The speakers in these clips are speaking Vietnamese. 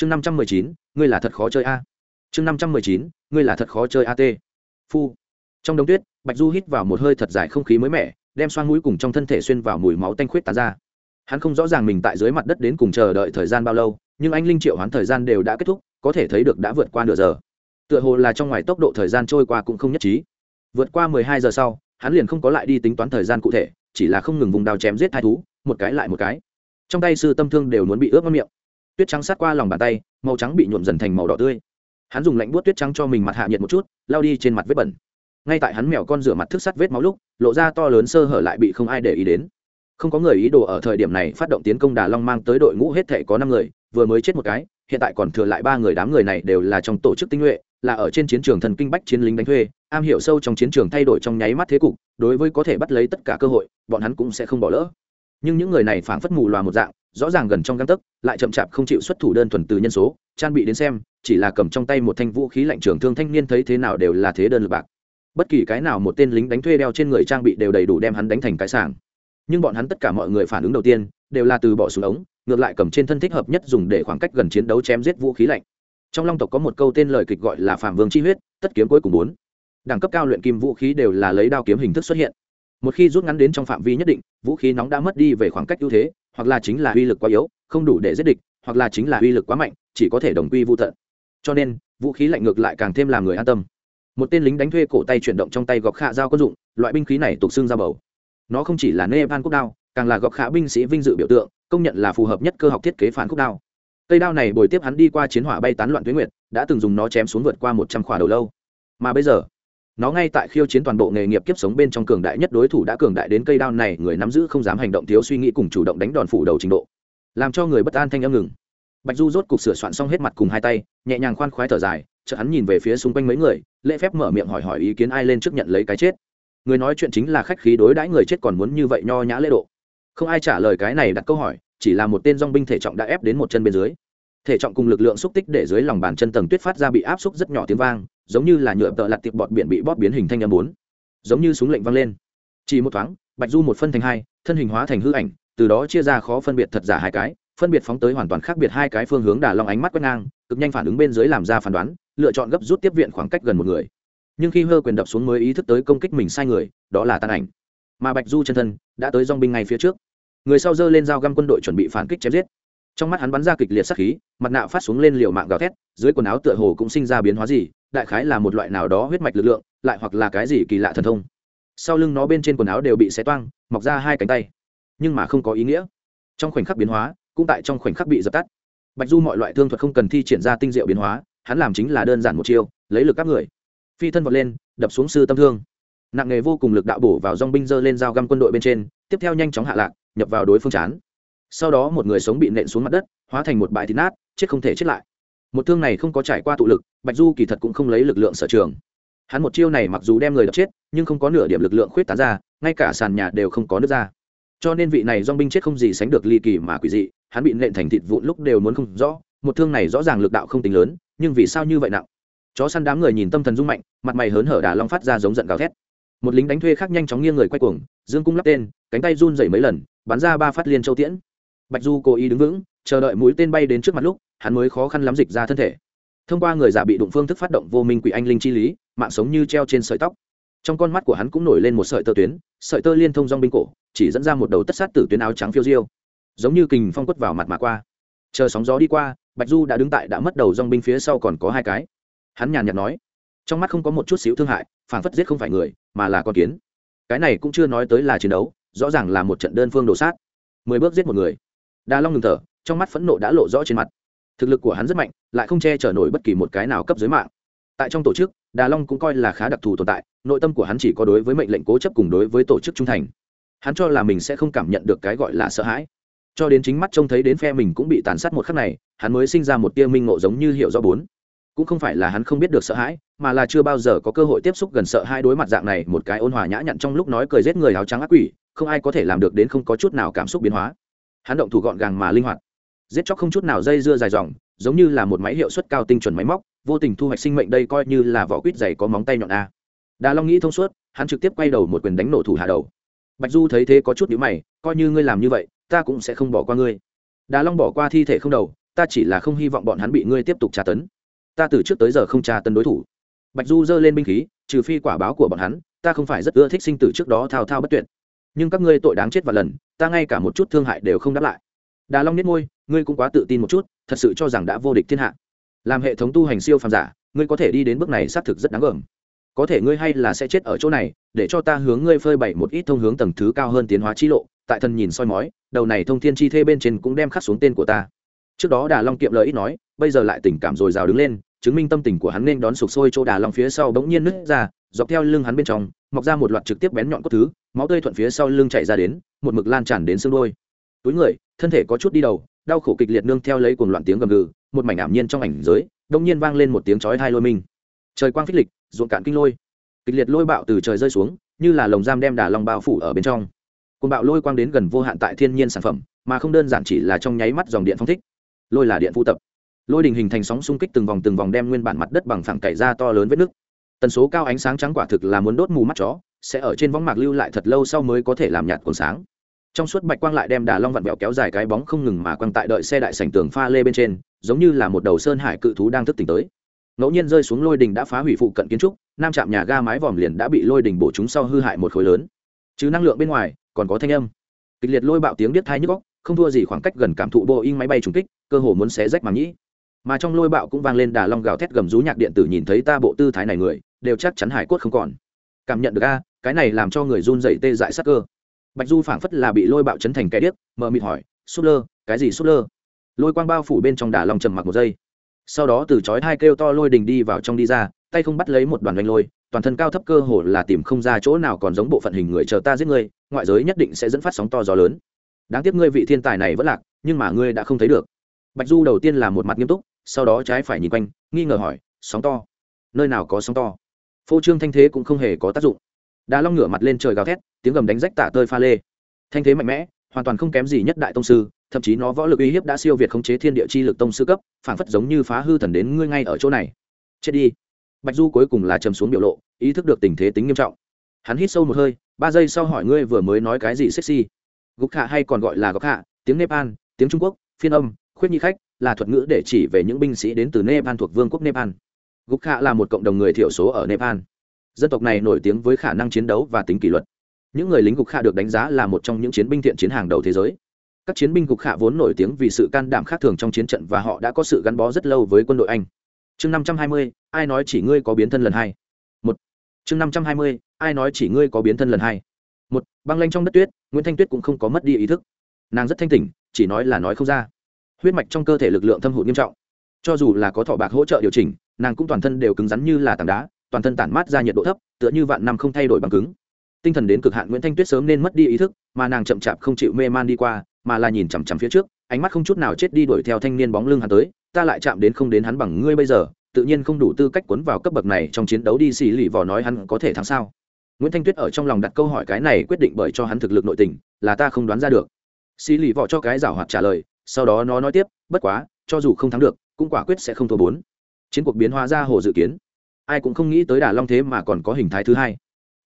chương năm trăm mười chín, ngươi là thật khó chơi a. Chương năm trăm mười chín, ngươi là thật khó chơi at phu. Trong đống tuyết, bạch du hít vào một hơi thật dài không khí mới mẻ, đem xoang mũi cùng trong thân thể xuyên vào mùi máu tanh khuyết tán ra. Hắn không rõ ràng mình tại dưới mặt đất đến cùng chờ đợi thời gian bao lâu, nhưng anh linh triệu hoán thời gian đều đã kết thúc, có thể thấy được đã vượt qua nửa giờ. Tựa hồ là trong ngoài tốc độ thời gian trôi qua cũng không nhất trí. Vượt qua mười hai giờ sau, hắn liền không có lại đi tính toán thời gian cụ thể, chỉ là không ngừng vùng đao chém giết thai thú, một cái lại một cái. Trong tay sư tâm thương đều muốn bị ướp mất miệng tuyết trắng sát qua lòng bàn tay, màu trắng bị nhuộm dần thành màu đỏ tươi. Hắn dùng lạnh buốt tuyết trắng cho mình mặt hạ nhiệt một chút, lao đi trên mặt vết bẩn. Ngay tại hắn mèo con rửa mặt thức sắt vết máu lúc, lộ ra to lớn sơ hở lại bị không ai để ý đến. Không có người ý đồ ở thời điểm này phát động tiến công đà long mang tới đội ngũ hết thể có năm người, vừa mới chết một cái, hiện tại còn thừa lại ba người đám người này đều là trong tổ chức tinh nhuệ, là ở trên chiến trường thần kinh bách chiến lính đánh thuê, am hiểu sâu trong chiến trường thay đổi trong nháy mắt thế cục, đối với có thể bắt lấy tất cả cơ hội, bọn hắn cũng sẽ không bỏ lỡ. Nhưng những người này phảng phất mù loà một dạng rõ ràng gần trong găng tấc, lại chậm chạp không chịu xuất thủ đơn thuần từ nhân số, trang bị đến xem, chỉ là cầm trong tay một thanh vũ khí lạnh trường thương thanh niên thấy thế nào đều là thế đơn lực bạc. Bất kỳ cái nào một tên lính đánh thuê đeo trên người trang bị đều đầy đủ đem hắn đánh thành cái sàng nhưng bọn hắn tất cả mọi người phản ứng đầu tiên, đều là từ bỏ xuống ống, ngược lại cầm trên thân thích hợp nhất dùng để khoảng cách gần chiến đấu chém giết vũ khí lạnh. Trong long tộc có một câu tên lời kịch gọi là phạm vương chi huyết, tất kiếm cuối cùng bốn. Đẳng cấp cao luyện kim vũ khí đều là lấy đao kiếm hình thức xuất hiện. Một khi rút ngắn đến trong phạm vi nhất định, vũ khí nóng đã mất đi về khoảng cách ưu thế hoặc là chính là uy lực quá yếu, không đủ để giết địch, hoặc là chính là uy lực quá mạnh, chỉ có thể đồng quy vô tận. Cho nên, vũ khí lạnh ngược lại càng thêm làm người an tâm. Một tên lính đánh thuê cổ tay chuyển động trong tay gọc khạ dao quân dụng, loại binh khí này tục xương ra bầu. Nó không chỉ là nê van quốc đao, càng là gọc khạ binh sĩ vinh dự biểu tượng, công nhận là phù hợp nhất cơ học thiết kế phản quốc đao. Cây đao này bồi tiếp hắn đi qua chiến hỏa bay tán loạn tuyến nguyệt, đã từng dùng nó chém xuống vượt qua một trăm khỏa đầu lâu. Mà bây giờ nó ngay tại khiêu chiến toàn bộ nghề nghiệp kiếp sống bên trong cường đại nhất đối thủ đã cường đại đến cây đao này, người nắm giữ không dám hành động, thiếu suy nghĩ cùng chủ động đánh đòn phủ đầu trình độ, làm cho người bất an thanh âm ngừng. Bạch du rốt cục sửa soạn xong hết mặt cùng hai tay, nhẹ nhàng khoan khoái thở dài chợ hắn nhìn về phía xung quanh mấy người, lễ phép mở miệng hỏi hỏi ý kiến ai lên trước nhận lấy cái chết. Người nói chuyện chính là khách khí đối đãi người chết còn muốn như vậy nho nhã lễ độ. Không ai trả lời cái này đặt câu hỏi, chỉ là một tên dong binh thể trọng đã ép đến một chân bên dưới. Thể trọng cùng lực lượng xúc tích để dưới lòng bàn chân tầng tuyết phát ra bị áp xúc rất nhỏ tiếng vang giống như là nhựa tợ lặt tiệp bọt biển bị bóp biến hình thanh âm bốn. Giống như súng lệnh vang lên. Chỉ một thoáng, bạch du một phân thành hai, thân hình hóa thành hư ảnh, từ đó chia ra khó phân biệt thật giả hai cái, phân biệt phóng tới hoàn toàn khác biệt hai cái phương hướng đà long ánh mắt quét ngang, cực nhanh phản ứng bên dưới làm ra phán đoán, lựa chọn gấp rút tiếp viện khoảng cách gần một người. Nhưng khi hơ quyền đập xuống mới ý thức tới công kích mình sai người, đó là tan ảnh. Mà bạch du chân thân đã tới dong binh ngay phía trước. Người sau giơ lên dao găm quân đội chuẩn bị phản kích chém giết. Trong mắt hắn bắn ra kịch liệt sắc khí, mặt nạ phát xuống lên liều mạng gào thét, dưới quần áo tựa hồ cũng sinh ra biến hóa gì đại khái là một loại nào đó huyết mạch lực lượng, lại hoặc là cái gì kỳ lạ thần thông. Sau lưng nó bên trên quần áo đều bị xé toang, mọc ra hai cánh tay. Nhưng mà không có ý nghĩa. Trong khoảnh khắc biến hóa, cũng tại trong khoảnh khắc bị dập tắt. Bạch du mọi loại thương thuật không cần thi triển ra tinh diệu biến hóa, hắn làm chính là đơn giản một chiêu, lấy lực các người. Phi thân vọt lên, đập xuống sư tâm thương. Nặng nghề vô cùng lực đạo bổ vào dong binh dơ lên dao găm quân đội bên trên, tiếp theo nhanh chóng hạ lạc, nhập vào đối phương chán. Sau đó một người sống bị nện xuống mặt đất, hóa thành một bãi thịt nát, chết không thể chết lại một thương này không có trải qua tụ lực, bạch du kỳ thật cũng không lấy lực lượng sở trường. Hắn một chiêu này mặc dù đem người đập chết, nhưng không có nửa điểm lực lượng khuyết tán ra, ngay cả sàn nhà đều không có nước ra. Cho nên vị này dong binh chết không gì sánh được ly kỳ mà quỷ dị, hắn bị nện thành thịt vụn lúc đều muốn không rõ, một thương này rõ ràng lực đạo không tính lớn, nhưng vì sao như vậy nặng? Chó săn đám người nhìn tâm thần rung mạnh, mặt mày hớn hở đà long phát ra giống giận gào thét. Một lính đánh thuê khác nhanh chóng nghiêng người quay cuồng, dương cung lắp tên, cánh tay run dày mấy lần, bắn ra ba phát liên châu tiễn. Bạch du cố ý đứng vững, chờ đợi mũi tên bay đến trước mặt lúc hắn mới khó khăn lắm dịch ra thân thể. Thông qua người giả bị đụng phương thức phát động vô minh quỷ anh linh chi lý, mạng sống như treo trên sợi tóc. Trong con mắt của hắn cũng nổi lên một sợi tơ tuyến, sợi tơ liên thông dong binh cổ, chỉ dẫn ra một đầu tất sát tử tuyến áo trắng phiêu diêu. Giống như kình phong quất vào mặt mà qua. Chờ sóng gió đi qua, bạch du đã đứng tại đã mất đầu dong binh phía sau còn có hai cái. Hắn nhàn nhạt nói, trong mắt không có một chút xíu thương hại phản phất giết không phải người, mà là con kiến. Cái này cũng chưa nói tới là chiến đấu, rõ ràng là một trận đơn phương đổ sát. Mười bước giết một người. Đa long ngừng thở, trong mắt phẫn nộ đã lộ rõ trên mặt thực lực của hắn rất mạnh, lại không che chở nổi bất kỳ một cái nào cấp dưới mạng. Tại trong tổ chức, đà long cũng coi là khá đặc thù tồn tại, nội tâm của hắn chỉ có đối với mệnh lệnh cố chấp cùng đối với tổ chức trung thành. Hắn cho là mình sẽ không cảm nhận được cái gọi là sợ hãi. Cho đến chính mắt trông thấy đến phe mình cũng bị tàn sát một khắc này, hắn mới sinh ra một tia minh ngộ giống như hiệu do bốn. Cũng không phải là hắn không biết được sợ hãi, mà là chưa bao giờ có cơ hội tiếp xúc gần sợ hai đối mặt dạng này một cái ôn hòa nhã nhặn trong lúc nói cười giết người áo trắng ác quỷ, không ai có thể làm được đến không có chút nào cảm xúc biến hóa. Hắn động thủ gọn gàng mà linh hoạt giết chóc không chút nào dây dưa dài dòng, giống như là một máy hiệu suất cao tinh chuẩn máy móc, vô tình thu hoạch sinh mệnh đây coi như là vỏ quýt dày có móng tay nhọn a. Đà long nghĩ thông suốt, hắn trực tiếp quay đầu một quyền đánh nổ thủ hạ đầu. Bạch du thấy thế có chút nhữ mày, coi như ngươi làm như vậy, ta cũng sẽ không bỏ qua ngươi. Đà long bỏ qua thi thể không đầu, ta chỉ là không hy vọng bọn hắn bị ngươi tiếp tục tra tấn. Ta từ trước tới giờ không tra tấn đối thủ. Bạch du giơ lên binh khí, trừ phi quả báo của bọn hắn, ta không phải rất ưa thích sinh tử trước đó thao thao bất tuyệt. Nhưng các ngươi tội đáng chết và lần, ta ngay cả một chút thương hại đều không đáp lại đà long nhất ngôi ngươi cũng quá tự tin một chút, thật sự cho rằng đã vô địch thiên hạ. Làm hệ thống tu hành siêu phàm giả, ngươi có thể đi đến bước này xác thực rất đáng gờm có thể ngươi hay là sẽ chết ở chỗ này, để cho ta hướng ngươi phơi bày một ít thông hướng tầng thứ cao hơn tiến hóa chi lộ, tại thần nhìn soi mói, đầu này thông thiên chi thê bên trên cũng đem khắc xuống tên của ta. Trước đó đà long kiệm lời ít nói, bây giờ lại tình cảm dồi dào đứng lên, chứng minh tâm tình của hắn nên đón sụp sôi chỗ đà long phía sau bỗng nhiên nứt ra, dọc theo lưng hắn bên trong, mọc ra một loạt trực tiếp bén nhọn cốt thứ, máu tươi thuận phía sau lưng chạy ra đến, một mực lan tràn đến xương đôi túi người thân thể có chút đi đầu, đau khổ kịch liệt nương theo lấy cuồng loạn tiếng gầm gừ, một mảnh ảm nhiên trong ảnh giới đông nhiên vang lên một tiếng chói hai lôi minh trời quang phích lịch, ruộng cạn kinh lôi. Kịch liệt lôi bạo từ trời rơi xuống, như là lồng giam đem đà long bao phủ ở bên trong. Côn bạo lôi quang đến gần vô hạn tại thiên nhiên sản phẩm, mà không đơn giản chỉ là trong nháy mắt dòng điện phong thích. Lôi là điện phụ tập. Lôi đình hình thành sóng xung kích từng vòng từng vòng đem nguyên bản mặt đất bằng phẳng cày ra to lớn vết nứt. Tần số cao ánh sáng trắng quả thực là muốn đốt mù mắt chó, sẽ ở trên võng mạc lưu lại thật lâu sau mới có thể làm nhạt cuồng sáng trong suốt bạch quang lại đem đà long vặn vẹo kéo dài cái bóng không ngừng mà quăng tại đợi xe đại sảnh tường pha lê bên trên, giống như là một đầu sơn hải cự thú đang thức tỉnh tới. Ngẫu nhiên rơi xuống lôi đình đã phá hủy phụ cận kiến trúc, nam trạm nhà ga mái vòm liền đã bị lôi đình bổ chúng sau hư hại một khối lớn. Chứ năng lượng bên ngoài, còn có thanh âm. Kịch liệt lôi bạo tiếng biết thai nhức góc không thua gì khoảng cách gần cảm thụ bộ in máy bay trùng kích, cơ hồ muốn xé rách màng nhĩ. Mà trong lôi bạo cũng vang lên đà long gào thét gầm rú nhạc điện tử nhìn thấy ta bộ tư thái này người, đều chắc chắn hải cốt không còn. Cảm nhận được a, cái này làm cho người run dậy tê dại sắc cơ bạch du phảng phất là bị lôi bạo chấn thành cái điếc mờ mịt hỏi, súp lơ, cái gì súp lơ? Lôi quang bao phủ bên trong đà long trầm mặc một giây. Sau đó từ chói hai kêu to lôi đình đi vào trong đi ra, tay không bắt lấy một đoàn oanh lôi, toàn thân cao thấp cơ hồ là tìm không ra chỗ nào còn giống bộ phận hình người chờ ta giết ngươi, ngoại giới nhất định sẽ dẫn phát sóng to gió lớn. Đáng tiếc ngươi vị thiên tài này vẫn lạc, nhưng mà ngươi đã không thấy được. Bạch du đầu tiên là một mặt nghiêm túc, sau đó trái phải nhìn quanh, nghi ngờ hỏi, sóng to? Nơi nào có sóng to? Phô trương thanh thế cũng không hề có tác dụng. Đá long ngửa mặt lên trời gào thét, tiếng gầm đánh rách tả tơi pha lê. Thanh thế mạnh mẽ, hoàn toàn không kém gì nhất đại tông sư, thậm chí nó võ lực uy hiếp đã siêu việt khống chế thiên địa chi lực tông sư cấp phản phất giống như phá hư thần đến ngươi ngay ở chỗ này. Chết đi. Bạch du cuối cùng là chầm xuống biểu lộ, ý thức được tình thế tính nghiêm trọng. Hắn hít sâu một hơi, ba giây sau hỏi ngươi vừa mới nói cái gì sexy? Gục hạ hay còn gọi là gọc hạ tiếng nepal, tiếng trung quốc, phiên âm, khuyết nhi khách, là thuật ngữ để chỉ về những binh sĩ đến từ nepal thuộc vương quốc nepal. Gục hạ là một cộng đồng người thiểu số ở nepal dân tộc này nổi tiếng với khả năng chiến đấu và tính kỷ luật. Những người lính gục hạ được đánh giá là một trong những chiến binh thiện chiến hàng đầu thế giới. Các chiến binh gục hạ vốn nổi tiếng vì sự can đảm khác thường trong chiến trận và họ đã có sự gắn bó rất lâu với quân đội anh. Chương năm trăm hai mươi, ai nói chỉ ngươi có biến thân lần hai? Một. Chương năm trăm hai mươi, ai nói chỉ ngươi có biến thân lần hai? Một. Băng lanh trong đất tuyết, nguyễn thanh tuyết cũng không có mất đi ý thức. Nàng rất thanh tỉnh, chỉ nói là nói không ra. Huyết mạch trong cơ thể lực lượng thâm hụt nghiêm trọng. Cho dù là có thọ bạc hỗ trợ điều chỉnh, nàng cũng toàn thân đều cứng rắn như là tảng đá toàn thân tản mát ra nhiệt độ thấp, tựa như vạn năm không thay đổi bằng cứng. Tinh thần đến cực hạn nguyễn thanh tuyết sớm nên mất đi ý thức, mà nàng chậm chạp không chịu mê man đi qua, mà là nhìn chằm chằm phía trước, ánh mắt không chút nào chết đi đuổi theo thanh niên bóng lưng hắn tới, ta lại chạm đến không đến hắn bằng ngươi bây giờ, tự nhiên không đủ tư cách cuốn vào cấp bậc này trong chiến đấu đi xì lì vò nói hắn có thể thắng sao? Nguyễn thanh tuyết ở trong lòng đặt câu hỏi cái này quyết định bởi cho hắn thực lực nội tình, là ta không đoán ra được. Xì lì vò cho cái giảo hoạt trả lời, sau đó nó nói tiếp, bất quá, cho dù không thắng được, cũng quả quyết sẽ không thua bốn. Chiến cuộc biến hóa ra hồ dự kiến ai cũng không nghĩ tới đà long thế mà còn có hình thái thứ hai.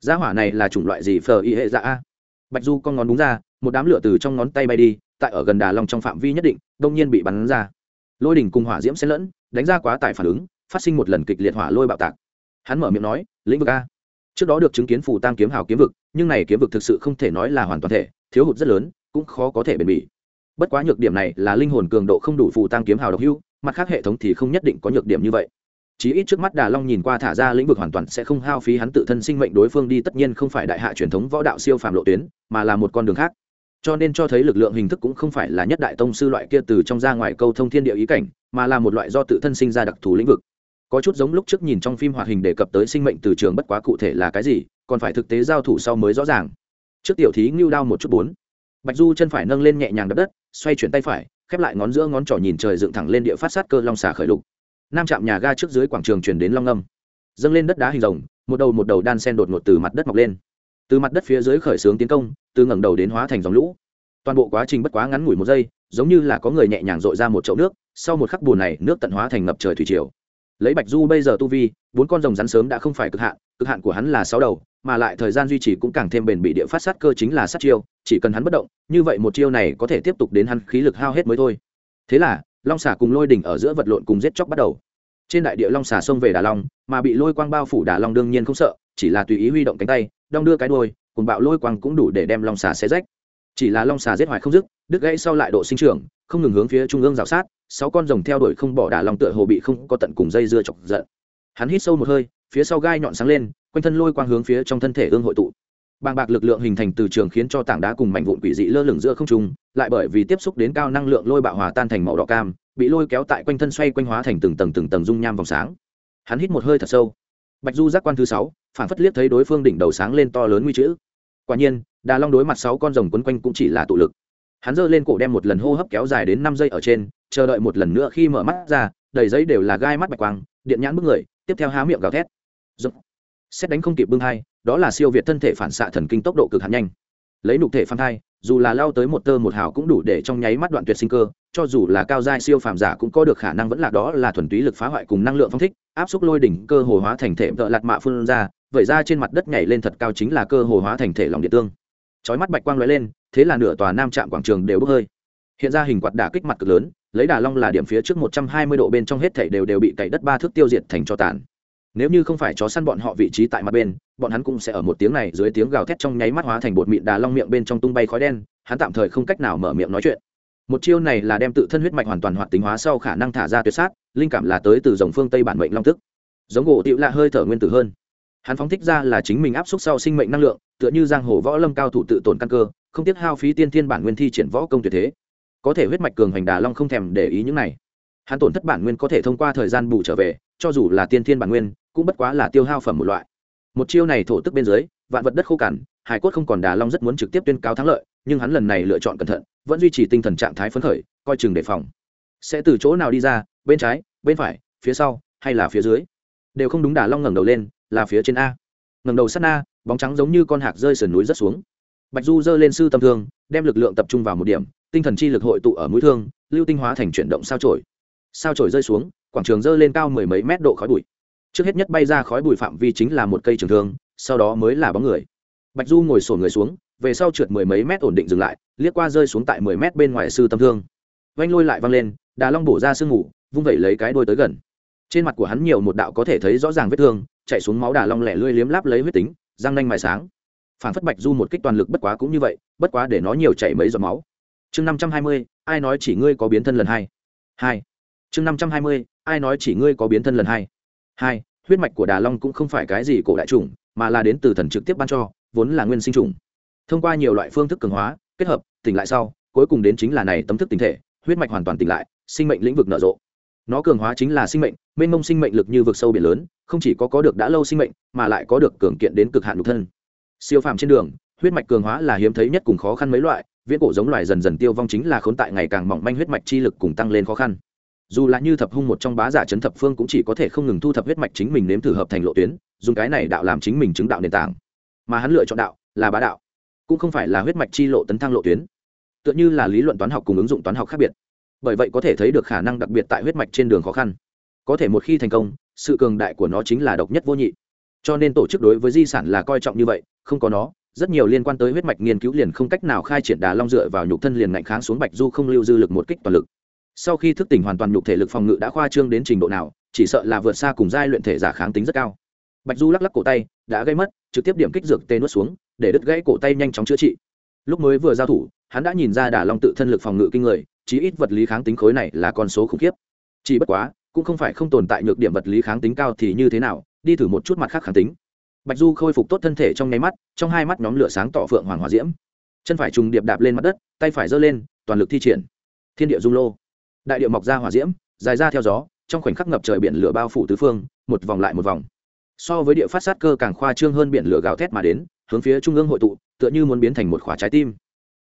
Gia hỏa này là chủng loại gì phờ y hệ dạ a? Bạch du con ngón đúng ra, một đám lửa từ trong ngón tay bay đi, tại ở gần đà long trong phạm vi nhất định, đông nhiên bị bắn ra. Lôi đỉnh cùng hỏa diễm xen lẫn, đánh ra quá tải phản ứng, phát sinh một lần kịch liệt hỏa lôi bạo tạc. Hắn mở miệng nói, lĩnh vực a? Trước đó được chứng kiến phù tăng kiếm hào kiếm vực, nhưng này kiếm vực thực sự không thể nói là hoàn toàn thể, thiếu hụt rất lớn, cũng khó có thể bền bỉ. Bất quá nhược điểm này là linh hồn cường độ không đủ phù tăng kiếm hào độc hưu, mặt khác hệ thống thì không nhất định có nhược điểm như vậy chí ít trước mắt đà long nhìn qua thả ra lĩnh vực hoàn toàn sẽ không hao phí hắn tự thân sinh mệnh đối phương đi, tất nhiên không phải đại hạ truyền thống võ đạo siêu phàm lộ tuyến, mà là một con đường khác. Cho nên cho thấy lực lượng hình thức cũng không phải là nhất đại tông sư loại kia từ trong ra ngoài câu thông thiên địa ý cảnh, mà là một loại do tự thân sinh ra đặc thù lĩnh vực. Có chút giống lúc trước nhìn trong phim hoạt hình đề cập tới sinh mệnh từ trường bất quá cụ thể là cái gì, còn phải thực tế giao thủ sau mới rõ ràng. Trước tiểu thí ngưu đao một chút bốn. Bạch du chân phải nâng lên nhẹ nhàng đập đất, xoay chuyển tay phải, khép lại ngón giữa ngón trỏ nhìn trời dựng thẳng lên địa phát sát cơ long xà khởi lục nam chạm nhà ga trước dưới quảng trường chuyển đến long âm. Dâng lên đất đá hình rồng, một đầu một đầu đan sen đột ngột từ mặt đất mọc lên. Từ mặt đất phía dưới khởi xướng tiến công, từ ngẩng đầu đến hóa thành dòng lũ. Toàn bộ quá trình bất quá ngắn ngủi một giây, giống như là có người nhẹ nhàng dội ra một chậu nước, sau một khắc bùn này, nước tận hóa thành ngập trời thủy triều. Lấy bạch du bây giờ tu vi, bốn con rồng rắn sớm đã không phải cực hạn cực hạn của hắn là sáu đầu, mà lại thời gian duy trì cũng càng thêm bền bị địa phát sát cơ chính là sát chiêu, chỉ cần hắn bất động, như vậy một chiêu này có thể tiếp tục đến hắn khí lực hao hết mới thôi. Thế là long xà cùng lôi đỉnh ở giữa vật lộn cùng giết chóc bắt đầu. Trên đại địa long xà xông về đà long, mà bị lôi quang bao phủ đà long đương nhiên không sợ, chỉ là tùy ý huy động cánh tay, đong đưa cái đôi cùng bạo lôi quang cũng đủ để đem long xà xé rách. Chỉ là long xà giết hoài không dứt, đứt gãy sau lại độ sinh trưởng, không ngừng hướng phía trung ương rào sát, sáu con rồng theo đuổi không bỏ đà long tựa hồ bị không có tận cùng dây dưa chọc giận. Hắn hít sâu một hơi, phía sau gai nhọn sáng lên, quanh thân lôi quang hướng phía trong thân thể ương hội tụ bàng bạc lực lượng hình thành từ trường khiến cho tảng đá cùng mảnh vụn quỷ dị lơ lửng giữa không trung, lại bởi vì tiếp xúc đến cao năng lượng lôi bạo hòa tan thành màu đỏ cam, bị lôi kéo tại quanh thân xoay quanh hóa thành từng tầng từng tầng dung nham vòng sáng. Hắn hít một hơi thật sâu. Bạch du giác quan thứ sáu, phản phất liếc thấy đối phương đỉnh đầu sáng lên to lớn nguy chữ. Quả nhiên, đà long đối mặt sáu con rồng quấn quanh cũng chỉ là tụ lực. Hắn giơ lên cổ đem một lần hô hấp kéo dài đến năm giây ở trên, chờ đợi một lần nữa khi mở mắt ra, đầy giấy đều là gai mắt bạch quang, điện nhãn bức người, tiếp theo há miệng gào thét. Dốc. xét đánh không kịp bưng hai đó là siêu việt thân thể phản xạ thần kinh tốc độ cực hạn nhanh. Lấy nục thể phan thai, dù là lao tới một tơ một hào cũng đủ để trong nháy mắt đoạn tuyệt sinh cơ, cho dù là cao giai siêu phàm giả cũng có được khả năng vẫn là đó là thuần túy lực phá hoại cùng năng lượng phong thích, áp xúc lôi đỉnh cơ hồ hóa thành thể vợ lạt mạ phun ra vậy ra trên mặt đất nhảy lên thật cao chính là cơ hồ hóa thành thể lòng điện tương. Chói mắt bạch quang lóe lên, thế là nửa tòa nam trạm quảng trường đều bốc hơi. Hiện ra hình quạt đả kích mặt cực lớn, lấy đà long là điểm phía trước một trăm hai mươi độ bên trong hết thảy đều đều bị cày đất ba thước tiêu diệt thành cho tàn nếu như không phải chó săn bọn họ vị trí tại mặt bên, bọn hắn cũng sẽ ở một tiếng này dưới tiếng gào thét trong nháy mắt hóa thành bột mịn đà long miệng bên trong tung bay khói đen, hắn tạm thời không cách nào mở miệng nói chuyện. Một chiêu này là đem tự thân huyết mạch hoàn toàn hoạt tính hóa sau khả năng thả ra tuyệt sát, linh cảm là tới từ dòng phương tây bản mệnh long tức giống gỗ tịu lạ hơi thở nguyên tử hơn. Hắn phóng thích ra là chính mình áp suất sau sinh mệnh năng lượng, tựa như giang hồ võ lâm cao thủ tự tổn căn cơ, không tiếc hao phí tiên thiên bản nguyên thi triển võ công tuyệt thế. Có thể huyết mạch cường hành đà long không thèm để ý những này. Hắn tổn thất bản nguyên có thể thông qua thời gian bù trở về, cho dù là tiên thiên bản nguyên cũng bất quá là tiêu hao phẩm một loại. Một chiêu này thổ tức bên dưới, vạn vật đất khô cằn, hải cốt không còn đà long rất muốn trực tiếp tuyên cáo thắng lợi, nhưng hắn lần này lựa chọn cẩn thận, vẫn duy trì tinh thần trạng thái phấn khởi, coi chừng đề phòng. Sẽ từ chỗ nào đi ra, bên trái, bên phải, phía sau, hay là phía dưới? Đều không đúng đà long ngẩng đầu lên, là phía trên a. Ngẩng đầu sát na bóng trắng giống như con hạc rơi sườn núi rất xuống. Bạch du giơ lên sư tâm thương, đem lực lượng tập trung vào một điểm, tinh thần chi lực hội tụ ở mũi thương, lưu tinh hóa thành chuyển động sao trổi sao trổi rơi xuống, quảng trường rơi lên cao mười mấy mét độ khói bụi trước hết nhất bay ra khói bụi phạm vi chính là một cây trường thương, sau đó mới là bóng người. Bạch du ngồi sổ người xuống, về sau trượt mười mấy mét ổn định dừng lại, liếc qua rơi xuống tại mười mét bên ngoài sư tâm thương. Vanh lôi lại văng lên, đà long bổ ra sương ngủ vung vẩy lấy cái đôi tới gần. Trên mặt của hắn nhiều một đạo có thể thấy rõ ràng vết thương, chạy xuống máu đà long lẻ lươi liếm láp lấy huyết tính, răng nanh mài sáng. Phản phất bạch du một kích toàn lực bất quá cũng như vậy, bất quá để nó nhiều chảy mấy giọt máu. Chương năm trăm hai mươi, ai nói chỉ ngươi có biến thân lần hai? Hai. Chương năm trăm hai mươi, ai nói chỉ ngươi có biến thân lần hai? Hai, huyết mạch của đà long cũng không phải cái gì cổ đại chủng, mà là đến từ thần trực tiếp ban cho, vốn là nguyên sinh chủng. Thông qua nhiều loại phương thức cường hóa, kết hợp, tỉnh lại sau, cuối cùng đến chính là này tấm thức tinh thể, huyết mạch hoàn toàn tỉnh lại, sinh mệnh lĩnh vực nở rộ. Nó cường hóa chính là sinh mệnh, mênh mông sinh mệnh lực như vực sâu biển lớn, không chỉ có có được đã lâu sinh mệnh, mà lại có được cường kiện đến cực hạn nhục thân. Siêu phàm trên đường, huyết mạch cường hóa là hiếm thấy nhất cùng khó khăn mấy loại, viễn cổ giống loài dần dần tiêu vong chính là khốn tại ngày càng mỏng manh huyết mạch chi lực cùng tăng lên khó khăn dù là như thập hung một trong bá giả chấn thập phương cũng chỉ có thể không ngừng thu thập huyết mạch chính mình nếm thử hợp thành lộ tuyến, dùng cái này đạo làm chính mình chứng đạo nền tảng. Mà hắn lựa chọn đạo là bá đạo, cũng không phải là huyết mạch chi lộ tấn thăng lộ tuyến. Tựa như là lý luận toán học cùng ứng dụng toán học khác biệt. Bởi vậy có thể thấy được khả năng đặc biệt tại huyết mạch trên đường khó khăn. Có thể một khi thành công, sự cường đại của nó chính là độc nhất vô nhị. Cho nên tổ chức đối với di sản là coi trọng như vậy, không có nó, rất nhiều liên quan tới huyết mạch nghiên cứu liền không cách nào khai triển đà long dựa vào nhục thân liền ngạnh kháng xuống bạch du không lưu dư lực một kích toàn lực sau khi thức tỉnh hoàn toàn nhục thể lực phòng ngự đã khoa trương đến trình độ nào, chỉ sợ là vượt xa cùng giai luyện thể giả kháng tính rất cao. Bạch du lắc lắc cổ tay, đã gây mất, trực tiếp điểm kích dược tê nuốt xuống, để đứt gãy cổ tay nhanh chóng chữa trị. Lúc mới vừa giao thủ, hắn đã nhìn ra đà long tự thân lực phòng ngự kinh người, chí ít vật lý kháng tính khối này là con số khủng khiếp. Chỉ bất quá, cũng không phải không tồn tại nhược điểm vật lý kháng tính cao thì như thế nào, đi thử một chút mặt khác kháng tính. Bạch du khôi phục tốt thân thể trong nháy mắt, trong hai mắt nhóm lửa sáng tỏ phượng hoàng hòa diễm. Chân phải trùng điệp đạp lên mặt đất, tay phải giơ lên, toàn lực thi triển. Thiên địa dung lô đại địa mọc ra hỏa diễm, dài ra theo gió, trong khoảnh khắc ngập trời biển lửa bao phủ tứ phương, một vòng lại một vòng. So với địa phát sát cơ càng khoa trương hơn biển lửa gào thét mà đến, hướng phía trung ương hội tụ, tựa như muốn biến thành một khỏa trái tim.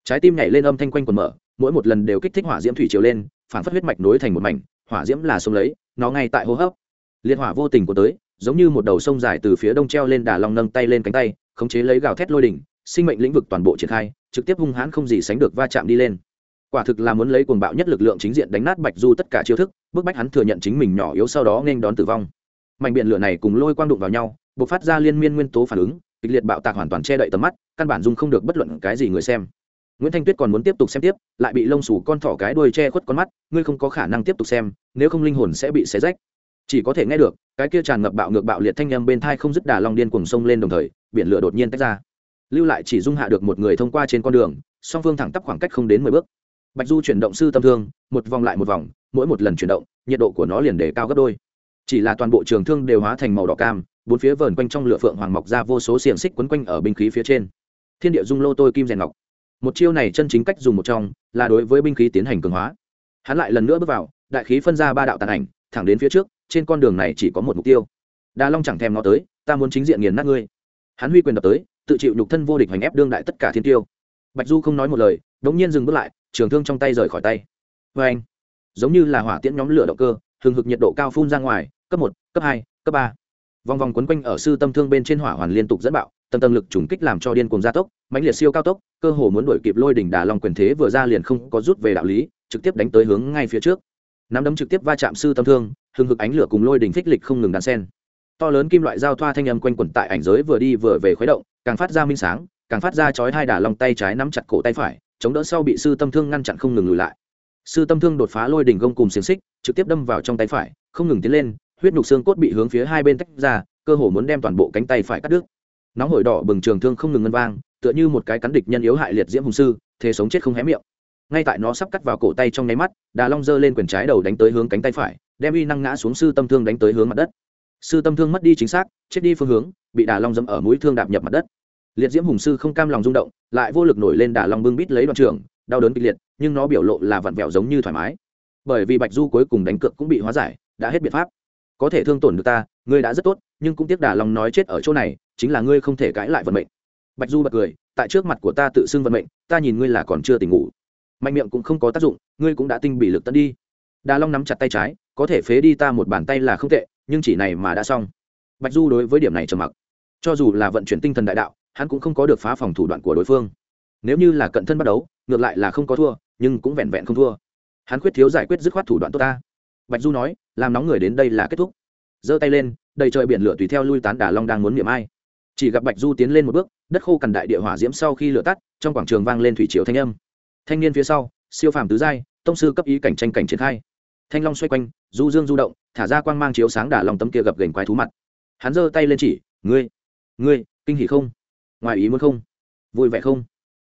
Trái tim nhảy lên âm thanh quanh quần mở, mỗi một lần đều kích thích hỏa diễm thủy chiều lên, phản phát huyết mạch nối thành một mảnh, hỏa diễm là sông lấy, nó ngay tại hô hấp. Liệt hỏa vô tình của tới, giống như một đầu sông dài từ phía đông treo lên đà long nâng tay lên cánh tay, khống chế lấy gào thét lôi đỉnh, sinh mệnh lĩnh vực toàn bộ triển khai, trực tiếp hung hãn không gì sánh được va chạm đi lên quả thực là muốn lấy cuồng bạo nhất lực lượng chính diện đánh nát bạch du tất cả chiêu thức, bức bách hắn thừa nhận chính mình nhỏ yếu sau đó nên đón tử vong. Mạnh biển lửa này cùng lôi quang đụng vào nhau b ộ c phát ra liên miên nguyên tố phản ứng, kịch liệt bạo tạc hoàn toàn che đậy tầm mắt, căn bản dung không được bất luận cái gì người xem. Nguyễn thanh tuyết còn muốn tiếp tục xem tiếp, lại bị lông xù con thỏ cái đuôi che khuất con mắt, ngươi không có khả năng tiếp tục xem, nếu không linh hồn sẽ bị xé rách. Chỉ có thể nghe được, cái kia tràn ngập bạo ngược bạo liệt thanh â m bên thai không dứt đà long điên cuồng sông lên đồng thời, biển lửa đột nhiên tách ra. Lưu lại chỉ dung hạ được một người thông qua trên con đường, song phương thẳng tắp khoảng cách không đến mười bước bạch du chuyển động sư tâm thương, một vòng lại một vòng, mỗi một lần chuyển động, nhiệt độ của nó liền đề cao gấp đôi. Chỉ là toàn bộ trường thương đều hóa thành màu đỏ cam, bốn phía vờn quanh trong lửa phượng hoàng mọc ra vô số xiềng xích quấn quanh ở binh khí phía trên. Thiên địa dung lô tôi kim rèn ngọc. Một chiêu này chân chính cách dùng một trong, là đối với binh khí tiến hành cường hóa. Hắn lại lần nữa bước vào, đại khí phân ra ba đạo tàn ảnh, thẳng đến phía trước, trên con đường này chỉ có một mục tiêu. Đà long chẳng thèm nó tới, ta muốn chính diện nghiền nát ngươi. Hắn huy quyền đập tới, tự chịu nhục thân vô địch hành ép đương đại tất cả thiên tiêu. Bạch du không nói một lời, đống nhiên dừng bước lại trường thương trong tay rời khỏi tay. Vê anh, giống như là hỏa tiễn nhóm lửa động cơ, hừng hực nhiệt độ cao phun ra ngoài, cấp một, cấp hai, cấp ba. Vòng vòng quấn quanh ở sư tâm thương bên trên hỏa hoàn liên tục dẫn bạo, tầng tầng lực trùng kích làm cho điên cuồng gia tốc, mãnh liệt siêu cao tốc, cơ hồ muốn đuổi kịp lôi đỉnh đà long quyền thế vừa ra liền không có rút về đạo lý, trực tiếp đánh tới hướng ngay phía trước. Nắm đấm trực tiếp va chạm sư tâm thương, hừng hực ánh lửa cùng lôi đỉnh phích lịch không ngừng đàn sen to lớn kim loại giao thoa thanh âm quanh quẩn tại ảnh giới vừa đi vừa về khuấy động, càng phát ra minh sáng, càng phát ra chói hai đà long tay trái nắm chặt cổ tay phải chống đỡ sau bị sư tâm thương ngăn chặn không ngừng lùi lại. Sư tâm thương đột phá lôi đỉnh gông cùng xiềng xích, trực tiếp đâm vào trong tay phải, không ngừng tiến lên, huyết nhục xương cốt bị hướng phía hai bên tách ra, cơ hồ muốn đem toàn bộ cánh tay phải cắt đứt. Nóng hổi đỏ bừng trường thương không ngừng ngân vang, tựa như một cái cắn địch nhân yếu hại liệt diễm hùng sư, thế sống chết không hé miệng. Ngay tại nó sắp cắt vào cổ tay trong nháy mắt, đà long giơ lên quyền trái đầu đánh tới hướng cánh tay phải, đem uy năng ngã xuống sư tâm thương đánh tới hướng mặt đất. Sư tâm thương mất đi chính xác, chết đi phương hướng, bị đà long dẫm ở mũi thương đạp nhập mặt đất liệt diễm hùng sư không cam lòng rung động, lại vô lực nổi lên đà long bưng bít lấy đoạn trường đau đớn kịch liệt, nhưng nó biểu lộ là vặn vẹo giống như thoải mái. Bởi vì bạch du cuối cùng đánh cược cũng bị hóa giải, đã hết biện pháp. Có thể thương tổn được ta, ngươi đã rất tốt, nhưng cũng tiếc đà long nói chết ở chỗ này, chính là ngươi không thể cãi lại vận mệnh. Bạch du bật cười, tại trước mặt của ta tự xưng vận mệnh, ta nhìn ngươi là còn chưa tỉnh ngủ. Mạnh miệng cũng không có tác dụng, ngươi cũng đã tinh bị lực tấn đi. Đà long nắm chặt tay trái, có thể phế đi ta một bàn tay là không tệ, nhưng chỉ này mà đã xong. Bạch du đối với điểm này trầm mặc. Cho dù là vận chuyển tinh thần đại đạo hắn cũng không có được phá phòng thủ đoạn của đối phương. Nếu như là cận thân bắt đấu, ngược lại là không có thua, nhưng cũng vẹn vẹn không thua. Hắn quyết thiếu giải quyết dứt khoát thủ đoạn tốt ta. Bạch du nói, làm nóng người đến đây là kết thúc. Giơ tay lên, đầy trời biển lửa tùy theo lui tán đà long đang muốn niệm ai. Chỉ gặp bạch du tiến lên một bước, đất khô cằn đại địa hỏa diễm sau khi lửa tắt, trong quảng trường vang lên thủy triều thanh âm. Thanh niên phía sau, siêu phàm tứ giai, tông sư cấp ý cảnh tranh cảnh triển khai. Thanh long xoay quanh, du dương du động, thả ra quang mang chiếu sáng đà lòng tấm kia gập gành quái thú mặt. Hắn giơ tay lên chỉ, ngươi ngươi, kinh hỉ không? Ngoài ý muốn không? Vui vẻ không?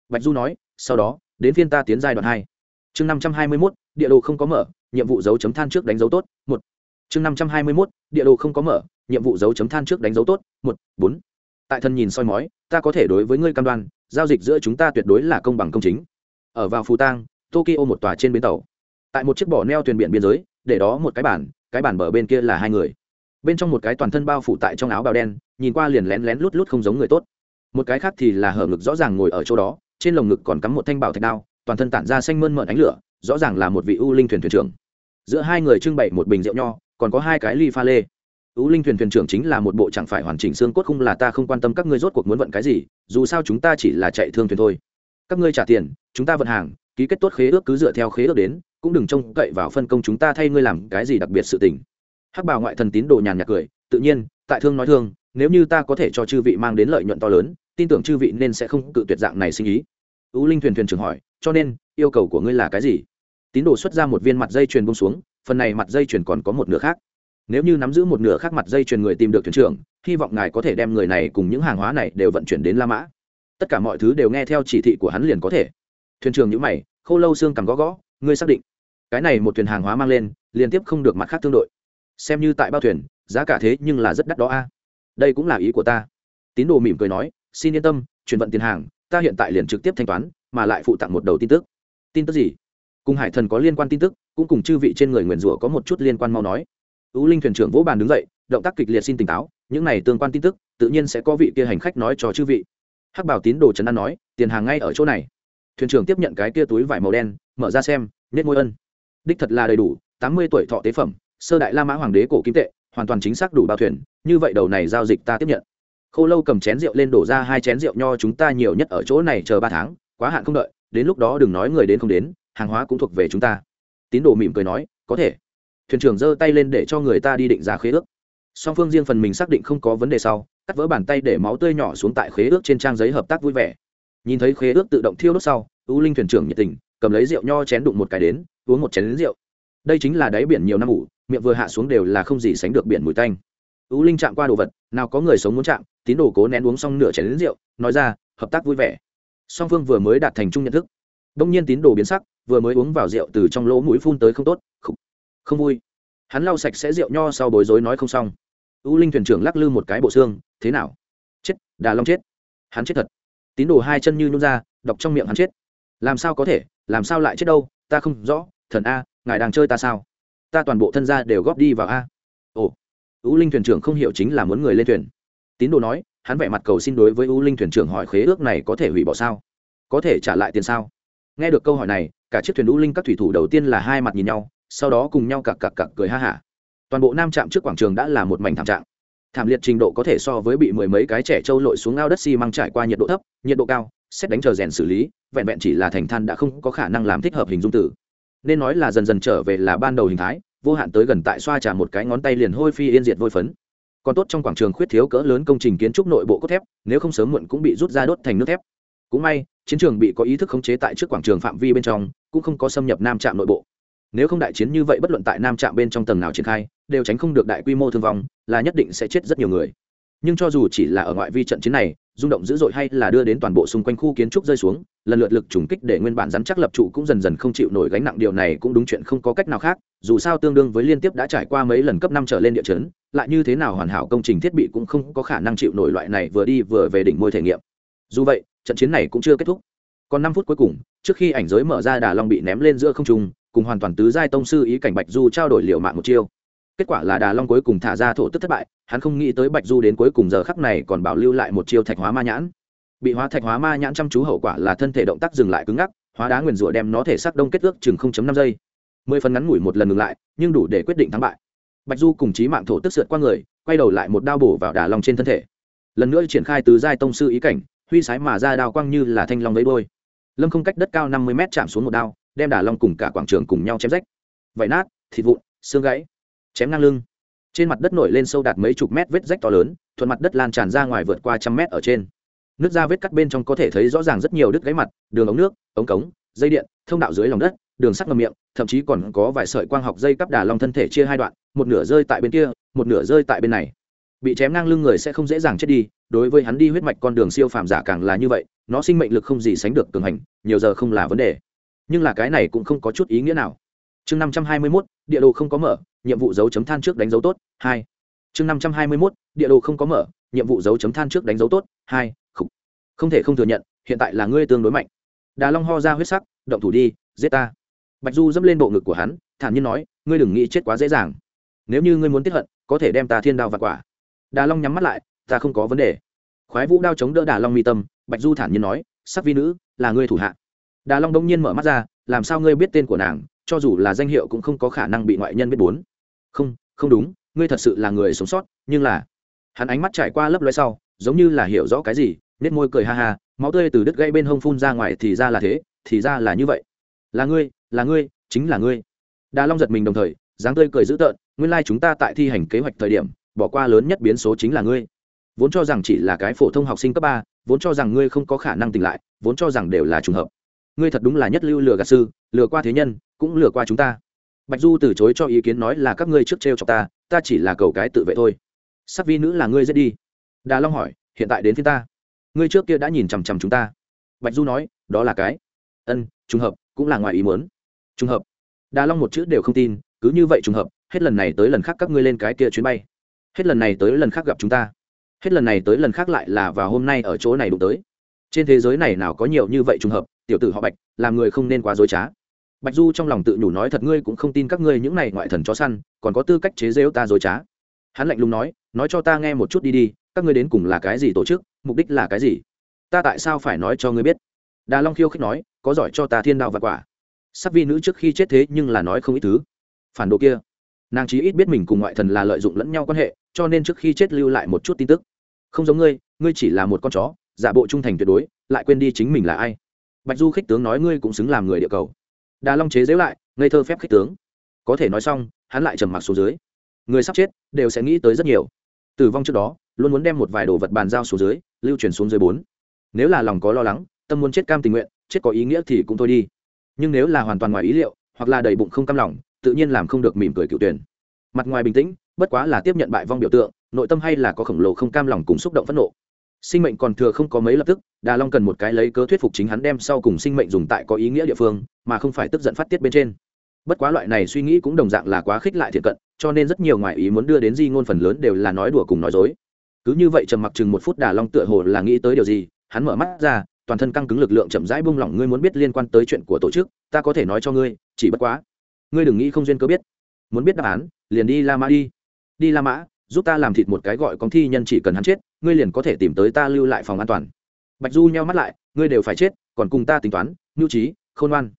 Bạch du nói, sau đó, đến phiên ta tiến giai đoạn hai. Chương năm trăm hai mươi mốt, địa đồ không có mở, nhiệm vụ dấu chấm than trước đánh dấu tốt, một. Chương năm trăm hai mươi mốt, địa đồ không có mở, nhiệm vụ dấu chấm than trước đánh dấu tốt, một. Bốn. Tại thân nhìn soi mói, ta có thể đối với ngươi cam đoan, giao dịch giữa chúng ta tuyệt đối là công bằng công chính. Ở vào phù tang, tokyo một tòa trên bến tàu. Tại một chiếc bỏ neo thuyền biển biên giới, để đó một cái bản cái bản bờ bên kia là hai người. Bên trong một cái toàn thân bao phủ tại trong áo bào đen, nhìn qua liền lén lén lút lút không giống người tốt một cái khác thì là hở ngực rõ ràng ngồi ở chỗ đó, trên lồng ngực còn cắm một thanh bảo thạch đao, toàn thân tản ra xanh mơn mởn ánh lửa, rõ ràng là một vị u linh thuyền thuyền trưởng. Giữa hai người trưng bày một bình rượu nho, còn có hai cái ly pha lê. U linh thuyền thuyền trưởng chính là một bộ chẳng phải hoàn chỉnh xương cốt không là ta không quan tâm các ngươi rốt cuộc muốn vận cái gì, dù sao chúng ta chỉ là chạy thương thuyền thôi. Các ngươi trả tiền, chúng ta vận hàng, ký kết tốt khế ước cứ dựa theo khế ước đến, cũng đừng trông cậy vào phân công chúng ta thay ngươi làm cái gì đặc biệt sự tình. Hắc bảo ngoại thần tín đồ nhàn nhạt cười, tự nhiên, tại thương nói thương nếu như ta có thể cho chư vị mang đến lợi nhuận to lớn, tin tưởng chư vị nên sẽ không cự tuyệt dạng này sinh ý. U linh thuyền thuyền trưởng hỏi, cho nên, yêu cầu của ngươi là cái gì? Tín đồ xuất ra một viên mặt dây chuyền bông xuống, phần này mặt dây chuyền còn có một nửa khác. Nếu như nắm giữ một nửa khác mặt dây chuyền người tìm được thuyền trưởng, hy vọng ngài có thể đem người này cùng những hàng hóa này đều vận chuyển đến la mã. Tất cả mọi thứ đều nghe theo chỉ thị của hắn liền có thể. Thuyền trưởng nhữ mày khâu lâu xương cằm gõ gõ, ngươi xác định. Cái này một thuyền hàng hóa mang lên, liên tiếp không được mặt khác tương đội. Xem như tại bao thuyền, giá cả thế nhưng là rất đắt đó a đây cũng là ý của ta. Tín đồ mỉm cười nói, xin yên tâm, chuyển vận tiền hàng, ta hiện tại liền trực tiếp thanh toán, mà lại phụ tặng một đầu tin tức. Tin tức gì? Cùng hải thần có liên quan tin tức, cũng cùng chư vị trên người nguyền rủa có một chút liên quan mau nói. Tú linh thuyền trưởng vỗ bàn đứng dậy, động tác kịch liệt xin tỉnh táo, những này tương quan tin tức, tự nhiên sẽ có vị kia hành khách nói cho chư vị. Hắc bảo tín đồ trấn an nói, tiền hàng ngay ở chỗ này. Thuyền trưởng tiếp nhận cái kia túi vải màu đen, mở ra xem nết môi ân. Đích thật là đầy đủ, tám mươi tuổi thọ tế phẩm, sơ đại la mã hoàng đế cổ kim tệ hoàn toàn chính xác đủ bao thuyền, như vậy đầu này giao dịch ta tiếp nhận. Khâu lâu cầm chén rượu lên đổ ra hai chén rượu nho chúng ta nhiều nhất ở chỗ này chờ ba tháng, quá hạn không đợi, đến lúc đó đừng nói người đến không đến, hàng hóa cũng thuộc về chúng ta. Tín đồ mỉm cười nói, có thể. Thuyền trưởng giơ tay lên để cho người ta đi định giá khế ước. Song phương riêng phần mình xác định không có vấn đề sau, cắt vỡ bàn tay để máu tươi nhỏ xuống tại khế ước trên trang giấy hợp tác vui vẻ. Nhìn thấy khế ước tự động thiêu đốt sau ưu linh thuyền trưởng nhiệt tình, cầm lấy rượu nho chén đụng một cái đến, uống một chén rượu đây chính là đáy biển nhiều năm ngủ miệng vừa hạ xuống đều là không gì sánh được biển mùi tanh. Tú linh chạm qua đồ vật nào có người sống muốn chạm tín đồ cố nén uống xong nửa chén đến rượu nói ra hợp tác vui vẻ. Song phương vừa mới đạt thành chung nhận thức. Đông nhiên tín đồ biến sắc vừa mới uống vào rượu từ trong lỗ mũi phun tới không tốt không, không vui. Hắn lau sạch sẽ rượu nho sau bối rối nói không xong. U linh thuyền trưởng lắc lư một cái bộ xương thế nào? Chết đà long chết. Hắn chết thật. Tín đồ hai chân như nhún ra đọc trong miệng hắn chết. Làm sao có thể làm sao lại chết đâu ta không rõ thần a ngài đang chơi ta sao? Ta toàn bộ thân gia đều góp đi vào a. Ồ, u linh thuyền trưởng không hiểu chính là muốn người lên thuyền. Tín đồ nói, hắn vẻ mặt cầu xin đối với u linh thuyền trưởng hỏi khế ước này có thể hủy bỏ sao? Có thể trả lại tiền sao? Nghe được câu hỏi này, cả chiếc thuyền u linh các thủy thủ đầu tiên là hai mặt nhìn nhau, sau đó cùng nhau cặc cặc cặc cười ha hả. Toàn bộ nam trạm trước quảng trường đã là một mảnh thảm trạng. Thảm liệt trình độ có thể so với bị mười mấy cái trẻ trâu lội xuống ao đất xi măng trải qua nhiệt độ thấp, nhiệt độ cao, xét đánh chờ rèn xử lý, vẹn vẹn chỉ là thành than đã không có khả năng làm thích hợp hình dung tử nên nói là dần dần trở về là ban đầu hình thái, vô hạn tới gần tại xoa trả một cái ngón tay liền hôi phi yên diệt vôi phấn. Còn tốt trong quảng trường khuyết thiếu cỡ lớn công trình kiến trúc nội bộ cốt thép, nếu không sớm muộn cũng bị rút ra đốt thành nước thép. Cũng may, chiến trường bị có ý thức khống chế tại trước quảng trường phạm vi bên trong, cũng không có xâm nhập nam trạm nội bộ. Nếu không đại chiến như vậy bất luận tại nam trạm bên trong tầng nào triển khai, đều tránh không được đại quy mô thương vong, là nhất định sẽ chết rất nhiều người. Nhưng cho dù chỉ là ở ngoại vi trận chiến này rung động dữ dội hay là đưa đến toàn bộ xung quanh khu kiến trúc rơi xuống, lần lượt lực trùng kích để nguyên bản rắn chắc lập trụ cũng dần dần không chịu nổi gánh nặng. Điều này cũng đúng chuyện không có cách nào khác, dù sao tương đương với liên tiếp đã trải qua mấy lần cấp năm trở lên địa chấn, lại như thế nào hoàn hảo công trình thiết bị cũng không có khả năng chịu nổi loại này vừa đi vừa về đỉnh môi thể nghiệm. Dù vậy, trận chiến này cũng chưa kết thúc. Còn năm phút cuối cùng, trước khi ảnh giới mở ra đà long bị ném lên giữa không trung, cùng hoàn toàn tứ giai tông sư ý cảnh bạch du trao đổi liệu mạng một chiêu kết quả là đà long cuối cùng thả ra thổ tức thất bại, hắn không nghĩ tới bạch du đến cuối cùng giờ khắc này còn bảo lưu lại một chiêu thạch hóa ma nhãn. Bị hóa thạch hóa ma nhãn chăm chú hậu quả là thân thể động tác dừng lại cứng ngắc, hóa đá nguyền rủa đem nó thể xác đông kết ước chừng năm giây. Mười phần ngắn ngủi một lần ngừng lại, nhưng đủ để quyết định thắng bại. Bạch du cùng chí mạng thổ tức sượt qua người, quay đầu lại một đao bổ vào đà long trên thân thể. Lần nữa triển khai từ giai tông sư ý cảnh, huy sái mà ra đao quang như là thanh long lấy đôi. Lâm không cách đất cao năm mươi mét chạm xuống một đao, đem đà long cùng cả quảng trường cùng nhau chém rách. Vải nát, thịt vụn, xương gãy chém ngang lưng. Trên mặt đất nổi lên sâu đạt mấy chục mét vết rách to lớn, thuận mặt đất lan tràn ra ngoài vượt qua trăm mét ở trên. Nước ra vết cắt bên trong có thể thấy rõ ràng rất nhiều đứt gáy mặt, đường ống nước, ống cống, dây điện, thông đạo dưới lòng đất, đường sắt ngầm miệng, thậm chí còn có vài sợi quang học dây cắp đà long thân thể chia hai đoạn, một nửa rơi tại bên kia, một nửa rơi tại bên này. Bị chém ngang lưng người sẽ không dễ dàng chết đi, đối với hắn đi huyết mạch con đường siêu phàm giả càng là như vậy, nó sinh mệnh lực không gì sánh được cường hành, nhiều giờ không là vấn đề. Nhưng là cái này cũng không có chút ý nghĩa nào. Chương năm trăm hai mươi mốt, địa đồ không có mở nhiệm vụ dấu chấm than trước đánh dấu tốt, hai. Chương năm trăm hai mươi mốt, địa đồ không có mở, nhiệm vụ dấu chấm than trước đánh dấu tốt, hai. Không. không thể không thừa nhận, hiện tại là ngươi tương đối mạnh. Đà long ho ra huyết sắc, động thủ đi, giết ta. Bạch du dẫm lên bộ ngực của hắn, thản nhiên nói, ngươi đừng nghĩ chết quá dễ dàng. Nếu như ngươi muốn tiếp hận, có thể đem ta thiên đao và quả. Đà long nhắm mắt lại, ta không có vấn đề. Khoái vũ đao chống đỡ đà long mi tâm, bạch du thản nhiên nói, sắc vi nữ, là ngươi thủ hạ. Đà long đông nhiên mở mắt ra, làm sao ngươi biết tên của nàng, cho dù là danh hiệu cũng không có khả năng bị ngoại nhân biết bốn không không đúng, ngươi thật sự là người sống sót, nhưng là hắn ánh mắt trải qua lớp lóe sau, giống như là hiểu rõ cái gì nết môi cười ha ha, máu tươi từ đứt gãy bên hông phun ra ngoài, thì ra là thế, thì ra là như vậy. Là ngươi là ngươi, chính là ngươi. Đà long giật mình đồng thời, dáng tươi cười dữ tợn, nguyên lai chúng ta tại thi hành kế hoạch thời điểm, bỏ qua lớn nhất biến số chính là ngươi. Vốn cho rằng chỉ là cái phổ thông học sinh cấp ba, vốn cho rằng ngươi không có khả năng tỉnh lại, vốn cho rằng đều là trùng hợp. Ngươi thật đúng là nhất lưu lừa gạt sư, lừa qua thế nhân, cũng lừa qua chúng ta bạch du từ chối cho ý kiến nói là các ngươi trước t r e o chọc ta ta chỉ là cầu cái tự vệ thôi. Sắc vi nữ là ngươi dễ đi. Đà long hỏi, hiện tại đến phía ta. Ngươi trước kia đã nhìn chằm chằm chúng ta. Bạch du nói, đó là cái. Ân, trùng hợp, cũng là ngoài ý muốn. Trùng hợp. Đà long một chữ đều không tin, cứ như vậy trùng hợp, hết lần này tới lần khác các ngươi lên cái kia chuyến bay. Hết lần này tới lần khác gặp chúng ta. Hết lần này tới lần khác lại là vào hôm nay ở chỗ này đụng tới. Trên thế giới này nào có nhiều như vậy trùng hợp, tiểu tử họ bạch, làm người không nên quá dối trá bạch du trong lòng tự nhủ nói, thật ngươi cũng không tin các ngươi những này ngoại thần chó săn, còn có tư cách chế rêu ta dối trá. Hắn lạnh lùng nói nói cho ta nghe một chút đi đi, các ngươi đến cùng là cái gì tổ chức, mục đích là cái gì? Ta tại sao phải nói cho ngươi biết? Đà long khiêu khích nói, có giỏi cho ta thiên đạo và quả. Sắc vi nữ trước khi chết thế nhưng là nói không ít thứ. Phản đồ kia. Nàng chí ít biết mình cùng ngoại thần là lợi dụng lẫn nhau quan hệ, cho nên trước khi chết lưu lại một chút tin tức. Không giống ngươi ngươi chỉ là một con chó, giả bộ trung thành tuyệt đối, lại quên đi chính mình là ai. Bạch du khích tướng nói, ngươi cũng xứng làm người địa cầu đà long chế giễu lại, ngây thơ phép khích tướng. Có thể nói xong, hắn lại trầm mặc xuống dưới. Người sắp chết, đều sẽ nghĩ tới rất nhiều. Tử vong trước đó, luôn muốn đem một vài đồ vật bàn giao xuống dưới, lưu truyền xuống dưới bốn. Nếu là lòng có lo lắng, tâm muốn chết cam tình nguyện, chết có ý nghĩa thì cũng thôi đi. Nhưng nếu là hoàn toàn ngoài ý liệu, hoặc là đầy bụng không cam lòng, tự nhiên làm không được mỉm cười cựu tuyển. Mặt ngoài bình tĩnh, bất quá là tiếp nhận bại vong biểu tượng, nội tâm hay là có khổng lồ không cam lòng cùng xúc động phẫn nộ sinh mệnh còn thừa không có mấy lập tức, đà long cần một cái lấy cớ thuyết phục chính hắn đem sau cùng sinh mệnh dùng tại có ý nghĩa địa phương, mà không phải tức giận phát tiết bên trên. Bất quá loại này suy nghĩ cũng đồng dạng là quá khích lại thiện cận, cho nên rất nhiều ngoại ý muốn đưa đến di ngôn phần lớn đều là nói đùa cùng nói dối. Cứ như vậy trầm mặc chừng một phút đà long tựa hồ là nghĩ tới điều gì, hắn mở mắt ra, toàn thân căng cứng lực lượng chậm rãi bung lỏng, ngươi muốn biết liên quan tới chuyện của tổ chức, ta có thể nói cho ngươi, chỉ bất quá, ngươi đừng nghĩ không duyên cơ biết. Muốn biết đáp án, liền đi la mã đi. Đi la mã giúp ta làm thịt một cái gọi con thi nhân chỉ cần hắn chết, ngươi liền có thể tìm tới ta lưu lại phòng an toàn. Bạch du nheo mắt lại, ngươi đều phải chết, còn cùng ta tính toán, nhu trí, khôn ngoan.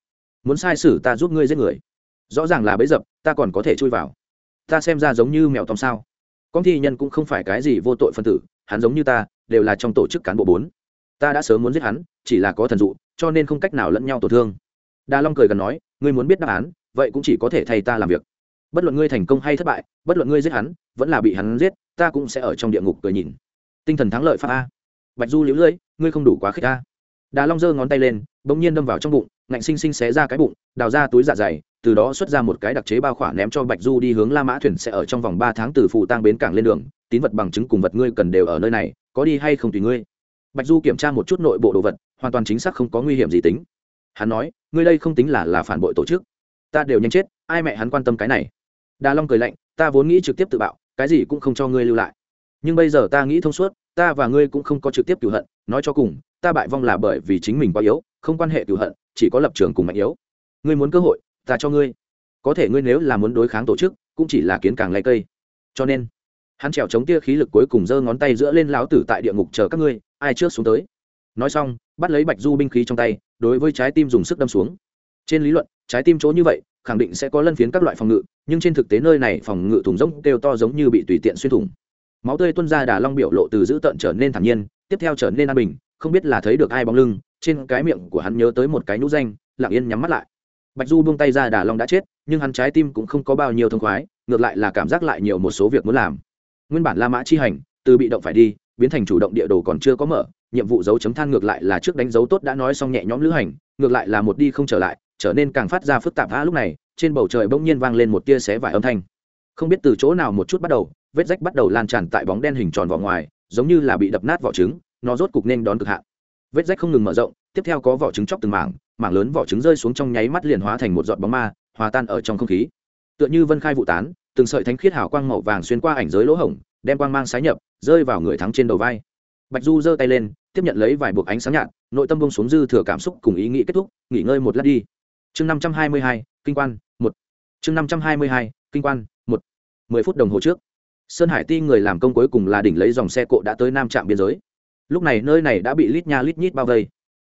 Muốn sai sử ta giúp ngươi giết người. Rõ ràng là bấy dập, ta còn có thể chui vào. Ta xem ra giống như mèo tòm sao. Con thi nhân cũng không phải cái gì vô tội phân tử, hắn giống như ta, đều là trong tổ chức cán bộ bốn. Ta đã sớm muốn giết hắn, chỉ là có thần dụ, cho nên không cách nào lẫn nhau tổn thương. Đà long cười gần nói, ngươi muốn biết đáp án, vậy cũng chỉ có thể thay ta làm việc bất luận ngươi thành công hay thất bại, bất luận ngươi giết hắn, vẫn là bị hắn giết, ta cũng sẽ ở trong địa ngục cười nhìn. Tinh thần thắng lợi pháp a. Bạch du liễu lưỡi, ngươi không đủ quá khích a. Đà long giơ ngón tay lên, bỗng nhiên đâm vào trong bụng, ngạnh xinh xinh xé ra cái bụng, đào ra túi dạ dày, từ đó xuất ra một cái đặc chế bao khỏa ném cho bạch du đi hướng la mã thuyền sẽ ở trong vòng ba tháng từ phụ tang bến cảng lên đường, tín vật bằng chứng cùng vật ngươi cần đều ở nơi này, có đi hay không tùy ngươi. Bạch du kiểm tra một chút nội bộ đồ vật, hoàn toàn chính xác không có nguy hiểm gì tính. Hắn nói, ngươi đây không tính là là phản bội tổ chức. Ta đều nhanh chết, ai mẹ hắn quan tâm cái này? Đà long cười lạnh, ta vốn nghĩ trực tiếp tự bạo, cái gì cũng không cho ngươi lưu lại. Nhưng bây giờ ta nghĩ thông suốt, ta và ngươi cũng không có trực tiếp cửu hận, nói cho cùng, ta bại vong là bởi vì chính mình quá yếu, không quan hệ cửu hận, chỉ có lập trường cùng mạnh yếu. Ngươi muốn cơ hội, ta cho ngươi. Có thể ngươi nếu là muốn đối kháng tổ chức, cũng chỉ là kiến càng lây cây. Cho nên, hắn trèo chống tia khí lực cuối cùng giơ ngón tay giữa lên láo tử tại địa ngục chờ các ngươi, ai trước xuống tới. Nói xong, bắt lấy bạch du binh khí trong tay, đối với trái tim dùng sức đâm xuống trên lý luận, trái tim chỗ như vậy, khẳng định sẽ có lân phiến các loại phòng ngự, nhưng trên thực tế nơi này phòng ngự thùng rỗng đều to giống như bị tùy tiện xuyên thủng. Máu tươi tuôn ra đà long biểu lộ từ dữ tợn trở nên thản nhiên, tiếp theo trở nên an bình, không biết là thấy được ai bóng lưng, trên cái miệng của hắn nhớ tới một cái nhũ danh, lặng yên nhắm mắt lại. Bạch du buông tay ra đà long đã chết, nhưng hắn trái tim cũng không có bao nhiêu thông khoái, ngược lại là cảm giác lại nhiều một số việc muốn làm. Nguyên bản la mã chi hành, từ bị động phải đi, biến thành chủ động địa đồ còn chưa có mở, nhiệm vụ dấu chấm than ngược lại là trước đánh dấu tốt đã nói xong nhẹ nhõm lữ hành, ngược lại là một đi không trở lại trở nên càng phát ra phức tạp tha lúc này, trên bầu trời bỗng nhiên vang lên một tia xé vải âm thanh. Không biết từ chỗ nào một chút bắt đầu, vết rách bắt đầu lan tràn tại bóng đen hình tròn vỏ ngoài, giống như là bị đập nát vỏ trứng, nó rốt cục nên đón cực hạn. Vết rách không ngừng mở rộng, tiếp theo có vỏ trứng chóc từng mảng mảng lớn vỏ trứng rơi xuống trong nháy mắt liền hóa thành một giọt bóng ma, hòa tan ở trong không khí. Tựa như vân khai vụ tán, từng sợi thánh khiết hào quang màu vàng xuyên qua ảnh giới lỗ hổng, đem quang mang sái nhập, rơi vào người thắng trên đầu vai. Bạch du giơ tay lên, tiếp nhận lấy vài buộc ánh sáng nhạt, nội tâm bông xuống dư thừa cảm xúc cùng ý nghĩ kết thúc, nghỉ ngơi một lát đi chương năm trăm hai mươi hai, kinh quan, một. Chương năm trăm hai mươi hai, kinh quan, một. Mười phút đồng hồ trước, sơn hải ti người làm công cuối cùng là đỉnh lấy dòng xe cộ đã tới nam trạm biên giới. Lúc này nơi này đã bị lít nha lít nhít bao vây.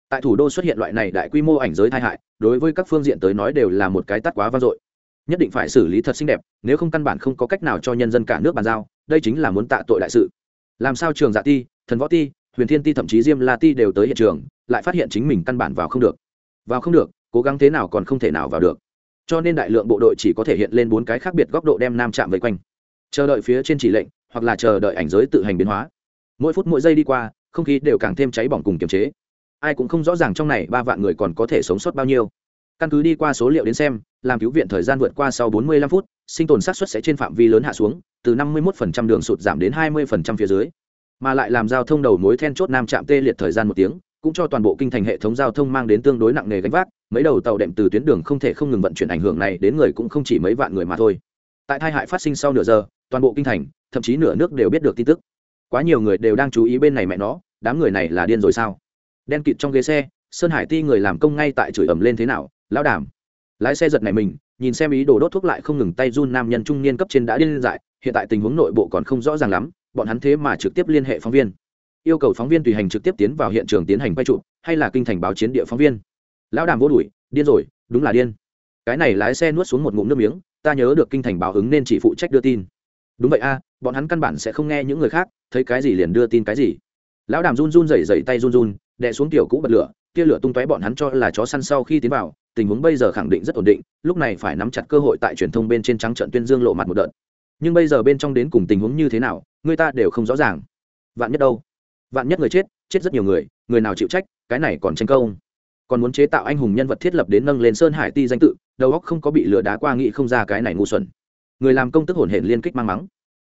Tại thủ đô xuất hiện loại này đại quy mô ảnh giới tai hại, đối với các phương diện tới nói đều là một cái tắt quá vang dội. Nhất định phải xử lý thật xinh đẹp, nếu không căn bản không có cách nào cho nhân dân cả nước bàn giao, đây chính là muốn tạ tội đại sự. Làm sao trường dạ ti, thần võ ti, huyền thiên ti thậm chí diêm la ti đều tới hiện trường, lại phát hiện chính mình căn bản vào không được. Vào không được cố gắng thế nào còn không thể nào vào được. Cho nên đại lượng bộ đội chỉ có thể hiện lên bốn cái khác biệt góc độ đem nam chạm vây quanh. Chờ đợi phía trên chỉ lệnh, hoặc là chờ đợi ảnh giới tự hành biến hóa. Mỗi phút mỗi giây đi qua, không khí đều càng thêm cháy bỏng cùng kiềm chế. Ai cũng không rõ ràng trong này ba vạn người còn có thể sống sót bao nhiêu. Căn cứ đi qua số liệu đến xem, làm cứu viện thời gian vượt qua sau 45 phút, sinh tồn xác suất sẽ trên phạm vi lớn hạ xuống, từ 51% đường sụt giảm đến 20% phía dưới. Mà lại làm giao thông đầu mối then chốt nam trạm tê liệt thời gian một tiếng cũng cho toàn bộ kinh thành hệ thống giao thông mang đến tương đối nặng nề gánh vác, mấy đầu tàu đệm từ tuyến đường không thể không ngừng vận chuyển ảnh hưởng này đến người cũng không chỉ mấy vạn người mà thôi. Tại tai hại phát sinh sau nửa giờ, toàn bộ kinh thành, thậm chí nửa nước đều biết được tin tức. Quá nhiều người đều đang chú ý bên này mẹ nó, đám người này là điên rồi sao? Đen kịt trong ghế xe, sơn hải ti người làm công ngay tại chửi ẩm lên thế nào, lão đảm. lái xe giật này mình, nhìn xem ý đồ đốt thuốc lại không ngừng tay run nam nhân trung niên cấp trên đã điên dại, hiện tại tình huống nội bộ còn không rõ ràng lắm, bọn hắn thế mà trực tiếp liên hệ phóng viên yêu cầu phóng viên tùy hành trực tiếp tiến vào hiện trường tiến hành quay trụ, hay là kinh thành báo chiến địa phóng viên. Lão đàm vô đuổi, điên rồi, đúng là điên. Cái này lái xe nuốt xuống một ngụm nước miếng, ta nhớ được kinh thành báo ứng nên chỉ phụ trách đưa tin. Đúng vậy a, bọn hắn căn bản sẽ không nghe những người khác, thấy cái gì liền đưa tin cái gì. Lão đàm run run rẩy rẩy tay run run, đè xuống tiểu cũ bật lửa, tia lửa tung tóe bọn hắn cho là chó săn sau khi tiến vào, tình huống bây giờ khẳng định rất ổn định, lúc này phải nắm chặt cơ hội tại truyền thông bên trên trắng trận tuyên dương lộ mặt một đợt. Nhưng bây giờ bên trong đến cùng tình huống như thế nào, người ta đều không rõ ràng. Vạn nhất đâu? Vạn nhất người chết chết rất nhiều người người nào chịu trách, cái này còn tranh công. Còn muốn chế tạo anh hùng nhân vật thiết lập đến nâng lên sơn hải ti danh tự, đầu óc không có bị lửa đá qua nghĩ không ra cái này ngu xuẩn. Người làm công tức hồn hển liên kích mang mắng.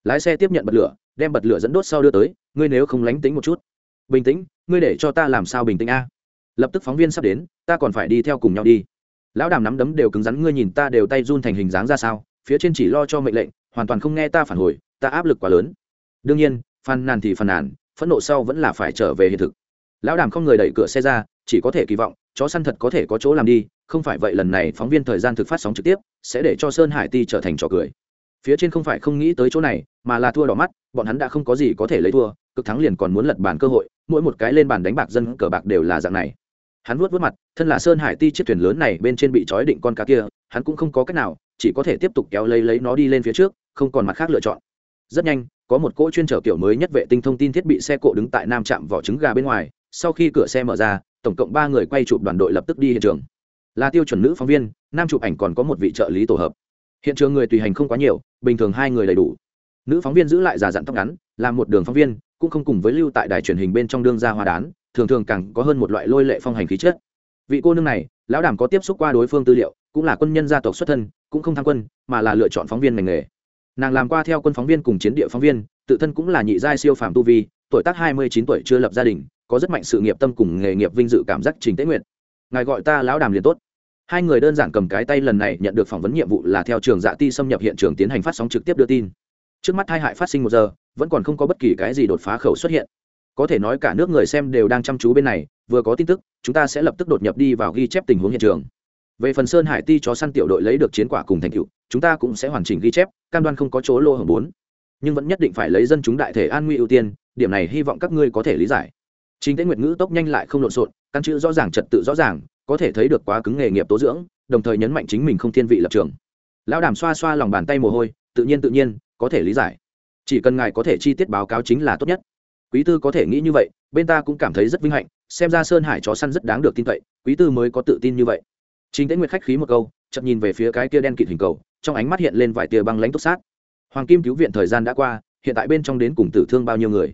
Lái xe tiếp nhận bật lửa, đem bật lửa dẫn đốt sau đưa tới, ngươi nếu không lánh tính một chút. Bình tĩnh, ngươi để cho ta làm sao bình tĩnh a? Lập tức phóng viên sắp đến, ta còn phải đi theo cùng nhau đi. Lão đàm nắm đấm đều cứng rắn, ngươi nhìn ta đều tay run thành hình dáng ra sao, phía trên chỉ lo cho mệnh lệnh, hoàn toàn không nghe ta phản hồi, ta áp lực quá lớn. Đương nhiên, phàn nàn thì phàn nàn phẫn nộ sau vẫn là phải trở về hiện thực. Lão đàm không người đẩy cửa xe ra, chỉ có thể kỳ vọng, chó săn thật có thể có chỗ làm đi, không phải vậy lần này phóng viên thời gian thực phát sóng trực tiếp, sẽ để cho sơn hải ti trở thành trò cười. Phía trên không phải không nghĩ tới chỗ này, mà là thua đỏ mắt, bọn hắn đã không có gì có thể lấy thua, cực thắng liền còn muốn lật bàn cơ hội, mỗi một cái lên bàn đánh bạc dân cờ bạc đều là dạng này. Hắn vuốt vuốt mặt, thân là sơn hải ti chiếc thuyền lớn này bên trên bị trói định con cá kia, hắn cũng không có cách nào, chỉ có thể tiếp tục kéo lấy lấy nó đi lên phía trước, không còn mặt khác lựa chọn. Rất nhanh có một cỗ chuyên trở kiểu mới nhất vệ tinh thông tin thiết bị xe cộ đứng tại nam trạm vỏ trứng gà bên ngoài, sau khi cửa xe mở ra, tổng cộng ba người quay chụp đoàn đội lập tức đi hiện trường. Là tiêu chuẩn nữ phóng viên, nam chụp ảnh còn có một vị trợ lý tổ hợp. Hiện trường người tùy hành không quá nhiều, bình thường hai người đầy đủ. Nữ phóng viên giữ lại già dặn tóc ngắn làm một đường phóng viên, cũng không cùng với lưu tại đài truyền hình bên trong đương gia hoa đán, thường thường càng có hơn một loại lôi lệ phong hành khí chất. Vị cô nương này, lão đàm có tiếp xúc qua đối phương tư liệu, cũng là quân nhân gia tộc xuất thân, cũng không tham quân, mà là lựa chọn phóng viên ngành nghề nàng làm qua theo quân phóng viên cùng chiến địa phóng viên, tự thân cũng là nhị giai siêu phàm tu vi, tuổi tác hai mươi chín tuổi chưa lập gia đình, có rất mạnh sự nghiệp tâm cùng nghề nghiệp vinh dự cảm giác trình tế nguyện. Ngài gọi ta lão đàm liền tốt. Hai người đơn giản cầm cái tay lần này nhận được phỏng vấn nhiệm vụ là theo trường dạ ti xâm nhập hiện trường tiến hành phát sóng trực tiếp đưa tin. Trước mắt hai hại phát sinh một giờ, vẫn còn không có bất kỳ cái gì đột phá khẩu xuất hiện. Có thể nói cả nước người xem đều đang chăm chú bên này, vừa có tin tức, chúng ta sẽ lập tức đột nhập đi vào ghi chép tình huống hiện trường về phần sơn hải ti chó săn tiểu đội lấy được chiến quả cùng thành tựu, chúng ta cũng sẽ hoàn chỉnh ghi chép, cam đoan không có chỗ lô hồng bốn. Nhưng vẫn nhất định phải lấy dân chúng đại thể an nguy ưu tiên, điểm này hy vọng các ngươi có thể lý giải. Chính tế nguyệt ngữ tốc nhanh lại không lộn xộn, căn chữ rõ ràng, trật tự rõ ràng, có thể thấy được quá cứng nghề nghiệp tố dưỡng, đồng thời nhấn mạnh chính mình không thiên vị lập trường. Lão đàm xoa xoa lòng bàn tay mồ hôi, tự nhiên tự nhiên, có thể lý giải. Chỉ cần ngài có thể chi tiết báo cáo chính là tốt nhất. Quý tư có thể nghĩ như vậy, bên ta cũng cảm thấy rất vinh hạnh, xem ra sơn hải chó săn rất đáng được tin cậy, quý tư mới có tự tin như vậy chính tế nguyệt khách khí một câu chậm nhìn về phía cái kia đen kịt hình cầu, trong ánh mắt hiện lên vài tia băng lãnh túc sát. Hoàng kim cứu viện thời gian đã qua, hiện tại bên trong đến cùng tử thương bao nhiêu người?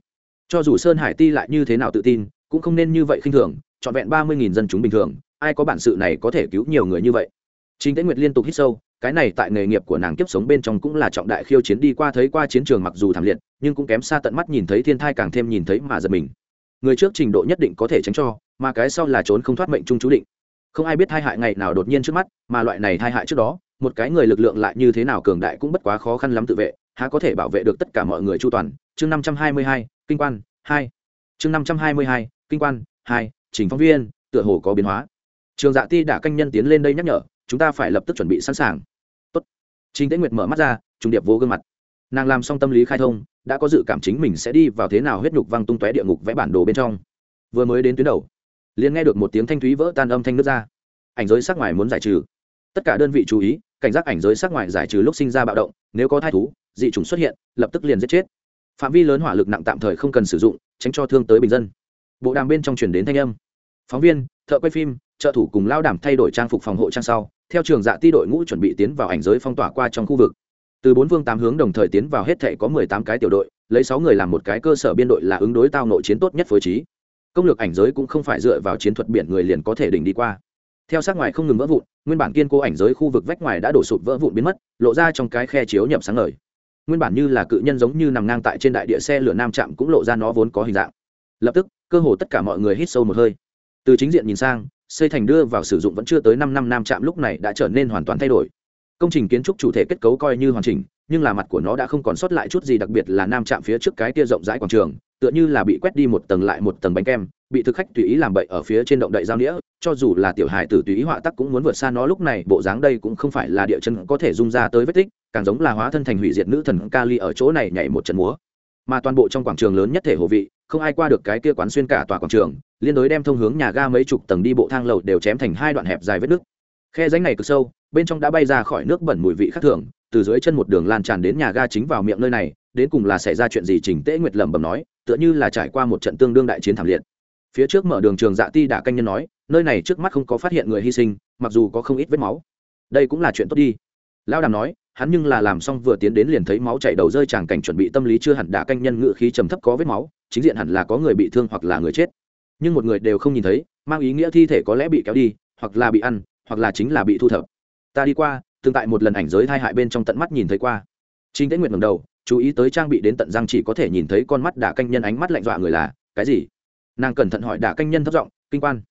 Cho dù sơn hải ti lại như thế nào tự tin, cũng không nên như vậy khinh thường, trọn vẹn ba mươi nghìn dân chúng bình thường, ai có bản sự này có thể cứu nhiều người như vậy? Chính tế nguyệt liên tục hít sâu, cái này tại nghề nghiệp của nàng kiếp sống bên trong cũng là trọng đại khiêu chiến đi qua thấy qua chiến trường mặc dù thảm liệt, nhưng cũng kém xa tận mắt nhìn thấy thiên thai càng thêm nhìn thấy mà giật mình. Người trước trình độ nhất định có thể tránh cho, mà cái sau là trốn không thoát mệnh trung chú định không ai biết tai hại ngày nào đột nhiên trước mắt, mà loại này tai hại trước đó, một cái người lực lượng lại như thế nào cường đại cũng bất quá khó khăn lắm tự vệ, há có thể bảo vệ được tất cả mọi người chu toàn. Chương năm trăm hai mươi hai, kinh quan, hai. Chương năm trăm hai mươi hai, kinh quan, hai, trình phóng viên, tựa hồ có biến hóa. Trường dạ ti đã canh nhân tiến lên đây nhắc nhở, chúng ta phải lập tức chuẩn bị sẵn sàng. Tốt. trình tế nguyệt mở mắt ra, trùng điệp vô gương mặt. Nàng làm xong tâm lý khai thông, đã có dự cảm chính mình sẽ đi vào thế nào huyết nhục văng tung tóe địa ngục vẽ bản đồ bên trong. Vừa mới đến tuyến đầu liền nghe được một tiếng thanh thúy vỡ tan âm thanh nước ra. Ảnh giới sắc ngoài muốn giải trừ. Tất cả đơn vị chú ý, cảnh giác ảnh giới sắc ngoài giải trừ lúc sinh ra bạo động, nếu có thai thú, dị chủng xuất hiện, lập tức liền giết chết. Phạm vi lớn hỏa lực nặng tạm thời không cần sử dụng, tránh cho thương tới bình dân. Bộ đàm bên trong chuyển đến thanh âm. Phóng viên, thợ quay phim, trợ thủ cùng lao đảm thay đổi trang phục phòng hộ trang sau, theo trường dạ ti đội ngũ chuẩn bị tiến vào ảnh giới phong tỏa qua trong khu vực. Từ bốn vương tám hướng đồng thời tiến vào hết thể có mười tám cái tiểu đội, lấy sáu người làm một cái cơ sở biên đội là ứng đối tao nội chiến tốt nhất phối trí công lược ảnh giới cũng không phải dựa vào chiến thuật biển người liền có thể đỉnh đi qua. Theo sát ngoài không ngừng vỡ vụn, nguyên bản kiên cố ảnh giới khu vực vách ngoài đã đổ sụp vỡ vụn biến mất, lộ ra trong cái khe chiếu nhậm sáng ngời. Nguyên bản như là cự nhân giống như nằm ngang tại trên đại địa xe lửa nam trạm cũng lộ ra nó vốn có hình dạng. Lập tức, cơ hồ tất cả mọi người hít sâu một hơi. Từ chính diện nhìn sang, xây thành đưa vào sử dụng vẫn chưa tới năm năm nam trạm lúc này đã trở nên hoàn toàn thay đổi. Công trình kiến trúc chủ thể kết cấu coi như hoàn chỉnh nhưng là mặt của nó đã không còn sót lại chút gì đặc biệt là nam trạm phía trước cái kia rộng rãi quảng trường, tựa như là bị quét đi một tầng lại một tầng bánh kem, bị thực khách tùy ý làm bậy ở phía trên động đậy giao nghĩa cho dù là tiểu hài tử tùy ý họa tắc cũng muốn vượt xa nó lúc này, bộ dáng đây cũng không phải là địa chân có thể dung ra tới vết tích, càng giống là hóa thân thành hủy diệt nữ thần kali ở chỗ này nhảy một trận múa. Mà toàn bộ trong quảng trường lớn nhất thể hồ vị, không ai qua được cái kia quán xuyên cả tòa quảng trường, liên đối đem thông hướng nhà ga mấy chục tầng đi bộ thang lầu đều chém thành hai đoạn hẹp dài vết nước khe ránh này cực sâu, bên trong đã bay ra khỏi nước bẩn mùi vị khác thường từ dưới chân một đường lan tràn đến nhà ga chính vào miệng nơi này, đến cùng là xảy ra chuyện gì trình tễ nguyệt lẩm bẩm nói, tựa như là trải qua một trận tương đương đại chiến thảm liệt. Phía trước mở đường trường dạ ti đã canh nhân nói, nơi này trước mắt không có phát hiện người hy sinh, mặc dù có không ít vết máu. Đây cũng là chuyện tốt đi. Lao đàm nói, hắn nhưng là làm xong vừa tiến đến liền thấy máu chảy đầu rơi tràng cảnh chuẩn bị tâm lý chưa hẳn đã canh nhân ngự khí trầm thấp có vết máu, chính diện hẳn là có người bị thương hoặc là người chết. Nhưng một người đều không nhìn thấy, mang ý nghĩa thi thể có lẽ bị kéo đi, hoặc là bị ăn, hoặc là chính là bị thu thập. Ta đi qua tương tại một lần ảnh giới thai hại bên trong tận mắt nhìn thấy qua. Chính tế nguyện ngầm đầu, chú ý tới trang bị đến tận răng chỉ có thể nhìn thấy con mắt đả canh nhân ánh mắt lạnh dọa người là, cái gì? Nàng cẩn thận hỏi đả canh nhân thất giọng, kinh quan.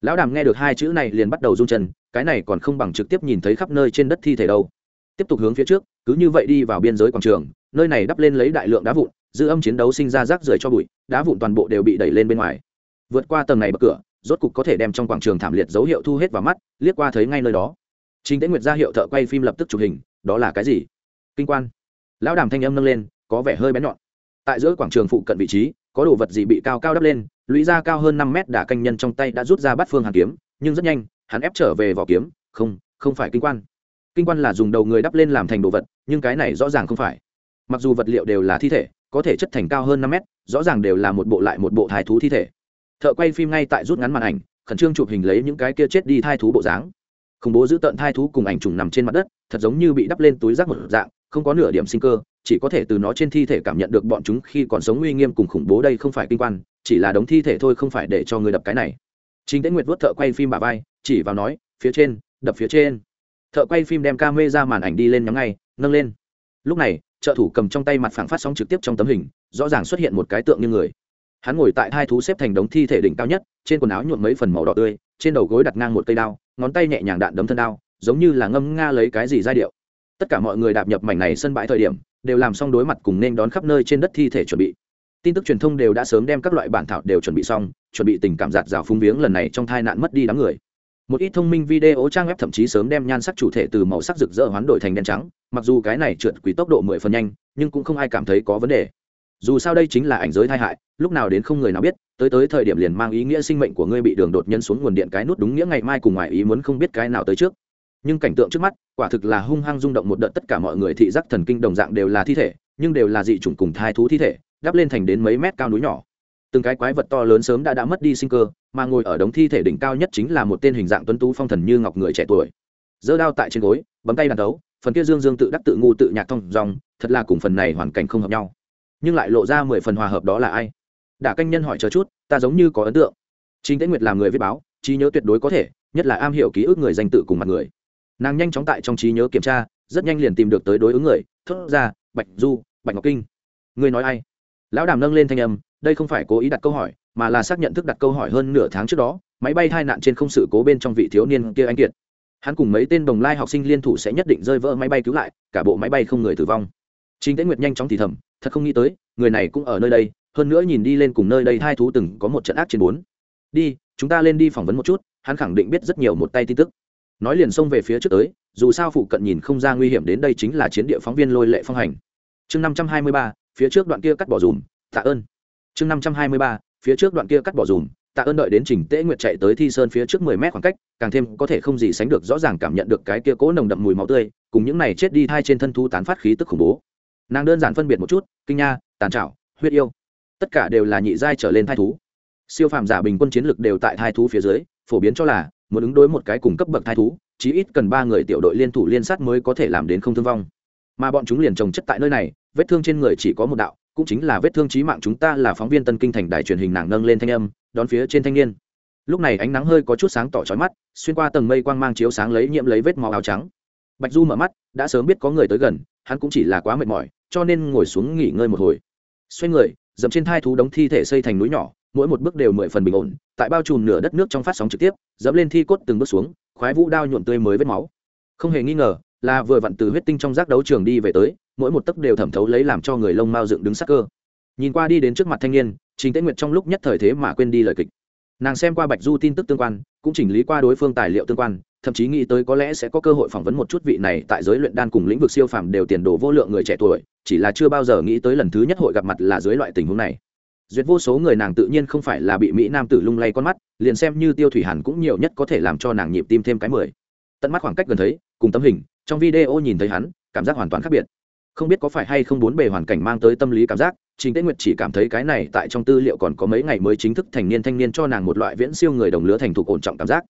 Lão đàm nghe được hai chữ này liền bắt đầu rung chân, cái này còn không bằng trực tiếp nhìn thấy khắp nơi trên đất thi thể đâu. Tiếp tục hướng phía trước, cứ như vậy đi vào biên giới quảng trường, nơi này đắp lên lấy đại lượng đá vụn dư âm chiến đấu sinh ra rác rưởi cho bụi, đá vụn toàn bộ đều bị đẩy lên bên ngoài. Vượt qua tầng này bậc cửa, rốt cục có thể đem trong quảng trường thảm liệt dấu hiệu thu hết vào mắt, liếc qua thấy ngay nơi đó. Trình Tế Nguyệt ra hiệu thợ quay phim lập tức chụp hình, đó là cái gì? Kinh quan. Lão đàm thanh âm nâng lên, có vẻ hơi bén nhọn. Tại giữa quảng trường phụ cận vị trí, có đồ vật gì bị cao cao đắp lên, lũy ra cao hơn năm mét đả canh nhân trong tay đã rút ra bắt phương hàn kiếm, nhưng rất nhanh, hắn ép trở về vỏ kiếm, không, không phải kinh quan. Kinh quan là dùng đầu người đắp lên làm thành đồ vật, nhưng cái này rõ ràng không phải. Mặc dù vật liệu đều là thi thể, có thể chất thành cao hơn năm mét, rõ ràng đều là một bộ lại một bộ thai thú thi thể. Thợ quay phim ngay tại rút ngắn màn ảnh, khẩn trương chụp hình lấy những cái kia chết đi thai thú bộ dáng khủng bố giữ tận thai thú cùng ảnh trùng nằm trên mặt đất, thật giống như bị đắp lên túi rác một dạng, không có nửa điểm sinh cơ, chỉ có thể từ nó trên thi thể cảm nhận được bọn chúng khi còn sống uy nghiêm cùng khủng bố đây không phải kinh quan, chỉ là đống thi thể thôi không phải để cho người đập cái này. Chính tế nguyệt vuốt thợ quay phim bà vai, chỉ vào nói, phía trên, đập phía trên. Thợ quay phim đem ca mê ra màn ảnh đi lên nhắm ngay, nâng lên. Lúc này, trợ thủ cầm trong tay mặt phẳng phát sóng trực tiếp trong tấm hình, rõ ràng xuất hiện một cái tượng như người. Hắn ngồi tại hai thú xếp thành đống thi thể đỉnh cao nhất, trên quần áo nhuộm mấy phần màu đỏ tươi, trên đầu gối đặt ngang một cây đao ngón tay nhẹ nhàng đạn đấm thân đao, giống như là ngâm nga lấy cái gì giai điệu. Tất cả mọi người đạp nhập mảnh này sân bãi thời điểm, đều làm xong đối mặt cùng nên đón khắp nơi trên đất thi thể chuẩn bị. Tin tức truyền thông đều đã sớm đem các loại bản thảo đều chuẩn bị xong, chuẩn bị tình cảm giạt rào phúng viếng lần này trong tai nạn mất đi đám người. Một ít thông minh video trang web thậm chí sớm đem nhan sắc chủ thể từ màu sắc rực rỡ hoán đổi thành đen trắng, mặc dù cái này trượt quý tốc độ mười phần nhanh, nhưng cũng không ai cảm thấy có vấn đề dù sao đây chính là ảnh giới tai hại, lúc nào đến không người nào biết, tới tới thời điểm liền mang ý nghĩa sinh mệnh của ngươi bị đường đột nhân xuống nguồn điện cái nút đúng nghĩa ngày mai cùng ngoài ý muốn không biết cái nào tới trước. Nhưng cảnh tượng trước mắt, quả thực là hung hăng rung động một đợt tất cả mọi người thị giác thần kinh đồng dạng đều là thi thể, nhưng đều là dị chủng cùng thai thú thi thể, đắp lên thành đến mấy mét cao núi nhỏ. Từng cái quái vật to lớn sớm đã đã mất đi sinh cơ, mà ngồi ở đống thi thể đỉnh cao nhất chính là một tên hình dạng tuấn tú phong thần như ngọc người trẻ tuổi. Giơ đao tại trên gối, bấm tay đàn đấu, phần kia dương dương tự đắc tự ngu tự nhạc thông dòng, thật là cùng phần này hoàn cảnh không hợp nhau nhưng lại lộ ra mười phần hòa hợp đó là ai? Đả canh nhân hỏi chờ chút, ta giống như có ấn tượng. Chính tế nguyệt làm người viết báo, trí nhớ tuyệt đối có thể, nhất là am hiểu ký ức người danh tự cùng mặt người. Nàng nhanh chóng tại trong trí nhớ kiểm tra, rất nhanh liền tìm được tới đối ứng người, thốt ra, bạch du, bạch ngọc kinh. Người nói ai? Lão đàm nâng lên thanh âm, đây không phải cố ý đặt câu hỏi, mà là xác nhận thức đặt câu hỏi hơn nửa tháng trước đó, máy bay tai nạn trên không sự cố bên trong vị thiếu niên kia anh kiệt. Hắn cùng mấy tên đồng lai học sinh liên thủ sẽ nhất định rơi vỡ máy bay cứu lại, cả bộ máy bay không người tử vong chính tế nguyệt nhanh chóng thì thầm, thật không nghĩ tới, người này cũng ở nơi đây, hơn nữa nhìn đi lên cùng nơi đây hai thú từng có một trận ác trên bốn. Đi, chúng ta lên đi phỏng vấn một chút, hắn khẳng định biết rất nhiều một tay tin tức. Nói liền xông về phía trước tới, dù sao phụ cận nhìn không ra nguy hiểm đến đây chính là chiến địa phóng viên lôi lệ phong hành. Chương năm trăm hai mươi ba, phía trước đoạn kia cắt bỏ dùm, tạ ơn. Chương năm trăm hai mươi ba, phía trước đoạn kia cắt bỏ dùm, tạ ơn đợi đến trình Tế nguyệt chạy tới thi sơn phía trước mười mét khoảng cách, càng thêm có thể không gì sánh được rõ ràng cảm nhận được cái kia cố nồng đậm mùi máu tươi, cùng những này chết đi thai trên thân thú tán phát khí tức khủng bố nàng đơn giản phân biệt một chút kinh nha tàn trảo, huyết yêu tất cả đều là nhị giai trở lên thai thú. Siêu phàm giả bình quân chiến lực đều tại thai thú phía dưới phổ biến cho là muốn ứng đối một cái cùng cấp bậc thai thú chí ít cần ba người tiểu đội liên thủ liên sát mới có thể làm đến không thương vong. Mà bọn chúng liền trồng chất tại nơi này vết thương trên người chỉ có một đạo cũng chính là vết thương trí mạng chúng ta là phóng viên tân kinh thành đài truyền hình nàng nâng lên thanh âm đón phía trên thanh niên. Lúc này ánh nắng hơi có chút sáng tỏ trói mắt xuyên qua tầng mây quang mang chiếu sáng lấy nhiễm lấy vết máu áo trắng. Bạch du mở mắt đã sớm biết có người tới gần hắn cũng chỉ là quá mệt mỏi cho nên ngồi xuống nghỉ ngơi một hồi. Xoay người, dậm trên thai thú đống thi thể xây thành núi nhỏ, mỗi một bước đều mười phần bình ổn, tại bao trùm nửa đất nước trong phát sóng trực tiếp, dẫm lên thi cốt từng bước xuống, khoái vũ đao nhuộm tươi mới vết máu. Không hề nghi ngờ là vừa vặn từ huyết tinh trong giác đấu trường đi về tới, mỗi một tấc đều thẩm thấu lấy làm cho người lông mao dựng đứng sắc cơ. Nhìn qua đi đến trước mặt thanh niên, trình tế nguyệt trong lúc nhất thời thế mà quên đi lời kịch. Nàng xem qua bạch du tin tức tương quan, cũng chỉnh lý qua đối phương tài liệu tương quan thậm chí nghĩ tới có lẽ sẽ có cơ hội phỏng vấn một chút vị này tại giới luyện đan cùng lĩnh vực siêu phàm đều tiền đồ vô lượng người trẻ tuổi, chỉ là chưa bao giờ nghĩ tới lần thứ nhất hội gặp mặt là dưới loại tình huống này. Duyệt vô số người nàng tự nhiên không phải là bị mỹ nam tử lung lay con mắt, liền xem như tiêu thủy hàn cũng nhiều nhất có thể làm cho nàng nhịp tim thêm cái mười. Tận mắt khoảng cách gần thấy, cùng tấm hình, trong video nhìn thấy hắn, cảm giác hoàn toàn khác biệt. Không biết có phải hay không bốn bề hoàn cảnh mang tới tâm lý cảm giác, trình tế nguyệt chỉ cảm thấy cái này tại trong tư liệu còn có mấy ngày mới chính thức thành niên thanh niên cho nàng một loại viễn siêu người đồng lứa thành thục ổn trọng cảm giác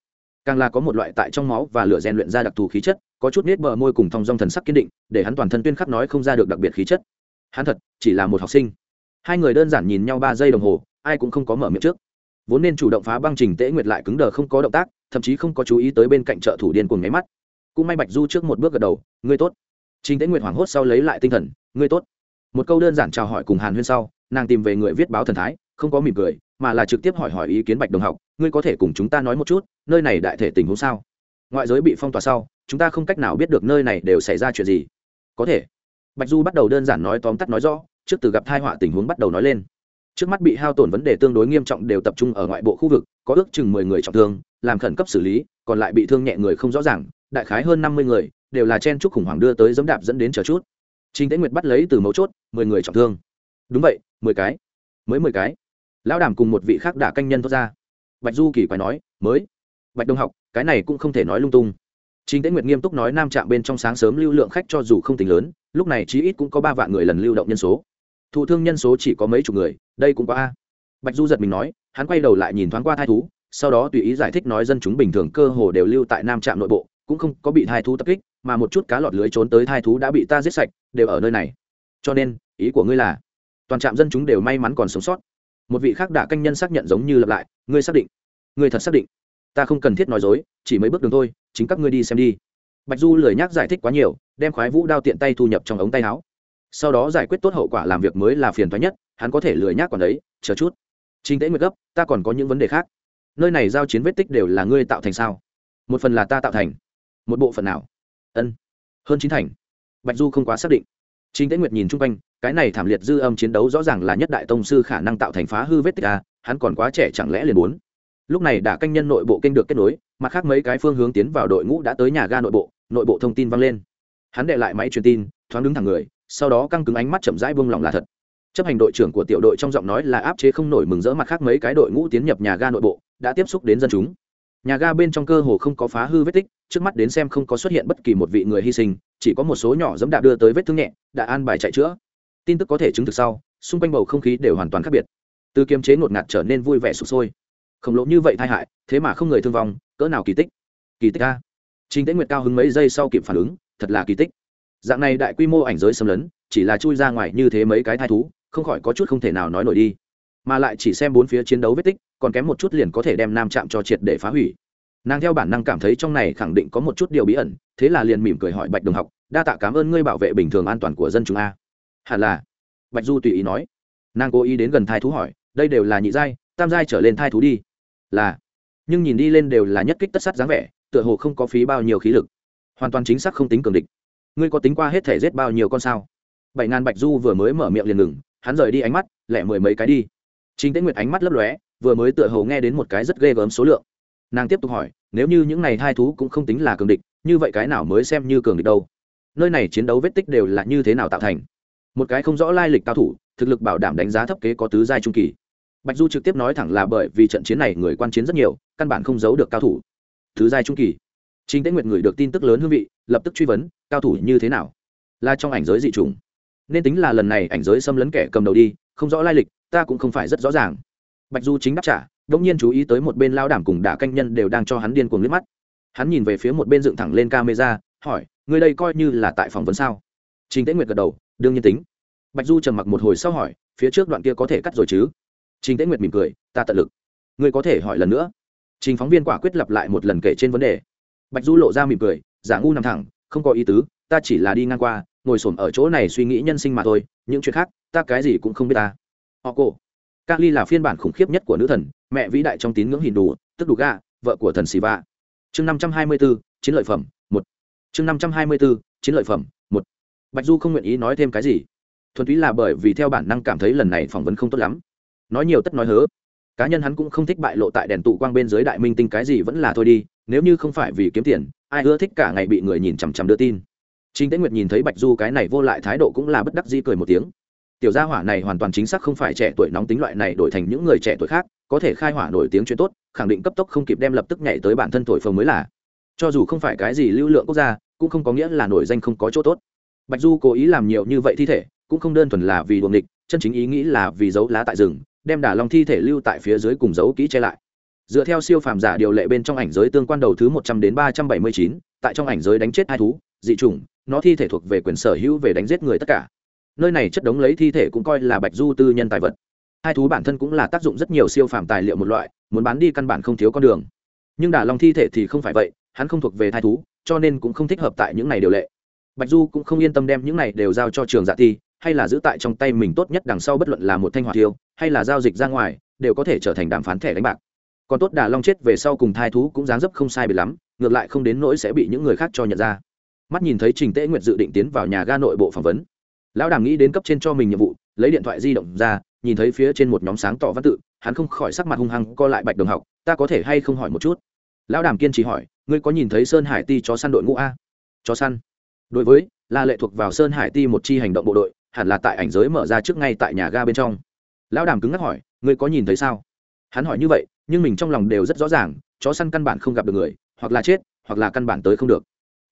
càng là có một loại tại trong máu và lửa rèn luyện ra đặc thù khí chất, có chút nết bờ môi cùng thong dong thần sắc kiên định, để hắn toàn thân tuyên khắc nói không ra được đặc biệt khí chất. Hắn thật, chỉ là một học sinh. Hai người đơn giản nhìn nhau ba giây đồng hồ, ai cũng không có mở miệng trước. Vốn nên chủ động phá băng trình tễ nguyệt lại cứng đờ không có động tác, thậm chí không có chú ý tới bên cạnh trợ thủ điên cùng nháy mắt. Cũng may bạch du trước một bước gật đầu, ngươi tốt. Trình tễ nguyệt hoảng hốt sau lấy lại tinh thần, ngươi tốt. Một câu đơn giản chào hỏi cùng hàn huyên sau, nàng tìm về người viết báo thần thái, không có mỉm cười, mà là trực tiếp hỏi hỏi ý kiến bạch đồng học ngươi có thể cùng chúng ta nói một chút nơi này đại thể tình huống sao ngoại giới bị phong tỏa sau chúng ta không cách nào biết được nơi này đều xảy ra chuyện gì có thể bạch du bắt đầu đơn giản nói tóm tắt nói rõ trước từ gặp thai họa tình huống bắt đầu nói lên trước mắt bị hao tổn vấn đề tương đối nghiêm trọng đều tập trung ở ngoại bộ khu vực có ước chừng mười người trọng thương làm khẩn cấp xử lý còn lại bị thương nhẹ người không rõ ràng đại khái hơn năm mươi người đều là chen chúc khủng hoảng đưa tới dẫm đạp dẫn đến chờ chút Trình Tế Nguyệt bắt lấy từ mấu chốt, mười người trọng thương. Đúng vậy, mười cái. Mới mười cái. Lão Đàm cùng một vị khác đã canh nhân thoát ra. Bạch Du kỳ quái nói, "Mới? Bạch Đông học, cái này cũng không thể nói lung tung." Trình Tế Nguyệt nghiêm túc nói nam trạm bên trong sáng sớm lưu lượng khách cho dù không tính lớn, lúc này chí ít cũng có ba vạn người lần lưu động nhân số. Thụ thương nhân số chỉ có mấy chục người, đây cũng có a. Bạch Du giật mình nói, hắn quay đầu lại nhìn thoáng qua thai thú, sau đó tùy ý giải thích nói dân chúng bình thường cơ hồ đều lưu tại nam trạm nội bộ, cũng không có bị thai thú tập kích, mà một chút cá lọt lưới trốn tới thai thú đã bị ta giết sạch, đều ở nơi này. Cho nên, ý của ngươi là, toàn trạm dân chúng đều may mắn còn sống sót. Một vị khác đã canh nhân xác nhận giống như lặp lại, ngươi xác định? Ngươi thật xác định? Ta không cần thiết nói dối, chỉ mấy bước đường thôi, chính các ngươi đi xem đi. Bạch du lười nhác giải thích quá nhiều đem khoái vũ đao tiện tay thu nhập trong ống tay áo. Sau đó giải quyết tốt hậu quả làm việc mới là phiền thoái nhất hắn có thể lười nhác còn đấy chờ chút. Trình tễ nguyệt gấp ta còn có những vấn đề khác. Nơi này giao chiến vết tích đều là ngươi tạo thành sao? Một phần là ta tạo thành. Một bộ phận nào? Ân. Hơn chín thành. Bạch du không quá xác định. Trình tễ nguyệt nhìn chung quanh cái này thảm liệt dư âm chiến đấu rõ ràng là nhất đại tông sư khả năng tạo thành phá hư vết tích à, hắn còn quá trẻ chẳng lẽ liền muốn. Lúc này đã canh nhân nội bộ kênh được kết nối, mặt khác mấy cái phương hướng tiến vào đội ngũ đã tới nhà ga nội bộ nội bộ thông tin vang lên. Hắn đệ lại máy truyền tin, thoáng đứng thẳng người, sau đó căng cứng ánh mắt chậm rãi buông lỏng là thật. Chấp hành đội trưởng của tiểu đội trong giọng nói là áp chế không nổi mừng rỡ mặt khác mấy cái đội ngũ tiến nhập nhà ga nội bộ, đã tiếp xúc đến dân chúng. Nhà ga bên trong cơ hồ không có phá hư vết tích, trước mắt đến xem không có xuất hiện bất kỳ một vị người hy sinh, chỉ có một số nhỏ dẫm đạp đưa tới vết thương nhẹ, đã an bài chạy chữa. Tin tức có thể chứng thực sau, xung quanh bầu không khí đều hoàn toàn khác biệt từ kiềm chế ngột ngạt trở nên vui vẻ sụp sôi khổng lồ như vậy tai hại thế mà không người thương vong cỡ nào kỳ tích kỳ tích a Trình Tế Nguyệt cao hứng mấy giây sau kịp phản ứng, thật là kỳ tích. Dạng này đại quy mô ảnh giới xâm lấn, chỉ là chui ra ngoài như thế mấy cái thai thú, không khỏi có chút không thể nào nói nổi đi. Mà lại chỉ xem bốn phía chiến đấu vết tích, còn kém một chút liền có thể đem nam trạm cho triệt để phá hủy. Nàng theo bản năng cảm thấy trong này khẳng định có một chút điều bí ẩn, thế là liền mỉm cười hỏi Bạch Đồng học, đa tạ cảm ơn ngươi bảo vệ bình thường an toàn của dân chúng a. Hẳn là. Bạch Du tùy ý nói. Nàng cố ý đến gần thai thú hỏi, đây đều là nhị giai, tam giai trở lên thai thú đi. Là. Nhưng nhìn đi lên đều là nhất kích tất sát dáng vẻ, tựa hồ không có phí bao nhiêu khí lực. Hoàn toàn chính xác không tính cường địch. Ngươi có tính qua hết thể giết bao nhiêu con sao? Bảy ngàn bạch du vừa mới mở miệng liền ngừng hắn rời đi ánh mắt lẻ mười mấy cái đi. Chính tế nguyệt ánh mắt lấp lóe vừa mới tựa hồ nghe đến một cái rất ghê gớm số lượng. Nàng tiếp tục hỏi nếu như những này hai thú cũng không tính là cường địch như vậy cái nào mới xem như cường địch đâu? Nơi này chiến đấu vết tích đều là như thế nào tạo thành? Một cái không rõ lai lịch cao thủ thực lực bảo đảm đánh giá thấp kế có tứ giai trung kỳ bạch du trực tiếp nói thẳng là bởi vì trận chiến này người quan chiến rất nhiều, căn bản không giấu được cao thủ. Thứ giai trung kỳ. Chính tế nguyệt người được tin tức lớn hương vị, lập tức truy vấn, cao thủ như thế nào? Là trong ảnh giới dị trùng nên tính là lần này ảnh giới xâm lấn kẻ cầm đầu đi, không rõ lai lịch, ta cũng không phải rất rõ ràng. Bạch du chính đáp trả đông nhiên chú ý tới một bên lao đảm cùng đả canh nhân đều đang cho hắn điên cuồng liếc mắt. Hắn nhìn về phía một bên dựng thẳng lên camera, hỏi người đây coi như là tại phỏng vấn sao? Trình tế nguyệt gật đầu, đương nhiên tính. Bạch du trầm mặc một hồi sau hỏi, phía trước đoạn kia có thể cắt rồi chứ? Trình tế nguyệt mỉm cười, ta tận lực. Ngươi có thể hỏi lần nữa. Trình phóng viên quả quyết lặp lại một lần kể trên vấn đề. Bạch du lộ ra mỉm cười, giả ngu nằm thẳng, không có ý tứ, ta chỉ là đi ngang qua, ngồi s ở chỗ này suy nghĩ nhân sinh mà thôi, những chuyện khác, ta cái gì cũng không biết ta. Họ cổ. Kali là phiên bản khủng khiếp nhất của nữ thần, mẹ vĩ đại trong tín ngưỡng hindu, tức đủ ga vợ của thần siva. Chương năm trăm hai mươi b ố chiến lợi phẩm, một. Chương năm trăm hai mươi b ố chiến lợi phẩm, một. Bạch du không nguyện ý nói thêm cái gì. Thuần túy là bởi vì theo bản năng cảm thấy lần này phỏng vấn không tốt lắm nói nhiều tất nói hớ cá nhân hắn cũng không thích bại lộ tại đèn tụ quang bên dưới đại minh tinh cái gì vẫn là thôi đi nếu như không phải vì kiếm tiền ai ưa thích cả ngày bị người nhìn chằm chằm đưa tin Trình Tế Nguyệt nhìn thấy Bạch Du cái này vô lại thái độ cũng là bất đắc dĩ cười một tiếng. Tiểu gia hỏa này hoàn toàn chính xác không phải trẻ tuổi nóng tính loại này đổi thành những người trẻ tuổi khác, có thể khai hỏa nổi tiếng chuyện tốt, khẳng định cấp tốc không kịp đem lập tức nhảy tới bản thân thổi phồng mới là. Cho dù không phải cái gì lưu lượng quốc gia, cũng không có nghĩa là nổi danh không có chỗ tốt. Bạch Du cố ý làm nhiều như vậy thi thể, cũng không đơn thuần là vì đuổi địch, chân chính ý nghĩ là vì giấu lá tại rừng, đem đả long thi thể lưu tại phía dưới cùng dấu kỹ che lại. Dựa theo siêu phàm giả điều lệ bên trong ảnh giới tương quan đầu thứ một trăm đến ba trăm bảy mươi chín, tại trong ảnh giới đánh chết hai thú, dị chủng, nó thi thể thuộc về quyền sở hữu về đánh giết người tất cả. Nơi này chất đống lấy thi thể cũng coi là bạch du tư nhân tài vật. Hai thú bản thân cũng là tác dụng rất nhiều siêu phàm tài liệu một loại, muốn bán đi căn bản không thiếu con đường. Nhưng đà long thi thể thì không phải vậy, hắn không thuộc về thai thú, cho nên cũng không thích hợp tại những này điều lệ. Bạch du cũng không yên tâm đem những này đều giao cho trường dạ thi hay là giữ tại trong tay mình tốt nhất đằng sau bất luận là một thanh hỏa tiêu hay là giao dịch ra ngoài, đều có thể trở thành đàm phán thẻ đánh bạc. Còn tốt đà long chết về sau cùng thai thú cũng dáng dấp không sai bị lắm, ngược lại không đến nỗi sẽ bị những người khác cho nhận ra. Mắt nhìn thấy trình tễ nguyệt dự định tiến vào nhà ga nội bộ phỏng vấn. Lão đàm nghĩ đến cấp trên cho mình nhiệm vụ, lấy điện thoại di động ra, nhìn thấy phía trên một nhóm sáng tỏ văn tự, hắn không khỏi sắc mặt hung hăng co lại bạch đồng học, ta có thể hay không hỏi một chút? Lão đàm kiên trì hỏi, ngươi có nhìn thấy sơn hải ti chó săn đội ngũ a? Chó săn? Đối với, là lệ thuộc vào sơn hải ti một chi hành động bộ đội, hẳn là tại ảnh giới mở ra trước ngay tại nhà ga bên trong lão đàm cứng ngắc hỏi, ngươi có nhìn thấy sao? Hắn hỏi như vậy, nhưng mình trong lòng đều rất rõ ràng, chó săn căn bản không gặp được người, hoặc là chết, hoặc là căn bản tới không được.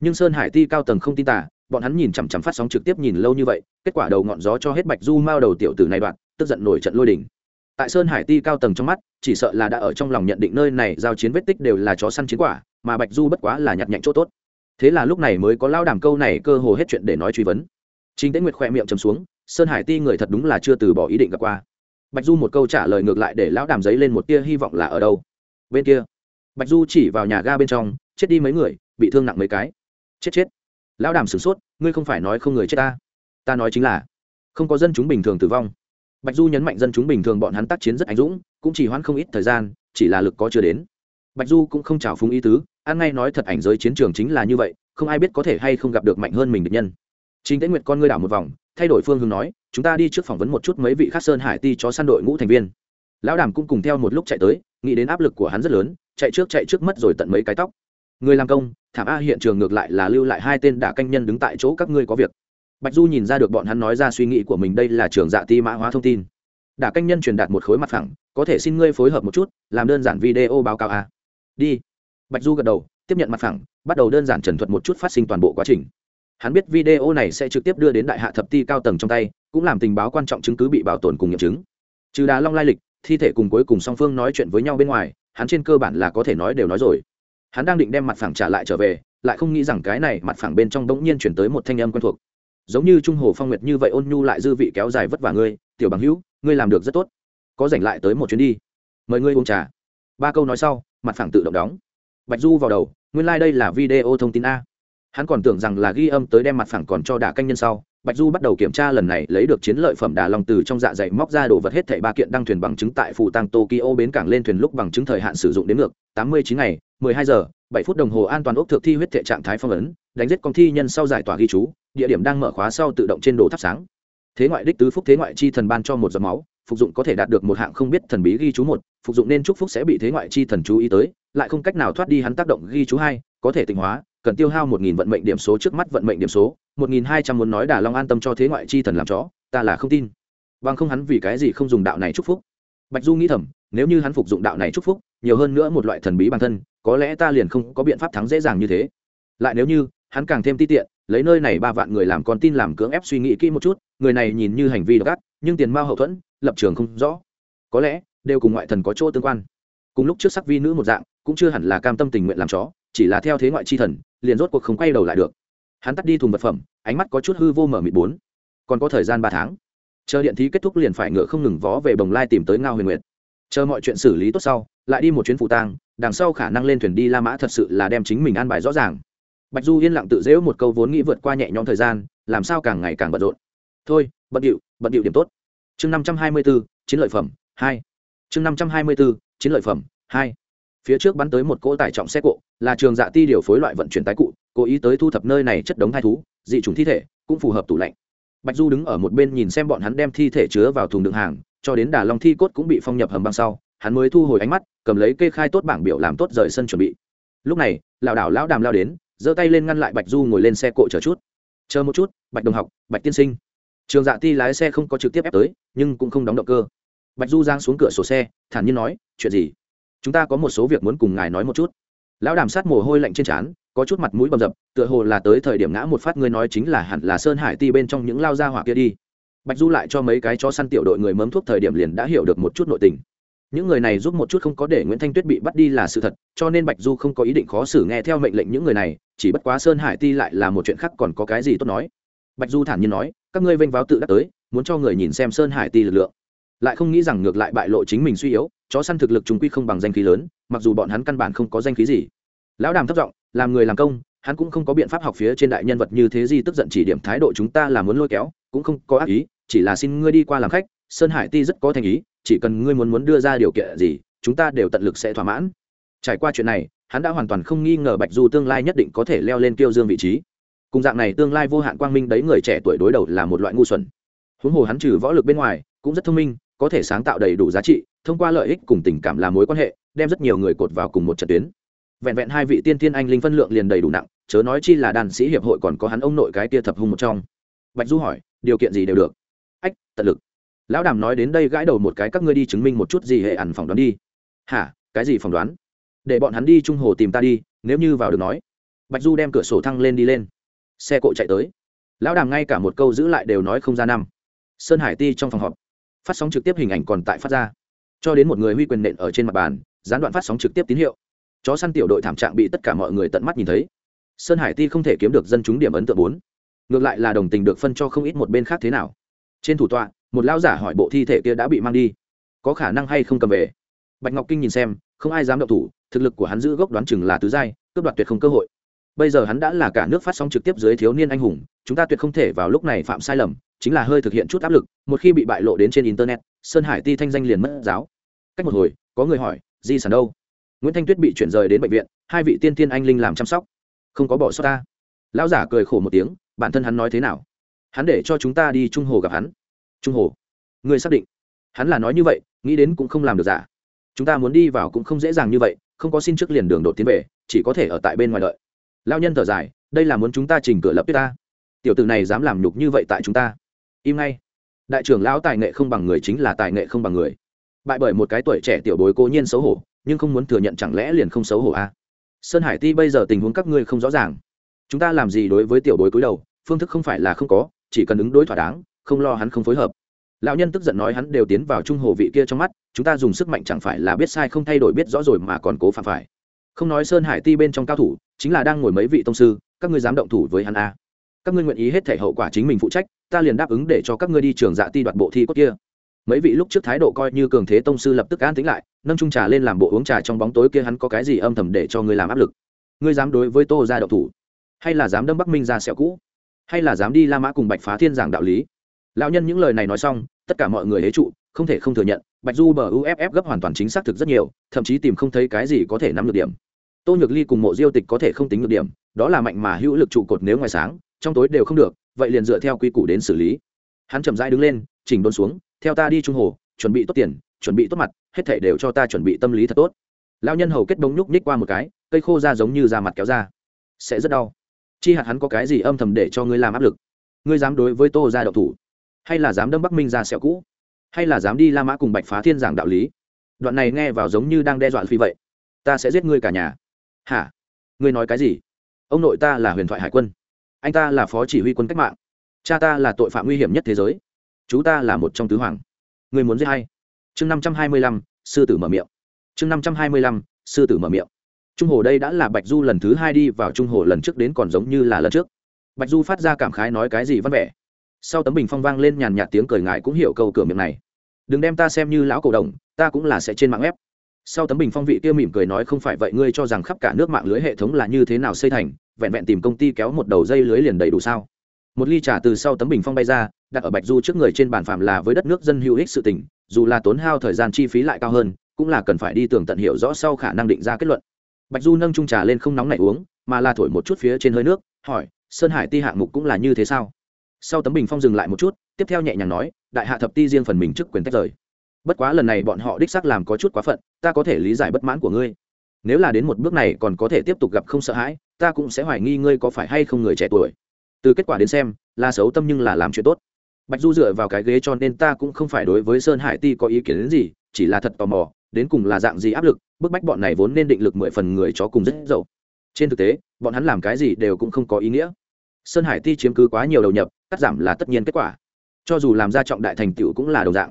Nhưng sơn hải ti cao tầng không tin tả bọn hắn nhìn chằm chằm phát sóng trực tiếp nhìn lâu như vậy, kết quả đầu ngọn gió cho hết bạch du mao đầu tiểu tử này đoạn, tức giận nổi trận lôi đình. tại sơn hải ti cao tầng trong mắt, chỉ sợ là đã ở trong lòng nhận định nơi này giao chiến vết tích đều là chó săn chiến quả, mà bạch du bất quá là nhặt nhạnh chỗ tốt. Thế là lúc này mới có lao đàm câu này cơ hồ hết chuyện để nói truy vấn. Chính tế nguyệt khoe miệng chầm xuống, sơn hải ti người thật đúng là chưa từ bỏ ý định gặp qua bạch du một câu trả lời ngược lại để lão đàm giấy lên một tia hy vọng là ở đâu? Bên kia. Bạch du chỉ vào nhà ga bên trong, chết đi mấy người, bị thương nặng mấy cái. Chết chết. Lão đàm sửng sốt, ngươi không phải nói không người chết ta. Ta nói chính là, không có dân chúng bình thường tử vong. Bạch du nhấn mạnh dân chúng bình thường bọn hắn tác chiến rất anh dũng, cũng chỉ hoãn không ít thời gian, chỉ là lực có chưa đến. Bạch du cũng không trào phúng ý tứ an ngay nói thật ảnh giới chiến trường chính là như vậy, không ai biết có thể hay không gặp được mạnh hơn mình địch nhân. Chính tế nguyệt con ngươi đảo một vòng, thay đổi phương hướng nói chúng ta đi trước phỏng vấn một chút mấy vị khác sơn hải ti chó săn đội ngũ thành viên. Lão đàm cũng cùng theo một lúc chạy tới, nghĩ đến áp lực của hắn rất lớn, chạy trước chạy trước mất rồi tận mấy cái tóc. Người làm công, thảm a hiện trường ngược lại là lưu lại hai tên đả canh nhân đứng tại chỗ các ngươi có việc. Bạch du nhìn ra được bọn hắn nói ra suy nghĩ của mình đây là trường dạ ti mã hóa thông tin. Đả canh nhân truyền đạt một khối mặt phẳng, có thể xin ngươi phối hợp một chút, làm đơn giản video báo cáo a. Đi. Bạch du gật đầu, tiếp nhận mặt phẳng, bắt đầu đơn giản trần thuật một chút phát sinh toàn bộ quá trình. Hắn biết video này sẽ trực tiếp đưa đến đại hạ thập ti cao tầng trong tay cũng làm tình báo quan trọng chứng cứ bị bảo tồn cùng nghiệm chứng. Trừ đá long lai lịch, thi thể cùng cuối cùng song phương nói chuyện với nhau bên ngoài, hắn trên cơ bản là có thể nói đều nói rồi. Hắn đang định đem mặt phẳng trả lại trở về, lại không nghĩ rằng cái này mặt phẳng bên trong bỗng nhiên chuyển tới một thanh âm quen thuộc. Giống như trung hồ phong nguyệt như vậy ôn nhu lại dư vị kéo dài vất vả ngươi, tiểu bằng hữu, ngươi làm được rất tốt. Có dành lại tới một chuyến đi. Mời ngươi uống trà. Ba câu nói sau, mặt phẳng tự động đóng. Bạch du vào đầu, nguyên lai、like、đây là video thông tin a. Hắn còn tưởng rằng là ghi âm tới đem mặt phẳng còn cho đả canh nhân sau bạch du bắt đầu kiểm tra lần này, lấy được chiến lợi phẩm đà long từ trong dạ dày móc ra đồ vật hết thảy ba kiện đăng thuyền bằng chứng tại phủ tăng tokyo bến cảng lên thuyền lúc bằng chứng thời hạn sử dụng đến ngược, tám mươi chín ngày, mười hai giờ, bảy phút đồng hồ an toàn ốc thực thi huyết thệ trạng thái phong ấn, đánh giết con thi nhân sau giải tỏa ghi chú, địa điểm đang mở khóa sau tự động trên đồ thắp sáng. Thế ngoại đích tứ phúc thế ngoại chi thần ban cho một giọt máu, phục dụng có thể đạt được một hạng không biết thần bí ghi chú một, phục dụng nên chúc phúc sẽ bị thế ngoại chi thần chú ý tới, lại không cách nào thoát đi hắn tác động ghi chú hai, có thể tịnh hóa cần tiêu hao một nghìn vận mệnh điểm số trước mắt vận mệnh điểm số, một nghìn hai trăm muốn nói đà long an tâm cho thế ngoại chi thần làm chó, ta là không tin. Bằng không hắn vì cái gì không dùng đạo này chúc phúc. Bạch du nghĩ thầm, nếu như hắn phục dụng đạo này chúc phúc, nhiều hơn nữa một loại thần bí bản thân, có lẽ ta liền không có biện pháp thắng dễ dàng như thế. Lại nếu như, hắn càng thêm ti tiện, lấy nơi này ba vạn người làm con tin làm cưỡng ép suy nghĩ kỹ một chút, người này nhìn như hành vi độc ác, nhưng tiền mao hậu thuẫn, lập trường không rõ. Có lẽ, đều cùng ngoại thần có chỗ tương quan. Cùng lúc trước sắc vi nữ một dạng, cũng chưa hẳn là cam tâm tình nguyện làm chó chỉ là theo thế ngoại chi thần, liền rốt cuộc không quay đầu lại được. Hắn tắt đi thùng vật phẩm, ánh mắt có chút hư vô mở mịt bốn. Còn có thời gian ba tháng. Chờ điện thí kết thúc liền phải ngựa không ngừng vó về bồng lai tìm tới ngao huyền nguyệt. Chờ mọi chuyện xử lý tốt sau, lại đi một chuyến phụ tang, đằng sau khả năng lên thuyền đi la mã thật sự là đem chính mình an bài rõ ràng. Bạch du yên lặng tự dễu một câu vốn nghĩ vượt qua nhẹ nhõm thời gian, làm sao càng ngày càng bận rộn. Thôi, bận điệu bận điệu điểm tốt. Chương năm trăm hai mươi bốn chiến lợi phẩm, hai. Chương năm trăm hai mươi bốn chiến lợi phẩm, hai phía trước bắn tới một cỗ tải trọng xe cộ, là trường dạ ti điều phối loại vận chuyển tái cụ, cố ý tới thu thập nơi này chất đống thai thú, dị t thi thể, cũng phù hợp tủ lạnh. Bạch du đứng ở một bên nhìn xem bọn hắn đem thi thể chứa vào thùng đựng hàng, cho đến đà long thi cốt cũng bị phong nhập hầm băng sau, hắn mới thu hồi ánh mắt, cầm lấy kê khai tốt bảng biểu làm tốt rời sân chuẩn bị. Lúc này lảo đảo lão đàm lao đến, giơ tay lên ngăn lại bạch du ngồi lên xe cộ chờ chút. Chờ một chút, bạch đồng học, bạch tiên sinh. Trường dạ ti lái xe không có trực tiếp ép tới, nhưng cũng không đóng động cơ. Bạch du giang xuống cửa sổ xe, thản nhiên nói, chuyện gì? Chúng ta có một số việc muốn cùng ngài nói một chút. Lão đàm sát mồ hôi lạnh trên trán, có chút mặt mũi bầm dập, tựa hồ là tới thời điểm ngã một phát ngươi nói chính là hẳn là sơn hải ti bên trong những lao ra hỏa kia đi. Bạch du lại cho mấy cái cho săn tiểu đội người mớm thuốc thời điểm liền đã hiểu được một chút nội tình. Những người này giúp một chút không có để nguyễn thanh tuyết bị bắt đi là sự thật, cho nên bạch du không có ý định khó xử nghe theo mệnh lệnh những người này, chỉ bất quá sơn hải ti lại là một chuyện khác còn có cái gì tốt nói. Bạch du thản nhiên nói, các ngươi vênh váo tự đắc tới, muốn cho người nhìn xem sơn hải ti lực lượng. Lại không nghĩ rằng ngược lại bại lộ chính mình suy yếu chó săn thực lực chúng quy không bằng danh khí lớn, mặc dù bọn hắn căn bản không có danh khí gì. Lão đàm thất giọng, làm người làm công, hắn cũng không có biện pháp học phía trên đại nhân vật như thế gì tức giận chỉ điểm thái độ chúng ta là muốn lôi kéo, cũng không có ác ý, chỉ là xin ngươi đi qua làm khách, sơn hải ti rất có thành ý, chỉ cần ngươi muốn muốn đưa ra điều kiện gì, chúng ta đều tận lực sẽ thỏa mãn. Trải qua chuyện này, hắn đã hoàn toàn không nghi ngờ bạch du tương lai nhất định có thể leo lên kiêu dương vị trí. Cùng dạng này tương lai vô hạn quang minh đấy người trẻ tuổi đối đầu là một loại ngu xuẩn. Huống hồ hắn trừ võ lực bên ngoài, cũng rất thông minh, có thể sáng tạo đầy đủ giá trị thông qua lợi ích cùng tình cảm làm mối quan hệ, đem rất nhiều người cột vào cùng một trận tuyến. Vẹn vẹn hai vị tiên tiên anh linh phân lượng liền đầy đủ nặng, chớ nói chi là đàn sĩ hiệp hội còn có hắn ông nội cái tia thập hung một trong. Bạch du hỏi, điều kiện gì đều được. Ách, tận lực. Lão đàm nói đến đây gãi đầu một cái, các ngươi đi chứng minh một chút gì hệ ẩn phỏng đoán đi. Hả, cái gì phỏng đoán? Để bọn hắn đi trung hồ tìm ta đi, nếu như vào được nói. Bạch du đem cửa sổ thăng lên đi lên. Xe cộ chạy tới. Lão đàm ngay cả một câu giữ lại đều nói không ra năm. Sơn hải ti trong phòng họp. Phát sóng trực tiếp hình ảnh còn tại phát ra cho đến một người huy quyền nện ở trên mặt bàn, gián đoạn phát sóng trực tiếp tín hiệu. Chó săn tiểu đội thảm trạng bị tất cả mọi người tận mắt nhìn thấy. Sơn hải ti không thể kiếm được dân chúng điểm ấn tượng bốn. Ngược lại là đồng tình được phân cho không ít một bên khác thế nào. Trên thủ tọa, một lão giả hỏi bộ thi thể kia đã bị mang đi. Có khả năng hay không cầm về? Bạch ngọc kinh nhìn xem, không ai dám động thủ, thực lực của hắn giữ gốc đoán chừng là tứ giai, cướp đoạt tuyệt không cơ hội. Bây giờ hắn đã là cả nước phát sóng trực tiếp dưới thiếu niên anh hùng, chúng ta tuyệt không thể vào lúc này phạm sai lầm, chính là hơi thực hiện chút áp lực, một khi bị bại lộ đến trên internet, sơn hải ti thanh danh liền mất giáo cách một hồi, có người hỏi, di sản đâu? Nguyễn thanh tuyết bị chuyển rời đến bệnh viện, hai vị tiên tiên anh linh làm chăm sóc. Không có bỏ sót ta. Lão giả cười khổ một tiếng, bản thân hắn nói thế nào? Hắn để cho chúng ta đi trung hồ gặp hắn. Trung hồ? Người xác định? Hắn là nói như vậy, nghĩ đến cũng không làm được giả. Chúng ta muốn đi vào cũng không dễ dàng như vậy, không có xin trước liền đường đột tiến về, chỉ có thể ở tại bên ngoài đợi. Lao nhân thở dài, đây là muốn chúng ta trình cửa lập tuyết ta. Tiểu tử này dám làm nhục như vậy tại chúng ta. Im ngay. Đại trưởng lão tài nghệ không bằng người chính là tài nghệ không bằng người bại bởi một cái tuổi trẻ tiểu bối cố nhiên xấu hổ, nhưng không muốn thừa nhận chẳng lẽ liền không xấu hổ a à? sơn hải ti bây giờ tình huống các ngươi không rõ ràng. Chúng ta làm gì đối với tiểu bối cúi đầu? Phương thức không phải là không có, chỉ cần ứng đối thỏa đáng, không lo hắn không phối hợp. Lão nhân tức giận nói hắn đều tiến vào trung hồ vị kia trong mắt, chúng ta dùng sức mạnh chẳng phải là biết sai không thay đổi biết rõ rồi mà còn cố phạm phải. Không nói sơn hải ti bên trong cao thủ, chính là đang ngồi mấy vị tông sư, các ngươi dám động thủ với hắn a à. các ngươi nguyện ý hết thể hậu quả chính mình phụ trách, ta liền đáp ứng để cho các ngươi đi trường dạ ti đoạt bộ thi cốt kia mấy vị lúc trước thái độ coi như cường thế tông sư lập tức an tính lại, nâng trung trà lên làm bộ uống trà trong bóng tối kia hắn có cái gì âm thầm để cho ngươi làm áp lực? Ngươi dám đối với tô ra độc thủ, hay là dám đâm bắc minh ra sẹo cũ? Hay là dám đi la mã cùng bạch phá thiên giảng đạo lý? Lão nhân những lời này nói xong, tất cả mọi người hế trụ, không thể không thừa nhận, bạch du bờ uff gấp hoàn toàn chính xác thực rất nhiều, thậm chí tìm không thấy cái gì có thể nắm được điểm. Tô nhược ly cùng mộ diêu tịch có thể không tính được điểm, đó là mạnh mà hữu lực trụ cột nếu ngoài sáng, trong tối đều không được, vậy liền dựa theo quy củ đến xử lý. Hắn chậm rãi đứng lên, chỉnh đôn xuống theo ta đi trung hồ, chuẩn bị tốt tiền, chuẩn bị tốt mặt, hết thể đều cho ta chuẩn bị tâm lý thật tốt. Lao nhân hầu kết bóng nhúc nhích qua một cái, cây khô ra giống như da mặt kéo ra. Sẽ rất đau. Chi hạt hắn có cái gì âm thầm để cho ngươi làm áp lực? Ngươi dám đối với tô ra đậu thủ? Hay là dám đâm bắc minh ra sẹo cũ? Hay là dám đi la mã cùng bạch phá thiên giảng đạo lý? Đoạn này nghe vào giống như đang đe dọa phi vậy. Ta sẽ giết ngươi cả nhà. Hả? Ngươi nói cái gì? Ông nội ta là huyền thoại hải quân. Anh ta là phó chỉ huy quân cách mạng. Cha ta là tội phạm nguy hiểm nhất thế giới chú ta là một trong tứ hoàng. Người muốn giết hay? Chương năm trăm hai mươi lăm, sư tử mở miệng. Chương năm trăm hai mươi lăm, sư tử mở miệng. Trung hồ đây đã là bạch du lần thứ hai đi vào trung hồ lần trước đến còn giống như là lần trước. Bạch du phát ra cảm khái nói cái gì văn vẻ. Sau tấm bình phong vang lên nhàn nhạt tiếng cười ngại cũng hiểu câu cửa miệng này. Đừng đem ta xem như lão cổ đồng, ta cũng là sẽ trên mạng ép sau tấm bình phong vị kia mỉm cười nói không phải vậy, ngươi cho rằng khắp cả nước mạng lưới hệ thống là như thế nào xây thành, vẹn vẹn tìm công ty kéo một đầu dây lưới liền đầy đủ sao? Một ly trà từ sau tấm bình phong bay ra, đặt ở bạch du trước người trên bàn phạm là với đất nước dân hữu ích sự tình, dù là tốn hao thời gian chi phí lại cao hơn, cũng là cần phải đi tường tận hiểu rõ sau khả năng định ra kết luận. Bạch du nâng trung trà lên không nóng này uống, mà là thổi một chút phía trên hơi nước, hỏi, sơn hải ti hạng mục cũng là như thế sao? Sau tấm bình phong dừng lại một chút, tiếp theo nhẹ nhàng nói, đại hạ thập ti riêng phần mình trước quyền tách rời. Bất quá lần này bọn họ đích xác làm có chút quá phận, ta có thể lý giải bất mãn của ngươi. Nếu là đến một bước này còn có thể tiếp tục gặp không sợ hãi, ta cũng sẽ hoài nghi ngươi có phải hay không người trẻ tuổi từ kết quả đến xem là xấu tâm nhưng là làm chuyện tốt. Bạch du dựa vào cái ghế cho nên ta cũng không phải đối với sơn hải ti có ý kiến đến gì, chỉ là thật tò mò, đến cùng là dạng gì áp lực, bức bách bọn này vốn nên định lực mười phần người chó cùng rất dậu trên thực tế, bọn hắn làm cái gì đều cũng không có ý nghĩa. Sơn hải ti chiếm cứ quá nhiều đầu nhập, cắt giảm là tất nhiên kết quả. Cho dù làm ra trọng đại thành tựu cũng là đồng dạng.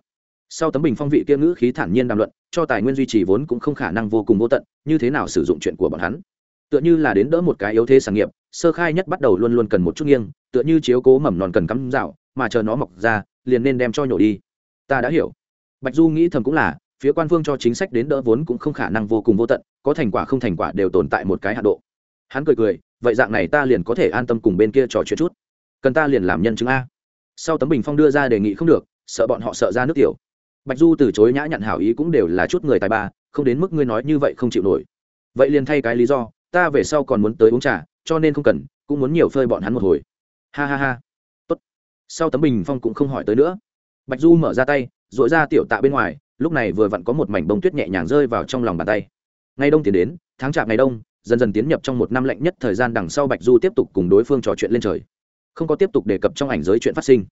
Sau tấm bình phong vị kia ngữ khí thản nhiên đàm luận, cho tài nguyên duy trì vốn cũng không khả năng vô cùng vô tận, như thế nào sử dụng chuyện của bọn hắn? Tựa như là đến đỡ một cái yếu thế sản nghiệp sơ khai nhất bắt đầu luôn luôn cần một chút nghiêng tựa như chiếu cố mầm non cần cắm rào, mà chờ nó mọc ra liền nên đem cho nhổ đi. Ta đã hiểu. Bạch du nghĩ thầm cũng là phía quan phương cho chính sách đến đỡ vốn cũng không khả năng vô cùng vô tận có thành quả không thành quả đều tồn tại một cái hạ độ. Hắn cười cười vậy dạng này ta liền có thể an tâm cùng bên kia trò chuyện chút. Cần ta liền làm nhân chứng a. Sau tấm bình phong đưa ra đề nghị không được sợ bọn họ sợ ra nước tiểu. Bạch du từ chối nhã nhặn hảo ý cũng đều là chút người tài ba không đến mức ngươi nói như vậy không chịu nổi. Vậy liền thay cái lý do ta về sau còn muốn tới uống trà cho nên không cần, cũng muốn nhiều phơi bọn hắn một hồi. Ha ha ha. Tốt. Sau tấm bình phong cũng không hỏi tới nữa. Bạch du mở ra tay dội ra tiểu tạ bên ngoài, lúc này vừa vặn có một mảnh bông tuyết nhẹ nhàng rơi vào trong lòng bàn tay. Ngày đông tiến đến, tháng chạp ngày đông, dần dần tiến nhập trong một năm lạnh nhất thời gian đằng sau bạch du tiếp tục cùng đối phương trò chuyện lên trời. Không có tiếp tục đề cập trong ảnh giới chuyện phát sinh.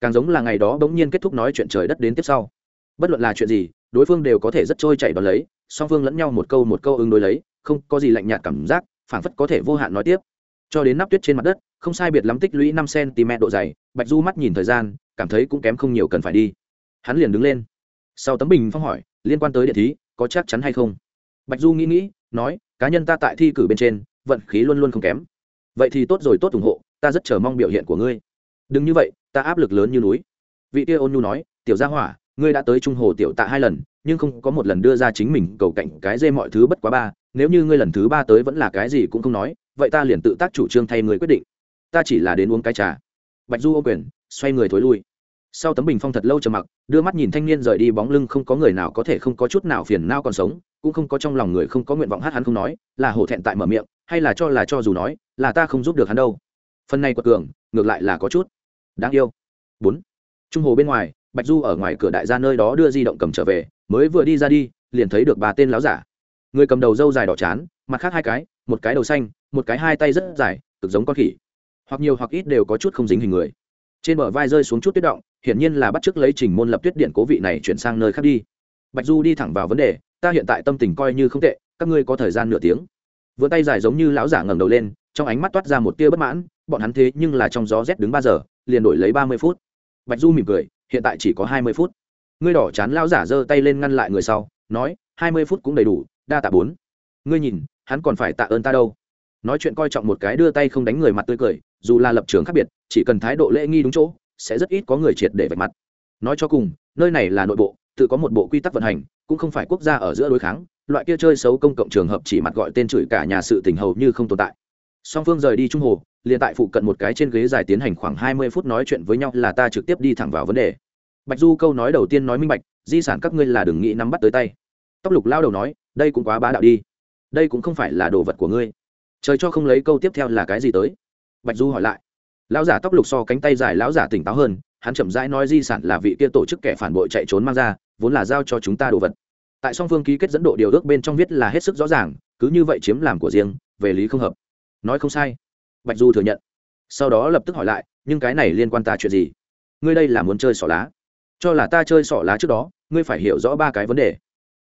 Càng giống là ngày đó bỗng nhiên kết thúc nói chuyện trời đất đến tiếp sau. Bất luận là chuyện gì, đối phương đều có thể rất trôi chảy đón lấy, song phương lẫn nhau một câu một câu ứng đối lấy, không có gì lạnh nhạt cảm giác phảng phất có thể vô hạn nói tiếp. Cho đến nắp tuyết trên mặt đất, không sai biệt lắm tích lũy năm cm độ dày, bạch du mắt nhìn thời gian, cảm thấy cũng kém không nhiều cần phải đi. Hắn liền đứng lên. Sau tấm bình phong hỏi, liên quan tới địa thí, có chắc chắn hay không? Bạch du nghĩ nghĩ, nói, cá nhân ta tại thi cử bên trên, vận khí luôn luôn không kém. Vậy thì tốt rồi, tốt ủng hộ, ta rất chờ mong biểu hiện của ngươi. Đừng như vậy, ta áp lực lớn như núi. Vị kia ôn nhu nói, tiểu gia hỏa, ngươi đã tới trung hồ tiểu tạ hai lần nhưng không có một lần đưa ra chính mình cầu cạnh cái dê mọi thứ bất quá ba, nếu như ngươi lần thứ ba tới vẫn là cái gì cũng không nói, vậy ta liền tự tác chủ trương thay người quyết định. Ta chỉ là đến uống cái trà. Bạch du ô quyền, xoay người thối lui. Sau tấm bình phong thật lâu trầm mặc, đưa mắt nhìn thanh niên rời đi bóng lưng không có người nào có thể không có chút nào phiền nao còn sống, cũng không có trong lòng người không có nguyện vọng hát hắn không nói, là hổ thẹn tại mở miệng, hay là cho là cho dù nói, là ta không giúp được hắn đâu. Phần này quật cường, ngược lại là có chút. Đáng yêu. Bốn. Trung hồ bên ngoài bạch du ở ngoài cửa đại gia nơi đó đưa di động cầm trở về, mới vừa đi ra đi, liền thấy được bà tên láo giả. Người cầm đầu dâu dài đỏ chán, mặt khác hai cái, một cái đầu xanh, một cái hai tay rất dài, cực giống con khỉ. Hoặc nhiều hoặc ít đều có chút không dính hình người. Trên bờ vai rơi xuống chút tuyết động, hiển nhiên là bắt chước lấy trình môn lập tuyết điện cố vị này chuyển sang nơi khác đi. Bạch du đi thẳng vào vấn đề, ta hiện tại tâm tình coi như không tệ, các ngươi có thời gian nửa tiếng. Vừa tay dài giống như lão giả ngẩng đầu lên, trong ánh mắt toát ra một tia bất mãn, bọn hắn thế nhưng là trong gió rét đứng ba giờ, liền đổi lấy ba mươi phút. Bạch du mỉm cười hiện tại chỉ có hai mươi phút. Ngươi đỏ chán lão giả giơ tay lên ngăn lại người sau, nói, hai mươi phút cũng đầy đủ, đa tạ bốn. Ngươi nhìn, hắn còn phải tạ ơn ta đâu. Nói chuyện coi trọng một cái đưa tay không đánh người mặt tươi cười, dù là lập trường khác biệt, chỉ cần thái độ lễ nghi đúng chỗ, sẽ rất ít có người triệt để vạch mặt. Nói cho cùng, nơi này là nội bộ, tự có một bộ quy tắc vận hành, cũng không phải quốc gia ở giữa đối kháng, loại kia chơi xấu công cộng trường hợp chỉ mặt gọi tên chửi cả nhà sự tình hầu như không tồn tại song phương rời đi trung hồ, liền tại phụ cận một cái trên ghế dài tiến hành khoảng hai mươi phút nói chuyện với nhau là ta trực tiếp đi thẳng vào vấn đề. Bạch du câu nói đầu tiên nói minh bạch, di sản các ngươi là đừng nghĩ nắm bắt tới tay. Tóc lục lao đầu nói, đây cũng quá bá đạo đi. Đây cũng không phải là đồ vật của ngươi. Trời cho không lấy câu tiếp theo là cái gì tới? Bạch du hỏi lại. Lão giả tóc lục so cánh tay dài lão giả tỉnh táo hơn, hắn chậm rãi nói di sản là vị kia tổ chức kẻ phản bội chạy trốn mang ra, vốn là giao cho chúng ta đồ vật. Tại song phương ký kết dẫn độ điều ước bên trong viết là hết sức rõ ràng, cứ như vậy chiếm làm của riêng, về lý không hợp nói không sai. Bạch du thừa nhận. Sau đó lập tức hỏi lại, nhưng cái này liên quan ta chuyện gì? Ngươi đây là muốn chơi xỏ lá. Cho là ta chơi xỏ lá trước đó, ngươi phải hiểu rõ ba cái vấn đề.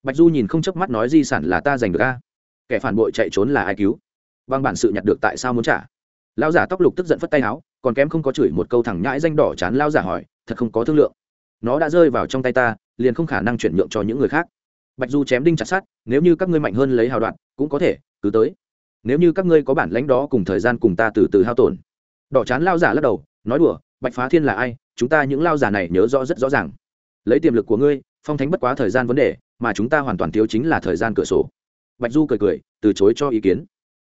Bạch du nhìn không chớp mắt nói di sản là ta giành được a. Kẻ phản bội chạy trốn là ai cứu? Bằng bản sự nhặt được tại sao muốn trả? Lao giả tóc lục tức giận phất tay áo, còn kém không có chửi một câu thẳng nhãi danh đỏ chán lao giả hỏi, thật không có thương lượng. Nó đã rơi vào trong tay ta, liền không khả năng chuyển nhượng cho những người khác. Bạch du chém đinh chặt sát nếu như các ngươi mạnh hơn lấy hào đoạn, cũng có thể, cứ tới nếu như các ngươi có bản lãnh đó cùng thời gian cùng ta từ từ hao tổn. Đỏ chán lao giả lắc đầu, nói đùa, bạch phá thiên là ai? Chúng ta những lao giả này nhớ rõ rất rõ ràng. Lấy tiềm lực của ngươi, phong thánh bất quá thời gian vấn đề, mà chúng ta hoàn toàn thiếu chính là thời gian cửa sổ. Bạch du cười cười, từ chối cho ý kiến.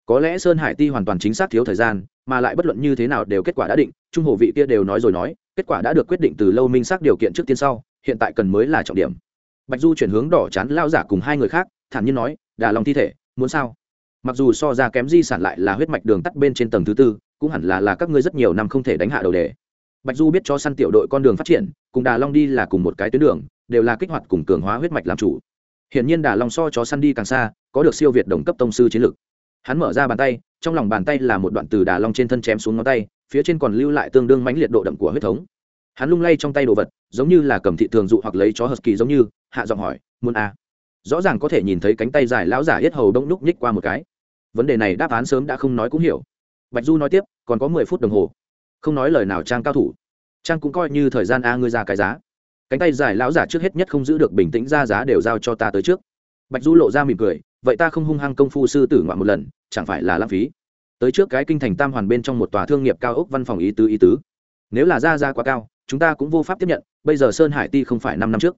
Có lẽ sơn hải ti hoàn toàn chính xác thiếu thời gian, mà lại bất luận như thế nào đều kết quả đã định, trung hồ vị kia đều nói rồi nói, kết quả đã được quyết định từ lâu minh xác điều kiện trước tiên sau, hiện tại cần mới là trọng điểm. Bạch du chuyển hướng đỏ chán lao giả cùng hai người khác, thản nhiên nói, đà lòng thi thể, muốn sao? Mặc dù so ra kém di sản lại là huyết mạch đường tắt bên trên tầng thứ tư, cũng hẳn là là các ngươi rất nhiều năm không thể đánh hạ đầu đề. Bạch du biết cho săn tiểu đội con đường phát triển, cùng đà long đi là cùng một cái tuyến đường, đều là kích hoạt cùng cường hóa huyết mạch làm chủ. Hiện nhiên đà long so chó săn đi càng xa, có được siêu việt đồng cấp tông sư chiến lực. Hắn mở ra bàn tay, trong lòng bàn tay là một đoạn từ đà long trên thân chém xuống ngón tay, phía trên còn lưu lại tương đương mãnh liệt độ đậm của huyết thống. Hắn lung lay trong tay đồ vật, giống như là cầm thị thường dụ hoặc lấy chó hờ kỳ giống như, hạ giọng hỏi, muốn a à. rõ ràng có thể nhìn thấy cánh tay dài lão giả yết hầu đông núc nhích qua một cái vấn đề này đáp án sớm đã không nói cũng hiểu. Bạch du nói tiếp, còn có mười phút đồng hồ. Không nói lời nào trang cao thủ. Trang cũng coi như thời gian a ngươi ra cái giá. Cánh tay dài lão giả trước hết nhất không giữ được bình tĩnh ra giá đều giao cho ta tới trước. Bạch du lộ ra mỉm cười, vậy ta không hung hăng công phu sư tử ngoạn một lần, chẳng phải là lãng phí. Tới trước cái kinh thành tam hoàn bên trong một tòa thương nghiệp cao ốc văn phòng ý tứ ý tứ. Nếu là ra ra quá cao, chúng ta cũng vô pháp tiếp nhận, bây giờ sơn hải ti không phải năm năm trước.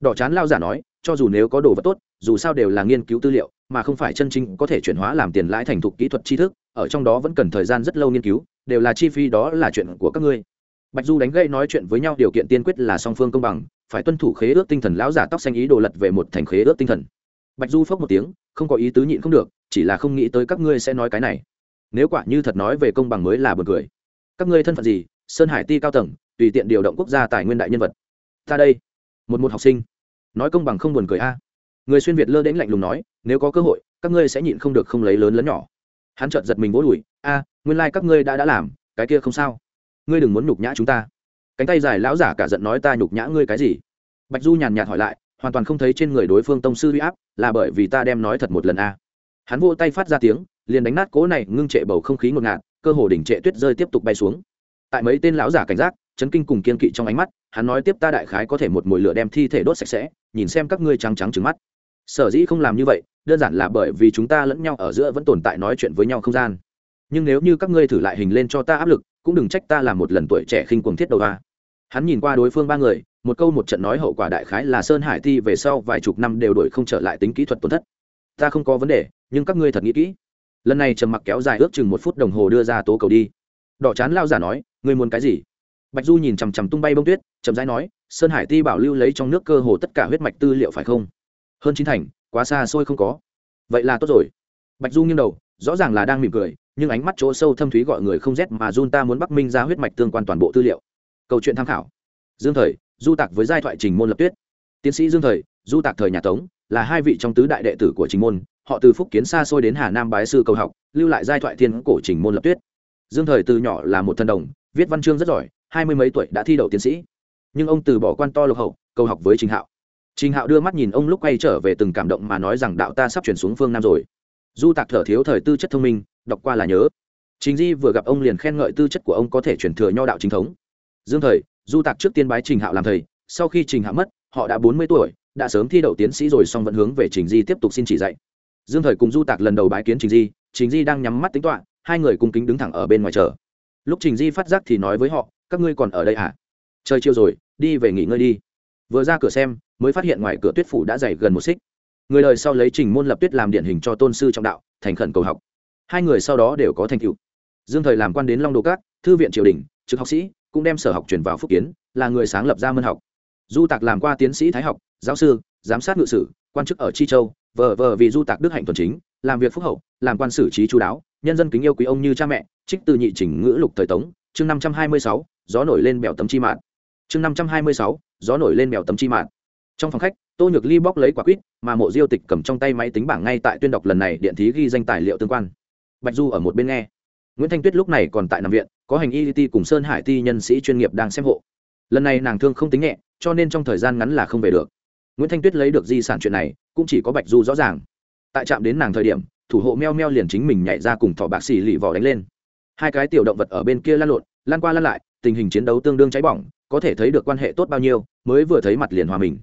Đỏ chán lao giả nói, cho dù nếu có đồ vật tốt, dù sao đều là nghiên cứu tư liệu mà không phải chân chính có thể chuyển hóa làm tiền lãi thành thục kỹ thuật tri thức, ở trong đó vẫn cần thời gian rất lâu nghiên cứu, đều là chi phí, đó là chuyện của các ngươi. Bạch du đánh gây nói chuyện với nhau, điều kiện tiên quyết là song phương công bằng, phải tuân thủ khế ước tinh thần, lão giả tóc xanh ý đồ lật về một thành khế ước tinh thần. Bạch du phốc một tiếng, không có ý tứ nhịn không được, chỉ là không nghĩ tới các ngươi sẽ nói cái này. Nếu quả như thật nói về công bằng mới là b u ồ n cười. Các ngươi thân phận gì? Sơn hải ti cao tầng, tùy tiện điều động quốc gia tài nguyên đại nhân vật. Ta đây, một một học sinh. Nói công bằng không buồn cười a người xuyên việt lơ đến lạnh lùng nói, nếu có cơ hội, các ngươi sẽ nhịn không được không lấy lớn lớn nhỏ. Hắn chợt giật mình vỗ đùi, a, nguyên lai、like、các ngươi đã đã làm, cái kia không sao. Ngươi đừng muốn nhục nhã chúng ta. Cánh tay dài lão giả cả giận nói, ta nhục nhã ngươi cái gì? Bạch du nhàn nhạt hỏi lại, hoàn toàn không thấy trên người đối phương tông sư huy áp, là bởi vì ta đem nói thật một lần a. Hắn vô tay phát ra tiếng, liền đánh nát cố này ngưng trệ bầu không khí ngột ngạt, cơ hồ đỉnh trệ tuyết rơi tiếp tục bay xuống. Tại mấy tên lão giả cảnh giác, chấn kinh cùng kiên kỵ trong ánh mắt, hắn nói tiếp ta đại khái có thể một mồi lửa đem thi thể đốt sạch sẽ, nhìn xem các ngươi trắng trắng trứng mắt sở dĩ không làm như vậy, đơn giản là bởi vì chúng ta lẫn nhau ở giữa vẫn tồn tại nói chuyện với nhau không gian. Nhưng nếu như các ngươi thử lại hình lên cho ta áp lực, cũng đừng trách ta làm một lần tuổi trẻ khinh cuồng thiết đầu a hắn nhìn qua đối phương ba người, một câu một trận nói hậu quả đại khái là sơn hải thi về sau vài chục năm đều đổi không trở lại tính kỹ thuật tổn thất. Ta không có vấn đề, nhưng các ngươi thật nghĩ kỹ. Lần này trầm mặc kéo dài ước chừng một phút đồng hồ đưa ra tố cầu đi. Đỏ chán lao giả nói, ngươi muốn cái gì? Bạch du nhìn chằm chằm tung bay bông tuyết, chậm rãi nói, sơn hải ti bảo lưu lấy trong nước cơ hồ tất cả huyết mạch tư liệu phải không? Hơn chín thành, quá xa xôi không có. Vậy là tốt rồi. Bạch du nghiêng đầu, rõ ràng là đang mỉm cười, nhưng ánh mắt chỗ sâu thâm thúy gọi người không rét mà jun ta muốn bắc minh ra huyết mạch tương quan toàn bộ tư liệu. Câu chuyện tham khảo. Dương thời, du tạc với giai thoại trình môn lập tuyết. Tiến sĩ dương thời, du tạc thời nhà tống, là hai vị trong tứ đại đệ tử của trình môn, họ từ phúc kiến xa xôi đến hà nam bái sư cầu học, lưu lại giai thoại thiên cổ trình môn lập tuyết. Dương thời từ nhỏ là một thân đồng, viết văn chương rất giỏi, hai mươi mấy tuổi đã thi đậu tiến sĩ. Nhưng ông từ bỏ quan to lục hậu, cầu học với trình hạo trình hạo đưa mắt nhìn ông lúc quay trở về từng cảm động mà nói rằng đạo ta sắp chuyển xuống phương nam rồi. Du tạc thở thiếu thời tư chất thông minh đọc qua là nhớ. Chính di vừa gặp ông liền khen ngợi tư chất của ông có thể chuyển thừa nho đạo chính thống. Dương thời du tạc trước tiên bái trình hạo làm thầy sau khi trình hạo mất họ đã bốn mươi tuổi đã sớm thi đậu tiến sĩ rồi song vẫn hướng về trình di tiếp tục xin chỉ dạy. Dương thời cùng du tạc lần đầu bái kiến trình di trình di đang nhắm mắt tính toán, hai người cùng kính đứng thẳng ở bên ngoài chờ. Lúc trình di phát giác thì nói với họ các ngươi còn ở đây à? Trời chiều rồi đi về nghỉ ngơi đi vừa ra cửa xem, mới phát hiện ngoài cửa tuyết phủ đã dày gần một xích. Người đời sau lấy trình môn lập tuyết làm điển hình cho tôn sư trọng đạo, thành khẩn cầu học. Hai người sau đó đều có thành tựu. Dương thời làm quan đến long đô cát thư viện triều đình, trực học sĩ, cũng đem sở học truyền vào phúc kiến, là người sáng lập ra mân học. Du tạc làm qua tiến sĩ thái học, giáo sư, giám sát ngự sử, quan chức ở chi châu, vờ vờ vì du tạc đức hạnh thuần chính, làm việc phúc hậu, làm quan xử trí chú đáo, nhân dân kính yêu quý ông như cha mẹ, trích từ nhị chỉnh ngữ lục thời tống, chương năm trăm hai mươi sáu, gió nổi lên bèo tấm chi mạn chương năm trăm hai mươi sáu, gió nổi lên mèo tấm chi mạn trong phòng khách, tô nhược ly bóc lấy quả quýt, mà mộ diêu tịch cầm trong tay máy tính bảng ngay tại tuyên đọc lần này điện thí ghi danh tài liệu tương quan. Bạch du ở một bên nghe. Nguyễn thanh tuyết lúc này còn tại nằm viện, có hành y ti cùng sơn hải ti nhân sĩ chuyên nghiệp đang xem hộ. Lần này nàng thương không tính nhẹ, cho nên trong thời gian ngắn là không về được. Nguyễn thanh tuyết lấy được di sản chuyện này, cũng chỉ có bạch du rõ ràng. Tại trạm đến nàng thời điểm, thủ hộ meo meo liền chính mình nhảy ra cùng thỏ bạc xì lì vỏ đánh lên. Hai cái tiểu động vật ở bên kia lan lộn lan qua lan lại, tình hình chiến đấu tương đương cháy bỏng có thể thấy được quan hệ tốt bao nhiêu, mới vừa thấy mặt liền hòa mình.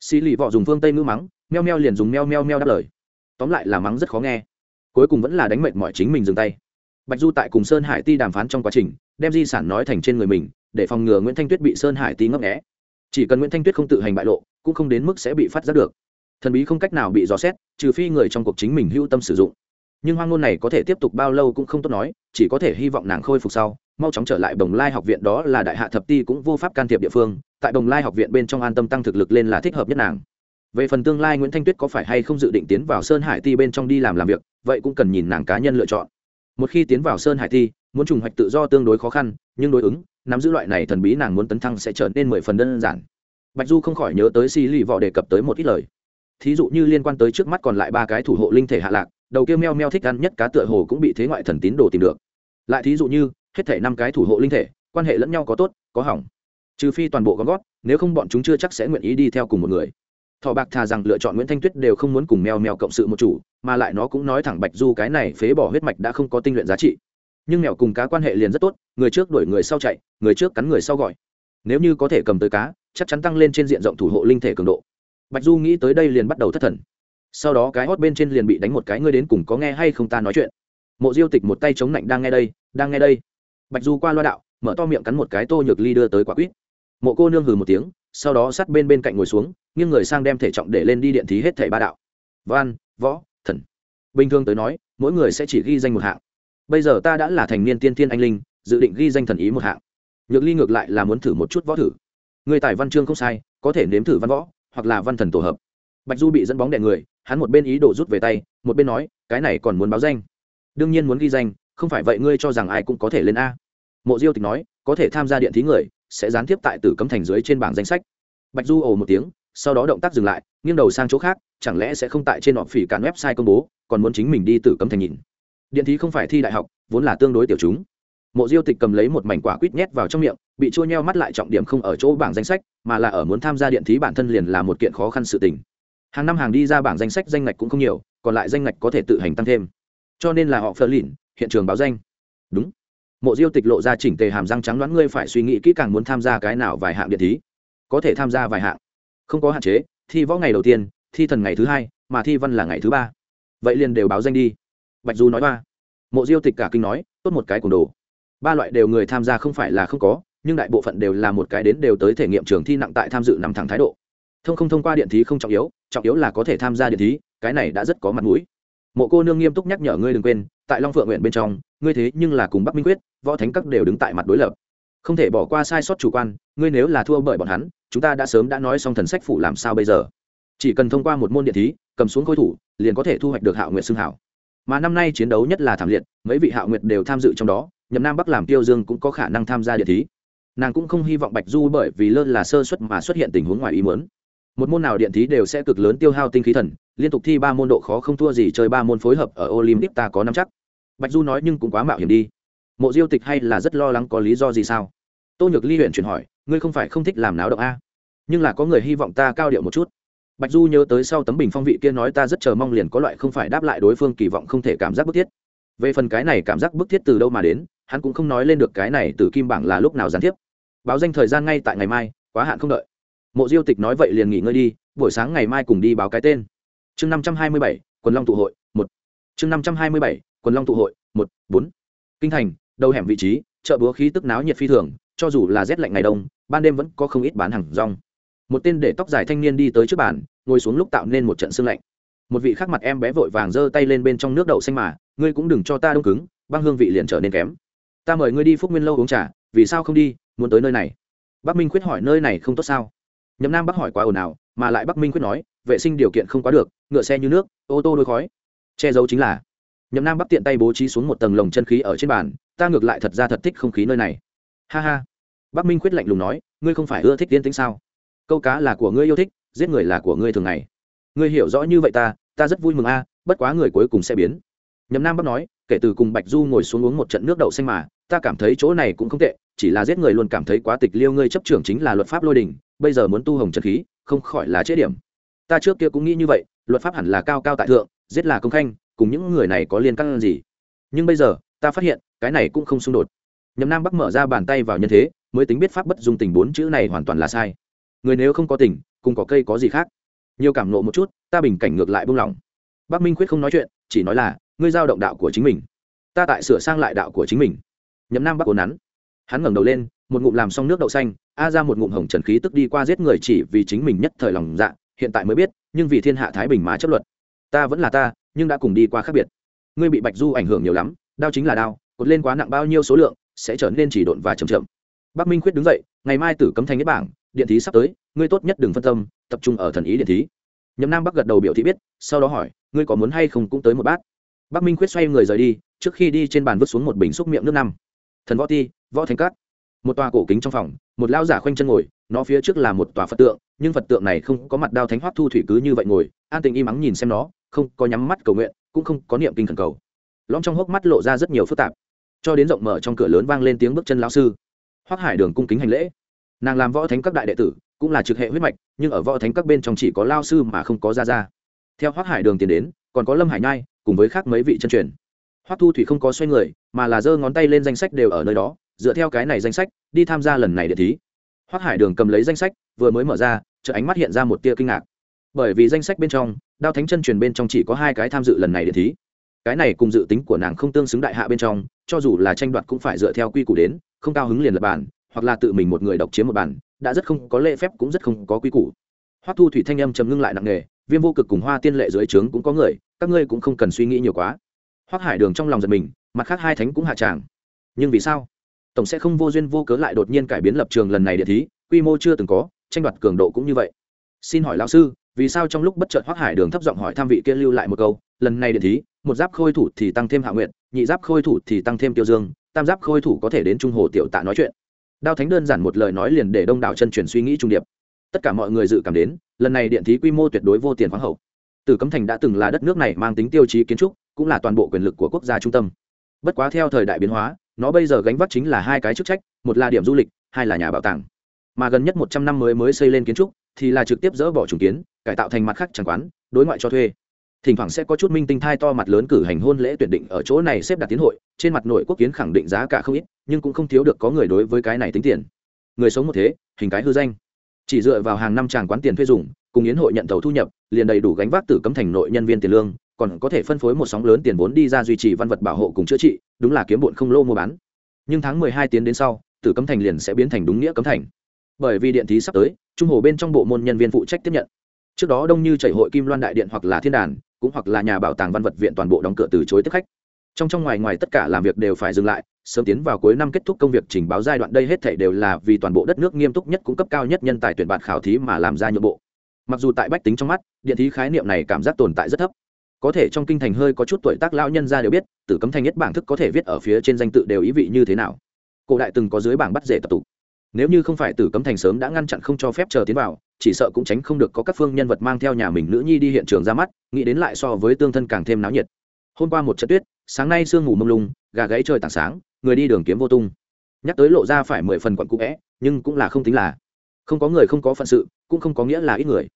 Xì lì vọ dùng phương tây ngữ mắng, meo meo liền dùng meo meo meo đáp lời. Tóm lại là mắng rất khó nghe. Cuối cùng vẫn là đánh mệt mọi chính mình dừng tay. Bạch du tại cùng sơn hải ti đàm phán trong quá trình, đem di sản nói thành trên người mình, để phòng ngừa nguyễn thanh tuyết bị sơn hải ti ngấp nghẽ chỉ cần nguyễn thanh tuyết không tự hành bại lộ, cũng không đến mức sẽ bị phát giác được. Thần bí không cách nào bị dò xét, trừ phi người trong cuộc chính mình hưu tâm sử dụng. Nhưng hoang ngôn này có thể tiếp tục bao lâu cũng không tốt nói, chỉ có thể hy vọng nàng khôi phục sau mau chóng trở lại Đồng lai học viện, đó là đại hạ thập ti cũng vô pháp can thiệp địa phương, tại Đồng lai học viện bên trong an tâm tăng thực lực lên là thích hợp nhất nàng. Về phần tương lai nguyễn thanh tuyết có phải hay không dự định tiến vào sơn hải ti bên trong đi làm làm việc, vậy cũng cần nhìn nàng cá nhân lựa chọn. Một khi tiến vào sơn hải ti, muốn trùng hoạch tự do tương đối khó khăn, nhưng đối ứng, nắm giữ loại này thần bí nàng muốn tấn thăng sẽ trở nên mười phần đơn giản. Bạch du không khỏi nhớ tới xì lì Vọ đề cập tới một ít lời. Thí dụ như liên quan tới trước mắt còn lại ba cái thủ hộ linh thể hạ lạc, đầu kia meo meo thích ăn nhất cá tựa hồ cũng bị thế ngoại thần tín đồ tìm được. Lại thí dụ như hết thể năm cái thủ hộ linh thể, quan hệ lẫn nhau có tốt, có hỏng. Trừ phi toàn bộ gom gót nếu không bọn chúng chưa chắc sẽ nguyện ý đi theo cùng một người. Thọ bạc thà rằng lựa chọn nguyễn thanh tuyết đều không muốn cùng mèo mèo cộng sự một chủ, mà lại nó cũng nói thẳng bạch du cái này phế bỏ huyết mạch đã không có tinh luyện giá trị. Nhưng mèo cùng cá quan hệ liền rất tốt, người trước đuổi người sau chạy, người trước cắn người sau gọi. Nếu như có thể cầm tới cá, chắc chắn tăng lên trên diện rộng thủ hộ linh thể cường độ. Bạch du nghĩ tới đây liền bắt đầu thất thần. Sau đó cái hót bên trên liền bị đánh một cái, ngươi đến cùng có nghe hay không ta nói chuyện? Mộ diêu tịch một tay chống lạnh đang nghe đây, đang nghe đây bạch du qua loa đạo, mở to miệng cắn một cái tô nhược ly đưa tới quả quýt. Mộ cô nương hừ một tiếng, sau đó sát bên bên cạnh ngồi xuống, nghiêng người sang đem thể trọng để lên đi điện thí hết thảy ba đạo. Văn, võ, thần. Bình thường tới nói, mỗi người sẽ chỉ ghi danh một hạng. Bây giờ ta đã là thành niên tiên thiên anh linh, dự định ghi danh thần ý một hạng. Nhược ly ngược lại là muốn thử một chút võ thử. Người tài văn chương không sai, có thể nếm thử văn võ, hoặc là văn thần tổ hợp. Bạch du bị dẫn bóng đè người, hắn một bên ý đồ rút về tay, một bên nói, cái này còn muốn báo danh. Đương nhiên muốn ghi danh không phải vậy ngươi cho rằng ai cũng có thể lên a? Mộ diêu tịch nói, có thể tham gia điện thí người, sẽ gián tiếp tại tử cấm thành dưới trên bảng danh sách. Bạch du ồ một tiếng, sau đó động tác dừng lại, nghiêng đầu sang chỗ khác, chẳng lẽ sẽ không tại trên họp phỉ cản website công bố, còn muốn chính mình đi tử cấm thành nhìn? Điện thí không phải thi đại học, vốn là tương đối tiểu chúng. Mộ diêu tịch cầm lấy một mảnh quả quýt nhét vào trong miệng, bị chua nheo mắt lại trọng điểm không ở chỗ bảng danh sách, mà là ở muốn tham gia điện thí bản thân liền là một kiện khó khăn sự tình. Hàng năm hàng đi ra bảng danh sách danh ngạch cũng không nhiều, còn lại danh ngạch có thể tự hành tăng thêm. Cho nên là họ phơ lìn hiện trường báo danh. Đúng. Mộ diêu tịch lộ ra chỉnh tề hàm răng trắng đoán ngươi phải suy nghĩ kỹ càng muốn tham gia cái nào vài hạng điện thí. Có thể tham gia vài hạng. Không có hạn chế, thi võ ngày đầu tiên, thi thần ngày thứ hai, mà thi văn là ngày thứ ba. Vậy liền đều báo danh đi. Bạch du nói ba. Mộ diêu tịch cả kinh nói, tốt một cái cùng đồ. Ba loại đều người tham gia không phải là không có, nhưng đại bộ phận đều là một cái đến đều tới thể nghiệm trường thi nặng tại tham dự nằm thẳng thái độ. Thông không thông qua điện thí không trọng yếu trọng yếu là có thể tham gia điện thí, cái này đã rất có mặt mũi. Mộ cô nương nghiêm túc nhắc nhở ngươi đừng quên tại long phượng nguyện bên trong, ngươi thế nhưng là cùng bắc minh quyết, võ thánh các đều đứng tại mặt đối lập. Không thể bỏ qua sai sót chủ quan, ngươi nếu là thua bởi bọn hắn, chúng ta đã sớm đã nói xong thần sách phủ làm sao bây giờ? Chỉ cần thông qua một môn điện thí, cầm xuống khối thủ, liền có thể thu hoạch được hạo nguyện xưng hảo. Mà năm nay chiến đấu nhất là thảm liệt, mấy vị hạo nguyệt đều tham dự trong đó, nhậm nam bắc làm tiêu dương cũng có khả năng tham gia điện thí. Nàng cũng không hy vọng bạch du bởi vì lơ là sơ xuất mà xuất hiện tình huống ngoài ý muốn. Một môn nào điện thí đều sẽ cực lớn tiêu hao tinh khí thần liên tục thi ba môn độ khó không thua gì chơi ba môn phối hợp ở olympic ta có năm chắc. Bạch du nói nhưng cũng quá mạo hiểm đi. Mộ diêu tịch hay là rất lo lắng có lý do gì sao? Tô nhược ly huyện chuyển hỏi, ngươi không phải không thích làm náo động a? Nhưng là có người hy vọng ta cao điệu một chút. Bạch du nhớ tới sau tấm bình phong vị kia nói ta rất chờ mong liền có loại không phải đáp lại đối phương kỳ vọng không thể cảm giác bức thiết. Về phần cái này cảm giác bức thiết từ đâu mà đến, hắn cũng không nói lên được cái này từ kim bảng là lúc nào gián tiếp. Báo danh thời gian ngay tại ngày mai, quá hạn không đợi. Mộ diêu tịch nói vậy liền nghỉ ngơi đi, buổi sáng ngày mai cùng đi báo cái tên chương năm trăm hai mươi bảy, quần long tụ hội, một. Chương năm trăm hai mươi bảy, quần long tụ hội, một, bốn. Kinh thành, đầu hẻm vị trí, chợ búa khí tức náo nhiệt phi thường, cho dù là rét lạnh ngày đông, ban đêm vẫn có không ít bán hàng rong. Một tên để tóc dài thanh niên đi tới trước bàn, ngồi xuống lúc tạo nên một trận sương lạnh. Một vị khác mặt em bé vội vàng giơ tay lên bên trong nước đậu xanh mà, ngươi cũng đừng cho ta đông cứng, băng hương vị liền trở nên kém. Ta mời ngươi đi phúc nguyên lâu uống trà, vì sao không đi, muốn tới nơi này? Bắc minh quyết hỏi, nơi này không tốt sao? Nhậm nam bắc hỏi quá ồn ào, mà lại bắc minh quyết nói, vệ sinh điều kiện không quá được, ngựa xe như nước, ô tô đôi khói. Che giấu chính là, nhậm nam bắc tiện tay bố trí xuống một tầng lồng chân khí ở trên bàn, ta ngược lại thật ra thật thích không khí nơi này. Ha ha. Bắc minh quyết lạnh lùng nói, ngươi không phải ưa thích tiến tính sao? Câu cá là của ngươi yêu thích, giết người là của ngươi thường ngày. Ngươi hiểu rõ như vậy ta ta rất vui mừng a, bất quá người cuối cùng sẽ biến. Nhậm nam bắc nói, kể từ cùng bạch du ngồi xuống uống một trận nước đậu xanh mà, ta cảm thấy chỗ này cũng không tệ, chỉ là giết người luôn cảm thấy quá tịch liêu ngươi chấp trưởng chính là luật pháp lôi đình bây giờ muốn tu hồng trần khí, không khỏi là chế điểm. Ta trước kia cũng nghĩ như vậy, luật pháp hẳn là cao cao tại thượng, giết là công khanh, cùng những người này có liên căn gì. Nhưng bây giờ, ta phát hiện, cái này cũng không xung đột. Nhậm nam bắc mở ra bàn tay vào nhân thế, mới tính biết pháp bất dung tình bốn chữ này hoàn toàn là sai. Người nếu không có tình, cùng có cây có gì khác? Nhiều cảm nộ một chút, ta bình cảnh ngược lại buông lỏng. Bắc minh quyết không nói chuyện, chỉ nói là, ngươi giao động đạo của chính mình. Ta tại sửa sang lại đạo của chính mình. Nhậm nam bắc cố nắn. Hắn ngẩng đầu lên một ngụm làm xong nước đậu xanh, a ra một ngụm hồng trần khí tức đi qua giết người chỉ vì chính mình nhất thời lòng dạ hiện tại mới biết, nhưng vì thiên hạ thái bình má chấp luật. Ta vẫn là ta, nhưng đã cùng đi qua khác biệt. Ngươi bị bạch du ảnh hưởng nhiều lắm, đao chính là đao, cột lên quá nặng bao nhiêu số lượng, sẽ trở nên chỉ độn và chậm chậm. Bắc minh khuyết đứng dậy, ngày mai tử cấm thành nhất bảng, điện thí sắp tới, ngươi tốt nhất đừng phân tâm, tập trung ở thần ý điện thí. Nhậm nam bắc gật đầu biểu thị biết, sau đó hỏi, ngươi có muốn hay không cũng tới một bát. Bắc minh khuyết xoay người rời đi, trước khi đi trên bàn vứt xuống một bình xúc miệng nước năm. Thần võ ti, võ thánh cát một tòa cổ kính trong phòng, một lao giả khoanh chân ngồi, nó phía trước là một tòa phật tượng, nhưng phật tượng này không có mặt đao thánh hoác thu thủy cứ như vậy ngồi, an tình im ắng nhìn xem nó, không có nhắm mắt cầu nguyện, cũng không có niệm kinh thần cầu. Lõm trong hốc mắt lộ ra rất nhiều phức tạp. Cho đến rộng mở trong cửa lớn vang lên tiếng bước chân lao sư. Hoác hải đường cung kính hành lễ. Nàng làm võ thánh các đại đệ tử, cũng là trực hệ huyết mạch, nhưng ở võ thánh các bên trong chỉ có lao sư mà không có gia gia. Theo hoác hải đường tiến đến, còn có lâm hải nhai, cùng với khác mấy vị chân truyền. Hoác thu thủy không có xoay người, mà là giơ ngón tay lên danh sách đều ở nơi đó dựa theo cái này danh sách, đi tham gia lần này để thí. Hoác hải đường cầm lấy danh sách, vừa mới mở ra chợ ánh mắt hiện ra một tia kinh ngạc. Bởi vì danh sách bên trong, đao thánh chân truyền bên trong chỉ có hai cái tham dự lần này để thí. Cái này cùng dự tính của nàng không tương xứng đại hạ bên trong, cho dù là tranh đoạt cũng phải dựa theo quy củ đến, không cao hứng liền lập bản, hoặc là tự mình một người độc chiếm một bản, đã rất không có lễ phép cũng rất không có quy củ. Hoắc thu thủy thanh âm trầm ngưng lại nặng nề, viêm vô cực cùng hoa tiên lệ dưới trướng cũng có người, các ngươi cũng không cần suy nghĩ nhiều quá. Hoắc hải đường trong lòng giật mình, mặt khác hai thánh cũng hạ tràng. Nhưng vì sao? Tổng sẽ không vô duyên vô cớ lại đột nhiên cải biến lập trường lần này địa thí, quy mô chưa từng có, tranh đoạt cường độ cũng như vậy. Xin hỏi lão sư, vì sao trong lúc bất chợt hoác hải đường thấp giọng hỏi tham vị kia lưu lại một câu, lần này địa thí, một giáp khôi thủ thì tăng thêm hạ nguyện nhị giáp khôi thủ thì tăng thêm tiêu dương, tam giáp khôi thủ có thể đến trung hồ tiểu tạ nói chuyện. Đao thánh đơn giản một lời nói liền để đông đảo chân truyền suy nghĩ trung điệp. Tất cả mọi người dự cảm đến, lần này điện thí quy mô tuyệt đối vô tiền khoáng hậu. Tử cấm thành đã từng là đất nước này mang tính tiêu chí kiến trúc, cũng là toàn bộ quyền lực của quốc gia trung tâm. Bất quá theo thời đại biến hóa nó bây giờ gánh vác chính là hai cái chức trách, một là điểm du lịch, hai là nhà bảo tàng. Mà gần nhất một trăm năm mới mới xây lên kiến trúc, thì là trực tiếp dỡ bỏ trùng kiến, cải tạo thành mặt khác chẳng quán, đối ngoại cho thuê. Thỉnh thoảng sẽ có chút minh tinh thai to mặt lớn cử hành hôn lễ tuyển định ở chỗ này xếp đặt tiến hội, trên mặt nội quốc kiến khẳng định giá cả không ít, nhưng cũng không thiếu được có người đối với cái này tính tiền. Người sống một thế, hình cái hư danh. Chỉ dựa vào hàng năm tràng quán tiền thuê dùng, cùng yến hội nhận thầu thu nhập, liền đầy đủ gánh vác từ cấm thành nội nhân viên tiền lương còn có thể phân phối một sóng lớn tiền vốn đi ra duy trì văn vật bảo hộ cùng chữa trị, đúng là kiếm bụn không lô mua bán. Nhưng tháng mười hai tiến đến sau, tử cấm thành liền sẽ biến thành đúng nghĩa cấm thành. Bởi vì điện thí sắp tới, trung hồ bên trong bộ môn nhân viên phụ trách tiếp nhận. Trước đó đông như chảy hội kim loan đại điện hoặc là thiên đàn, cũng hoặc là nhà bảo tàng văn vật viện toàn bộ đóng cửa từ chối tiếp khách. Trong trong ngoài ngoài tất cả làm việc đều phải dừng lại, sớm tiến vào cuối năm kết thúc công việc trình báo giai đoạn đây hết thảy đều là vì toàn bộ đất nước nghiêm túc nhất cung cấp cao nhất nhân tài tuyển bạt khảo thí mà làm ra nhượng bộ. Mặc dù tại bách tính trong mắt, điện thí khái niệm này cảm giác tồn tại rất thấp có thể trong kinh thành hơi có chút tuổi tác lão nhân ra đều biết, tử cấm thành nhất bảng thức có thể viết ở phía trên danh tự đều ý vị như thế nào. Cổ đại từng có dưới bảng bắt rể tập tục. Nếu như không phải tử cấm thành sớm đã ngăn chặn không cho phép chờ tiến vào, chỉ sợ cũng tránh không được có các phương nhân vật mang theo nhà mình nữ nhi đi hiện trường ra mắt, nghĩ đến lại so với tương thân càng thêm náo nhiệt. Hôm qua một trận tuyết, sáng nay sương ngủ mông lung, gà gáy trời tảng sáng, người đi đường kiếm vô tung. Nhắc tới lộ ra phải mười phần quận cũ vẽ, nhưng cũng là không tính là. Không có người không có phận sự, cũng không có nghĩa là ít người.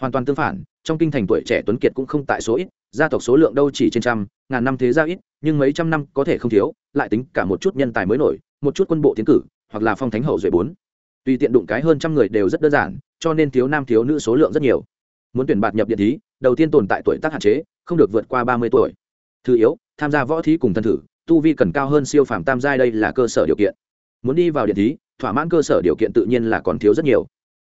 Hoàn toàn tương phản, trong kinh thành tuổi trẻ tuấn kiệt cũng không tại số ít gia tộc số lượng đâu chỉ trên trăm, ngàn năm thế gia ít, nhưng mấy trăm năm có thể không thiếu, lại tính cả một chút nhân tài mới nổi, một chút quân bộ tiến cử, hoặc là phong thánh hậu duệ bốn. Tùy tiện đụng cái hơn trăm người đều rất đơn giản, cho nên thiếu nam thiếu nữ số lượng rất nhiều. Muốn tuyển bạt nhập điện thí, đầu tiên tồn tại tuổi tác hạn chế, không được vượt qua ba mươi tuổi. Thứ yếu, tham gia võ thí cùng thân thử, tu vi cần cao hơn siêu phàm tam giai đây là cơ sở điều kiện. Muốn đi vào điện thí, thỏa mãn cơ sở điều kiện tự nhiên là còn thiếu rất nhiều.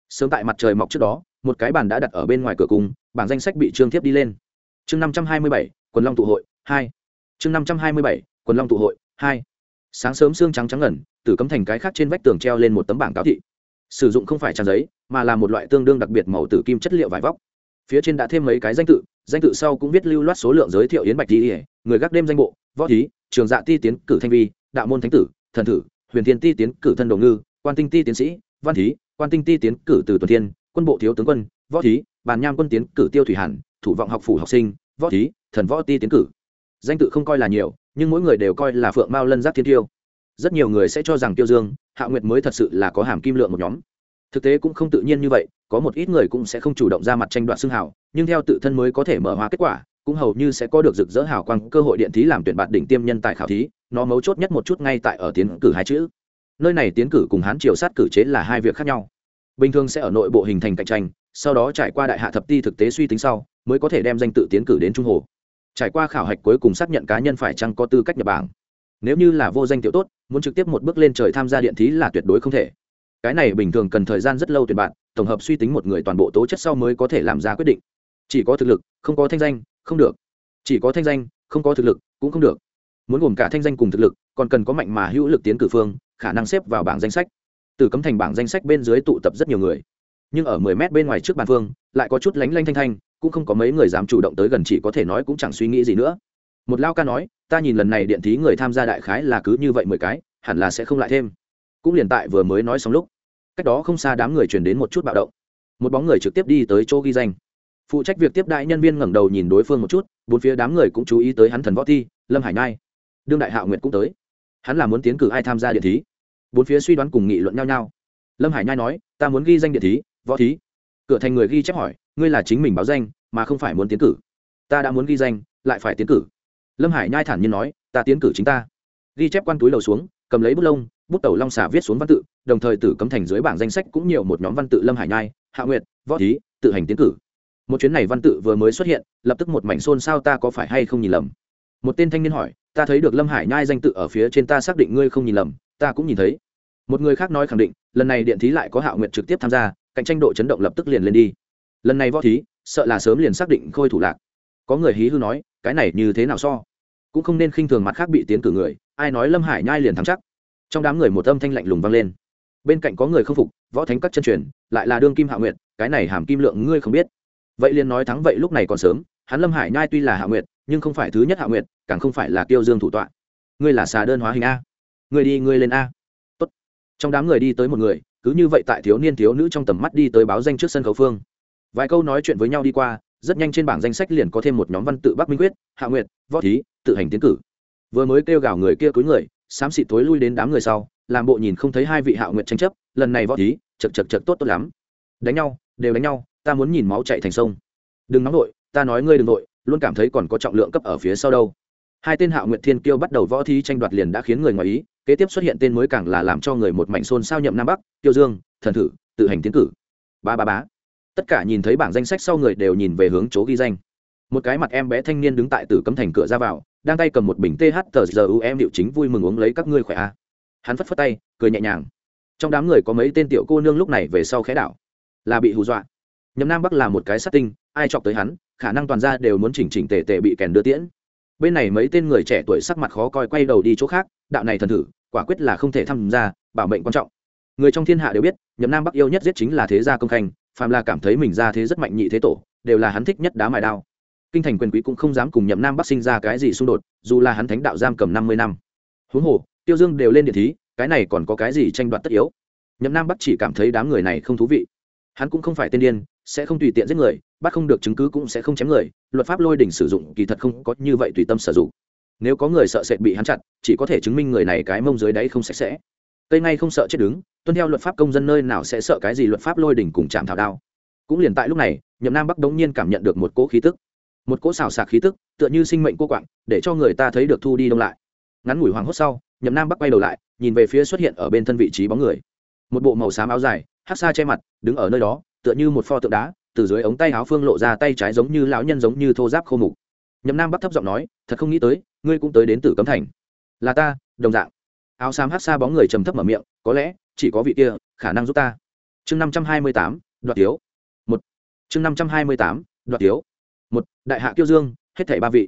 Sớm tại mặt trời mọc trước đó, một cái bàn đã đặt ở bên ngoài cửa cung, bảng danh sách bị trương thiếp đi lên chương năm trăm hai mươi bảy, quần long tụ hội, hai. Chương năm trăm hai mươi bảy, quần long tụ hội, hai. Sáng sớm xương trắng trắng ngẩn tử cấm thành cái khác trên vách tường treo lên một tấm bảng cáo thị. Sử dụng không phải trang giấy, mà là một loại tương đương đặc biệt màu tử kim chất liệu vải vóc. Phía trên đã thêm mấy cái danh tự danh tự sau cũng viết lưu loát số lượng giới thiệu yến bạch di người gác đêm danh bộ, võ thí, trường dạ ti tiến cử thanh vi, đạo môn thánh tử, thần tử huyền thiên ti tiến cử thân đồ ngư, quan tinh ti tiến sĩ, văn thí, quan tinh ti tiến cử từ tuần thiên, quân bộ thiếu tướng quân, võ thí, bàn nham quân tiến cử tiêu thủy hàn thủ vọng học phủ học sinh, võ thí, thần võ ti tiến cử. Danh tự không coi là nhiều, nhưng mỗi người đều coi là phượng mao lân giác thiên tiêu. Rất nhiều người sẽ cho rằng tiêu dương, hạ nguyệt mới thật sự là có hàm kim lượng một nhóm. Thực tế cũng không tự nhiên như vậy, có một ít người cũng sẽ không chủ động ra mặt tranh đoạt xương hào, nhưng theo tự thân mới có thể mở hóa kết quả, cũng hầu như sẽ có được rực rỡ hào quang, cơ hội điện thí làm tuyển bạt đỉnh tiêm nhân tài khảo thí, nó mấu chốt nhất một chút ngay tại ở tiến cử hai chữ. Nơi này tiến cử cùng hán triều sát cử chế là hai việc khác nhau. Bình thường sẽ ở nội bộ hình thành cạnh tranh, sau đó trải qua đại hạ thập ti thực tế suy tính sau mới có thể đem danh tự tiến cử đến trung hồ. Trải qua khảo hạch cuối cùng xác nhận cá nhân phải chăng có tư cách nhập bảng. Nếu như là vô danh tiểu tốt, muốn trực tiếp một bước lên trời tham gia điện thí là tuyệt đối không thể. Cái này bình thường cần thời gian rất lâu tuyệt bạn, tổng hợp suy tính một người toàn bộ tố chất sau mới có thể làm ra quyết định. Chỉ có thực lực, không có thanh danh, không được. Chỉ có thanh danh, không có thực lực, cũng không được. Muốn gồm cả thanh danh cùng thực lực, còn cần có mạnh mà hữu lực tiến cử phương, khả năng xếp vào bảng danh sách. Từ cấm thành bảng danh sách bên dưới tụ tập rất nhiều người. Nhưng ở mười mét bên ngoài trước bàn phương, lại có chút lánh lanh thanh thanh cũng không có mấy người dám chủ động tới gần chỉ có thể nói cũng chẳng suy nghĩ gì nữa. Một lao ca nói, ta nhìn lần này điện thí người tham gia đại khái là cứ như vậy mười cái, hẳn là sẽ không lại thêm. Cũng liền tại vừa mới nói xong lúc, cách đó không xa đám người truyền đến một chút bạo động. Một bóng người trực tiếp đi tới chỗ ghi danh. Phụ trách việc tiếp đại nhân viên ngẩng đầu nhìn đối phương một chút, bốn phía đám người cũng chú ý tới hắn thần võ thi, lâm hải nhai. Đương đại hạo nguyệt cũng tới. Hắn là muốn tiến cử ai tham gia điện thí? Bốn phía suy đoán cùng nghị luận nhau nhau. Lâm hải nhai nói, ta muốn ghi danh điện thí, võ thí cửa thành người ghi chép hỏi, ngươi là chính mình báo danh, mà không phải muốn tiến cử. Ta đã muốn ghi danh, lại phải tiến cử. Lâm hải nhai thản nhiên nói, ta tiến cử chính ta. Ghi chép quan túi đầu xuống, cầm lấy bút lông, bút tẩu long xà viết xuống văn tự, đồng thời tử cấm thành dưới bảng danh sách cũng nhiều một nhóm văn tự lâm hải nhai, hạ nguyệt, võ thí, tự hành tiến cử. Một chuyến này văn tự vừa mới xuất hiện, lập tức một mảnh xôn sao ta có phải hay không nhìn lầm. Một tên thanh niên hỏi, ta thấy được lâm hải nhai danh tự ở phía trên ta xác định ngươi không nhìn lầm, ta cũng nhìn thấy. Một người khác nói khẳng định, lần này điện thí lại có hạ nguyệt trực tiếp tham gia cạnh tranh độ chấn động lập tức liền lên đi. Lần này võ thí, sợ là sớm liền xác định khôi thủ lạc. Có người hí hư nói, cái này như thế nào so? Cũng không nên khinh thường mặt khác bị tiến cử người, ai nói lâm hải nhai liền thắng chắc. Trong đám người một âm thanh lạnh lùng vang lên. Bên cạnh có người không phục, võ thánh các chân truyền, lại là đương kim hạ nguyệt, cái này hàm kim lượng ngươi không biết. Vậy liền nói thắng vậy lúc này còn sớm, hắn lâm hải nhai tuy là hạ nguyệt, nhưng không phải thứ nhất hạ nguyệt, càng không phải là kiêu dương thủ tọa. Ngươi là xà đơn hóa hình a. Ngươi đi, ngươi lên a. Tốt. trong đám người đi tới một người cứ như vậy tại thiếu niên thiếu nữ trong tầm mắt đi tới báo danh trước sân khấu phương. Vài câu nói chuyện với nhau đi qua, rất nhanh trên bảng danh sách liền có thêm một nhóm văn tự bắc minh quyết, hạ nguyệt, võ thí, tự hành tiến cử. Vừa mới kêu gào người kia cúi người, xám xịt tối lui đến đám người sau, làm bộ nhìn không thấy hai vị hạ nguyệt tranh chấp, lần này võ thí chật chật chật tốt tốt lắm. Đánh nhau, đều đánh nhau, ta muốn nhìn máu chạy thành sông. Đừng nóng nội ta nói ngươi đừng nội luôn cảm thấy còn có trọng lượng cấp ở phía sau đâu. Hai tên hạ nguyệt thiên kiêu bắt đầu võ thí tranh đoạt liền đã khiến người ngoài ý kế tiếp xuất hiện tên mới càng là làm cho người một mảnh xôn sao nhậm nam bắc, tiêu dương, thần thử, tự hành tiến cử. Ba ba bá tất cả nhìn thấy bảng danh sách sau người đều nhìn về hướng chỗ ghi danh. Một cái mặt em bé thanh niên đứng tại tử cấm thành cửa ra vào, đang tay cầm một bình th tờ giờ u em điệu chính vui mừng uống lấy các ngươi khỏe a. Hắn phất phất tay, cười nhẹ nhàng. Trong đám người có mấy tên tiểu cô nương lúc này về sau khẽ đảo. Là bị hù dọa. Nhậm nam bắc là một cái sát tinh, ai chọc tới hắn, khả năng toàn ra đều muốn chỉnh chỉnh tề tề bị kèn đưa tiễn. Bên này mấy tên người trẻ tuổi sắc mặt khó coi quay đầu đi chỗ khác đạo này thần thử, quả quyết là không thể tham gia, bảo mệnh quan trọng. Người trong thiên hạ đều biết, nhậm nam bắc yêu nhất giết chính là thế gia công khanh, phàm là cảm thấy mình ra thế rất mạnh nhị thế tổ, đều là hắn thích nhất đá mài đao. Kinh thành quyền quý cũng không dám cùng nhậm nam bắc sinh ra cái gì xung đột, dù là hắn thánh đạo giam cầm năm mươi năm. Huống hồ, tiêu dương đều lên điện thí, cái này còn có cái gì tranh đoạt tất yếu? Nhậm nam bắc chỉ cảm thấy đám người này không thú vị. Hắn cũng không phải tên điên, sẽ không tùy tiện giết người, bắt không được chứng cứ cũng sẽ không chém người, luật pháp lôi đỉnh sử dụng kỳ thật không có như vậy tùy tâm sử dụng nếu có người sợ sệt bị hắn chặt, chỉ có thể chứng minh người này cái mông dưới đáy không sạch sẽ. Tây ngay không sợ chết đứng, tuân theo luật pháp công dân nơi nào sẽ sợ cái gì luật pháp lôi đỉnh cùng chạm thảo đao. Cũng liền tại lúc này, nhậm nam bắc đống nhiên cảm nhận được một cỗ khí tức. Một cỗ xào sạc khí tức, tựa như sinh mệnh cô quạng, để cho người ta thấy được thu đi đông lại. Ngắn ngủi hoàng hốt sau, nhậm nam bắc quay đầu lại, nhìn về phía xuất hiện ở bên thân vị trí bóng người. Một bộ màu xám áo dài hát xa che mặt, đứng ở nơi đó, tựa như một pho tượng đá, từ dưới ống tay áo phương lộ ra tay trái giống như lão nhân giống như thô giáp khô mục nhậm nam bắc thấp giọng nói, thật không nghĩ tới, ngươi cũng tới đến tử cấm thành. Là ta, đồng dạng. Áo xám hát xa bóng người trầm thấp mở miệng, có lẽ, chỉ có vị kia, khả năng giúp ta. Chương năm trăm hai mươi tám, đoạt tiếu. Một. Chương năm trăm hai mươi tám, đoạt tiếu. Một, đại hạ tiêu dương, hết thảy ba vị.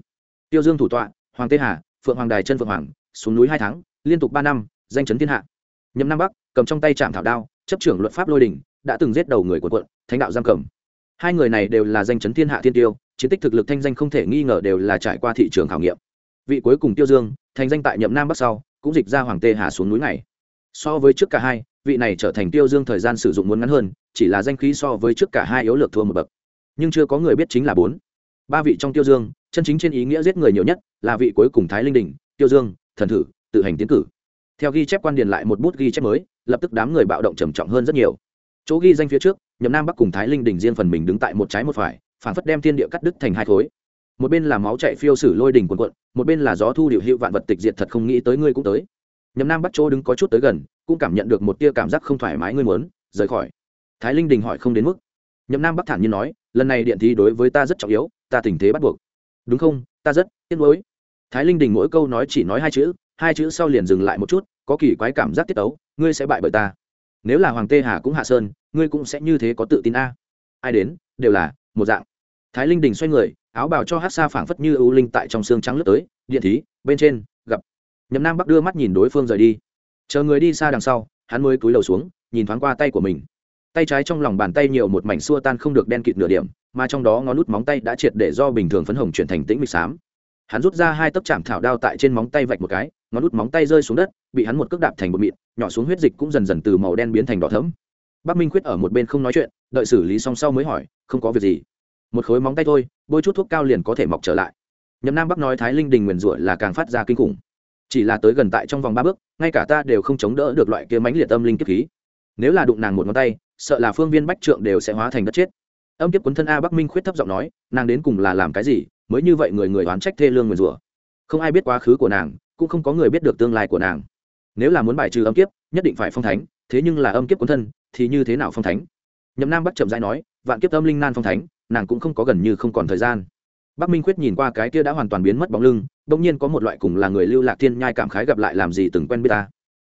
Tiêu dương thủ tọa, hoàng tê hà, phượng hoàng đài chân phượng hoàng, xuống núi hai tháng, liên tục ba năm, danh chấn thiên hạ. Nhậm nam bắc, cầm trong tay trạm thảo đao, chấp trưởng luật pháp lôi đình, đã từng giết đầu người của quận, thánh đạo giam cầm. Hai người này đều là danh chấn thiên hạ thiên tiêu chiến tích thực lực thanh danh không thể nghi ngờ đều là trải qua thị trường khảo nghiệm. Vị cuối cùng tiêu dương thành danh tại nhậm nam bắc sau, cũng dịch ra hoàng tê hà xuống núi này. So với trước cả hai, vị này trở thành tiêu dương thời gian sử dụng muốn ngắn hơn, chỉ là danh khí so với trước cả hai yếu lược thua một bậc. Nhưng chưa có người biết chính là bốn. Ba vị trong tiêu dương, chân chính trên ý nghĩa giết người nhiều nhất là vị cuối cùng thái linh đình, tiêu dương, thần thử, tự hành tiến cử. Theo ghi chép quan điền lại một bút ghi chép mới, lập tức đám người bạo động trầm trọng hơn rất nhiều. Chỗ ghi danh phía trước, nhậm nam bắc cùng thái linh đình riêng phần mình đứng tại một trái một phải phản phất đem thiên địa cắt đứt thành hai khối. Một bên là máu chạy phiêu sử lôi đình quần quận một bên là gió thu điệu hiệu vạn vật tịch diệt thật không nghĩ tới ngươi cũng tới. Nhậm nam bắt chỗ đứng có chút tới gần, cũng cảm nhận được một tia cảm giác không thoải mái ngươi muốn, rời khỏi. Thái linh đình hỏi không đến mức. Nhậm nam bắc thản nhiên nói, lần này điện thi đối với ta rất trọng yếu, ta tình thế bắt buộc. Đúng không? Ta rất tiếc nuối. Thái linh đình mỗi câu nói chỉ nói hai chữ hai chữ sau liền dừng lại một chút, có kỳ quái cảm giác tiết tấu, ngươi sẽ bại bởi ta. Nếu là hoàng tê hà cũng hạ sơn, ngươi cũng sẽ như thế có tự tin a. Ai đến, đều là một dạng thái linh đình xoay người, áo bào cho hát xa phảng phất như ưu linh tại trong xương trắng lướt tới, điện thí, bên trên, gặp. Nhậm nam bắc đưa mắt nhìn đối phương rời đi. Chờ người đi xa đằng sau, hắn mới cúi đầu xuống, nhìn thoáng qua tay của mình. Tay trái trong lòng bàn tay nhiều một mảnh xua tan không được đen kịt nửa điểm, mà trong đó ngón nút móng tay đã triệt để do bình thường phấn hồng chuyển thành tĩnh mịch xám. Hắn rút ra hai tấc chạm thảo đao tại trên móng tay vạch một cái, ngón út móng tay rơi xuống đất, bị hắn một cước đạp thành một mịn, nhỏ xuống huyết dịch cũng dần dần từ màu đen biến thành đỏ thấm bắc minh quyết ở một bên không nói chuyện, đợi xử lý xong sau mới hỏi, không có việc gì? Một khối móng tay thôi, bôi chút thuốc cao liền có thể mọc trở lại. Nhậm nam bắc nói thái linh đình nguyền rủa là càng phát ra kinh khủng. Chỉ là tới gần tại trong vòng ba bước, ngay cả ta đều không chống đỡ được loại kia mánh liệt âm linh kiếp khí. Nếu là đụng nàng một ngón tay, sợ là phương viên bách trượng đều sẽ hóa thành đất chết. Âm kiếp quấn thân a bắc minh khuyết thấp giọng nói, nàng đến cùng là làm cái gì, mới như vậy người người oán trách thê lương nguyền rủa. Không ai biết quá khứ của nàng, cũng không có người biết được tương lai của nàng. Nếu là muốn bài trừ âm kiếp, nhất định phải phong thánh, thế nhưng là âm kiếp quấn thân, thì như thế nào phong thánh? Nhậm nam bắc chậm rãi nói, vạn kiếp âm linh nan phong thánh nàng cũng không có gần như không còn thời gian. Bắc minh quyết nhìn qua cái kia đã hoàn toàn biến mất bóng lưng, đột nhiên có một loại cùng là người lưu lạc thiên nhai cảm khái gặp lại làm gì từng quen biết ta.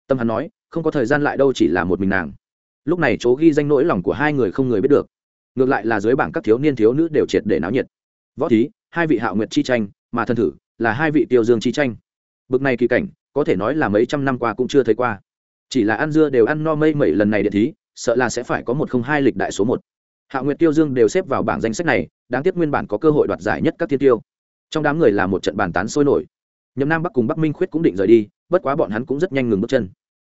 Tâm hắn nói, không có thời gian lại đâu chỉ là một mình nàng. Lúc này chỗ ghi danh nỗi lòng của hai người không người biết được. Ngược lại là dưới bảng các thiếu niên thiếu nữ đều triệt để náo nhiệt. Võ thí, hai vị hạo nguyệt chi tranh, mà thân thử, là hai vị tiêu dương chi tranh. Bực này kỳ cảnh, có thể nói là mấy trăm năm qua cũng chưa thấy qua. Chỉ là ăn dưa đều ăn no mây mẩy lần này địa thí, sợ là sẽ phải có một không hai lịch đại số một hạ nguyệt tiêu dương đều xếp vào bảng danh sách này, đáng tiếc nguyên bản có cơ hội đoạt giải nhất các thiên tiêu. Trong đám người là một trận bàn tán sôi nổi. Nhậm nam bắc cùng bắc minh khuyết cũng định rời đi, bất quá bọn hắn cũng rất nhanh ngừng bước chân.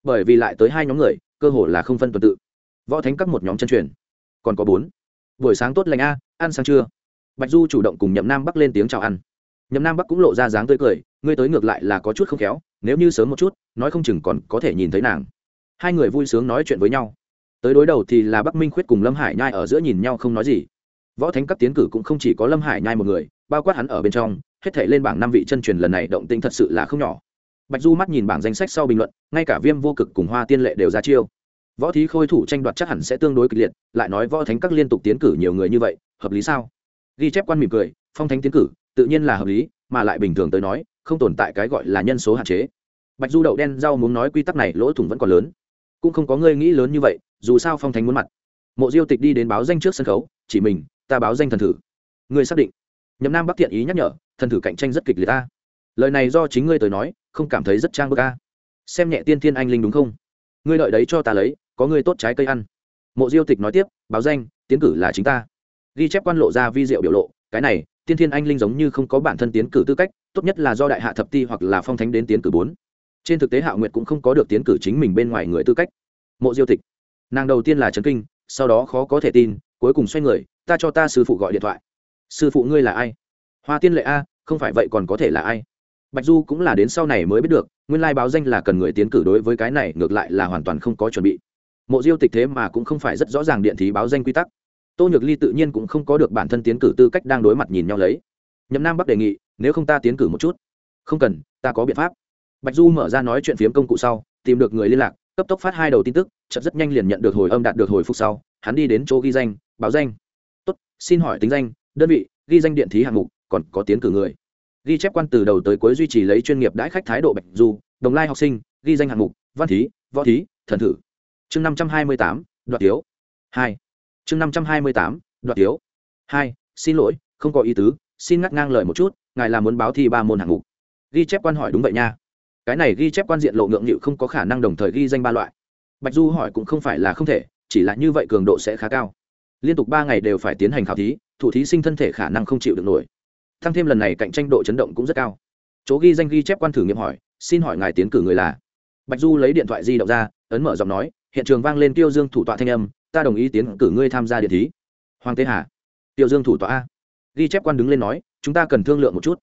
Bởi vì lại tới hai nhóm người, cơ hội là không phân tuần tự. Võ thánh các một nhóm chân truyền. Còn có bốn. Buổi sáng tốt lành a, ăn sáng trưa. Bạch du chủ động cùng nhậm nam bắc lên tiếng chào ăn. Nhậm nam bắc cũng lộ ra dáng tươi cười, ngươi tới ngược lại là có chút không khéo, nếu như sớm một chút, nói không chừng còn có thể nhìn thấy nàng. Hai người vui sướng nói chuyện với nhau tới đối đầu thì là bắc minh khuyết cùng lâm hải nhai ở giữa nhìn nhau không nói gì. Võ thánh cấp tiến cử cũng không chỉ có lâm hải nhai một người, bao quát hắn ở bên trong, hết thể lên bảng năm vị chân truyền lần này động tĩnh thật sự là không nhỏ. Bạch du mắt nhìn bảng danh sách sau bình luận, ngay cả viêm vô cực cùng hoa tiên lệ đều ra chiêu. Võ thí khôi thủ tranh đoạt chắc hẳn sẽ tương đối kịch liệt, lại nói võ thánh các liên tục tiến cử nhiều người như vậy, hợp lý sao? Ghi chép quan mỉm cười, phong thánh tiến cử, tự nhiên là hợp lý, mà lại bình thường tới nói, không tồn tại cái gọi là nhân số hạn chế. Bạch du đậu đen rau muốn nói quy tắc này lỗ thủng vẫn còn lớn cũng không có ngươi nghĩ lớn như vậy, dù sao phong thánh muốn mặt. Mộ diêu tịch đi đến báo danh trước sân khấu, chỉ mình, ta báo danh thần thử. Ngươi xác định. Nhậm nam bắc thiện ý nhắc nhở, thần thử cạnh tranh rất kịch liệt ta lời này do chính ngươi tới nói, không cảm thấy rất trang bức a. Xem nhẹ tiên thiên anh linh đúng không? Ngươi đợi đấy cho ta lấy, có ngươi tốt trái cây ăn. Mộ diêu tịch nói tiếp, báo danh, tiến cử là chính ta. Ghi chép quan lộ ra vi diệu biểu lộ, cái này, tiên thiên anh linh giống như không có bản thân tiến cử tư cách, tốt nhất là do đại hạ thập ti hoặc là phong thánh đến tiến cử bốn trên thực tế hạ nguyệt cũng không có được tiến cử chính mình bên ngoài người tư cách. Mộ diêu tịch. Nàng đầu tiên là trấn kinh, sau đó khó có thể tin, cuối cùng xoay người, ta cho ta sư phụ gọi điện thoại. Sư phụ ngươi là ai? Hoa tiên lệ a, không phải vậy còn có thể là ai? Bạch du cũng là đến sau này mới biết được, nguyên lai báo danh là cần người tiến cử đối với cái này ngược lại là hoàn toàn không có chuẩn bị. Mộ diêu tịch thế mà cũng không phải rất rõ ràng điện thí báo danh quy tắc. Tô nhược ly tự nhiên cũng không có được bản thân tiến cử tư cách đang đối mặt nhìn nhau lấy. Nhậm nam bắc đề nghị, nếu không ta tiến cử một chút. Không cần, ta có biện pháp bạch du mở ra nói chuyện phiếm công cụ sau tìm được người liên lạc cấp tốc phát hai đầu tin tức chợt rất nhanh liền nhận được hồi âm đạt được hồi phục sau hắn đi đến chỗ ghi danh báo danh. Tốt xin hỏi tính danh đơn vị ghi danh điện thí hạng mục còn có tiến cử người. Ghi chép quan từ đầu tới cuối duy trì lấy chuyên nghiệp đãi khách thái độ bạch du đồng lai học sinh ghi danh hạng mục văn thí võ thí thần thử. Chương năm trăm hai mươi tám đoạt thiếu, hai. Chương năm trăm hai mươi tám đoạt thiếu, hai xin lỗi không có ý tứ xin ngắt ngang lời một chút ngài là muốn báo thi ba môn hạng mục. Ghi chép quan hỏi đúng vậy nha cái này ghi chép quan diện lộ ngượng nghịu không có khả năng đồng thời ghi danh ba loại. Bạch du hỏi cũng không phải là không thể, chỉ là như vậy cường độ sẽ khá cao. Liên tục ba ngày đều phải tiến hành khảo thí, thủ thí sinh thân thể khả năng không chịu được nổi. Thăng thêm lần này cạnh tranh độ chấn động cũng rất cao. Chỗ ghi danh ghi chép quan thử nghiệm hỏi, xin hỏi ngài tiến cử người là? Bạch du lấy điện thoại di động ra, ấn mở giọng nói, hiện trường vang lên tiêu dương thủ tọa thanh âm, ta đồng ý tiến cử ngươi tham gia điện thí. Hoàng tế hà. Tiêu dương thủ tọa a. Ghi chép quan đứng lên nói, chúng ta cần thương lượng một chút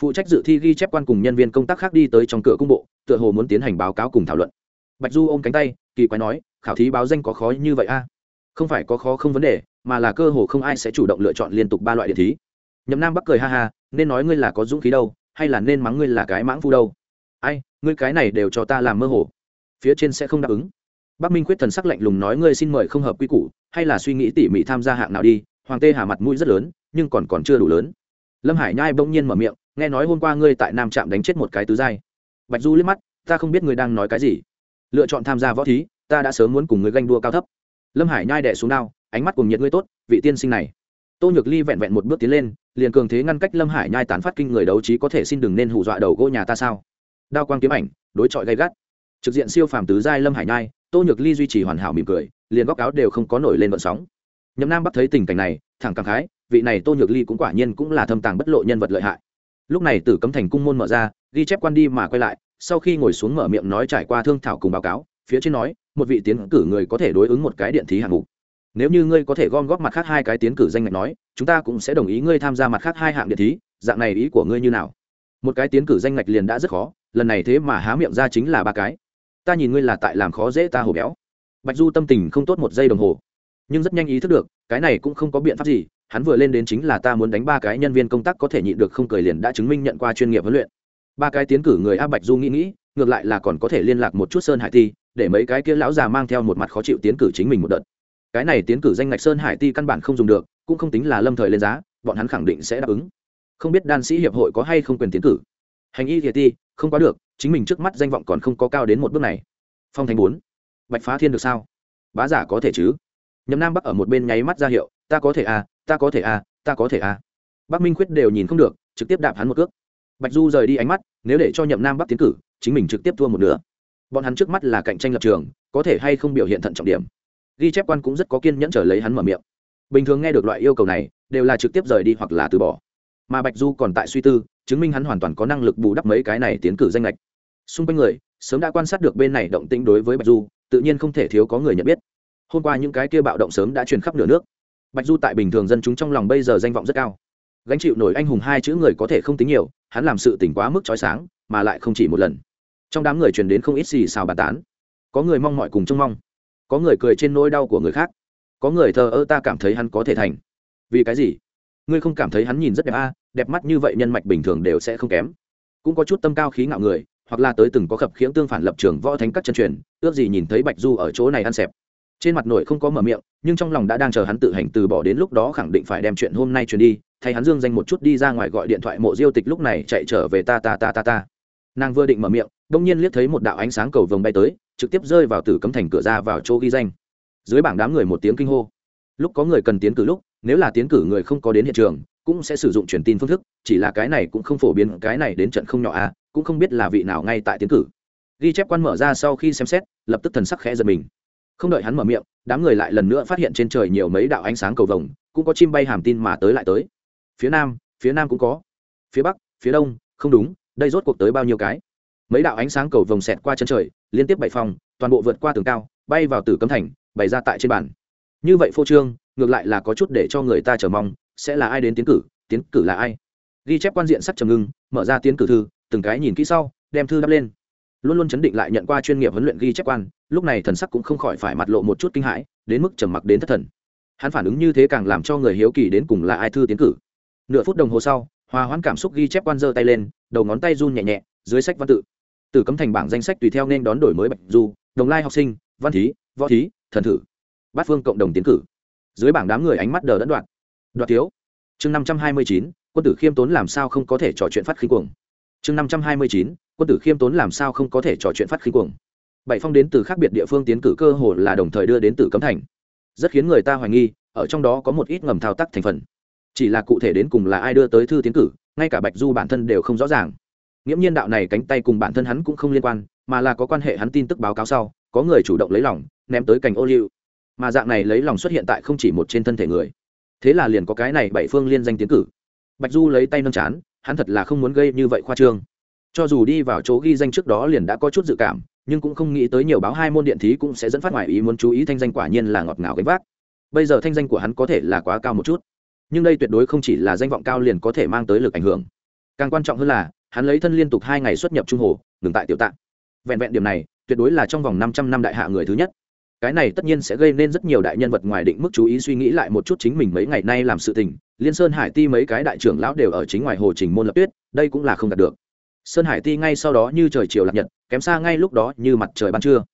phụ trách dự thi ghi chép quan cùng nhân viên công tác khác đi tới trong cửa cung bộ, tựa hồ muốn tiến hành báo cáo cùng thảo luận. Bạch du ôm cánh tay, kỳ quái nói, khảo thí báo danh có khó như vậy a? Không phải có khó không vấn đề, mà là cơ hồ không ai sẽ chủ động lựa chọn liên tục ba loại điện thí. Nhậm nam bắc cười ha ha, nên nói ngươi là có dũng khí đâu, hay là nên mắng ngươi là cái mãng phu đâu? Ai, ngươi cái này đều cho ta làm mơ hồ. Phía trên sẽ không đáp ứng. Bắc minh quyết thần sắc lạnh lùng nói ngươi xin mời không hợp quy củ, hay là suy nghĩ tỉ mỉ tham gia hạng nào đi, hoàng tê hà mặt mũi rất lớn, nhưng còn còn chưa đủ lớn. Lâm hải nhai bỗng nhiên mở miệng nghe nói hôm qua ngươi tại nam trạm đánh chết một cái tứ giai. Bạch du liếc mắt, ta không biết ngươi đang nói cái gì. Lựa chọn tham gia võ thí, ta đã sớm muốn cùng ngươi ganh đua cao thấp. Lâm hải nhai đẻ xuống đao, ánh mắt cùng nhiệt ngươi tốt, vị tiên sinh này. Tô nhược ly vẹn vẹn một bước tiến lên, liền cường thế ngăn cách lâm hải nhai tán phát kinh người đấu trí có thể xin đừng nên hù dọa đầu gỗ nhà ta sao? Đao quang kiếm ảnh, đối chọi gay gắt. Trực diện siêu phàm tứ giai lâm hải nhai, tô nhược ly duy trì hoàn hảo mỉm cười, liền góc áo đều không có nổi lên vận sóng. Nhậm nam bắt thấy tình cảnh này, thẳng cảm khái, vị này tô nhược ly cũng quả nhiên cũng là thâm tàng bất lộ nhân vật lợi hại lúc này tử cấm thành cung môn mở ra, ghi chép quan đi mà quay lại, sau khi ngồi xuống mở miệng nói trải qua thương thảo cùng báo cáo, phía trên nói, một vị tiến cử người có thể đối ứng một cái điện thí hạng mục. Nếu như ngươi có thể gom góp mặt khác hai cái tiến cử danh ngạch nói, chúng ta cũng sẽ đồng ý ngươi tham gia mặt khác hai hạng điện thí, dạng này ý của ngươi như nào? Một cái tiến cử danh ngạch liền đã rất khó, lần này thế mà há miệng ra chính là ba cái. Ta nhìn ngươi là tại làm khó dễ ta hổ béo. Bạch du tâm tình không tốt một giây đồng hồ. Nhưng rất nhanh ý thức được, cái này cũng không có biện pháp gì hắn vừa lên đến chính là ta muốn đánh ba cái nhân viên công tác có thể nhịn được không cười liền đã chứng minh nhận qua chuyên nghiệp huấn luyện. Ba cái tiến cử người a bạch du nghĩ nghĩ, ngược lại là còn có thể liên lạc một chút sơn hải ti, để mấy cái kia lão già mang theo một mặt khó chịu tiến cử chính mình một đợt. Cái này tiến cử danh ngạch sơn hải ti căn bản không dùng được, cũng không tính là lâm thời lên giá, bọn hắn khẳng định sẽ đáp ứng. Không biết đan sĩ hiệp hội có hay không quyền tiến cử. Hành y thiệt ti, không có được, chính mình trước mắt danh vọng còn không có cao đến một bước này. Phong thành bốn, bạch phá thiên được sao? Bá giả có thể chứ? Nhậm nam bắc ở một bên nháy mắt ra hiệu ta có thể à ta có thể à ta có thể à. Bắc minh khuyết đều nhìn không được, trực tiếp đạp hắn một cước. Bạch du rời đi ánh mắt, nếu để cho nhậm nam bắc tiến cử, chính mình trực tiếp thua một nửa. Bọn hắn trước mắt là cạnh tranh lập trường, có thể hay không biểu hiện thận trọng điểm. Ghi chép quan cũng rất có kiên nhẫn trở lấy hắn mở miệng. Bình thường nghe được loại yêu cầu này, đều là trực tiếp rời đi hoặc là từ bỏ. Mà bạch du còn tại suy tư, chứng minh hắn hoàn toàn có năng lực bù đắp mấy cái này tiến cử danh lệch xung quanh người, sớm đã quan sát được bên này động tĩnh đối với bạch du, tự nhiên không thể thiếu có người nhận biết. Hôm qua những cái kia bạo động sớm đã truyền khắp nửa nước bạch du tại bình thường dân chúng trong lòng bây giờ danh vọng rất cao. Gánh chịu nổi anh hùng hai chữ người có thể không tính nhiều hắn làm sự tỉnh quá mức trói sáng mà lại không chỉ một lần. Trong đám người truyền đến không ít xì xào bàn tán. Có người mong mọi cùng trông mong. Có người cười trên nỗi đau của người khác. Có người thờ ơ ta cảm thấy hắn có thể thành. Vì cái gì? Ngươi không cảm thấy hắn nhìn rất đẹp a à, đẹp mắt như vậy nhân mạch bình thường đều sẽ không kém. Cũng có chút tâm cao khí ngạo người hoặc là tới từng có khập khiễng tương phản lập trường võ thánh các chân truyền ước gì nhìn thấy bạch du ở chỗ này ăn xẹp trên mặt nội không có mở miệng, nhưng trong lòng đã đang chờ hắn tự hành từ bỏ đến lúc đó khẳng định phải đem chuyện hôm nay truyền đi, thay hắn dương danh một chút đi ra ngoài gọi điện thoại mộ diêu tịch lúc này chạy trở về ta ta ta ta ta. Nàng vừa định mở miệng đông nhiên liếc thấy một đạo ánh sáng cầu vồng bay tới, trực tiếp rơi vào tử cấm thành cửa ra vào chỗ ghi danh. Dưới bảng đám người một tiếng kinh hô. Lúc có người cần tiến cử lúc, nếu là tiến cử người không có đến hiện trường, cũng sẽ sử dụng truyền tin phương thức, chỉ là cái này cũng không phổ biến, cái này đến trận không nhỏ à cũng không biết là vị nào ngay tại tiến cử. Ghi chép quan mở ra sau khi xem xét, lập tức thần sắc khẽ giật mình không đợi hắn mở miệng, đám người lại lần nữa phát hiện trên trời nhiều mấy đạo ánh sáng cầu vồng, cũng có chim bay hàm tin mà tới lại tới. Phía nam phía nam cũng có. Phía bắc, phía đông, không đúng, đây rốt cuộc tới bao nhiêu cái? Mấy đạo ánh sáng cầu vồng xẹt qua chân trời, liên tiếp bảy phòng, toàn bộ vượt qua tường cao, bay vào tử cấm thành, bày ra tại trên bàn. Như vậy phô trương, ngược lại là có chút để cho người ta chờ mong, sẽ là ai đến tiến cử tiến cử là ai? Ghi chép quan diện sắc trầm ngưng, mở ra tiến cử thư, từng cái nhìn kỹ sau, đem thư đắp lên luôn luôn chấn định lại nhận qua chuyên nghiệp huấn luyện ghi chép quan, lúc này thần sắc cũng không khỏi phải mặt lộ một chút kinh hãi, đến mức trầm mặc đến thất thần. Hắn phản ứng như thế càng làm cho người hiếu kỳ đến cùng là ai thư tiến cử. Nửa phút đồng hồ sau, hòa hoãn cảm xúc ghi chép quan giơ tay lên, đầu ngón tay run nhẹ nhẹ, dưới sách văn tự. Từ cấm thành bảng danh sách tùy theo nên đón đổi mới bạch du, đồng lai học sinh, văn thí, võ thí, thần thử. Bát phương cộng đồng tiến cử. Dưới bảng đám người ánh mắt đờ đẫn đoạn đoạt thiếu. Chương năm trăm hai mươi chín, quân tử khiêm tốn làm sao không có thể trò chuyện phát khí cuồng. Chương năm trăm hai mươi chín quân tử khiêm tốn làm sao không có thể trò chuyện phát khí cuồng. Bảy phong đến từ khác biệt địa phương tiến cử cơ hồ là đồng thời đưa đến từ cấm thành. Rất khiến người ta hoài nghi, ở trong đó có một ít ngầm thao tác thành phần. Chỉ là cụ thể đến cùng là ai đưa tới thư tiến cử, ngay cả bạch du bản thân đều không rõ ràng. Nghiễm nhiên đạo này cánh tay cùng bản thân hắn cũng không liên quan, mà là có quan hệ hắn tin tức báo cáo sau, có người chủ động lấy lòng, ném tới cành ô liu. Mà dạng này lấy lòng xuất hiện tại không chỉ một trên thân thể người. Thế là liền có cái này bảy phương liên danh tiến cử. Bạch du lấy tay nâng chán, hắn thật là không muốn gây như vậy khoa trương cho dù đi vào chỗ ghi danh trước đó liền đã có chút dự cảm, nhưng cũng không nghĩ tới nhiều báo hai môn điện thí cũng sẽ dẫn phát ngoài ý muốn chú ý thanh danh quả nhiên là ngọt ngào gánh vác. Bây giờ thanh danh của hắn có thể là quá cao một chút, nhưng đây tuyệt đối không chỉ là danh vọng cao liền có thể mang tới lực ảnh hưởng. Càng quan trọng hơn là, hắn lấy thân liên tục hai ngày xuất nhập trung hồ, ngừng tại tiểu tạng. Vẹn vẹn điểm này, tuyệt đối là trong vòng năm trăm năm đại hạ người thứ nhất. Cái này tất nhiên sẽ gây nên rất nhiều đại nhân vật ngoài định mức chú ý suy nghĩ lại một chút chính mình mấy ngày nay làm sự tình. Liên sơn hải ti mấy cái đại trưởng lão đều ở chính ngoài hồ trình môn lập tuyết, đây cũng là không đạt được sơn hải ti ngay sau đó như trời chiều lạc nhật, kém xa ngay lúc đó như mặt trời ban trưa.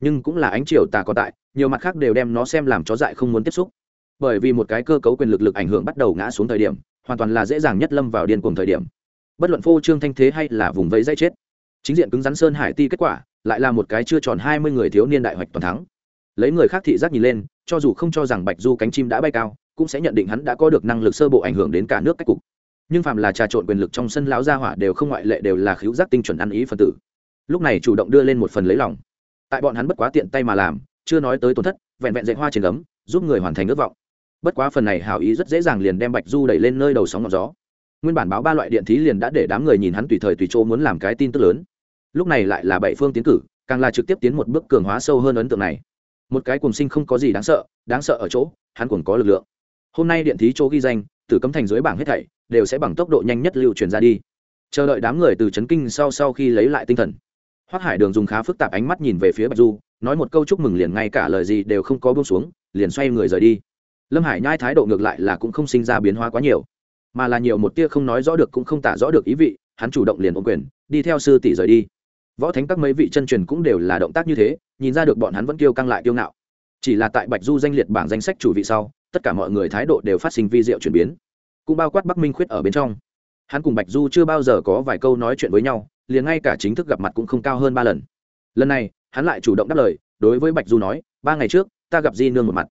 Nhưng cũng là ánh chiều tà còn tại, nhiều mặt khác đều đem nó xem làm chó dại không muốn tiếp xúc. Bởi vì một cái cơ cấu quyền lực lực ảnh hưởng bắt đầu ngã xuống thời điểm, hoàn toàn là dễ dàng nhất lâm vào điên cùng thời điểm. Bất luận phô trương thanh thế hay là vùng vẫy dây chết, chính diện cứng rắn sơn hải ti kết quả, lại là một cái chưa tròn hai mươi người thiếu niên đại hoạch toàn thắng. Lấy người khác thị giác nhìn lên, cho dù không cho rằng bạch du cánh chim đã bay cao, cũng sẽ nhận định hắn đã có được năng lực sơ bộ ảnh hưởng đến cả nước cách cục nhưng phàm là trà trộn quyền lực trong sân lão gia hỏa đều không ngoại lệ đều là khiếu giác tinh chuẩn ăn ý phân tử. Lúc này chủ động đưa lên một phần lấy lòng. Tại bọn hắn bất quá tiện tay mà làm, chưa nói tới tổn thất, vẹn vẹn dạy hoa trên gấm, giúp người hoàn thành ước vọng. Bất quá phần này hảo ý rất dễ dàng liền đem bạch du đẩy lên nơi đầu sóng ngọn gió. Nguyên bản báo ba loại điện thí liền đã để đám người nhìn hắn tùy thời tùy chỗ muốn làm cái tin tức lớn. Lúc này lại là bảy phương tiến cử, càng là trực tiếp tiến một bước cường hóa sâu hơn ấn tượng này. Một cái cùng sinh không có gì đáng sợ đáng sợ ở chỗ, hắn cũng có lực lượng. Hôm nay điện thí chỗ ghi danh tử cấm thành dưới bảng hết thảy, đều sẽ bằng tốc độ nhanh nhất lưu truyền ra đi. Chờ đợi đám người từ chấn kinh sau sau khi lấy lại tinh thần. Hoác hải đường dùng khá phức tạp ánh mắt nhìn về phía bạch du, nói một câu chúc mừng liền ngay cả lời gì đều không có buông xuống, liền xoay người rời đi. Lâm hải nhai thái độ ngược lại là cũng không sinh ra biến hóa quá nhiều, mà là nhiều một tia không nói rõ được cũng không tả rõ được ý vị, hắn chủ động liền ôm quyền, đi theo sư tỷ rời đi. Võ thánh các mấy vị chân truyền cũng đều là động tác như thế, nhìn ra được bọn hắn vẫn kiêu căng lại kiêu ngạo. Chỉ là tại bạch du danh liệt bảng danh sách chủ vị sau tất cả mọi người thái độ đều phát sinh vi diệu chuyển biến. Cũng bao quát bắc minh khuyết ở bên trong. Hắn cùng bạch du chưa bao giờ có vài câu nói chuyện với nhau, liền ngay cả chính thức gặp mặt cũng không cao hơn ba lần. Lần này, hắn lại chủ động đáp lời, đối với bạch du nói, ba ngày trước, ta gặp di nương một mặt.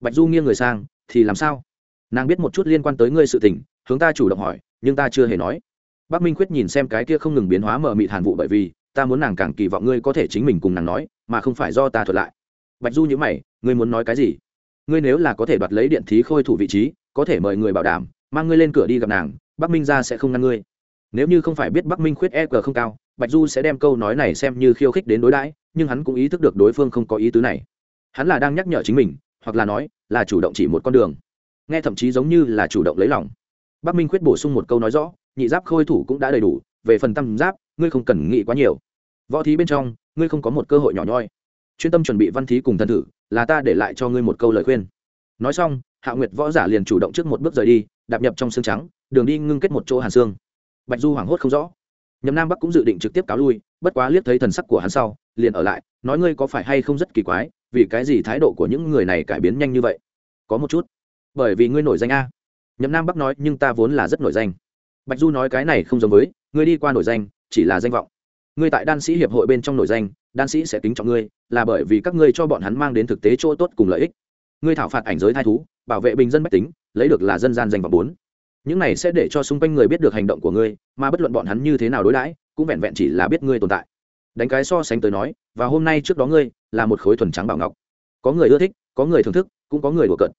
Bạch du nghiêng người sang, thì làm sao? Nàng biết một chút liên quan tới ngươi sự tình, hướng ta chủ động hỏi, nhưng ta chưa hề nói. Bác minh quyết nhìn xem cái kia không ngừng biến hóa mở mịt hàn vụ bởi vì, ta muốn nàng càng kỳ vọng ngươi có thể chính mình cùng nàng nói, mà không phải do ta thuật lại. Bạch du nhữ mày, ngươi muốn nói cái gì? Ngươi nếu là có thể đoạt lấy điện thí khôi thủ vị trí, có thể mời người bảo đảm, mang ngươi lên cửa đi gặp nàng, bắc minh ra sẽ không ngăn ngươi. Nếu như không phải biết bắc minh khuyết e g không cao, bạch du sẽ đem câu nói này xem như khiêu khích đến đối đãi, nhưng hắn cũng ý thức được đối phương không có ý tứ này. Hắn là đang nhắc nhở chính mình, hoặc là nói, là chủ động chỉ một con đường. Nghe thậm chí giống như là chủ động lấy lòng. Bắc minh khuyết bổ sung một câu nói rõ, nhị giáp khôi thủ cũng đã đầy đủ, về phần tam giáp, ngươi không cần nghĩ quá nhiều. Võ thí bên trong, ngươi không có một cơ hội nhỏ nhoi chuyên tâm chuẩn bị văn thí cùng thần thử, là ta để lại cho ngươi một câu lời khuyên. Nói xong, hạ nguyệt võ giả liền chủ động trước một bước rời đi, đạp nhập trong xương trắng, đường đi ngưng kết một chỗ hàn xương bạch du hoảng hốt không rõ. Nhậm nam bắc cũng dự định trực tiếp cáo lui, bất quá liếc thấy thần sắc của hắn sau, liền ở lại, nói ngươi có phải hay không rất kỳ quái, vì cái gì thái độ của những người này cải biến nhanh như vậy? Có một chút. Bởi vì ngươi nổi danh a. Nhậm nam bắc nói, nhưng ta vốn là rất nổi danh. Bạch du nói cái này không giống với, ngươi đi qua nổi danh, chỉ là danh vọng ngươi tại đan sĩ hiệp hội bên trong nổi danh, đan sĩ sẽ kính trọng ngươi, là bởi vì các ngươi cho bọn hắn mang đến thực tế chỗ tốt cùng lợi ích. Ngươi thảo phạt ảnh giới thai thú, bảo vệ bình dân bách tính, lấy được là dân gian danh vọng bốn. Những này sẽ để cho xung quanh người biết được hành động của ngươi, mà bất luận bọn hắn như thế nào đối đãi, cũng vẹn vẹn chỉ là biết ngươi tồn tại. Đánh cái so sánh tới nói, và hôm nay trước đó ngươi, là một khối thuần trắng bảo ngọc. Có người ưa thích, có người thưởng thức, cũng có người đùa cận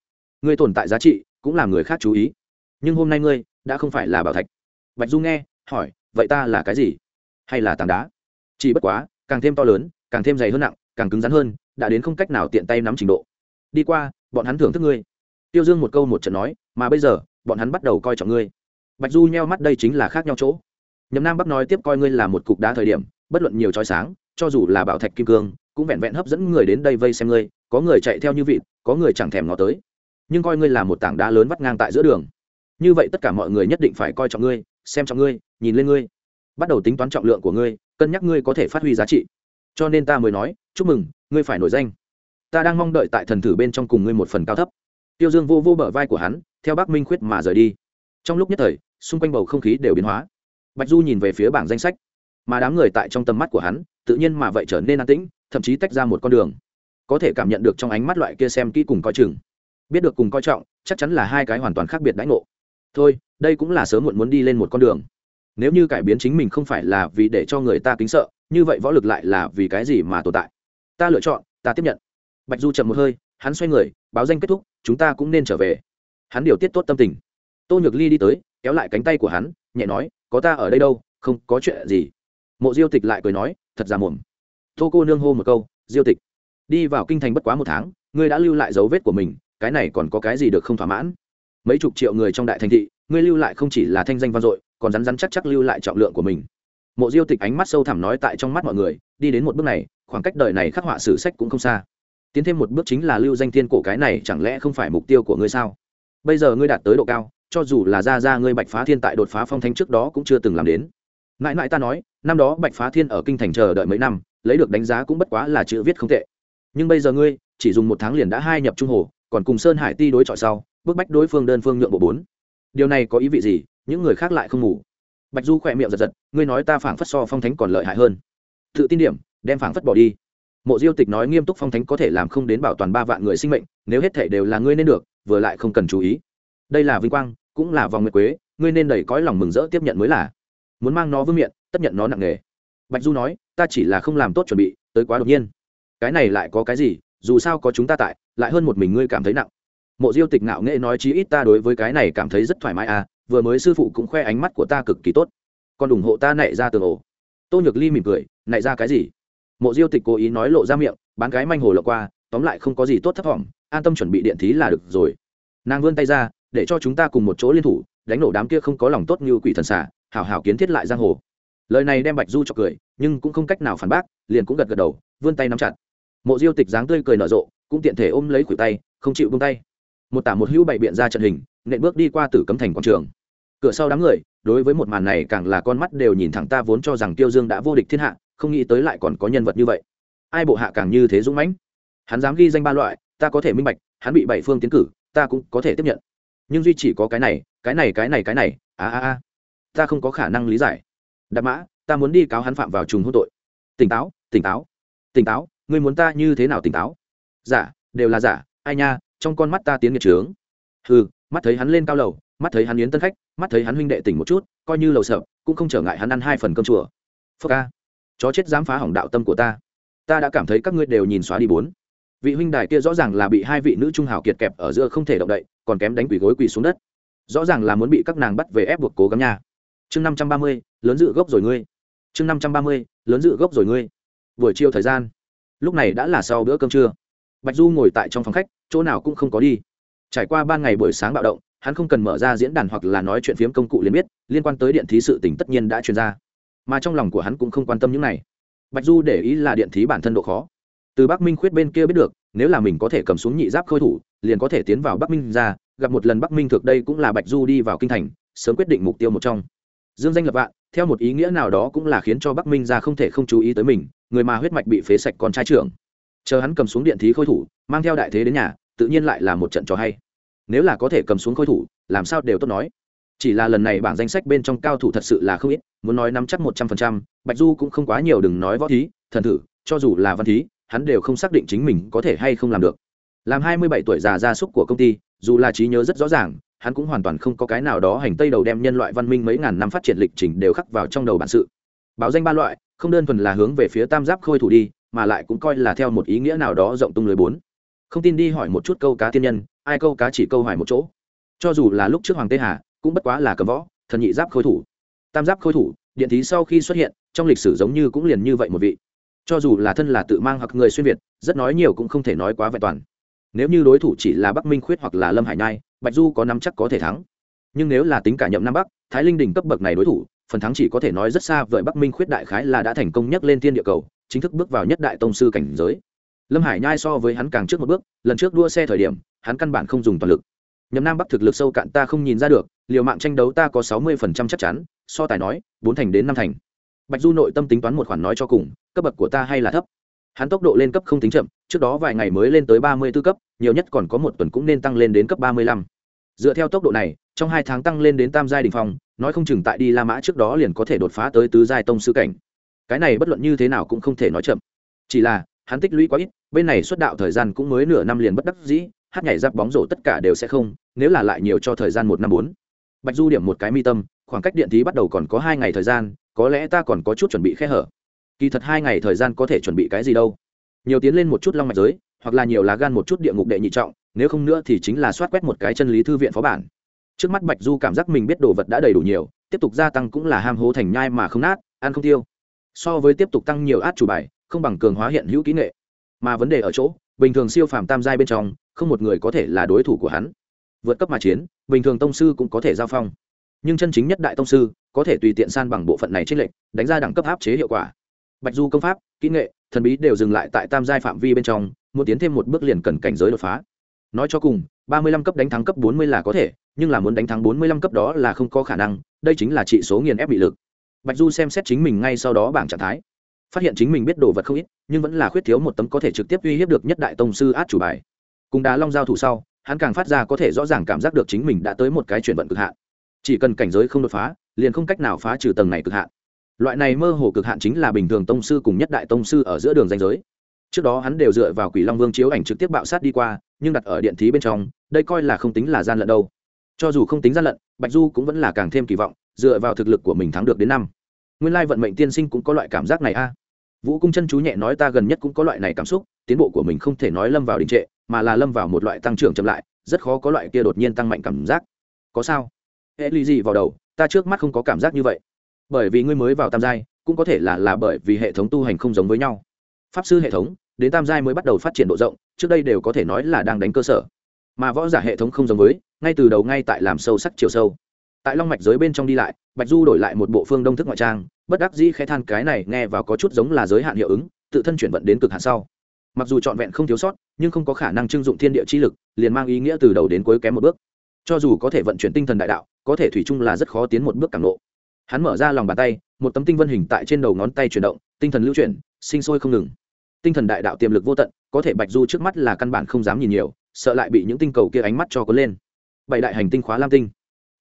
ngươi tồn tại giá trị, cũng làm người khác chú ý. Nhưng hôm nay ngươi, đã không phải là bảo thạch. Bạch du nghe, hỏi, vậy ta là cái gì? Hay là tảng đá. Chỉ bất quá, càng thêm to lớn, càng thêm dày hơn nặng, càng cứng rắn hơn, đã đến không cách nào tiện tay nắm trình độ. Đi qua, bọn hắn thưởng thức ngươi. Tiêu dương một câu một trận nói, mà bây giờ, bọn hắn bắt đầu coi trọng ngươi. Bạch du nheo mắt đây chính là khác nhau chỗ. Nhậm nam bắc nói tiếp coi ngươi là một cục đá thời điểm, bất luận nhiều trói sáng, cho dù là bảo thạch kim cương, cũng vẹn vẹn hấp dẫn người đến đây vây xem ngươi, có người chạy theo như vịt, có người chẳng thèm ngó tới. Nhưng coi ngươi là một tảng đá lớn vắt ngang tại giữa đường. Như vậy tất cả mọi người nhất định phải coi trọng ngươi, xem trọng ngươi, nhìn lên ngươi bắt đầu tính toán trọng lượng của ngươi, cân nhắc ngươi có thể phát huy giá trị. Cho nên ta mới nói, chúc mừng, ngươi phải nổi danh. Ta đang mong đợi tại thần thử bên trong cùng ngươi một phần cao thấp. Tiêu dương vô vô bờ vai của hắn, theo bác minh khuyết mà rời đi. Trong lúc nhất thời, xung quanh bầu không khí đều biến hóa. Bạch du nhìn về phía bảng danh sách. Mà đám người tại trong tầm mắt của hắn, tự nhiên mà vậy trở nên an tĩnh, thậm chí tách ra một con đường. Có thể cảm nhận được trong ánh mắt loại kia xem kỹ cùng coi chừng. Biết được cùng coi trọng, chắc chắn là hai cái hoàn toàn khác biệt đãi ngộ. Thôi, đây cũng là sớm muộn muốn đi lên một con đường nếu như cải biến chính mình không phải là vì để cho người ta kính sợ, như vậy võ lực lại là vì cái gì mà tồn tại? Ta lựa chọn, ta tiếp nhận. Bạch du chậm một hơi, hắn xoay người, báo danh kết thúc, chúng ta cũng nên trở về. Hắn điều tiết tốt tâm tình. Tô nhược ly đi tới, kéo lại cánh tay của hắn, nhẹ nói, có ta ở đây đâu, không có chuyện gì. Mộ diêu tịch lại cười nói, thật ra mồm tô cô nương hô một câu, diêu tịch, đi vào kinh thành bất quá một tháng, ngươi đã lưu lại dấu vết của mình, cái này còn có cái gì được không thỏa mãn? Mấy chục triệu người trong đại thành thị, ngươi lưu lại không chỉ là thanh danh vang dội còn rắn rắn chắc chắc lưu lại trọng lượng của mình. Mộ diêu tịch ánh mắt sâu thẳm nói tại trong mắt mọi người, đi đến một bước này, khoảng cách đời này khắc họa sử sách cũng không xa. Tiến thêm một bước chính là lưu danh thiên cổ cái này chẳng lẽ không phải mục tiêu của ngươi sao? Bây giờ ngươi đạt tới độ cao, cho dù là ra ra ngươi bạch phá thiên tại đột phá phong thanh trước đó cũng chưa từng làm đến. Mãi mãi ta nói, năm đó bạch phá thiên ở kinh thành chờ đợi mấy năm, lấy được đánh giá cũng bất quá là chữ viết không tệ. Nhưng bây giờ ngươi, chỉ dùng một tháng liền đã hai nhập trung hồ, còn cùng sơn hải ti đối chọi sau, bức bách đối phương đơn phương nhượng bộ bốn. Điều này có ý vị gì? Những người khác lại không ngủ. Bạch du khỏe miệng giật giật, ngươi nói ta phảng phất so phong thánh còn lợi hại hơn. Tự tin điểm, đem phảng phất bỏ đi. Mộ diêu tịch nói nghiêm túc phong thánh có thể làm không đến bảo toàn ba vạn người sinh mệnh, nếu hết thể đều là ngươi nên được, vừa lại không cần chú ý. Đây là vinh quang, cũng là vòng nguyệt quế, ngươi nên đầy cõi lòng mừng rỡ tiếp nhận mới là. Muốn mang nó vương miện, tất nhận nó nặng nề. Bạch du nói, ta chỉ là không làm tốt chuẩn bị, tới quá đột nhiên. Cái này lại có cái gì, dù sao có chúng ta tại, lại hơn một mình ngươi cảm thấy nặng. Mộ diêu tịch ngạo nghệ nói chí ít ta đối với cái này cảm thấy rất thoải mái à vừa mới sư phụ cũng khoe ánh mắt của ta cực kỳ tốt. Còn ủng hộ ta nảy ra tường ổ. Tô nhược ly mỉm cười nảy ra cái gì? Mộ diêu tịch cố ý nói lộ ra miệng, bán cái manh hồ lọc qua, tóm lại không có gì tốt thấp thỏm, an tâm chuẩn bị điện thí là được rồi. Nàng vươn tay ra, để cho chúng ta cùng một chỗ liên thủ, đánh nổ đám kia không có lòng tốt như quỷ thần xả hảo hảo kiến thiết lại giang hồ. Lời này đem bạch du cho cười, nhưng cũng không cách nào phản bác, liền cũng gật gật đầu, vươn tay nắm chặt. Mộ diêu tịch dáng tươi cười nở rộ, cũng tiện thể ôm lấy khuỷu tay, không chịu buông tay. Một tả một hữu bày biện ra trận hình, nện bước đi qua tử cấm thành quảng trường cửa sau đám người, đối với một màn này càng là con mắt đều nhìn thẳng ta vốn cho rằng tiêu dương đã vô địch thiên hạ, không nghĩ tới lại còn có nhân vật như vậy. Ai bộ hạ càng như thế dũng mãnh? Hắn dám ghi danh ba loại, ta có thể minh bạch, hắn bị bảy phương tiến cử, ta cũng có thể tiếp nhận. Nhưng duy chỉ có cái này cái này cái này cái này, a a a. Ta không có khả năng lý giải. Đạp mã, ta muốn đi cáo hắn phạm vào trùng hôn tội. Tỉnh táo tỉnh táo. Tỉnh táo, ngươi muốn ta như thế nào tỉnh táo? Giả, đều là giả. Ai nha, trong con mắt ta tiến nghiệt trướng. Ừ mắt thấy hắn lên cao lầu, mắt thấy hắn yến tân khách mắt thấy hắn huynh đệ tỉnh một chút, coi như lầu sợ, cũng không trở ngại hắn ăn hai phần cơm chùa. Phơ ca, chó chết dám phá hỏng đạo tâm của ta. Ta đã cảm thấy các ngươi đều nhìn xóa đi bốn. Vị huynh đài kia rõ ràng là bị hai vị nữ trung hào kiệt kẹp ở giữa không thể động đậy, còn kém đánh quỷ gối quỳ xuống đất. Rõ ràng là muốn bị các nàng bắt về ép buộc cố gắng nha. Chương năm trăm ba mươi, lớn dự gốc rồi ngươi. Chương năm trăm ba mươi, lớn dự gốc rồi ngươi. Buổi chiều thời gian, lúc này đã là sau bữa cơm trưa. Bạch du ngồi tại trong phòng khách, chỗ nào cũng không có đi. Trải qua ba ngày buổi sáng bạo động hắn không cần mở ra diễn đàn hoặc là nói chuyện phiếm công cụ liền biết, liên quan tới điện thí sự tỉnh tất nhiên đã truyền ra. Mà trong lòng của hắn cũng không quan tâm những này. Bạch du để ý là điện thí bản thân độ khó. Từ bắc minh khuyết bên kia biết được, nếu là mình có thể cầm xuống nhị giáp khôi thủ, liền có thể tiến vào bắc minh ra, gặp một lần bắc minh thực đây cũng là bạch du đi vào kinh thành, sớm quyết định mục tiêu một trong. Dương danh lập vạn, theo một ý nghĩa nào đó cũng là khiến cho bắc minh ra không thể không chú ý tới mình, người mà huyết mạch bị phế sạch con trai trưởng. Chờ hắn cầm xuống điện thí khôi thủ, mang theo đại thế đến nhà, tự nhiên lại là một trận trò hay nếu là có thể cầm xuống khôi thủ, làm sao đều tốt nói. Chỉ là lần này bảng danh sách bên trong cao thủ thật sự là không ít, muốn nói nắm chắc một trăm phần trăm, bạch du cũng không quá nhiều đừng nói võ thí, thần thử, cho dù là văn thí, hắn đều không xác định chính mình có thể hay không làm được. Làm hai mươi bảy tuổi già gia súc của công ty, dù là trí nhớ rất rõ ràng, hắn cũng hoàn toàn không có cái nào đó hành tây đầu đem nhân loại văn minh mấy ngàn năm phát triển lịch trình đều khắc vào trong đầu bản sự. Báo danh ba loại, không đơn thuần là hướng về phía tam giáp khôi thủ đi, mà lại cũng coi là theo một ý nghĩa nào đó rộng tung lưới bốn không tin đi hỏi một chút câu cá tiên nhân, ai câu cá chỉ câu hỏi một chỗ. Cho dù là lúc trước hoàng tê hà, cũng bất quá là cầm võ, thần nhị giáp khôi thủ. Tam giáp khôi thủ, điện thí sau khi xuất hiện, trong lịch sử giống như cũng liền như vậy một vị. Cho dù là thân là tự mang hoặc người xuyên việt, rất nói nhiều cũng không thể nói quá vẹn toàn. Nếu như đối thủ chỉ là bắc minh khuyết hoặc là lâm hải nhai, bạch du có năm chắc có thể thắng. Nhưng nếu là tính cả nhậm nam bắc, thái linh đỉnh cấp bậc này đối thủ, phần thắng chỉ có thể nói rất xa vời bắc minh khuyết đại khái là đã thành công nhất lên thiên địa cầu, chính thức bước vào nhất đại tông sư cảnh giới lâm hải nhai so với hắn càng trước một bước, lần trước đua xe thời điểm, hắn căn bản không dùng toàn lực. Nhầm nam bắc thực lực sâu cạn ta không nhìn ra được, liều mạng tranh đấu ta có sáu mươi phần trăm chắc chắn, so tài nói, bốn thành đến năm thành. Bạch du nội tâm tính toán một khoản nói cho cùng, cấp bậc của ta hay là thấp. Hắn tốc độ lên cấp không tính chậm, trước đó vài ngày mới lên tới ba mươi b ố cấp, nhiều nhất còn có một tuần cũng nên tăng lên đến cấp ba mươi lăm. Dựa theo tốc độ này, trong hai tháng tăng lên đến tam giai đình phong, nói không chừng tại đi la mã trước đó liền có thể đột phá tới tứ giai tông sư cảnh. Cái này bất luận như thế nào cũng không thể nói chậm. Chỉ là, hắn tích lũy quá ít bên này xuất đạo thời gian cũng mới nửa năm liền bất đắc dĩ, hát nhảy giáp bóng rổ tất cả đều sẽ không, nếu là lại nhiều cho thời gian một năm bốn. Bạch du điểm một cái mi tâm, khoảng cách điện thí bắt đầu còn có hai ngày thời gian, có lẽ ta còn có chút chuẩn bị khe hở. Kỳ thật hai ngày thời gian có thể chuẩn bị cái gì đâu. Nhiều tiến lên một chút long mạch giới, hoặc là nhiều lá gan một chút địa ngục đệ nhị trọng, nếu không nữa thì chính là soát quét một cái chân lý thư viện phó bản. Trước mắt bạch du cảm giác mình biết đồ vật đã đầy đủ nhiều, tiếp tục gia tăng cũng là ham hố thành nhai mà không nát, ăn không tiêu. So với tiếp tục tăng nhiều át chủ bài, không bằng cường hóa hiện hữu kỹ nghệ mà vấn đề ở chỗ, bình thường siêu phàm tam giai bên trong, không một người có thể là đối thủ của hắn. Vượt cấp mà chiến, bình thường tông sư cũng có thể giao phong. Nhưng chân chính nhất đại tông sư, có thể tùy tiện san bằng bộ phận này trên lệnh đánh ra đẳng cấp áp chế hiệu quả. Bạch du công pháp, kỹ nghệ, thần bí đều dừng lại tại tam giai phạm vi bên trong, muốn tiến thêm một bước liền cần cảnh giới đột phá. Nói cho cùng, ba mươi lăm cấp đánh thắng cấp bốn mươi là có thể, nhưng là muốn đánh thắng bốn mươi lăm cấp đó là không có khả năng, đây chính là trị số nghiền ép bị lực. Bạch du xem xét chính mình ngay sau đó bảng trạng thái phát hiện chính mình biết đồ vật không ít, nhưng vẫn là khuyết thiếu một tấm có thể trực tiếp uy hiếp được nhất đại tông sư át chủ bài. Cùng đá long giao thủ sau, hắn càng phát ra có thể rõ ràng cảm giác được chính mình đã tới một cái chuyển vận cực hạn. Chỉ cần cảnh giới không đột phá, liền không cách nào phá trừ tầng này cực hạn. Loại này mơ hồ cực hạn chính là bình thường tông sư cùng nhất đại tông sư ở giữa đường danh giới. Trước đó hắn đều dựa vào quỷ long vương chiếu ảnh trực tiếp bạo sát đi qua, nhưng đặt ở điện thí bên trong, đây coi là không tính là gian lận đâu. Cho dù không tính gian lận, bạch du cũng vẫn là càng thêm kỳ vọng, dựa vào thực lực của mình thắng được đến năm. Nguyên lai vận mệnh tiên sinh cũng có loại cảm giác này a vũ cung chân chú nhẹ nói ta gần nhất cũng có loại này cảm xúc, tiến bộ của mình không thể nói lâm vào đình trệ, mà là lâm vào một loại tăng trưởng chậm lại, rất khó có loại kia đột nhiên tăng mạnh cảm giác. Có sao? Hệ ly gì vào đầu, ta trước mắt không có cảm giác như vậy. Bởi vì ngươi mới vào tam giai, cũng có thể là là bởi vì hệ thống tu hành không giống với nhau. Pháp sư hệ thống, đến tam giai mới bắt đầu phát triển độ rộng, trước đây đều có thể nói là đang đánh cơ sở. Mà võ giả hệ thống không giống với, ngay từ đầu ngay tại làm sâu sắc chiều sâu tại long mạch giới bên trong đi lại, bạch du đổi lại một bộ phương đông thức ngoại trang, bất đắc dĩ khẽ than cái này nghe vào có chút giống là giới hạn hiệu ứng, tự thân chuyển vận đến cực hạn sau. Mặc dù trọn vẹn không thiếu sót, nhưng không có khả năng trưng dụng thiên địa chi lực, liền mang ý nghĩa từ đầu đến cuối kém một bước. Cho dù có thể vận chuyển tinh thần đại đạo, có thể thủy chung là rất khó tiến một bước càng lộ. Hắn mở ra lòng bàn tay, một tấm tinh vân hình tại trên đầu ngón tay chuyển động, tinh thần lưu chuyển, sinh sôi không ngừng. Tinh thần đại đạo tiềm lực vô tận, có thể bạch du trước mắt là căn bản không dám nhìn nhiều, sợ lại bị những tinh cầu kia ánh mắt cho có lên. Bảy đại hành tinh khóa lam tinh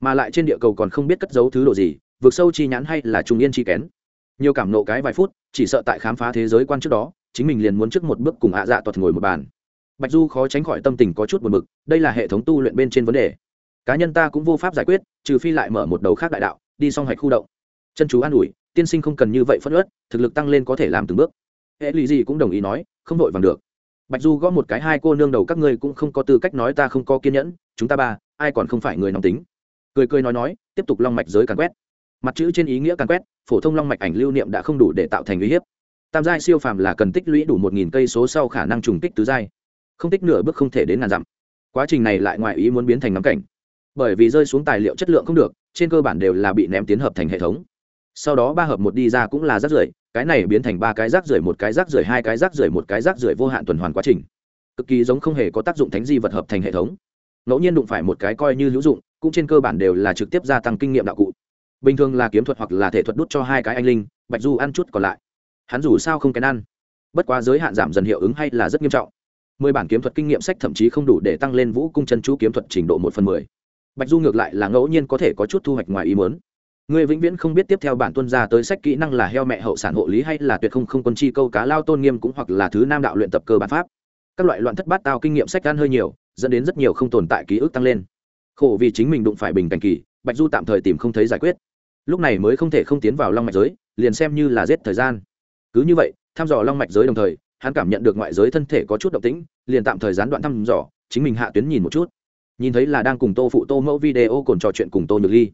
mà lại trên địa cầu còn không biết cất giấu thứ đồ gì vượt sâu chi nhãn hay là trung yên chi kén. Nhiều cảm nộ cái vài phút, chỉ sợ tại khám phá thế giới quan trước đó, chính mình liền muốn trước một bước cùng ạ dạ tuật ngồi một bàn. Bạch du khó tránh khỏi tâm tình có chút buồn bực, đây là hệ thống tu luyện bên trên vấn đề. Cá nhân ta cũng vô pháp giải quyết, trừ phi lại mở một đầu khác đại đạo, đi song hạch khu động. Chân chú an ủi, tiên sinh không cần như vậy phất ớt thực lực tăng lên có thể làm từng bước. Hệ lụy gì cũng đồng ý nói, không đội vàng được. Bạch du gõ một cái hai cô nương đầu các ngươi cũng không có tư cách nói ta không có kiên nhẫn, chúng ta ba, ai còn không phải người nóng tính cười cười nói nói, tiếp tục long mạch giới càn quét. Mặt chữ trên ý nghĩa càn quét, phổ thông long mạch ảnh lưu niệm đã không đủ để tạo thành uy hiếp. Tam giai siêu phàm là cần tích lũy đủ một nghìn cây số sau khả năng trùng kích tứ giai. Không tích nửa bước không thể đến ngàn dặm. Quá trình này lại ngoài ý muốn biến thành ngắm cảnh. Bởi vì rơi xuống tài liệu chất lượng không được, trên cơ bản đều là bị ném tiến hợp thành hệ thống. Sau đó ba hợp một đi ra cũng là rác rưởi, cái này biến thành ba cái rác rưởi, một cái rác rưởi, hai cái rác rưởi, một cái rác rưởi vô hạn tuần hoàn quá trình. Cực kỳ giống không hề có tác dụng thánh di vật hợp thành hệ thống. Ngẫu nhiên đụng phải một cái coi như hữu dụng cũng trên cơ bản đều là trực tiếp gia tăng kinh nghiệm đạo cụ. Bình thường là kiếm thuật hoặc là thể thuật đút cho hai cái anh linh, bạch du ăn chút còn lại. Hắn dù sao không kén ăn. Bất quá giới hạn giảm dần hiệu ứng hay là rất nghiêm trọng. Mười bản kiếm thuật kinh nghiệm sách thậm chí không đủ để tăng lên vũ cung chân chú kiếm thuật trình độ một phần mười. Bạch du ngược lại là ngẫu nhiên có thể có chút thu hoạch ngoài ý mớn người vĩnh viễn không biết tiếp theo bản tuân ra tới sách kỹ năng là heo mẹ hậu sản hộ lý hay là tuyệt không không quân chi câu cá lao tôn nghiêm cũng hoặc là thứ nam đạo luyện tập cơ bản pháp. Các loại loạn thất bát tao kinh nghiệm sách gan hơi nhiều, dẫn đến rất nhiều không tồn tại ký ức tăng lên khổ vì chính mình đụng phải bình cảnh kỳ, bạch du tạm thời tìm không thấy giải quyết. Lúc này mới không thể không tiến vào long mạch giới, liền xem như là giết thời gian. Cứ như vậy, thăm dò long mạch giới đồng thời, hắn cảm nhận được ngoại giới thân thể có chút động tĩnh, liền tạm thời gián đoạn thăm dò, chính mình hạ tuyến nhìn một chút. Nhìn thấy là đang cùng tô phụ tô mẫu video còn trò chuyện cùng tô nhược ly.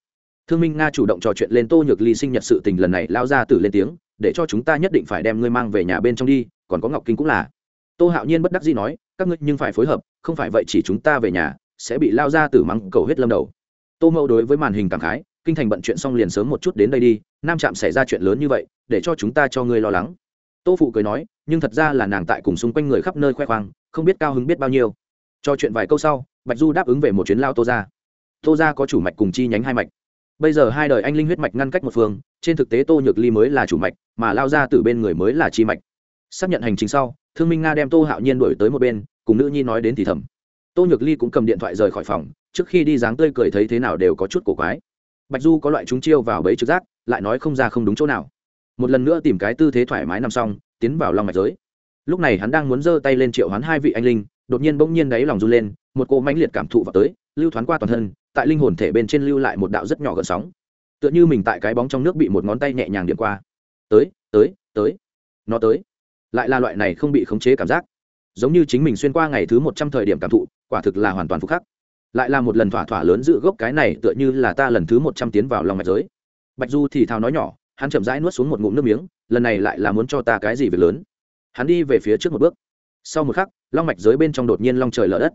Thương minh nga chủ động trò chuyện lên tô nhược ly sinh nhật sự tình lần này lao ra tử lên tiếng, để cho chúng ta nhất định phải đem ngươi mang về nhà bên trong đi, còn có ngọc kinh cũng là. Tô hạo nhiên bất đắc dĩ nói, các ngươi nhưng phải phối hợp, không phải vậy chỉ chúng ta về nhà sẽ bị lao ra từ mắng cầu huyết lâm đầu. Tô mẫu đối với màn hình cảm khái, kinh thành bận chuyện xong liền sớm một chút đến đây đi, nam trạm xảy ra chuyện lớn như vậy, để cho chúng ta cho ngươi lo lắng. Tô phụ cười nói, nhưng thật ra là nàng tại cùng xung quanh người khắp nơi khoe khoang, không biết cao hứng biết bao nhiêu. Cho chuyện vài câu sau, bạch du đáp ứng về một chuyến lao tô ra tô ra có chủ mạch cùng chi nhánh hai mạch. Bây giờ hai đời anh linh huyết mạch ngăn cách một phương, trên thực tế tô nhược ly mới là chủ mạch, mà lao ra từ bên người mới là chi mạch. Xác nhận hành trình sau, thương minh nga đem tô hạo nhiên đổi tới một bên, cùng nữ nhi nói đến thì thầm tô nhược ly cũng cầm điện thoại rời khỏi phòng, trước khi đi dáng tươi cười thấy thế nào đều có chút cổ quái. Bạch du có loại chúng chiêu vào bẫy trực giác, lại nói không ra không đúng chỗ nào. Một lần nữa tìm cái tư thế thoải mái nằm xong, tiến vào lòng mạch giới. Lúc này hắn đang muốn giơ tay lên triệu hoán hai vị anh linh, đột nhiên bỗng nhiên đáy lòng run lên, một cô mãnh liệt cảm thụ vào tới, lưu thoáng qua toàn thân, tại linh hồn thể bên trên lưu lại một đạo rất nhỏ gợn sóng. Tựa như mình tại cái bóng trong nước bị một ngón tay nhẹ nhàng điện qua. Tới tới tới, nó tới. Lại là loại này không bị khống chế cảm giác giống như chính mình xuyên qua ngày thứ một trăm thời điểm cảm thụ, quả thực là hoàn toàn phúc khắc. Lại là một lần thỏa thỏa lớn giữ gốc cái này tựa như là ta lần thứ một trăm tiến vào lòng mạch giới. Bạch du thì thào nói nhỏ, hắn chậm rãi nuốt xuống một ngụm nước miếng, lần này lại là muốn cho ta cái gì việc lớn. Hắn đi về phía trước một bước. Sau một khắc, long mạch giới bên trong đột nhiên long trời lở đất.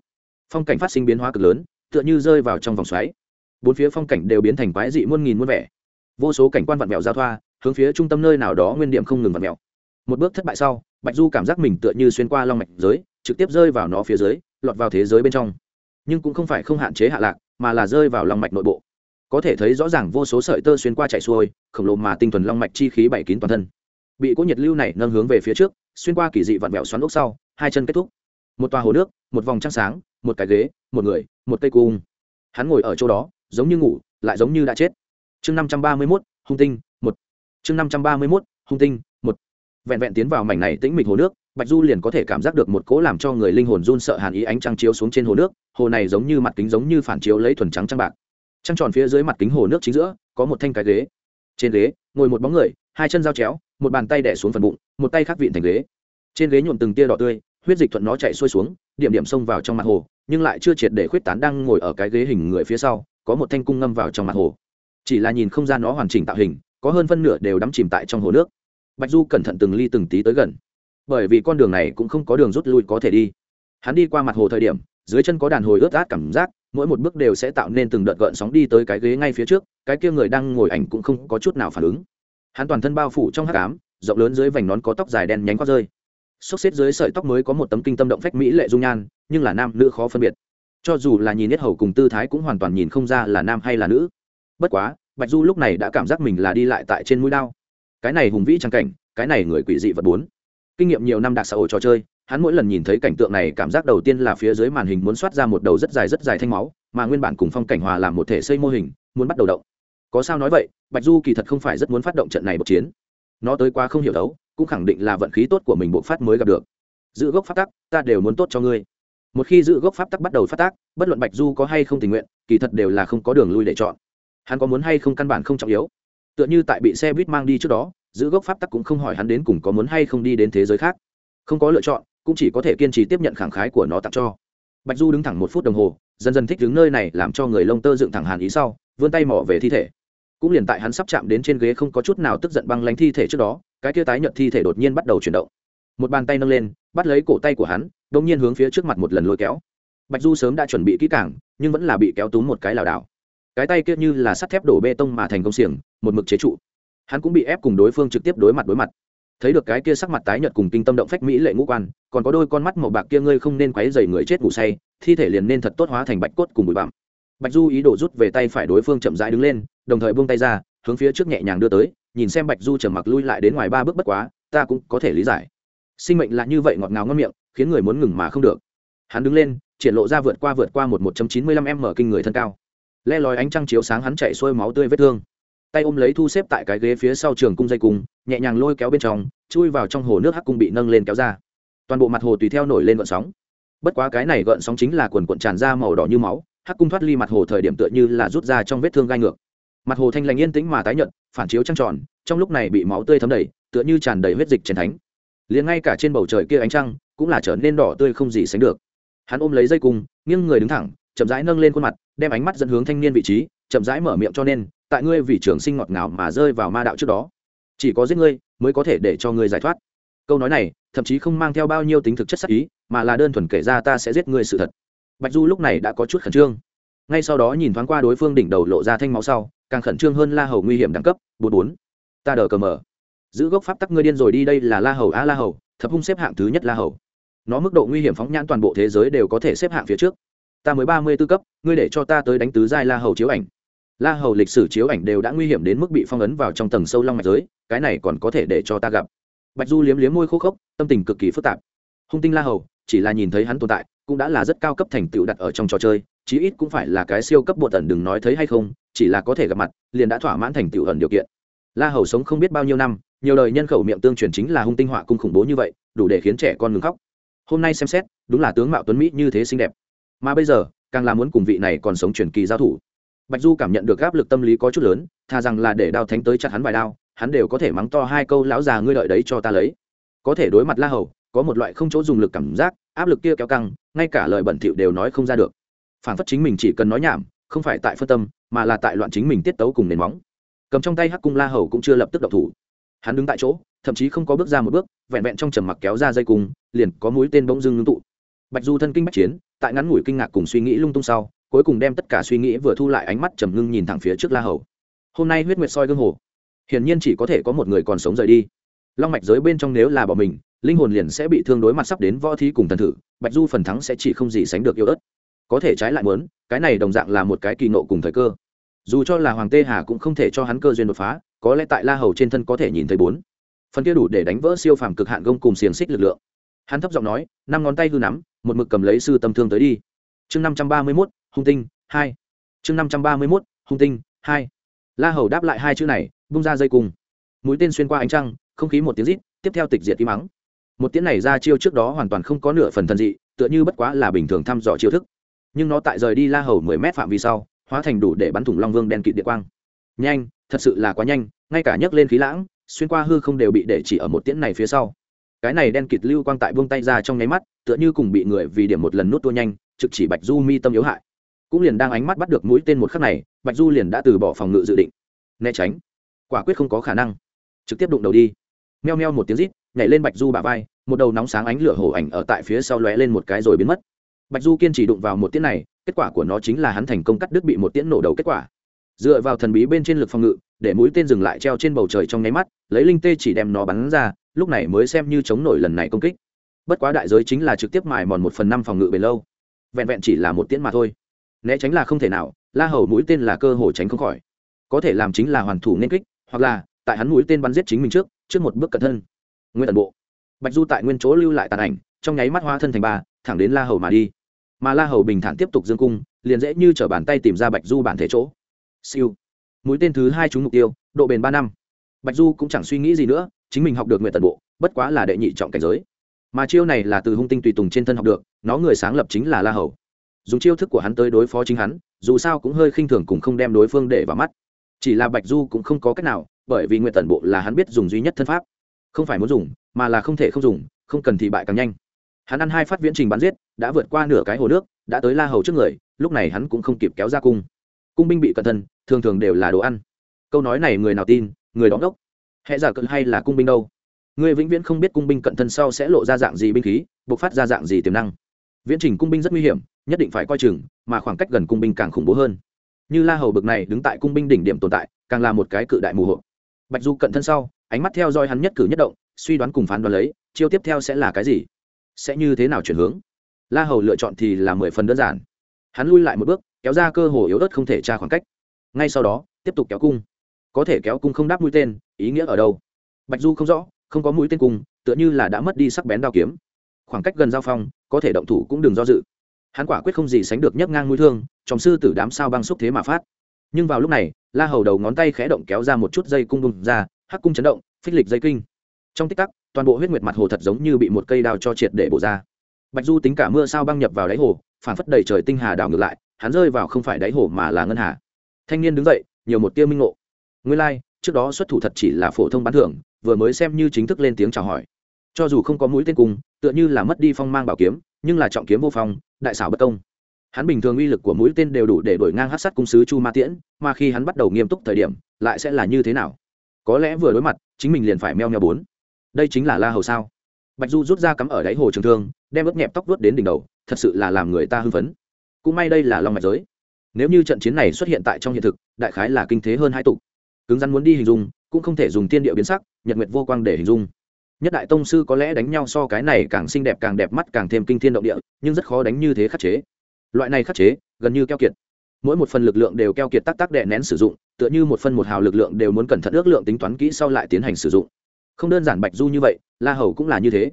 Phong cảnh phát sinh biến hóa cực lớn, tựa như rơi vào trong vòng xoáy. Bốn phía phong cảnh đều biến thành quái dị muôn nghìn muôn vẻ. Vô số cảnh quan vặn vẹo giao thoa, hướng phía trung tâm nơi nào đó nguyên điểm không ngừng vặn vẹo. Một bước thất bại sau bạch du cảm giác mình tựa như xuyên qua long mạch giới, trực tiếp rơi vào nó phía dưới, lọt vào thế giới bên trong. Nhưng cũng không phải không hạn chế hạ lạc, mà là rơi vào long mạch nội bộ. Có thể thấy rõ ràng vô số sợi tơ xuyên qua chạy xuôi, khổng lồ mà tinh thuần long mạch chi khí bảy kín toàn thân. Bị cỗ nhiệt lưu này nâng hướng về phía trước, xuyên qua kỳ dị vặn vẹo xoắn ốc sau, hai chân kết thúc. Một toa hồ nước, một vòng trăng sáng, một cái ghế, một người, một cây cung. Hắn ngồi ở chỗ đó, giống như ngủ, lại giống như đã chết. Chương năm trăm ba mươi mốt, hung tinh, một. Chương năm trăm ba mươi mốt, hung tinh vẹn vẹn tiến vào mảnh này tĩnh mịch hồ nước, bạch du liền có thể cảm giác được một cỗ làm cho người linh hồn run sợ hàn ý ánh trăng chiếu xuống trên hồ nước, hồ này giống như mặt kính giống như phản chiếu lấy thuần trắng trăng bạc. Trăng tròn phía dưới mặt kính hồ nước chính giữa, có một thanh cái ghế. Trên ghế, ngồi một bóng người, hai chân dao chéo, một bàn tay đẻ xuống phần bụng, một tay khác vịn thành ghế. Trên ghế nhuộm từng tia đỏ tươi, huyết dịch thuận nó chạy xuôi xuống, điểm điểm xông vào trong mặt hồ, nhưng lại chưa triệt để khuyết tán đang ngồi ở cái ghế hình người phía sau, có một thanh cung ngâm vào trong mặt hồ. Chỉ là nhìn không gian nó hoàn chỉnh tạo hình, có hơn phân nửa đều đắm chìm tại trong hồ nước bạch du cẩn thận từng ly từng tí tới gần. Bởi vì con đường này cũng không có đường rút lui có thể đi. Hắn đi qua mặt hồ thời điểm, dưới chân có đàn hồi ướt át cảm giác, mỗi một bước đều sẽ tạo nên từng đợt gợn sóng đi tới cái ghế ngay phía trước, cái kia người đang ngồi ảnh cũng không có chút nào phản ứng. Hắn toàn thân bao phủ trong hát cám rộng lớn dưới vành nón có tóc dài đen nhánh khoác rơi. Xốc xếp dưới sợi tóc mới có một tấm kinh tâm động phách mỹ lệ dung nhan, nhưng là nam nữ khó phân biệt. Cho dù là nhìn nết hầu cùng tư thái cũng hoàn toàn nhìn không ra là nam hay là nữ. Bất quá, bạch du lúc này đã cảm giác mình là đi lại tại trên mũi đao cái này hùng vĩ trang cảnh, cái này người quỷ dị vật bốn. Kinh nghiệm nhiều năm đặc xã hội trò chơi, hắn mỗi lần nhìn thấy cảnh tượng này, cảm giác đầu tiên là phía dưới màn hình muốn soát ra một đầu rất dài rất dài thanh máu, mà nguyên bản cùng phong cảnh hòa làm một thể xây mô hình, muốn bắt đầu động. Có sao nói vậy, bạch du kỳ thật không phải rất muốn phát động trận này một chiến. Nó tới quá không hiểu đấu, cũng khẳng định là vận khí tốt của mình bộ phát mới gặp được. Giữ gốc phát tắc, ta đều muốn tốt cho ngươi. Một khi giữ gốc pháp tắc bắt đầu phát tác, bất luận bạch du có hay không tình nguyện, kỳ thật đều là không có đường lui để chọn. Hắn có muốn hay không căn bản không trọng yếu tựa như tại bị xe buýt mang đi trước đó, giữ gốc pháp tắc cũng không hỏi hắn đến cùng có muốn hay không đi đến thế giới khác. Không có lựa chọn, cũng chỉ có thể kiên trì tiếp nhận khẳng khái của nó tặng cho. Bạch du đứng thẳng một phút đồng hồ, dần dần thích đứng nơi này làm cho người lông tơ dựng thẳng hàn ý sau, vươn tay mỏ về thi thể. Cũng liền tại hắn sắp chạm đến trên ghế không có chút nào tức giận băng lánh thi thể trước đó, cái kia tái nhợt thi thể đột nhiên bắt đầu chuyển động. Một bàn tay nâng lên, bắt lấy cổ tay của hắn đ ỗ n g nhiên hướng phía trước mặt một lần lôi kéo. Bạch du sớm đã chuẩn bị kỹ cảng nhưng vẫn là bị kéo túm một cái lảo đảo cái tay kia như là sắt thép đổ bê tông mà thành công xiềng, một mực chế trụ. Hắn cũng bị ép cùng đối phương trực tiếp đối mặt đối mặt. Thấy được cái kia sắc mặt tái nhợt cùng kinh tâm động phách mỹ lệ ngũ quan, còn có đôi con mắt màu bạc kia ngươi không nên quấy dày người chết ngủ say, thi thể liền nên thật tốt hóa thành bạch cốt cùng bụi bặm. Bạch du ý đồ rút về tay phải đối phương chậm rãi đứng lên, đồng thời buông tay ra, hướng phía trước nhẹ nhàng đưa tới, nhìn xem bạch du trầm mặc lui lại đến ngoài ba bước bất quá, ta cũng có thể lý giải. Sinh mệnh là như vậy ngọt ngào ngon miệng, khiến người muốn ngừng mà không được. Hắn đứng lên, triển lộ ra vượt qua vượt qua một một trăm chín mươi lăm m kinh người thân cao le lói ánh trăng chiếu sáng hắn chạy xuôi máu tươi vết thương. Tay ôm lấy thu xếp tại cái ghế phía sau trường cung dây cung, nhẹ nhàng lôi kéo bên trong, chui vào trong hồ nước hắc cung bị nâng lên kéo ra. Toàn bộ mặt hồ tùy theo nổi lên gợn sóng. Bất quá cái này gợn sóng chính là quần cuộn tràn ra màu đỏ như máu, hắc cung thoát ly mặt hồ thời điểm tựa như là rút ra trong vết thương gai ngược. Mặt hồ thanh lành yên tĩnh mà tái nhợt, phản chiếu trăng tròn, trong lúc này bị máu tươi thấm đầy, tựa như tràn đầy huyết dịch trần thánh. Liền ngay cả trên bầu trời kia ánh trăng cũng là trở nên đỏ tươi không gì sánh được. Hắn ôm lấy dây cung, nghiêng người đứng thẳng chậm rãi nâng lên khuôn mặt, đem ánh mắt dẫn hướng thanh niên vị trí, chậm rãi mở miệng cho nên, tại ngươi vì trường sinh ngọt ngào mà rơi vào ma đạo trước đó. Chỉ có giết ngươi mới có thể để cho ngươi giải thoát. Câu nói này, thậm chí không mang theo bao nhiêu tính thực chất sắc ý, mà là đơn thuần kể ra ta sẽ giết ngươi sự thật. Bạch du lúc này đã có chút khẩn trương. Ngay sau đó nhìn thoáng qua đối phương đỉnh đầu lộ ra thanh máu sau, càng khẩn trương hơn la hầu nguy hiểm đẳng cấp, bốn bốn. Ta đờ cờ mờ. Giữ gốc pháp tắc ngươi điên rồi đi đây là la hầu a la hầu, thập hung xếp hạng thứ nhất la hầu. Nó mức độ nguy hiểm phóng nhãn toàn bộ thế giới đều có thể xếp hạng phía trước ta mới ba mươi tư cấp, ngươi để cho ta tới đánh tứ giai la hầu chiếu ảnh. La hầu lịch sử chiếu ảnh đều đã nguy hiểm đến mức bị phong ấn vào trong tầng sâu long mạch giới, cái này còn có thể để cho ta gặp. Bạch du liếm liếm môi khô khốc, tâm tình cực kỳ phức tạp. Hung tinh la hầu, chỉ là nhìn thấy hắn tồn tại, cũng đã là rất cao cấp thành tựu đặt ở trong trò chơi, chí ít cũng phải là cái siêu cấp bột ẩn đừng nói thấy hay không, chỉ là có thể gặp mặt, liền đã thỏa mãn thành tựu ẩn điều kiện. La hầu sống không biết bao nhiêu năm, nhiều đời nhân khẩu miệng tương truyền chính là hung tinh họa cung khủng bố như vậy, đủ để khiến trẻ con ngừng khóc. Hôm nay xem xét, đúng là tướng mạo tuấn mỹ như thế xinh đẹp mà bây giờ, càng là muốn cùng vị này còn sống truyền kỳ giao thủ. Bạch du cảm nhận được áp lực tâm lý có chút lớn thà rằng là để đao thánh tới chặt hắn vài đao, hắn đều có thể mắng to hai câu lão già ngươi đợi đấy cho ta lấy. Có thể đối mặt la hầu, có một loại không chỗ dùng lực cảm giác, áp lực kia kéo căng, ngay cả lời bẩn thỉu đều nói không ra được. Phản phất chính mình chỉ cần nói nhảm, không phải tại phân tâm, mà là tại loạn chính mình tiết tấu cùng nền móng. Cầm trong tay hắc cung la hầu cũng chưa lập tức động thủ. Hắn đứng tại chỗ, thậm chí không có bước ra một bước, vẹn vẹn trong trầm mặc kéo ra dây cung, liền có mũi tên bỗng dưng ngưng tụ. Bạch du thân kinh bách chiến tại ngắn ngủi kinh ngạc cùng suy nghĩ lung tung sau, cuối cùng đem tất cả suy nghĩ vừa thu lại ánh mắt trầm ngưng nhìn thẳng phía trước la hầu. Hôm nay huyết nguyệt soi gương hồ. Hiển nhiên chỉ có thể có một người còn sống rời đi. Long mạch giới bên trong nếu là bỏ mình, linh hồn liền sẽ bị thương đối mặt sắp đến võ thi cùng thần thử, bạch du phần thắng sẽ chỉ không gì sánh được yêu ớt. Có thể trái lại muốn, cái này đồng dạng là một cái kỳ nộ cùng thời cơ. Dù cho là hoàng tê hà cũng không thể cho hắn cơ duyên đột phá, có lẽ tại la hầu trên thân có thể nhìn thấy bốn. Phần kia đủ để đánh vỡ siêu phàm cực hạn gông cùng xiềng xích lực lượng. Hắn thấp giọng nói, năm ngón tay hư nắm một mực cầm lấy sư tâm thương tới đi. Chương năm trăm ba mươi mốt, hung tinh, hai. Chương năm trăm ba mươi mốt, hung tinh, hai. La hầu đáp lại hai chữ này, bung ra dây cung mũi tên xuyên qua ánh trăng, không khí một tiếng rít, tiếp theo tịch diệt im mắng một tiếng này ra chiêu trước đó hoàn toàn không có nửa phần thần dị, tựa như bất quá là bình thường thăm dò chiêu thức. Nhưng nó tại rời đi la hầu mười mét phạm vi sau, hóa thành đủ để bắn thủng long vương đen kịt địa quang. Nhanh, thật sự là quá nhanh, ngay cả nhấc lên khí lãng, xuyên qua hư không đều bị để chỉ ở một tiễn này phía sau cái này đen kịt lưu quang tại buông tay ra trong nháy mắt, tựa như cùng bị người vì điểm một lần nút tua nhanh, trực chỉ bạch du mi tâm yếu hại. Cũng liền đang ánh mắt bắt được mũi tên một khắc này, bạch du liền đã từ bỏ phòng ngự dự định. Né tránh. Quả quyết không có khả năng. Trực tiếp đụng đầu đi. Meo meo một tiếng rít, nhảy lên bạch du bả vai, một đầu nóng sáng ánh lửa hổ ảnh ở tại phía sau lóe lên một cái rồi biến mất. Bạch du kiên trì đụng vào một tiễn này, kết quả của nó chính là hắn thành công cắt đứt bị một tiễn nổ đầu kết quả. Dựa vào thần bí bên trên lực phòng ngự để mũi tên dừng lại treo trên bầu trời trong nháy mắt, lấy linh tê chỉ đem nó bắn ra, lúc này mới xem như chống nổi lần này công kích. Bất quá đại giới chính là trực tiếp mài mòn một phần năm phòng ngự bền lâu. Vẹn vẹn chỉ là một tiễn mà thôi. Né tránh là không thể nào, la hầu mũi tên là cơ hội tránh không khỏi. Có thể làm chính là hoàn thủ nên kích, hoặc là, tại hắn mũi tên bắn giết chính mình trước trước một bước cẩn thân. Nguyên tần bộ. Bạch du tại nguyên chỗ lưu lại tàn ảnh, trong nháy mắt hoa thân thành ba, thẳng đến la hầu mà đi. Mà la hầu bình thản tiếp tục dương cung, liền dễ như t bàn tay tìm ra bạch du bản thể chỗ. Siêu mũi tên thứ hai trúng mục tiêu, độ bền ba năm. Bạch du cũng chẳng suy nghĩ gì nữa, chính mình học được nguyện tần bộ, bất quá là đệ nhị trọng cảnh giới. Mà chiêu này là từ hung tinh tùy tùng trên thân học được, nó người sáng lập chính là la hầu. Dùng chiêu thức của hắn tới đối phó chính hắn, dù sao cũng hơi khinh thường cùng không đem đối phương để vào mắt. Chỉ là bạch du cũng không có cách nào, bởi vì nguyện tần bộ là hắn biết dùng duy nhất thân pháp. Không phải muốn dùng, mà là không thể không dùng, không cần thì bại càng nhanh. Hắn ăn hai phát viễn trình bắn giết, đã vượt qua nửa cái hồ nước, đã tới la hầu trước người, lúc này hắn cũng không kịp kéo ra cung. Cung binh bị cẩn thân thường thường đều là đồ ăn. Câu nói này người nào tin, người đó ngốc. Hẹ giả cận hay là cung binh đâu? Người vĩnh viễn không biết cung binh cận thân sau sẽ lộ ra dạng gì binh khí, bộc phát ra dạng gì tiềm năng. Viễn trình cung binh rất nguy hiểm, nhất định phải coi chừng, mà khoảng cách gần cung binh càng khủng bố hơn. Như la hầu bực này đứng tại cung binh đỉnh điểm tồn tại, càng là một cái cự đại mù hộ. Bạch du cận thân sau, ánh mắt theo dõi hắn nhất cử nhất động, suy đoán cùng phán đoán lấy, chiêu tiếp theo sẽ là cái gì? Sẽ như thế nào chuyển hướng? La hầu lựa chọn thì là mười phần đơn giản. Hắn lui lại một bước, kéo ra cơ hồ yếu ớt không thể tra khoảng cách ngay sau đó, tiếp tục kéo cung. Có thể kéo cung không đáp mũi tên, ý nghĩa ở đâu? Bạch du không rõ, không có mũi tên cung, tựa như là đã mất đi sắc bén đao kiếm. Khoảng cách gần giao phong, có thể động thủ cũng đừng do dự. Hắn quả quyết không gì sánh được nhấc ngang mũi thương trong sư tử đám sao băng xúc thế mà phát. Nhưng vào lúc này, la hầu đầu ngón tay khẽ động kéo ra một chút dây cung bùng ra, hắc cung chấn động, phích lịch dây kinh. Trong tích tắc, toàn bộ huyết nguyệt mặt hồ thật giống như bị một cây đao cho triệt để bổ ra. Bạch du tính cả mưa sao băng nhập vào đáy hồ, phản phất đầy trời tinh hà đảo ngược lại, hắn rơi vào không phải đáy hồ mà là ngân hà thanh niên đứng dậy nhiều một tia minh ngộ. Nguyên lai、like, trước đó xuất thủ thật chỉ là phổ thông bán thưởng vừa mới xem như chính thức lên tiếng chào hỏi. Cho dù không có mũi tên cung tựa như là mất đi phong mang bảo kiếm nhưng là trọng kiếm vô phong đại xảo bất công. Hắn bình thường uy lực của mũi tên đều đủ để đổi ngang hát sắt cung sứ chu ma tiễn mà khi hắn bắt đầu nghiêm túc thời điểm lại sẽ là như thế nào? Có lẽ vừa đối mặt chính mình liền phải meo meo bốn. Đây chính là la hầu sao? Bạch du rút ra cắm ở đáy hồ trường thương đem ướp nhẹp tóc vớt đến đỉnh đầu thật sự là làm người ta hưng phấn. Cũng may đây là long mạch giới nếu như trận chiến này xuất hiện tại trong hiện thực, đại khái là kinh thế hơn hai tục cứng rắn muốn đi hình dung, cũng không thể dùng tiên điệu biến sắc, nhật nguyệt vô quang để hình dung. Nhất đại tông sư có lẽ đánh nhau so cái này càng xinh đẹp càng đẹp mắt càng thêm kinh thiên động địa, nhưng rất khó đánh như thế khắc chế. Loại này khắc chế, gần như keo kiệt. Mỗi một phần lực lượng đều keo kiệt tắc tắc đệ nén sử dụng, tựa như một phần một hào lực lượng đều muốn cẩn thận ước lượng tính toán kỹ sau lại tiến hành sử dụng. Không đơn giản bạch du như vậy, la hầu cũng là như thế.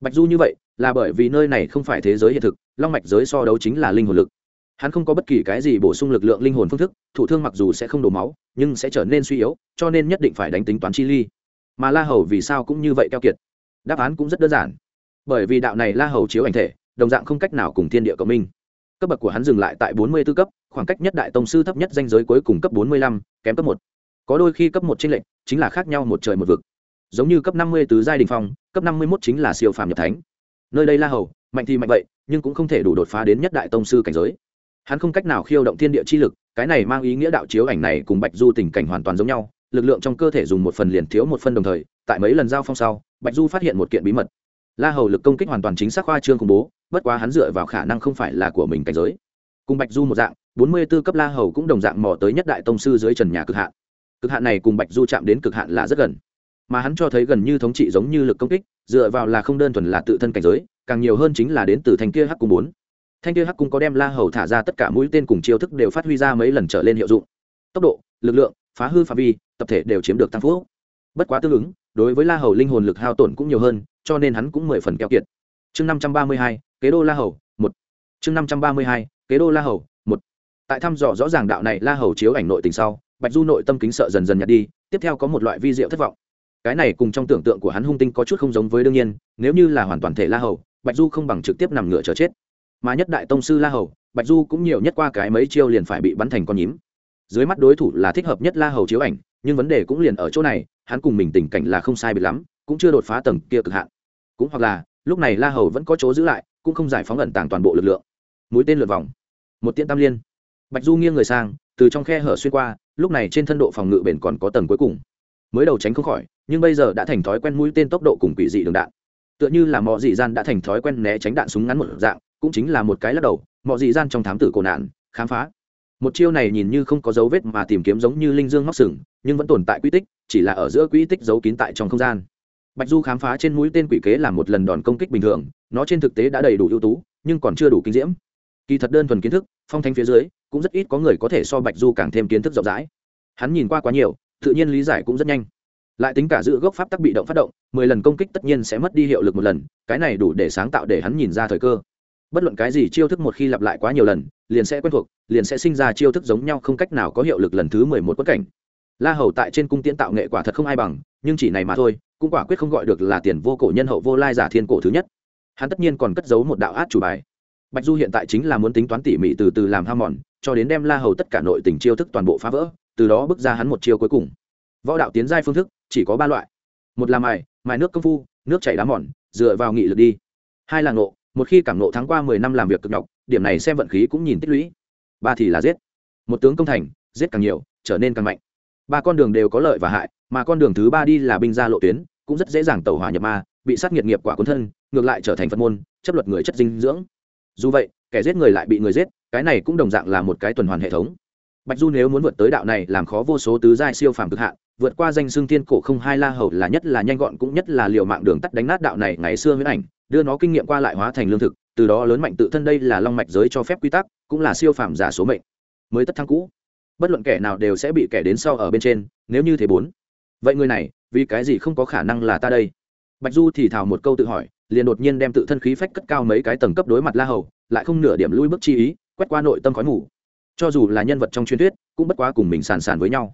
Bạch du như vậy, là bởi vì nơi này không phải thế giới hiện thực, long mạch giới so đấu chính là linh hồn lực hắn không có bất kỳ cái gì bổ sung lực lượng linh hồn phương thức thủ thương mặc dù sẽ không đổ máu, nhưng sẽ trở nên suy yếu, cho nên nhất định phải đánh tính toán chi ly. Mà la hầu vì sao cũng như vậy keo kiệt? Đáp án cũng rất đơn giản. Bởi vì đạo này la hầu chiếu ảnh thể, đồng dạng không cách nào cùng thiên địa cộng minh. Cấp bậc của hắn dừng lại tại bốn mươi 44 cấp, khoảng cách nhất đại tông sư thấp nhất danh giới cuối cùng cấp bốn mươi lăm, kém cấp một. Có đôi khi cấp một trên lệnh chính là khác nhau một trời một vực. Giống như cấp năm mươi tứ giai đình phong, cấp năm mươi mốt chính là siêu phàm nhập thánh. Nơi đây la hầu, mạnh thì mạnh vậy, nhưng cũng không thể đủ đột phá đến nhất đại tông sư cảnh giới hắn không cách nào khiêu động thiên địa chi lực, cái này mang ý nghĩa đạo chiếu ảnh này cùng bạch du tình cảnh hoàn toàn giống nhau, lực lượng trong cơ thể dùng một phần liền thiếu một phân đồng thời, tại mấy lần giao phong sau, bạch du phát hiện một kiện bí mật. La hầu lực công kích hoàn toàn chính xác khoa trương khủng bố, bất quá hắn dựa vào khả năng không phải là của mình cảnh giới. Cùng bạch du một dạng, bốn mươi b ố cấp la hầu cũng đồng dạng mò tới nhất đại tông sư dưới trần nhà cực hạn. Cực hạn này cùng bạch du chạm đến cực hạn là rất gần. Mà hắn cho thấy gần như thống trị giống như lực công kích, dựa vào là không đơn thuần là tự thân cảnh giới, càng nhiều hơn chính là đến từ thành kia hắc cung bốn thanh kia hắc cung có đem la hầu thả ra tất cả mũi tên cùng chiêu thức đều phát huy ra mấy lần trở lên hiệu dụng. Tốc độ, lực lượng, phá hư phạm vi, tập thể đều chiếm được tăng phúc. Bất quá tương ứng, đối với la hầu linh hồn lực hao tổn cũng nhiều hơn, cho nên hắn cũng mười phần keo kiệt. Chương năm trăm ba mươi hai, kế đô la hầu, một. Chương năm trăm ba mươi hai, kế đô la hầu, một. Tại thăm dò rõ ràng đạo này la hầu chiếu ảnh nội tình sau, bạch du nội tâm kính sợ dần dần nhạt đi, tiếp theo có một loại vi diệu thất vọng. Cái này cùng trong tưởng tượng của hắn hung tinh có chút không giống với đương nhiên, nếu như là hoàn toàn thể la hầu, bạch du không bằng trực tiếp nằm ngựa chờ chết mà nhất đại tông sư la hầu, bạch du cũng nhiều nhất qua cái mấy chiêu liền phải bị bắn thành con nhím. Dưới mắt đối thủ là thích hợp nhất la hầu chiếu ảnh, nhưng vấn đề cũng liền ở chỗ này, hắn cùng mình tình cảnh là không sai bị lắm, cũng chưa đột phá tầng kia cực hạn. Cũng hoặc là, lúc này la hầu vẫn có chỗ giữ lại, cũng không giải phóng ẩn tàng toàn bộ lực lượng. Mũi tên lượt vòng. Một tiễn tam liên. Bạch du nghiêng người sang, từ trong khe hở xuyên qua, lúc này trên thân độ phòng ngự bền còn có tầng cuối cùng. Mới đầu tránh không khỏi, nhưng bây giờ đã thành thói quen mũi tên tốc độ cùng quỷ dị đường đạn. Tựa như là mọi dị gian đã thành thói quen né tránh đạn súng ngắn một dạng cũng chính là một cái lắc đầu, mọi dị gian trong thám tử cổ nạn, khám phá. Một chiêu này nhìn như không có dấu vết mà tìm kiếm giống như linh dương móc sừng, nhưng vẫn tồn tại quy tích, chỉ là ở giữa quy tích giấu kín tại trong không gian. Bạch du khám phá trên mũi tên quỷ kế là một lần đòn công kích bình thường, nó trên thực tế đã đầy đủ ưu tú, nhưng còn chưa đủ kinh diễm. Kỳ thật đơn thuần kiến thức, phong thanh phía dưới, cũng rất ít có người có thể so bạch du càng thêm kiến thức rộng rãi. Hắn nhìn qua quá nhiều, tự nhiên lý giải cũng rất nhanh. Lại tính cả giữ gốc pháp tắc bị động phát động, mười lần công kích tất nhiên sẽ mất đi hiệu lực một lần, cái này đủ để sáng tạo để hắn nhìn ra thời cơ bất luận cái gì chiêu thức một khi lặp lại quá nhiều lần, liền sẽ quen thuộc, liền sẽ sinh ra chiêu thức giống nhau không cách nào có hiệu lực lần thứ mười một quất cảnh. La hầu tại trên cung tiễn tạo nghệ quả thật không ai bằng, nhưng chỉ này mà thôi, cũng quả quyết không gọi được là tiền vô cổ nhân hậu vô lai giả thiên cổ thứ nhất. Hắn tất nhiên còn cất giấu một đạo át chủ bài. Bạch du hiện tại chính là muốn tính toán tỉ mỉ từ từ làm ham mòn, cho đến đem la hầu tất cả nội tình chiêu thức toàn bộ phá vỡ, từ đó bước ra hắn một chiêu cuối cùng. Võ đạo tiến giai phương thức, chỉ có ba loại. Một là mài mài nước công phu, nước chảy đá mòn, dựa vào nghị lực đi. Hai là ngộ một khi cảm nộ tháng qua mười năm làm việc cực nhọc, điểm này xem vận khí cũng nhìn tích lũy. Ba thì là giết. Một tướng công thành, giết càng nhiều, trở nên càng mạnh. Ba con đường đều có lợi và hại, mà con đường thứ ba đi là binh gia lộ tuyến, cũng rất dễ dàng tẩu hỏa nhập ma, bị sát nghiệt nghiệp quả cuốn thân, ngược lại trở thành phật môn, chấp luật người chất dinh dưỡng. Dù vậy, kẻ giết người lại bị người giết, cái này cũng đồng dạng là một cái tuần hoàn hệ thống. Bạch du nếu muốn vượt tới đạo này làm khó vô số tứ giai siêu phàm cực hạn, vượt qua danh xương thiên cổ không hai la hầu là nhất là nhanh gọn cũng nhất là liều mạng đường tắt đánh nát đạo này ngày xưa huyễn ảnh đưa nó kinh nghiệm qua lại hóa thành lương thực, từ đó lớn mạnh tự thân đây là long mạch giới cho phép quy tắc, cũng là siêu phàm giả số mệnh. Mới tất thăng cũ. Bất luận kẻ nào đều sẽ bị kẻ đến sau ở bên trên, nếu như thế bốn. Vậy người này, vì cái gì không có khả năng là ta đây? Bạch du thì thào một câu tự hỏi, liền đột nhiên đem tự thân khí phách cất cao mấy cái tầng cấp đối mặt la hầu, lại không nửa điểm lui bước chi ý, quét qua nội tâm khói mù. Cho dù là nhân vật trong truyền thuyết, cũng bất quá cùng mình sàn sàn với nhau.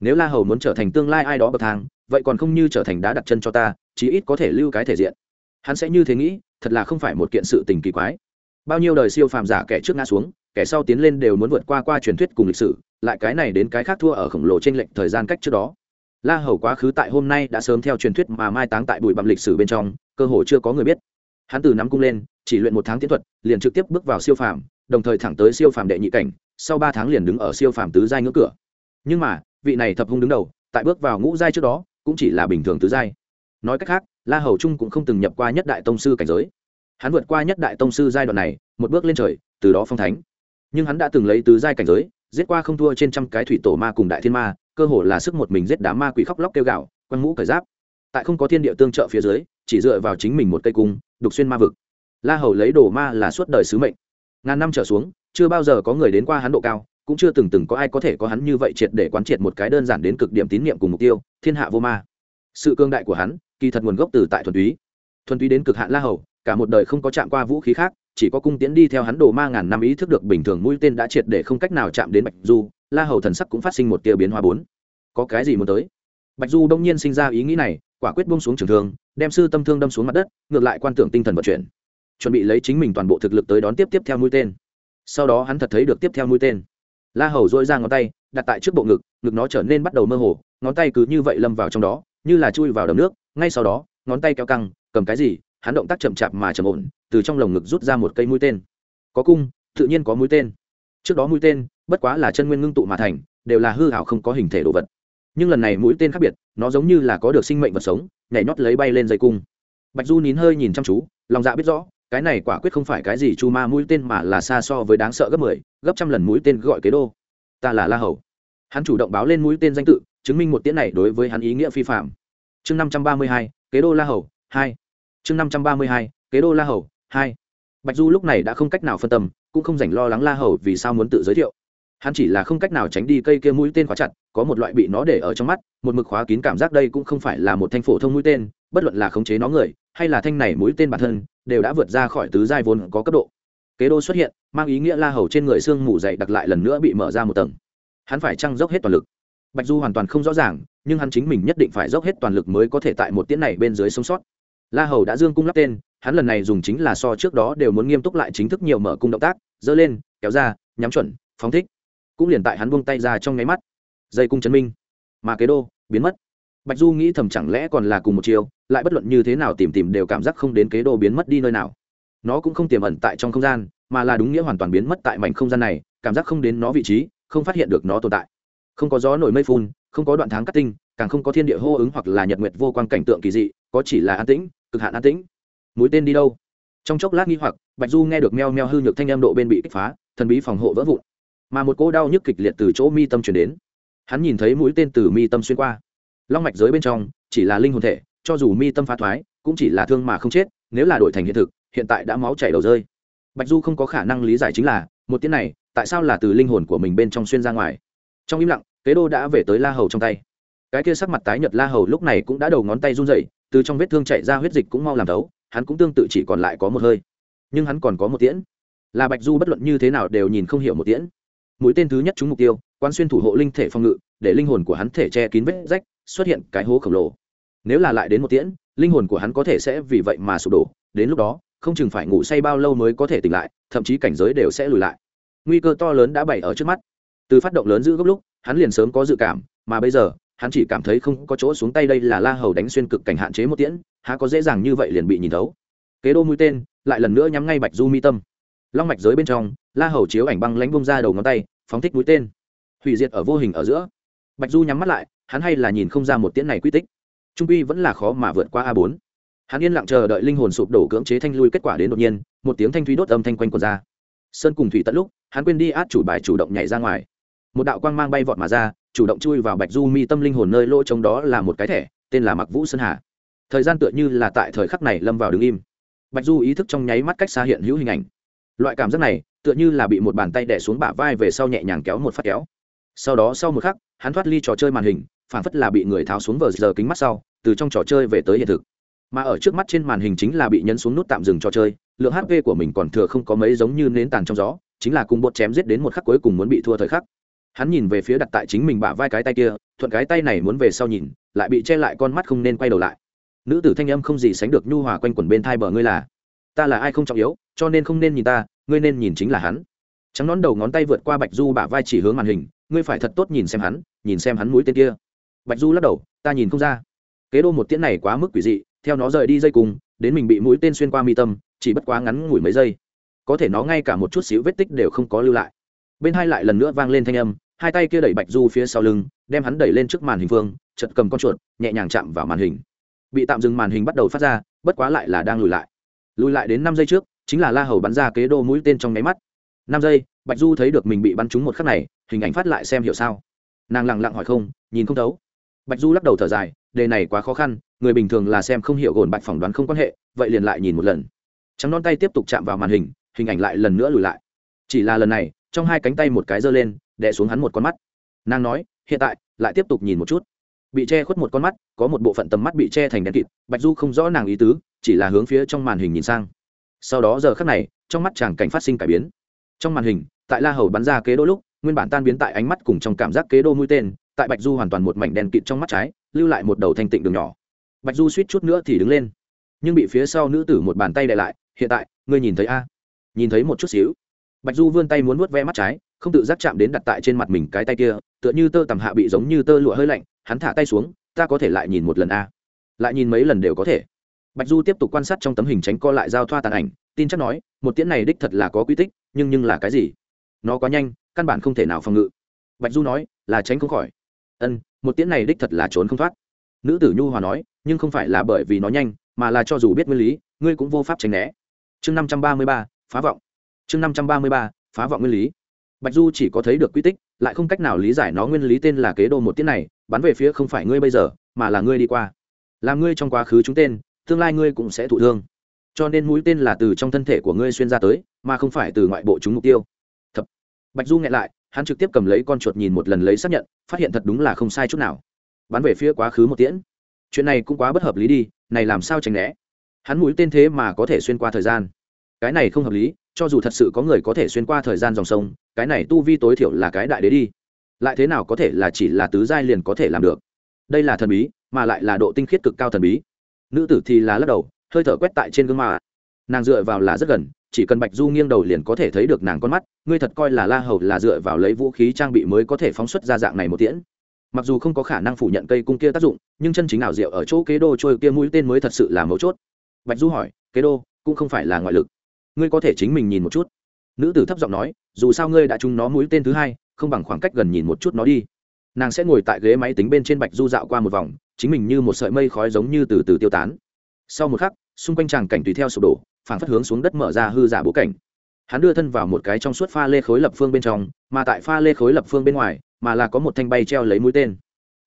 Nếu la hầu muốn trở thành tương lai ai đó bậc thang, vậy còn không như trở thành đá đặt chân cho ta, chí ít có thể lưu cái thể diện hắn sẽ như thế nghĩ, thật là không phải một kiện sự tình kỳ quái. Bao nhiêu đời siêu phàm giả kẻ trước ngã xuống, kẻ sau tiến lên đều muốn vượt qua qua truyền thuyết cùng lịch sử, lại cái này đến cái khác thua ở khổng lồ trên lệnh thời gian cách trước đó. La hầu quá khứ tại hôm nay đã sớm theo truyền thuyết mà mai táng tại bụi bặm lịch sử bên trong, cơ hội chưa có người biết. Hắn từ nắm cung lên, chỉ luyện một tháng tiến thuật, liền trực tiếp bước vào siêu phàm, đồng thời thẳng tới siêu phàm đệ nhị cảnh, sau ba tháng liền đứng ở siêu phàm tứ giai ngưỡng cửa. Nhưng mà, vị này thập hung đứng đầu, tại bước vào ngũ giai trước đó, cũng chỉ là bình thường tứ giai. Nói cách khác la hầu trung cũng không từng nhập qua nhất đại tông sư cảnh giới. Hắn vượt qua nhất đại tông sư giai đoạn này, một bước lên trời, từ đó phong thánh. Nhưng hắn đã từng lấy tứ giai cảnh giới, giết qua không thua trên trăm cái thủy tổ ma cùng đại thiên ma, cơ hồ là sức một mình giết đám ma quỷ khóc lóc kêu gạo quăng mũ cởi giáp. Tại không có thiên địa tương trợ phía dưới, chỉ dựa vào chính mình một cây cung, đục xuyên ma vực. La hầu lấy đồ ma là suốt đời sứ mệnh. Ngàn năm trở xuống, chưa bao giờ có người đến qua hắn độ cao, cũng chưa từng từng có ai có thể có hắn như vậy triệt để quán triệt một cái đơn giản đến cực điểm tín nhiệm cùng mục tiêu, thiên hạ vô ma. Sự cương đại của hắn kỳ thật nguồn gốc từ tại thuần túy. Thuần túy đến cực hạn la hầu, cả một đời không có chạm qua vũ khí khác, chỉ có cung tiễn đi theo hắn đồ ma ngàn năm ý thức được bình thường mũi tên đã triệt để không cách nào chạm đến bạch du, la hầu thần sắc cũng phát sinh một tia biến hóa bốn. Có cái gì muốn tới? Bạch du đông nhiên sinh ra ý nghĩ này, quả quyết bông xuống trường thương, đem sư tâm thương đâm xuống mặt đất, ngược lại quan tưởng tinh thần vận chuyển. Chuẩn bị lấy chính mình toàn bộ thực lực tới đón tiếp tiếp theo mũi tên. Sau đó hắn thật thấy được tiếp theo mũi tên. La hầu dội ra ngón tay, đặt tại trước bộ ngực ngực nó trở nên bắt đầu mơ hồ, ngón tay cứ như vậy lâm vào trong đó như là chui vào đầm nước ngay sau đó ngón tay kéo căng cầm cái gì hắn động tác chậm chạp mà chậm ổn từ trong lồng ngực rút ra một cây mũi tên. Có cung tự nhiên có mũi tên. Trước đó mũi tên bất quá là chân nguyên ngưng tụ mà thành đều là hư hảo không có hình thể đồ vật. Nhưng lần này mũi tên khác biệt nó giống như là có được sinh mệnh vật sống nhảy nhót lấy bay lên dây cung. Bạch du nín hơi nhìn chăm chú lòng dạ biết rõ cái này quả quyết không phải cái gì chu ma mũi tên mà là xa so với đáng sợ gấp mười 10, gấp trăm lần mũi tên gọi kế đô. Ta là la hầu. Hắn chủ động báo lên mũi tên danh tự chứng minh một tiễn này đối với hắn ý nghĩa phi phạm. Chương năm trăm ba mươi hai, kế đô la hầu, hai. Chương năm trăm ba mươi hai, kế đô la hầu, hai. Bạch du lúc này đã không cách nào phân tâm, cũng không dành lo lắng la hầu vì sao muốn tự giới thiệu. Hắn chỉ là không cách nào tránh đi cây kia mũi tên khóa chặt, có một loại bị nó để ở trong mắt, một mực khóa kín cảm giác đây cũng không phải là một thanh phổ thông mũi tên, bất luận là khống chế nó người, hay là thanh này mũi tên bản thân, đều đã vượt ra khỏi tứ giai vốn có cấp độ. Kế đô xuất hiện, mang ý nghĩa la hầu trên người xương mù dậy đặc lại lần nữa bị mở ra một tầng. Hắn phải trăng dốc hết toàn lực bạch du hoàn toàn không rõ ràng, nhưng hắn chính mình nhất định phải dốc hết toàn lực mới có thể tại một tiễn này bên dưới sống sót. La hầu đã dương cung lắp tên, hắn lần này dùng chính là so trước đó đều muốn nghiêm túc lại chính thức nhiều mở cung động tác, dơ lên, kéo ra, nhắm chuẩn, phóng thích. Cũng liền tại hắn buông tay ra trong nháy mắt, dây cung chấn minh. Mà kế đô, biến mất. Bạch du nghĩ thầm chẳng lẽ còn là cùng một chiều, lại bất luận như thế nào tìm tìm đều cảm giác không đến kế đô biến mất đi nơi nào. Nó cũng không tiềm ẩn tại trong không gian, mà là đúng nghĩa hoàn toàn biến mất tại mảnh không gian này, cảm giác không đến nó vị trí, không phát hiện được nó tồn tại không có gió nổi mây phun, không có đoạn tháng cắt tinh, càng không có thiên địa hô ứng hoặc là nhật nguyệt vô quan cảnh tượng kỳ dị, có chỉ là an tĩnh, cực hạn an tĩnh. Mũi tên đi đâu? Trong chốc lát nghi hoặc, bạch du nghe được meo meo hư nhược thanh em độ bên bị kích phá, thần bí phòng hộ vỡ vụn. Mà một cỗ đau nhức kịch liệt từ chỗ mi tâm chuyển đến. Hắn nhìn thấy mũi tên từ mi tâm xuyên qua. Long mạch giới bên trong, chỉ là linh hồn thể, cho dù mi tâm phá thoái, cũng chỉ là thương mà không chết, nếu là đổi thành hiện thực, hiện tại đã máu chảy đầu rơi. Bạch du không có khả năng lý giải chính là, một tiếng này, tại sao là từ linh hồn của mình bên trong xuyên ra ngoài? Trong im lặng, kế đô đã về tới la hầu trong tay. Cái kia sắc mặt tái nhợt la hầu lúc này cũng đã đầu ngón tay run rẩy, từ trong vết thương chạy ra huyết dịch cũng mau làm thấu, hắn cũng tương tự chỉ còn lại có một hơi. Nhưng hắn còn có một tiễn. Là bạch du bất luận như thế nào đều nhìn không hiểu một tiễn. Mũi tên thứ nhất trúng mục tiêu quan xuyên thủ hộ linh thể phòng ngự, để linh hồn của hắn thể che kín vết rách, xuất hiện cái hố khổng lồ. Nếu là lại đến một tiễn, linh hồn của hắn có thể sẽ vì vậy mà sụp đổ, đến lúc đó, không chừng phải ngủ say bao lâu mới có thể tỉnh lại, thậm chí cảnh giới đều sẽ lùi lại. Nguy cơ to lớn đã bày ở trước mắt từ phát động lớn giữ gốc lúc, hắn liền sớm có dự cảm, mà bây giờ, hắn chỉ cảm thấy không có chỗ xuống tay đây là la hầu đánh xuyên cực cảnh hạn chế một tiễn, há có dễ dàng như vậy liền bị nhìn thấu. Kế đô mũi tên, lại lần nữa nhắm ngay bạch du mi tâm. Long mạch giới bên trong, la hầu chiếu ảnh băng lánh bông ra đầu ngón tay, phóng thích mũi tên. Hủy diệt ở vô hình ở giữa. Bạch du nhắm mắt lại, hắn hay là nhìn không ra một tiễn này quy tích. Trung quy vẫn là khó mà vượt qua a bốn. Hắn yên lặng chờ đợi linh hồn sụp đổ cưỡng chế thanh lui kết quả đến đột nhiên, một tiếng thanh thúy đốt âm thanh quanh quần ra. Sơn cùng thủy tận lúc, hắn quên đi át chủ bài chủ động nhảy ra ngoài một đạo quang mang bay vọt mà ra, chủ động chui vào bạch du mi tâm linh hồn nơi lỗ trống đó là một cái thẻ, tên là mặc vũ sơn hà. Thời gian tựa như là tại thời khắc này lâm vào đứng im. Bạch du ý thức trong nháy mắt cách xa hiện hữu hình ảnh. Loại cảm giác này, tựa như là bị một bàn tay đẻ xuống bả vai về sau nhẹ nhàng kéo một phát kéo. Sau đó sau một khắc, hắn thoát ly trò chơi màn hình, phản phất là bị người tháo xuống vờ giờ kính mắt sau, từ trong trò chơi về tới hiện thực. Mà ở trước mắt trên màn hình chính là bị nhấn xuống nút tạm dừng trò chơi, lượng hp của mình còn thừa không có mấy giống như nến tàn trong gió, chính là cùng bột chém giết đến một khắc cuối cùng muốn bị thua thời khắc hắn nhìn về phía đặt tại chính mình bả vai cái tay kia, thuận cái tay này muốn về sau nhìn, lại bị che lại con mắt không nên quay đầu lại. Nữ tử thanh âm không gì sánh được nhu hòa quanh quẩn bên thai bờ ngươi là, ta là ai không trọng yếu, cho nên không nên nhìn ta, ngươi nên nhìn chính là hắn. Trắng nón đầu ngón tay vượt qua bạch du bả vai chỉ hướng màn hình, ngươi phải thật tốt nhìn xem hắn, nhìn xem hắn mũi tên kia. Bạch du lắc đầu, ta nhìn không ra. Kế đô một tiễn này quá mức quỷ dị, theo nó rời đi dây cùng, đến mình bị mũi tên xuyên qua mi tâm, chỉ bất quá ngắn ngủi mấy giây. Có thể nó ngay cả một chút xíu vết tích đều không có lưu lại. Bên hai lại lần nữa vang lên thanh âm hai tay kia đẩy bạch du phía sau lưng, đem hắn đẩy lên trước màn hình phương chật cầm con chuột, nhẹ nhàng chạm vào màn hình. Bị tạm dừng màn hình bắt đầu phát ra, bất quá lại là đang lùi lại. Lùi lại đến năm giây trước, chính là la hầu bắn ra kế đô mũi tên trong nháy mắt. Năm giây, bạch du thấy được mình bị bắn trúng một khắc này, hình ảnh phát lại xem hiểu sao. Nàng lẳng lặng hỏi không, nhìn không thấu. Bạch du lắc đầu thở dài, đề này quá khó khăn, người bình thường là xem không hiểu gồn bạch phỏng đoán không quan hệ, vậy liền lại nhìn một lần. Trắng non tay tiếp tục chạm vào màn hình hình ảnh lại lần nữa lùi lại. Chỉ là lần này, trong hai cánh tay một cái giơ lên đè xuống hắn một con mắt. Nàng nói, hiện tại, lại tiếp tục nhìn một chút. Bị che khuất một con mắt, có một bộ phận tầm mắt bị che thành đèn kịt, bạch du không rõ nàng ý tứ, chỉ là hướng phía trong màn hình nhìn sang. Sau đó giờ khắc này, trong mắt chàng cảnh phát sinh cải biến. Trong màn hình, tại la hầu bắn ra kế đô lúc, nguyên bản tan biến tại ánh mắt cùng trong cảm giác kế đô mũi tên, tại bạch du hoàn toàn một mảnh đèn kịt trong mắt trái, lưu lại một đầu thanh tịnh đường nhỏ. Bạch du suýt chút nữa thì đứng lên. Nhưng bị phía sau nữ tử một bàn tay đè lại, hiện tại, ngươi nhìn thấy a? Nhìn thấy một chút xíu. Bạch du vươn tay muốn vuốt ve mắt trái không tự giác chạm đến đặt tại trên mặt mình cái tay kia, tựa như tơ tằm hạ bị giống như tơ lụa hơi lạnh, hắn thả tay xuống, ta có thể lại nhìn một lần a. Lại nhìn mấy lần đều có thể. Bạch du tiếp tục quan sát trong tấm hình tránh co lại giao thoa tàn ảnh, tin chắc nói, một tiễn này đích thật là có quy tích, nhưng nhưng là cái gì? Nó quá nhanh, căn bản không thể nào phòng ngự. Bạch du nói, là tránh không khỏi. Ân, một tiễn này đích thật là trốn không thoát. Nữ tử nhu hòa nói, nhưng không phải là bởi vì nó nhanh, mà là cho dù biết nguyên lý, ngươi cũng vô pháp tránh né. Chương năm trăm ba mươi ba, phá vọng. Chương năm trăm ba mươi ba, phá vọng nguyên lý bạch du chỉ có thấy được quy tích, lại không cách nào lý giải nó nguyên lý tên là kế đồ một tiết này, bắn về phía không phải ngươi bây giờ, mà là ngươi đi qua. Là ngươi trong quá khứ chúng tên, tương lai ngươi cũng sẽ thụ thương. Cho nên mũi tên là từ trong thân thể của ngươi xuyên ra tới, mà không phải từ ngoại bộ chúng mục tiêu. Thật bạch du nghẹn lại, hắn trực tiếp cầm lấy con chuột nhìn một lần lấy xác nhận, phát hiện thật đúng là không sai chút nào. Bắn về phía quá khứ một tiễn. Chuyện này cũng quá bất hợp lý đi, này làm sao tránh né? Hắn mũi tên thế mà có thể xuyên qua thời gian. Cái này không hợp lý, cho dù thật sự có người có thể xuyên qua thời gian dòng sông cái này tu vi tối thiểu là cái đại đế đi. Lại thế nào có thể là chỉ là tứ giai liền có thể làm được? Đây là thần bí, mà lại là độ tinh khiết cực cao thần bí. Nữ tử thì là lắc đầu, hơi thở quét tại trên gương mặt. Nàng dựa vào là rất gần, chỉ cần bạch du nghiêng đầu liền có thể thấy được nàng con mắt, ngươi thật coi là la hầu là dựa vào lấy vũ khí trang bị mới có thể phóng xuất ra dạng này một tiễn. Mặc dù không có khả năng phủ nhận cây cung kia tác dụng, nhưng chân chính ảo diệu ở chỗ kế đô trôi kia mũi tên mới thật sự là mấu chốt. Bạch du hỏi, kế đô, cũng không phải là ngoại lực. Ngươi có thể chính mình nhìn một chút nữ tử thấp giọng nói, dù sao ngươi đã trúng nó mũi tên thứ hai, không bằng khoảng cách gần nhìn một chút nó đi. Nàng sẽ ngồi tại ghế máy tính bên trên bạch du dạo qua một vòng, chính mình như một sợi mây khói giống như từ từ tiêu tán. Sau một khắc, xung quanh tràng cảnh tùy theo sụp đổ phản phất hướng xuống đất mở ra hư giả bố cảnh. Hắn đưa thân vào một cái trong suốt pha lê khối lập phương bên trong, mà tại pha lê khối lập phương bên ngoài, mà là có một thanh bay treo lấy mũi tên.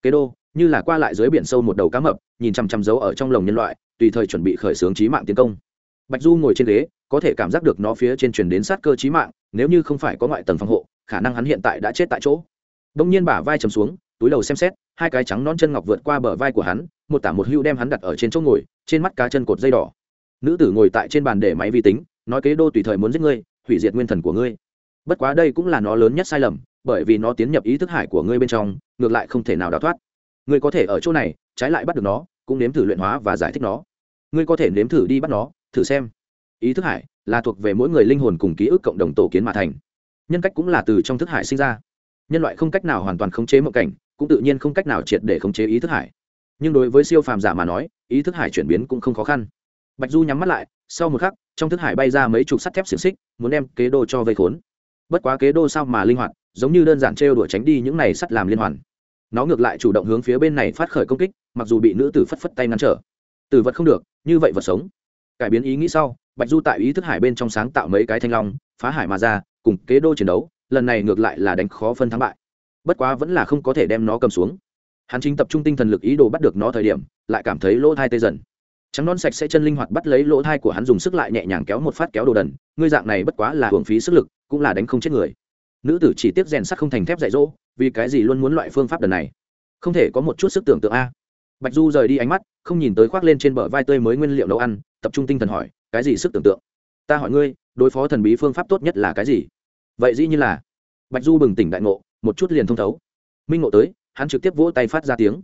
Kế đô, như là qua lại dưới biển sâu một đầu cá mập, nhìn chằm chằm dấu ở trong lồng nhân loại, tùy thời chuẩn bị khởi xướng trí mạng tiến công. Bạch du ngồi trên ghế có thể cảm giác được nó phía trên truyền đến sát cơ trí mạng, nếu như không phải có ngoại tầng phòng hộ, khả năng hắn hiện tại đã chết tại chỗ. Đông nhiên bả vai chầm xuống, túi đầu xem xét, hai cái trắng non chân ngọc vượt qua bờ vai của hắn, một tả một hưu đem hắn đặt ở trên chỗ ngồi, trên mắt cá chân cột dây đỏ. Nữ tử ngồi tại trên bàn để máy vi tính, nói kế đô tùy thời muốn giết ngươi, hủy diệt nguyên thần của ngươi. Bất quá đây cũng là nó lớn nhất sai lầm, bởi vì nó tiến nhập ý thức hải của ngươi bên trong, ngược lại không thể nào đào thoát. Ngươi có thể ở chỗ này, trái lại bắt được nó, cũng nếm thử luyện hóa và giải thích nó. Ngươi có thể nếm thử đi bắt nó, thử xem ý thức hải là thuộc về mỗi người linh hồn cùng ký ức cộng đồng tổ kiến mà thành. Nhân cách cũng là từ trong thức hải sinh ra. Nhân loại không cách nào hoàn toàn khống chế mộng cảnh, cũng tự nhiên không cách nào triệt để khống chế ý thức hải. Nhưng đối với siêu phàm giả mà nói, ý thức hải chuyển biến cũng không khó khăn. Bạch du nhắm mắt lại, sau một khắc, trong thức hải bay ra mấy chục sắt thép xiềng xích, muốn đem kế đô cho vây khốn. Bất quá kế đô sao mà linh hoạt, giống như đơn giản trêu đuổi tránh đi những này sắt làm liên hoàn. Nó ngược lại chủ động hướng phía bên này phát khởi công kích, mặc dù bị nữ tử phất phất tay ngăn trở. Từ vật không được, như vậy vật sống. Cải biến ý nghĩ sau bạch du tại ý thức hải bên trong sáng tạo mấy cái thanh long, phá hải mà ra, cùng kế đô chiến đấu, lần này ngược lại là đánh khó phân thắng bại. Bất quá vẫn là không có thể đem nó cầm xuống. Hắn chính tập trung tinh thần lực ý đồ bắt được nó thời điểm, lại cảm thấy lỗ thai tê dần. Trắng non sạch sẽ chân linh hoạt bắt lấy lỗ thai của hắn dùng sức lại nhẹ nhàng kéo một phát kéo đồ đần, ngươi dạng này bất quá là hưởng phí sức lực, cũng là đánh không chết người. Nữ tử chỉ tiếp rèn sắt không thành thép dạy dỗ, vì cái gì luôn muốn loại phương pháp đần này? Không thể có một chút sức tưởng tượng a. Bạch du rời đi ánh mắt, không nhìn tới khoác lên trên bờ vai tươi mới nguyên liệu nấu ăn, tập trung tinh thần hỏi cái gì sức tưởng tượng? Ta hỏi ngươi, đối phó thần bí phương pháp tốt nhất là cái gì? Vậy dĩ như là, bạch du bừng tỉnh đại ngộ, một chút liền thông thấu. Minh ngộ tới, hắn trực tiếp vỗ tay phát ra tiếng.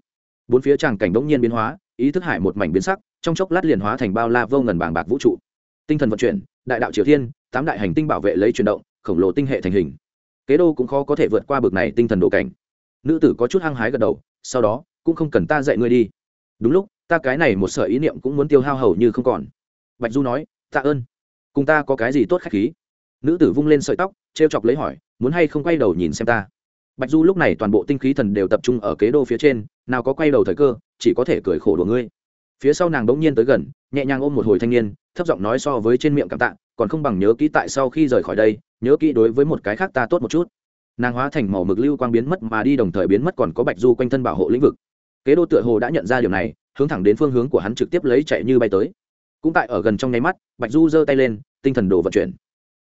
Bốn phía tràng cảnh đống nhiên biến hóa, ý thức hải một mảnh biến sắc, trong chốc lát liền hóa thành bao la vô ngần bàng bạc vũ trụ. Tinh thần vận chuyển, đại đạo triều thiên, tám đại hành tinh bảo vệ lấy chuyển động, khổng lồ tinh hệ thành hình. Kế đô cũng khó có thể vượt qua bực này tinh thần độ cảnh. Nữ tử có chút hăng hái gật đầu, sau đó, cũng không cần ta dạy ngươi đi. Đúng lúc, ta cái này một sở ý niệm cũng muốn tiêu hao hầu như không còn bạch du nói, tạ ơn. Cùng ta có cái gì tốt khách khí? Nữ tử vung lên sợi tóc t r e o chọc lấy hỏi, muốn hay không quay đầu nhìn xem ta? Bạch du lúc này toàn bộ tinh khí thần đều tập trung ở kế đô phía trên, nào có quay đầu thời cơ, chỉ có thể cười khổ đùa ngươi. Phía sau nàng bỗng nhiên tới gần, nhẹ nhàng ôm một hồi thanh niên, thấp giọng nói so với trên miệng cảm tạ, còn không bằng nhớ kỹ tại sau khi rời khỏi đây, nhớ kỹ đối với một cái khác ta tốt một chút. Nàng hóa thành màu mực lưu quang biến mất mà đi đồng thời biến mất còn có bạch du quanh thân bảo hộ lĩnh vực. Kế đô tựa hồ đã nhận ra điều này, hướng thẳng đến phương hướng của hắn trực tiếp lấy chạy như bay tới cũng tại ở gần trong nháy mắt, bạch du giơ tay lên, tinh thần đồ vận chuyển.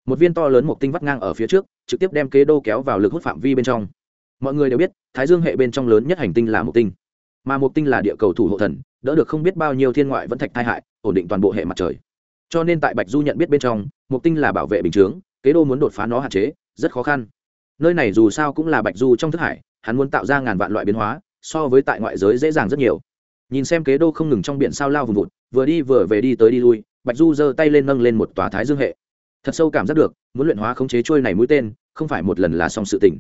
Một viên to lớn một tinh vắt ngang ở phía trước, trực tiếp đem kế đô kéo vào lực hút phạm vi bên trong. Mọi người đều biết, thái dương hệ bên trong lớn nhất hành tinh là một tinh. Mà một tinh là địa cầu thủ hộ thần, đỡ được không biết bao nhiêu thiên ngoại vẫn thạch tai hại, ổn định toàn bộ hệ mặt trời. Cho nên tại bạch du nhận biết bên trong một tinh là bảo vệ bình chướng, kế đô muốn đột phá nó hạn chế, rất khó khăn. Nơi này dù sao cũng là bạch du trong thức hải, hắn muốn tạo ra ngàn vạn loại biến hóa, so với tại ngoại giới dễ dàng rất nhiều nhìn xem kế đô không ngừng trong biển sao lao vùng vụt, vừa đi vừa về đi tới đi lui, bạch du giơ tay lên nâng lên một tòa thái dương hệ. Thật sâu cảm giác được, muốn luyện hóa khống chế trôi này mũi tên, không phải một lần là xong sự tỉnh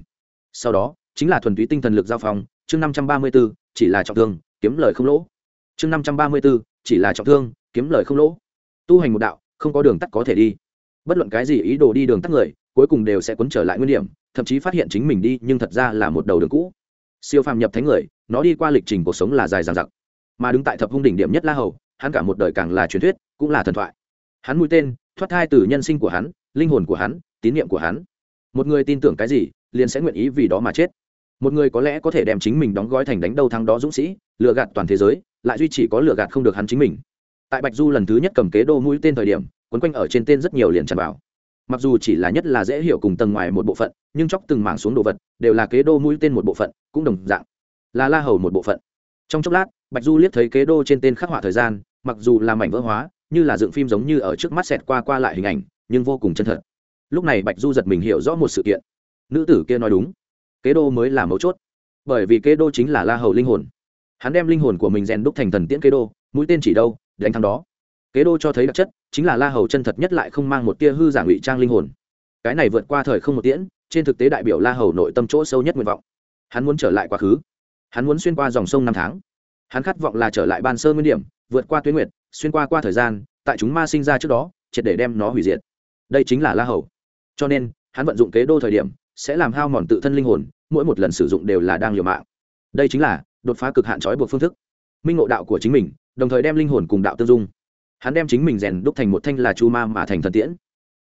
sau đó, chính là thuần túy tinh thần lực giao phong, chương năm trăm ba mươi b ố chỉ là trọng thương, kiếm lời không lỗ. Chương năm trăm ba mươi b ố chỉ là trọng thương, kiếm lời không lỗ. Tu hành một đạo, không có đường tắt có thể đi. Bất luận cái gì ý đồ đi đường tắt người, cuối cùng đều sẽ quấn trở lại nguyên điểm, thậm chí phát hiện chính mình đi, nhưng thật ra là một đầu đường cũ. Siêu phàm nhập thánh người, nó đi qua lịch trình cuộc sống là dài dằng dặc mà đứng tại thập hung đỉnh điểm nhất la hầu, hắn cả một đời càng là truyền thuyết, cũng là thần thoại. Hắn mũi tên, thoát thai từ nhân sinh của hắn, linh hồn của hắn, tín nhiệm của hắn. Một người tin tưởng cái gì, liền sẽ nguyện ý vì đó mà chết. Một người có lẽ có thể đem chính mình đóng gói thành đánh đầu thắng đó dũng sĩ, lừa gạt toàn thế giới, lại duy chỉ có lừa gạt không được hắn chính mình. Tại bạch du lần thứ nhất cầm kế đô mũi tên thời điểm, quấn quanh ở trên tên rất nhiều liền tràn vào. Mặc dù chỉ là nhất là dễ hiểu cùng tầng ngoài một bộ phận, nhưng chóc từng mảng xuống đồ vật, đều là kế đô mũi tên một bộ phận, cũng đồng dạng là la hầu một bộ phận. Trong chốc lát bạch du liếc thấy kế đô trên tên khắc họa thời gian, mặc dù là mảnh vỡ hóa, như là dựng phim giống như ở trước mắt xẹt qua qua lại hình ảnh, nhưng vô cùng chân thật. Lúc này bạch du giật mình hiểu rõ một sự kiện. Nữ tử kia nói đúng. Kế đô mới là mấu chốt. Bởi vì kế đô chính là la hầu linh hồn. Hắn đem linh hồn của mình rèn đúc thành thần tiễn kế đô, mũi tên chỉ đâu, đánh thắng đó. Kế đô cho thấy đặc chất, chính là la hầu chân thật nhất lại không mang một tia hư giả ngụy trang linh hồn. Cái này vượt qua thời không một tiễn, trên thực tế đại biểu la hầu nội tâm chỗ sâu nhất nguyện vọng. Hắn muốn trở lại quá khứ. Hắn muốn xuyên qua dòng sông năm tháng hắn khát vọng là trở lại ban sơ nguyên điểm, vượt qua tuyến nguyệt, xuyên qua qua thời gian, tại chúng ma sinh ra trước đó, triệt để đem nó hủy diệt. Đây chính là la hầu. Cho nên, hắn vận dụng kế đô thời điểm, sẽ làm hao mòn tự thân linh hồn, mỗi một lần sử dụng đều là đang liều mạng. Đây chính là đột phá cực hạn trói buộc phương thức. Minh ngộ đạo của chính mình, đồng thời đem linh hồn cùng đạo tương dung. Hắn đem chính mình rèn đúc thành một thanh là chu ma mà thành thần tiễn.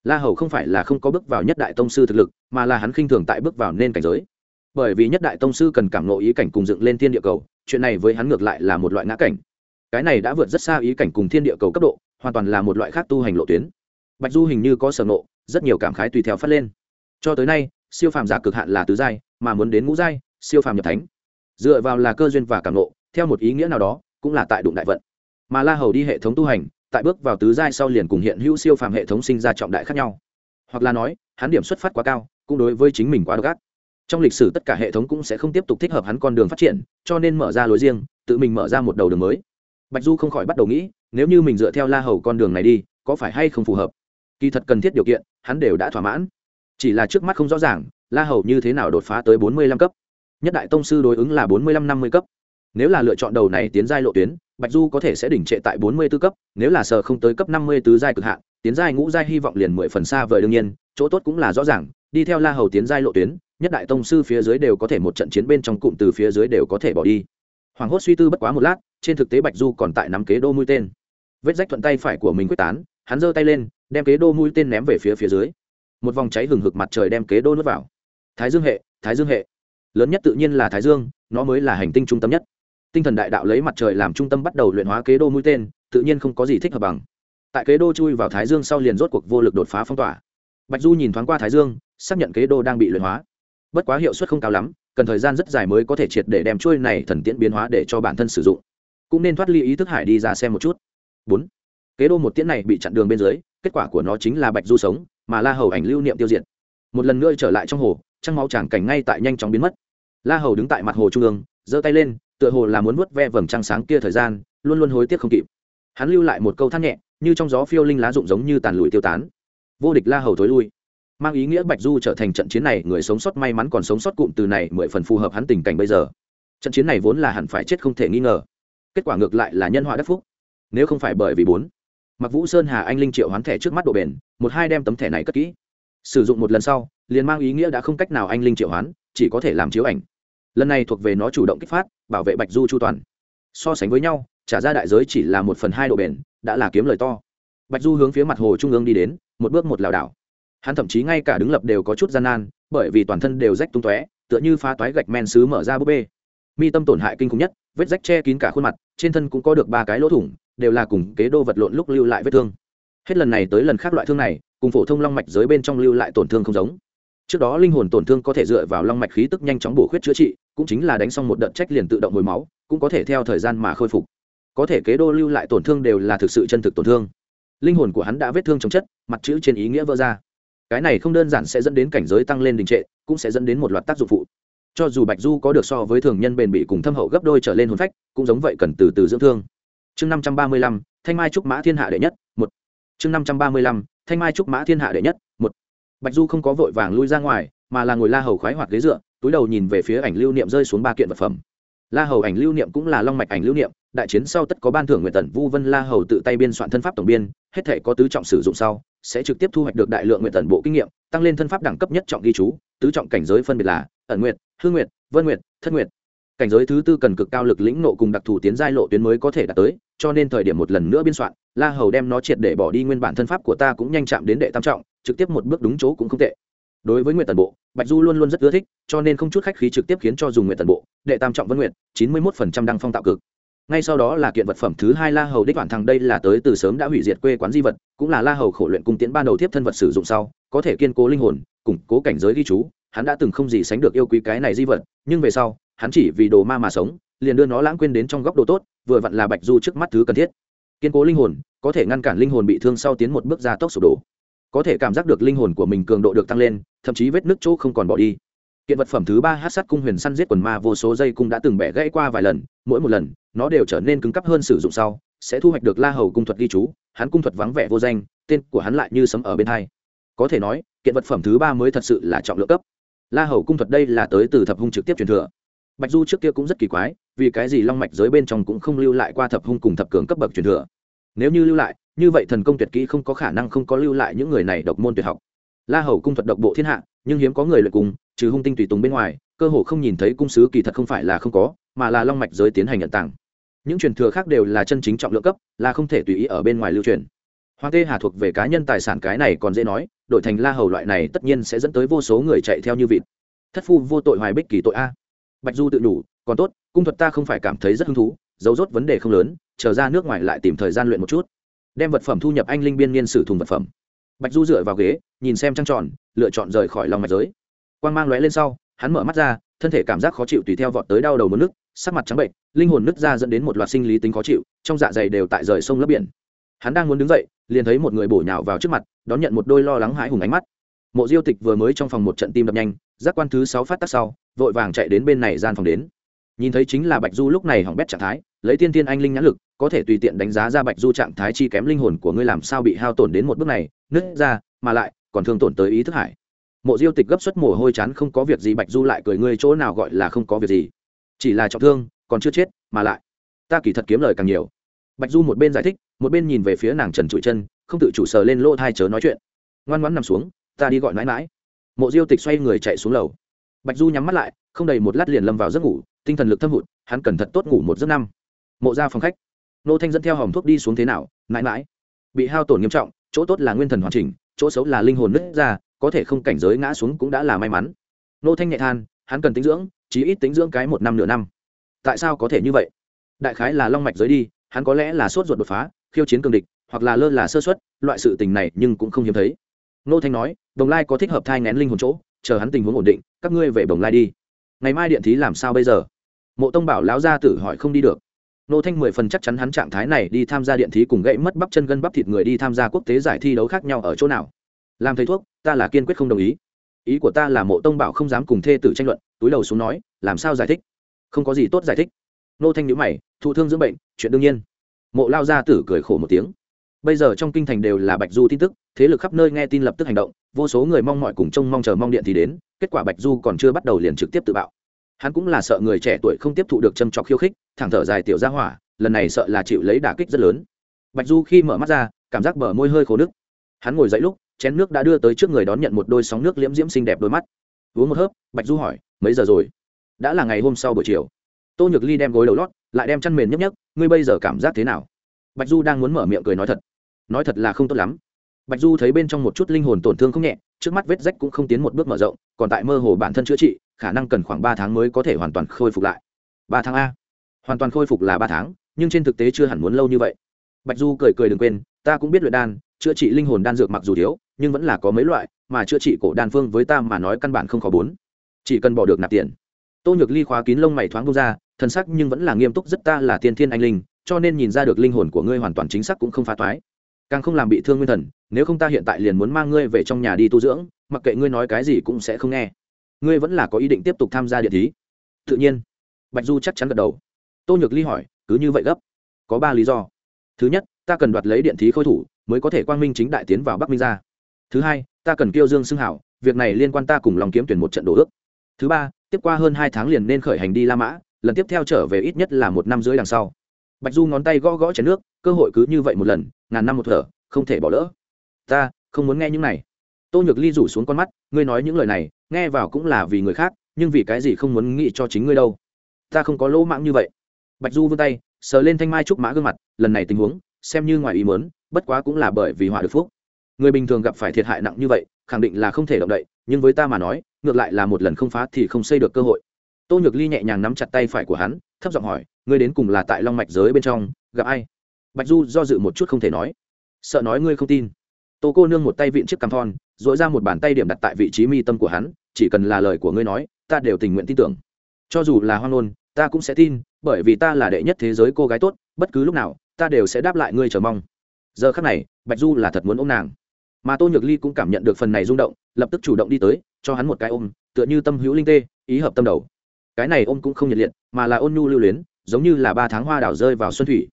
La hầu không phải là không có bước vào nhất đại tông sư thực lực, mà là hắn khinh thường tại bước vào nên cảnh giới. Bởi vì nhất đại tông sư cần cảm nộ ý cảnh cùng dựng lên thiên địa cầu chuyện này với hắn ngược lại là một loại ngã cảnh. Cái này đã vượt rất xa ý cảnh cùng thiên địa cầu cấp độ, hoàn toàn là một loại khác tu hành lộ tuyến. Bạch du hình như có sở nộ rất nhiều cảm khái tùy theo phát lên. Cho tới nay, siêu phàm giả cực hạn là tứ giai, mà muốn đến ngũ giai, siêu phàm nhập thánh. Dựa vào là cơ duyên và cảm nộ theo một ý nghĩa nào đó, cũng là tại đụng đại vận. Mà la hầu đi hệ thống tu hành, tại bước vào tứ giai sau liền cùng hiện hữu siêu phàm hệ thống sinh ra trọng đại khác nhau. Hoặc là nói, hắn điểm xuất phát quá cao, cũng đối với chính mình quá độc ác trong lịch sử tất cả hệ thống cũng sẽ không tiếp tục thích hợp hắn con đường phát triển, cho nên mở ra lối riêng, tự mình mở ra một đầu đường mới. Bạch du không khỏi bắt đầu nghĩ, nếu như mình dựa theo la hầu con đường này đi, có phải hay không phù hợp? Kỳ thật cần thiết điều kiện, hắn đều đã thỏa mãn. Chỉ là trước mắt không rõ ràng, la hầu như thế nào đột phá tới bốn mươi lăm cấp? Nhất đại tông sư đối ứng là bốn mươi lăm năm mươi cấp. Nếu là lựa chọn đầu này tiến giai lộ tuyến, bạch du có thể sẽ đỉnh trệ tại bốn mươi 44 cấp, nếu là sờ không tới cấp năm mươi tứ giai cực hạn, tiến giai ngũ giai hy vọng liền mười phần xa vời đương nhiên, chỗ tốt cũng là rõ ràng, đi theo la hầu tiến giai lộ tuyến nhất đại tông sư phía dưới đều có thể một trận chiến bên trong cụm từ phía dưới đều có thể bỏ đi. Hoàng hốt suy tư bất quá một lát, trên thực tế bạch du còn tại nắm kế đô mũi tên. Vết rách thuận tay phải của mình quyết tán, hắn giơ tay lên, đem kế đô mũi tên ném về phía phía dưới. Một vòng cháy hừng hực mặt trời đem kế đô nuốt vào. Thái dương hệ, thái dương hệ. Lớn nhất tự nhiên là thái dương, nó mới là hành tinh trung tâm nhất. Tinh thần đại đạo lấy mặt trời làm trung tâm bắt đầu luyện hóa kế đô mũi tên, tự nhiên không có gì thích hợp bằng. Tại kế đô chui vào thái dương sau liền rốt cuộc vô lực đột phá phong tỏa. Bạch du nhìn thoáng qua thái dương, xác nhận kế đô đang bị luyện hóa bất quá hiệu suất không cao lắm, cần thời gian rất dài mới có thể triệt để đem chuôi này thần tiễn biến hóa để cho bản thân sử dụng. Cũng nên thoát ly ý thức hải đi ra xem một chút. Bốn, kế đô một tiễn này bị chặn đường bên dưới, kết quả của nó chính là bạch du sống, mà la hầu ảnh lưu niệm tiêu diệt. Một lần nữa trở lại trong hồ, trăng máu tràng cảnh ngay tại nhanh chóng biến mất. La hầu đứng tại mặt hồ trung ương, giơ tay lên, tựa hồ là muốn vớt ve vầng trăng sáng kia thời gian, luôn luôn hối tiếc không kịp. Hắn lưu lại một câu thắt nhẹ, như trong gió phiêu linh lá rụng giống như tàn lụi tiêu tán. Vô địch la hầu thối lui mang ý nghĩa bạch du trở thành trận chiến này, người sống sót may mắn còn sống sót cụm từ này mười phần phù hợp hắn tình cảnh bây giờ. Trận chiến này vốn là hẳn phải chết không thể nghi ngờ. Kết quả ngược lại là nhân họa đắc phúc. Nếu không phải bởi vì bốn mặc vũ sơn hà anh linh triệu hoán thẻ trước mắt độ bền, một hai đem tấm thẻ này cất kỹ. Sử dụng một lần sau, liền mang ý nghĩa đã không cách nào anh linh triệu hoán, chỉ có thể làm chiếu ảnh. Lần này thuộc về nó chủ động kích phát, bảo vệ bạch du chu toàn. So sánh với nhau, trả ra đại giới chỉ là một phần hai độ bền, đã là kiếm lời to. Bạch du hướng phía mặt hồ trung ương đi đến, một bước một lảo đảo hắn thậm chí ngay cả đứng lập đều có chút gian nan, bởi vì toàn thân đều rách tung tóe, tựa như phá toái gạch men xứ mở ra búp bê. Mi tâm tổn hại kinh khủng nhất, vết rách che kín cả khuôn mặt, trên thân cũng có được ba cái lỗ thủng, đều là cùng kế đô vật lộn lúc lưu lại vết thương. Hết lần này tới lần khác loại thương này, cùng phổ thông long mạch dưới bên trong lưu lại tổn thương không giống. Trước đó linh hồn tổn thương có thể dựa vào long mạch khí tức nhanh chóng bổ khuyết chữa trị, cũng chính là đánh xong một đợt trách liền tự động hồi máu, cũng có thể theo thời gian mà khôi phục. Có thể kế đô lưu lại tổn thương đều là thực sự chân thực tổn thương. Linh hồn của hắn đã vết thương chống chất, mặt chữ trên ý nghĩa vỡ ra cái này không đơn giản sẽ dẫn đến cảnh giới tăng lên đình trệ, cũng sẽ dẫn đến một loạt tác dụng phụ. Cho dù bạch du có được so với thường nhân bền bỉ cùng thâm hậu gấp đôi trở lên hồn phách, cũng giống vậy cần từ từ dưỡng thương. Chương năm trăm ba mươi lăm, thanh mai trúc mã thiên hạ đệ nhất, một. Chương năm trăm ba mươi lăm, thanh mai trúc mã thiên hạ đệ nhất, một. Bạch du không có vội vàng lui ra ngoài, mà là ngồi la hầu khoái hoạt ghế dựa, túi đầu nhìn về phía ảnh lưu niệm rơi xuống ba kiện vật phẩm la hầu ảnh lưu niệm cũng là long mạch ảnh lưu niệm, đại chiến sau tất có ban thưởng nguyện tần vu vân la hầu tự tay biên soạn thân pháp tổng biên, hết thể có tứ trọng sử dụng sau, sẽ trực tiếp thu hoạch được đại lượng nguyện tần bộ kinh nghiệm, tăng lên thân pháp đẳng cấp nhất trọng ghi chú, tứ trọng cảnh giới phân biệt là ẩn nguyện hương nguyện vân nguyện thất nguyện cảnh giới thứ tư cần cực cao lực lĩnh nộ cùng đặc thù tiến giai lộ tuyến mới có thể đạt tới, cho nên thời điểm một lần nữa biên soạn, la hầu đem nó triệt để bỏ đi nguyên bản thân pháp của ta cũng nhanh chạm đến đệ tam trọng, trực tiếp một bước đúng chỗ cũng không tệ đối với nguyện tần bộ, bạch du luôn luôn rất ưa thích, cho nên không chút khách khí trực tiếp khiến cho dùng nguyện tần bộ, đệ tam trọng vân nguyện chín mươi một đăng phong tạo cực. Ngay sau đó là kiện vật phẩm thứ hai la hầu đích bản thằng đây là tới từ sớm đã hủy diệt quê quán di vật, cũng là la hầu khổ luyện cung tiễn ban đầu tiếp thân vật sử dụng sau, có thể kiên cố linh hồn, củng cố cảnh giới ghi chú, hắn đã từng không gì sánh được yêu quý cái này di vật, nhưng về sau, hắn chỉ vì đồ ma mà sống, liền đưa nó lãng quên đến trong góc đồ tốt, vừa vặn là bạch du trước mắt thứ cần thiết. Kiên cố linh hồn, có thể ngăn cản linh hồn bị thương sau tiến một bước ra tốc sụp đổ có thể cảm giác được linh hồn của mình cường độ được tăng lên, thậm chí vết nước chỗ không còn bỏ đi. Kiện vật phẩm thứ ba hát sát cung huyền săn giết quần ma vô số dây cung đã từng bẻ gãy qua vài lần, mỗi một lần, nó đều trở nên cứng cắp hơn sử dụng sau, sẽ thu hoạch được la hầu cung thuật ghi chú, hắn cung thuật vắng vẻ vô danh, tên của hắn lại như sấm ở bên hai. Có thể nói, kiện vật phẩm thứ ba mới thật sự là trọng lượng cấp. La hầu cung thuật đây là tới từ thập hung trực tiếp truyền thừa. Bạch du trước kia cũng rất kỳ quái, vì cái gì long mạch giới bên trong cũng không lưu lại qua thập hung cùng thập cường cấp bậc truyền thừa? Nếu như lưu lại như vậy thần công tuyệt kỹ không có khả năng không có lưu lại những người này độc môn tuyệt học. La hầu cung thuật độc bộ thiên hạ, nhưng hiếm có người luyện cùng, trừ hung tinh tùy tùng bên ngoài, cơ hồ không nhìn thấy cung sứ kỳ thật không phải là không có, mà là long mạch giới tiến hành nhận tặng những truyền thừa khác đều là chân chính trọng lượng cấp, là không thể tùy ý ở bên ngoài lưu truyền. Hoàng tê hà thuộc về cá nhân tài sản cái này còn dễ nói, đổi thành la hầu loại này tất nhiên sẽ dẫn tới vô số người chạy theo như vịt. Thất phu vô tội hoài bích kỳ tội a. Bạch du tự đủ còn tốt, cung thuật ta không phải cảm thấy rất hứng thú, dấu rốt vấn đề không lớn, chờ ra nước ngoài lại tìm thời gian luyện một chút đem vật phẩm thu nhập anh linh biên niên sử thùng vật phẩm. Bạch du dựa vào ghế, nhìn xem trăng tròn, lựa chọn rời khỏi lòng mạch giới. Quang mang lóe lên sau, hắn mở mắt ra, thân thể cảm giác khó chịu tùy theo vọt tới đau đầu mất nước, sắc mặt trắng bệnh, linh hồn nứt ra dẫn đến một loạt sinh lý tính khó chịu, trong dạ dày đều tại rời sông lấp biển. Hắn đang muốn đứng dậy, liền thấy một người bổ nhào vào trước mặt, đón nhận một đôi lo lắng hãi hùng ánh mắt. Mộ diêu tịch vừa mới trong phòng một trận tim đập nhanh, giác quan thứ sáu phát tác sau, vội vàng chạy đến bên này gian phòng đến nhìn thấy chính là bạch du lúc này hỏng bét trạng thái, lấy tiên tiên anh linh nhãn lực, có thể tùy tiện đánh giá ra bạch du trạng thái chi kém linh hồn của ngươi làm sao bị hao tổn đến một bước này, nứt ra, mà lại, còn thương tổn tới ý thức hải. Mộ diêu tịch gấp suất mồ hôi chán không có việc gì, bạch du lại cười ngươi chỗ nào gọi là không có việc gì. Chỉ là trọng thương, còn chưa chết, mà lại, ta kỳ thật kiếm lời càng nhiều. Bạch du một bên giải thích, một bên nhìn về phía nàng trần trụi chân, không tự chủ sờ lên lỗ thai chớ nói chuyện. Ngoan ngoãn nằm xuống, ta đi gọi mãi mãi. Mộ diêu tịch xoay người chạy xuống lầu. Bạch du nhắm mắt lại, không đầy một lát liền lâm vào giấc ngủ tinh thần lực thâm hụt, hắn cần thật tốt ngủ một giấc năm. Mộ ra phòng khách. Nô thanh dẫn theo hòm thuốc đi xuống thế nào? Mãi mãi. Bị hao tổn nghiêm trọng, chỗ tốt là nguyên thần hoàn chỉnh, chỗ xấu là linh hồn nứt ra, có thể không cảnh giới ngã xuống cũng đã là may mắn. Nô thanh nhẹ than, hắn cần tính dưỡng, chí ít tính dưỡng cái một năm nửa năm. Tại sao có thể như vậy? Đại khái là long mạch giới đi, hắn có lẽ là sốt ruột đột phá, khiêu chiến cường địch, hoặc là lơ là sơ xuất loại sự tình này nhưng cũng không hiếm thấy. Nô thanh nói, đồng lai có thích hợp thai ngén linh hồn chỗ, chờ hắn tình huống ổn định, các ngươi về đồng lai đi. Ngày mai điện thí làm sao bây giờ? Mộ tông bảo lão gia tử hỏi không đi được. Nô thanh mười phần chắc chắn hắn trạng thái này đi tham gia điện thí cùng gãy mất bắp chân gân bắp thịt người đi tham gia quốc tế giải thi đấu khác nhau ở chỗ nào. Làm thầy thuốc, ta là kiên quyết không đồng ý. Ý của ta là mộ tông bảo không dám cùng thê tử tranh luận, túi đầu xuống nói, làm sao giải thích? Không có gì tốt giải thích. Nô thanh nhữ mày, thụ thương dưỡng bệnh, chuyện đương nhiên. Mộ lao gia tử cười khổ một tiếng. Bây giờ trong kinh thành đều là bạch du tin tức, thế lực khắp nơi nghe tin lập tức hành động, vô số người mong mọi cùng trông mong chờ mong điện thì đến, kết quả bạch du còn chưa bắt đầu liền trực tiếp tự bạo hắn cũng là sợ người trẻ tuổi không tiếp thụ được châm trọc khiêu khích, thẳng thở dài tiểu ra hỏa, lần này sợ là chịu lấy đả kích rất lớn. Bạch du khi mở mắt ra, cảm giác bờ môi hơi khô nước hắn ngồi dậy lúc, chén nước đã đưa tới trước người đón nhận một đôi sóng nước liễm diễm xinh đẹp đôi mắt. Uống một hớp, bạch du hỏi, mấy giờ rồi? Đã là ngày hôm sau buổi chiều. Tô nhược ly đem gối đầu lót, lại đem chăn mền nhấp nhấp, ngươi bây giờ cảm giác thế nào? Bạch du đang muốn mở miệng cười nói thật. Nói thật là không tốt lắm. Bạch du thấy bên trong một chút linh hồn tổn thương không nhẹ, trước mắt vết rách cũng không tiến một bước mở rộng, còn tại mơ hồ bản thân chữa trị khả năng cần khoảng ba tháng mới có thể hoàn toàn khôi phục lại. Ba tháng a. Hoàn toàn khôi phục là ba tháng, nhưng trên thực tế chưa hẳn muốn lâu như vậy. Bạch du cười cười đừng quên, ta cũng biết luyện đan, chữa trị linh hồn đan dược mặc dù thiếu, nhưng vẫn là có mấy loại, mà chữa trị cổ đan phương với ta mà nói căn bản không khó bốn. Chỉ cần bỏ được nạp tiền. Tô nhược ly khóa kín lông mày thoáng bông ra, thần sắc nhưng vẫn là nghiêm túc rất ta là tiên thiên anh linh, cho nên nhìn ra được linh hồn của ngươi hoàn toàn chính xác cũng không phá toái. Càng không làm bị thương nguyên thần, nếu không ta hiện tại liền muốn mang ngươi về trong nhà đi tu dưỡng, mặc kệ ngươi nói cái gì cũng sẽ không nghe ngươi vẫn là có ý định tiếp tục tham gia điện thí. Tự nhiên. Bạch du chắc chắn gật đầu. Tô nhược ly hỏi, cứ như vậy gấp? Có ba lý do. Thứ nhất, ta cần đoạt lấy điện thí khôi thủ, mới có thể quang minh chính đại tiến vào bắc minh ra. Thứ hai, ta cần kêu dương xưng hảo, việc này liên quan ta cùng lòng kiếm tuyển một trận đồ ước. Thứ ba, tiếp qua hơn hai tháng liền nên khởi hành đi la mã, lần tiếp theo trở về ít nhất là một năm rưỡi đằng sau. Bạch du ngón tay gõ gõ chén nước, cơ hội cứ như vậy một lần, ngàn năm một thở, không thể bỏ lỡ. Ta, không muốn nghe những này. Tô nhược ly rủ xuống con mắt, ngươi nói những lời này nghe vào cũng là vì người khác, nhưng vì cái gì không muốn nghĩ cho chính ngươi đâu? Ta không có lỗ mãng như vậy. Bạch du vươn tay, sờ lên thanh mai trúc mã gương mặt, lần này tình huống, xem như ngoài ý mớn bất quá cũng là bởi vì họa được phúc. Người bình thường gặp phải thiệt hại nặng như vậy, khẳng định là không thể động đậy, nhưng với ta mà nói, ngược lại là một lần không phá thì không xây được cơ hội. Tô nhược ly nhẹ nhàng nắm chặt tay phải của hắn, thấp giọng hỏi, ngươi đến cùng là tại long mạch giới bên trong, gặp ai? Bạch du do dự một chút không thể nói. Sợ nói ngươi không tin. Tô cô nương một tay vịn chiếc cằm thon dội ra một bàn tay điểm đặt tại vị trí mi tâm của hắn, chỉ cần là lời của ngươi nói, ta đều tình nguyện tin tưởng. Cho dù là hoang ngôn, ta cũng sẽ tin, bởi vì ta là đệ nhất thế giới cô gái tốt, bất cứ lúc nào, ta đều sẽ đáp lại ngươi chờ mong. Giờ khắc này, bạch du là thật muốn ôm nàng. Mà tô nhược ly cũng cảm nhận được phần này rung động, lập tức chủ động đi tới, cho hắn một cái ôm, tựa như tâm hữu linh tê, ý hợp tâm đầu. Cái này ôm cũng không nhiệt liệt, mà là ôn nhu lưu luyến, giống như là ba tháng hoa đảo rơi vào xuân thủy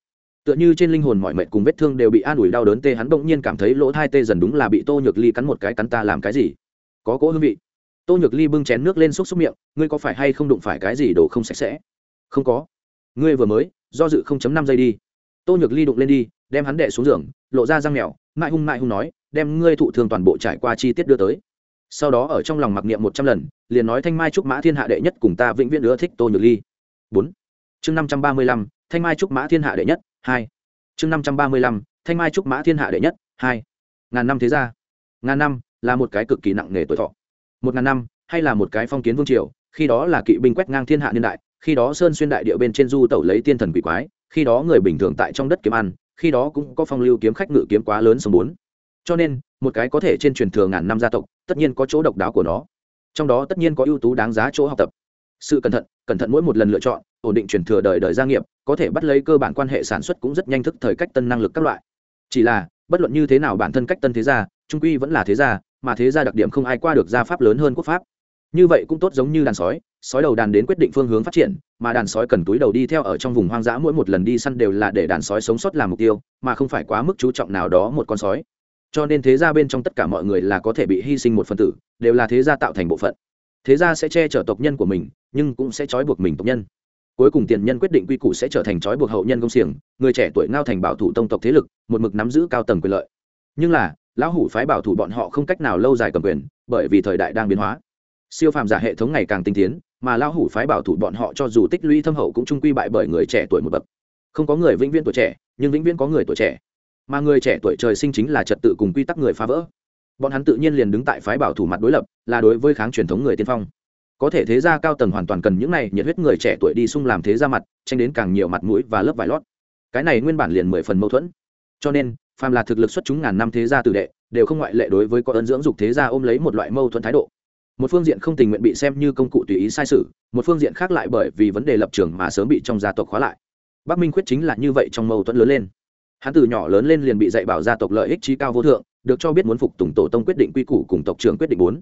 tựa như trên linh hồn mọi mệt cùng vết thương đều bị an ủi đau đớn tê, hắn bỗng nhiên cảm thấy lỗ thai tê dần đúng là bị tô nhược ly cắn một cái cắn ta làm cái gì? Có cỗ hương vị. Tô nhược ly bưng chén nước lên xúc xúc miệng, ngươi có phải hay không đụng phải cái gì đồ không sạch sẽ? Không có. Ngươi vừa mới, do dự không chấm năm giây đi. Tô nhược ly đụng lên đi, đem hắn đệ xuống giường, lộ ra răng mèo mại hung mại hung nói, đem ngươi thụ thương toàn bộ trải qua chi tiết đưa tới. Sau đó ở trong lòng mặc niệm một trăm lần, liền nói thanh mai trúc mã thiên hạ đệ nhất cùng ta vĩnh viễn ưa thích tô nhược ly. Bốn. Chương năm trăm ba mươi lăm, thanh mai trúc mã thiên hạ đệ nhất hai. Chương năm trăm ba mươi lăm, thanh mai trúc mã thiên hạ đệ nhất, hai. Ngàn năm thế gia. Ngàn năm là một cái cực kỳ nặng nề tuổi thọ. Một ngàn năm, hay là một cái phong kiến vương triều, khi đó là kỵ binh quét ngang thiên hạ niên đại, khi đó sơn xuyên đại địa bên trên du tẩu lấy tiên thần quỷ quái, khi đó người bình thường tại trong đất kiếm ăn, khi đó cũng có phong lưu kiếm khách ngự kiếm quá lớn sông bốn. Cho nên, một cái có thể trên truyền thừa ngàn năm gia tộc, tất nhiên có chỗ độc đáo của nó. Trong đó tất nhiên có ưu tú đáng giá chỗ học tập. Sự cẩn thận cẩn thận mỗi một lần lựa chọn ổn định truyền thừa đời đời gia nghiệp, có thể bắt lấy cơ bản quan hệ sản xuất cũng rất nhanh thức thời cách tân năng lực các loại. Chỉ là, bất luận như thế nào bản thân cách tân thế gia, trung quy vẫn là thế gia, mà thế gia đặc điểm không ai qua được gia pháp lớn hơn quốc pháp. Như vậy cũng tốt giống như đàn sói sói đầu đàn đến quyết định phương hướng phát triển, mà đàn sói cần túi đầu đi theo ở trong vùng hoang dã mỗi một lần đi săn đều là để đàn sói sống sót làm mục tiêu, mà không phải quá mức chú trọng nào đó một con sói. Cho nên thế gia bên trong tất cả mọi người là có thể bị hy sinh một phần tử, đều là thế gia tạo thành bộ phận. Thế gia sẽ che chở tộc nhân của mình, nhưng cũng sẽ trói buộc mình tộc nhân cuối cùng tiền nhân quyết định quy củ sẽ trở thành trói buộc hậu nhân công xiềng, người trẻ tuổi ngao thành bảo thủ tông tộc thế lực, một mực nắm giữ cao tầng quyền lợi. Nhưng là, lão hủ phái bảo thủ bọn họ không cách nào lâu dài cầm quyền, bởi vì thời đại đang biến hóa. Siêu phàm giả hệ thống ngày càng tinh tiến, mà lão hủ phái bảo thủ bọn họ cho dù tích lũy thâm hậu cũng trung quy bại bởi người trẻ tuổi một bậc. Không có người vĩnh viễn tuổi trẻ, nhưng vĩnh viễn có người tuổi trẻ. Mà người trẻ tuổi trời sinh chính là trật tự cùng quy tắc người phá vỡ. Bọn hắn tự nhiên liền đứng tại phái bảo thủ mặt đối lập, là đối với kháng truyền thống người tiên phong có thể thế gia cao tầng hoàn toàn cần những này, nhiệt huyết người trẻ tuổi đi xung làm thế gia mặt, tranh đến càng nhiều mặt mũi và lớp vải lót. Cái này nguyên bản liền mười phần mâu thuẫn. Cho nên, phàm là thực lực xuất chúng ngàn năm thế gia tử đệ, đều không ngoại lệ đối với có ơn dưỡng dục thế gia ôm lấy một loại mâu thuẫn thái độ. Một phương diện không tình nguyện bị xem như công cụ tùy ý sai sự, một phương diện khác lại bởi vì vấn đề lập trường mà sớm bị trong gia tộc khóa lại. Bắc minh quyết chính là như vậy trong mâu thuẫn lớn lên. Hắn từ nhỏ lớn lên liền bị dạy bảo gia tộc lợi ích trí cao vô thượng, được cho biết muốn phục tùng tổ tông quyết định quy củ cùng tộc trưởng quyết định bốn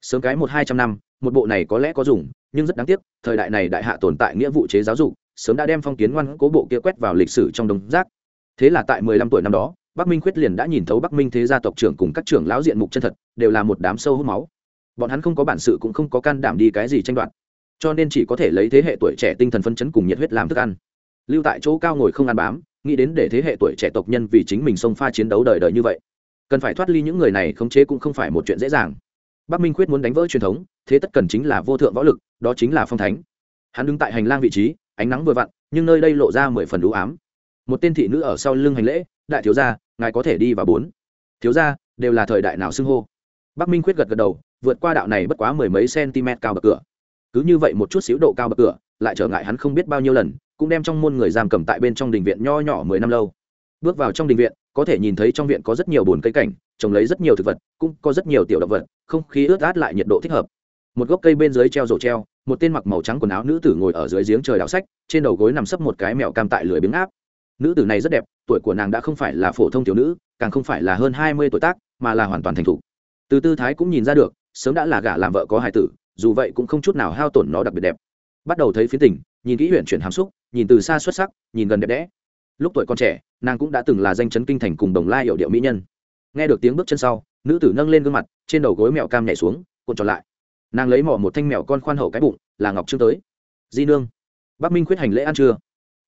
sớm cái một hai trăm năm, một bộ này có lẽ có dùng, nhưng rất đáng tiếc, thời đại này đại hạ tồn tại nghĩa vụ chế giáo dục, sớm đã đem phong kiến ngoan cố bộ kia quét vào lịch sử trong đống rác. Thế là tại mười lăm tuổi năm đó, bắc minh khuyết liền đã nhìn thấu bắc minh thế gia tộc trưởng cùng các trưởng lão diện mục chân thật, đều là một đám sâu hút máu. Bọn hắn không có bản sự cũng không có can đảm đi cái gì tranh đoạt, cho nên chỉ có thể lấy thế hệ tuổi trẻ tinh thần phân chấn cùng nhiệt huyết làm thức ăn. Lưu tại chỗ cao ngồi không ăn bám, nghĩ đến để thế hệ tuổi trẻ tộc nhân vì chính mình xông pha chiến đấu đời đời như vậy, cần phải thoát ly những người này khống chế cũng không phải một chuyện dễ dàng bắc minh khuyết muốn đánh vỡ truyền thống, thế tất cần chính là vô thượng võ lực, đó chính là phong thánh. Hắn đứng tại hành lang vị trí, ánh nắng vừa vặn, nhưng nơi đây lộ ra mười phần đũ ám. Một tên thị nữ ở sau lưng hành lễ, đại thiếu gia, ngài có thể đi vào bốn. Thiếu gia, đều là thời đại nào xưng hô? Bắc minh khuyết gật gật đầu, vượt qua đạo này bất quá mười mấy cm cao bậc cửa. Cứ như vậy một chút xíu độ cao bậc cửa, lại trở ngại hắn không biết bao nhiêu lần, cũng đem trong môn người giam cầm tại bên trong đình viện nho nhỏ mười năm lâu. Bước vào trong đình viện có thể nhìn thấy trong viện có rất nhiều bồn cây cảnh, trồng lấy rất nhiều thực vật, cũng có rất nhiều tiểu động vật, không khí ướt át lại nhiệt độ thích hợp. Một gốc cây bên dưới treo rổ treo, một tên mặc màu trắng quần áo nữ tử ngồi ở dưới giếng trời đảo sách, trên đầu gối nằm sấp một cái mèo cam tại lưới biếng áp. Nữ tử này rất đẹp, tuổi của nàng đã không phải là phổ thông tiểu nữ, càng không phải là hơn hai mươi tuổi tác, mà là hoàn toàn thành thục. Từ tư thái cũng nhìn ra được, sớm đã là gả làm vợ có hài tử, dù vậy cũng không chút nào hao tổn nó đặc biệt đẹp. Bắt đầu thấy phiến tình, nhìn kỹ huyện chuyển hàm xúc, nhìn từ xa xuất sắc, nhìn gần đẹp đẽ lúc tuổi còn trẻ, nàng cũng đã từng là danh chấn kinh thành cùng đồng lai hiệu điệu mỹ nhân. Nghe được tiếng bước chân sau, nữ tử nâng lên gương mặt, trên đầu gối mèo cam nhảy xuống, cuộn tròn lại. Nàng lấy mỏ một thanh mèo con khoan hậu cái bụng, là ngọc trương tới. Di nương, bắc minh khuyết hành lễ ăn trưa.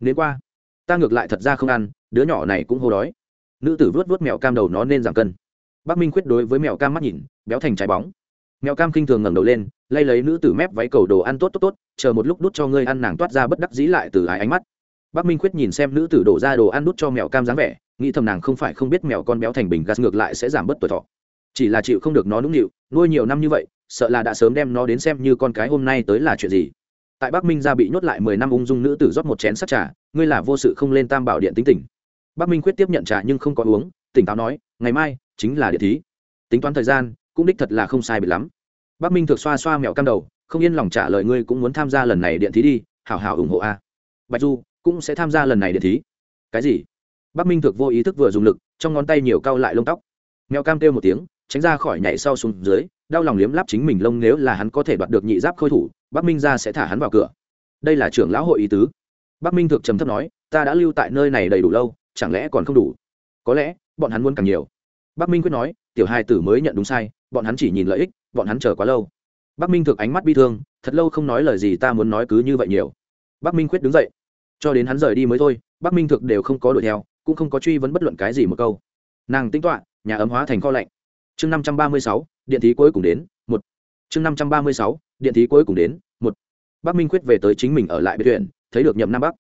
Nếu qua. Ta ngược lại thật ra không ăn, đứa nhỏ này cũng hô đói. Nữ tử vớt vớt mèo cam đầu nó nên giảm cân. Bắc minh khuyết đối với mèo cam mắt nhìn, béo thành trái bóng. Mèo cam kinh thường ngẩng đầu lên, lay lấy nữ tử mép váy cầu đồ ăn tốt tốt tốt, chờ một lúc đút cho ngươi ăn nàng toát ra bất đắc dĩ lại từ ái ánh mắt bắc minh khuyết nhìn xem nữ tử đổ ra đồ ăn đút cho mèo cam dáng vẻ, nghĩ thầm nàng không phải không biết mèo con béo thành bình gas ngược lại sẽ giảm bớt tuổi thọ. Chỉ là chịu không được nó nũng nịu, nuôi nhiều năm như vậy, sợ là đã sớm đem nó đến xem như con cái hôm nay tới là chuyện gì. Tại bắc minh gia bị nhốt lại mười năm ung dung nữ tử rót một chén sắt trà, ngươi là vô sự không lên tam bảo điện tính tỉnh bắc minh quyết tiếp nhận trà nhưng không có uống, tỉnh táo nói, ngày mai, chính là địa thí. Tính toán thời gian, cũng đích thật là không sai bị lắm. Bắc minh thực xoa xoa mèo cam đầu, không yên lòng trả lời ngươi cũng muốn tham gia lần này điện thí đi, hảo hảo ủng hộ a. Bạch du cũng sẽ tham gia lần này điện thí. Cái gì? Bắc minh thực vô ý thức vừa dùng lực, trong ngón tay nhiều cao lại lông tóc. Mèo cam kêu một tiếng, tránh ra khỏi nhảy sau xuống dưới, đau lòng liếm láp chính mình lông nếu là hắn có thể đoạt được nhị giáp khôi thủ, bắc minh ra sẽ thả hắn vào cửa. Đây là trưởng lão hội ý tứ. Bắc minh thực trầm thấp nói, ta đã lưu tại nơi này đầy đủ lâu, chẳng lẽ còn không đủ? Có lẽ, bọn hắn muốn càng nhiều. Bắc minh quyết nói, tiểu hai tử mới nhận đúng sai, bọn hắn chỉ nhìn lợi ích, bọn hắn chờ quá lâu. Bắc minh thực ánh mắt bi thương, thật lâu không nói lời gì ta muốn nói cứ như vậy nhiều. Bắc minh quyết đứng dậy cho đến hắn rời đi mới thôi, bắc minh thực đều không có đuổi theo, cũng không có truy vấn bất luận cái gì một câu. Nàng tính toạ nhà ấm hóa thành kho lạnh. Chương năm trăm ba mươi sáu, điện thí cuối cùng đến, một. Chương năm trăm ba mươi sáu, điện thí cuối cùng đến, một. Bắc minh quyết về tới chính mình ở lại biệt viện, thấy được nhậm nam bắc.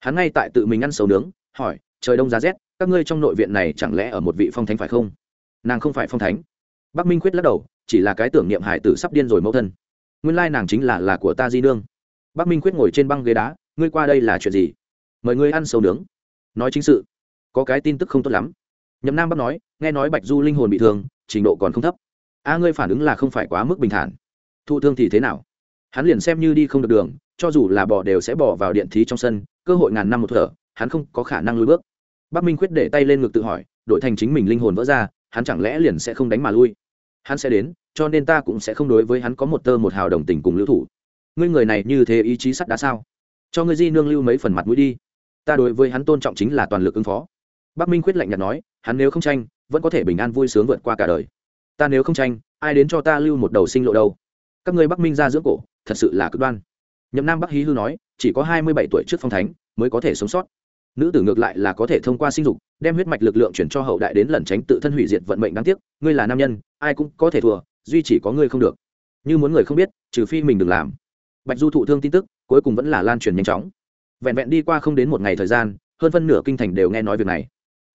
Hắn ngay tại tự mình ăn sầu nướng, hỏi, trời đông giá rét, các ngươi trong nội viện này chẳng lẽ ở một vị phong thánh phải không? Nàng không phải phong thánh. Bắc minh quyết lắc đầu, chỉ là cái tưởng niệm hải tử sắp điên rồi mẫu thân. Nguyên lai nàng chính là là của ta di nương. Bắc minh quyết ngồi trên băng ghế đá ngươi qua đây là chuyện gì? Mời ngươi ăn sầu nướng. Nói chính sự. Có cái tin tức không tốt lắm. Nhậm nam bắc nói, nghe nói bạch du linh hồn bị thương, trình độ còn không thấp. A, ngươi phản ứng là không phải quá mức bình thản. Thụ thương thì thế nào? Hắn liền xem như đi không được đường, cho dù là bỏ đều sẽ bỏ vào điện thí trong sân, cơ hội ngàn năm một thở, hắn không có khả năng lui bước. Bắc minh quyết để tay lên ngực tự hỏi, đội thành chính mình linh hồn vỡ ra, hắn chẳng lẽ liền sẽ không đánh mà lui? Hắn sẽ đến, cho nên ta cũng sẽ không đối với hắn có một tơ một hào đồng tình cùng lưu thủ. Ngươi người này như thế ý chí sắt đá sao? Cho ngươi di nương lưu mấy phần mặt mũi đi. Ta đối với hắn tôn trọng chính là toàn lực ứng phó. Bắc minh quyết lạnh nhạt nói, hắn nếu không tranh, vẫn có thể bình an vui sướng vượt qua cả đời. Ta nếu không tranh, ai đến cho ta lưu một đầu sinh lộ đâu? Các ngươi bắc minh ra dưỡng cổ, thật sự là cực đoan. Nhậm nam bắc hí hư nói, chỉ có hai mươi bảy tuổi trước phong thánh, mới có thể sống sót. Nữ tử ngược lại là có thể thông qua sinh dục, đem huyết mạch lực lượng chuyển cho hậu đại đến lẩn tránh tự thân hủy diệt vận mệnh đáng tiếc. Ngươi là nam nhân, ai cũng có thể thua, duy chỉ có ngươi không được. Như muốn người không biết, trừ phi mình đừng làm bạch du thụ thương tin tức, cuối cùng vẫn là lan truyền nhanh chóng. Vẹn vẹn đi qua không đến một ngày thời gian, hơn phân nửa kinh thành đều nghe nói việc này.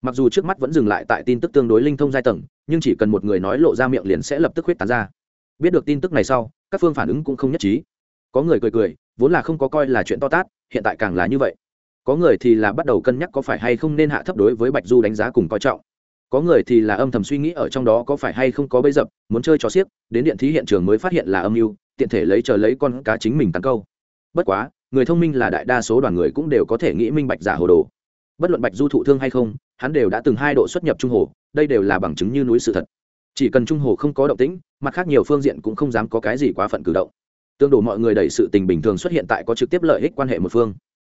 Mặc dù trước mắt vẫn dừng lại tại tin tức tương đối linh thông giai tầng, nhưng chỉ cần một người nói lộ ra miệng liền sẽ lập tức huyết tán ra. Biết được tin tức này sau, các phương phản ứng cũng không nhất trí. Có người cười cười, vốn là không có coi là chuyện to tát, hiện tại càng là như vậy. Có người thì là bắt đầu cân nhắc có phải hay không nên hạ thấp đối với bạch du đánh giá cùng coi trọng có người thì là âm thầm suy nghĩ ở trong đó có phải hay không có bấy dập, muốn chơi trò xiếc, đến điện thí hiện trường mới phát hiện là âm mưu, tiện thể lấy chờ lấy con cá chính mình tàn câu bất quá, người thông minh là đại đa số đoàn người cũng đều có thể nghĩ minh bạch giả hồ đồ. Bất luận bạch du thụ thương hay không, hắn đều đã từng hai độ xuất nhập trung hồ, đây đều là bằng chứng như núi sự thật. Chỉ cần trung hồ không có động tĩnh, mặt khác nhiều phương diện cũng không dám có cái gì quá phận cử động. Tương đổ mọi người đẩy sự tình bình thường xuất hiện tại có trực tiếp lợi ích quan hệ một phương.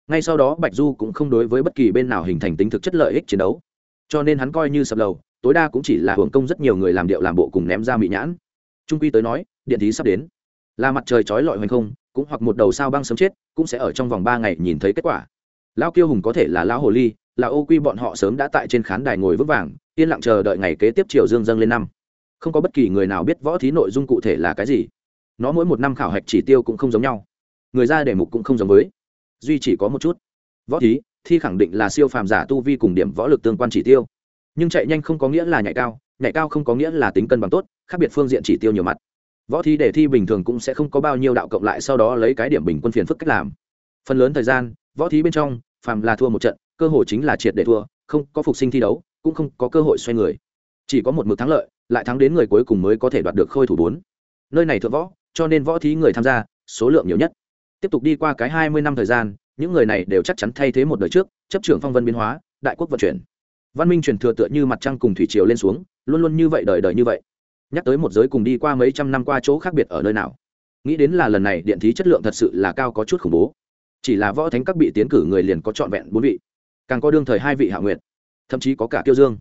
Ngay sau đó bạch du cũng không đối với bất kỳ bên nào hình thành tính thực chất lợi ích chiến đấu cho nên hắn coi như sập lầu, tối đa cũng chỉ là hưởng công rất nhiều người làm điệu làm bộ cùng ném ra mỹ nhãn. Trung quy tới nói, điện thí sắp đến. Là mặt trời trói lọi hoành không, cũng hoặc một đầu sao băng sớm chết, cũng sẽ ở trong vòng ba ngày nhìn thấy kết quả. Lão kiêu hùng có thể là lão hồ ly, là ô quy bọn họ sớm đã tại trên khán đài ngồi vững vàng, yên lặng chờ đợi ngày kế tiếp triều dương dâng lên năm. Không có bất kỳ người nào biết võ thí nội dung cụ thể là cái gì. Nó mỗi một năm khảo hạch chỉ tiêu cũng không giống nhau. Người ra đề mục cũng không giống với. Duy chỉ có một chút. Võ thí thi khẳng định là siêu phàm giả tu vi cùng điểm võ lực tương quan chỉ tiêu. Nhưng chạy nhanh không có nghĩa là nhảy cao nhảy cao không có nghĩa là tính cân bằng tốt, khác biệt phương diện chỉ tiêu nhiều mặt. Võ thi để thi bình thường cũng sẽ không có bao nhiêu đạo cộng lại sau đó lấy cái điểm bình quân phiền phức cách làm. Phần lớn thời gian, võ thí bên trong, phàm là thua một trận, cơ hội chính là triệt để thua, không có phục sinh thi đấu, cũng không có cơ hội xoay người. Chỉ có một mực thắng lợi, lại thắng đến người cuối cùng mới có thể đoạt được khôi thủ bốn. Nơi này thượng võ, cho nên võ thí người tham gia, số lượng nhiều nhất. Tiếp tục đi qua cái hai mươi năm thời gian những người này đều chắc chắn thay thế một đời trước, chấp trưởng phong vân biến hóa, đại quốc vận chuyển. Văn minh truyền thừa tựa như mặt trăng cùng thủy triều lên xuống, luôn luôn như vậy đời đời như vậy. Nhắc tới một giới cùng đi qua mấy trăm năm qua chỗ khác biệt ở nơi nào? Nghĩ đến là lần này điện thí chất lượng thật sự là cao có chút khủng bố. Chỉ là võ thánh các bị tiến cử người liền có trọn vẹn bốn vị, càng có đương thời hai vị hạ nguyện thậm chí có cả tiêu dương.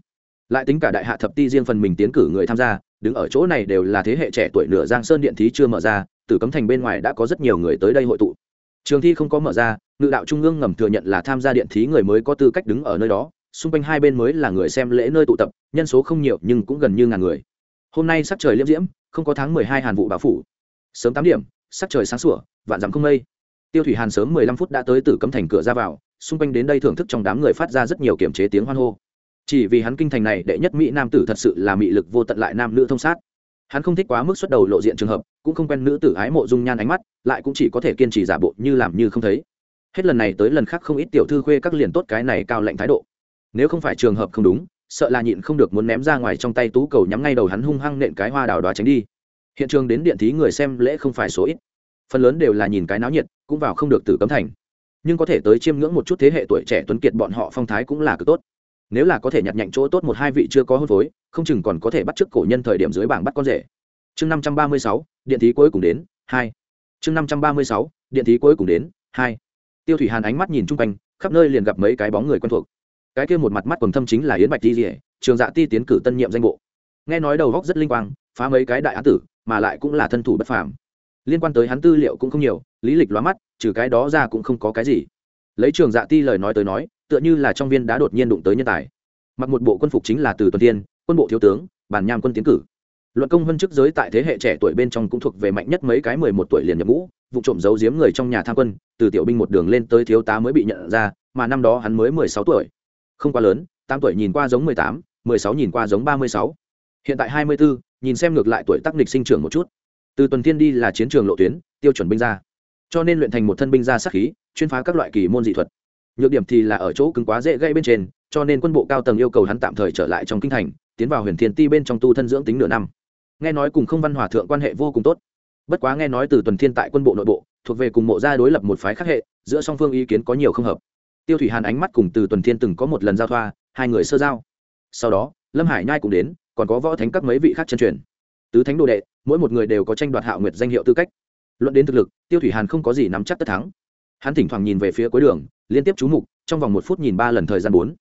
Lại tính cả đại hạ thập ti riêng phần mình tiến cử người tham gia, đứng ở chỗ này đều là thế hệ trẻ tuổi nửa giang sơn điện thí chưa mở ra từ cấm thành bên ngoài đã có rất nhiều người tới đây hội tụ trường thi không có mở ra, ngự đạo trung ương ngầm thừa nhận là tham gia điện thí người mới có tư cách đứng ở nơi đó, xung quanh hai bên mới là người xem lễ nơi tụ tập, nhân số không nhiều nhưng cũng gần như ngàn người. Hôm nay sắc trời liễm diễm, không có tháng mười hai hàn vụ báo phủ. Sớm tám điểm, sắc trời sáng sủa, vạn dặm không mây. Tiêu thủy hàn sớm mười lăm phút đã tới từ cấm thành cửa ra vào, xung quanh đến đây thưởng thức trong đám người phát ra rất nhiều kiểm chế tiếng hoan hô. Chỉ vì hắn kinh thành này đệ nhất mỹ nam tử thật sự là mị lực vô tận lại nam nữ thông sát hắn không thích quá mức xuất đầu lộ diện trường hợp, cũng không quen nữ tử ái mộ dung nhan ánh mắt, lại cũng chỉ có thể kiên trì giả bộ như làm như không thấy. Hết lần này tới lần khác không ít tiểu thư khuê các liền tốt cái này cao lạnh thái độ. Nếu không phải trường hợp không đúng, sợ là nhịn không được muốn ném ra ngoài trong tay tú cầu nhắm ngay đầu hắn hung hăng nện cái hoa đào đoá tránh đi. Hiện trường đến điện thí người xem lễ không phải số ít. Phần lớn đều là nhìn cái náo nhiệt, cũng vào không được tử cấm thành. Nhưng có thể tới chiêm ngưỡng một chút thế hệ tuổi trẻ tuấn kiệt bọn họ phong thái cũng là cực tốt nếu là có thể nhặt nhạnh chỗ tốt một hai vị chưa có hôn phối, không chừng còn có thể bắt chước cổ nhân thời điểm dưới bảng bắt con rể. Chương năm trăm ba mươi sáu, điện thí cuối cùng đến, hai. Chương năm trăm ba mươi sáu, điện thí cuối cùng đến, hai. Tiêu thủy hàn ánh mắt nhìn chung quanh, khắp nơi liền gặp mấy cái bóng người quen thuộc. Cái kia một mặt mắt quần thâm chính là yến bạch ti rỉa trường dạ ti tiến cử tân nhiệm danh bộ. Nghe nói đầu góc rất linh quang, phá mấy cái đại án tử, mà lại cũng là thân thủ bất phàm. Liên quan tới hắn tư liệu cũng không nhiều, lý lịch lóa mắt, trừ cái đó ra cũng không có cái gì. Lấy trường dạ ti lời nói tới nói tựa như là trong viên đã đột nhiên đụng tới nhân tài. Mặc một bộ quân phục chính là từ tuần tiên quân bộ thiếu tướng, bản nham quân tiến cử. Luận công vân chức giới tại thế hệ trẻ tuổi bên trong cũng thuộc về mạnh nhất mấy cái mười một tuổi liền nhập ngũ, vụ trộm giấu giếm người trong nhà tham quân, từ tiểu binh một đường lên tới thiếu tá mới bị nhận ra, mà năm đó hắn mới mười sáu tuổi. Không quá lớn, tám tuổi nhìn qua giống mười tám, mười sáu nhìn qua giống ba mươi sáu. Hiện tại hai mươi bốn nhìn xem ngược lại tuổi tác nghịch sinh trưởng một chút. Từ tuần thiên đi là chiến trường lộ tuyến, tiêu chuẩn binh gia. Cho nên luyện thành một thân binh gia sát khí, chuyên phá các loại kỳ môn dị thuật nhược điểm thì là ở chỗ cứng quá dễ gây bên trên, cho nên quân bộ cao tầng yêu cầu hắn tạm thời trở lại trong kinh thành, tiến vào huyền thiên ti bên trong tu thân dưỡng tính nửa năm. Nghe nói cùng không văn hòa thượng quan hệ vô cùng tốt. Bất quá nghe nói từ tuần thiên tại quân bộ nội bộ, thuộc về cùng mộ gia đối lập một phái khác hệ, giữa song phương ý kiến có nhiều không hợp. Tiêu thủy hàn ánh mắt cùng từ tuần thiên từng có một lần giao thoa, hai người sơ giao. Sau đó, lâm hải nhai cũng đến, còn có võ thánh các mấy vị khác chân truyền. Tứ thánh đồ đệ, mỗi một người đều có tranh đoạt hạo nguyệt danh hiệu tư cách. Luận đến thực lực, tiêu thủy hàn không có gì nắm chắc tất thắng. Hắn thỉnh thoảng nhìn về phía cuối đường liên tiếp chú mục, trong vòng một phút nhìn ba lần thời gian bốn.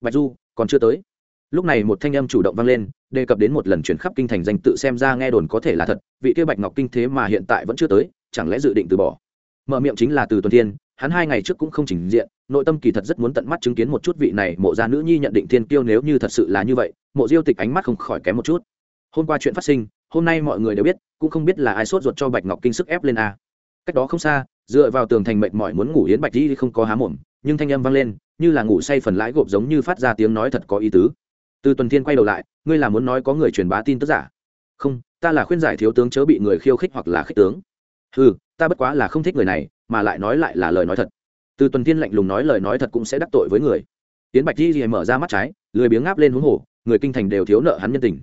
Bạch du, còn chưa tới. Lúc này một thanh âm chủ động vang lên, đề cập đến một lần chuyển khắp kinh thành danh tự xem ra nghe đồn có thể là thật, vị kia bạch ngọc kinh thế mà hiện tại vẫn chưa tới, chẳng lẽ dự định từ bỏ? Mở miệng chính là từ tuần thiên, hắn hai ngày trước cũng không trình diện, nội tâm kỳ thật rất muốn tận mắt chứng kiến một chút vị này mộ gia nữ nhi nhận định thiên kiêu nếu như thật sự là như vậy, mộ diêu tịch ánh mắt không khỏi kém một chút. Hôm qua chuyện phát sinh, hôm nay mọi người đều biết, cũng không biết là ai sốt ruột cho bạch ngọc kinh sức ép lên a. Cách đó không xa dựa vào tường thành mệt mỏi muốn ngủ yến bạch di không có há mồm, nhưng thanh âm vang lên, như là ngủ say phần lãi gộp giống như phát ra tiếng nói thật có ý tứ. Từ tuần thiên quay đầu lại, ngươi là muốn nói có người truyền bá tin tức giả? Không, ta là khuyên giải thiếu tướng chớ bị người khiêu khích hoặc là khích tướng. Ừ ta bất quá là không thích người này, mà lại nói lại là lời nói thật. Từ tuần thiên lạnh lùng nói lời nói thật cũng sẽ đắc tội với người. Tiến bạch di mở ra mắt trái, lười biếng ngáp lên huống hồ, người kinh thành đều thiếu nợ hắn nhân tình.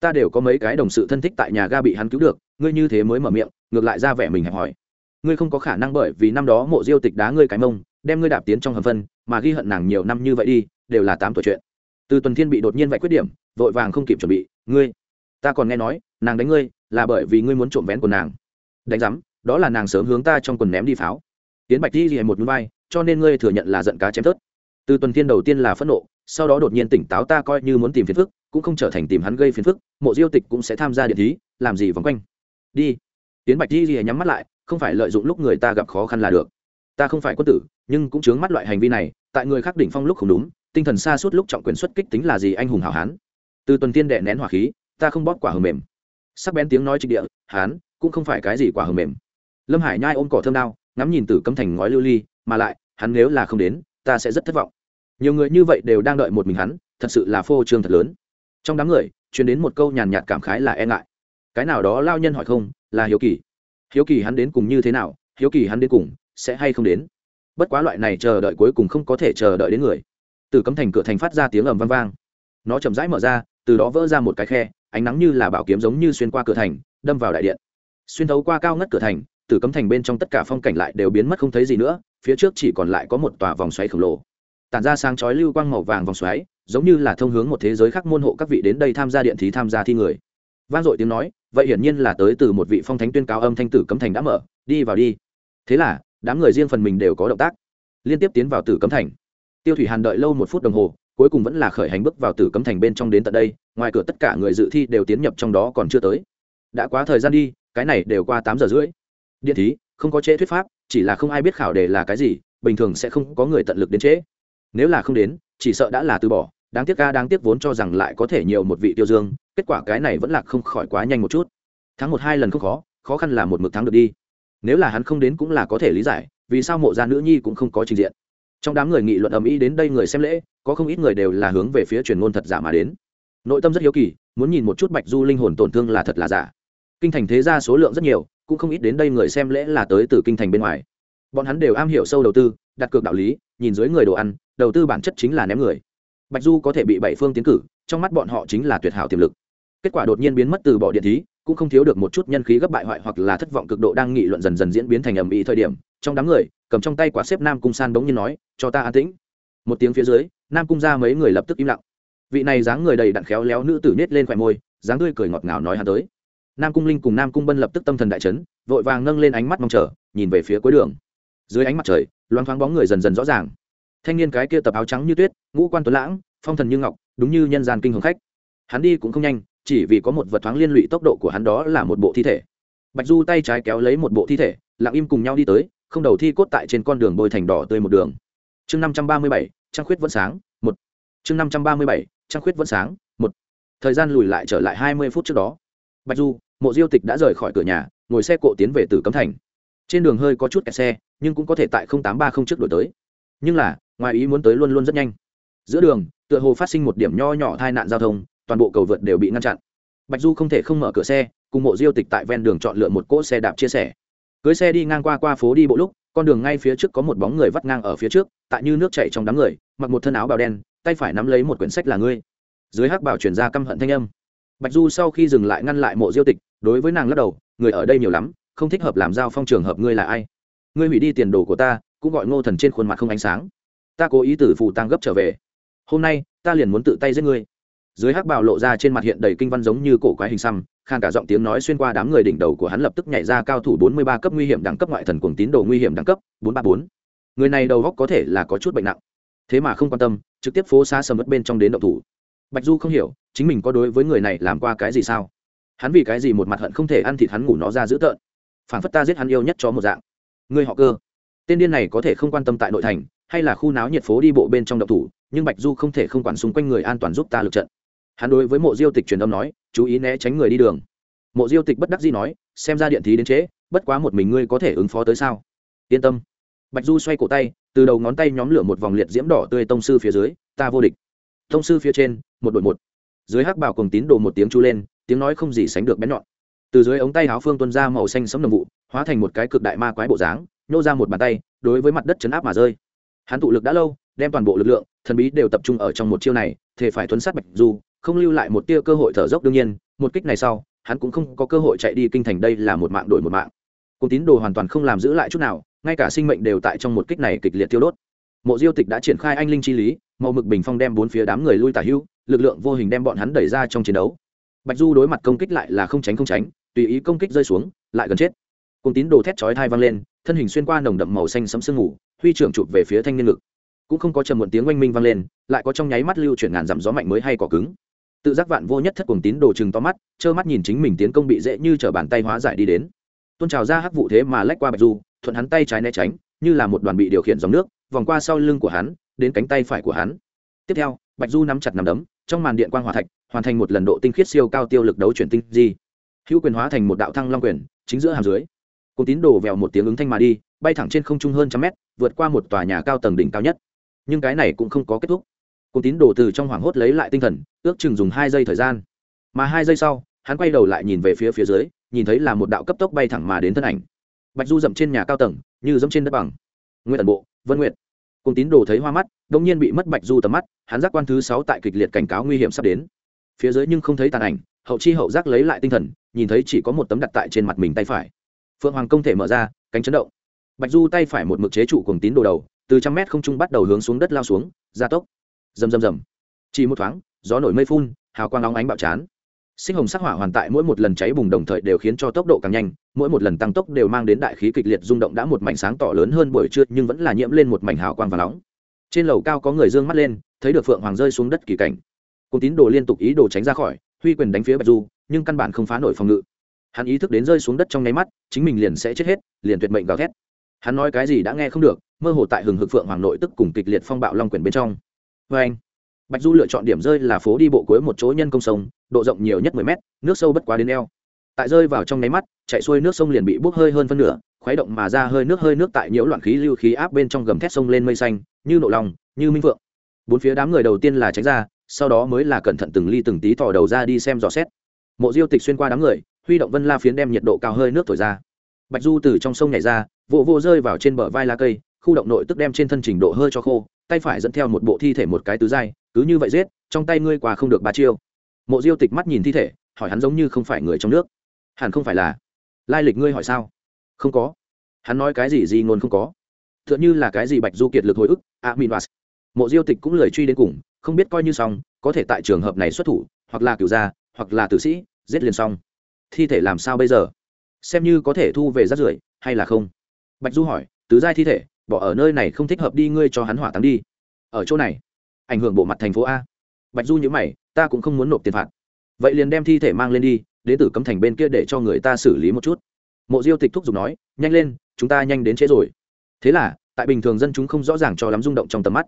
Ta đều có mấy cái đồng sự thân thích tại nhà ga bị hắn cứu được, ngươi như thế mới mở miệng, ngược lại ra vẻ mình hẹp hỏi ngươi không có khả năng bởi vì năm đó mộ diêu tịch đá ngươi cái mông, đem ngươi đạp tiến trong hầm phân, mà ghi hận nàng nhiều năm như vậy đi, đều là tám tuổi chuyện. Từ tuần thiên bị đột nhiên vậy khuyết điểm, vội vàng không kịp chuẩn bị, ngươi, ta còn nghe nói, nàng đánh ngươi là bởi vì ngươi muốn trộm vén của nàng. Đánh rắm, đó là nàng sớm hướng ta trong quần ném đi pháo. Tiến bạch đi gì một núi vai, cho nên ngươi thừa nhận là giận cá chém tớt từ tuần thiên đầu tiên là phẫn nộ, sau đó đột nhiên tỉnh táo ta coi như muốn tìm phiền phức, cũng không trở thành tìm hắn gây phiền phức, mộ diêu tịch cũng sẽ tham gia điện thí, làm gì vòng quanh. Đi. Tiến bạch đi gì nhắm mắt lại không phải lợi dụng lúc người ta gặp khó khăn là được. Ta không phải quân tử, nhưng cũng chướng mắt loại hành vi này, tại người khác đỉnh phong lúc không đúng, tinh thần xa suốt lúc trọng quyền xuất kích tính là gì anh hùng hảo hán. Từ tuần tiên đệ nén hỏa khí, ta không bóp quả hờ mềm. Sắc bén tiếng nói trịch địa, hán, cũng không phải cái gì quả hờ mềm. Lâm hải nhai ôm cỏ thơm đao, ngắm nhìn tử cấm thành ngói lưu ly, mà lại, hắn nếu là không đến, ta sẽ rất thất vọng. Nhiều người như vậy đều đang đợi một mình hắn, thật sự là phô trương thật lớn. Trong đám người, truyền đến một câu nhàn nhạt cảm khái là e ngại. Cái nào đó lao nhân hỏi không, là hiếu kỳ hiếu kỳ hắn đến cùng như thế nào, hiếu kỳ hắn đến cùng sẽ hay không đến? Bất quá loại này chờ đợi cuối cùng không có thể chờ đợi đến người. Từ cấm thành cửa thành phát ra tiếng ầm vang vang. Nó chậm rãi mở ra, từ đó vỡ ra một cái khe, ánh nắng như là bảo kiếm giống như xuyên qua cửa thành, đâm vào đại điện. Xuyên thấu qua cao ngất cửa thành, từ cấm thành bên trong tất cả phong cảnh lại đều biến mất không thấy gì nữa, phía trước chỉ còn lại có một tòa vòng xoáy khổng lồ. Tản ra sáng chói lưu quang màu vàng vòng xoáy, giống như là thông hướng một thế giới khác môn hộ các vị đến đây tham gia điện thí tham gia thi người. Vang dội tiếng nói vậy hiển nhiên là tới từ một vị phong thánh tuyên cáo âm thanh tử cấm thành đã mở, đi vào đi. Thế là, đám người riêng phần mình đều có động tác, liên tiếp tiến vào tử cấm thành. Tiêu thủy hàn đợi lâu một phút đồng hồ, cuối cùng vẫn là khởi hành bước vào tử cấm thành bên trong đến tận đây, ngoài cửa tất cả người dự thi đều tiến nhập trong đó còn chưa tới. Đã quá thời gian đi, cái này đều qua tám giờ rưỡi. Điện thí, không có trễ thuyết pháp, chỉ là không ai biết khảo đề là cái gì, bình thường sẽ không có người tận lực đến trễ. Nếu là không đến, chỉ sợ đã là từ bỏ, đáng tiếc ca đáng tiếc vốn cho rằng lại có thể nhiều một vị tiêu dương kết quả cái này vẫn là không khỏi quá nhanh một chút. Thắng một hai lần không khó khó khăn là một mực thắng được đi. Nếu là hắn không đến cũng là có thể lý giải, vì sao mộ gia nữ nhi cũng không có trình diện. Trong đám người nghị luận ầm ĩ đến đây người xem lễ, có không ít người đều là hướng về phía truyền ngôn thật giả mà đến. Nội tâm rất hiếu kỳ, muốn nhìn một chút bạch du linh hồn tổn thương là thật là giả. Kinh thành thế ra số lượng rất nhiều, cũng không ít đến đây người xem lễ là tới từ kinh thành bên ngoài. Bọn hắn đều am hiểu sâu đầu tư, đặt cược đạo lý, nhìn dưới người đồ ăn, đầu tư bản chất chính là ném người. Bạch du có thể bị bảy phương tiến cử, trong mắt bọn họ chính là tuyệt hảo tiềm lực kết quả đột nhiên biến mất từ bỏ điện thí, cũng không thiếu được một chút nhân khí gấp bại hoại hoặc là thất vọng cực độ đang nghị luận dần dần diễn biến thành ầm ĩ thời điểm, trong đám người, cầm trong tay quả xếp nam cung san bỗng nhiên nói, cho ta an tĩnh. Một tiếng phía dưới, nam cung ra mấy người lập tức im lặng. Vị này dáng người đầy đặn khéo léo nữ tử nết lên khỏe môi, dáng tươi cười ngọt ngào nói hắn tới. Nam cung linh cùng nam cung bân lập tức tâm thần đại chấn, vội vàng nâng lên ánh mắt mong chờ, nhìn về phía cuối đường. Dưới ánh mặt trời, loáng thoáng bóng người dần dần rõ ràng. Thanh niên cái kia tập áo trắng như tuyết, ngũ quan tuấn lãng, phong thần như ngọc, đúng như nhân gian kinh hồng khách. Hắn đi cũng không nhanh chỉ vì có một vật thoáng liên lụy tốc độ của hắn đó là một bộ thi thể. Bạch du tay trái kéo lấy một bộ thi thể, lặng im cùng nhau đi tới, không đầu thi cốt tại trên con đường bôi thành đỏ tươi một đường. Chương năm trăm ba mươi bảy, trăng khuyết vẫn sáng, một. Chương năm trăm ba mươi bảy, trăng khuyết vẫn sáng, một. Thời gian lùi lại trở lại hai mươi phút trước đó. Bạch du, mộ diêu tịch đã rời khỏi cửa nhà, ngồi xe cộ tiến về từ cấm thành. Trên đường hơi có chút kẹt xe, nhưng cũng có thể tại tám ba không trước đổi tới. Nhưng là, ngoài ý muốn tới luôn luôn rất nhanh. Giữa đường, tựa hồ phát sinh một điểm nho nhỏ tai nạn giao thông toàn bộ cầu vượt đều bị ngăn chặn. Bạch du không thể không mở cửa xe, cùng mộ diêu tịch tại ven đường chọn lựa một cỗ xe đạp chia sẻ. Cưới xe đi ngang qua qua phố đi bộ lúc, con đường ngay phía trước có một bóng người vắt ngang ở phía trước, tại như nước chảy trong đám người, mặc một thân áo bào đen, tay phải nắm lấy một quyển sách là ngươi. Dưới hắc bảo chuyển ra căm hận thanh âm. Bạch du sau khi dừng lại ngăn lại mộ diêu tịch, đối với nàng lắc đầu, người ở đây nhiều lắm, không thích hợp làm giao phong trường hợp ngươi là ai. Ngươi hủy đi tiền đồ của ta, cũng gọi ngô thần trên khuôn mặt không ánh sáng. Ta cố ý tử phù tăng gấp trở về. Hôm nay, ta liền muốn tự tay giết ngươi dưới hắc bào lộ ra trên mặt hiện đầy kinh văn giống như cổ quái hình xăm khan cả giọng tiếng nói xuyên qua đám người đỉnh đầu của hắn lập tức nhảy ra cao thủ bốn mươi ba cấp nguy hiểm đẳng cấp ngoại thần cuồng tín đồ nguy hiểm đẳng cấp, bốn ba bốn. Người này đầu góc có thể là có chút bệnh nặng, thế mà không quan tâm, trực tiếp phố xa sầm mất bên trong đến động thủ. Bạch du không hiểu, chính mình có đối với người này làm qua cái gì sao? Hắn vì cái gì một mặt hận không thể ăn thịt hắn ngủ nó ra dữ tợn? Phản phất ta giết hắn yêu nhất cho một dạng. Người họ cơ. Tên điên này có thể không quan tâm tại nội thành, hay là khu náo nhiệt phố đi bộ bên trong động thủ, nhưng bạch du không thể không quản xung quanh người an toàn giúp ta lực trận hắn đối với mộ diêu tịch truyền âm nói, chú ý né tránh người đi đường. Mộ diêu tịch bất đắc dĩ nói, xem ra điện thí đến trễ, bất quá một mình ngươi có thể ứng phó tới sao? Yên tâm. Bạch du xoay cổ tay, từ đầu ngón tay nhóm lửa một vòng liệt diễm đỏ tươi tông sư phía dưới, ta vô địch. Tông sư phía trên, một đội một. Dưới hắc bảo cùng tín đồ một tiếng chu lên, tiếng nói không gì sánh được bén nhọn. Từ dưới ống tay áo phương tuân ra màu xanh sấm nồng vụ, hóa thành một cái cực đại ma quái bộ dáng, nhô ra một bàn tay, đối với mặt đất chấn áp mà rơi. Hắn tụ lực đã lâu, đem toàn bộ lực lượng, thần bí đều tập trung ở trong một chiêu này thể phải thuấn sát bạch du không lưu lại một tia cơ hội thở dốc đương nhiên, một kích này sau, hắn cũng không có cơ hội chạy đi kinh thành đây là một mạng đổi một mạng. Cùng tín đồ hoàn toàn không làm giữ lại chút nào, ngay cả sinh mệnh đều tại trong một kích này kịch liệt tiêu đốt. Mộ diêu tịch đã triển khai anh linh chi lý màu mực bình phong đem bốn phía đám người lui tả hưu, lực lượng vô hình đem bọn hắn đẩy ra trong chiến đấu. Bạch du đối mặt công kích lại là không tránh không tránh, tùy ý công kích rơi xuống, lại gần chết. Cùng tín đồ thét chói thai vang lên, thân hình xuyên qua nồng đậm màu xanh sấm sương ngủ huy trưởng chụp về phía thanh niên ngực. Cũng không có trầm một tiếng oanh minh vang lên, lại có trong nháy mắt lưu chuyển ngàn dặm gió mạnh mới hay cỏ cứng tự giác vạn vô nhất thất cùng tín đồ chừng to mắt, trơ mắt nhìn chính mình tiến công bị dễ như t bàn tay hóa giải đi đến. Tôn trào ra hắc vụ thế mà lách qua bạch du, thuận hắn tay trái né tránh, như là một đoàn bị điều khiển dòng nước, vòng qua sau lưng của hắn, đến cánh tay phải của hắn. Tiếp theo, bạch du nắm chặt nằm đấm, trong màn điện quang hòa thạch, hoàn thành một lần độ tinh khiết siêu cao tiêu lực đấu chuyển tinh di. Hữu quyền hóa thành một đạo thăng long quyền, chính giữa hàm dưới. Cùng tín đồ vèo một tiếng ứng thanh mà đi, bay thẳng trên không trung hơn trăm mét, vượt qua một tòa nhà cao tầng đỉnh cao nhất. Nhưng cái này cũng không có kết thúc cùng tín đồ từ trong hoảng hốt lấy lại tinh thần, ước chừng dùng hai giây thời gian. Mà hai giây sau, hắn quay đầu lại nhìn về phía phía dưới, nhìn thấy là một đạo cấp tốc bay thẳng mà đến thân ảnh. Bạch du dậm trên nhà cao tầng, như dẫm trên đất bằng. Nguyên ẩn bộ, vân nguyệt. Cùng tín đồ thấy hoa mắt đông nhiên bị mất bạch du tầm mắt, hắn giác quan thứ sáu tại kịch liệt cảnh cáo nguy hiểm sắp đến. Phía dưới nhưng không thấy tàn ảnh, hậu chi hậu giác lấy lại tinh thần, nhìn thấy chỉ có một tấm đặt tại trên mặt mình tay phải. Phượng hoàng công thể mở ra, cánh chấn động. Bạch du tay phải một mực chế trụ cùng tín đồ đầu, từ trăm mét không trung bắt đầu hướng xuống đất lao xuống, gia tốc rầm rầm rầm. Chỉ một thoáng, gió nổi mây phun, hào quang óng ánh bạo chán. Sinh hồng sắc hỏa hoàn tại mỗi một lần cháy bùng đồng thời đều khiến cho tốc độ càng nhanh, mỗi một lần tăng tốc đều mang đến đại khí kịch liệt rung động đã một mảnh sáng tỏ lớn hơn buổi trưa nhưng vẫn là nhiễm lên một mảnh hào quang và nóng. Trên lầu cao có người d ư ơ n g mắt lên, thấy được phượng hoàng rơi xuống đất kỳ cảnh. Cùng tín đồ liên tục ý đồ tránh ra khỏi, huy quyền đánh phía bạch du, nhưng căn bản không phá nổi phòng ngự. Hắn ý thức đến rơi xuống đất trong nháy mắt, chính mình liền sẽ chết hết, liền tuyệt mệnh gào thét. Hắn nói cái gì đã nghe không được, mơ hồ tại hừng hực phượng hoàng nội tức cùng kịch liệt phong bạo long quyền bên trong vê anh. Bạch du lựa chọn điểm rơi là phố đi bộ cuối một chỗ nhân công sông độ rộng nhiều nhất mười mét nước sâu bất quá đến eo. Tại rơi vào trong nháy mắt chạy xuôi nước sông liền bị bốc hơi hơn phân nửa khuấy động mà ra hơi nước hơi nước tại nhiễu loạn khí lưu khí áp bên trong gầm thét sông lên mây xanh như nộ lòng như minh vượng bốn phía đám người đầu tiên là tránh ra sau đó mới là cẩn thận từng ly từng tí thò đầu ra đi xem dò xét. Mộ diêu tịch xuyên qua đám người huy động vân la phiến đem nhiệt độ cao hơi nước thổi ra. Bạch du từ trong sông nhảy ra vụ vô, vô rơi vào trên bờ vai lá cây khu động nội tức đem trên thân trình độ hơi cho khô tay phải dẫn theo một bộ thi thể một cái tứ giai, cứ như vậy giết, trong tay ngươi quà không được ba chiêu. Mộ diêu tịch mắt nhìn thi thể, hỏi hắn giống như không phải người trong nước. Hẳn không phải là. Lai lịch ngươi hỏi sao? Không có. Hắn nói cái gì gì ngôn không có. T h ư ợ n h ư là cái gì bạch du kiệt lực hồi ức, a min was mộ diêu tịch cũng lời truy đến cùng, không biết coi như xong, có thể tại trường hợp này xuất thủ, hoặc là cửu gia, hoặc là tử sĩ, giết liền xong. Thi thể làm sao bây giờ? Xem như có thể thu về rác rưởi, hay là không? Bạch du hỏi, tứ giai thi thể bỏ ở nơi này không thích hợp đi, ngươi cho hắn hỏa táng đi. Ở chỗ này, ảnh hưởng bộ mặt thành phố a. Bạch du nhữ mày, ta cũng không muốn nộp tiền phạt. Vậy liền đem thi thể mang lên đi, đến tử cấm thành bên kia để cho người ta xử lý một chút. Mộ diêu tịch thúc giục nói, nhanh lên, chúng ta nhanh đến trễ rồi. Thế là, tại bình thường dân chúng không rõ ràng cho lắm rung động trong tầm mắt.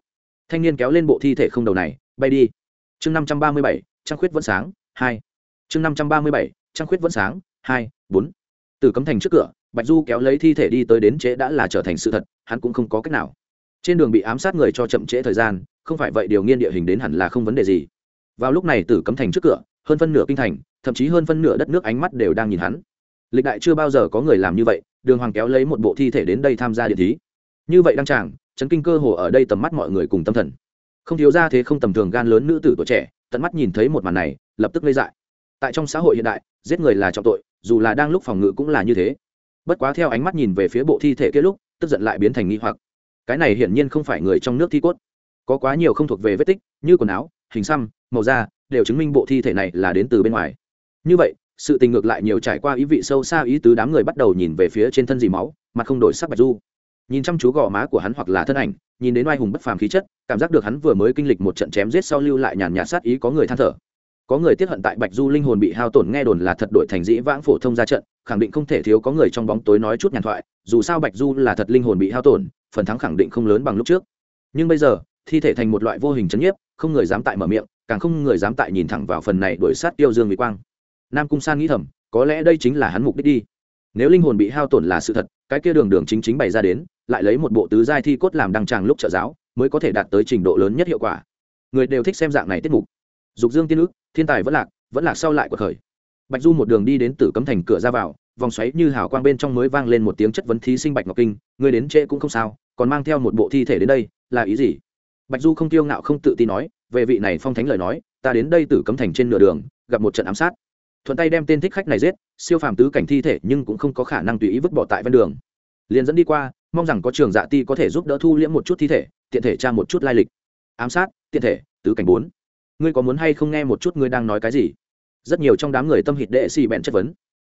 Thanh niên kéo lên bộ thi thể không đầu này, bay đi. Chương năm trăm ba mươi bảy, trăng khuyết vẫn sáng, hai. Chương năm trăm ba mươi bảy, trăng khuyết vẫn sáng, hai, bốn. Từ cấm thành trước cửa bạch du kéo lấy thi thể đi tới đến trễ đã là trở thành sự thật, hắn cũng không có cách nào. Trên đường bị ám sát người cho chậm trễ thời gian, không phải vậy điều nghiên địa hình đến hẳn là không vấn đề gì. Vào lúc này tử cấm thành trước cửa, hơn phân nửa kinh thành, thậm chí hơn phân nửa đất nước ánh mắt đều đang nhìn hắn. Lịch đại chưa bao giờ có người làm như vậy, đường hoàng kéo lấy một bộ thi thể đến đây tham gia điện thí. Như vậy đăng tràng, chấn kinh cơ hồ ở đây tầm mắt mọi người cùng tâm thần. Không thiếu ra thế không tầm thường gan lớn nữ tử tuổi trẻ, tận mắt nhìn thấy một màn này, lập tức lây dại. Tại trong xã hội hiện đại, giết người là trọng tội, dù là đang lúc phòng ngự cũng là như thế bất quá theo ánh mắt nhìn về phía bộ thi thể kia lúc, tức giận lại biến thành nghi hoặc. Cái này hiển nhiên không phải người trong nước thi cốt. Có quá nhiều không thuộc về vết tích, như quần áo, hình xăm, màu da, đều chứng minh bộ thi thể này là đến từ bên ngoài. Như vậy, sự tình ngược lại nhiều trải qua ý vị sâu xa ý tứ đám người bắt đầu nhìn về phía trên thân dì máu, mặt không đổi sắc bạch du. Nhìn chăm chú gò má của hắn hoặc là thân ảnh, nhìn đến oai hùng bất phàm khí chất, cảm giác được hắn vừa mới kinh lịch một trận chém giết sau lưu lại nhàn nhạt sát ý có người than thở có người tiết hận tại bạch du linh hồn bị hao tổn, nghe đồn là thật đổi thành dĩ vãng phổ thông ra trận, khẳng định không thể thiếu có người trong bóng tối nói chút nhàn thoại, dù sao bạch du là thật linh hồn bị hao tổn, phần thắng khẳng định không lớn bằng lúc trước. Nhưng bây giờ, thi thể thành một loại vô hình chấn nhiếp, không người dám tại mở miệng, càng không người dám tại nhìn thẳng vào phần này đuổi sát tiêu dương mỹ quang. Nam cung san nghĩ thầm, có lẽ đây chính là hắn mục đích đi. Nếu linh hồn bị hao tổn là sự thật, cái kia đường đường chính chính bày ra đến, lại lấy một bộ tứ giai thi cốt làm đăng tràng lúc trợ giáo, mới có thể đạt tới trình độ lớn nhất hiệu quả. Người đều thích xem dạng này tiết mục dục dương tiên ước, thiên tài vẫn lạc vẫn lạc sau lại của khởi bạch du một đường đi đến tử cấm thành cửa ra vào, vòng xoáy như hào quang bên trong mới vang lên một tiếng chất vấn thí sinh bạch ngọc kinh người đến trễ cũng không sao, còn mang theo một bộ thi thể đến đây, là ý gì? Bạch du không tiêu ngạo không tự tin nói, về vị này phong thánh lời nói, ta đến đây tử cấm thành trên nửa đường, gặp một trận ám sát. Thuận tay đem tên thích khách này giết, siêu phàm tứ cảnh thi thể nhưng cũng không có khả năng tùy ý vứt bỏ tại ven đường. Liền dẫn đi qua, mong rằng có trường dạ ti có thể giúp đỡ thu liễm một chút thi thể, tiện thể tra một chút lai lịch. Ám sát, tiện thể, tứ cảnh bốn ngươi có muốn hay không nghe một chút ngươi đang nói cái gì? Rất nhiều trong đám người tâm hịt đệ xì bèn chất vấn.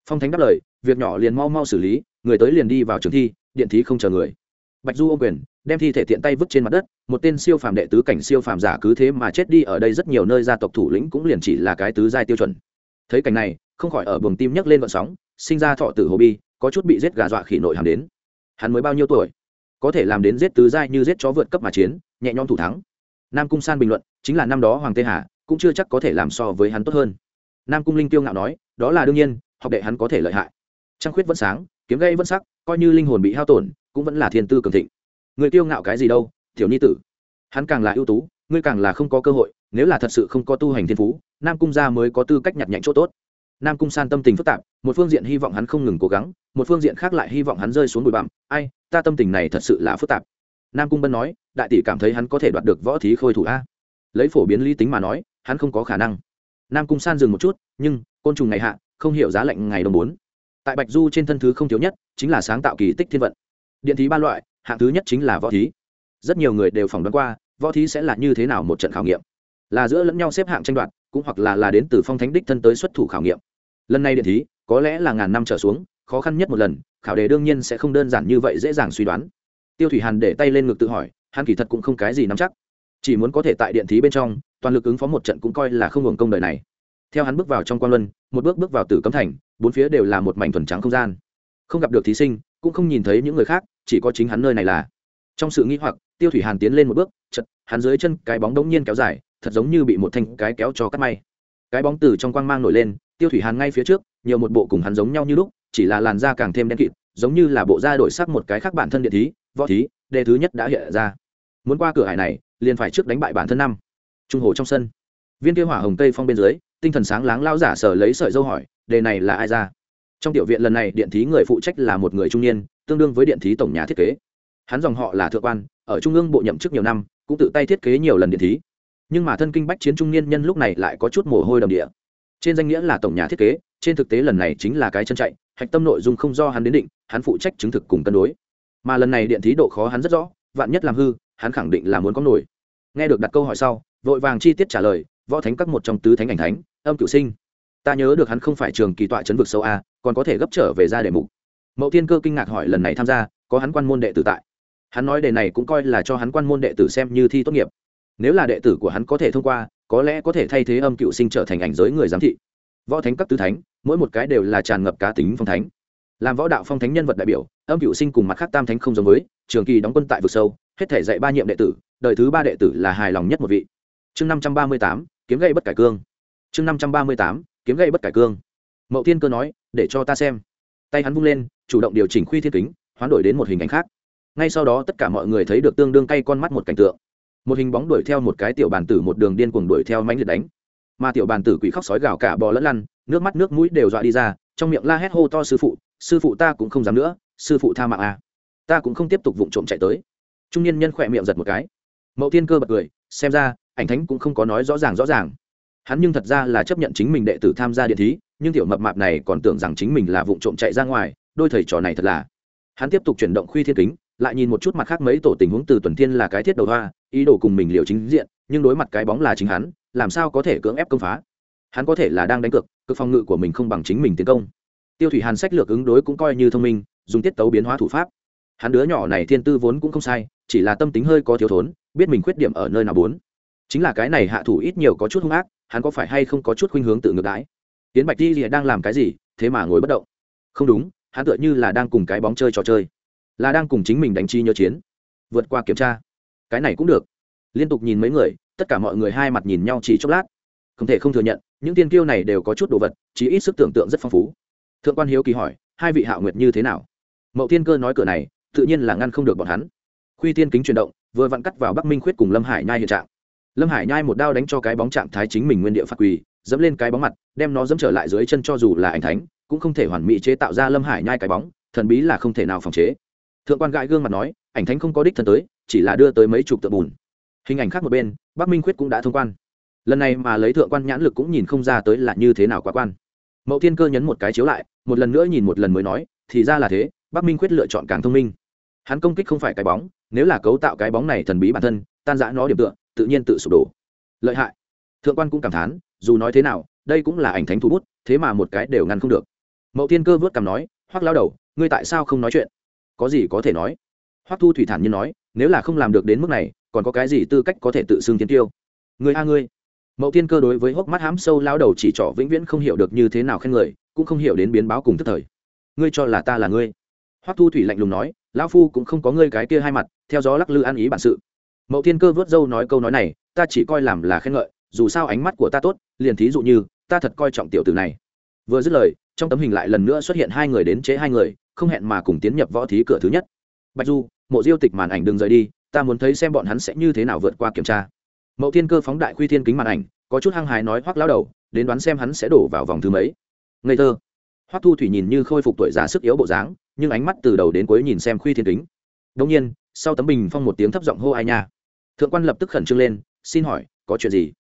Phong thánh đáp lời, việc nhỏ liền mau mau xử lý, người tới liền đi vào trường thi, điện thí không chờ người. Bạch du ô quyền, đem thi thể tiện tay vứt trên mặt đất, một tên siêu phàm đệ tứ cảnh siêu phàm giả cứ thế mà chết đi ở đây rất nhiều nơi gia tộc thủ lĩnh cũng liền chỉ là cái tứ giai tiêu chuẩn. Thấy cảnh này, không khỏi ở buồng tim nhấc lên vận sóng, sinh ra thọ tử hồ bi, có chút bị giết gà dọa khỉ nội hàm đến. Hắn mới bao nhiêu tuổi? Có thể làm đến giết tứ giai như giết chó vượt cấp mà chiến, nhẹ nhõm thủ thắng nam cung san bình luận, chính là năm đó hoàng tê hà cũng chưa chắc có thể làm so với hắn tốt hơn. Nam cung linh tiêu ngạo nói, đó là đương nhiên, học đệ hắn có thể lợi hại. Trăng khuyết vẫn sáng, kiếm gây vẫn sắc, coi như linh hồn bị hao tổn, cũng vẫn là thiên tư cường thịnh. Người tiêu ngạo cái gì đâu, tiểu ni tử. Hắn càng là ưu tú, ngươi càng là không có cơ hội, nếu là thật sự không có tu hành thiên phú, nam cung gia mới có tư cách nhặt nhạnh chỗ tốt. Nam cung san tâm tình phức tạp, một phương diện hy vọng hắn không ngừng cố gắng, một phương diện khác lại hy vọng hắn rơi xuống bụi bặm. Ai, ta tâm tình này thật sự là phức tạp nam cung bân nói, đại tỷ cảm thấy hắn có thể đoạt được võ thí khôi thủ a. Lấy phổ biến lý tính mà nói, hắn không có khả năng. Nam cung san dừng một chút, nhưng, côn trùng ngày hạ, không hiểu giá lạnh ngày đồng bốn. Tại bạch du trên thân thứ không thiếu nhất, chính là sáng tạo kỳ tích thiên vận. Điện thí ba loại, hạng thứ nhất chính là võ thí. Rất nhiều người đều phỏng đoán qua, võ thí sẽ là như thế nào một trận khảo nghiệm. Là giữa lẫn nhau xếp hạng tranh đoạt, cũng hoặc là là đến từ phong thánh đích thân tới xuất thủ khảo nghiệm. Lần này điện thí, có lẽ là ngàn năm trở xuống, khó khăn nhất một lần, khảo đề đương nhiên sẽ không đơn giản như vậy dễ dàng suy đoán tiêu thủy hàn để tay lên ngực tự hỏi, hắn kỳ thật cũng không cái gì nắm chắc. Chỉ muốn có thể tại điện thí bên trong, toàn lực ứng phó một trận cũng coi là không hưởng công đời này. Theo hắn bước vào trong quan luân, một bước bước vào tử cấm thành, bốn phía đều là một mảnh thuần trắng không gian. Không gặp được thí sinh, cũng không nhìn thấy những người khác, chỉ có chính hắn nơi này là. Trong sự nghĩ hoặc, tiêu thủy hàn tiến lên một bước chật hắn dưới chân cái bóng đống nhiên kéo dài, thật giống như bị một thanh cái kéo cho cắt may. Cái bóng từ trong quang mang nổi lên, tiêu thủy hàn ngay phía trước, nhiều một bộ cùng hắn giống nhau như lúc, chỉ là làn da càng thêm đen kịt giống như là bộ da đổi sắc một cái khác bản thân điện thí, võ thí, đề thứ nhất đã hiện ra. Muốn qua cửa hải này, liền phải trước đánh bại bản thân năm. Trung hồ trong sân. Viên kia hỏa hồng tây phong bên dưới, tinh thần sáng láng lao giả sở lấy sợi dâu hỏi, đề này là ai ra? Trong tiểu viện lần này, điện thí người phụ trách là một người trung niên, tương đương với điện thí tổng nhà thiết kế. Hắn dòng họ là thượng quan, ở trung ương bộ nhậm chức nhiều năm, cũng tự tay thiết kế nhiều lần điện thí. Nhưng mà thân kinh bách chiến trung niên nhân lúc này lại có chút mồ hôi đầm địa. Trên danh nghĩa là tổng nhà thiết kế, trên thực tế lần này chính là cái chân chạy hạch tâm nội dung không do hắn đến định, hắn phụ trách chứng thực cùng cân đối. Mà lần này điện thí độ khó hắn rất rõ, vạn nhất làm hư, hắn khẳng định là muốn có nổi. Nghe được đặt câu hỏi sau, vội vàng chi tiết trả lời, võ thánh các một trong tứ thánh ảnh thánh, âm cựu sinh. Ta nhớ được hắn không phải trường kỳ tọa chấn vực sâu a, còn có thể gấp trở về ra đề mục. Mậu thiên cơ kinh ngạc hỏi lần này tham gia, có hắn quan môn đệ tử tại. Hắn nói đề này cũng coi là cho hắn quan môn đệ tử xem như thi tốt nghiệp. Nếu là đệ tử của hắn có thể thông qua, có lẽ có thể thay thế âm cựu sinh trở thành ảnh giới người giám thị. Võ thánh các tứ thánh mỗi một cái đều là tràn ngập cá tính phong thánh. Làm võ đạo phong thánh nhân vật đại biểu, âm cựu sinh cùng mặt khác tam thánh không giống với, trường kỳ đóng quân tại vực sâu, hết thể dạy ba nhiệm đệ tử, đời thứ ba đệ tử là hài lòng nhất một vị. Chương năm trăm ba mươi tám, kiếm gây bất cải cương. Chương năm trăm ba mươi tám, kiếm gây bất cải cương. Mậu thiên cơ nói, để cho ta xem. Tay hắn vung lên, chủ động điều chỉnh khuy thiên kính, hoán đổi đến một hình ảnh khác. Ngay sau đó tất cả mọi người thấy được tương đương cay con mắt một cảnh tượng. Một hình bóng đuổi theo một cái tiểu bàn tử một đường điên cuồng đuổi theo mánh liệt đánh. Mà tiểu bàn tử quỷ khóc sói gào cả bò lẫn lăn nước mắt nước mũi đều dọa đi ra, trong miệng la hét hô to sư phụ sư phụ ta cũng không dám nữa, sư phụ tha mạng à. ta cũng không tiếp tục vụng trộm chạy tới. Trung niên nhân khỏe miệng giật một cái. Mậu thiên cơ bật cười, xem ra, ảnh thánh cũng không có nói rõ ràng rõ ràng. Hắn nhưng thật ra là chấp nhận chính mình đệ tử tham gia điện thí, nhưng tiểu mập mạp này còn tưởng rằng chính mình là vụng trộm chạy ra ngoài, đôi thầy trò này thật là. Hắn tiếp tục chuyển động khuy thiên kính, lại nhìn một chút mặt khác mấy tổ tình huống từ tuần thiên là cái thiết đầu hoa, ý đồ cùng mình liều chính diện, nhưng đối mặt cái bóng là chính hắn, làm sao có thể cưỡng ép công phá? Hắn có thể là đang đánh cược cực phòng ngự của mình không bằng chính mình tiến công. Tiêu thủy hàn sách lược ứng đối cũng coi như thông minh, dùng tiết tấu biến hóa thủ pháp. Hắn đứa nhỏ này thiên tư vốn cũng không sai, chỉ là tâm tính hơi có thiếu thốn, biết mình khuyết điểm ở nơi nào bốn. Chính là cái này hạ thủ ít nhiều có chút hung ác, hắn có phải hay không có chút khuynh hướng tự ngược đãi? Tiến bạch đi thì đang làm cái gì, thế mà ngồi bất động. Không đúng, hắn tựa như là đang cùng cái bóng chơi trò chơi. Là đang cùng chính mình đánh chi nhớ chiến. Vượt qua kiểm tra. Cái này cũng được. Liên tục nhìn mấy người, tất cả mọi người hai mặt nhìn nhau chỉ chốc lát. Không thể không thừa nhận những tiên kiêu này đều có chút đồ vật chỉ ít sức tưởng tượng rất phong phú. Thượng quan hiếu kỳ hỏi, hai vị hạo nguyệt như thế nào? Mậu tiên cơ nói cửa này, tự nhiên là ngăn không được bọn hắn. Khuy tiên kính chuyển động, vừa vặn cắt vào bắc minh khuyết cùng lâm hải nhai hiện trạng. Lâm hải nhai một đao đánh cho cái bóng trạng thái chính mình nguyên địa phát quỳ, dẫm lên cái bóng mặt, đem nó dẫm trở lại dưới chân cho dù là ảnh thánh, cũng không thể hoàn mỹ chế tạo ra lâm hải nhai cái bóng, thần bí là không thể nào phòng chế. Thượng quan gãi gương mặt nói, ảnh thánh không có đích thân tới, chỉ là đưa tới mấy chục tượng bùn. Hình ảnh khác một bên, bắc minh khuyết cũng đã thông quan lần này mà lấy thượng quan nhãn lực cũng nhìn không ra tới là như thế nào quá quan. Mậu thiên cơ nhấn một cái chiếu lại, một lần nữa nhìn một lần mới nói, thì ra là thế, bắc minh quyết lựa chọn càng thông minh. Hắn công kích không phải cái bóng, nếu là cấu tạo cái bóng này thần bí bản thân, tan giã nó điểm tựa, tự nhiên tự sụp đổ. Lợi hại. Thượng quan cũng cảm thán, dù nói thế nào, đây cũng là ảnh thánh thủ bút, thế mà một cái đều ngăn không được. Mậu thiên cơ vớt cằm nói, hoắc lao đầu, ngươi tại sao không nói chuyện? Có gì có thể nói. Hoắc thu thủy thản như nói, nếu là không làm được đến mức này, còn có cái gì tư cách có thể tự xưng tiến tiêu? Người a ngươi mậu thiên cơ đối với hốc mắt hám sâu lao đầu chỉ trỏ vĩnh viễn không hiểu được như thế nào khen người, cũng không hiểu đến biến báo cùng tức thời. Ngươi cho là ta là ngươi? Hoắc thu thủy lạnh lùng nói, lão phu cũng không có ngươi cái kia hai mặt, theo gió lắc lư ăn ý bản sự. Mậu thiên cơ vớt dâu nói câu nói này, ta chỉ coi làm là khen ngợi, dù sao ánh mắt của ta tốt, liền thí dụ như, ta thật coi trọng tiểu tử này. Vừa dứt lời, trong tấm hình lại lần nữa xuất hiện hai người đến chế hai người, không hẹn mà cùng tiến nhập võ thí cửa thứ nhất. Bạch du, mộ diêu tịch màn ảnh đừng rời đi, ta muốn thấy xem bọn hắn sẽ như thế nào vượt qua kiểm tra mậu thiên cơ phóng đại khuy thiên kính màn ảnh, có chút hăng hái nói hoắc lao đầu, đến đoán xem hắn sẽ đổ vào vòng thứ mấy. Ngây thơ. Hoắc thu thủy nhìn như khôi phục tuổi già sức yếu bộ dáng, nhưng ánh mắt từ đầu đến cuối nhìn xem khuy thiên kính. Đông nhiên, sau tấm bình phong một tiếng thấp giọng hô ai nha. Thượng quan lập tức khẩn trương lên, xin hỏi, có chuyện gì?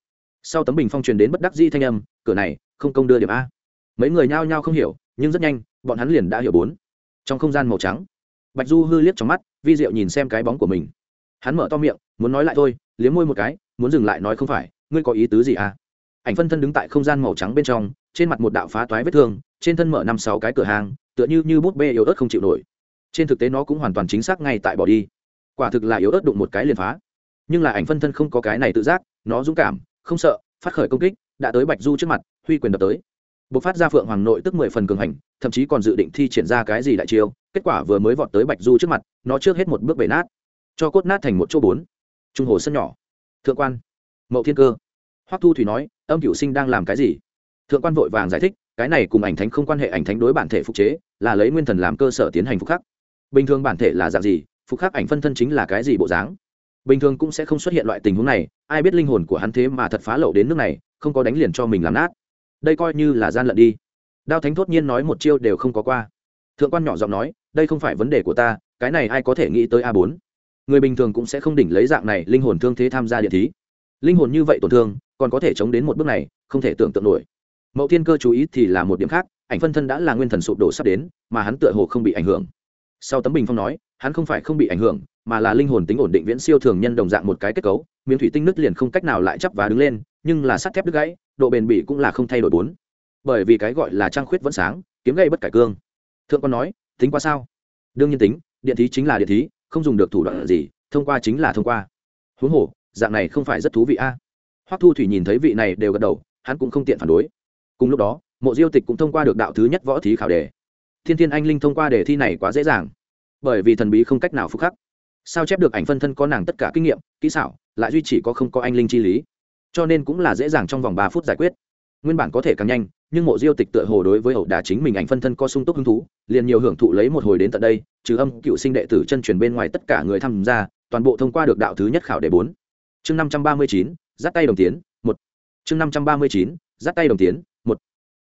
Sau tấm bình phong truyền đến bất đắc di thanh âm, cửa này, không công đưa điểm a. Mấy người nhao nhao không hiểu, nhưng rất nhanh, bọn hắn liền đã hiểu bốn. Trong không gian màu trắng, bạch du hư liếc trong mắt, vi diệu nhìn xem cái bóng của mình. Hắn mở to miệng, muốn nói lại thôi, liếm môi một cái muốn dừng lại nói không phải, ngươi có ý tứ gì à? Ảnh phân thân đứng tại không gian màu trắng bên trong, trên mặt một đạo phá toái vết thương, trên thân mở năm sáu cái cửa hàng, tựa như như bút bê yếu ớt không chịu nổi. Trên thực tế nó cũng hoàn toàn chính xác ngay tại bỏ đi. Quả thực là yếu ớt đụng một cái liền phá. Nhưng là ảnh phân thân không có cái này tự giác, nó dũng cảm, không sợ, phát khởi công kích, đã tới bạch du trước mặt, huy quyền đập tới. Bộc phát ra phượng hoàng nội tức mười phần cường hành, thậm chí còn dự định thi triển ra cái gì đại chiêu, kết quả vừa mới vọt tới bạch du trước mặt, nó trước hết một bước bể nát, cho cốt nát thành một chỗ bốn. Trung hồ sân nhỏ thượng quan. Mậu thiên cơ. Hoắc thu thủy nói, âm cửu sinh đang làm cái gì? Thượng quan vội vàng giải thích, cái này cùng ảnh thánh không quan hệ, ảnh thánh đối bản thể phục chế, là lấy nguyên thần làm cơ sở tiến hành phục khắc. Bình thường bản thể là dạng gì? Phục khắc ảnh phân thân chính là cái gì bộ dáng? Bình thường cũng sẽ không xuất hiện loại tình huống này, ai biết linh hồn của hắn thế mà thật phá lậu đến nước này, không có đánh liền cho mình làm nát. Đây coi như là gian lận đi. Đao thánh thốt nhiên nói một chiêu đều không có qua. Thượng quan nhỏ giọng nói, đây không phải vấn đề của ta, cái này ai có thể nghĩ tới a bốn? Người bình thường cũng sẽ không đỉnh lấy dạng này linh hồn thương thế tham gia điện thí. Linh hồn như vậy tổn thương, còn có thể chống đến một bước này, không thể tưởng tượng nổi. Mậu thiên cơ chú ý thì là một điểm khác, ảnh phân thân đã là nguyên thần sụp đổ sắp đến, mà hắn tựa hồ không bị ảnh hưởng. Sau tấm bình phong nói, hắn không phải không bị ảnh hưởng, mà là linh hồn tính ổn định viễn siêu thường nhân đồng dạng một cái kết cấu, miếng thủy tinh nứt liền không cách nào lại chắp và đứng lên, nhưng là sắt thép đứt gãy, độ bền bỉ cũng là không thay đổi bốn. Bởi vì cái gọi là trang khuyết vẫn sáng, kiếm gây bất cải cương. Thượng con nói, tính qua sao? Đương nhiên tính, điện thí chính là điện thí không dùng được thủ đoạn gì, thông qua chính là thông qua. Huống hồ, dạng này không phải rất thú vị a. À? hoắc thu thủy nhìn thấy vị này đều gật đầu, hắn cũng không tiện phản đối. Cùng lúc đó, mộ diêu tịch cũng thông qua được đạo thứ nhất võ thí khảo đề. Thiên thiên anh linh thông qua đề thi này quá dễ dàng. Bởi vì thần bí không cách nào phúc khắc. Sao chép được ảnh phân thân có nàng tất cả kinh nghiệm, kỹ xảo, lại duy chỉ có không có anh linh chi lý. Cho nên cũng là dễ dàng trong vòng ba phút giải quyết nguyên bản có thể càng nhanh, nhưng mộ diêu tịch tựa hồ đối với ẩu đà chính mình ảnh phân thân có sung túc hứng thú, liền nhiều hưởng thụ lấy một hồi đến tận đây, trừ âm cựu sinh đệ tử chân truyền bên ngoài tất cả người tham gia, toàn bộ thông qua được đạo thứ nhất khảo đề bốn. Chương năm trăm ba mươi chín, dắt tay đồng tiến, một. Chương năm trăm ba mươi chín, dắt tay đồng tiến, một.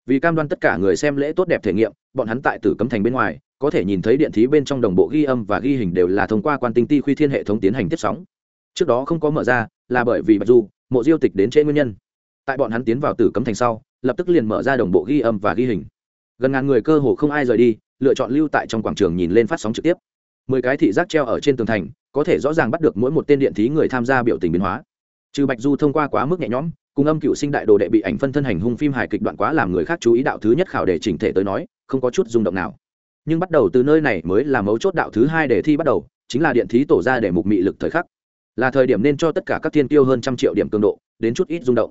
Vì cam đoan tất cả người xem lễ tốt đẹp thể nghiệm, bọn hắn tại tử cấm thành bên ngoài, có thể nhìn thấy điện thí bên trong đồng bộ ghi âm và ghi hình đều là thông qua quan tinh ti khuy thiên hệ thống tiến hành tiếp sóng. Trước đó không có mở ra, là bởi vì mặc dù mộ diêu tịch đến trễ nguyên nhân tại bọn hắn tiến vào tử cấm thành sau, lập tức liền mở ra đồng bộ ghi âm và ghi hình. Gần ngàn người cơ hồ không ai rời đi, lựa chọn lưu tại trong quảng trường nhìn lên phát sóng trực tiếp. Mười cái thị giác treo ở trên tường thành, có thể rõ ràng bắt được mỗi một tên điện thí người tham gia biểu tình biến hóa. Trừ bạch du thông qua quá mức nhẹ nhõm, cùng âm cựu sinh đại đồ đệ bị ảnh phân thân hành hung phim hài kịch đoạn quá làm người khác chú ý đạo thứ nhất khảo đề chỉnh thể tới nói, không có chút rung động nào. Nhưng bắt đầu từ nơi này mới là mấu chốt đạo thứ hai đề thi bắt đầu, chính là điện thí tổ ra để mục mị lực thời khắc. Là thời điểm nên cho tất cả các thiên tiêu hơn trăm triệu điểm cường độ, đến chút ít rung động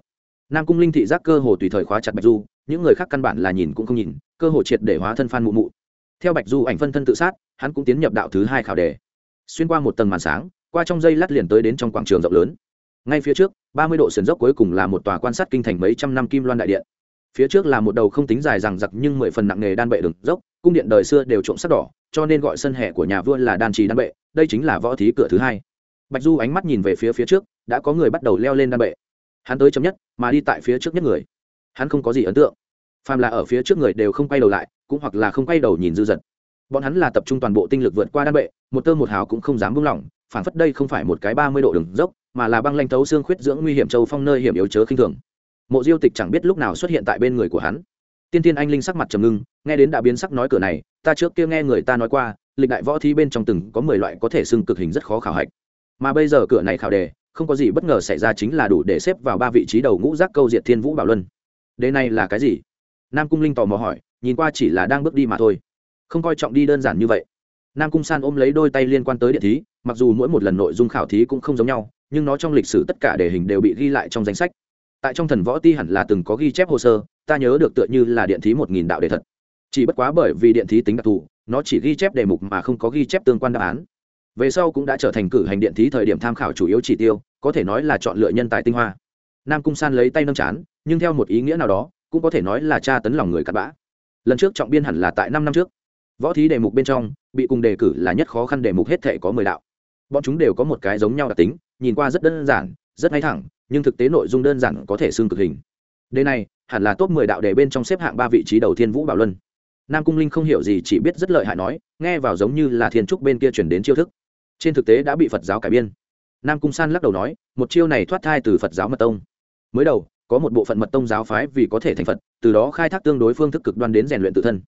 nam cung linh thị giác cơ hồ tùy thời khóa chặt bạch du, những người khác căn bản là nhìn cũng không nhìn, cơ hồ triệt để hóa thân phan mụ mụ. Theo bạch du ảnh phân thân tự sát, hắn cũng tiến nhập đạo thứ hai khảo đề. Xuyên qua một tầng màn sáng, qua trong dây lát liền tới đến trong quảng trường rộng lớn. Ngay phía trước, ba mươi độ sườn dốc cuối cùng là một tòa quan sát kinh thành mấy trăm năm kim loan đại điện. Phía trước là một đầu không tính dài rằng giặc nhưng mười phần nặng nghề đan bệ đường dốc, cung điện đời xưa đều trộm sắt đỏ, cho nên gọi sân hẻ của nhà vua là đan trì đan bệ, đây chính là võ thí cửa thứ hai. Bạch du ánh mắt nhìn về phía phía trước, đã có người bắt đầu leo lên đan bệ. Hắn tới chấm nhất mà đi tại phía trước nhất người. Hắn không có gì ấn tượng. Phàm là ở phía trước người đều không quay đầu lại, cũng hoặc là không quay đầu nhìn dư dật. Bọn hắn là tập trung toàn bộ tinh lực vượt qua đan bệ, một tơ một hào cũng không dám buông lỏng, phản phất đây không phải một cái ba mươi độ đường dốc, mà là băng lanh tấu xương khuyết dưỡng nguy hiểm châu phong nơi hiểm yếu chớ khinh thường. Mộ diêu tịch chẳng biết lúc nào xuất hiện tại bên người của hắn. Tiên tiên anh linh sắc mặt trầm ngưng, nghe đến đã biến sắc nói cửa này, ta trước kia nghe người ta nói qua, lịch đại võ thi bên trong từng có mười loại có thể xưng cực hình rất khó khảo hạch. Mà bây giờ cửa này khảo đề không có gì bất ngờ xảy ra chính là đủ để xếp vào ba vị trí đầu ngũ giác câu diệt thiên vũ bảo luân. Đề này là cái gì? Nam cung linh tò mò hỏi, nhìn qua chỉ là đang bước đi mà thôi. Không coi trọng đi đơn giản như vậy. Nam cung san ôm lấy đôi tay liên quan tới điện thí, mặc dù mỗi một lần nội dung khảo thí cũng không giống nhau, nhưng nó trong lịch sử tất cả đề hình đều bị ghi lại trong danh sách. Tại trong thần võ ti hẳn là từng có ghi chép hồ sơ, ta nhớ được tựa như là điện thí một nghìn đạo đề thật. Chỉ bất quá bởi vì điện thí tính đặc thù, nó chỉ ghi chép đề mục mà không có ghi chép tương quan đáp án về sau cũng đã trở thành cử hành điện thí thời điểm tham khảo chủ yếu chỉ tiêu, có thể nói là chọn lựa nhân tài tinh hoa. Nam cung san lấy tay nâng chán, nhưng theo một ý nghĩa nào đó, cũng có thể nói là tra tấn lòng người cặn bã. Lần trước trọng biên hẳn là tại năm năm trước. Võ thí đề mục bên trong, bị cùng đề cử là nhất khó khăn đề mục hết thể có mười đạo. Bọn chúng đều có một cái giống nhau đặc tính, nhìn qua rất đơn giản, rất ngay thẳng, nhưng thực tế nội dung đơn giản có thể xương cực hình. Đề này, hẳn là top mười đạo đề bên trong xếp hạng ba vị trí đầu thiên vũ bảo luân. Nam cung linh không hiểu gì, chỉ biết rất lợi hại nói, nghe vào giống như là thiên trúc bên kia chuyển đến chiêu thức trên thực tế đã bị phật giáo cải biên. Nam cung san lắc đầu nói, một chiêu này thoát thai từ phật giáo mật tông. Mới đầu, có một bộ phận mật tông giáo phái vì có thể thành phật, từ đó khai thác tương đối phương thức cực đoan đến rèn luyện tự thân.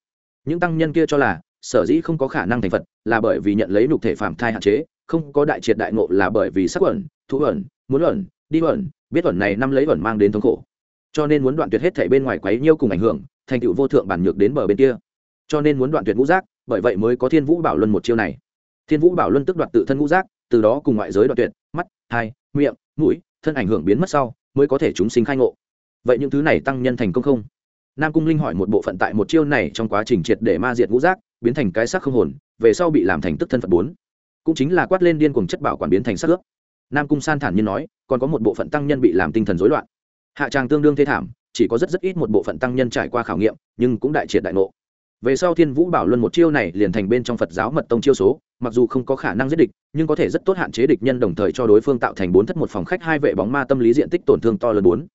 Những tăng nhân kia cho là, sở dĩ không có khả năng thành phật, là bởi vì nhận lấy nhục thể phạm thai hạn chế, không có đại triệt đại ngộ là bởi vì sắc ẩn thú ẩn muốn ẩn đi ẩn biết ẩn này năm lấy ẩn mang đến thống khổ. Cho nên muốn đoạn tuyệt hết thể bên ngoài quấy nhiêu cùng ảnh hưởng, thành tựu vô thượng bản nhược đến bờ bên kia. Cho nên muốn đoạn tuyệt ngũ giác, bởi vậy mới có thiên vũ bảo luân một chiêu này thiên vũ bảo luân tức đoạt tự thân ngũ giác, từ đó cùng ngoại giới đoạn tuyệt, mắt, hai, miệng, mũi, thân ảnh hưởng biến mất sau, mới có thể chúng sinh khai ngộ. Vậy những thứ này tăng nhân thành công không? Nam cung linh hỏi một bộ phận tại một chiêu này trong quá trình triệt để ma diệt ngũ giác, biến thành cái xác không hồn, về sau bị làm thành tức thân phật bốn. Cũng chính là quát lên điên cùng chất bảo quản biến thành sắc ướp. Nam cung san thản nhiên nói, còn có một bộ phận tăng nhân bị làm tinh thần rối loạn. Hạ tràng tương đương thê thảm, chỉ có rất rất ít một bộ phận tăng nhân trải qua khảo nghiệm, nhưng cũng đại triệt đại ngộ về sau thiên vũ bảo luân một chiêu này liền thành bên trong phật giáo mật tông chiêu số, mặc dù không có khả năng giết địch, nhưng có thể rất tốt hạn chế địch nhân đồng thời cho đối phương tạo thành bốn thất một phòng khách, hai vệ bóng ma tâm lý diện tích tổn thương to lớn bốn.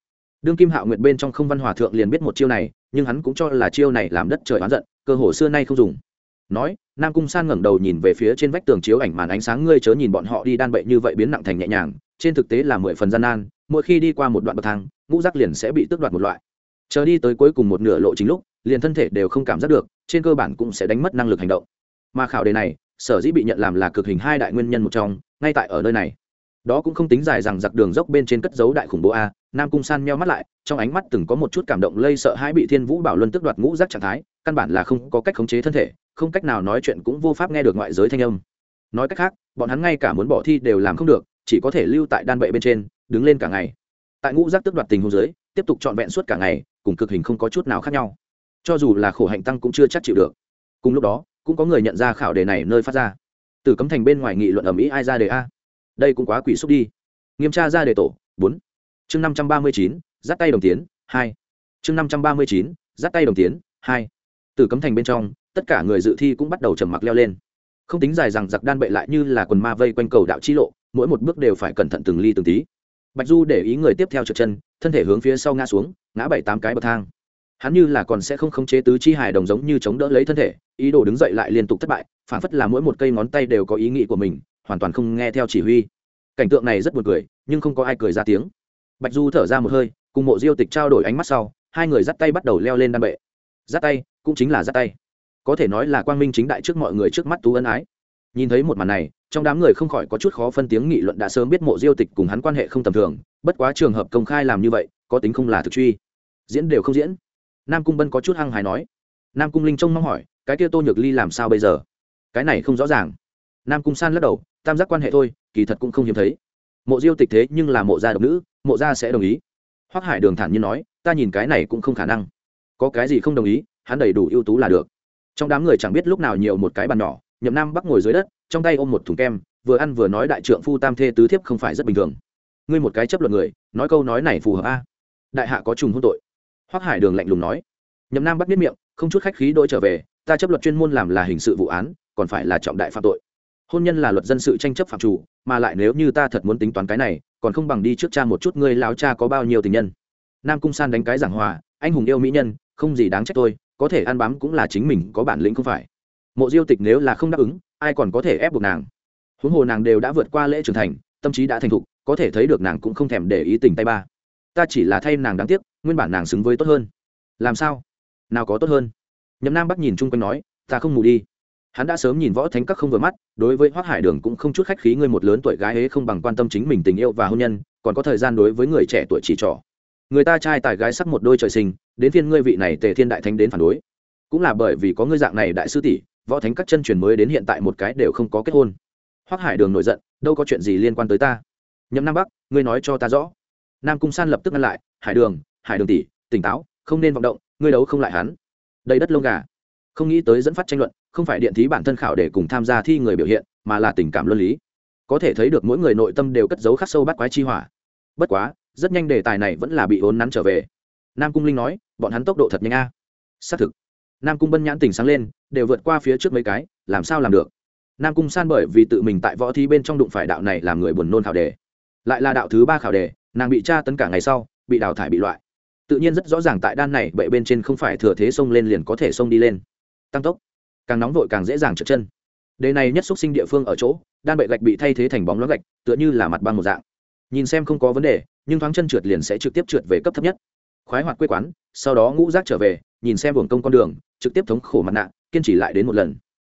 Đương kim hạo nguyệt bên trong không văn hòa thượng liền biết một chiêu này, nhưng hắn cũng cho là chiêu này làm đất trời oán giận, cơ hồ xưa nay không dùng. Nói, nam cung san ngẩng đầu nhìn về phía trên vách tường chiếu ảnh màn ánh sáng, ngươi chớ nhìn bọn họ đi đan bậy như vậy biến nặng thành nhẹ nhàng, trên thực tế là mười phần gian nan, mỗi khi đi qua một đoạn bậc thang, ngũ rác liền sẽ bị tước đoạt một loại. Chờ đi tới cuối cùng một nửa lộ chính lúc, liền thân thể đều không cảm giác được trên cơ bản cũng sẽ đánh mất năng lực hành động. Mà khảo đề này, sở dĩ bị nhận làm là cực hình hai đại nguyên nhân một trong, ngay tại ở nơi này. Đó cũng không tính dài rằng giặc đường dốc bên trên cất dấu đại khủng bố a, nam cung san meo mắt lại, trong ánh mắt từng có một chút cảm động lây sợ hãi bị thiên vũ bảo luân tức đoạt ngũ rác trạng thái, căn bản là không có cách khống chế thân thể, không cách nào nói chuyện cũng vô pháp nghe được ngoại giới thanh âm. Nói cách khác, bọn hắn ngay cả muốn bỏ thi đều làm không được, chỉ có thể lưu tại đan bệ bên trên, đứng lên cả ngày. Tại ngũ rác tức đoạt tình hôn giới tiếp tục trọn vẹn suốt cả ngày, cùng cực hình không có chút nào khác nhau cho dù là khổ hạnh tăng cũng chưa chắc chịu được. Cùng lúc đó, cũng có người nhận ra khảo đề này nơi phát ra. Từ cấm thành bên ngoài nghị luận ở Mỹ ai ra đề a? Đây cũng quá quỷ xúc đi. Nghiêm tra ra đề tổ, bốn. Chương năm trăm ba mươi chín, dắt tay đồng tiến, hai. Chương năm trăm ba mươi chín, dắt tay đồng tiến, hai. Từ cấm thành bên trong, tất cả người dự thi cũng bắt đầu trầm mặc leo lên. Không tính dài rằng giặc đan bệ lại như là quần ma vây quanh cầu đạo chi lộ, mỗi một bước đều phải cẩn thận từng ly từng tí. Bạch du để ý người tiếp theo trượt chân, thân thể hướng phía sau ngã xuống, ngã bảy tám cái bậc thang hắn như là còn sẽ không khống chế tứ chi hài đồng giống như chống đỡ lấy thân thể, ý đồ đứng dậy lại liên tục thất bại, phản phất là mỗi một cây ngón tay đều có ý nghĩ của mình, hoàn toàn không nghe theo chỉ huy. Cảnh tượng này rất buồn cười, nhưng không có ai cười ra tiếng. Bạch du thở ra một hơi, cùng mộ diêu tịch trao đổi ánh mắt sau, hai người dắt tay bắt đầu leo lên đan bệ. Dắt tay, cũng chính là dắt tay. Có thể nói là quang minh chính đại trước mọi người trước mắt tú ân ái. Nhìn thấy một màn này, trong đám người không khỏi có chút khó phân tiếng nghị luận đã sớm biết mộ diêu tịch cùng hắn quan hệ không tầm thường, bất quá trường hợp công khai làm như vậy, có tính không là thực truy. Diễn đều không diễn nam cung bân có chút hăng hài nói, nam cung linh trông mong hỏi, cái kia tô nhược ly làm sao bây giờ? Cái này không rõ ràng. Nam cung san lắc đầu, tam giác quan hệ thôi, kỳ thật cũng không hiếm thấy. Mộ diêu tịch thế nhưng là mộ gia độc nữ, mộ gia sẽ đồng ý. Hoắc hải đường thản nhiên nói, ta nhìn cái này cũng không khả năng. Có cái gì không đồng ý, hắn đầy đủ ưu tú là được. Trong đám người chẳng biết lúc nào nhiều một cái bàn nhỏ, nhậm nam bắc ngồi dưới đất, trong tay ôm một thùng kem, vừa ăn vừa nói đại trượng phu tam thê tứ thiếp không phải rất bình thường. Ngươi một cái chấp luận người, nói câu nói này phù hợp a? Đại hạ có trùng hôn tội hoắc hải đường lạnh lùng nói. Nhậm nam bắt biết miệng, không chút khách khí đôi trở về, ta chấp luật chuyên môn làm là hình sự vụ án, còn phải là trọng đại phạm tội. Hôn nhân là luật dân sự tranh chấp phạm chủ, mà lại nếu như ta thật muốn tính toán cái này, còn không bằng đi trước cha một chút ngươi láo cha có bao nhiêu tình nhân. Nam cung san đánh cái giảng hòa, anh hùng yêu mỹ nhân, không gì đáng trách tôi, có thể ăn bám cũng là chính mình, có bản lĩnh không phải. Mộ diêu tịch nếu là không đáp ứng, ai còn có thể ép buộc nàng? Huống hồ nàng đều đã vượt qua lễ trưởng thành, tâm trí đã thành thục, có thể thấy được nàng cũng không thèm để ý tình tay ba. Ta chỉ là thay nàng đáng tiếc nguyên bản nàng xứng với tốt hơn. Làm sao? Nào có tốt hơn? Nhậm nam bắc nhìn chung quanh nói, ta không mù đi. Hắn đã sớm nhìn võ thánh các không vừa mắt, đối với hoác hải đường cũng không chút khách khí người một lớn tuổi gái ấy không bằng quan tâm chính mình tình yêu và hôn nhân, còn có thời gian đối với người trẻ tuổi chỉ trỏ. Người ta trai tài gái sắc một đôi trời sinh, đến phiên ngươi vị này tề thiên đại thánh đến phản đối. Cũng là bởi vì có ngươi dạng này đại sư tỷ, võ thánh các chân truyền mới đến hiện tại một cái đều không có kết hôn. Hoác hải đường nổi giận, đâu có chuyện gì liên quan tới ta? Nhậm nam bắc, ngươi nói cho ta rõ. Nam cung san lập tức ngăn lại, hải đường hải đường tỷ, tỉnh táo, không nên vọng động, ngươi đấu không lại hắn. Đầy đất lông gà. Không nghĩ tới dẫn phát tranh luận, không phải điện thí bản thân khảo để cùng tham gia thi người biểu hiện, mà là tình cảm luân lý. Có thể thấy được mỗi người nội tâm đều cất giấu khắc sâu bắt quái chi hỏa. Bất quá, rất nhanh đề tài này vẫn là bị ốn nắn trở về. Nam cung linh nói, bọn hắn tốc độ thật nhanh a. Xác thực. Nam cung bân nhãn tỉnh sáng lên, đều vượt qua phía trước mấy cái, làm sao làm được? Nam cung san bởi vì tự mình tại võ thi bên trong đụng phải đạo này làm người buồn nôn khảo đề. Lại là đạo thứ ba khảo đề, nàng bị tra tấn cả ngày sau, bị đào thải bị loại tự nhiên rất rõ ràng tại đan này bệ bên trên không phải thừa thế xông lên liền có thể xông đi lên. Tăng tốc, càng nóng vội càng dễ dàng trượt chân. Đề này nhất xúc sinh địa phương ở chỗ, đan bệ gạch bị thay thế thành bóng loáng gạch, tựa như là mặt băng một dạng. Nhìn xem không có vấn đề, nhưng thoáng chân trượt liền sẽ trực tiếp trượt về cấp thấp nhất. Khoái hoạt quê quán, sau đó ngũ rác trở về, nhìn xem buồng công con đường, trực tiếp thống khổ mặt nạ, kiên trì lại đến một lần.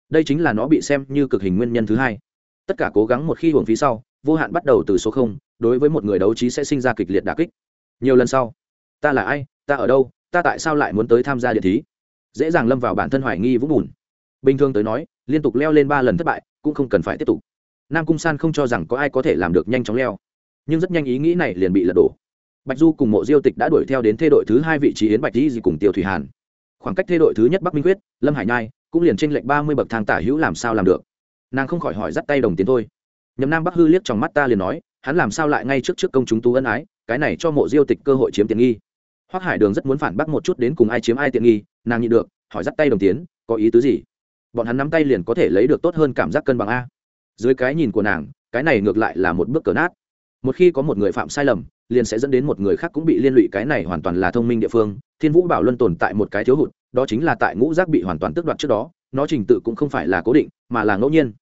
Đây chính là nó bị xem như cực hình nguyên nhân thứ hai. Tất cả cố gắng một khi hưởng phí sau, vô hạn bắt đầu từ số không, đối với một người đấu trí sẽ sinh ra kịch liệt đà kích. Nhiều lần sau ta là ai, ta ở đâu, ta tại sao lại muốn tới tham gia điện thí? Dễ dàng lâm vào bản thân hoài nghi vũng bùn. Bình thường tới nói, liên tục leo lên ba lần thất bại, cũng không cần phải tiếp tục. Nam cung san không cho rằng có ai có thể làm được nhanh chóng leo. Nhưng rất nhanh ý nghĩ này liền bị lật đổ. Bạch du cùng mộ diêu tịch đã đuổi theo đến thê đội thứ hai vị trí yến bạch di cùng tiêu thủy hàn. Khoảng cách thê đội thứ nhất bắc minh quyết, lâm hải nhai, cũng liền tranh lệnh ba mươi bậc thang tả hữu làm sao làm được. Nàng không khỏi hỏi dắt tay đồng tiến thôi. Nhầm nam bắc hư liếc trong mắt ta liền nói, hắn làm sao lại ngay trước trước công chúng tú ân ái, cái này cho mộ diêu tịch cơ hội chiếm tiện nghi hoắc hải đường rất muốn phản bác một chút đến cùng ai chiếm ai tiện nghi, nàng nhịn được, hỏi dắt tay đồng tiến, có ý tứ gì? Bọn hắn nắm tay liền có thể lấy được tốt hơn cảm giác cân bằng a. Dưới cái nhìn của nàng, cái này ngược lại là một bước cờ nát. Một khi có một người phạm sai lầm, liền sẽ dẫn đến một người khác cũng bị liên lụy, cái này hoàn toàn là thông minh địa phương. Thiên vũ bảo luân tồn tại một cái thiếu hụt, đó chính là tại ngũ giác bị hoàn toàn tước đoạt trước đó, nó trình tự cũng không phải là cố định, mà là ngẫu nhiên.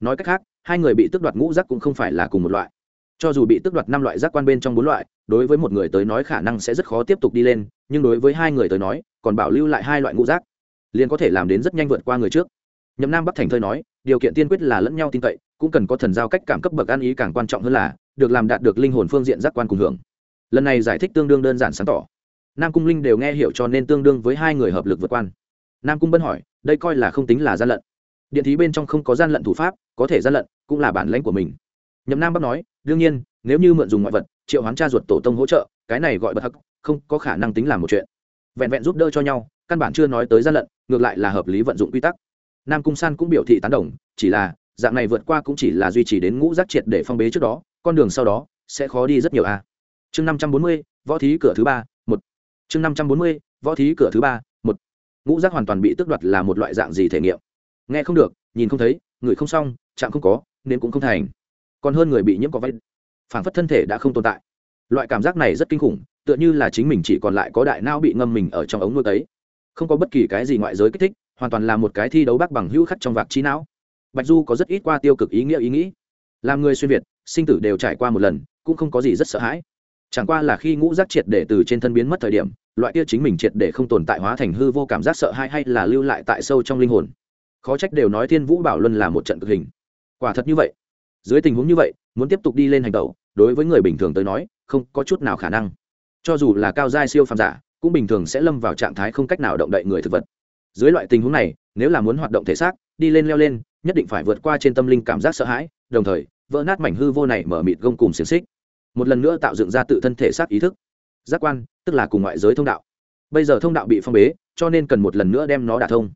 Nói cách khác, hai người bị tước đoạt ngũ giác cũng không phải là cùng một loại. Cho dù bị tước đoạt năm loại giác quan bên trong bốn loại đối với một người tới nói khả năng sẽ rất khó tiếp tục đi lên, nhưng đối với hai người tới nói, còn bảo lưu lại hai loại ngũ giác, liền có thể làm đến rất nhanh vượt qua người trước. Nhậm nam bắc thành thơi nói, điều kiện tiên quyết là lẫn nhau tin cậy, cũng cần có thần giao cách cảm cấp bậc ăn ý càng quan trọng hơn là, được làm đạt được linh hồn phương diện giác quan cùng hưởng. Lần này giải thích tương đương đơn giản sáng tỏ. Nam cung linh đều nghe hiểu cho nên tương đương với hai người hợp lực vượt quan. Nam cung bân hỏi, đây coi là không tính là gian lận. Điện thí bên trong không có gian lận thủ pháp, có thể gian lận, cũng là bản lãnh của mình. Nhậm nam bắc nói, đương nhiên, nếu như mượn dùng ngoại vật triệu hoán cha ruột tổ tông hỗ trợ, cái này gọi bất hắc, không có khả năng tính làm một chuyện. Vẹn vẹn giúp đỡ cho nhau, căn bản chưa nói tới gian lận, ngược lại là hợp lý vận dụng quy tắc. Nam cung san cũng biểu thị tán đồng, chỉ là, dạng này vượt qua cũng chỉ là duy trì đến ngũ giác triệt để phong bế trước đó, con đường sau đó, sẽ khó đi rất nhiều a chương năm trăm bốn mươi, võ thí cửa thứ ba, một. Chương năm trăm bốn mươi, võ thí cửa thứ ba, một. Ngũ giác hoàn toàn bị tước đoạt là một loại dạng gì thể nghiệm? Nghe không được, nhìn không thấy, người không xong, chạm không có nên cũng không thành. Còn hơn người bị nhiễm có vay phản phất thân thể đã không tồn tại. Loại cảm giác này rất kinh khủng, tựa như là chính mình chỉ còn lại có đại não bị ngâm mình ở trong ống nuôi ấy không có bất kỳ cái gì ngoại giới kích thích, hoàn toàn là một cái thi đấu bác bằng hữu khắc trong vạc trí não. Bạch du có rất ít qua tiêu cực ý nghĩa ý nghĩ. Làm người xuyên việt, sinh tử đều trải qua một lần, cũng không có gì rất sợ hãi. Chẳng qua là khi ngũ giác triệt để từ trên thân biến mất thời điểm, loại kia chính mình triệt để không tồn tại hóa thành hư vô cảm giác sợ hãi hay là lưu lại tại sâu trong linh hồn. Khó trách đều nói thiên vũ bảo luân là một trận cực hình. Quả thật như vậy. Dưới tình huống như vậy muốn tiếp tục đi lên hành tẩu, đối với người bình thường tới nói, không có chút nào khả năng. Cho dù là cao giai siêu phàm giả, cũng bình thường sẽ lâm vào trạng thái không cách nào động đậy người thực vật. Dưới loại tình huống này, nếu là muốn hoạt động thể xác, đi lên leo lên, nhất định phải vượt qua trên tâm linh cảm giác sợ hãi, đồng thời, vỡ nát mảnh hư vô này mở mịt gông cùng xiềng xích. Một lần nữa tạo dựng ra tự thân thể xác ý thức. Giác quan, tức là cùng ngoại giới thông đạo. Bây giờ thông đạo bị phong bế, cho nên cần một lần nữa đem nó đả thông.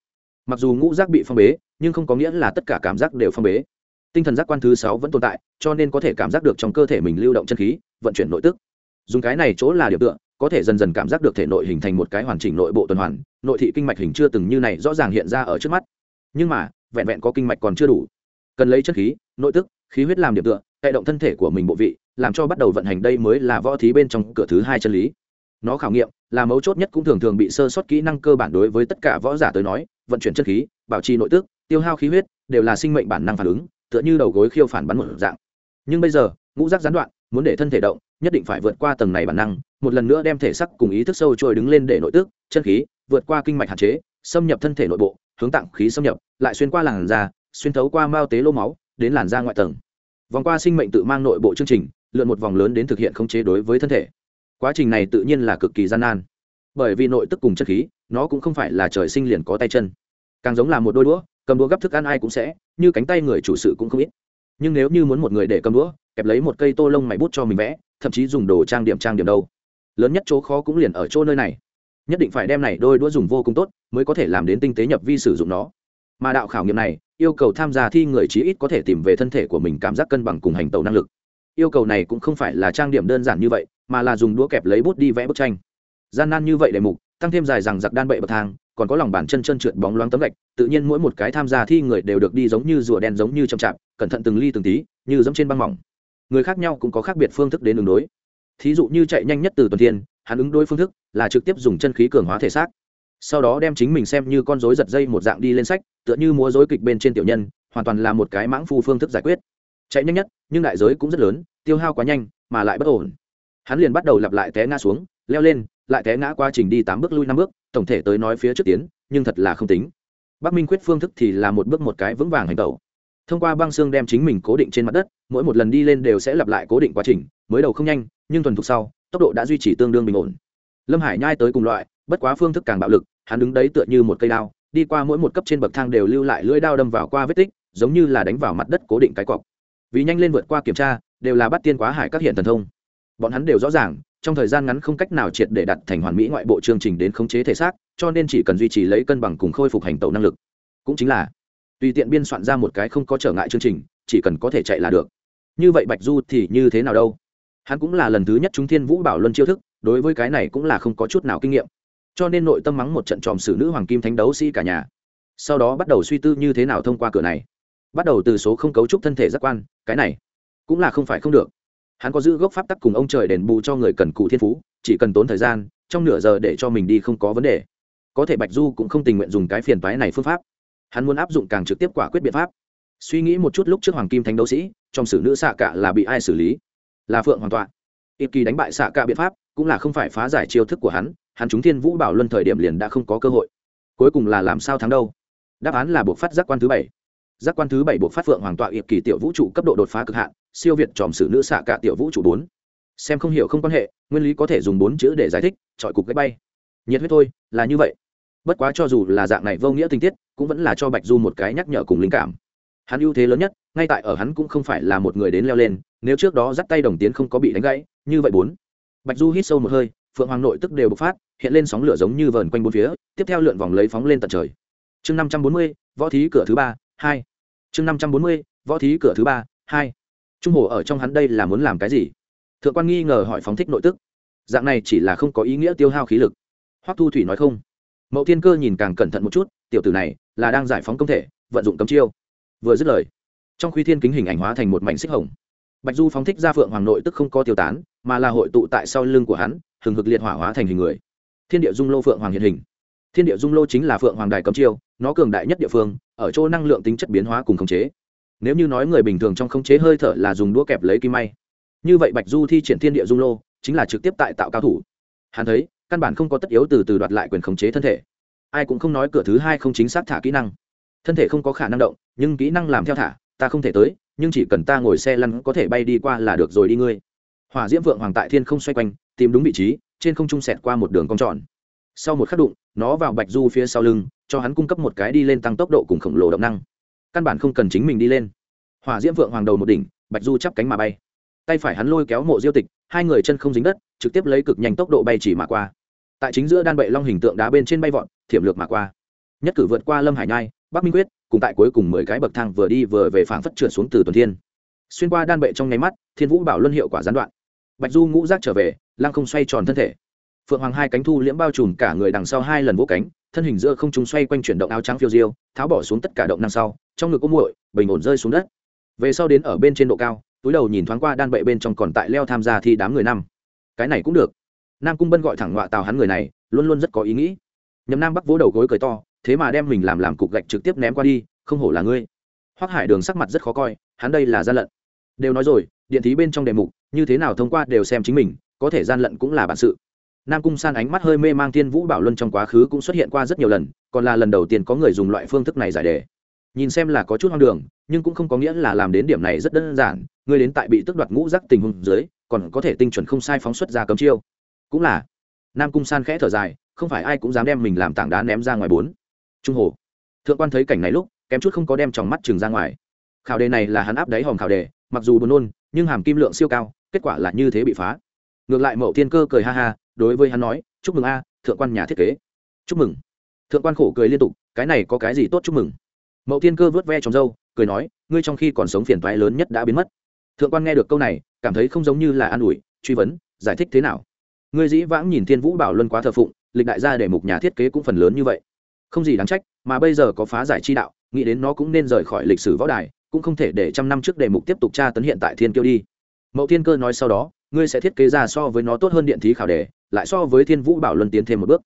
Mặc dù ngũ giác bị phong bế, nhưng không có nghĩa là tất cả cảm giác đều phong bế tinh thần giác quan thứ sáu vẫn tồn tại, cho nên có thể cảm giác được trong cơ thể mình lưu động chân khí, vận chuyển nội tức. Dùng cái này chỗ là điểm tựa, có thể dần dần cảm giác được thể nội hình thành một cái hoàn chỉnh nội bộ tuần hoàn, nội thị kinh mạch hình chưa từng như này rõ ràng hiện ra ở trước mắt. Nhưng mà, vẹn vẹn có kinh mạch còn chưa đủ. Cần lấy chân khí, nội tức, khí huyết làm điểm tựa, hệ động thân thể của mình bộ vị, làm cho bắt đầu vận hành đây mới là võ thí bên trong cửa thứ hai chân lý. Nó khảo nghiệm, là mấu chốt nhất cũng thường thường bị sơ sót kỹ năng cơ bản đối với tất cả võ giả tới nói, vận chuyển chân khí, bảo trì nội tức, tiêu hao khí huyết, đều là sinh mệnh bản năng phản ứng tựa như đầu gối khiêu phản bắn một dạng. Nhưng bây giờ, ngũ rác gián đoạn, muốn để thân thể động, nhất định phải vượt qua tầng này bản năng, một lần nữa đem thể sắc cùng ý thức sâu trôi đứng lên để nội tức, chân khí, vượt qua kinh mạch hạn chế, xâm nhập thân thể nội bộ, hướng tạng khí xâm nhập, lại xuyên qua làn da, xuyên thấu qua mao tế lô máu, đến làn da ngoại tầng. Vòng qua sinh mệnh tự mang nội bộ chương trình, lượn một vòng lớn đến thực hiện khống chế đối với thân thể. Quá trình này tự nhiên là cực kỳ gian nan. Bởi vì nội tức cùng chất khí, nó cũng không phải là trời sinh liền có tay chân. Càng giống là một đôi đũa, cầm đũa gấp thức ăn ai cũng sẽ như cánh tay người chủ sự cũng không ít. Nhưng nếu như muốn một người để cầm đũa, kẹp lấy một cây tô lông mày bút cho mình vẽ, thậm chí dùng đồ trang điểm trang điểm đâu. Lớn nhất chỗ khó cũng liền ở chỗ nơi này. Nhất định phải đem này đôi đũa dùng vô cùng tốt, mới có thể làm đến tinh tế nhập vi sử dụng nó. Mà đạo khảo nghiệm này, yêu cầu tham gia thi người chí ít có thể tìm về thân thể của mình cảm giác cân bằng cùng hành tàu năng lực. Yêu cầu này cũng không phải là trang điểm đơn giản như vậy, mà là dùng đũa kẹp lấy bút đi vẽ bức tranh. Gian nan như vậy để mục tăng thêm dài rằng giặc đan bậy bậc thang, còn có lòng bàn chân chân trượt bóng loáng tấm gạch, tự nhiên mỗi một cái tham gia thi người đều được đi giống như rùa đen giống như chậm chạp, cẩn thận từng ly từng tí, như giống trên băng mỏng. Người khác nhau cũng có khác biệt phương thức đến ứng đối. Thí dụ như chạy nhanh nhất từ tuần thiên, hắn ứng đối phương thức là trực tiếp dùng chân khí cường hóa thể xác. Sau đó đem chính mình xem như con rối giật dây một dạng đi lên sách, tựa như múa rối kịch bên trên tiểu nhân, hoàn toàn là một cái mãng phu phương thức giải quyết. Chạy nhanh nhất, nhưng đại giới cũng rất lớn, tiêu hao quá nhanh, mà lại bất ổn. Hắn liền bắt đầu lặp lại té ngã xuống, leo lên lại té ngã quá trình đi tám bước lui năm bước, tổng thể tới nói phía trước tiến, nhưng thật là không tính. Bắc minh quyết phương thức thì là một bước một cái vững vàng hành tẩu. Thông qua băng xương đem chính mình cố định trên mặt đất, mỗi một lần đi lên đều sẽ lặp lại cố định quá trình, mới đầu không nhanh, nhưng thuần thục sau, tốc độ đã duy trì tương đương bình ổn. Lâm hải nhai tới cùng loại, bất quá phương thức càng bạo lực, hắn đứng đấy tựa như một cây đao, đi qua mỗi một cấp trên bậc thang đều lưu lại lưỡi đao đâm vào qua vết tích, giống như là đánh vào mặt đất cố định cái cọc. Vì nhanh lên vượt qua kiểm tra, đều là bắt tiên quá hải các hiện thần thông. Bọn hắn đều rõ ràng trong thời gian ngắn không cách nào triệt để đặt thành hoàn mỹ ngoại bộ chương trình đến khống chế thể xác, cho nên chỉ cần duy trì lấy cân bằng cùng khôi phục hành tẩu năng lực. Cũng chính là, tùy tiện biên soạn ra một cái không có trở ngại chương trình, chỉ cần có thể chạy là được. Như vậy bạch du thì như thế nào đâu? Hắn cũng là lần thứ nhất chúng thiên vũ bảo luân chiêu thức, đối với cái này cũng là không có chút nào kinh nghiệm. Cho nên nội tâm mắng một trận tròm xử nữ hoàng kim thánh đấu sĩ cả nhà. Sau đó bắt đầu suy tư như thế nào thông qua cửa này. Bắt đầu từ số không cấu trúc thân thể giác quan, cái này cũng là không phải không được hắn có giữ gốc pháp tắc cùng ông trời đền bù cho người cần cụ thiên phú, chỉ cần tốn thời gian, trong nửa giờ để cho mình đi không có vấn đề. Có thể bạch du cũng không tình nguyện dùng cái phiền toái này phương pháp. Hắn muốn áp dụng càng trực tiếp quả quyết biện pháp. Suy nghĩ một chút lúc trước hoàng kim thánh đấu sĩ, trong sử nữ xạ cạ là bị ai xử lý? Là phượng hoàn toàn ít kỳ đánh bại xạ cạ biện pháp, cũng là không phải phá giải chiêu thức của hắn hắn chúng thiên vũ bảo luân thời điểm liền đã không có cơ hội. Cuối cùng là làm sao thắng đâu? Đáp án là buộc phát giác quan thứ bảy giác quan thứ bảy buộc phát phượng hoàng tọa hiệp kỳ tiểu vũ trụ cấp độ đột phá cực hạn, siêu việt tròm sử nữ xạ cả tiểu vũ trụ bốn. Xem không hiểu không quan hệ, nguyên lý có thể dùng bốn chữ để giải thích trọi cục ghép bay. Nhiệt huyết thôi, là như vậy. Bất quá cho dù là dạng này vô nghĩa tình tiết, cũng vẫn là cho bạch du một cái nhắc nhở cùng linh cảm. Hắn ưu thế lớn nhất, ngay tại ở hắn cũng không phải là một người đến leo lên, nếu trước đó dắt tay đồng tiến không có bị đánh gãy, như vậy bốn. Bạch du hít sâu một hơi, phượng hoàng nội tức đều bộc phát, hiện lên sóng lửa giống như vờn quanh bốn phía, tiếp theo lượn vòng lấy phóng lên tận trời. Chương năm trăm bốn mươi, võ thí cửa thứ ba hai chương năm trăm bốn mươi, võ thí cửa thứ ba, hai trung hồ ở trong hắn đây là muốn làm cái gì? Thượng quan nghi ngờ hỏi phóng thích nội tức. Dạng này chỉ là không có ý nghĩa tiêu hao khí lực. Hoắc thu thủy nói không. Mậu thiên cơ nhìn càng cẩn thận một chút, tiểu tử này là đang giải phóng công thể, vận dụng cấm chiêu. Vừa dứt lời, trong khuy thiên kính hình ảnh hóa thành một mảnh xích hồng. Bạch du phóng thích ra phượng hoàng nội tức không có tiêu tán, mà là hội tụ tại sau lưng của hắn, hừng hực liệt hỏa hóa thành hình người. Thiên địa dung lô phượng hoàng hiện hình thiên địa dung lô chính là phượng hoàng đài cấm chiêu, nó cường đại nhất địa phương, ở chỗ năng lượng tính chất biến hóa cùng khống chế. Nếu như nói người bình thường trong khống chế hơi thở là dùng đũa kẹp lấy kim may. Như vậy bạch du thi triển thiên địa dung lô, chính là trực tiếp tại tạo cao thủ. Hắn thấy, căn bản không có tất yếu từ từ đoạt lại quyền khống chế thân thể. Ai cũng không nói cửa thứ hai không chính xác thả kỹ năng. Thân thể không có khả năng động, nhưng kỹ năng làm theo thả, ta không thể tới, nhưng chỉ cần ta ngồi xe lăn có thể bay đi qua là được rồi đi ngươi. Hỏa diễm vượng hoàng tại thiên không xoay quanh, tìm đúng vị trí, trên không trung sẹt qua một đường cong tròn sau một khắc đụng, nó vào bạch du phía sau lưng, cho hắn cung cấp một cái đi lên tăng tốc độ cùng khổng lồ động năng. Căn bản không cần chính mình đi lên. Hỏa diễm vượng hoàng đầu một đỉnh, bạch du chắp cánh mà bay. Tay phải hắn lôi kéo mộ diêu tịch, hai người chân không dính đất, trực tiếp lấy cực nhanh tốc độ bay chỉ mà qua. Tại chính giữa đan bệ long hình tượng đá bên trên bay vọt, thiểm lược mà qua. Nhất cử vượt qua lâm hải nhai, bắc minh quyết, cùng tại cuối cùng mười cái bậc thang vừa đi vừa về phảng phất trượt xuống từ tuần thiên. Xuyên qua đan bệ trong nháy mắt, thiên vũ bảo luân hiệu quả gián đoạn. Bạch du ngũ rác trở về, lăng không xoay tròn thân thể phượng hoàng hai cánh thu liễm bao trùm cả người đằng sau hai lần vỗ cánh, thân hình giữa không trung xoay quanh chuyển động áo trắng phiêu diêu, tháo bỏ xuống tất cả động năng sau, trong ngực ôm muội, bình ổn rơi xuống đất. Về sau đến ở bên trên độ cao, túi đầu nhìn thoáng qua đan bệ bên trong còn tại leo tham gia thi đám người năm. Cái này cũng được. Nam cung bân gọi thẳng ngoạ tào hắn người này, luôn luôn rất có ý nghĩ. Nhầm nam bắc vỗ đầu gối cười to, thế mà đem mình làm làm cục gạch trực tiếp ném qua đi, không hổ là ngươi. Hoắc hải đường sắc mặt rất khó coi, hắn đây là gian lận. Đều nói rồi, điện thí bên trong đề mục, như thế nào thông qua đều xem chính mình, có thể gian lận cũng là bản sự nam cung san ánh mắt hơi mê mang thiên vũ bảo luân trong quá khứ cũng xuất hiện qua rất nhiều lần, còn là lần đầu tiên có người dùng loại phương thức này giải đề. Nhìn xem là có chút hoang đường, nhưng cũng không có nghĩa là làm đến điểm này rất đơn giản ngươi đến tại bị tước đoạt ngũ rắc tình huống dưới, còn có thể tinh chuẩn không sai phóng xuất ra cấm chiêu. Cũng là, nam cung san khẽ thở dài, không phải ai cũng dám đem mình làm tảng đá ném ra ngoài bốn. Trung hồ, thượng quan thấy cảnh này lúc, kém chút không có đem tròng mắt chừng ra ngoài. Khảo đề này là hắn áp đáy hòm khảo đề, mặc dù buồn nôn, nhưng hàm kim lượng siêu cao, kết quả là như thế bị phá. Ngược lại mậu thiên cơ cười ha ha đối với hắn nói, chúc mừng a, thượng quan nhà thiết kế. Chúc mừng. Thượng quan khổ cười liên tục, cái này có cái gì tốt chúc mừng? Mậu thiên cơ vớt ve trong râu, cười nói, ngươi trong khi còn sống phiền toái lớn nhất đã biến mất. Thượng quan nghe được câu này, cảm thấy không giống như là an ủi, truy vấn, giải thích thế nào? Ngươi dĩ vãng nhìn thiên vũ bảo luân quá thờ phụng, lịch đại gia để mục nhà thiết kế cũng phần lớn như vậy. Không gì đáng trách, mà bây giờ có phá giải chi đạo, nghĩ đến nó cũng nên rời khỏi lịch sử võ đài, cũng không thể để trăm năm trước đề mục tiếp tục tra tấn hiện tại thiên kiêu đi. Mậu thiên cơ nói sau đó ngươi sẽ thiết kế ra so với nó tốt hơn điện thí khảo đề, lại so với thiên vũ bảo luân tiến thêm một bước.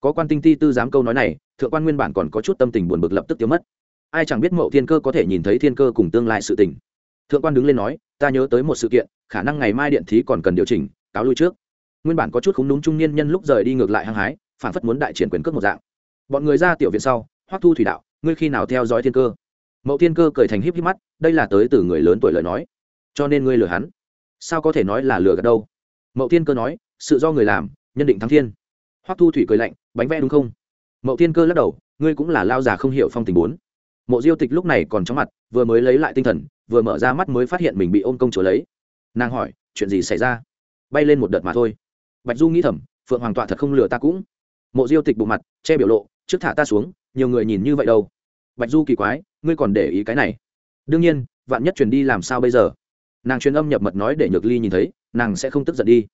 Có quan tinh ti tư giám câu nói này, thượng quan nguyên bản còn có chút tâm tình buồn bực lập tức tiêu mất. Ai chẳng biết mậu thiên cơ có thể nhìn thấy thiên cơ cùng tương lai sự tình. Thượng quan đứng lên nói, ta nhớ tới một sự kiện, khả năng ngày mai điện thí còn cần điều chỉnh, cáo lui trước. Nguyên bản có chút khúng đúng trung niên nhân lúc rời đi ngược lại hăng hái, phản phất muốn đại triển quyền cước một dạng. Bọn người ra tiểu viện sau, hoắc thu thủy đạo, ngươi khi nào theo dõi thiên cơ? Mậu thiên cơ cười thành híp híp mắt, đây là tới từ người lớn tuổi lời nói, cho nên ngươi lừa hắn sao có thể nói là lừa gạt đâu? Mậu thiên cơ nói, sự do người làm, nhân định thắng thiên. Hoắc thu thủy cười lạnh, bánh vẽ đúng không? Mậu thiên cơ lắc đầu, ngươi cũng là lao già không hiểu phong tình bốn. Mộ diêu tịch lúc này còn chóng mặt, vừa mới lấy lại tinh thần, vừa mở ra mắt mới phát hiện mình bị ôm công chúa lấy. Nàng hỏi, chuyện gì xảy ra? Bay lên một đợt mà thôi. Bạch du nghĩ thầm, phượng hoàng tọa thật không lừa ta cũng. Mộ diêu tịch bộ mặt, che biểu lộ, trước thả ta xuống, nhiều người nhìn như vậy đâu. Bạch du kỳ quái, ngươi còn để ý cái này. Đương nhiên, vạn nhất truyền đi làm sao bây giờ? Nàng truyền âm nhập mật nói để nhược ly nhìn thấy, nàng sẽ không tức giận đi.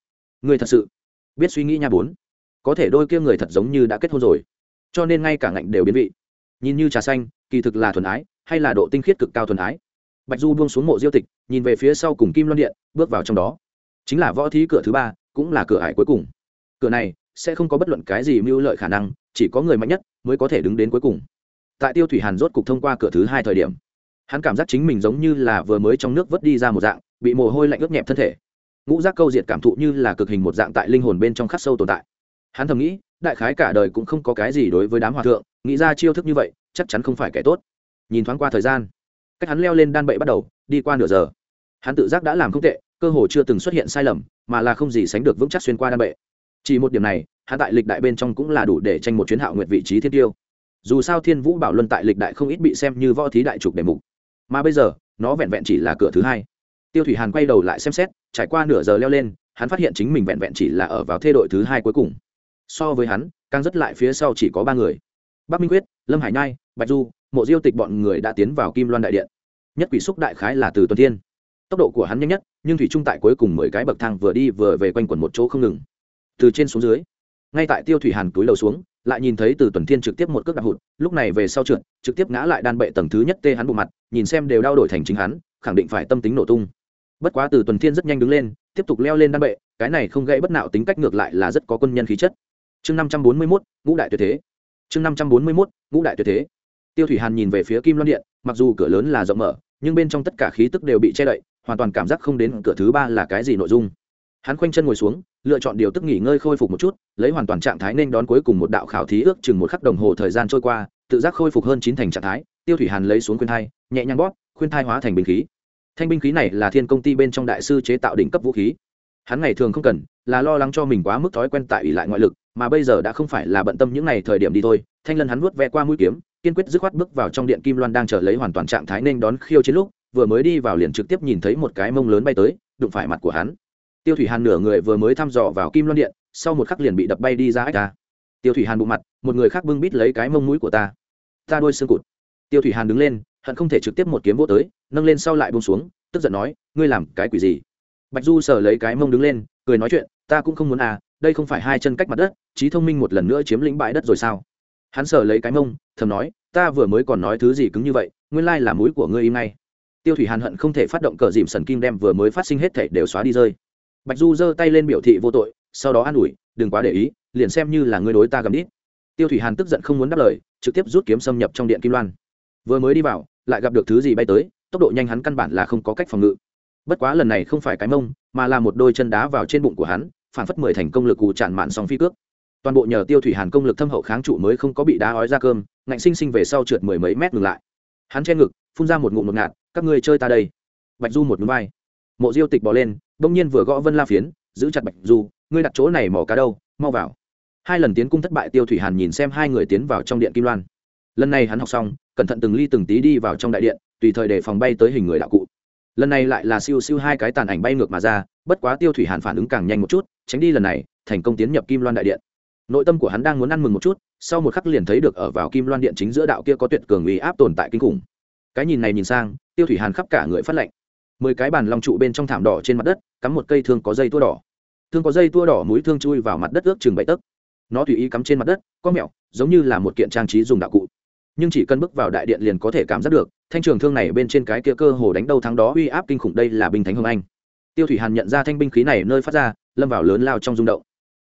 Ngươi thật sự, biết suy nghĩ nha bốn. Có thể đôi kia người thật giống như đã kết hôn rồi. Cho nên ngay cả ngạnh đều biến vị. Nhìn như trà xanh, kỳ thực là thuần ái, hay là độ tinh khiết cực cao thuần ái. Bạch du buông xuống mộ diêu tịch, nhìn về phía sau cùng kim loan điện, bước vào trong đó. Chính là võ thí cửa thứ ba, cũng là cửa ải cuối cùng. Cửa này sẽ không có bất luận cái gì mưu lợi khả năng, chỉ có người mạnh nhất mới có thể đứng đến cuối cùng. Tại tiêu thủy hàn rốt cục thông qua cửa thứ hai thời điểm hắn cảm giác chính mình giống như là vừa mới trong nước vớt đi ra một dạng, bị mồ hôi lạnh ướt nhẹp thân thể. Ngũ giác câu diệt cảm thụ như là cực hình một dạng tại linh hồn bên trong khắc sâu tồn tại. Hắn thầm nghĩ, đại khái cả đời cũng không có cái gì đối với đám hòa thượng, nghĩ ra chiêu thức như vậy, chắc chắn không phải kẻ tốt. Nhìn thoáng qua thời gian, cách hắn leo lên đan bậy bắt đầu, đi qua nửa giờ. Hắn tự giác đã làm không tệ, cơ hồ chưa từng xuất hiện sai lầm, mà là không gì sánh được vững chắc xuyên qua đan bệ. Chỉ một điểm này, hắn tại lịch đại bên trong cũng là đủ để tranh một chuyến hạo nguyện vị trí thiên tiêu. Dù sao thiên vũ bảo luân tại lịch đại không ít bị xem như võ thí đại trục đề mục mà bây giờ, nó vẹn vẹn chỉ là cửa thứ hai. Tiêu thủy hàn quay đầu lại xem xét, trải qua nửa giờ leo lên, hắn phát hiện chính mình vẹn vẹn chỉ là ở vào thê đội thứ hai cuối cùng. So với hắn, càng rất lại phía sau chỉ có ba người. Bắc minh quyết, lâm hải nhai, bạch du, mộ diêu tịch bọn người đã tiến vào kim loan đại điện. Nhất quỷ xúc đại khái là từ tuần thiên. Tốc độ của hắn nhanh nhất, nhưng thủy trung tại cuối cùng mười cái bậc thang vừa đi vừa về quanh quẩn một chỗ không ngừng. Từ trên xuống dưới ngay tại tiêu thủy hàn túi lầu xuống, lại nhìn thấy từ tuần thiên trực tiếp một cước đạp hụt, lúc này về sau trượt, trực tiếp ngã lại đan bệ tầng thứ nhất tê hắn bộ mặt, nhìn xem đều đau đổi thành chính hắn, khẳng định phải tâm tính nổ tung. Bất quá từ tuần thiên rất nhanh đứng lên, tiếp tục leo lên đan bệ, cái này không gây bất nạo tính cách ngược lại là rất có quân nhân khí chất. Chương năm trăm bốn mươi mốt, ngũ đại tuyệt thế. Chương năm trăm bốn mươi mốt, ngũ đại tuyệt thế. Tiêu thủy hàn nhìn về phía kim loan điện, mặc dù cửa lớn là rộng mở, nhưng bên trong tất cả khí tức đều bị che đậy, hoàn toàn cảm giác không đến cửa thứ ba là cái gì nội dung hắn khoanh chân ngồi xuống, lựa chọn điều tức nghỉ ngơi khôi phục một chút, lấy hoàn toàn trạng thái nên đón cuối cùng một đạo khảo thí ước chừng một khắc đồng hồ thời gian trôi qua, tự giác khôi phục hơn chín thành trạng thái, tiêu thủy hàn lấy xuống khuyên thai, nhẹ nhàng bóp, khuyên thai hóa thành binh khí. Thanh binh khí này là thiên công ty bên trong đại sư chế tạo đỉnh cấp vũ khí. Hắn ngày thường không cần, là lo lắng cho mình quá mức thói quen tại ủy lại ngoại lực, mà bây giờ đã không phải là bận tâm những ngày thời điểm đi thôi. Thanh lân hắn vuốt ve qua mũi kiếm, kiên quyết dứt khoát bước vào trong điện kim loan đang chờ lấy hoàn toàn trạng thái nên đón khiêu chiến lúc, vừa mới đi vào liền trực tiếp nhìn thấy một cái mông lớn bay tới, đụng phải mặt của hắn tiêu thủy hàn nửa người vừa mới thăm dò vào kim loan điện, sau một khắc liền bị đập bay đi ra ách ta. Tiêu thủy hàn bụng mặt, một người khác bưng bít lấy cái mông mũi của ta. Ta đôi xương cụt. Tiêu thủy hàn đứng lên, hận không thể trực tiếp một kiếm vô tới, nâng lên sau lại bông xuống, tức giận nói, ngươi làm cái quỷ gì? Bạch du sờ lấy cái mông đứng lên, cười nói chuyện, ta cũng không muốn à đây không phải hai chân cách mặt đất, trí thông minh một lần nữa chiếm lĩnh bãi đất rồi sao? Hắn sờ lấy cái mông, thầm nói, ta vừa mới còn nói thứ gì cứng như vậy, nguyên lai là mũi của ngươi im ngay. Tiêu thủy hàn hận không thể phát động cờ dìm sần kim đem vừa mới phát sinh hết thể đều xóa đi rơi bạch du giơ tay lên biểu thị vô tội, sau đó an ủi, đừng quá để ý, liền xem như là ngươi đối ta gầm đít. Tiêu thủy hàn tức giận không muốn đáp lời, trực tiếp rút kiếm xâm nhập trong điện kim loan. Vừa mới đi vào, lại gặp được thứ gì bay tới, tốc độ nhanh hắn căn bản là không có cách phòng ngự. Bất quá lần này không phải cái mông, mà là một đôi chân đá vào trên bụng của hắn, phản phất mười thành công lực cụ tràn mạn song phi cước. Toàn bộ nhờ tiêu thủy hàn công lực thâm hậu kháng trụ mới không có bị đá ói ra cơm, ngạnh sinh sinh về sau trượt mười mấy mét ngừng lại. Hắn che ngực, phun ra một ngụm một ngạt, các ngươi chơi ta đây. Bạch du một núi vai mộ diêu tịch bỏ lên, bỗng nhiên vừa gõ vân la phiến, giữ chặt bạch du, ngươi đặt chỗ này mỏ cá đâu, mau vào. Hai lần tiến cung thất bại tiêu thủy hàn nhìn xem hai người tiến vào trong điện kim loan. Lần này hắn học xong, cẩn thận từng ly từng tí đi vào trong đại điện, tùy thời để phòng bay tới hình người đạo cụ. Lần này lại là siêu siêu hai cái tàn ảnh bay ngược mà ra, bất quá tiêu thủy hàn phản ứng càng nhanh một chút, tránh đi lần này, thành công tiến nhập kim loan đại điện. Nội tâm của hắn đang muốn ăn mừng một chút, sau một khắc liền thấy được ở vào kim loan điện chính giữa đạo kia có tuyệt cường uy áp tồn tại kinh khủng. Cái nhìn này nhìn sang, tiêu thủy hàn khắp cả người phát lệnh mười cái bàn long trụ bên trong thảm đỏ trên mặt đất, cắm một cây thương có dây tua đỏ. Thương có dây tua đỏ mũi thương chui vào mặt đất ước chừng bảy tấc. Nó tùy ý cắm trên mặt đất, có mẹo, giống như là một kiện trang trí dùng đạo cụ. Nhưng chỉ cần bước vào đại điện liền có thể cảm giác được, thanh trường thương này bên trên cái kia cơ hồ đánh đầu thắng đó uy áp kinh khủng đây là binh thánh hương anh. Tiêu thủy hàn nhận ra thanh binh khí này nơi phát ra, lâm vào lớn lao trong rung động.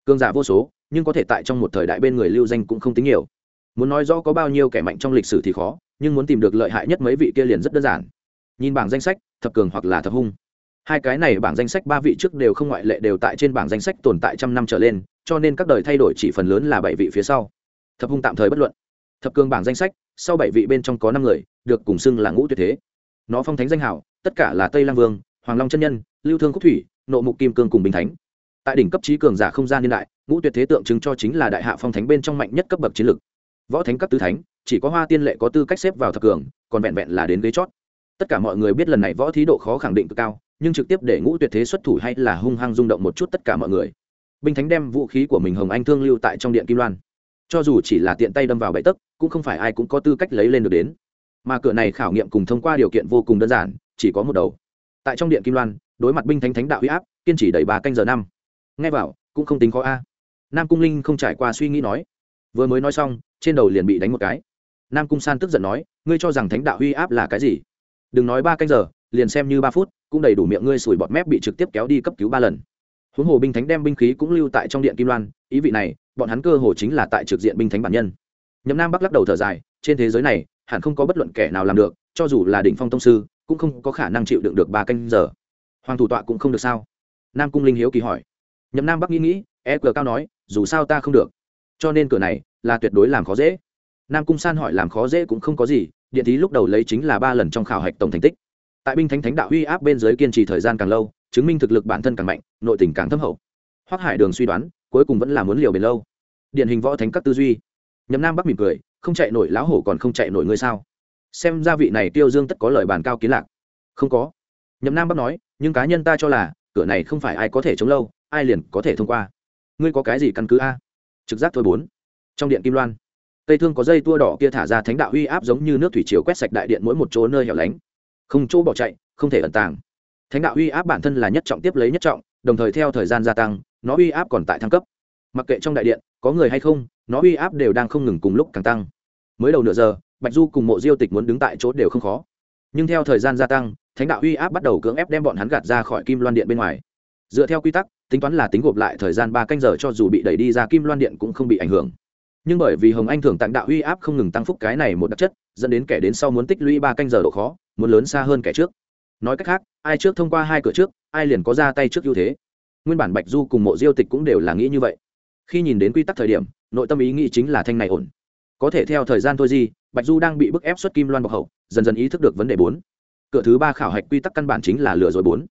Cương giả vô số, nhưng có thể tại trong một thời đại bên người lưu danh cũng không tính nhiều. Muốn nói rõ có bao nhiêu kẻ mạnh trong lịch sử thì khó, nhưng muốn tìm được lợi hại nhất mấy vị kia liền rất đơn giản. Nhìn bảng danh sách thập cường hoặc là thập hung. Hai cái này bảng danh sách ba vị trước đều không ngoại lệ đều tại trên bảng danh sách tồn tại trăm năm trở lên, cho nên các đời thay đổi chỉ phần lớn là bảy vị phía sau. Thập hung tạm thời bất luận. Thập cường bảng danh sách, sau bảy vị bên trong có năm người, được cùng xưng là ngũ tuyệt thế. Nó phong thánh danh hảo tất cả là tây lang vương, hoàng long chân nhân, lưu thương khúc thủy, nộ mục kim cương cùng bình thánh. Tại đỉnh cấp trí cường giả không gian niên đại, ngũ tuyệt thế tượng trưng cho chính là đại hạ phong thánh bên trong mạnh nhất cấp bậc chiến lược. Võ thánh cấp tứ thánh, chỉ có hoa tiên lệ có tư cách xếp vào thập cường, còn vẹn vẹn là đến ghế chót tất cả mọi người biết lần này võ thí độ khó khẳng định cực cao, nhưng trực tiếp để ngũ tuyệt thế xuất thủ hay là hung hăng rung động một chút tất cả mọi người. Binh thánh đem vũ khí của mình hồng anh thương lưu tại trong điện kim loan. Cho dù chỉ là tiện tay đâm vào bẫy tấc, cũng không phải ai cũng có tư cách lấy lên được đến. Mà cửa này khảo nghiệm cùng thông qua điều kiện vô cùng đơn giản, chỉ có một đầu. Tại trong điện kim loan, đối mặt binh thánh thánh đạo huy áp, kiên trì đầy ba canh giờ năm. Nghe vào, cũng không tính khó a. Nam cung linh không trải qua suy nghĩ nói. Vừa mới nói xong, trên đầu liền bị đánh một cái. Nam cung san tức giận nói, ngươi cho rằng thánh đạo huy áp là cái gì? Đừng nói ba canh giờ, liền xem như ba phút, cũng đầy đủ miệng ngươi sủi bọt mép bị trực tiếp kéo đi cấp cứu ba lần. Huống hồ binh thánh đem binh khí cũng lưu tại trong điện kim loan, ý vị này, bọn hắn cơ hồ chính là tại trực diện binh thánh bản nhân. Nhậm nam bắc lắc đầu thở dài, trên thế giới này, hẳn không có bất luận kẻ nào làm được, cho dù là đỉnh phong tông sư, cũng không có khả năng chịu đựng được ba canh giờ. Hoàng thủ tọa cũng không được sao? Nam cung linh hiếu kỳ hỏi. Nhậm nam bắc nghĩ nghĩ e cờ cao nói, dù sao ta không được. Cho nên cửa này là tuyệt đối làm khó dễ. Nam cung san hỏi làm khó dễ cũng không có gì điện thí lúc đầu lấy chính là ba lần trong khảo hạch tổng thành tích. Tại binh thánh thánh đạo uy áp bên dưới kiên trì thời gian càng lâu, chứng minh thực lực bản thân càng mạnh, nội tình càng thâm hậu. Hoắc hải đường suy đoán, cuối cùng vẫn là muốn liều bền lâu. Điển hình võ thánh các tư duy. Nhầm nam bắc mỉm cười, không chạy nổi lão hổ còn không chạy nổi ngươi sao? Xem ra vị này tiêu dương tất có lời bàn cao kiến lạc. Không có. Nhầm nam bắc nói, nhưng cá nhân ta cho là, cửa này không phải ai có thể chống lâu, ai liền có thể thông qua. Ngươi có cái gì căn cứ a? Trực giác thôi bốn. Trong điện kim loan cây thương có dây tua đỏ kia thả ra thánh đạo uy áp giống như nước thủy chiều quét sạch đại điện mỗi một chỗ nơi hẻo lánh. Không chỗ bỏ chạy, không thể ẩn tàng. Thánh đạo uy áp bản thân là nhất trọng tiếp lấy nhất trọng, đồng thời theo thời gian gia tăng, nó uy áp còn tại thăng cấp. Mặc kệ trong đại điện, có người hay không, nó uy áp đều đang không ngừng cùng lúc càng tăng. Mới đầu nửa giờ, bạch du cùng mộ diêu tịch muốn đứng tại chỗ đều không khó. Nhưng theo thời gian gia tăng, thánh đạo uy áp bắt đầu cưỡng ép đem bọn hắn gạt ra khỏi kim loan điện bên ngoài. Dựa theo quy tắc, tính toán là tính gộp lại thời gian ba canh giờ cho dù bị đẩy đi ra kim loan điện cũng không bị ảnh hưởng nhưng bởi vì hồng anh thường tặng đạo uy áp không ngừng tăng phúc cái này một đặc chất, dẫn đến kẻ đến sau muốn tích lũy ba canh giờ độ khó, muốn lớn xa hơn kẻ trước. Nói cách khác, ai trước thông qua hai cửa trước, ai liền có ra tay trước ưu thế. Nguyên bản bạch du cùng mộ diêu tịch cũng đều là nghĩ như vậy. Khi nhìn đến quy tắc thời điểm, nội tâm ý nghĩ chính là thanh này ổn. Có thể theo thời gian thôi gì, bạch du đang bị bức ép xuất kim loan bọc hậu, dần dần ý thức được vấn đề bốn. Cửa thứ ba khảo hạch quy tắc căn bản chính là lừa dối bốn.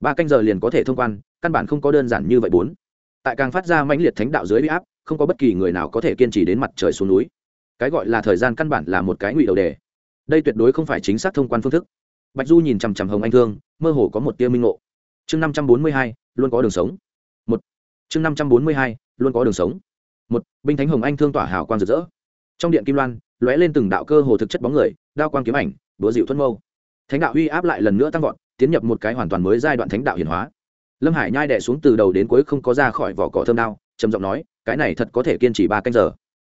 Ba canh giờ liền có thể thông quan, căn bản không có đơn giản như vậy bốn. Tại càng phát ra mãnh liệt thánh đạo dưới uy áp không có bất kỳ người nào có thể kiên trì đến mặt trời xuống núi. Cái gọi là thời gian căn bản là một cái ngụy đầu đề. Đây tuyệt đối không phải chính xác thông quan phương thức. Bạch du nhìn chằm chằm hồng anh thương, mơ hồ có một tia minh ngộ. Chương năm trăm bốn mươi hai, luôn có đường sống. Một. Chương năm trăm bốn mươi hai, luôn có đường sống. Một, binh thánh hồng anh thương tỏa hào quang rực rỡ. Trong điện kim loan, lóe lên từng đạo cơ hồ thực chất bóng người, đao quang kiếm ảnh đũa dịu thuất mâu. Thánh đạo uy áp lại lần nữa tăng vọt, tiến nhập một cái hoàn toàn mới giai đoạn thánh đạo hiển hóa. Lâm hải nhai đẻ xuống từ đầu đến cuối không có ra khỏi vỏ cỏ thơm đao trầm giọng nói, cái này thật có thể kiên trì ba canh giờ.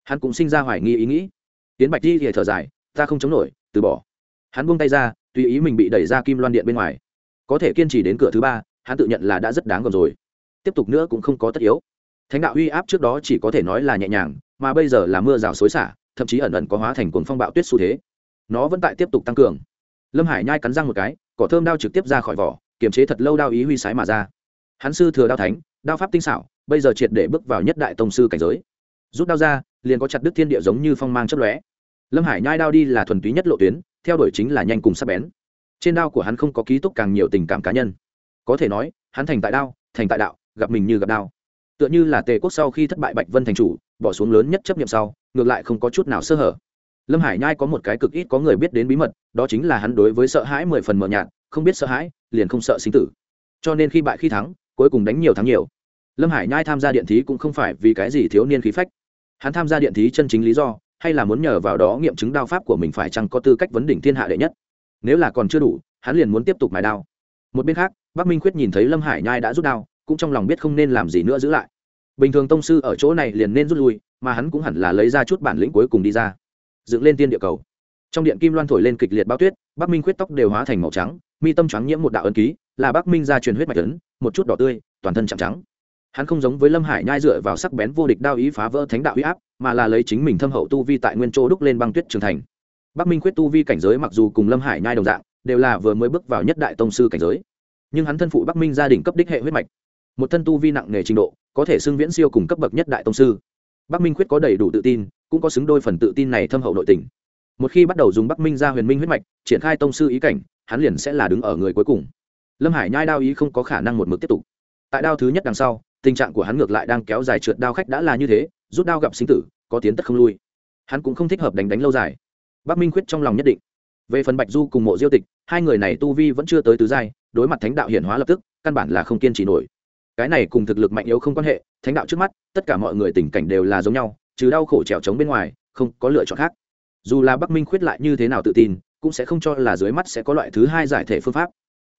Hắn cũng sinh ra hoài nghi ý nghĩ. Tiến bạch di thì thở dài, ta không chống nổi, từ bỏ. Hắn buông tay ra, tùy ý mình bị đẩy ra kim loan điện bên ngoài. Có thể kiên trì đến cửa thứ ba, hắn tự nhận là đã rất đáng gồm rồi. Tiếp tục nữa cũng không có tất yếu. Thánh đạo uy áp trước đó chỉ có thể nói là nhẹ nhàng, mà bây giờ là mưa rào xối xả, thậm chí ẩn ẩn có hóa thành cuồng phong bạo tuyết xu thế. Nó vẫn tại tiếp tục tăng cường. Lâm hải nhai cắn răng một cái, cỏ thơm đao trực tiếp ra khỏi vỏ, kiềm chế thật lâu đao ý huy sái mà ra. Hắn sư thừa đao thánh, đao pháp tinh xảo bây giờ triệt để bước vào nhất đại tông sư cảnh giới. Rút đao ra, liền có chặt đứt thiên địa giống như phong mang chấp lóe. Lâm hải nhai đao đi là thuần túy nhất lộ tuyến, theo đuổi chính là nhanh cùng sắc bén. Trên đao của hắn không có ký túc càng nhiều tình cảm cá nhân. Có thể nói, hắn thành tại đao, thành tại đạo, gặp mình như gặp đao. Tựa như là tề quốc sau khi thất bại bạch vân thành chủ, bỏ xuống lớn nhất chấp nghiệm sau, ngược lại không có chút nào sơ hở. Lâm hải nhai có một cái cực ít có người biết đến bí mật, đó chính là hắn đối với sợ hãi mười phần mờ nhạt, không biết sợ hãi, liền không sợ sinh tử. Cho nên khi bại khi thắng, cuối cùng đánh nhiều thắng nhiều lâm hải nhai tham gia điện thí cũng không phải vì cái gì thiếu niên khí phách. Hắn tham gia điện thí chân chính lý do hay là muốn nhờ vào đó nghiệm chứng đao pháp của mình phải chăng có tư cách vấn đỉnh thiên hạ đệ nhất. Nếu là còn chưa đủ hắn liền muốn tiếp tục mài đao. Một bên khác bắc minh khuyết nhìn thấy lâm hải nhai đã rút đao cũng trong lòng biết không nên làm gì nữa giữ lại. Bình thường tông sư ở chỗ này liền nên rút lui mà hắn cũng hẳn là lấy ra chút bản lĩnh cuối cùng đi ra. Dựng lên tiên địa cầu. Trong điện kim loan thổi lên kịch liệt bao tuyết bắc minh khuyết tóc đều hóa thành màu trắng mi tâm trắng nhiễm một đạo ân ký là bắc minh gia truyền huyết mạch lớn, một chút đỏ tươi toàn thân chạm trắng hắn không giống với lâm hải nhai dựa vào sắc bén vô địch đao ý phá vỡ thánh đạo uy áp, mà là lấy chính mình thâm hậu tu vi tại nguyên châu đúc lên băng tuyết trường thành. Bắc minh Quyết tu vi cảnh giới mặc dù cùng lâm hải nhai đồng dạng, đều là vừa mới bước vào nhất đại tông sư cảnh giới. Nhưng hắn thân phụ bắc minh gia đình cấp đích hệ huyết mạch. Một thân tu vi nặng nề trình độ, có thể xưng viễn siêu cùng cấp bậc nhất đại tông sư. Bắc minh Quyết có đầy đủ tự tin, cũng có xứng đôi phần tự tin này thâm hậu nội tình. Một khi bắt đầu dùng bắc minh ra huyền minh huyết mạch, triển khai tông sư ý cảnh, hắn liền sẽ là đứng ở người cuối cùng. Lâm hải nhai đao ý không có khả năng một mực tiếp tục. Tại đao thứ nhất đằng sau tình trạng của hắn ngược lại đang kéo dài trượt đao khách đã là như thế, rút đao gặp sinh tử, có tiến tất không lui. Hắn cũng không thích hợp đánh đánh lâu dài. Bắc minh khuyết trong lòng nhất định. Về phần bạch du cùng mộ diêu tịch, hai người này tu vi vẫn chưa tới tứ giai, đối mặt thánh đạo hiển hóa lập tức, căn bản là không kiên trì nổi. Cái này cùng thực lực mạnh yếu không quan hệ, thánh đạo trước mắt, tất cả mọi người tình cảnh đều là giống nhau, trừ đau khổ trèo trống bên ngoài, không có lựa chọn khác. Dù là bắc minh khuyết lại như thế nào tự tin, cũng sẽ không cho là dưới mắt sẽ có loại thứ hai giải thể phương pháp.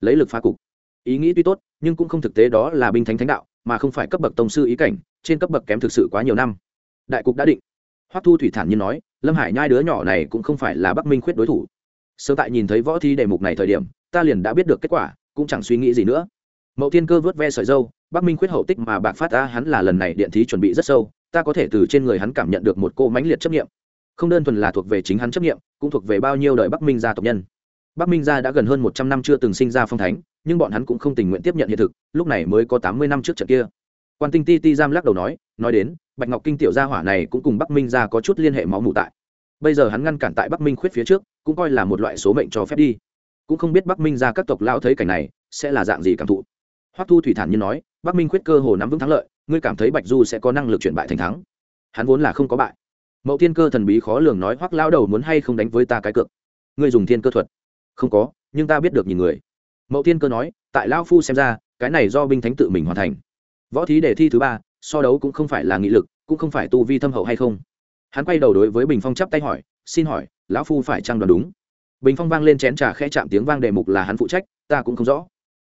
Lấy lực phá cục ý nghĩ tuy tốt, nhưng cũng không thực tế đó là binh thánh thánh đạo, mà không phải cấp bậc tổng sư ý cảnh, trên cấp bậc kém thực sự quá nhiều năm. Đại cục đã định. Hoắc thu thủy thản nhiên nói, lâm hải nhai đứa nhỏ này cũng không phải là bắc minh khuyết đối thủ. Sớm tại nhìn thấy võ thi đề mục này thời điểm, ta liền đã biết được kết quả, cũng chẳng suy nghĩ gì nữa. Mậu thiên cơ vớt ve sợi dâu, bắc minh khuyết hậu tích mà bạc phát ta hắn là lần này điện thí chuẩn bị rất sâu, ta có thể từ trên người hắn cảm nhận được một cô mãnh liệt chấp nghiệm không đơn thuần là thuộc về chính hắn chấp nghiệm cũng thuộc về bao nhiêu đời bắc minh gia tộc nhân. Bắc minh gia đã gần hơn một trăm năm chưa từng sinh ra phong thánh nhưng bọn hắn cũng không tình nguyện tiếp nhận hiện thực, lúc này mới có tám mươi năm trước trận kia. Quan tinh ti ti giam lắc đầu nói nói đến, bạch ngọc kinh tiểu gia hỏa này cũng cùng bắc minh gia có chút liên hệ máu mủ tại. Bây giờ hắn ngăn cản tại bắc minh khuyết phía trước, cũng coi là một loại số mệnh cho phép đi. Cũng không biết bắc minh gia các tộc lao thấy cảnh này, sẽ là dạng gì cảm thụ. Hoắc thu thủy thản như nói, bắc minh khuyết cơ hồ nắm vững thắng lợi, ngươi cảm thấy bạch du sẽ có năng lực chuyển bại thành thắng. Hắn vốn là không có bại. Mậu thiên cơ thần bí khó lường nói, hoắc lao đầu muốn hay không đánh với ta cái cược? Ngươi dùng thiên cơ thuật. Không có, nhưng ta biết được nhìn người mậu thiên cơ nói, tại lao phu xem ra, cái này do binh thánh tự mình hoàn thành. Võ thí đề thi thứ ba, so đấu cũng không phải là nghị lực, cũng không phải tu vi thâm hậu hay không. Hắn quay đầu đối với bình phong chắp tay hỏi, xin hỏi, lão phu phải chăng đoán đúng? Bình phong vang lên chén trà khẽ chạm tiếng vang đề mục là hắn phụ trách, ta cũng không rõ.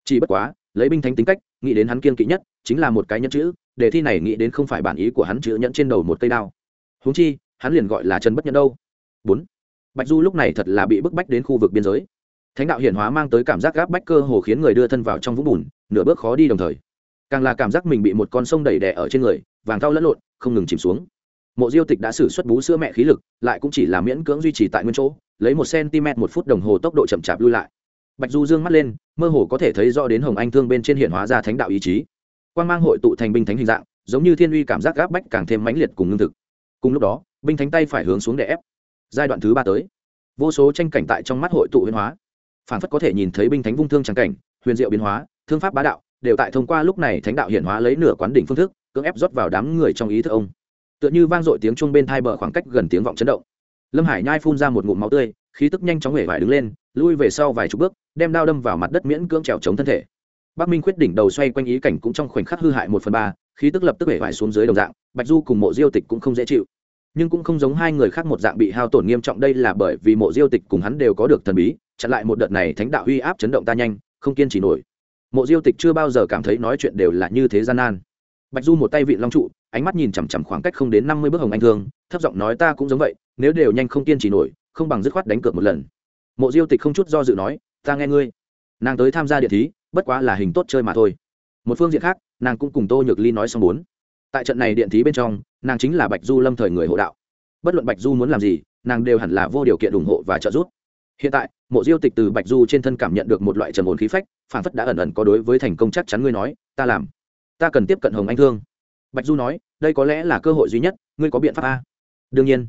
Chỉ bất quá, lấy binh thánh tính cách, nghĩ đến hắn kiên kỵ nhất, chính là một cái nhân chữ, đề thi này nghĩ đến không phải bản ý của hắn chữ nhẫn trên đầu một cây đao. Húng chi, hắn liền gọi là trần bất nhẫn đâu. Bốn. Bạch du lúc này thật là bị bức bách đến khu vực biên giới thánh đạo hiển hóa mang tới cảm giác gáp bách cơ hồ khiến người đưa thân vào trong vũng bùn, nửa bước khó đi đồng thời. Càng là cảm giác mình bị một con sông đẩy đè ở trên người, vàng thau lẫn lộn, không ngừng chìm xuống. Mộ diêu tịch đã xử suất bú sữa mẹ khí lực, lại cũng chỉ là miễn cưỡng duy trì tại nguyên chỗ, lấy một cm một phút đồng hồ tốc độ chậm chạp lui lại. Bạch du dương mắt lên, mơ hồ có thể thấy rõ đến hồng anh thương bên trên hiện hóa ra thánh đạo ý chí. Quan mang hội tụ thành binh thánh hình dạng, giống như thiên uy cảm giác gáp bách càng thêm mãnh liệt cùng lương thực. Cùng lúc đó, binh thánh tay phải hướng xuống để ép. Giai đoạn thứ ba tới. Vô số tranh cảnh tại trong mắt hội tụ huyên hóa phản phất có thể nhìn thấy binh thánh vung thương trắng cảnh, huyền diệu biến hóa, thương pháp bá đạo, đều tại thông qua lúc này thánh đạo hiển hóa lấy nửa quán đỉnh phương thức, cưỡng ép rót vào đám người trong ý thức ông. Tựa như vang dội tiếng chuông bên thai bờ khoảng cách gần tiếng vọng chấn động. Lâm hải nhai phun ra một ngụm máu tươi, khí tức nhanh chóng hể vải đứng lên, lui về sau vài chục bước, đem đao đâm vào mặt đất miễn cưỡng trèo chống thân thể. Bắc minh quyết đỉnh đầu xoay quanh ý cảnh cũng trong khoảnh khắc hư hại một phần ba, khí tức lập tức hể vải xuống dưới đồng dạng, bạch du cùng mộ diêu tịch cũng không dễ chịu. Nhưng cũng không giống hai người khác một dạng bị hao tổn nghiêm trọng, đây là bởi vì mộ diêu tịch cùng hắn đều có được thần bí chặn lại một đợt này thánh đạo uy áp chấn động ta nhanh, không kiên trì nổi. Mộ diêu tịch chưa bao giờ cảm thấy nói chuyện đều là như thế gian nan. Bạch du một tay vị long trụ, ánh mắt nhìn chằm chằm khoảng cách không đến năm mươi bước hồng anh thương, thấp giọng nói ta cũng giống vậy, nếu đều nhanh không kiên trì nổi, không bằng dứt khoát đánh cược một lần. Mộ diêu tịch không chút do dự nói, ta nghe ngươi. Nàng tới tham gia điện thí, bất quá là hình tốt chơi mà thôi. Một phương diện khác, nàng cũng cùng tô nhược ly nói xong bốn. Tại trận này điện thí bên trong, nàng chính là bạch du lâm thời người hộ đạo. Bất luận bạch du muốn làm gì, nàng đều hẳn là vô điều kiện ủng hộ và trợ giúp. Hiện tại mộ diêu tịch từ bạch du trên thân cảm nhận được một loại trầm ổn khí phách phản phất đã ẩn ẩn có đối với thành công chắc chắn ngươi nói, ta làm. Ta cần tiếp cận hồng anh thương. Bạch du nói, đây có lẽ là cơ hội duy nhất, ngươi có biện pháp a. Đương nhiên.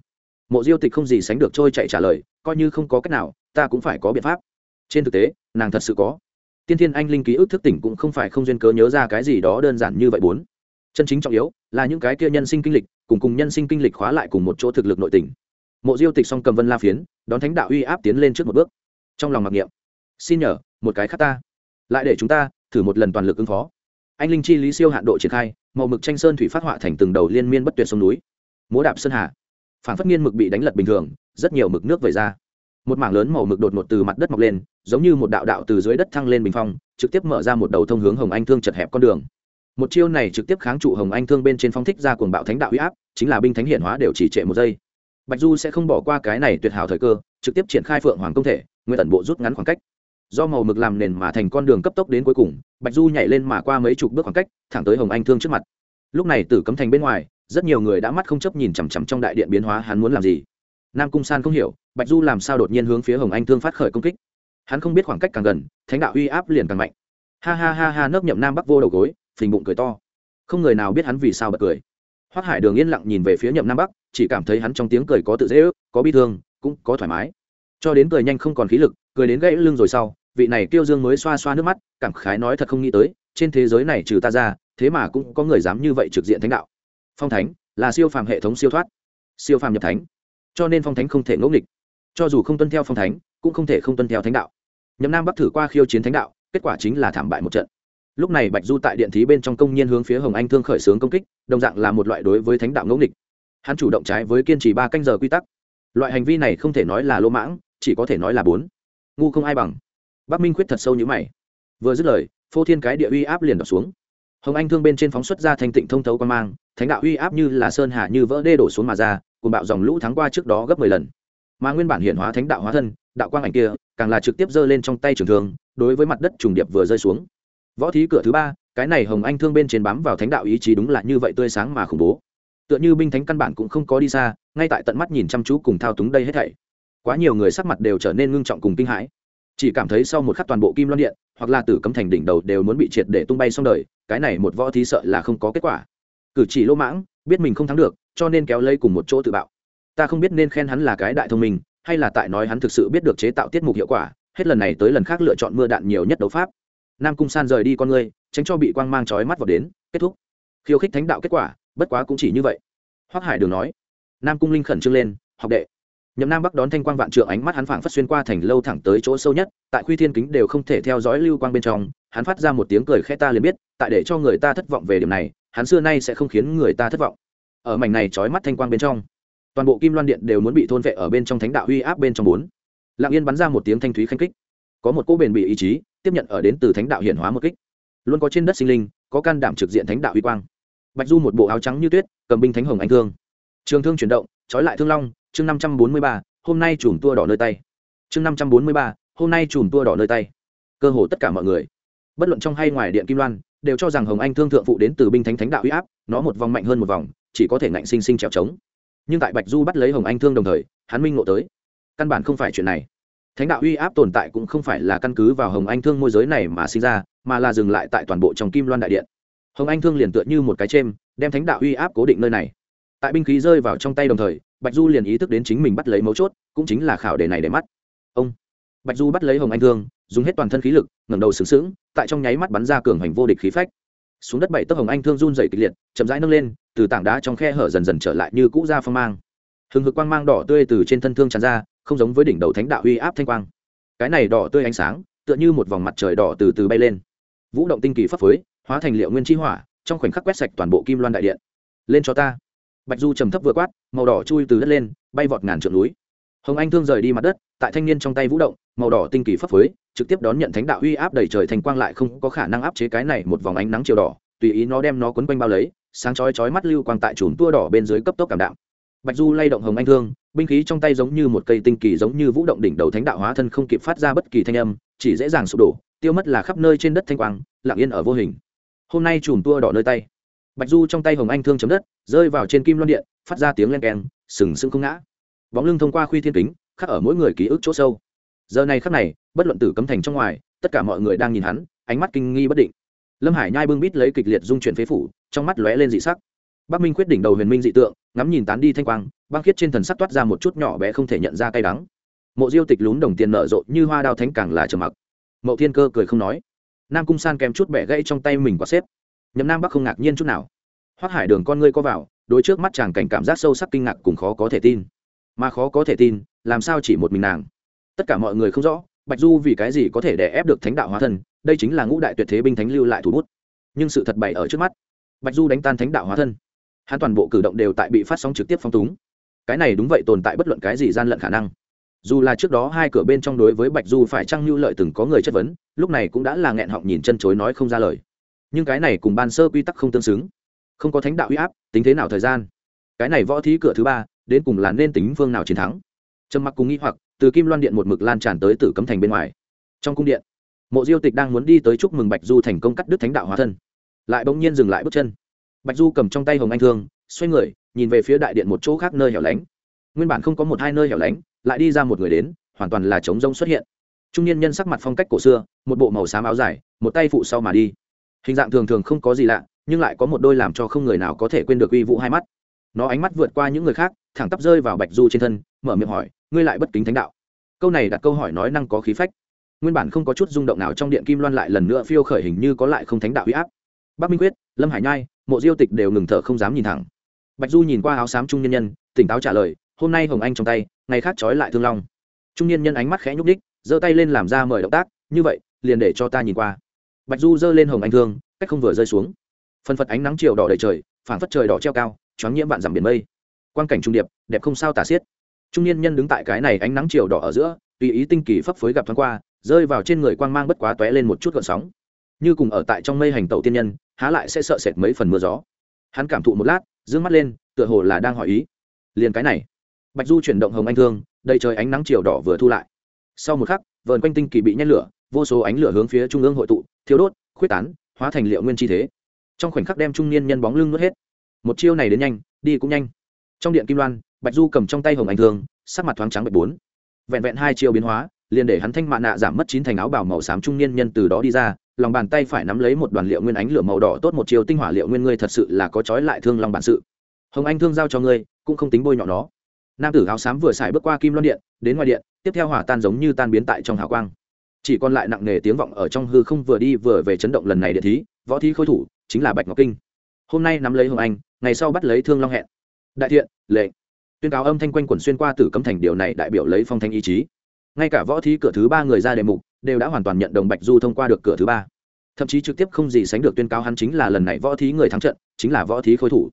Mộ diêu tịch không gì sánh được trôi chạy trả lời, coi như không có cách nào, ta cũng phải có biện pháp. Trên thực tế, nàng thật sự có. Tiên thiên anh linh ký ức thức tỉnh cũng không phải không duyên cớ nhớ ra cái gì đó đơn giản như vậy bốn. Chân chính trọng yếu là những cái kia nhân sinh kinh lịch, cùng cùng nhân sinh kinh lịch khóa lại cùng một chỗ thực lực nội tỉnh. Mộ diêu tịch song cầm vân la phiến, đón thánh đạo uy áp tiến lên trước một bước trong lòng mặc niệm. Xin nhờ, một cái khác ta. Lại để chúng ta thử một lần toàn lực ứng phó. Anh linh chi lý siêu hạn độ triển khai, màu mực tranh sơn thủy phát họa thành từng đầu liên miên bất tuyệt sông núi. Múa đạp sơn hà. Phản phất nghiên mực bị đánh lật bình thường, rất nhiều mực nước vẩy ra. Một mảng lớn màu mực đột ngột từ mặt đất mọc lên, giống như một đạo đạo từ dưới đất thăng lên bình phong, trực tiếp mở ra một đầu thông hướng hồng anh thương chật hẹp con đường. Một chiêu này trực tiếp kháng trụ hồng anh thương bên trên phong thích ra cuồng bạo thánh đạo huy áp, chính là binh thánh hiển hóa đều chỉ trệ một giây. Bạch du sẽ không bỏ qua cái này tuyệt hảo thời cơ, trực tiếp triển khai phượng hoàng công thể nguyên tận bộ rút ngắn khoảng cách. Do màu mực làm nền mà thành con đường cấp tốc đến cuối cùng, bạch du nhảy lên mà qua mấy chục bước khoảng cách, thẳng tới hồng anh thương trước mặt. Lúc này tử cấm thành bên ngoài, rất nhiều người đã mắt không chấp nhìn chằm chằm trong đại điện biến hóa hắn muốn làm gì. Nam cung san không hiểu, bạch du làm sao đột nhiên hướng phía hồng anh thương phát khởi công kích. Hắn không biết khoảng cách càng gần, thánh đạo uy áp liền càng mạnh. Ha ha ha ha nấp nhậm nam bắc vô đầu gối, phình bụng cười to. Không người nào biết hắn vì sao bật cười. Hoác hải đường yên lặng nhìn về phía nhậm nam bắc, chỉ cảm thấy hắn trong tiếng cười có tự dễ ước, có bi thương, cũng có thoải mái cho đến cười nhanh không còn khí lực, cười đến gãy lưng rồi sau, vị này kiêu dương mới xoa xoa nước mắt, cảm khái nói thật không nghĩ tới, trên thế giới này trừ ta ra, thế mà cũng có người dám như vậy trực diện thánh đạo. Phong thánh là siêu phàm hệ thống siêu thoát, siêu phàm nhập thánh. Cho nên phong thánh không thể ngẫu nghịch. Cho dù không tuân theo phong thánh, cũng không thể không tuân theo thánh đạo. Nhậm nam bắc thử qua khiêu chiến thánh đạo, kết quả chính là thảm bại một trận. Lúc này bạch du tại điện thí bên trong công nhiên hướng phía hồng anh thương khởi xướng công kích, đồng dạng là một loại đối với thánh đạo ngẫu nghịch. Hắn chủ động trái với kiên trì ba canh giờ quy tắc. Loại hành vi này không thể nói là lỗ mãng chỉ có thể nói là bốn. Ngu không ai bằng. Bắc minh khuyết thật sâu như mày. Vừa dứt lời, phô thiên cái địa uy áp liền đọc xuống. Hồng anh thương bên trên phóng xuất ra thanh tịnh thông thấu quan mang, thánh đạo uy áp như là sơn hạ như vỡ đê đổ xuống mà ra cùng bạo dòng lũ thắng qua trước đó gấp mười lần. Mà nguyên bản hiển hóa thánh đạo hóa thân, đạo quang ảnh kia, càng là trực tiếp giơ lên trong tay trường thương, đối với mặt đất trùng điệp vừa rơi xuống. Võ thí cửa thứ ba, cái này hồng anh thương bên trên bám vào thánh đạo ý chí đúng là như vậy tươi sáng mà khủng bố. Tựa như binh thánh căn bản cũng không có đi xa, ngay tại tận mắt nhìn chăm chú cùng thao túng đây hết thảy quá nhiều người sắc mặt đều trở nên ngưng trọng cùng kinh hãi. Chỉ cảm thấy sau một khắc toàn bộ kim loan điện, hoặc là tử cấm thành đỉnh đầu đều muốn bị triệt để tung bay xong đời, cái này một võ thí sợ là không có kết quả. Cử chỉ lỗ mãng, biết mình không thắng được, cho nên kéo lây cùng một chỗ tự bạo. Ta không biết nên khen hắn là cái đại thông minh, hay là tại nói hắn thực sự biết được chế tạo tiết mục hiệu quả, hết lần này tới lần khác lựa chọn mưa đạn nhiều nhất đấu pháp. Nam cung san rời đi con ngươi tránh cho bị quang mang trói mắt vào đến, kết thúc. Khiêu khích thánh đạo kết quả, bất quá cũng chỉ như vậy. Hoác hải đường nói. Nam cung linh khẩn trương lên, học đệ nhậm nam bắc đón thanh quang vạn trượng, ánh mắt hắn phảng phất xuyên qua thành lâu thẳng tới chỗ sâu nhất, tại khuy thiên kính đều không thể theo dõi lưu quang bên trong, hắn phát ra một tiếng cười khẽ ta liền biết, tại để cho người ta thất vọng về điểm này, hắn xưa nay sẽ không khiến người ta thất vọng. Ở mảnh này trói mắt thanh quang bên trong, toàn bộ kim loan điện đều muốn bị thôn vệ ở bên trong thánh đạo uy áp bên trong bốn. Lặng yên bắn ra một tiếng thanh thúy khanh kích. Có một cỗ bền bị ý chí, tiếp nhận ở đến từ thánh đạo hiển hóa một kích. Luôn có trên đất sinh linh, có can đảm trực diện thánh đạo uy quang. Bạch du một bộ áo trắng như tuyết, cầm binh thánh hồng anh thương. Trường thương chuyển động trói lại thương long, chương năm trăm bốn mươi ba, hôm nay chùm tua đỏ nơi tay. Chương năm trăm bốn mươi ba, hôm nay chùm tua đỏ nơi tay. Cơ hồ tất cả mọi người, bất luận trong hay ngoài điện kim loan, đều cho rằng hồng anh thương thượng phụ đến từ binh thánh thánh đạo uy áp, nó một vòng mạnh hơn một vòng, chỉ có thể ngạnh sinh sinh trèo trống. Nhưng tại bạch du bắt lấy hồng anh thương đồng thời, hắn minh ngộ tới, căn bản không phải chuyện này. Thánh đạo uy áp tồn tại cũng không phải là căn cứ vào hồng anh thương môi giới này mà sinh ra, mà là dừng lại tại toàn bộ trong kim loan đại điện. Hồng anh thương liền tựa như một cái chêm, đem thánh đạo uy áp cố định nơi này tại binh khí rơi vào trong tay đồng thời, bạch du liền ý thức đến chính mình bắt lấy mấu chốt, cũng chính là khảo đề này để mắt. Ông. Bạch du bắt lấy hồng anh thương, dùng hết toàn thân khí lực, ngẩng đầu sướng sướng tại trong nháy mắt bắn ra cường hành vô địch khí phách. Xuống đất bảy tấc hồng anh thương run dày kịch liệt, chậm rãi nâng lên, từ tảng đá trong khe hở dần dần trở lại như cũ ra phong mang. Hừng hực quang mang đỏ tươi từ trên thân thương tràn ra, không giống với đỉnh đầu thánh đạo uy áp thanh quang. Cái này đỏ tươi ánh sáng, tựa như một vòng mặt trời đỏ từ từ bay lên. Vũ động tinh kỳ phấp phới, hóa thành liệu nguyên chi hỏa, trong khoảnh khắc quét sạch toàn bộ kim loan đại điện. Lên cho ta bạch du trầm thấp vừa quát, màu đỏ chui từ đất lên, bay vọt ngàn trượng núi. Hồng anh thương rời đi mặt đất, tại thanh niên trong tay vũ động, màu đỏ tinh kỳ phấp phới, trực tiếp đón nhận thánh đạo uy áp đầy trời thành quang lại không có khả năng áp chế cái này một vòng ánh nắng chiều đỏ, tùy ý nó đem nó quấn quanh bao lấy, sáng chói chói mắt lưu quang tại chùm tua đỏ bên dưới cấp tốc cảm đạm. Bạch du lay động hồng anh thương, binh khí trong tay giống như một cây tinh kỳ giống như vũ động đỉnh đầu thánh đạo hóa thân không kịp phát ra bất kỳ thanh âm, chỉ dễ dàng sụp đổ, tiêu mất là khắp nơi trên đất thanh quang, lặng yên ở vô hình. Hôm nay chùm tua đỏ nơi tay bạch du trong tay hồng anh thương chấm đất, rơi vào trên kim loan điện, phát ra tiếng len keng, sừng sững không ngã. Bóng lưng thông qua khuy thiên kính, khắc ở mỗi người ký ức chỗ sâu. Giờ này khắc này, bất luận tử cấm thành trong ngoài, tất cả mọi người đang nhìn hắn, ánh mắt kinh nghi bất định. Lâm hải nhai bưng bít lấy kịch liệt dung chuyển phế phủ, trong mắt lóe lên dị sắc. Bắc minh quyết đỉnh đầu huyền minh dị tượng, ngắm nhìn tán đi thanh quang, băng khiết trên thần sắc toát ra một chút nhỏ bé không thể nhận ra cay đắng. Mộ diêu tịch lún đồng tiền nở rộ như hoa đao thánh càng là trầm mặc. Mậu thiên cơ cười không nói. Nam cung san kèm chút bẻ gãy trong tay mình quả xếp nhậm nam bắc không ngạc nhiên chút nào hoác hải đường con ngươi co vào đôi trước mắt chàng cảnh cảm giác sâu sắc kinh ngạc cùng khó có thể tin mà khó có thể tin làm sao chỉ một mình nàng tất cả mọi người không rõ bạch du vì cái gì có thể đè ép được thánh đạo hóa thân đây chính là ngũ đại tuyệt thế binh thánh lưu lại thủ bút nhưng sự thật bày ở trước mắt bạch du đánh tan thánh đạo hóa thân hắn toàn bộ cử động đều tại bị phát sóng trực tiếp phong túng cái này đúng vậy tồn tại bất luận cái gì gian lận khả năng dù là trước đó hai cửa bên trong đối với bạch du phải trăng lưu lợi từng có người chất vấn lúc này cũng đã là nghẹn họng nhìn chân chối nói không ra lời nhưng cái này cùng ban sơ quy tắc không tương xứng. Không có thánh đạo uy áp, tính thế nào thời gian? Cái này võ thí cửa thứ ba, đến cùng là nên tính phương nào chiến thắng? Trầm mặc cùng nghĩ hoặc, từ kim loan điện một mực lan tràn tới tử cấm thành bên ngoài. Trong cung điện, mộ diêu tịch đang muốn đi tới chúc mừng bạch du thành công cắt đứt thánh đạo hóa thân. Lại bỗng nhiên dừng lại bước chân. Bạch du cầm trong tay hồng anh thương, xoay người, nhìn về phía đại điện một chỗ khác nơi hẻo lánh. Nguyên bản không có một hai nơi hẻo lánh, lại đi ra một người đến, hoàn toàn là trống rông xuất hiện. Trung niên nhân sắc mặt phong cách cổ xưa, một bộ màu xám áo dài, một tay phụ sau mà đi hình dạng thường thường không có gì lạ, nhưng lại có một đôi làm cho không người nào có thể quên được uy vũ hai mắt. Nó ánh mắt vượt qua những người khác, thẳng tắp rơi vào bạch du trên thân, mở miệng hỏi, ngươi lại bất kính thánh đạo? Câu này đặt câu hỏi nói năng có khí phách. Nguyên bản không có chút rung động nào trong điện kim loan lại lần nữa phiêu khởi hình như có lại không thánh đạo huy áp. Bắc minh quyết, lâm hải nhai, mộ diêu tịch đều ngừng thở không dám nhìn thẳng. Bạch du nhìn qua áo xám trung nhân nhân, tỉnh táo trả lời, hôm nay hồng anh trong tay, ngày khác trói lại thương long. Trung niên nhân ánh mắt khẽ nhúc đích giơ tay lên làm ra mời động tác, như vậy, liền để cho ta nhìn qua bạch du giơ lên hồng anh thương, cách không vừa rơi xuống. Phân phật ánh nắng chiều đỏ đầy trời, phảng phất trời đỏ treo cao, choáng nhiễm vạn dặm biển mây. Quang cảnh trung điệp, đẹp không sao tả xiết. Trung niên nhân đứng tại cái này ánh nắng chiều đỏ ở giữa, tùy ý tinh kỳ phấp phới gặp thoáng qua, rơi vào trên người quang mang bất quá tóe lên một chút gợn sóng. Như cùng ở tại trong mây hành tẩu tiên nhân, há lại sẽ sợ sệt mấy phần mưa gió. Hắn cảm thụ một lát d mắt lên, tựa hồ là đang hỏi ý. Liền cái này. Bạch du chuyển động hồng anh thương, đầy trời ánh nắng chiều đỏ vừa thu lại. Sau một khắc, vờn quanh tinh kỳ bị nhét lửa vô số ánh lửa hướng phía trung ương hội tụ thiếu đốt, khuyết tán, hóa thành liệu nguyên chi thế. Trong khoảnh khắc đem trung niên nhân bóng lưng nuốt hết. Một chiêu này đến nhanh, đi cũng nhanh. Trong điện kim loan, bạch du cầm trong tay hồng ảnh thương, sắc mặt thoáng trắng bạch bốn. Vẹn vẹn hai chiêu biến hóa, liền để hắn thanh mạ nạ giảm mất chín thành áo bảo màu xám trung niên nhân từ đó đi ra, lòng bàn tay phải nắm lấy một đoàn liệu nguyên ánh lửa màu đỏ tốt một chiều tinh hỏa liệu nguyên ngươi thật sự là có trói lại thương lòng bản sự. Hồng anh thương giao cho ngươi, cũng không tính bôi nhọ nó. Nam tử áo xám vừa xài bước qua kim loan điện, đến ngoài điện, tiếp theo hỏa tan giống như tan biến tại trong hào quang chỉ còn lại nặng nề tiếng vọng ở trong hư không vừa đi vừa về chấn động lần này điện thí, võ thí khôi thủ, chính là bạch ngọc kinh. Hôm nay nắm lấy hồng anh, ngày sau bắt lấy thương long hẹn. Đại thiện, lệ. Tuyên cáo âm thanh quanh quẩn xuyên qua tử cấm thành điều này đại biểu lấy phong thanh ý chí. Ngay cả võ thí cửa thứ ba người ra đề mục, đều đã hoàn toàn nhận đồng bạch du thông qua được cửa thứ ba. Thậm chí trực tiếp không gì sánh được tuyên cáo hắn chính là lần này võ thí người thắng trận, chính là võ thí khối thủ.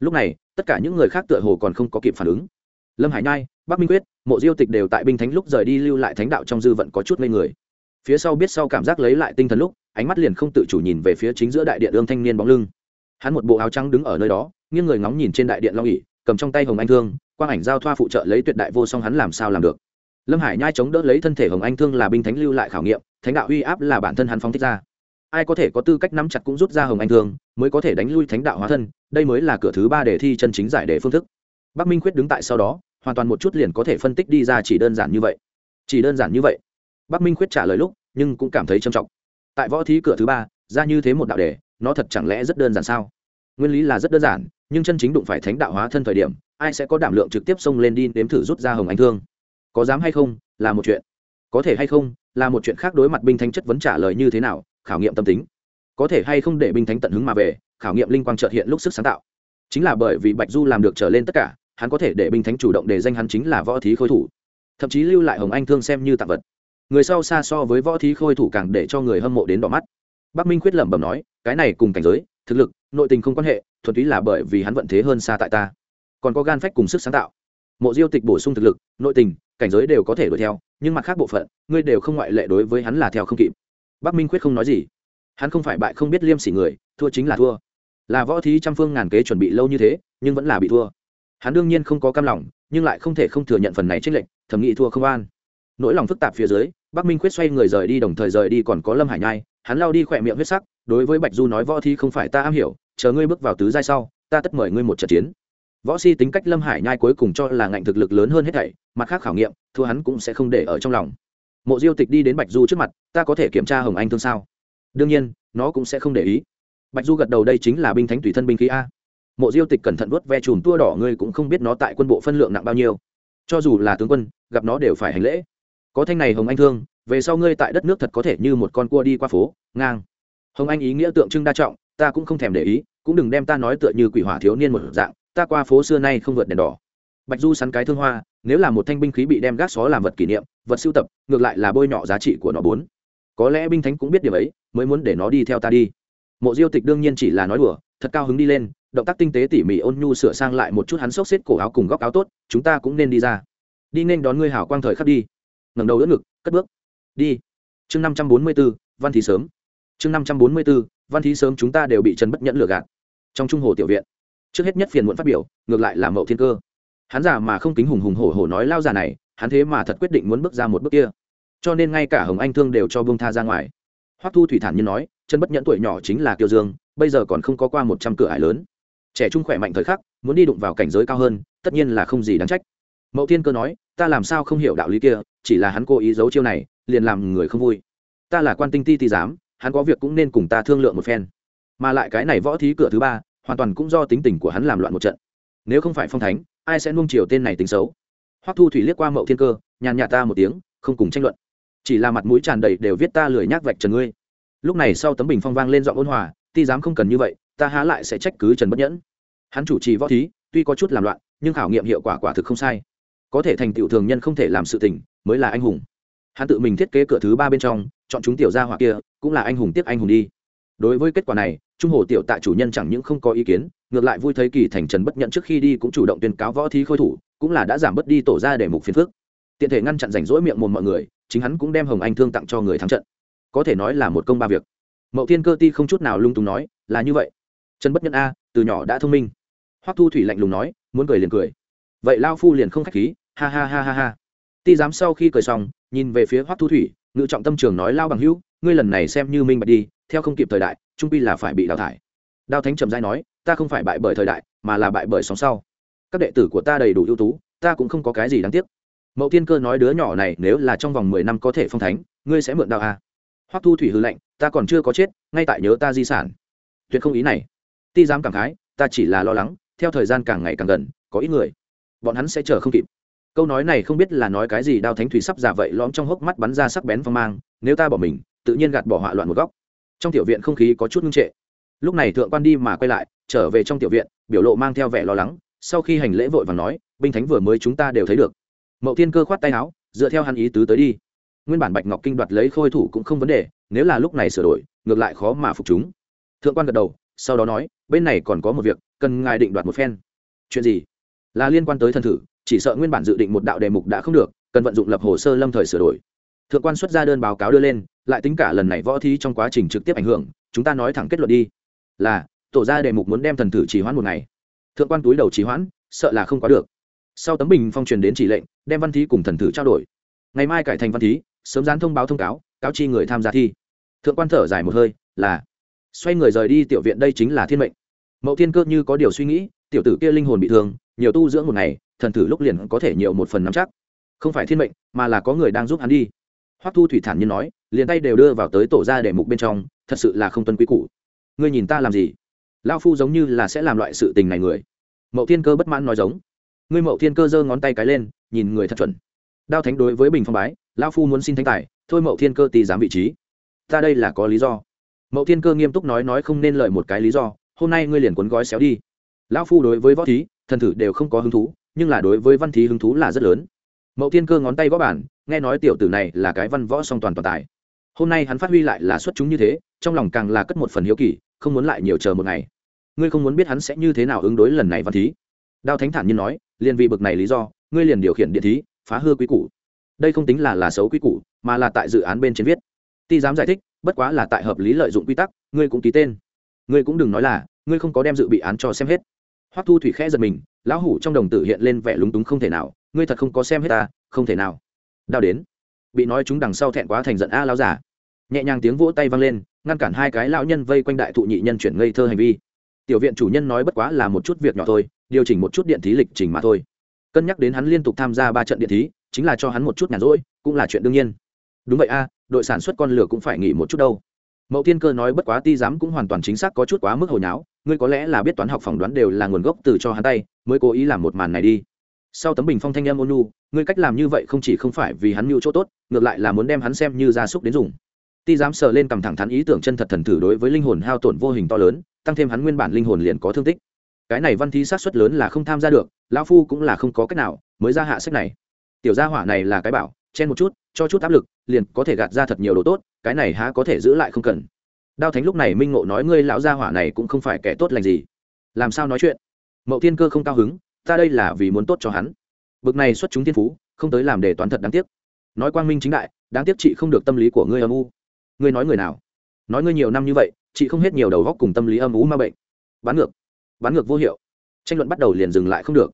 Lúc này, tất cả những người khác tựa hồ còn không có kịp phản ứng. Lâm hải nhai, bắc minh quyết, mộ diêu tịch đều tại binh thánh lúc rời đi lưu lại thánh đạo trong dư vận có chút ngây người phía sau biết sau cảm giác lấy lại tinh thần lúc, ánh mắt liền không tự chủ nhìn về phía chính giữa đại điện ương thanh niên bóng lưng. Hắn một bộ áo trắng đứng ở nơi đó, nghiêng người ngóng nhìn trên đại điện long ỉ cầm trong tay hồng anh thương, quang ảnh giao thoa phụ trợ lấy tuyệt đại vô song hắn làm sao làm được. Lâm hải nhai chống đỡ lấy thân thể hồng anh thương là binh thánh lưu lại khảo nghiệm, thánh đạo uy áp là bản thân hắn phóng thích ra. Ai có thể có tư cách nắm chặt cũng rút ra hồng anh thương, mới có thể đánh lui thánh đạo hóa thân, đây mới là cửa thứ ba để thi chân chính giải đề phương thức. Bắc minh quyết đứng tại sau đó, hoàn toàn một chút liền có thể phân tích đi ra chỉ đơn giản như vậy. Chỉ đơn giản như vậy bắc minh quyết trả lời lúc, nhưng cũng cảm thấy trầm trọng. Tại võ thí cửa thứ ba, ra như thế một đạo đề, nó thật chẳng lẽ rất đơn giản sao? Nguyên lý là rất đơn giản, nhưng chân chính đụng phải thánh đạo hóa thân thời điểm, ai sẽ có đảm lượng trực tiếp xông lên đi nếm thử rút ra hồng anh thương? Có dám hay không? Là một chuyện. Có thể hay không? Là một chuyện khác đối mặt binh thánh chất vấn trả lời như thế nào? Khảo nghiệm tâm tính. Có thể hay không để binh thánh tận hứng mà về, khảo nghiệm linh quang trợt hiện lúc sức sáng tạo. Chính là bởi vì bạch du làm được trở lên tất cả, hắn có thể để binh thánh chủ động để danh hắn chính là võ thí khôi thủ. Thậm chí lưu lại hồng anh thương xem như tạp vật người sau xa so với võ thí khôi thủ càng để cho người hâm mộ đến đỏ mắt. Bắc minh khuyết lẩm bẩm nói cái này cùng cảnh giới thực lực nội tình không quan hệ thuần túy là bởi vì hắn vận thế hơn xa tại ta. Còn có gan phách cùng sức sáng tạo. Mộ diêu tịch bổ sung thực lực nội tình cảnh giới đều có thể đuổi theo nhưng mặt khác bộ phận ngươi đều không ngoại lệ đối với hắn là theo không kịp. Bắc minh khuyết không nói gì. Hắn không phải bại không biết liêm sỉ người thua chính là thua. Là võ thí trăm phương ngàn kế chuẩn bị lâu như thế nhưng vẫn là bị thua. Hắn đương nhiên không có cam lòng nhưng lại không thể không thừa nhận phần này trách lệnh, thẩm nghĩ thua không an. Nỗi lòng phức tạp phía dưới bắc minh khuyết xoay người rời đi đồng thời rời đi còn có lâm hải nhai, hắn lao đi khỏe miệng huyết sắc, đối với bạch du nói, võ thi không phải ta am hiểu, chờ ngươi bước vào tứ giai sau, ta tất mời ngươi một trận chiến. Võ si tính cách lâm hải nhai cuối cùng cho là ngạnh thực lực lớn hơn hết thảy, mặt khác khảo nghiệm, thua hắn cũng sẽ không để ở trong lòng. Mộ diêu tịch đi đến bạch du trước mặt, ta có thể kiểm tra hồng anh thương sao? Đương nhiên, nó cũng sẽ không để ý. Bạch du gật đầu, đây chính là binh thánh tùy thân binh khí a. Mộ diêu tịch cẩn thận vớt ve chùm tua đỏ, ngươi cũng không biết nó tại quân bộ phân lượng nặng bao nhiêu. Cho dù là tướng quân, gặp nó đều phải hành lễ có thanh này hồng anh thương, về sau ngươi tại đất nước thật có thể như một con cua đi qua phố, ngang. Hồng anh ý nghĩa tượng trưng đa trọng, ta cũng không thèm để ý, cũng đừng đem ta nói tựa như quỷ hỏa thiếu niên một dạng, ta qua phố xưa nay không vượt đèn đỏ. Bạch du sắn cái thương hoa, nếu là một thanh binh khí bị đem gác xó làm vật kỷ niệm, vật sưu tập, ngược lại là bôi nhọ giá trị của nó bốn. Có lẽ binh thánh cũng biết điều ấy, mới muốn để nó đi theo ta đi. Mộ diêu tịch đương nhiên chỉ là nói đùa, thật cao hứng đi lên, động tác tinh tế tỉ mỉ ôn nhu sửa sang lại một chút hắn xốc xếp cổ áo cùng góc áo tốt, chúng ta cũng nên đi ra. Đi nên đón ngươi hảo quang thời khắc đi ngẩng đầu đỡ ngực, cất bước. Đi. Chương năm trăm bốn mươi b ố văn thí sớm. Chương năm trăm bốn mươi b ố văn thí sớm chúng ta đều bị trần bất nhẫn lừa gạt. Trong trung hồ tiểu viện, trước hết nhất phiền muộn phát biểu, ngược lại là mậu thiên cơ. Hắn già mà không kính hùng hùng hổ hổ nói lao già này, hắn thế mà thật quyết định muốn bước ra một bước kia. Cho nên ngay cả hồng anh thương đều cho bông tha ra ngoài. Hoắc thu thủy thản như nói chân bất nhẫn tuổi nhỏ chính là kiều dương, bây giờ còn không có qua một trăm cửa ải lớn. Trẻ trung khỏe mạnh thời khắc, muốn đi đụng vào cảnh giới cao hơn, tất nhiên là không gì đáng trách mậu thiên cơ nói, ta làm sao không hiểu đạo lý kia, chỉ là hắn cố ý giấu chiêu này, liền làm người không vui. Ta là quan tinh ti ti giám, hắn có việc cũng nên cùng ta thương lượng một phen. Mà lại cái này võ thí cửa thứ ba, hoàn toàn cũng do tính tình của hắn làm loạn một trận. Nếu không phải phong thánh, ai sẽ nuông chiều tên này tính xấu? Hoắc thu thủy liếc qua mậu thiên cơ, nhàn nhạt ta một tiếng, không cùng tranh luận. Chỉ là mặt mũi tràn đầy đều viết ta lười nhác vạch trần ngươi. Lúc này sau tấm bình phong vang lên dọn ôn hòa, ti dám không cần như vậy, ta há lại sẽ trách cứ trần bất nhẫn. Hắn chủ trì võ thí, tuy có chút làm loạn, nhưng khảo nghiệm hiệu quả quả thực không sai có thể thành tựu thường nhân không thể làm sự tình, mới là anh hùng. Hắn tự mình thiết kế cửa thứ ba bên trong, chọn chúng tiểu gia hỏa kia, cũng là anh hùng tiếp anh hùng đi. Đối với kết quả này, trung hồ tiểu tại chủ nhân chẳng những không có ý kiến, ngược lại vui thấy kỳ thành trần bất nhận trước khi đi cũng chủ động tuyên cáo võ thí khôi thủ, cũng là đã giảm bớt đi tổ ra để mục phiền phước tiện thể ngăn chặn rảnh rỗi miệng mồm mọi người, chính hắn cũng đem hồng anh thương tặng cho người thắng trận. Có thể nói là một công ba việc. Mậu thiên cơ ti không chút nào lung tung nói, là như vậy. Trần bất nhân a, từ nhỏ đã thông minh. Hoắc thu thủy lạnh lùng nói, muốn cười liền cười. Vậy lao phu liền không khách khí ha ha ha ha ha. Ti dám sau khi cười xong, nhìn về phía hoắc thu thủy, ngự trọng tâm trường nói lao bằng hữu, ngươi lần này xem như minh bạch đi, theo không kịp thời đại, trung pi là phải bị đào thải. Đao thánh trầm giai nói, ta không phải bại bởi thời đại, mà là bại bởi sóng sau. Các đệ tử của ta đầy đủ ưu tú, ta cũng không có cái gì đáng tiếc. Mậu thiên cơ nói, đứa nhỏ này nếu là trong vòng mười năm có thể phong thánh, ngươi sẽ mượn đao à. hoắc thu thủy hư lệnh ta còn chưa có chết, ngay tại nhớ ta di sản. Tuyệt không ý này. Ti dám cảm khái, ta chỉ là lo lắng, theo thời gian càng ngày càng gần, có ít người, bọn hắn sẽ chờ không kịp câu nói này không biết là nói cái gì, đao thánh thủy sắp giả vậy lõm trong hốc mắt bắn ra sắc bén phong mang, nếu ta bỏ mình, tự nhiên gạt bỏ họa loạn một góc. Trong tiểu viện không khí có chút ngưng trệ. Lúc này thượng quan đi mà quay lại, trở về trong tiểu viện, biểu lộ mang theo vẻ lo lắng, sau khi hành lễ vội và nói, binh thánh vừa mới chúng ta đều thấy được. Mậu thiên cơ khoát tay áo, dựa theo hắn ý tứ tới đi. Nguyên bản bạch ngọc kinh đoạt lấy khôi thủ cũng không vấn đề, nếu là lúc này sửa đổi, ngược lại khó mà phục chúng. Thượng quan gật đầu, sau đó nói, bên này còn có một việc, cần ngài định đoạt một phen. Chuyện gì? Là liên quan tới thần thử chỉ sợ nguyên bản dự định một đạo đề mục đã không được, cần vận dụng lập hồ sơ lâm thời sửa đổi. Thượng quan xuất ra đơn báo cáo đưa lên, lại tính cả lần này võ thí trong quá trình trực tiếp ảnh hưởng, chúng ta nói thẳng kết luận đi. Là, tổ ra đề mục muốn đem thần thử trì hoãn một ngày. Thượng quan túi đầu trì hoãn, sợ là không quá được. Sau tấm bình phong truyền đến chỉ lệnh, đem văn thí cùng thần thử trao đổi. Ngày mai cải thành văn thí, sớm dán thông báo thông cáo cáo chi người tham gia thi. Thượng quan thở dài một hơi, là. Xoay người rời đi tiểu viện đây chính là thiên mệnh. Mậu thiên cơ như có điều suy nghĩ, tiểu tử kia linh hồn bị thương, nhiều tu dưỡng một ngày thần thử lúc liền có thể nhiều một phần nắm chắc. Không phải thiên mệnh, mà là có người đang giúp hắn đi. Hoắc thu thủy thản nhiên nói, liền tay đều đưa vào tới tổ ra để mục bên trong, thật sự là không tuân quý cũ ngươi nhìn ta làm gì? Lao phu giống như là sẽ làm loại sự tình này người. Mậu thiên cơ bất mãn nói giống. Ngươi mậu thiên cơ giơ ngón tay cái lên, nhìn người thật chuẩn. Đao thánh đối với bình phong bái lao phu muốn xin thánh tài, thôi mậu thiên cơ tì giám vị trí. Ta đây là có lý do. Mậu thiên cơ nghiêm túc nói nói không nên lợi một cái lý do, hôm nay ngươi liền cuốn gói xéo đi. Lão phu đối với võ thí, thần thử đều không có hứng thú nhưng là đối với văn thí hứng thú là rất lớn. Mậu thiên cơ ngón tay gõ bản nghe nói tiểu tử này là cái văn võ song toàn toàn tài. Hôm nay hắn phát huy lại là xuất chúng như thế, trong lòng càng là cất một phần hiếu kỳ, không muốn lại nhiều chờ một ngày. Ngươi không muốn biết hắn sẽ như thế nào ứng đối lần này văn thí. Đao thánh thản nhiên nói, liền vì bực này lý do, ngươi liền điều khiển điện thí, phá hư quý củ. Đây không tính là là xấu quý củ, mà là tại dự án bên trên viết. Ti dám giải thích, bất quá là tại hợp lý lợi dụng quy tắc, ngươi cũng ký tên. Ngươi cũng đừng nói là, ngươi không có đem dự bị án cho xem hết. Hoắc thu thủy khẽ giật mình lão hủ trong đồng tử hiện lên vẻ lúng túng không thể nào, ngươi thật không có xem hết ta, không thể nào. Đao đến. Bị nói chúng đằng sau thẹn quá thành giận a lão giả nhẹ nhàng tiếng vỗ tay vang lên, ngăn cản hai cái lão nhân vây quanh đại thụ nhị nhân chuyển ngây thơ hành vi. Tiểu viện chủ nhân nói bất quá là một chút việc nhỏ thôi, điều chỉnh một chút điện thí lịch trình mà thôi. Cân nhắc đến hắn liên tục tham gia ba trận điện thí, chính là cho hắn một chút nhàn rỗi, cũng là chuyện đương nhiên. Đúng vậy a, đội sản xuất con lửa cũng phải nghỉ một chút đâu. Mậu thiên cơ nói bất quá ti giám cũng hoàn toàn chính xác có chút quá mức hồi nháo ngươi có lẽ là biết toán học phỏng đoán đều là nguồn gốc từ cho hắn tay, mới cố ý làm một màn này đi. Sau tấm bình phong thanh em ônu ngươi cách làm như vậy không chỉ không phải vì hắn mưu chỗ tốt, ngược lại là muốn đem hắn xem như gia súc đến dùng. Ti dám sờ lên cầm thẳng thắn ý tưởng chân thật thần thử đối với linh hồn hao tổn vô hình to lớn, tăng thêm hắn nguyên bản linh hồn liền có thương tích. Cái này văn thi sát xuất lớn là không tham gia được, lão phu cũng là không có cách nào mới ra hạ sách này. Tiểu gia hỏa này là cái bảo, chen một chút, cho chút áp lực, liền có thể gạt ra thật nhiều đồ tốt, cái này há có thể giữ lại không cần đao thánh lúc này minh ngộ nói ngươi lão gia hỏa này cũng không phải kẻ tốt lành gì. Làm sao nói chuyện? Mậu thiên cơ không cao hứng, ta đây là vì muốn tốt cho hắn. Bực này xuất chúng thiên phú, không tới làm đề toán thật đáng tiếc. Nói quang minh chính đại, đáng tiếc chị không được tâm lý của ngươi âm u. Ngươi nói người nào? Nói ngươi nhiều năm như vậy, chị không hết nhiều đầu góc cùng tâm lý âm u ma bệnh. Bán ngược bán ngược vô hiệu. Tranh luận bắt đầu liền dừng lại không được.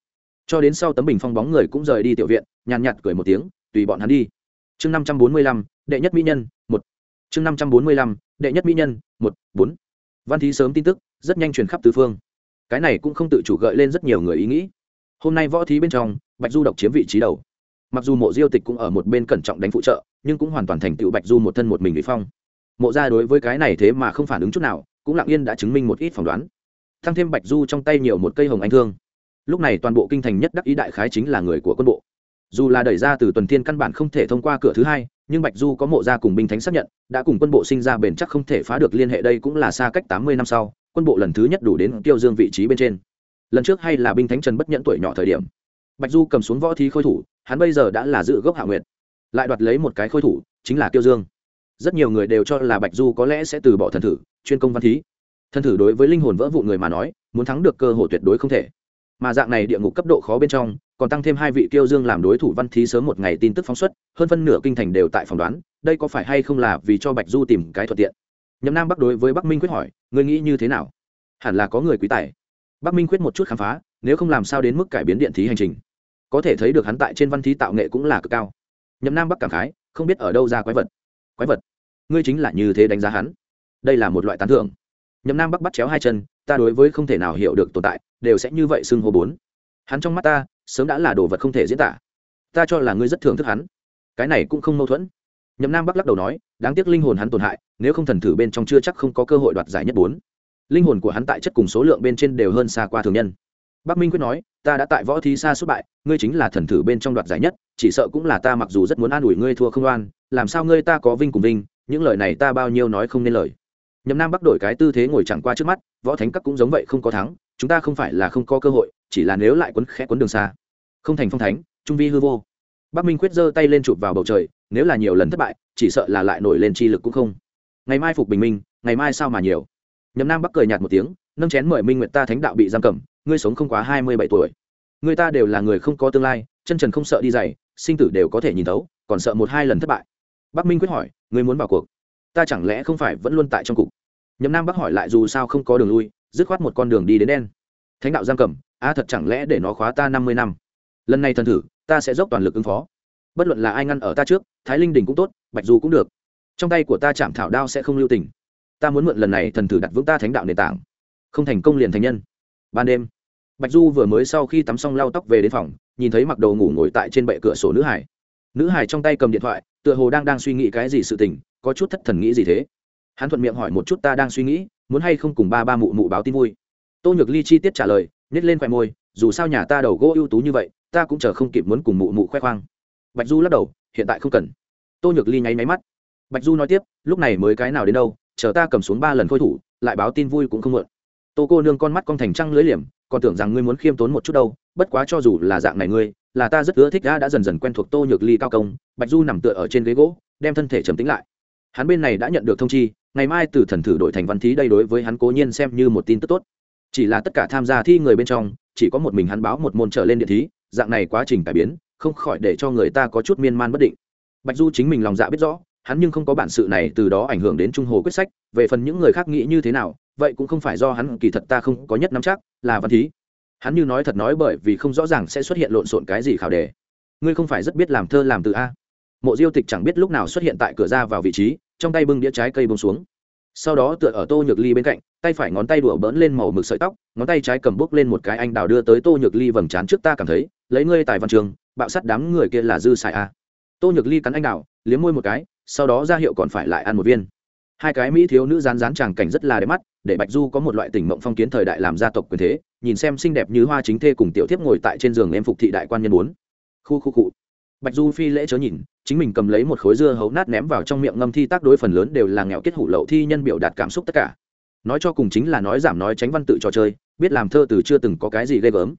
Cho đến sau tấm bình phong bóng người cũng rời đi tiểu viện, nhàn nhạt cười một tiếng, tùy bọn hắn đi. Chương năm trăm bốn mươi lăm, đệ nhất mỹ nhân, một. Chương năm trăm bốn mươi lăm đệ nhất mỹ nhân, một, bốn. Văn thí sớm tin tức, rất nhanh truyền khắp tứ phương. Cái này cũng không tự chủ gợi lên rất nhiều người ý nghĩ. Hôm nay võ thí bên trong, bạch du độc chiếm vị trí đầu. Mặc dù mộ diêu tịch cũng ở một bên cẩn trọng đánh phụ trợ, nhưng cũng hoàn toàn thành tựu bạch du một thân một mình bị phong. Mộ ra đối với cái này thế mà không phản ứng chút nào, cũng lặng yên đã chứng minh một ít phỏng đoán. Thăng thêm bạch du trong tay nhiều một cây hồng anh thương. Lúc này toàn bộ kinh thành nhất đắc ý đại khái chính là người của quân bộ dù là đẩy ra từ tuần thiên căn bản không thể thông qua cửa thứ hai, nhưng bạch du có mộ gia cùng binh thánh xác nhận, đã cùng quân bộ sinh ra bền chắc không thể phá được liên hệ đây cũng là xa cách tám mươi năm sau, quân bộ lần thứ nhất đủ đến tiêu dương vị trí bên trên. Lần trước hay là binh thánh trần bất nhẫn tuổi nhỏ thời điểm, bạch du cầm xuống võ thi khôi thủ, hắn bây giờ đã là dự gốc hạ nguyệt. Lại đoạt lấy một cái khôi thủ, chính là tiêu dương. Rất nhiều người đều cho là bạch du có lẽ sẽ từ bỏ thần thử, chuyên công văn thí. Thần thử đối với linh hồn vỡ vụ người mà nói, muốn thắng được cơ hội tuyệt đối không thể. Mà dạng này địa ngục cấp độ khó bên trong còn tăng thêm hai vị tiêu dương làm đối thủ văn thí sớm một ngày tin tức phóng xuất, hơn phân nửa kinh thành đều tại phỏng đoán, đây có phải hay không là vì cho bạch du tìm cái thuận tiện? Nhậm nam bắc đối với bắc minh quyết hỏi người nghĩ như thế nào? Hẳn là có người quý tài. Bắc minh quyết một chút khám phá, nếu không làm sao đến mức cải biến điện thí hành trình? Có thể thấy được hắn tại trên văn thí tạo nghệ cũng là cực cao. Nhậm nam bắc cảm khái, không biết ở đâu ra quái vật. Quái vật? Ngươi chính là như thế đánh giá hắn? Đây là một loại tán thưởng. Nhậm nam bắc bắt chéo hai chân, ta đối với không thể nào hiểu được tồn tại, đều sẽ như vậy xưng hô bốn. Hắn trong mắt ta sớm đã là đồ vật không thể diễn tả. Ta cho là ngươi rất thưởng thức hắn. Cái này cũng không mâu thuẫn. Nhậm nam bắc lắc đầu nói, đáng tiếc linh hồn hắn tổn hại, nếu không thần thử bên trong chưa chắc không có cơ hội đoạt giải nhất bốn. Linh hồn của hắn tại chất cùng số lượng bên trên đều hơn xa qua thường nhân. Bắc minh quyết nói, ta đã tại võ thi xa xuất bại, ngươi chính là thần thử bên trong đoạt giải nhất, chỉ sợ cũng là ta mặc dù rất muốn an ủi ngươi thua không oan, làm sao ngươi ta có vinh cùng vinh, những lời này ta bao nhiêu nói không nên lời. Nhậm nam bắc đổi cái tư thế ngồi chẳng qua trước mắt, võ thánh các cũng giống vậy không có thắng chúng ta không phải là không có cơ hội, chỉ là nếu lại quấn khẽ quấn đường xa. Không thành phong thánh, trung vi hư vô. Bắc minh quyết giơ tay lên chụp vào bầu trời, nếu là nhiều lần thất bại, chỉ sợ là lại nổi lên chi lực cũng không. Ngày mai phục bình minh, ngày mai sao mà nhiều. Nhậm nam bắc cười nhạt một tiếng, nâng chén mời minh nguyệt ta thánh đạo bị giam cầm, ngươi sống không quá hai mươi bảy tuổi. Người ta đều là người không có tương lai, chân trần không sợ đi dày, sinh tử đều có thể nhìn thấu, còn sợ một hai lần thất bại. Bắc minh quyết hỏi, ngươi muốn vào cuộc? Ta chẳng lẽ không phải vẫn luôn tại trong cục? Nhậm nam bắc hỏi lại dù sao không có đường lui dứt khoát một con đường đi đến đen. Thánh đạo giam cầm a thật chẳng lẽ để nó khóa ta năm mươi năm? Lần này thần thử, ta sẽ dốc toàn lực ứng phó. Bất luận là ai ngăn ở ta trước, thái linh đình cũng tốt, bạch du cũng được. Trong tay của ta chạm thảo đao sẽ không lưu tình. Ta muốn mượn lần này thần thử đặt vững ta thánh đạo nền tảng. Không thành công liền thành nhân. Ban đêm, bạch du vừa mới sau khi tắm xong lau tóc về đến phòng, nhìn thấy mặc đồ ngủ ngồi tại trên bệ cửa sổ nữ hải. Nữ hải trong tay cầm điện thoại, tựa hồ đang đang suy nghĩ cái gì sự tình, có chút thất thần nghĩ gì thế. Hắn thuận miệng hỏi một chút ta đang suy nghĩ muốn hay không cùng ba ba mụ mụ báo tin vui. Tô nhược ly chi tiết trả lời nhét lên khoe môi, dù sao nhà ta đầu gỗ ưu tú như vậy, ta cũng chờ không kịp muốn cùng mụ mụ khoe khoang. Bạch du lắc đầu, hiện tại không cần. Tô nhược ly nháy máy mắt. Bạch du nói tiếp, lúc này mới cái nào đến đâu, chờ ta cầm xuống ba lần khôi thủ, lại báo tin vui cũng không mượn tô cô nương con mắt con thành trăng lưỡi liềm, còn tưởng rằng ngươi muốn khiêm tốn một chút đâu, bất quá cho dù là dạng này ngươi, là ta rất ưa thích đã đã dần dần quen thuộc tô nhược ly cao công. Bạch du nằm tựa ở trên ghế gỗ, đem thân thể trầm tính lại. Hắn bên này đã nhận được thông chi ngày mai từ thần thử đổi thành văn thí đây đối với hắn cố nhiên xem như một tin tức tốt. Chỉ là tất cả tham gia thi người bên trong, chỉ có một mình hắn báo một môn trở lên điện thí, dạng này quá trình cải biến, không khỏi để cho người ta có chút miên man bất định. Bạch du chính mình lòng dạ biết rõ, hắn nhưng không có bản sự này từ đó ảnh hưởng đến trung hồ quyết sách, về phần những người khác nghĩ như thế nào, vậy cũng không phải do hắn, kỳ thật ta không có nhất nắm chắc, là văn thí. Hắn như nói thật nói bởi vì không rõ ràng sẽ xuất hiện lộn xộn cái gì khảo đề. Ngươi không phải rất biết làm thơ làm từ a. Mộ diêu tịch chẳng biết lúc nào xuất hiện tại cửa ra vào vị trí trong tay bưng đĩa trái cây bông xuống. Sau đó tựa ở tô nhược ly bên cạnh, tay phải ngón tay đùa bỡn lên màu mực sợi tóc, ngón tay trái cầm bốc lên một cái anh đào đưa tới tô nhược ly vầng trán trước ta cảm thấy, lấy ngươi tài văn trường, bạo sắt đám người kia là dư xài a tô nhược ly cắn anh đào, liếm môi một cái, sau đó ra hiệu còn phải lại ăn một viên. Hai cái mỹ thiếu nữ rán rán tràng cảnh rất là đẹp mắt, để bạch du có một loại tình mộng phong kiến thời đại làm gia tộc quyền thế, nhìn xem xinh đẹp như hoa chính thê cùng tiểu thiếp ngồi tại trên giường em phục thị đại quan nhân bốn khu khu cụ bạch du phi lễ chớ nhìn, chính mình cầm lấy một khối dưa hấu nát ném vào trong miệng ngâm thi tác đối phần lớn đều là nghèo kết hủ lậu thi nhân biểu đạt cảm xúc tất cả. Nói cho cùng chính là nói giảm nói tránh văn tự trò chơi, biết làm thơ từ chưa từng có cái gì ghê gớm.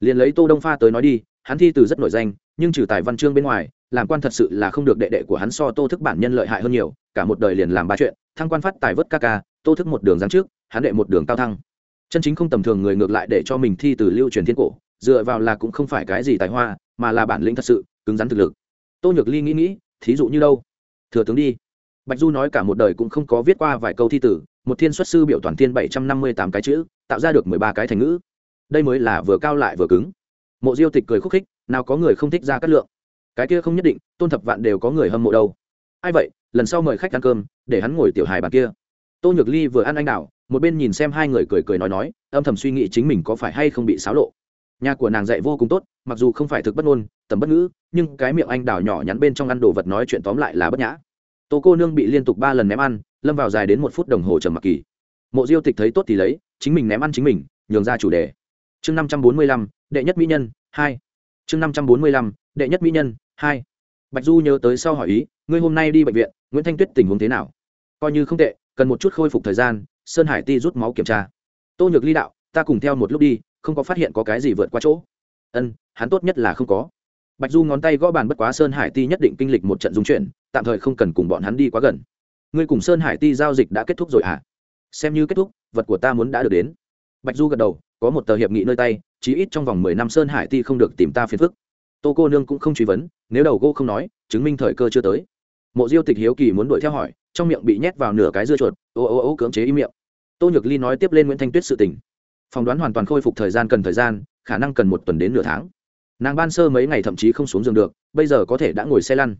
Liền lấy tô đông pha tới nói đi, hắn thi từ rất nổi danh, nhưng trừ tài văn chương bên ngoài, làm quan thật sự là không được đệ đệ của hắn so tô thức bản nhân lợi hại hơn nhiều, cả một đời liền làm ba chuyện, thăng quan phát tài vớt ca ca, tô thức một đường giáng trước, hắn đệ một đường cao thăng. Chân chính không tầm thường người ngược lại để cho mình thi từ lưu truyền thiên cổ, dựa vào là cũng không phải cái gì tài hoa, mà là bản lĩnh thật sự cứng rắn thực lực. Tô nhược ly nghĩ nghĩ, thí dụ như đâu? Thừa tướng đi. Bạch du nói cả một đời cũng không có viết qua vài câu thi tử, một thiên xuất sư biểu toàn thiên bảy trăm năm mươi tám cái chữ, tạo ra được mười ba cái thành ngữ. Đây mới là vừa cao lại vừa cứng. Mộ diêu tịch cười khúc khích, nào có người không thích ra cát lượng. Cái kia không nhất định, tôn thập vạn đều có người hâm mộ đâu. Ai vậy, lần sau mời khách ăn cơm, để hắn ngồi tiểu hài bàn kia. Tô nhược ly vừa ăn anh đào một bên nhìn xem hai người cười cười nói nói, âm thầm suy nghĩ chính mình có phải hay không bị xáo lộ nhà của nàng dạy vô cùng tốt, mặc dù không phải thực bất ngôn, tầm bất ngữ, nhưng cái miệng anh đào nhỏ nhắn bên trong ăn đồ vật nói chuyện tóm lại là bất nhã. Tô cô nương bị liên tục ba lần ném ăn, lâm vào dài đến một phút đồng hồ trầm mặc kỳ. Mộ diêu tịch thấy tốt thì lấy, chính mình ném ăn chính mình, nhường ra chủ đề. Chương năm trăm bốn mươi lăm, đệ nhất mỹ nhân, hai. Chương năm trăm bốn mươi lăm, đệ nhất mỹ nhân, hai. Bạch du nhớ tới sau hỏi ý, ngươi hôm nay đi bệnh viện, nguyễn thanh tuyết tình huống thế nào? Coi như không tệ, cần một chút khôi phục thời gian, sơn hải ti rút máu kiểm tra. Tô nhược ly đạo, ta cùng theo một lúc đi không có phát hiện có cái gì vượt qua chỗ. Ân, hắn tốt nhất là không có. Bạch du ngón tay gõ bàn bất quá sơn hải ti nhất định kinh lịch một trận dung chuyển, tạm thời không cần cùng bọn hắn đi quá gần. Ngươi cùng sơn hải ti giao dịch đã kết thúc rồi à xem như kết thúc, vật của ta muốn đã được đến. Bạch du gật đầu, có một tờ hiệp nghị nơi tay, chí ít trong vòng mười năm sơn hải ti không được tìm ta phiền phức. Tô cô nương cũng không truy vấn, nếu đầu gô không nói, chứng minh thời cơ chưa tới. Mộ diêu tịch hiếu kỳ muốn đuổi theo hỏi, trong miệng bị nhét vào nửa cái dưa chuột, ô ô ô cưỡng chế im miệng. Tô nhược ly nói tiếp lên nguyễn thanh tuyết sự tình phỏng đoán hoàn toàn khôi phục thời gian cần thời gian, khả năng cần một tuần đến nửa tháng. Nàng ban sơ mấy ngày thậm chí không xuống giường được, bây giờ có thể đã ngồi xe lăn.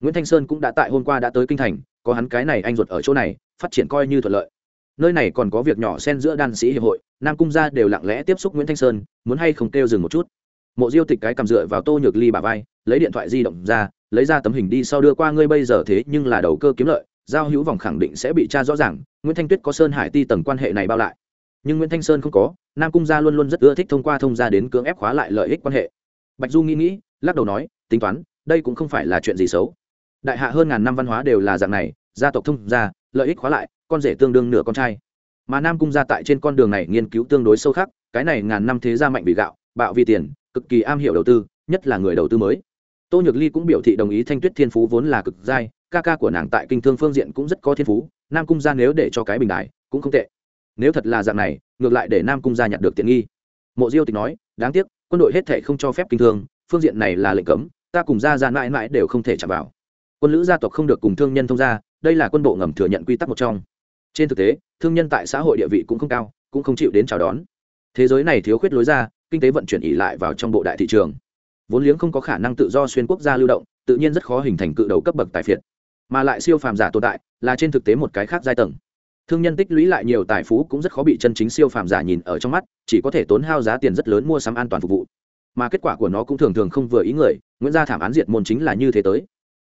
Nguyễn thanh sơn cũng đã tại hôm qua đã tới kinh thành, có hắn cái này anh ruột ở chỗ này, phát triển coi như thuận lợi. Nơi này còn có việc nhỏ xen giữa đan sĩ hiệp hội, nam cung gia đều lặng lẽ tiếp xúc nguyễn thanh sơn, muốn hay không kêu dừng một chút. Mộ diêu tịch cái cầm dựa vào tô nhược ly bà vai, lấy điện thoại di động ra, lấy ra tấm hình đi sau đưa qua ngươi bây giờ thế nhưng là đầu cơ kiếm lợi, giao hữu vòng khẳng định sẽ bị tra rõ ràng, nguyễn thanh tuyết có sơn hải ti tầng quan hệ này bao lại nhưng nguyễn thanh sơn không có nam cung gia luôn luôn rất ưa thích thông qua thông gia đến cưỡng ép khóa lại lợi ích quan hệ bạch du nghĩ nghĩ lắc đầu nói tính toán đây cũng không phải là chuyện gì xấu đại hạ hơn ngàn năm văn hóa đều là dạng này gia tộc thông gia lợi ích khóa lại con rể tương đương nửa con trai mà nam cung gia tại trên con đường này nghiên cứu tương đối sâu khắc cái này ngàn năm thế gia mạnh vì gạo bạo vì tiền cực kỳ am hiểu đầu tư nhất là người đầu tư mới tô nhược ly cũng biểu thị đồng ý thanh tuyết thiên phú vốn là cực giai ca ca của nàng tại kinh thương phương diện cũng rất có thiên phú nam cung gia nếu để cho cái bình đại cũng không tệ nếu thật là dạng này, ngược lại để nam cung gia nhặt được tiện nghi. Mộ diêu tịch nói, đáng tiếc, quân đội hết thệ không cho phép kinh thương, phương diện này là lệnh cấm, ta cùng gia ra mãi mãi đều không thể chạm vào. Quân lữ gia tộc không được cùng thương nhân thông gia, đây là quân bộ ngầm thừa nhận quy tắc một trong. Trên thực tế, thương nhân tại xã hội địa vị cũng không cao, cũng không chịu đến chào đón. Thế giới này thiếu khuyết lối ra, kinh tế vận chuyển ỉ lại vào trong bộ đại thị trường. Vốn liếng không có khả năng tự do xuyên quốc gia lưu động, tự nhiên rất khó hình thành cự đầu cấp bậc tài phiệt. Mà lại siêu phàm giả tồn tại, là trên thực tế một cái khác giai tầng thương nhân tích lũy lại nhiều tài phú cũng rất khó bị chân chính siêu phàm giả nhìn ở trong mắt, chỉ có thể tốn hao giá tiền rất lớn mua sắm an toàn phục vụ. Mà kết quả của nó cũng thường thường không vừa ý người, nguyễn gia thảm án diệt môn chính là như thế tới.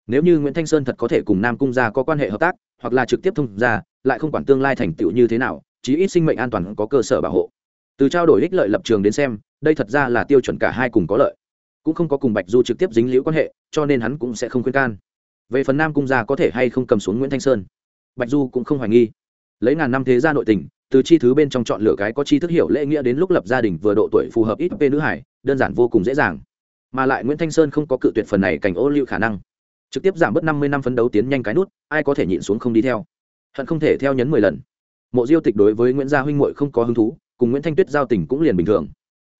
Nếu như nguyễn thanh sơn thật có thể cùng nam cung gia có quan hệ hợp tác, hoặc là trực tiếp thông gia, lại không quản tương lai thành tựu như thế nào, chí ít sinh mệnh an toàn có cơ sở bảo hộ. Từ trao đổi ích lợi lập trường đến xem, đây thật ra là tiêu chuẩn cả hai cùng có lợi. Cũng không có cùng bạch du trực tiếp dính liễu quan hệ, cho nên hắn cũng sẽ không khuyên can. Về phần nam cung gia có thể hay không cầm xuống nguyễn thanh sơn? Bạch du cũng không hoài nghi lấy ngàn năm thế gia nội tình, từ chi thứ bên trong chọn lựa cái có chi thức hiểu lễ nghĩa đến lúc lập gia đình vừa độ tuổi phù hợp ít p nữ hải, đơn giản vô cùng dễ dàng. Mà lại nguyễn thanh sơn không có cự tuyệt phần này cảnh ô liu khả năng. Trực tiếp giảm bớt năm mươi năm phấn đấu tiến nhanh cái nút, ai có thể nhịn xuống không đi theo. Hận không thể theo nhấn mười lần. Mộ diêu tịch đối với nguyễn gia huynh muội không có hứng thú, cùng nguyễn thanh tuyết giao tình cũng liền bình thường.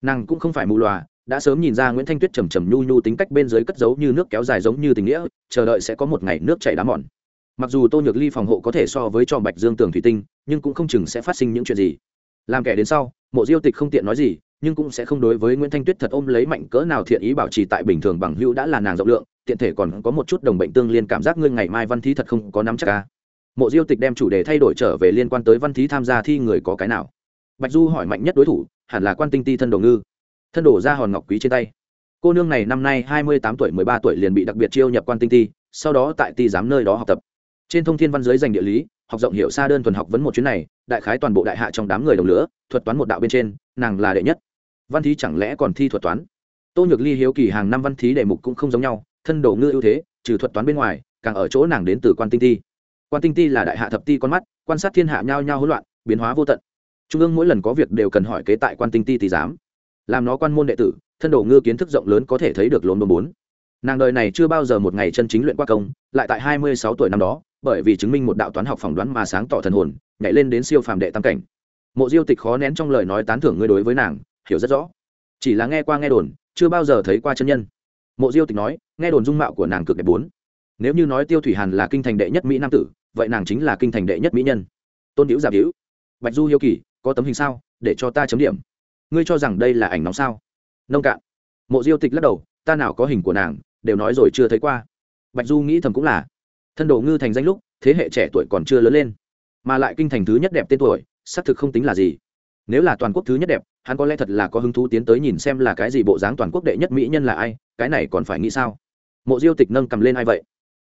Nàng cũng không phải mù loà, đã sớm nhìn ra nguyễn thanh tuyết trầm trầm nhu nhu tính cách bên dưới cất giấu như nước kéo dài giống như tình nghĩa, chờ đợi sẽ có một ngày nước chảy đá mòn mặc dù tô nhược ly phòng hộ có thể so với tròn bạch dương tường thủy tinh, nhưng cũng không chừng sẽ phát sinh những chuyện gì. Làm kẻ đến sau, mộ diêu tịch không tiện nói gì, nhưng cũng sẽ không đối với nguyễn thanh tuyết thật ôm lấy mạnh cỡ nào thiện ý bảo trì tại bình thường bằng hữu đã là nàng rộng lượng, tiện thể còn có một chút đồng bệnh tương liên cảm giác ngươi ngày mai văn thí thật không có nắm chắc ca mộ diêu tịch đem chủ đề thay đổi trở về liên quan tới văn thí tham gia thi người có cái nào. Bạch du hỏi mạnh nhất đối thủ, hẳn là quan tinh ti thân đồ ngư. Thân đổ ra hòn ngọc quý trên tay. Cô nương này năm nay hai mươi tám tuổi, mười ba tuổi liền bị đặc biệt chiêu nhập quan tinh ti, sau đó tại ti giám nơi đó học tập trên thông thiên văn giới dành địa lý, học rộng hiểu xa đơn thuần học vấn một chuyến này, đại khái toàn bộ đại hạ trong đám người đồng lửa, thuật toán một đạo bên trên, nàng là đệ nhất. Văn thí chẳng lẽ còn thi thuật toán? Tô nhược ly hiếu kỳ hàng năm văn thí đề mục cũng không giống nhau, thân đồ ngư ưu thế, trừ thuật toán bên ngoài, càng ở chỗ nàng đến từ quan tinh ti. Quan tinh ti là đại hạ thập ti con mắt, quan sát thiên hạ nhao nhao hỗn loạn, biến hóa vô tận. Trung ương mỗi lần có việc đều cần hỏi kế tại quan tinh ti tỷ giám làm nó quan môn đệ tử, thân đồ ngư kiến thức rộng lớn có thể thấy được lốm đốm bốn. Nàng đời này chưa bao giờ một ngày chân chính luyện qua công, lại tại hai mươi sáu tuổi năm đó bởi vì chứng minh một đạo toán học phỏng đoán mà sáng tỏ thần hồn, nhảy lên đến siêu phàm đệ tam cảnh. Mộ diêu tịch khó nén trong lời nói tán thưởng ngươi đối với nàng, hiểu rất rõ. Chỉ là nghe qua nghe đồn, chưa bao giờ thấy qua chân nhân. Mộ diêu tịch nói, nghe đồn dung mạo của nàng cực đẹp bốn. Nếu như nói tiêu thủy hàn là kinh thành đệ nhất mỹ nam tử, vậy nàng chính là kinh thành đệ nhất mỹ nhân. Tôn hữu giả hữu, bạch du hiếu kỳ, có tấm hình sao? Để cho ta chấm điểm. Ngươi cho rằng đây là ảnh nóng sao? Nông cạn. Mộ diêu tịch lắc đầu, ta nào có hình của nàng, đều nói rồi chưa thấy qua. Bạch du nghĩ thầm cũng là thân đồ ngư thành danh lúc, thế hệ trẻ tuổi còn chưa lớn lên, mà lại kinh thành thứ nhất đẹp tên tuổi, xác thực không tính là gì. Nếu là toàn quốc thứ nhất đẹp, hắn có lẽ thật là có hứng thú tiến tới nhìn xem là cái gì bộ dáng toàn quốc đệ nhất mỹ nhân là ai, cái này còn phải nghĩ sao? Mộ diêu tịch nâng cầm lên ai vậy?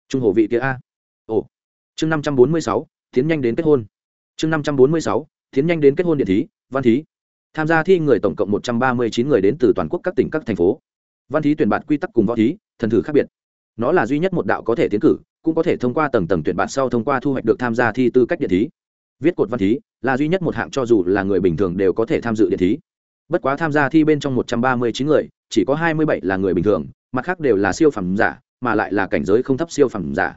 Trung hồ vị kia a. Ồ. Chương năm trăm bốn mươi sáu, tiến nhanh đến kết hôn. Chương năm trăm bốn mươi sáu, tiến nhanh đến kết hôn điện thí, văn thí. Tham gia thi người tổng cộng một trăm ba mươi chín người đến từ toàn quốc các tỉnh, các thành phố. Văn thí tuyển bạt quy tắc cùng võ thí, thần thử khác biệt. Nó là duy nhất một đạo có thể tiến cử cũng có thể thông qua tầng tầng tuyển bạn sau thông qua thu hoạch được tham gia thi tư cách điện thí. Viết cột văn thí là duy nhất một hạng cho dù là người bình thường đều có thể tham dự điện thí. Bất quá tham gia thi bên trong một trăm ba mươi chín người, chỉ có hai mươi bảy là người bình thường, mặt khác đều là siêu phẩm giả, mà lại là cảnh giới không thấp siêu phẩm giả.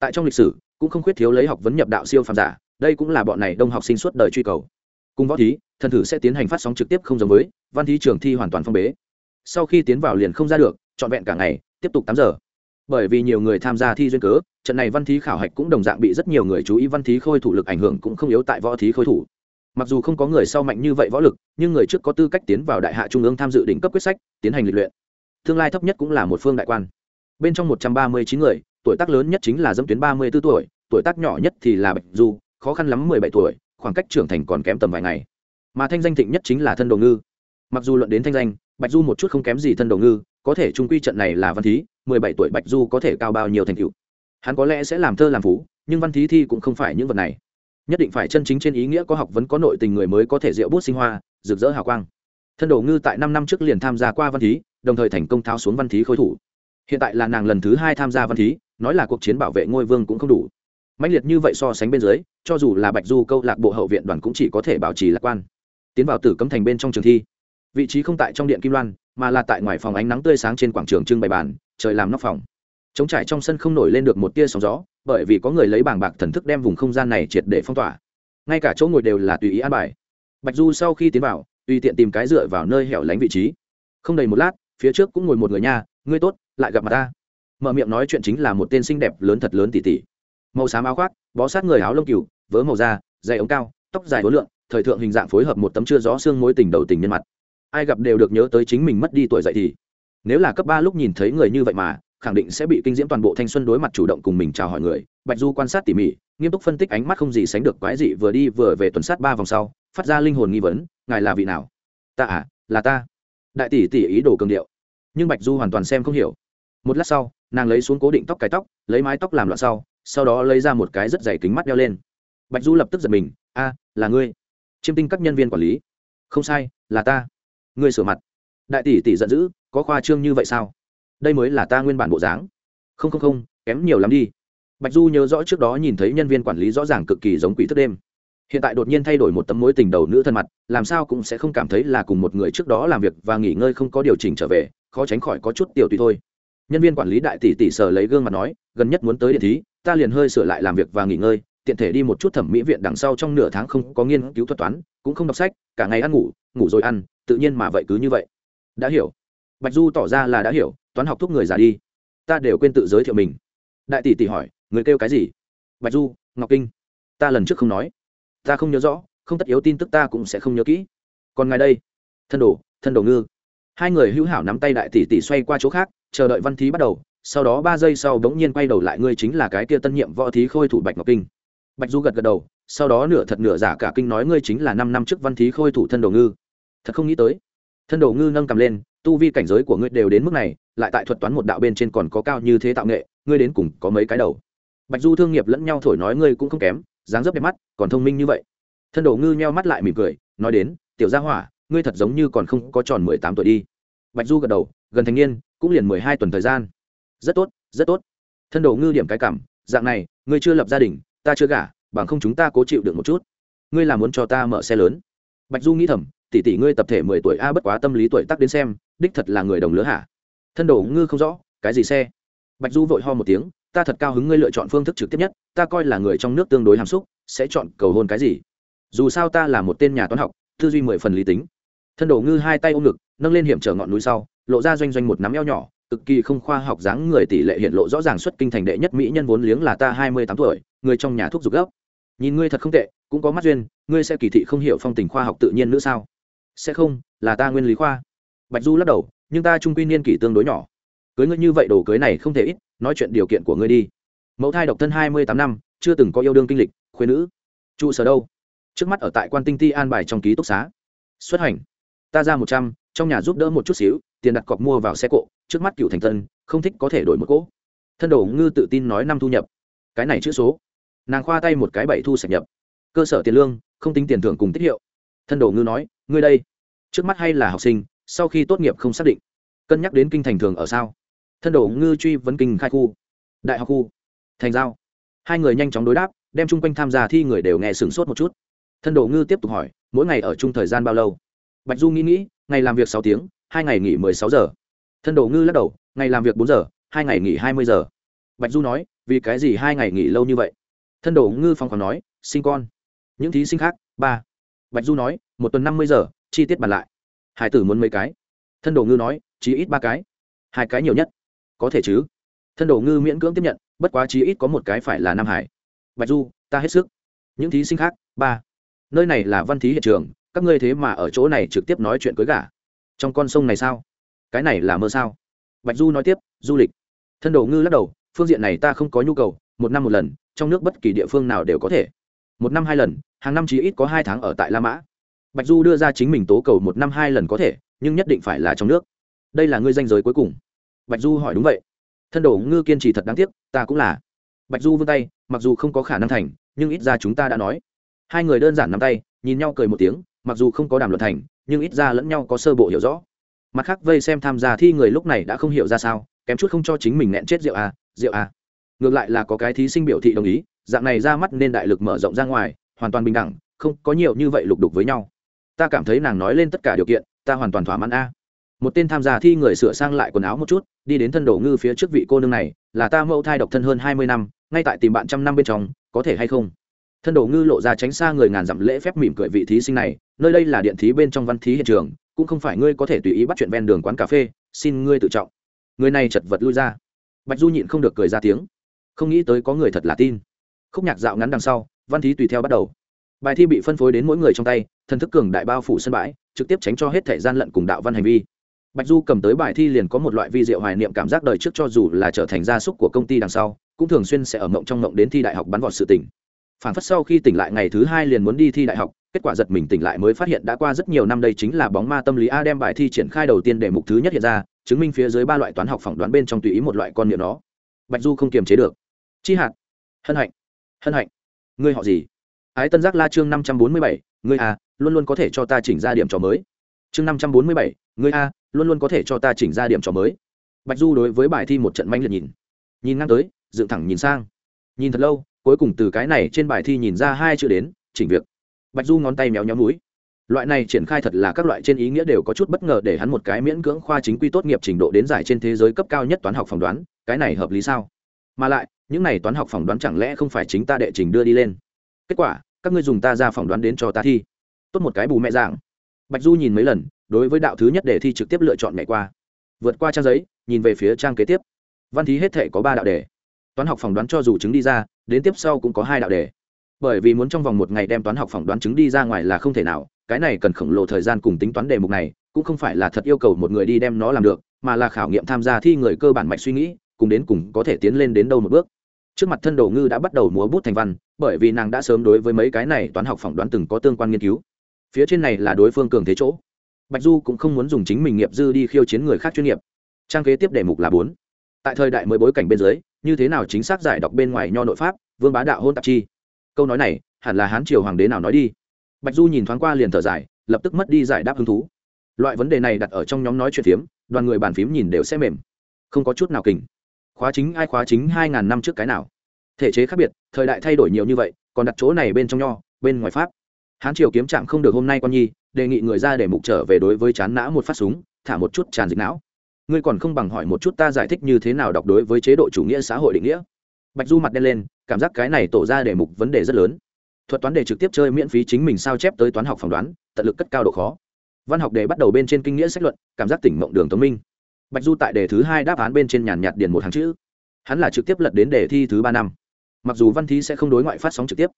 Tại trong lịch sử, cũng không khuyết thiếu lấy học vấn nhập đạo siêu phẩm giả, đây cũng là bọn này đông học sinh suốt đời truy cầu. Cùng võ thí, thần thử sẽ tiến hành phát sóng trực tiếp không giống với, văn thí trường thi hoàn toàn phong bế. Sau khi tiến vào liền không ra được, trọn vẹn cả ngày, tiếp tục tám giờ bởi vì nhiều người tham gia thi duyên cớ, trận này văn thí khảo hạch cũng đồng dạng bị rất nhiều người chú ý văn thí khôi thủ lực ảnh hưởng cũng không yếu tại võ thí khôi thủ. Mặc dù không có người sau mạnh như vậy võ lực, nhưng người trước có tư cách tiến vào đại hạ trung ương tham dự đỉnh cấp quyết sách, tiến hành lịch luyện. Tương lai thấp nhất cũng là một phương đại quan. Bên trong một trăm ba mươi chín người, tuổi tác lớn nhất chính là dâm tuyến ba mươi b ố tuổi tuổi tác nhỏ nhất thì là bạch du, khó khăn lắm mười bảy tuổi, khoảng cách trưởng thành còn kém tầm vài ngày. Mà thanh danh thịnh nhất chính là thân đồ ngư. Mặc dù luận đến thanh danh, bạch du một chút không kém gì thân đồ ngư, có thể trung quy trận này là văn thí mười bảy tuổi bạch du có thể cao bao nhiêu thành tựu? Hắn có lẽ sẽ làm thơ làm phú, nhưng văn thí thi cũng không phải những vật này. Nhất định phải chân chính trên ý nghĩa có học vấn có nội tình người mới có thể diệu bút sinh hoa, rực rỡ hào quang. Thân đồ ngư tại năm năm trước liền tham gia qua văn thí, đồng thời thành công tháo xuống văn thí khối thủ. Hiện tại là nàng lần thứ hai tham gia văn thí, nói là cuộc chiến bảo vệ ngôi vương cũng không đủ. Mạnh liệt như vậy so sánh bên dưới, cho dù là bạch du câu lạc bộ hậu viện đoàn cũng chỉ có thể bảo trì lạc quan. Tiến vào tử cấm thành bên trong trường thi. Vị trí không tại trong điện kim loan, mà là tại ngoài phòng ánh nắng tươi sáng trên quảng trường trưng bày bàn trời làm nóc phòng. Chống trải trong sân không nổi lên được một tia sóng gió, bởi vì có người lấy bảng bạc thần thức đem vùng không gian này triệt để phong tỏa. Ngay cả chỗ ngồi đều là tùy ý an bài. Bạch du sau khi tiến vào, tùy tiện tìm cái dựa vào nơi hẻo lánh vị trí. Không đầy một lát, phía trước cũng ngồi một người nha, ngươi tốt, lại gặp mặt ta. Mở miệng nói chuyện chính là một tên xinh đẹp lớn thật lớn tỉ tỉ. Màu xám áo khoác, bó sát người áo lông cừu, vớ màu da, dày ống cao, tóc dài hối lượng thời thượng hình dạng phối hợp một tấm chưa rõ xương mối tình đầu tình nhân mặt. Ai gặp đều được nhớ tới chính mình mất đi tuổi dậy thì nếu là cấp ba lúc nhìn thấy người như vậy mà, khẳng định sẽ bị kinh diễm toàn bộ thanh xuân đối mặt chủ động cùng mình chào hỏi người. Bạch du quan sát tỉ mỉ, nghiêm túc phân tích ánh mắt không gì sánh được quái dị vừa đi vừa về tuần sát ba vòng sau, phát ra linh hồn nghi vấn, ngài là vị nào? Ta à là ta. Đại tỷ tỷ ý đồ cường điệu. Nhưng bạch du hoàn toàn xem không hiểu. Một lát sau, nàng lấy xuống cố định tóc cái tóc, lấy mái tóc làm loạn sau sau đó lấy ra một cái rất dày kính mắt đeo lên. Bạch du lập tức giật mình, a, là ngươi. Chiêm tinh các nhân viên quản lý. Không sai, là ta. Ngươi sửa mặt đại tỷ tỷ giận dữ, có khoa trương như vậy sao? Đây mới là ta nguyên bản bộ dáng. Không không không, kém nhiều lắm đi. Bạch du nhớ rõ trước đó nhìn thấy nhân viên quản lý rõ ràng cực kỳ giống quỷ thức đêm. Hiện tại đột nhiên thay đổi một tấm mối tình đầu nữ thân mặt, làm sao cũng sẽ không cảm thấy là cùng một người trước đó làm việc và nghỉ ngơi không có điều chỉnh trở về, khó tránh khỏi có chút tiểu tùy thôi. Nhân viên quản lý đại tỷ tỷ sở lấy gương mặt nói, gần nhất muốn tới điện thí, ta liền hơi sửa lại làm việc và nghỉ ngơi, tiện thể đi một chút thẩm mỹ viện đằng sau trong nửa tháng không có nghiên cứu thuật toán, cũng không đọc sách, cả ngày ăn ngủ ngủ rồi ăn, tự nhiên mà vậy cứ như vậy đã hiểu. Bạch du tỏ ra là đã hiểu, toán học thúc người già đi. Ta đều quên tự giới thiệu mình. Đại tỷ tỷ hỏi, người kêu cái gì? Bạch du, ngọc kinh. Ta lần trước không nói. Ta không nhớ rõ, không tất yếu tin tức ta cũng sẽ không nhớ kỹ. Còn ngài đây. Thân đồ thân đồ ngư. Hai người hữu hảo nắm tay đại tỷ tỷ xoay qua chỗ khác, chờ đợi văn thí bắt đầu. Sau đó ba giây sau bỗng nhiên quay đầu lại, ngươi chính là cái kia tân nhiệm võ thí khôi thủ bạch ngọc kinh. Bạch du gật gật đầu, sau đó nửa thật nửa giả cả kinh nói ngươi chính là năm năm trước văn thí khôi thủ thân đồ ngư. Thật không nghĩ tới thân đồ ngư nâng cầm lên, tu vi cảnh giới của ngươi đều đến mức này, lại tại thuật toán một đạo bên trên còn có cao như thế tạo nghệ, ngươi đến cùng có mấy cái đầu? Bạch du thương nghiệp lẫn nhau thổi nói ngươi cũng không kém, dáng dấp đẹp mắt, còn thông minh như vậy. Thân đồ ngư nheo mắt lại mỉm cười, nói đến, tiểu gia hỏa, ngươi thật giống như còn không có tròn mười tám tuổi đi. Bạch du gật đầu, gần thành niên, cũng liền mười hai tuần thời gian. Rất tốt rất tốt. Thân đồ ngư điểm cái cảm, dạng này, ngươi chưa lập gia đình, ta chưa gả, bằng không chúng ta cố chịu được một chút. Ngươi là muốn cho ta mở xe lớn. Bạch du nghĩ thầm tỷ tỷ ngươi tập thể mười tuổi, a, bất quá tâm lý tuổi tác đến xem, đích thật là người đồng lứa hả? Thân đồ ngư không rõ, cái gì xe? Bạch du vội ho một tiếng, ta thật cao hứng ngươi lựa chọn phương thức trực tiếp nhất, ta coi là người trong nước tương đối hàm xúc, sẽ chọn cầu hôn cái gì? Dù sao ta là một tên nhà toán học, tư duy mười phần lý tính. Thân đồ ngư hai tay ôm ngực, nâng lên hiểm trở ngọn núi sau, lộ ra doanh doanh một nắm eo nhỏ, cực kỳ không khoa học dáng người tỷ lệ hiện lộ rõ ràng xuất kinh thành đệ nhất mỹ nhân vốn liếng là ta hai mươi tám tuổi, người trong nhà thuốc dục gốc. nhìn ngươi thật không tệ, cũng có mắt duyên, ngươi sẽ kỳ thị không hiểu phong tình khoa học tự nhiên nữa sao? Sẽ không, là ta nguyên lý khoa. Bạch du lắc đầu, nhưng ta trung quy niên kỷ tương đối nhỏ. Cưới ngươi như vậy đồ cưới này không thể ít, nói chuyện điều kiện của ngươi đi. Mẫu thai độc thân hai mươi tám năm, chưa từng có yêu đương kinh lịch khuyên nữ. Trụ sở đâu? Trước mắt ở tại quan tinh ti an bài trong ký túc xá. Xuất hành. Ta ra một trăm, trong nhà giúp đỡ một chút xíu, tiền đặt cọc mua vào xe cộ, trước mắt cựu thành tân không thích có thể đổi một cỗ. Thân đồ ngư tự tin nói năm thu nhập. Cái này chữ số. Nàng khoa tay một cái bảy thu sạch nhập. Cơ sở tiền lương, không tính tiền thưởng cùng tiết hiệu. Thân đồ ngư nói ngươi đây, trước mắt hay là học sinh, sau khi tốt nghiệp không xác định. Cân nhắc đến kinh thành thường ở sao? Thân đồ ngư truy vấn kinh khai khu, đại học khu, thành giao. Hai người nhanh chóng đối đáp, đem chung quanh tham gia thi người đều nghe sửng sốt một chút. Thân đồ ngư tiếp tục hỏi, mỗi ngày ở chung thời gian bao lâu? Bạch du nghĩ nghĩ, ngày làm việc sáu tiếng, hai ngày nghỉ mười sáu giờ. Thân đồ ngư lắc đầu, ngày làm việc bốn giờ, hai ngày nghỉ hai mươi giờ. Bạch du nói, vì cái gì hai ngày nghỉ lâu như vậy? Thân đồ ngư phong còn nói, sinh con. Những thí sinh khác, ba. Bạch du nói một tuần năm mươi giờ, chi tiết bàn lại. Hải tử muốn mấy cái? Thân đồ ngư nói, chí ít ba cái. Hai cái nhiều nhất. Có thể chứ. Thân đồ ngư miễn cưỡng tiếp nhận, bất quá chí ít có một cái phải là nam hải. Bạch du, ta hết sức. Những thí sinh khác, ba. Nơi này là văn thí hiện trường, các ngươi thế mà ở chỗ này trực tiếp nói chuyện cưới gả. Trong con sông này sao? Cái này là mơ sao? Bạch du nói tiếp, du lịch. Thân đồ ngư lắc đầu, phương diện này ta không có nhu cầu, một năm một lần, trong nước bất kỳ địa phương nào đều có thể. Một năm hai lần, hàng năm chí ít có hai tháng ở tại la mã bạch du đưa ra chính mình tố cầu một năm hai lần có thể, nhưng nhất định phải là trong nước. Đây là ngươi danh giới cuối cùng. Bạch du hỏi đúng vậy. Thân đồ ngư kiên trì thật đáng tiếc, ta cũng là. Bạch du vươn tay, mặc dù không có khả năng thành, nhưng ít ra chúng ta đã nói. Hai người đơn giản nắm tay, nhìn nhau cười một tiếng, mặc dù không có đàm luận thành, nhưng ít ra lẫn nhau có sơ bộ hiểu rõ. Mặt khác vây xem tham gia thi người lúc này đã không hiểu ra sao, kém chút không cho chính mình nẹn chết rượu à rượu à. Ngược lại là có cái thí sinh biểu thị đồng ý, dạng này ra mắt nên đại lực mở rộng ra ngoài, hoàn toàn bình đẳng, không có nhiều như vậy lục đục với nhau ta cảm thấy nàng nói lên tất cả điều kiện, ta hoàn toàn thỏa mãn a. Một tên tham gia thi người sửa sang lại quần áo một chút, đi đến thân đổ ngư phía trước vị cô nương này, là ta mẫu thai độc thân hơn hai mươi năm, ngay tại tìm bạn trăm năm bên trong, có thể hay không? Thân đổ ngư lộ ra tránh xa người ngàn dặm lễ phép mỉm cười vị thí sinh này, nơi đây là điện thí bên trong văn thí hiện trường, cũng không phải ngươi có thể tùy ý bắt chuyện ven đường quán cà phê, xin ngươi tự trọng. Người này chật vật lui ra. Bạch du nhịn không được cười ra tiếng. Không nghĩ tới có người thật là tin. Khúc nhạc dạo ngắn đằng sau, văn thí tùy theo bắt đầu bài thi bị phân phối đến mỗi người trong tay, thần thức cường đại bao phủ sân bãi, trực tiếp tránh cho hết thể gian lận cùng đạo văn hành vi. Bạch du cầm tới bài thi liền có một loại vi diệu hoài niệm cảm giác đời trước cho dù là trở thành gia súc của công ty đằng sau, cũng thường xuyên sẽ ở mộng trong mộng đến thi đại học bắn vọt sự tỉnh phản phất sau khi tỉnh lại ngày thứ hai liền muốn đi thi đại học, kết quả giật mình tỉnh lại mới phát hiện đã qua rất nhiều năm đây chính là bóng ma tâm lý a đem bài thi triển khai đầu tiên để mục thứ nhất hiện ra, chứng minh phía dưới ba loại toán học phỏng đoán bên trong tùy ý một loại con niệm đó bạch du không kiềm chế được. Chi hạt. Hân hạnh. Hân hạnh. Ngươi họ gì? Ái tân giác la chương năm trăm bốn mươi bảy, ngươi a luôn luôn có thể cho ta chỉnh ra điểm trò mới. Chương năm trăm bốn mươi bảy, ngươi a luôn luôn có thể cho ta chỉnh ra điểm trò mới. Bạch du đối với bài thi một trận manh liệt nhìn. Nhìn ngang tới, dựng thẳng nhìn sang. Nhìn thật lâu, cuối cùng từ cái này trên bài thi nhìn ra hai chữ đến, chỉnh việc. Bạch du ngón tay méo nhóm núi loại này triển khai thật là các loại trên ý nghĩa đều có chút bất ngờ để hắn một cái miễn cưỡng khoa chính quy tốt nghiệp trình độ đến giải trên thế giới cấp cao nhất toán học phỏng đoán, cái này hợp lý sao? Mà lại, những này toán học phỏng đoán chẳng lẽ không phải chính ta đệ trình đưa đi lên? Kết quả, các ngươi dùng ta ra phỏng đoán đến cho ta thi. Tốt một cái bù mẹ dạng. Bạch du nhìn mấy lần, đối với đạo thứ nhất đề thi trực tiếp lựa chọn ngày qua. Vượt qua trang giấy, nhìn về phía trang kế tiếp. Văn thí hết thể có ba đạo đề. Toán học phỏng đoán cho dù chứng đi ra, đến tiếp sau cũng có hai đạo đề. Bởi vì muốn trong vòng một ngày đem toán học phỏng đoán chứng đi ra ngoài là không thể nào, cái này cần khổng lồ thời gian cùng tính toán đề mục này, cũng không phải là thật yêu cầu một người đi đem nó làm được, mà là khảo nghiệm tham gia thi người cơ bản mạch suy nghĩ, cùng đến cùng có thể tiến lên đến đâu một bước trước mặt thân đồ ngư đã bắt đầu múa bút thành văn, bởi vì nàng đã sớm đối với mấy cái này toán học phỏng đoán từng có tương quan nghiên cứu. Phía trên này là đối phương cường thế chỗ. Bạch du cũng không muốn dùng chính mình nghiệp dư đi khiêu chiến người khác chuyên nghiệp. Trang kế tiếp đề mục là bốn. Tại thời đại mới bối cảnh bên dưới, như thế nào chính xác giải đọc bên ngoài nho nội pháp, vương bá đạo hôn tạp chi? Câu nói này, hẳn là hán triều hoàng đế nào nói đi? Bạch du nhìn thoáng qua liền thở dài, lập tức mất đi giải đáp hứng thú. Loại vấn đề này đặt ở trong nhóm nói chuyện phiếm, đoàn người bàn phím nhìn đều sẽ mềm. Không có chút nào kình khóa chính ai khóa chính hai ngàn năm trước cái nào. Thể chế khác biệt, thời đại thay đổi nhiều như vậy, còn đặt chỗ này bên trong nho, bên ngoài pháp. Hán triều kiếm trạm không được hôm nay con nhi, đề nghị người ra để mục trở về đối với chán nã một phát súng, thả một chút tràn dịch não. Ngươi còn không bằng hỏi một chút ta giải thích như thế nào đọc đối với chế độ chủ nghĩa xã hội định nghĩa. Bạch du mặt đen lên, cảm giác cái này tổ ra đề mục vấn đề rất lớn. Thuật toán đề trực tiếp chơi miễn phí chính mình sao chép tới toán học phỏng đoán, tận lực cất cao độ khó. Văn học đề bắt đầu bên trên kinh nghĩa sách luận, cảm giác tỉnh mộng đường tống minh bạch du tại đề thứ hai đáp án bên trên nhàn nhạt điền một hàng chữ. Hắn là trực tiếp lật đến đề thi thứ ba năm. Mặc dù văn thí sẽ không đối ngoại phát sóng trực tiếp,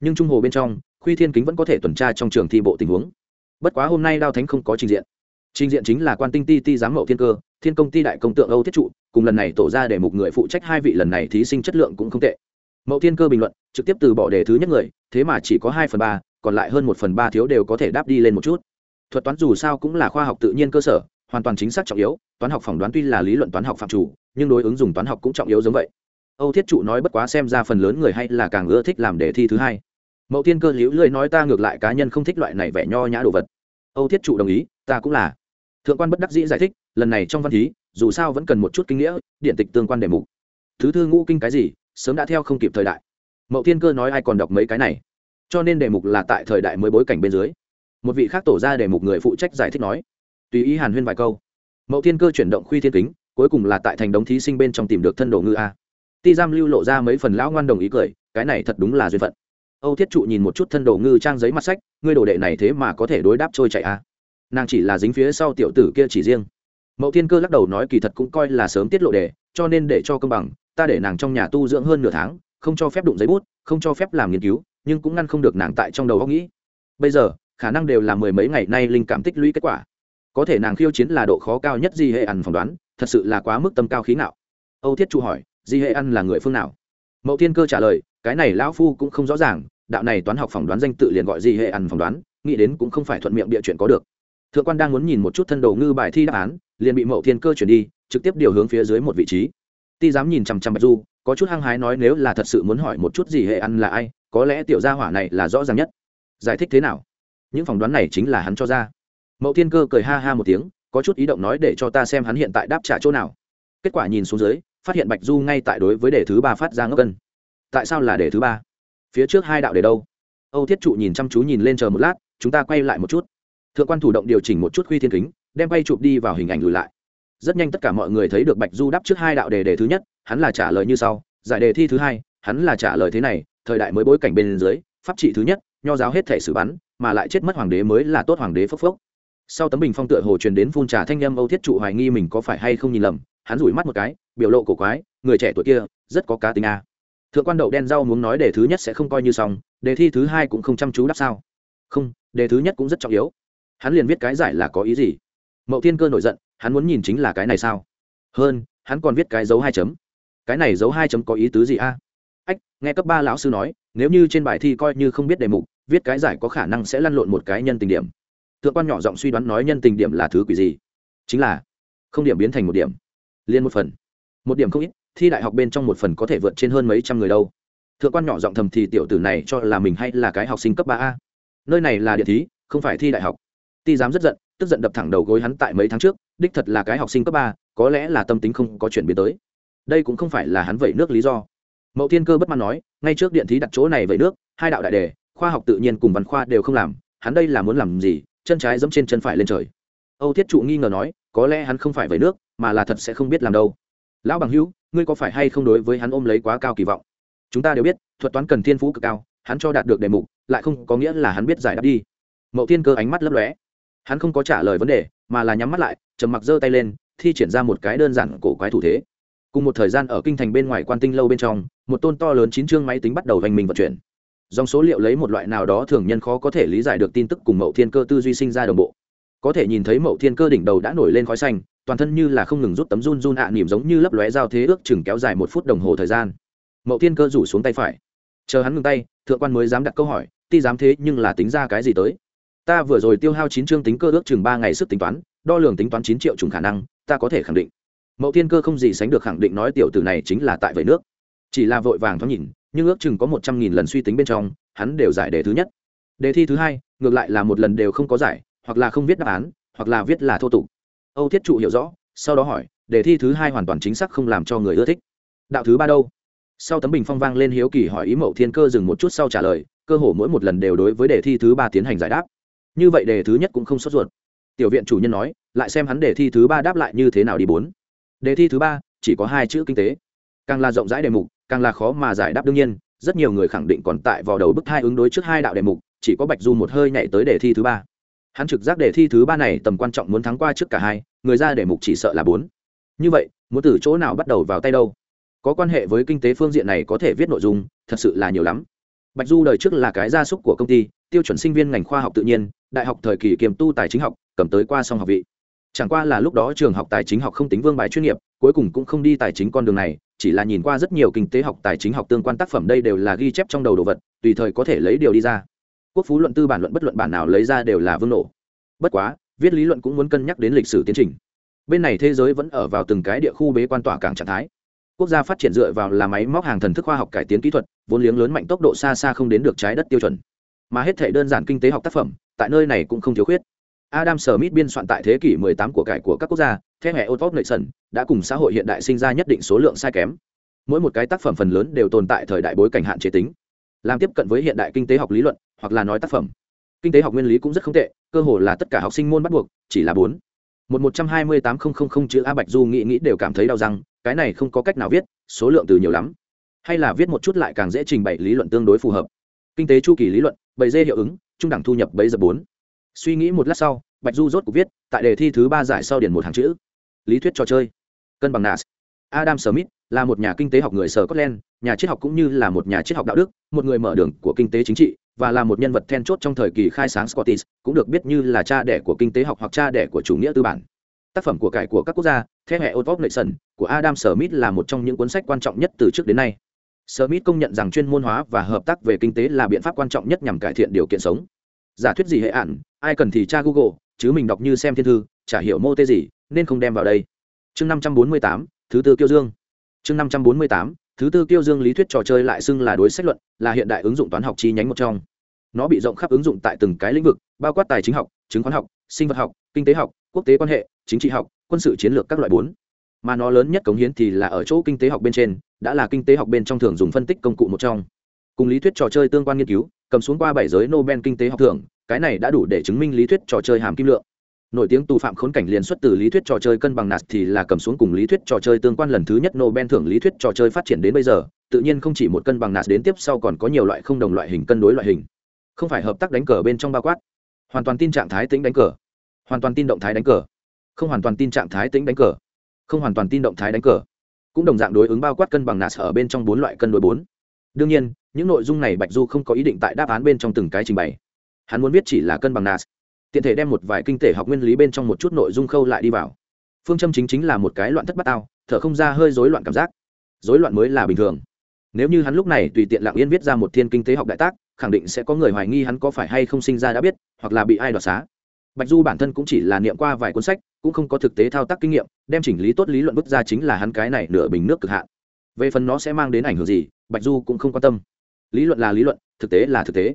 nhưng trung hồ bên trong, khuy thiên kính vẫn có thể tuần tra trong trường thi bộ tình huống. Bất quá hôm nay đao thánh không có trình diện. Trình diện chính là quan tinh ti ti giám mậu thiên cơ, thiên công ty đại công tượng âu thiết trụ, cùng lần này tổ ra để một người phụ trách hai vị lần này thí sinh chất lượng cũng không tệ. Mậu thiên cơ bình luận, trực tiếp từ bỏ đề thứ nhất người, thế mà chỉ có hai phần ba, còn lại hơn một phần ba thiếu đều có thể đáp đi lên một chút. Thuật toán dù sao cũng là khoa học tự nhiên cơ sở hoàn toàn chính xác trọng yếu, toán học phỏng đoán tuy là lý luận toán học phạm chủ, nhưng đối ứng dùng toán học cũng trọng yếu giống vậy. Âu thiết trụ nói bất quá xem ra phần lớn người hay là càng ưa thích làm đề thi thứ hai. Mậu tiên cơ liễu lưỡi nói ta ngược lại cá nhân không thích loại này vẻ nho nhã đồ vật. Âu thiết trụ đồng ý, ta cũng là. Thượng quan bất đắc dĩ giải thích, lần này trong văn thí, dù sao vẫn cần một chút kinh nghĩa, điện tịch tương quan đề mục. Thứ thư ngũ kinh cái gì, sớm đã theo không kịp thời đại. Mậu tiên cơ nói ai còn đọc mấy cái này. Cho nên đề mục là tại thời đại mới bối cảnh bên dưới. Một vị khác tổ ra đề mục người phụ trách giải thích nói tùy ý hàn huyên vài câu. Mậu Thiên cơ chuyển động khuy thiên kính, cuối cùng là tại thành đống thí sinh bên trong tìm được thân đồ ngư a. Ti giam lưu lộ ra mấy phần lão ngoan đồng ý cười, cái này thật đúng là duyên phận. Âu thiết trụ nhìn một chút thân đồ ngư trang giấy mặt sách, ngươi đồ đệ này thế mà có thể đối đáp trôi chạy a. Nàng chỉ là dính phía sau tiểu tử kia chỉ riêng. Mậu thiên cơ lắc đầu nói kỳ thật cũng coi là sớm tiết lộ đề, cho nên để cho công bằng, ta để nàng trong nhà tu dưỡng hơn nửa tháng, không cho phép đụng giấy bút, không cho phép làm nghiên cứu, nhưng cũng ngăn không được nàng tại trong đầu góc nghĩ. Bây giờ, khả năng đều là mười mấy ngày nay linh cảm tích lũy kết quả có thể nàng khiêu chiến là độ khó cao nhất di hệ ăn phỏng đoán, thật sự là quá mức tâm cao khí nào âu thiết trụ hỏi di hệ ăn là người phương nào? Mậu thiên cơ trả lời, cái này lão phu cũng không rõ ràng, đạo này toán học phỏng đoán danh tự liền gọi di hệ ăn phỏng đoán, nghĩ đến cũng không phải thuận miệng địa chuyện có được. Thượng quan đang muốn nhìn một chút thân đồ ngư bài thi đáp án, liền bị mậu thiên cơ chuyển đi, trực tiếp điều hướng phía dưới một vị trí. Ti dám nhìn chằm chằm bạch du, có chút hăng hái nói nếu là thật sự muốn hỏi một chút gì hệ ăn là ai, có lẽ tiểu gia hỏa này là rõ ràng nhất. Giải thích thế nào? Những phỏng đoán này chính là hắn cho ra mậu thiên cơ cười ha ha một tiếng, có chút ý động nói để cho ta xem hắn hiện tại đáp trả chỗ nào. Kết quả nhìn xuống dưới, phát hiện bạch du ngay tại đối với đề thứ ba phát ra ngốc cân. Tại sao là đề thứ ba? Phía trước hai đạo đề đâu? Âu thiết trụ nhìn chăm chú nhìn lên chờ một lát, chúng ta quay lại một chút. Thượng quan thủ động điều chỉnh một chút khuy thiên kính, đem quay chụp đi vào hình ảnh lùi lại. Rất nhanh tất cả mọi người thấy được bạch du đáp trước hai đạo đề đề thứ nhất, hắn là trả lời như sau, giải đề thi thứ hai, hắn là trả lời thế này, thời đại mới bối cảnh bên dưới, pháp trị thứ nhất, nho giáo hết thể xử bắn, mà lại chết mất hoàng đế mới là tốt hoàng đế phốc phốc sau tấm bình phong tựa hồ truyền đến phun trà thanh â âu thiết trụ hoài nghi mình có phải hay không nhìn lầm, hắn rủi mắt một cái, biểu lộ cổ quái, người trẻ tuổi kia, rất có cá tính a. Thượng quan đậu đen rau muốn nói đề thứ nhất sẽ không coi như xong, đề thi thứ hai cũng không chăm chú đáp sao. Không, đề thứ nhất cũng rất trọng yếu. Hắn liền viết cái giải là có ý gì? Mậu thiên cơ nổi giận, hắn muốn nhìn chính là cái này sao? Hơn, hắn còn viết cái dấu hai chấm. Cái này dấu hai chấm có ý tứ gì a? Ách, nghe cấp ba lão sư nói, nếu như trên bài thi coi như không biết đề mục, viết cái giải có khả năng sẽ lăn lộn một cái nhân tình điểm thượng quan nhỏ giọng suy đoán nói nhân tình điểm là thứ quỷ gì? Chính là, không điểm biến thành một điểm. Liên một phần. Một điểm không ít, thi đại học bên trong một phần có thể vượt trên hơn mấy trăm người đâu. Thượng quan nhỏ giọng thầm thì tiểu tử này cho là mình hay là cái học sinh cấp ba a. Nơi này là địa thí, không phải thi đại học. Ti giám rất giận, tức giận đập thẳng đầu gối hắn tại mấy tháng trước, đích thật là cái học sinh cấp ba, có lẽ là tâm tính không có chuyển biến tới. Đây cũng không phải là hắn vẩy nước lý do. Mậu thiên cơ bất mãn nói, ngay trước điện thí đặt chỗ này vẩy nước, hai đạo đại đề, khoa học tự nhiên cùng văn khoa đều không làm, hắn đây là muốn làm gì chân trái dẫm trên chân phải lên trời. Âu thiết trụ nghi ngờ nói, có lẽ hắn không phải vẩy nước, mà là thật sẽ không biết làm đâu. Lão bằng hữu, ngươi có phải hay không đối với hắn ôm lấy quá cao kỳ vọng? Chúng ta đều biết, thuật toán cần thiên phú cực cao, hắn cho đạt được đề mục, lại không có nghĩa là hắn biết giải đáp đi. Mậu thiên cơ ánh mắt lấp lóe. Hắn không có trả lời vấn đề, mà là nhắm mắt lại, trầm mặc giơ tay lên, thi triển ra một cái đơn giản cổ quái thủ thế. Cùng một thời gian ở kinh thành bên ngoài quan tinh lâu bên trong, một tôn to lớn chín chương máy tính bắt đầu hành mình vận chuyển dòng số liệu lấy một loại nào đó thường nhân khó có thể lý giải được tin tức cùng mậu thiên cơ tư duy sinh ra đồng bộ. Có thể nhìn thấy mậu thiên cơ đỉnh đầu đã nổi lên khói xanh toàn thân như là không ngừng rút tấm run run ạ à, nỉm giống như lấp lóe giao thế ước chừng kéo dài một phút đồng hồ thời gian. Mậu thiên cơ rủ xuống tay phải. Chờ hắn ngừng tay thượng quan mới dám đặt câu hỏi ti dám thế nhưng là tính ra cái gì tới? Ta vừa rồi tiêu hao chín chương tính cơ ước chừng ba ngày sức tính toán đo lường tính toán chín triệu trùng khả năng ta có thể khẳng định. Mậu thiên cơ không gì sánh được khẳng định nói tiểu tử này chính là tại vậy nước. Chỉ là vội vàng thoáng nhìn nhưng ước chừng có một trăm nghìn lần suy tính bên trong, hắn đều giải đề thứ nhất. Đề thi thứ hai, ngược lại là một lần đều không có giải, hoặc là không viết đáp án, hoặc là viết là thô tục. Âu thiết trụ hiểu rõ, sau đó hỏi, đề thi thứ hai hoàn toàn chính xác không làm cho người ưa thích. Đạo thứ ba đâu? Sau tấm bình phong vang lên hiếu kỳ hỏi ý mậu thiên cơ dừng một chút sau trả lời, cơ hồ mỗi một lần đều đối với đề thi thứ ba tiến hành giải đáp. Như vậy đề thứ nhất cũng không sốt ruột. Tiểu viện chủ nhân nói, lại xem hắn đề thi thứ ba đáp lại như thế nào đi bốn. Đề thi thứ ba, chỉ có hai chữ kinh tế. Càng là rộng rãi đề mục càng là khó mà giải đáp đương nhiên, rất nhiều người khẳng định còn tại vào đầu bức hai ứng đối trước hai đạo đề mục, chỉ có bạch du một hơi nhảy tới đề thi thứ ba. Hắn trực giác đề thi thứ ba này tầm quan trọng muốn thắng qua trước cả hai, người ra đề mục chỉ sợ là bốn. Như vậy, muốn từ chỗ nào bắt đầu vào tay đâu? Có quan hệ với kinh tế phương diện này có thể viết nội dung, thật sự là nhiều lắm. Bạch du đời trước là cái gia súc của công ty, tiêu chuẩn sinh viên ngành khoa học tự nhiên, đại học thời kỳ kiềm tu tài chính học, cầm tới qua xong học vị. Chẳng qua là lúc đó trường học tài chính học không tính vương bài chuyên nghiệp cuối cùng cũng không đi tài chính con đường này, chỉ là nhìn qua rất nhiều kinh tế học, tài chính học tương quan tác phẩm đây đều là ghi chép trong đầu đồ vật, tùy thời có thể lấy điều đi ra. Quốc phú luận tư bản luận bất luận bản nào lấy ra đều là vương nổ. Bất quá, viết lý luận cũng muốn cân nhắc đến lịch sử tiến trình. Bên này thế giới vẫn ở vào từng cái địa khu bế quan tỏa cảng trạng thái. Quốc gia phát triển dựa vào là máy móc hàng thần thức khoa học cải tiến kỹ thuật, vốn liếng lớn mạnh tốc độ xa xa không đến được trái đất tiêu chuẩn. Mà hết thể đơn giản kinh tế học tác phẩm, tại nơi này cũng không thiếu khuyết adam smith biên soạn tại thế kỷ 18 của cải của các quốc gia theo hệ Otto nation đã cùng xã hội hiện đại sinh ra nhất định số lượng sai kém. Mỗi một cái tác phẩm phần lớn đều tồn tại thời đại bối cảnh hạn chế tính, làm tiếp cận với hiện đại kinh tế học lý luận, hoặc là nói tác phẩm. Kinh tế học nguyên lý cũng rất không tệ, cơ hồ là tất cả học sinh môn bắt buộc, chỉ là bốn. Một một trăm hai mươi tám nghìn chữ a bạch du nghĩ nghĩ đều cảm thấy đau răng, cái này không có cách nào viết, số lượng từ nhiều lắm. Hay là viết một chút lại càng dễ trình bày lý luận tương đối phù hợp. Kinh tế chu kỳ lý luận bày dê hiệu ứng, trung đẳng thu nhập bấy giờ bốn suy nghĩ một lát sau, bạch du rốt cuộc viết, tại đề thi thứ ba giải sau điển một hàng chữ lý thuyết trò chơi cân bằng nas adam smith là một nhà kinh tế học người sở scotland, nhà triết học cũng như là một nhà triết học đạo đức, một người mở đường của kinh tế chính trị, và là một nhân vật then chốt trong thời kỳ khai sáng scottish, cũng được biết như là cha đẻ của kinh tế học hoặc cha đẻ của chủ nghĩa tư bản tác phẩm của cải của các quốc gia theo hệ Old Nation của Adam Smith là một trong những cuốn sách quan trọng nhất từ trước đến nay. Smith công nhận rằng chuyên môn hóa và hợp tác về kinh tế là biện pháp quan trọng nhất nhằm cải thiện điều kiện sống. Giả thuyết gì hệ ản, ai cần thì tra Google, chứ mình đọc như xem thiên thư, chả hiểu mô tê gì, nên không đem vào đây. Chương 548, thứ tư Kiêu Dương. Chương 548, thứ tư Kiêu Dương lý thuyết trò chơi lại xưng là đối sách luận, là hiện đại ứng dụng toán học chi nhánh một trong. Nó bị rộng khắp ứng dụng tại từng cái lĩnh vực, bao quát tài chính học, chứng khoán học, sinh vật học, kinh tế học, quốc tế quan hệ, chính trị học, quân sự chiến lược các loại bốn mà nó lớn nhất cống hiến thì là ở chỗ kinh tế học bên trên đã là kinh tế học bên trong thường dùng phân tích công cụ một trong cùng lý thuyết trò chơi tương quan nghiên cứu cầm xuống qua bảy giới nobel kinh tế học thưởng, cái này đã đủ để chứng minh lý thuyết trò chơi hàm kim lượng. Nổi tiếng tù phạm khốn cảnh liên xuất từ lý thuyết trò chơi cân bằng nạt thì là cầm xuống cùng lý thuyết trò chơi tương quan lần thứ nhất nobel thưởng lý thuyết trò chơi phát triển đến bây giờ, tự nhiên không chỉ một cân bằng nạt đến tiếp sau còn có nhiều loại không đồng loại hình cân đối loại hình. Không phải hợp tác đánh cờ bên trong bao quát. Hoàn toàn tin trạng thái tính đánh cờ. Hoàn toàn tin động thái đánh cờ. Không hoàn toàn tin trạng thái tính đánh cờ. Không hoàn toàn tin động thái đánh cờ. Cũng đồng dạng đối ứng bao quát cân bằng nạt ở bên trong bốn loại cân đối bốn đương nhiên, những nội dung này bạch du không có ý định tại đáp án bên trong từng cái trình bày. Hắn muốn viết chỉ là cân bằng nas. Tiện thể đem một vài kinh tế học nguyên lý bên trong một chút nội dung khâu lại đi vào. Phương châm chính chính là một cái loạn thất bát tao thở không ra hơi rối loạn cảm giác. Rối loạn mới là bình thường. Nếu như hắn lúc này tùy tiện lặng yên viết ra một thiên kinh tế học đại tác, khẳng định sẽ có người hoài nghi hắn có phải hay không sinh ra đã biết, hoặc là bị ai đoạt xá. Bạch du bản thân cũng chỉ là niệm qua vài cuốn sách, cũng không có thực tế thao tác kinh nghiệm, đem chỉnh lý tốt lý luận bức ra chính là hắn cái này nửa bình nước cực hạn. Về phần nó sẽ mang đến ảnh hưởng gì bạch du cũng không quan tâm. Lý luận là lý luận, thực tế là thực tế.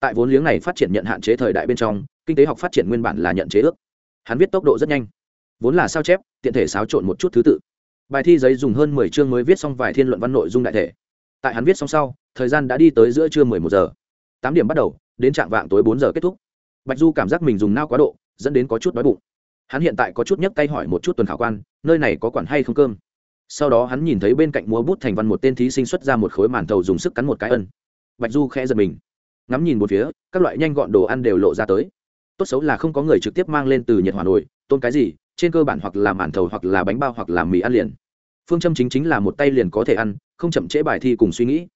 Tại vốn liếng này phát triển nhận hạn chế thời đại bên trong, kinh tế học phát triển nguyên bản là nhận chế ước. Hắn viết tốc độ rất nhanh. Vốn là sao chép, tiện thể xáo trộn một chút thứ tự. Bài thi giấy dùng hơn mười chương mới viết xong vài thiên luận văn nội dung đại thể. Tại hắn viết xong sau, thời gian đã đi tới giữa trưa mười một giờ. Tám điểm bắt đầu, đến trạng vạng tối bốn giờ kết thúc. Bạch du cảm giác mình dùng nao quá độ, dẫn đến có chút đói bụng. Hắn hiện tại có chút nhấc tay hỏi một chút tuần khảo quan, nơi này có quản hay không cơm? Sau đó hắn nhìn thấy bên cạnh múa bút thành văn một tên thí sinh xuất ra một khối màn thầu dùng sức cắn một cái ân. Bạch du khẽ giật mình, ngắm nhìn một phía, các loại nhanh gọn đồ ăn đều lộ ra tới. Tốt xấu là không có người trực tiếp mang lên từ nhiệt hòa nồi tôn cái gì, trên cơ bản hoặc là màn thầu hoặc là bánh bao hoặc là mì ăn liền. Phương châm chính chính là một tay liền có thể ăn, không chậm trễ bài thi cùng suy nghĩ.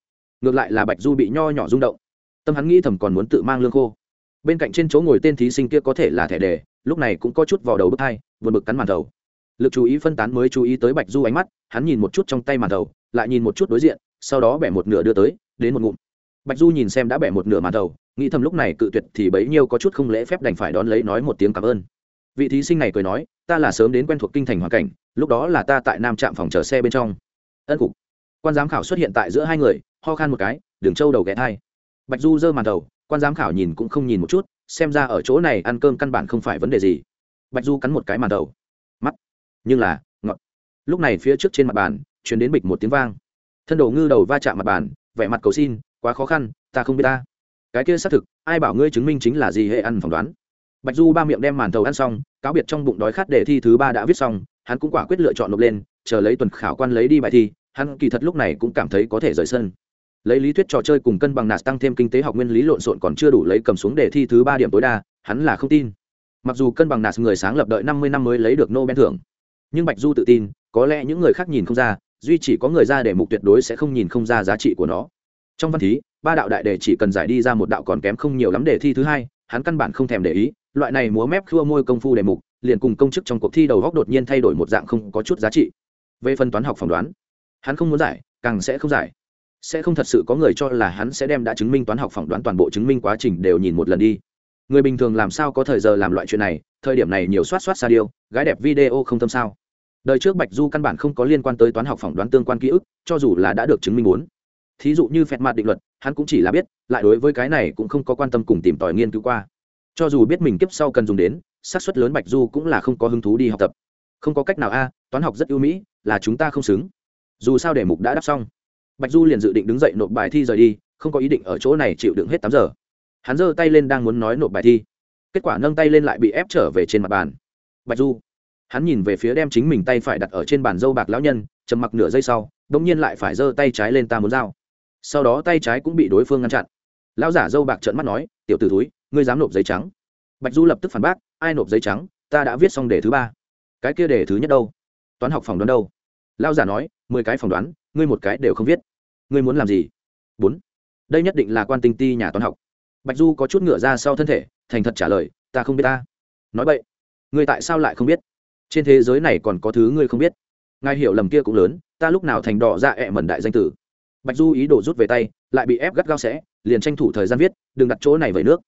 Ngược lại là bạch du bị nho nhỏ rung động. Tâm hắn nghĩ thầm còn muốn tự mang lương khô. Bên cạnh trên chỗ ngồi tên thí sinh kia có thể là thẻ đề, lúc này cũng có chút vào đầu bức hai vượt bực cắn màn thầu lực chú ý phân tán mới chú ý tới bạch du ánh mắt, hắn nhìn một chút trong tay màn thầu lại nhìn một chút đối diện, sau đó bẻ một nửa đưa tới, đến một ngụm. Bạch du nhìn xem đã bẻ một nửa màn thầu nghĩ thầm lúc này cự tuyệt thì bấy nhiêu có chút không lễ phép đành phải đón lấy nói một tiếng cảm ơn. Vị thí sinh này cười nói, ta là sớm đến quen thuộc kinh thành hoàn cảnh, lúc đó là ta tại nam trạm phòng chờ xe bên trong. Ân cục. Quan giám khảo xuất hiện tại giữa hai người, ho khan một cái đường trâu đầu ghé thai. Bạch du giơ màn đầu, quan giám khảo nhìn cũng không nhìn một chút, xem ra ở chỗ này ăn cơm căn bản không phải vấn đề gì. Bạch du cắn một cái màn đầu nhưng là, ngọt. Lúc này phía trước trên mặt bàn chuyển đến bịch một tiếng vang. Thân đồ ngư đầu va chạm mặt bàn, vẻ mặt cầu xin, quá khó khăn, ta không biết ta. Cái kia xác thực, ai bảo ngươi chứng minh chính là gì hệ ăn phỏng đoán. Bạch du ba miệng đem màn thầu ăn xong, cáo biệt trong bụng đói khát để thi thứ ba đã viết xong, hắn cũng quả quyết lựa chọn nộp lên, chờ lấy tuần khảo quan lấy đi bài thi, hắn kỳ thật lúc này cũng cảm thấy có thể rời sân. Lấy lý thuyết trò chơi cùng cân bằng nạt tăng thêm kinh tế học nguyên lý lộn xộn còn chưa đủ lấy cầm xuống để thi thứ ba điểm tối đa, hắn là không tin. Mặc dù cân bằng nạt người sáng lập đợi năm mươi năm mới lấy được nobel thưởng nhưng bạch du tự tin, có lẽ những người khác nhìn không ra, duy chỉ có người ra để mục tuyệt đối sẽ không nhìn không ra giá trị của nó. Trong văn thí, ba đạo đại đề chỉ cần giải đi ra một đạo còn kém không nhiều lắm để thi thứ hai, hắn căn bản không thèm để ý, loại này múa mép khua môi công phu đề mục, liền cùng công chức trong cuộc thi đầu góc đột nhiên thay đổi một dạng không có chút giá trị. Về phân toán học phỏng đoán, hắn không muốn giải, càng sẽ không giải. Sẽ không thật sự có người cho là hắn sẽ đem đã chứng minh toán học phỏng đoán toàn bộ chứng minh quá trình đều nhìn một lần đi người bình thường làm sao có thời giờ làm loại chuyện này? Thời điểm này nhiều soát soát xa điêu, gái đẹp video không tâm sao? Đời trước bạch du căn bản không có liên quan tới toán học phỏng đoán tương quan ký ức, cho dù là đã được chứng minh muốn. Thí dụ như phẹt mặt định luật, hắn cũng chỉ là biết, lại đối với cái này cũng không có quan tâm cùng tìm tòi nghiên cứu qua. Cho dù biết mình kiếp sau cần dùng đến, xác suất lớn bạch du cũng là không có hứng thú đi học tập. Không có cách nào a, toán học rất ưu mỹ, là chúng ta không xứng. Dù sao đề mục đã đáp xong. Bạch du liền dự định đứng dậy nộp bài thi rời đi, không có ý định ở chỗ này chịu đựng hết tám giờ hắn giơ tay lên đang muốn nói nộp bài thi. Kết quả nâng tay lên lại bị ép trở về trên mặt bàn. Bạch du, hắn nhìn về phía đem chính mình tay phải đặt ở trên bàn dâu bạc lão nhân, trầm mặc nửa giây sau đ ỗ n g nhiên lại phải giơ tay trái lên ta muốn dao sau đó tay trái cũng bị đối phương ngăn chặn. Lão giả dâu bạc trợn mắt nói, tiểu t ử túi ngươi dám nộp giấy trắng? Bạch du lập tức phản bác, ai nộp giấy trắng, ta đã viết xong đề thứ ba. Cái kia đề thứ nhất đâu? Toán học phòng đoán đâu? Lão giả nói, mười cái phỏng đoán, ngươi một cái đều không viết. Ngươi muốn làm gì? Bốn. Đây nhất định là quan tinh ti nhà toán học bạch du có chút ngựa ra sau thân thể, thành thật trả lời, ta không biết ta. Nói vậy ngươi tại sao lại không biết? Trên thế giới này còn có thứ ngươi không biết. Ngài hiểu lầm kia cũng lớn, ta lúc nào thành đỏ dạ ẹ mẩn đại danh tử? Bạch du ý đồ rút về tay, lại bị ép gắt gao sẽ, liền tranh thủ thời gian viết, đừng đặt chỗ này vẩy nước.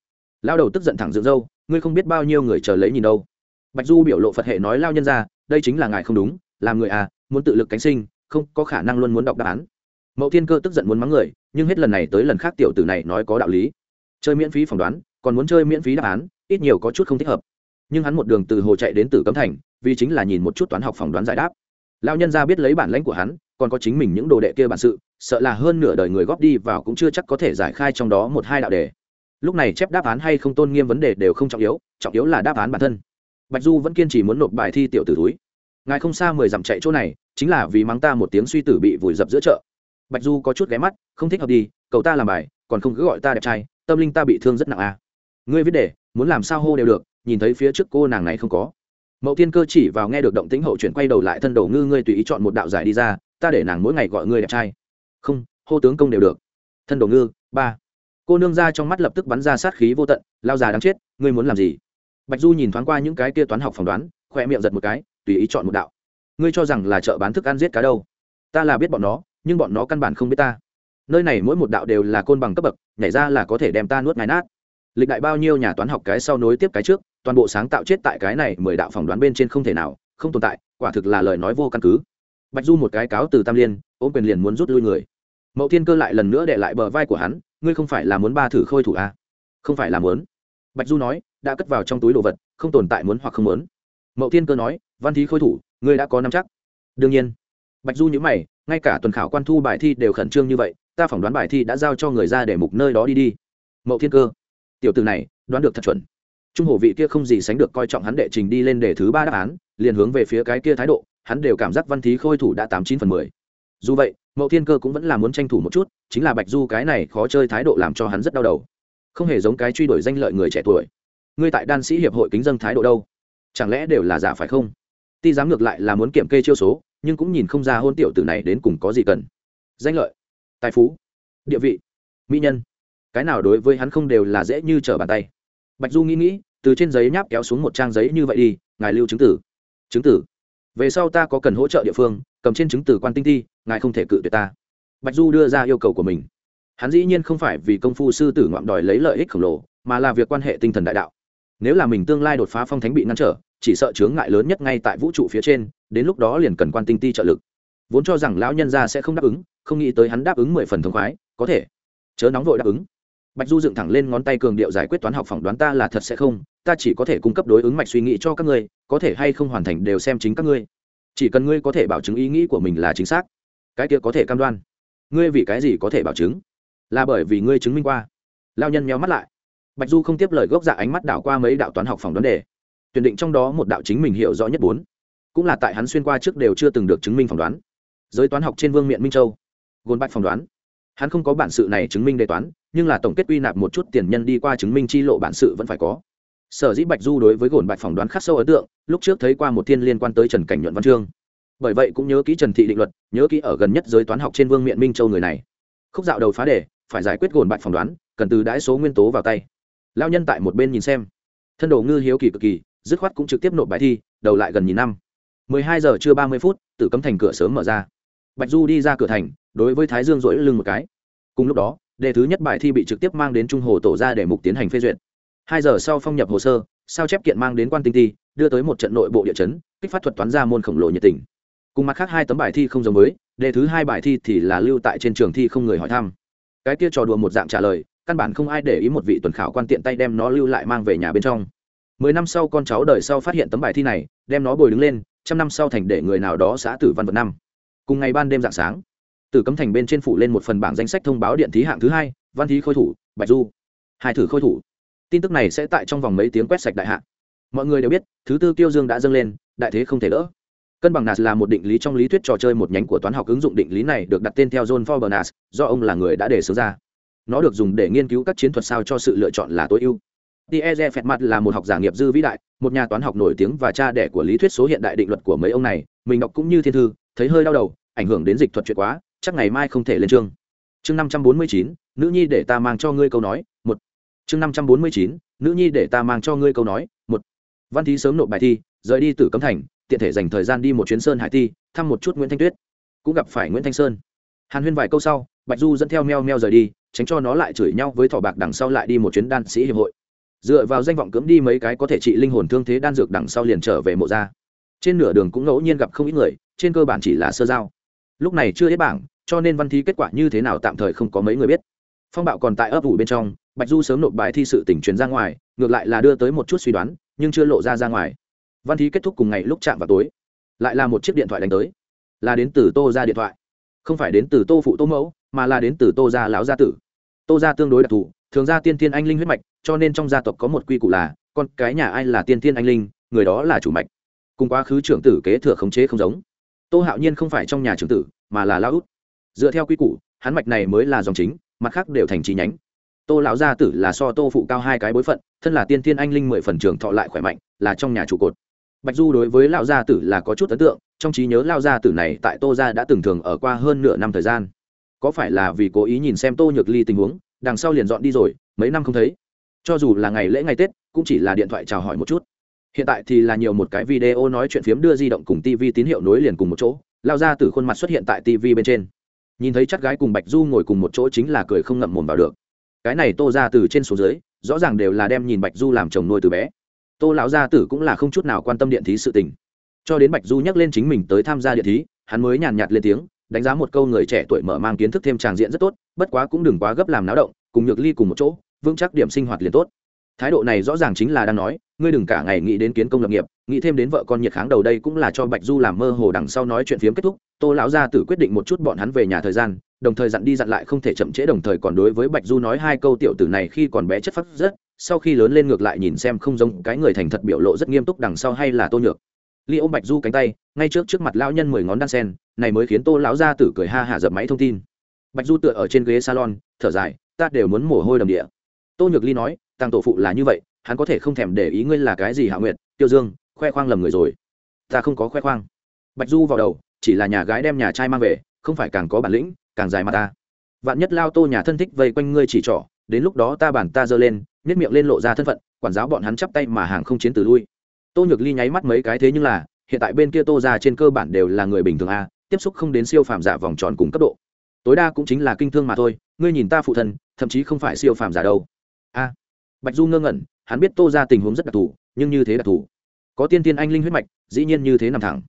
Lao đầu tức giận thẳng dựng râu, ngươi không biết bao nhiêu người chờ lấy nhìn đâu. Bạch du biểu lộ phật hệ nói lao nhân ra, đây chính là ngài không đúng, làm người à muốn tự lực cánh sinh, không có khả năng luôn muốn đọc đáp án. Mậu thiên cơ tức giận muốn mắng người, nhưng hết lần này tới lần khác tiểu tử này nói có đạo lý chơi miễn phí phỏng đoán, còn muốn chơi miễn phí đáp án, ít nhiều có chút không thích hợp. Nhưng hắn một đường từ hồ chạy đến tử cấm thành, vì chính là nhìn một chút toán học phỏng đoán giải đáp. Lao nhân ra biết lấy bản lãnh của hắn, còn có chính mình những đồ đệ kia bản sự, sợ là hơn nửa đời người góp đi vào cũng chưa chắc có thể giải khai trong đó một hai đạo đề. Lúc này chép đáp án hay không tôn nghiêm vấn đề đều không trọng yếu trọng yếu là đáp án bản thân. Bạch du vẫn kiên trì muốn nộp bài thi tiểu tử túi. Ngài không xa mười dặm chạy chỗ này, chính là vì mắng ta một tiếng suy tử bị vùi dập giữa chợ. Bạch du có chút ghé mắt, không thích hợp đi cậu ta làm bài, còn không cứ gọi ta đẹp trai tâm linh ta bị thương rất nặng à. ngươi viết để, muốn làm sao hô đều được nhìn thấy phía trước cô nàng này không có. Mậu tiên cơ chỉ vào nghe được động tĩnh hậu chuyển quay đầu lại thân đầu ngư ngươi tùy ý chọn một đạo giải đi ra ta để nàng mỗi ngày gọi ngươi đẹp trai. Không hô tướng công đều được. Thân đầu ngư ba. Cô nương ra trong mắt lập tức bắn ra sát khí vô tận lao già đáng chết ngươi muốn làm gì? Bạch du nhìn thoáng qua những cái kia toán học phỏng đoán khoe miệng giật một cái tùy ý chọn một đạo. Ngươi cho rằng là chợ bán thức ăn giết cá đâu? Ta là biết bọn nó nhưng bọn nó căn bản không biết ta nơi này mỗi một đạo đều là côn bằng cấp bậc, nhảy ra là có thể đem ta nuốt ngài nát. Lịch đại bao nhiêu nhà toán học cái sau nối tiếp cái trước, toàn bộ sáng tạo chết tại cái này mười đạo phỏng đoán bên trên không thể nào, không tồn tại, quả thực là lời nói vô căn cứ. Bạch du một cái cáo từ tam liên, ôm quyền liền muốn rút lui người. Mậu thiên cơ lại lần nữa để lại bờ vai của hắn, ngươi không phải là muốn ba thử khôi thủ à? không phải là muốn. Bạch du nói, đã cất vào trong túi đồ vật, không tồn tại muốn hoặc không muốn. Mậu thiên cơ nói, văn thí khôi thủ, ngươi đã có năm chắc. Đương nhiên. Bạch du nhữ mày, ngay cả tuần khảo quan thu bài thi đều khẩn trương như vậy ta phỏng đoán bài thi đã giao cho người ra để mục nơi đó đi đi. Mậu thiên cơ, tiểu từ này, đoán được thật chuẩn. Trung hồ vị kia không gì sánh được coi trọng hắn đệ trình đi lên đề thứ ba đáp án, liền hướng về phía cái kia thái độ, hắn đều cảm giác văn thí khôi thủ đã tám chín phần mười. Dù vậy, mậu thiên cơ cũng vẫn là muốn tranh thủ một chút, chính là bạch du cái này khó chơi thái độ làm cho hắn rất đau đầu. Không hề giống cái truy đuổi danh lợi người trẻ tuổi. Ngươi tại đan sĩ hiệp hội kính dân thái độ đâu? Chẳng lẽ đều là giả phải không? Ti dám ngược lại là muốn kiểm kê chiêu số, nhưng cũng nhìn không ra hôn tiểu tử này đến cùng có gì cần. Danh lợi tài phú, địa vị, mỹ nhân. Cái nào đối với hắn không đều là dễ như trở bàn tay. Bạch du nghĩ nghĩ, từ trên giấy nháp kéo xuống một trang giấy như vậy đi, ngài lưu chứng tử. Chứng tử? Về sau ta có cần hỗ trợ địa phương, cầm trên chứng tử quan tinh thi, ngài không thể cự tuyệt ta. Bạch du đưa ra yêu cầu của mình. Hắn dĩ nhiên không phải vì công phu sư tử ngoạm đòi lấy lợi ích khổng lồ, mà là việc quan hệ tinh thần đại đạo. Nếu là mình tương lai đột phá phong thánh bị ngăn trở, chỉ sợ chướng ngại lớn nhất ngay tại vũ trụ phía trên, đến lúc đó liền cần quan tinh ti trợ lực vốn cho rằng lão nhân gia sẽ không đáp ứng, không nghĩ tới hắn đáp ứng mười phần thông khoái, có thể. Chớ nóng vội đáp ứng. Bạch du dựng thẳng lên ngón tay cường điệu giải quyết toán học phỏng đoán ta là thật sẽ không, ta chỉ có thể cung cấp đối ứng mạch suy nghĩ cho các ngươi, có thể hay không hoàn thành đều xem chính các ngươi. Chỉ cần ngươi có thể bảo chứng ý nghĩ của mình là chính xác, cái kia có thể cam đoan. Ngươi vì cái gì có thể bảo chứng? Là bởi vì ngươi chứng minh qua. Lao nhân méo mắt lại. Bạch du không tiếp lời gốc dạ ánh mắt đảo qua mấy đạo toán học phỏng đoán đề. Tuyển định trong đó một đạo chính mình hiểu rõ nhất bốn. Cũng là tại hắn xuyên qua trước đều chưa từng được chứng minh phỏng đoán giới toán học trên vương miện minh châu gôn bạch phỏng đoán hắn không có bản sự này chứng minh đề toán nhưng là tổng kết quy nạp một chút tiền nhân đi qua chứng minh chi lộ bản sự vẫn phải có sở dĩ bạch du đối với gồn bạch phỏng đoán khắc sâu ấn tượng lúc trước thấy qua một thiên liên quan tới trần cảnh nhuận văn chương bởi vậy cũng nhớ kỹ trần thị định luật nhớ kỹ ở gần nhất giới toán học trên vương miện minh châu người này khúc dạo đầu phá đề phải giải quyết gồn bạch phỏng đoán cần từ đãi số nguyên tố vào tay lao nhân tại một bên nhìn xem thân đồ ngư hiếu kỳ cực kỳ dứt khoát cũng trực tiếp nộp bài thi đầu lại gần nhìn năm mười hai giờ trưa ba mươi phút tử cấm thành cửa sớm mở ra bạch du đi ra cửa thành đối với thái dương dỗi lưng một cái. Cùng lúc đó đề thứ nhất bài thi bị trực tiếp mang đến trung hồ tổ ra để mục tiến hành phê duyệt. Hai giờ sau phong nhập hồ sơ sao chép kiện mang đến quan tinh ti đưa tới một trận nội bộ địa chấn kích phát thuật toán ra môn khổng lồ nhiệt tình. Cùng mặt khác hai tấm bài thi không giống mới, đề thứ hai bài thi thì là lưu tại trên trường thi không người hỏi thăm. Cái kia trò đùa một dạng trả lời căn bản không ai để ý một vị tuần khảo quan tiện tay đem nó lưu lại mang về nhà bên trong. Mười năm sau con cháu đời sau phát hiện tấm bài thi này đem nó bồi đứng lên trăm năm sau thành để người nào đó xã tử văn vật năm cùng ngày ban đêm dạng sáng tử cấm thành bên trên phủ lên một phần bảng danh sách thông báo điện thí hạng thứ hai văn thí khôi thủ bạch du. Hai thử khôi thủ. Tin tức này sẽ tại trong vòng mấy tiếng quét sạch đại hạng mọi người đều biết thứ tư tiêu dương đã dâng lên đại thế không thể đỡ cân bằng nas là một định lý trong lý thuyết trò chơi một nhánh của toán học ứng dụng định lý này được đặt tên theo john forbes do ông là người đã đề xướng ra. Nó được dùng để nghiên cứu các chiến thuật sao cho sự lựa chọn là tối ưu. Tiere phẹt mặt là một học giả nghiệp dư vĩ đại, một nhà toán học nổi tiếng và cha đẻ của lý thuyết số hiện đại định luật của mấy ông này, mình đọc cũng như thiên thư, thấy hơi đau đầu, ảnh hưởng đến dịch thuật chuyện quá, chắc ngày mai không thể lên chương. Chương 549, nữ nhi để ta mang cho ngươi câu nói, một. Chương 549, nữ nhi để ta mang cho ngươi câu nói, một. Văn thí sớm nộp bài thi, rời đi từ cấm thành, tiện thể dành thời gian đi một chuyến sơn hải thi, thăm một chút Nguyễn Thanh Tuyết. Cũng gặp phải Nguyễn Thanh Sơn. Hàn Huyên vài câu sau, Bạch Du dẫn theo meo meo rời đi, tránh cho nó lại chửi nhau với thỏ bạc đằng sau lại đi một chuyến đan sĩ hiệp hội dựa vào danh vọng cưỡng đi mấy cái có thể trị linh hồn thương thế đan dược đằng sau liền trở về mộ ra trên nửa đường cũng ngẫu nhiên gặp không ít người trên cơ bản chỉ là sơ giao. Lúc này chưa hết bảng, cho nên văn thi kết quả như thế nào tạm thời không có mấy người biết. Phong bạo còn tại ấp ủ bên trong, bạch du sớm nộp bài thi sự tỉnh truyền ra ngoài, ngược lại là đưa tới một chút suy đoán, nhưng chưa lộ ra ra ngoài. Văn thi kết thúc cùng ngày lúc chạm vào tối, lại là một chiếc điện thoại đánh tới. Là đến từ tô ra điện thoại. Không phải đến từ tô phụ tô mẫu, mà là đến từ tô gia lão gia tử. Tô gia tương đối đặc thù, thường ra tiên tiên anh linh huyết mạch, cho nên trong gia tộc có một quy củ là, con cái nhà ai là tiên tiên anh linh, người đó là chủ mạch. Cùng quá khứ trưởng tử kế thừa khống chế không giống tô hạo nhiên không phải trong nhà trưởng tử, mà là lão út. Dựa theo quy củ, hắn mạch này mới là dòng chính, mặt khác đều thành trí nhánh. Tô lão gia tử là so tô phụ cao hai cái bối phận, thân là tiên thiên anh linh mười phần trường thọ lại khỏe mạnh, là trong nhà trụ cột. Bạch du đối với lão gia tử là có chút ấn tượng, trong trí nhớ lão gia tử này tại tô gia đã từng thường ở qua hơn nửa năm thời gian. Có phải là vì cố ý nhìn xem tô nhược ly tình huống, đằng sau liền dọn đi rồi, mấy năm không thấy. Cho dù là ngày lễ ngày tết, cũng chỉ là điện thoại chào hỏi một chút hiện tại thì là nhiều một cái video nói chuyện phiếm đưa di động cùng tv tín hiệu nối liền cùng một chỗ, lao ra từ khuôn mặt xuất hiện tại tv bên trên. Nhìn thấy chắc gái cùng bạch du ngồi cùng một chỗ chính là cười không ngậm mồm vào được. Cái này tô ra từ trên xuống dưới, rõ ràng đều là đem nhìn bạch du làm chồng nuôi từ bé. Tô lão gia tử cũng là không chút nào quan tâm điện thí sự tình. Cho đến bạch du nhắc lên chính mình tới tham gia điện thí, hắn mới nhàn nhạt lên tiếng, đánh giá một câu người trẻ tuổi mở mang kiến thức thêm tràng diện rất tốt, bất quá cũng đừng quá gấp làm náo động, cùng nhược ly cùng một chỗ, vững chắc điểm sinh hoạt liền tốt thái độ này rõ ràng chính là đang nói, ngươi đừng cả ngày nghĩ đến kiến công lập nghiệp, nghĩ thêm đến vợ con nhiệt kháng đầu đây cũng là cho bạch du làm mơ hồ đằng sau nói chuyện phiếm kết thúc, tô lão gia tử quyết định một chút bọn hắn về nhà thời gian, đồng thời dặn đi dặn lại không thể chậm trễ đồng thời còn đối với bạch du nói hai câu tiểu tử này khi còn bé chất phát rất, sau khi lớn lên ngược lại nhìn xem không giống cái người thành thật biểu lộ rất nghiêm túc đằng sau hay là tô nhược. Ly ôm bạch du cánh tay, ngay trước trước mặt lão nhân mười ngón đan sen, này mới khiến tô lão gia tử cười ha hả dập máy thông tin. Bạch du tựa ở trên ghế salon, thở dài, ta đều muốn mồ hôi đầm địa. Tô nhược ly nói tăng tổ phụ là như vậy, hắn có thể không thèm để ý ngươi là cái gì hạ nguyệt, tiêu dương, khoe khoang lầm người rồi. Ta không có khoe khoang. Bạch du vào đầu, chỉ là nhà gái đem nhà trai mang về, không phải càng có bản lĩnh, càng dài mà ta. Vạn nhất lao tô nhà thân thích vây quanh ngươi chỉ trỏ, đến lúc đó ta bản ta giơ lên nhét miệng lên lộ ra thân phận, quản giáo bọn hắn chắp tay mà hàng không chiến từ lui. Tô nhược ly nháy mắt mấy cái thế nhưng là, hiện tại bên kia tô ra trên cơ bản đều là người bình thường a, tiếp xúc không đến siêu phàm giả vòng tròn cùng cấp độ. Tối đa cũng chính là kinh thương mà thôi, ngươi nhìn ta phụ thân, thậm chí không phải siêu phàm giả đâu. A bạch du ngơ ngẩn hắn biết tô ra tình huống rất đặc thù nhưng như thế đặc thù. Có tiên tiên anh linh huyết mạch dĩ nhiên như thế nằm thẳng.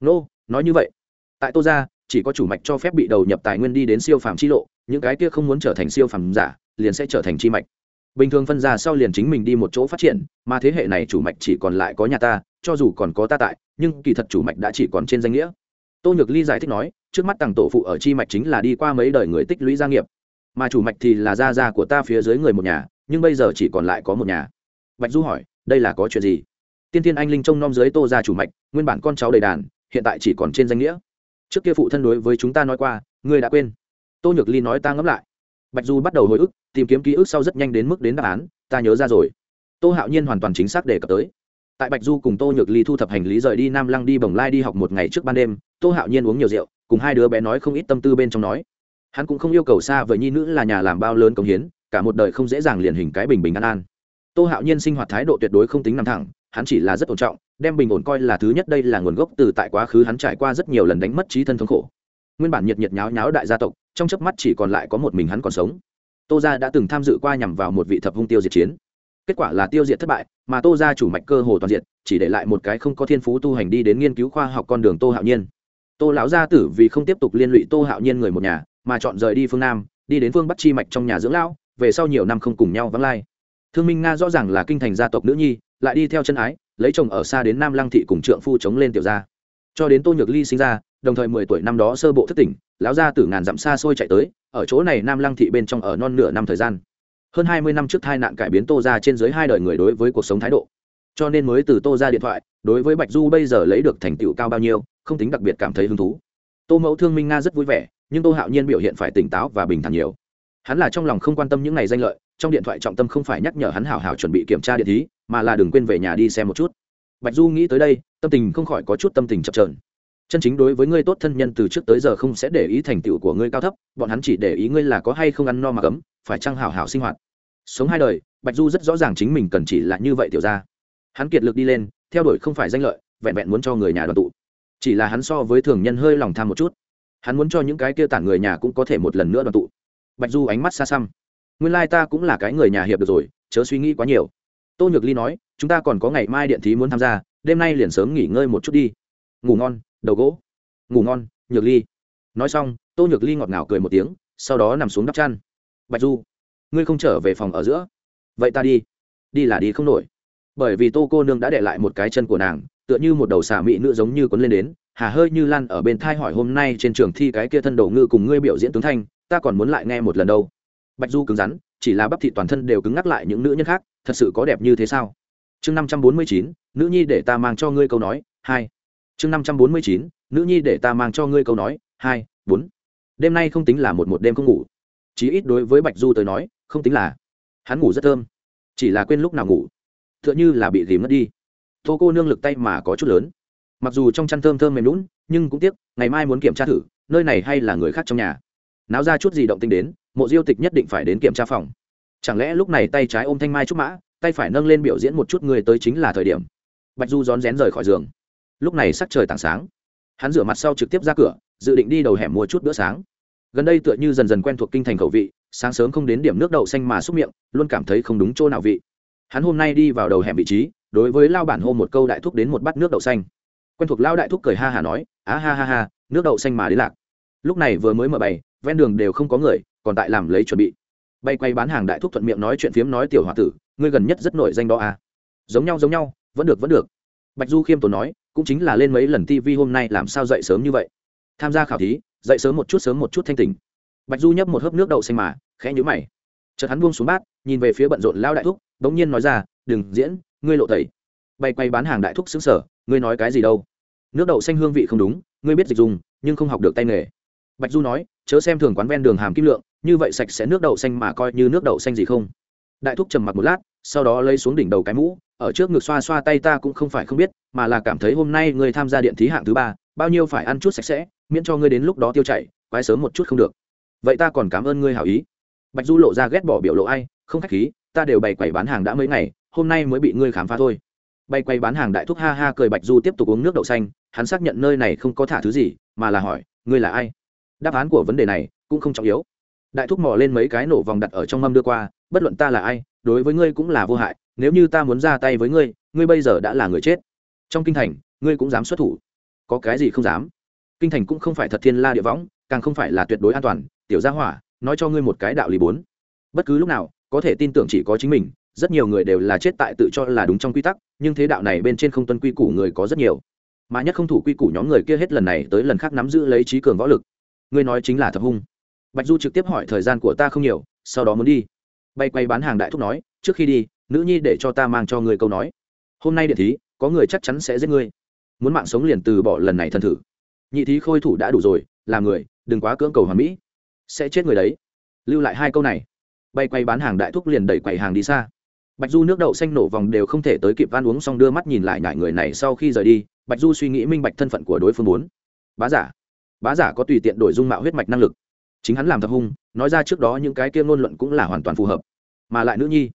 Nô、no, nói như vậy. Tại tô ra chỉ có chủ mạch cho phép bị đầu nhập tài nguyên đi đến siêu phàm chi lộ những cái kia không muốn trở thành siêu phàm giả liền sẽ trở thành chi mạch. Bình thường phân ra sau liền chính mình đi một chỗ phát triển mà thế hệ này chủ mạch chỉ còn lại có nhà ta cho dù còn có ta tại nhưng kỳ thật chủ mạch đã chỉ còn trên danh nghĩa. Tô nhược ly giải thích nói trước mắt tàng tổ phụ ở chi mạch chính là đi qua mấy đời người tích lũy gia nghiệp. Mà chủ mạch thì là gia gia của ta phía dưới người một nhà nhưng bây giờ chỉ còn lại có một nhà. Bạch du hỏi, đây là có chuyện gì? Tiên tiên anh linh trông nom dưới tô ra chủ mạch, nguyên bản con cháu đầy đàn, hiện tại chỉ còn trên danh nghĩa. Trước kia phụ thân đối với chúng ta nói qua, ngươi đã quên. Tô nhược ly nói ta ngẫm lại. Bạch du bắt đầu hồi ức, tìm kiếm ký ức sau rất nhanh đến mức đến đáp án, ta nhớ ra rồi. Tô hạo nhiên hoàn toàn chính xác đề cập tới. Tại bạch du cùng tô nhược ly thu thập hành lý rời đi nam lăng đi bồng lai đi học một ngày trước ban đêm, tô hạo nhiên uống nhiều rượu, cùng hai đứa bé nói không ít tâm tư bên trong nói. Hắn cũng không yêu cầu xa với nhi nữ là nhà làm bao lớn công hiến cả một đời không dễ dàng liền hình cái bình bình an an. Tô hạo nhiên sinh hoạt thái độ tuyệt đối không tính nằm thẳng, hắn chỉ là rất ổn trọng, đem bình ổn coi là thứ nhất đây là nguồn gốc từ tại quá khứ hắn trải qua rất nhiều lần đánh mất trí thân thống khổ. Nguyên bản nhiệt nhiệt nháo nháo đại gia tộc, trong chớp mắt chỉ còn lại có một mình hắn còn sống. Tô gia đã từng tham dự qua nhằm vào một vị thập hung tiêu diệt chiến. Kết quả là tiêu diệt thất bại, mà tô gia chủ mạch cơ hồ toàn diện chỉ để lại một cái không có thiên phú tu hành đi đến nghiên cứu khoa học con đường tô hạo nhiên. Tô lão gia tử vì không tiếp tục liên lụy tô hạo nhiên người một nhà, mà chọn rời đi phương nam, đi đến phương bắc chi mạch trong nhà dưỡng lão về sau nhiều năm không cùng nhau vắng lai. Thương minh nga rõ ràng là kinh thành gia tộc nữ nhi, lại đi theo chân ái, lấy chồng ở xa đến nam lăng thị cùng trượng phu chống lên tiểu gia. Cho đến tô nhược ly sinh ra, đồng thời mười tuổi năm đó sơ bộ thất tỉnh, lão gia tử ngàn dặm xa xôi chạy tới, ở chỗ này nam lăng thị bên trong ở non nửa năm thời gian. Hơn hai mươi năm trước tai nạn cải biến tô ra trên dưới hai đời người đối với cuộc sống thái độ. Cho nên mới từ tô ra điện thoại, đối với bạch du bây giờ lấy được thành tựu cao bao nhiêu, không tính đặc biệt cảm thấy hứng thú. Tô mẫu thương minh nga rất vui vẻ, nhưng tô hạo nhiên biểu hiện phải tỉnh táo và bình thản nhiều hắn là trong lòng không quan tâm những ngày danh lợi, trong điện thoại trọng tâm không phải nhắc nhở hắn hảo hảo chuẩn bị kiểm tra điện thí, mà là đừng quên về nhà đi xem một chút. Bạch du nghĩ tới đây, tâm tình không khỏi có chút tâm tình chập trờn chân chính đối với ngươi tốt thân nhân từ trước tới giờ không sẽ để ý thành tựu của ngươi cao thấp, bọn hắn chỉ để ý ngươi là có hay không ăn no mà cấm phải chăng hảo hảo sinh hoạt. Sống hai đời, bạch du rất rõ ràng chính mình cần chỉ là như vậy tiểu ra hắn kiệt lực đi lên, theo đuổi không phải danh lợi, vẹn vẹn muốn cho người nhà đoàn tụ. Chỉ là hắn so với thường nhân hơi lòng tham một chút. Hắn muốn cho những cái kia tản người nhà cũng có thể một lần nữa đoàn tụ bạch du ánh mắt xa xăm. Nguyên lai ta cũng là cái người nhà hiệp được rồi, chớ suy nghĩ quá nhiều. Tô nhược ly nói, chúng ta còn có ngày mai điện thí muốn tham gia, đêm nay liền sớm nghỉ ngơi một chút đi. Ngủ ngon, đầu gỗ. Ngủ ngon, nhược ly. Nói xong, tô nhược ly ngọt ngào cười một tiếng, sau đó nằm xuống đắp chăn. Bạch du, ngươi không trở về phòng ở giữa? Vậy ta đi. Đi là đi không nổi. Bởi vì tô cô nương đã để lại một cái chân của nàng, tựa như một đầu xà mị nữ giống như quấn lên đến. Hà hơi như lan ở bên thai hỏi hôm nay trên trường thi cái kia thân đầu ngư cùng ngươi biểu diễn tướng thanh ta còn muốn lại nghe một lần đâu. Bạch du cứng rắn, chỉ là bắp thị toàn thân đều cứng ngắc lại những nữ nhân khác, thật sự có đẹp như thế sao? Chương năm trăm bốn mươi chín, nữ nhi để ta mang cho ngươi câu nói, hai. Chương năm trăm bốn mươi chín, nữ nhi để ta mang cho ngươi câu nói, hai, bốn. Đêm nay không tính là một một đêm không ngủ. Chí ít đối với bạch du tới nói, không tính là. Hắn ngủ rất thơm. Chỉ là quên lúc nào ngủ. T h ư ợ n h ư là bị dìm mất đi. Tô cô nương lực tay mà có chút lớn. Mặc dù trong chăn thơm thơm mềm lún nhưng cũng tiếc, ngày mai muốn kiểm tra thử, nơi này hay là người khác trong nhà náo ra chút gì động tinh đến, mộ diêu tịch nhất định phải đến kiểm tra phòng. Chẳng lẽ lúc này tay trái ôm thanh mai trúc mã, tay phải nâng lên biểu diễn một chút người tới chính là thời điểm. Bạch du rón rén rời khỏi giường. Lúc này sắc trời tảng sáng. Hắn rửa mặt sau trực tiếp ra cửa, dự định đi đầu hẻm mua chút bữa sáng. Gần đây tựa như dần dần quen thuộc kinh thành khẩu vị, sáng sớm không đến điểm nước đậu xanh mà xúc miệng, luôn cảm thấy không đúng chỗ nào vị. Hắn hôm nay đi vào đầu hẻm vị trí, đối với lao bản hô một câu đại thúc đến một bát nước đậu xanh. Quen thuộc lao đại thúc cười ha hà nói, á ha ha ha, nước đậu xanh mà đến lạc. Lúc này vừa mới mở bày ven đường đều không có người, còn tại làm lấy chuẩn bị. Bay quay bán hàng đại thúc thuận miệng nói chuyện phiếm nói tiểu h o a tử, ngươi gần nhất rất nổi danh đó à? Giống nhau giống nhau, vẫn được vẫn được. Bạch du khiêm tốn nói, cũng chính là lên mấy lần tv hôm nay, làm sao dậy sớm như vậy? Tham gia khảo thí, dậy sớm một chút, sớm một chút thanh tỉnh. Bạch du nhấp một hớp nước đậu xanh mà, khẽ nhũ mày. Chợt hắn buông xuống bát, nhìn về phía bận rộn lao đại thúc đ ố n g nhiên nói ra, đừng diễn, ngươi lộ tẩy. Bay quay bán hàng đại thúc xứng sở ngươi nói cái gì đâu? Nước đậu xanh hương vị không đúng, ngươi biết dịch dùng, nhưng không học được tay nghề. Bạch du nói chớ xem thường quán ven đường hàm kim lượng, như vậy sạch sẽ nước đậu xanh mà coi như nước đậu xanh gì không. Đại thúc trầm mặc một lát, sau đó lấy xuống đỉnh đầu cái mũ, ở trước ngực xoa xoa tay ta cũng không phải không biết, mà là cảm thấy hôm nay ngươi tham gia điện thí hạng thứ ba, bao nhiêu phải ăn chút sạch sẽ, miễn cho ngươi đến lúc đó tiêu chảy, quái sớm một chút không được. Vậy ta còn cảm ơn ngươi hảo ý. Bạch du lộ ra ghét bỏ biểu lộ ai, không khách khí, ta đều bày quầy bán hàng đã mấy ngày, hôm nay mới bị ngươi khám phá thôi. Bày quầy bán hàng đại thúc ha ha cười bạch du tiếp tục uống nước đậu xanh, hắn xác nhận nơi này không có thả thứ gì, mà là hỏi, ngươi là ai? Đáp án của vấn đề này cũng không trọng yếu. Đại thúc mò lên mấy cái nổ vòng đặt ở trong mâm đưa qua, bất luận ta là ai, đối với ngươi cũng là vô hại, nếu như ta muốn ra tay với ngươi ngươi bây giờ đã là người chết. Trong kinh thành, ngươi cũng dám xuất thủ. Có cái gì không dám? Kinh thành cũng không phải thật thiên la địa võng, càng không phải là tuyệt đối an toàn, tiểu gia hỏa, nói cho ngươi một cái đạo lý bốn. Bất cứ lúc nào, có thể tin tưởng chỉ có chính mình, rất nhiều người đều là chết tại tự cho là đúng trong quy tắc, nhưng thế đạo này bên trên không tuân quy củ người có rất nhiều. Mà nhất không thủ quy củ nhóm người kia hết lần này tới lần khác nắm giữ lấy trí cường võ lực ngươi nói chính là thập hung. Bạch du trực tiếp hỏi, thời gian của ta không nhiều, sau đó muốn đi. Bay quay bán hàng đại thúc nói, trước khi đi, nữ nhi để cho ta mang cho ngươi câu nói. Hôm nay điện thí, có người chắc chắn sẽ giết ngươi. Muốn mạng sống liền từ bỏ lần này thân thử. Nhị thí khôi thủ đã đủ rồi, làm người, đừng quá cưỡng cầu hoàn mỹ. Sẽ chết người đấy. Lưu lại hai câu này. Bay quay bán hàng đại thúc liền đẩy quầy hàng đi xa. Bạch du nước đậu xanh nổ vòng đều không thể tới kịp van uống xong đưa mắt nhìn lại ngại người này sau khi rời đi, bạch du suy nghĩ minh bạch thân phận của đối phương muốn. Bá giả bá giả có tùy tiện đổi dung mạo huyết mạch năng lực. Chính hắn làm thập hung, nói ra trước đó những cái kia ngôn luận cũng là hoàn toàn phù hợp. Mà lại nữ nhi,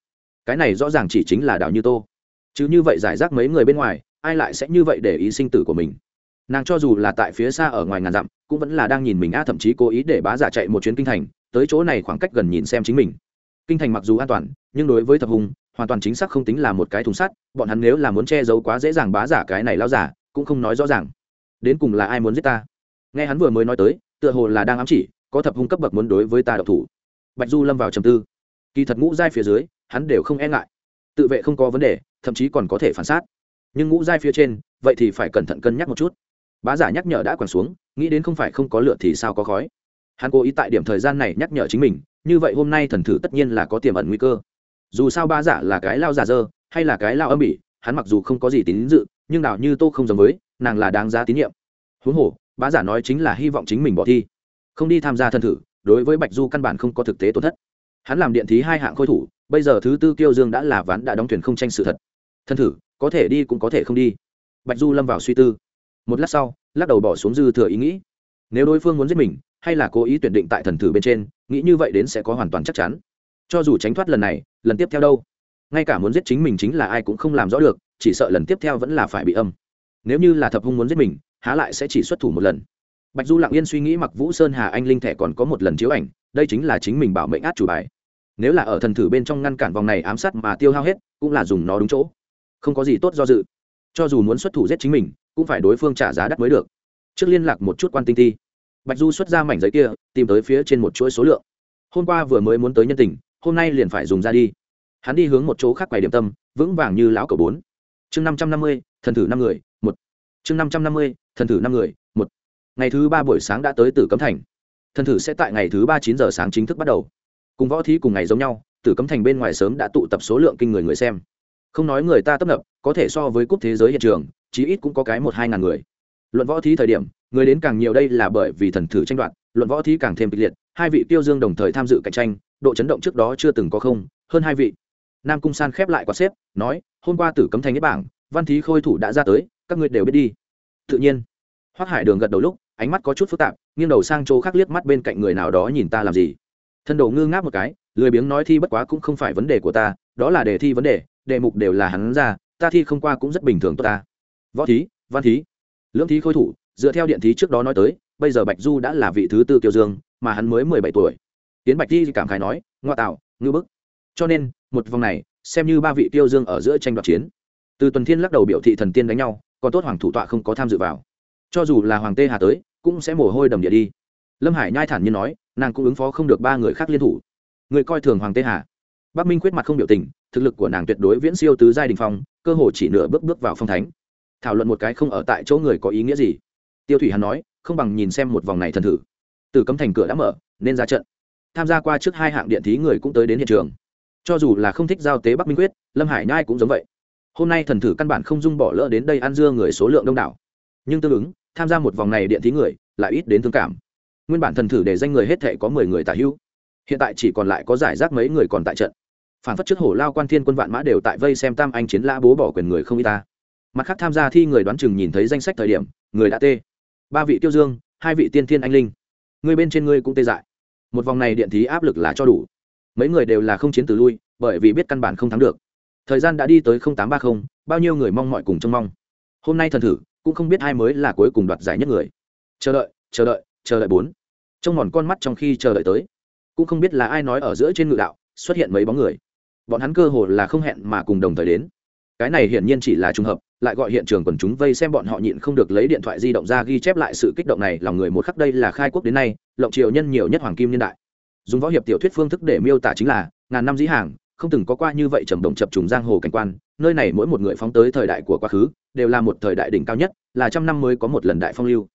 cái này rõ ràng chỉ chính là đào như tô. Chứ như vậy giải rác mấy người bên ngoài, ai lại sẽ như vậy để ý sinh tử của mình? Nàng cho dù là tại phía xa ở ngoài ngàn dặm, cũng vẫn là đang nhìn mình a thậm chí cố ý để bá giả chạy một chuyến kinh thành, tới chỗ này khoảng cách gần nhìn xem chính mình. Kinh thành mặc dù an toàn, nhưng đối với thập hùng hoàn toàn chính xác không tính là một cái thùng sắt, bọn hắn nếu là muốn che giấu quá dễ dàng bá giả cái này lao giả, cũng không nói rõ ràng. Đến cùng là ai muốn giết ta? Nghe hắn vừa mới nói tới, tựa hồ là đang ám chỉ, có thập hung cấp bậc muốn đối với ta độc thủ. Bạch du lâm vào trầm tư. Kỳ thật ngũ giai phía dưới, hắn đều không e ngại. Tự vệ không có vấn đề, thậm chí còn có thể phản sát. Nhưng ngũ giai phía trên, vậy thì phải cẩn thận cân nhắc một chút. Bá giả nhắc nhở đã quẳng xuống, nghĩ đến không phải không có lửa thì sao có khói. Hắn cố ý tại điểm thời gian này nhắc nhở chính mình, như vậy hôm nay thần thử tất nhiên là có tiềm ẩn nguy cơ. Dù sao bá giả là cái lao giả dơ, hay là cái lao âm bỉ, hắn mặc dù không có gì tín dự, nhưng đảo như tô không giống với, nàng là đáng giá tín nhiệm. Huống hồ bá giả nói chính là hy vọng chính mình bỏ thi, không đi tham gia thân thử, đối với bạch du căn bản không có thực tế tổn thất. Hắn làm điện thí hai hạng khôi thủ, bây giờ thứ tư kiêu dương đã là ván đã đóng thuyền không tranh sự thật. Thân thử, có thể đi cũng có thể không đi. Bạch du lâm vào suy tư. Một lát sau, lắc đầu bỏ xuống dư thừa ý nghĩ. Nếu đối phương muốn giết mình, hay là cố ý tuyển định tại thần thử bên trên, nghĩ như vậy đến sẽ có hoàn toàn chắc chắn. Cho dù tránh thoát lần này, lần tiếp theo đâu? Ngay cả muốn giết chính mình chính là ai cũng không làm rõ được, chỉ sợ lần tiếp theo vẫn là phải bị âm. Nếu như là thập hung muốn giết mình há lại sẽ chỉ xuất thủ một lần. Bạch du lặng yên suy nghĩ mặc vũ sơn hà anh linh thẻ còn có một lần chiếu ảnh đây chính là chính mình bảo mệnh át chủ bài. Nếu là ở thần thử bên trong ngăn cản vòng này ám sát mà tiêu hao hết cũng là dùng nó đúng chỗ. Không có gì tốt do dự. Cho dù muốn xuất thủ giết chính mình cũng phải đối phương trả giá đắt mới được. Trước liên lạc một chút quan tinh thi, bạch du xuất ra mảnh giấy kia tìm tới phía trên một chuỗi số lượng. Hôm qua vừa mới muốn tới nhân tình hôm nay liền phải dùng ra đi. Hắn đi hướng một chỗ khác quầy điểm tâm vững vàng như lão cầu bốn. Chương năm trăm năm mươi thần thử năm người chương năm trăm năm mươi, thần thử năm người, một. Ngày thứ ba buổi sáng đã tới tử cấm thành. Thần thử sẽ tại ngày thứ ba chín giờ sáng chính thức bắt đầu. Cùng võ thí cùng ngày giống nhau, tử cấm thành bên ngoài sớm đã tụ tập số lượng kinh người người xem. Không nói người ta tấp nập, có thể so với cúp thế giới hiện trường, chí ít cũng có cái một hai ngàn người. Luận võ thí thời điểm, người đến càng nhiều đây là bởi vì thần thử tranh đoạt, luận võ thí càng thêm kịch liệt, hai vị tiêu dương đồng thời tham dự cạnh tranh, độ chấn động trước đó chưa từng có không, hơn hai vị. Nam cung san khép lại quả xếp, nói, hôm qua tử cấm thành nhất bảng, văn thí khôi thủ đã ra tới các ngươi đều biết đi. Tự nhiên. Hoác hải đường gật đầu lúc, ánh mắt có chút phức tạp, nghiêng đầu sang chỗ khác liếc mắt bên cạnh người nào đó nhìn ta làm gì. Thân đồ ngư ngáp một cái, lười biếng nói thi bất quá cũng không phải vấn đề của ta, đó là đề thi vấn đề đề mục đều là hắn ra, ta thi không qua cũng rất bình thường tốt ta. Võ thí, văn thí. Lưỡng thí khôi thủ, dựa theo điện thí trước đó nói tới, bây giờ bạch du đã là vị thứ tư kiều dương, mà hắn mới mười bảy tuổi. Tiến bạch di cảm khái nói, ngoa tạo, ngư bức. Cho nên, một vòng này, xem như ba vị tiêu dương ở giữa tranh đoạt chiến. Từ tuần thiên lắc đầu biểu thị thần tiên đánh nhau còn tốt hoàng thủ tọa không có tham dự vào. Cho dù là hoàng tê hà tới, cũng sẽ mồ hôi đầm địa đi. Lâm hải nhai thản nhiên nói, nàng cũng ứng phó không được ba người khác liên thủ. Người coi thường hoàng tê hà. Bắc minh quyết mặt không biểu tình, thực lực của nàng tuyệt đối viễn siêu tứ giai đình phong, cơ hồ chỉ nửa bước bước vào phong thánh. Thảo luận một cái không ở tại chỗ người có ý nghĩa gì? Tiêu thủy hàn nói, không bằng nhìn xem một vòng này thần thử. Từ cấm thành cửa đã mở, nên ra trận. Tham gia qua trước hai hạng điện thí người cũng tới đến hiện trường. Cho dù là không thích giao tế bắc minh quyết, lâm hải nhai cũng giống vậy hôm nay thần thử căn bản không dung bỏ lỡ đến đây ăn dưa người số lượng đông đảo. Nhưng tương ứng, tham gia một vòng này điện thí người, lại ít đến thương cảm. Nguyên bản thần thử để danh người hết thệ có mười người tả hữu. Hiện tại chỉ còn lại có giải rác mấy người còn tại trận. Phản phất trước hổ lao quan thiên quân vạn mã đều tại vây xem tam anh chiến lã bố bỏ quyền người không y ta. Mặt khác tham gia thi người đoán chừng nhìn thấy danh sách thời điểm, người đã tê. Ba vị tiêu dương, hai vị tiên thiên anh linh. Người bên trên ngươi cũng tê dại. Một vòng này điện thí áp lực là cho đủ. Mấy người đều là không chiến từ lui, bởi vì biết căn bản không thắng được thời gian đã đi tới tám ba mươi bao nhiêu người mong mọi cùng trông mong. Hôm nay thần thử, cũng không biết ai mới là cuối cùng đoạt giải nhất người. Chờ đợi chờ đợi chờ đợi bốn. Trong mòn con mắt trong khi chờ đợi tới. Cũng không biết là ai nói ở giữa trên ngự đạo, xuất hiện mấy bóng người. Bọn hắn cơ hồ là không hẹn mà cùng đồng thời đến. Cái này hiển nhiên chỉ là trùng hợp, lại gọi hiện trường quần chúng vây xem bọn họ nhịn không được lấy điện thoại di động ra ghi chép lại sự kích động này, lòng người một khắc đây là khai quốc đến nay, lộng triều nhân nhiều nhất hoàng kim niên đại. Dùng võ hiệp tiểu thuyết phương thức để miêu tả chính là, ngàn năm dĩ hàng không từng có qua như vậy trầm động chập trùng giang hồ cảnh quan, nơi này mỗi một người phóng tới thời đại của quá khứ, đều là một thời đại đỉnh cao nhất, là trăm năm mới có một lần đại phong lưu.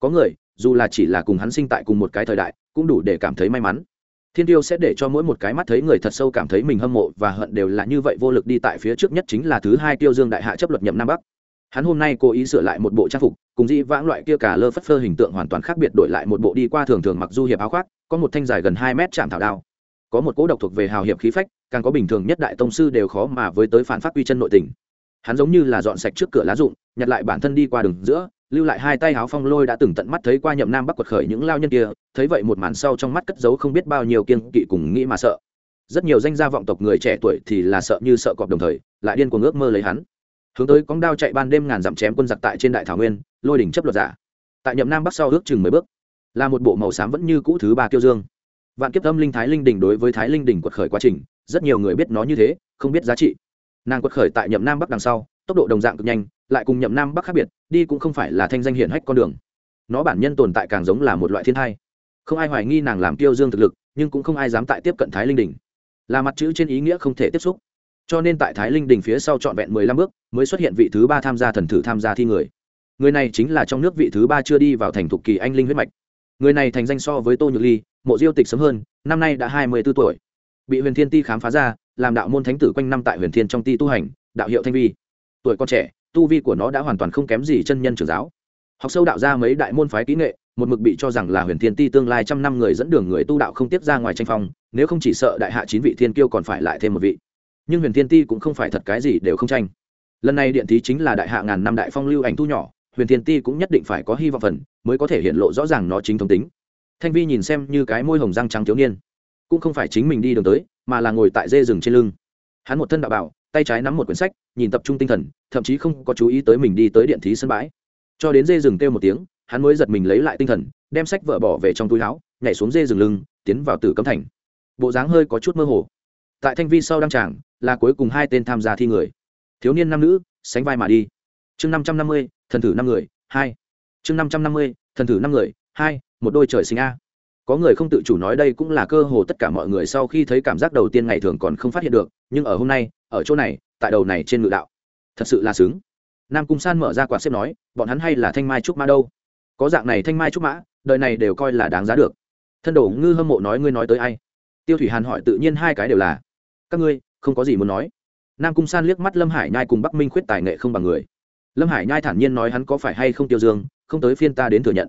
Có người, dù là chỉ là cùng hắn sinh tại cùng một cái thời đại, cũng đủ để cảm thấy may mắn. Thiên tiêu sẽ để cho mỗi một cái mắt thấy người thật sâu cảm thấy mình hâm mộ và hận đều là như vậy vô lực đi tại phía trước nhất chính là thứ hai tiêu dương đại hạ chấp luật nhậm nam bắc. Hắn hôm nay cố ý sửa lại một bộ trang phục, cùng dĩ vãng loại kia cả lơ phất phơ hình tượng hoàn toàn khác biệt đổi lại một bộ đi qua thường thường mặc du hiệp áo khoác, có một thanh dài gần hai mét chạm thảo đao có một cỗ độc thuộc về hào hiệp khí phách, càng có bình thường nhất đại tông sư đều khó mà với tới phản phát quy chân nội tình. Hắn giống như là dọn sạch trước cửa lá rụng, nhặt lại bản thân đi qua đường giữa, lưu lại hai tay háo phong lôi đã từng tận mắt thấy qua nhậm nam bắc quật khởi những lao nhân kia, thấy vậy một màn sau trong mắt cất giấu không biết bao nhiêu kiên kỵ cùng nghĩ mà sợ. Rất nhiều danh gia vọng tộc người trẻ tuổi thì là sợ như sợ cọp đồng thời, lại điên cuồng ước mơ lấy hắn. Hướng tới cóng đao chạy ban đêm ngàn dặm chém quân giặc tại trên đại thảo nguyên, lôi đỉnh chấp luật giả. Tại nhậm nam bắc sau ước chừng mười bước, là một bộ màu xám vẫn như cũ thứ ba kiêu dương vạn kiếp âm linh thái linh đỉnh đối với thái linh đỉnh quật khởi quá trình, rất nhiều người biết nó như thế, không biết giá trị. Nàng quật khởi tại nhậm nam bắc đằng sau, tốc độ đồng dạng cực nhanh, lại cùng nhậm nam bắc khác biệt, đi cũng không phải là thanh danh hiển hách con đường. Nó bản nhân tồn tại càng giống là một loại thiên thai. Không ai hoài nghi nàng làm tiêu dương thực lực, nhưng cũng không ai dám tại tiếp cận thái linh đình là mặt chữ trên ý nghĩa không thể tiếp xúc. Cho nên tại thái linh đình phía sau trọn vẹn mười lăm bước, mới xuất hiện vị thứ ba tham gia thần thử tham gia thi người. Người này chính là trong nước vị thứ ba chưa đi vào thành thục kỳ anh linh huyết mạch người này thành danh so với tô nhược ly, mộ diêu tịch sớm hơn, năm nay đã hai mươi b ố tuổi. Bị huyền thiên ti khám phá ra, làm đạo môn thánh tử quanh năm tại huyền thiên trong ti tu hành, đạo hiệu thanh vi. Tuổi con trẻ, tu vi của nó đã hoàn toàn không kém gì chân nhân trưởng giáo. Học sâu đạo ra mấy đại môn phái kỹ nghệ, một mực bị cho rằng là huyền thiên ti tương lai trăm năm người dẫn đường người tu đạo không tiếp ra ngoài tranh phong, nếu không chỉ sợ đại hạ chín vị thiên kiêu còn phải lại thêm một vị. Nhưng huyền thiên ti cũng không phải thật cái gì đều không tranh. Lần này điện thí chính là đại hạ ngàn năm đại phong lưu ảnh thu nhỏ huyền thiên ti cũng nhất định phải có hy vọng phần, mới có thể hiện lộ rõ ràng nó chính thống tính. Thanh vi nhìn xem như cái môi hồng răng trắng thiếu niên, cũng không phải chính mình đi đường tới, mà là ngồi tại dê rừng trên lưng. Hắn một thân đạo bảo, tay trái nắm một quyển sách, nhìn tập trung tinh thần, thậm chí không có chú ý tới mình đi tới điện thí sân bãi. Cho đến dê rừng kêu một tiếng, hắn mới giật mình lấy lại tinh thần, đem sách vợ bỏ về trong túi áo, nhảy xuống dê rừng lưng, tiến vào tử cấm thành. Bộ dáng hơi có chút mơ hồ. Tại thanh vi sau đăng tràng, là cuối cùng hai tên tham gia thi người. Thiếu niên nam nữ, sánh vai mà đi chương năm trăm năm mươi, thần thử năm người, hai. Chương năm trăm năm mươi, thần thử năm người, hai, một đôi trời sinh a. Có người không tự chủ nói đây cũng là cơ hồ tất cả mọi người sau khi thấy cảm giác đầu tiên ngày thường còn không phát hiện được, nhưng ở hôm nay, ở chỗ này, tại đầu này trên ngự đạo. Thật sự là sướng nam cung san mở ra quạt xếp nói, bọn hắn hay là thanh mai trúc mã đâu? Có dạng này thanh mai trúc mã, đời này đều coi là đáng giá được. Thân đổ ngư hâm mộ nói ngươi nói tới ai? Tiêu thủy hàn hỏi tự nhiên hai cái đều là. Các ngươi, không có gì muốn nói. Nam cung san liếc mắt lâm hải nhai cùng bắc minh khuyết tài nghệ không bằng người lâm hải nhai thản nhiên nói hắn có phải hay không tiêu dương, không tới phiên ta đến thừa nhận.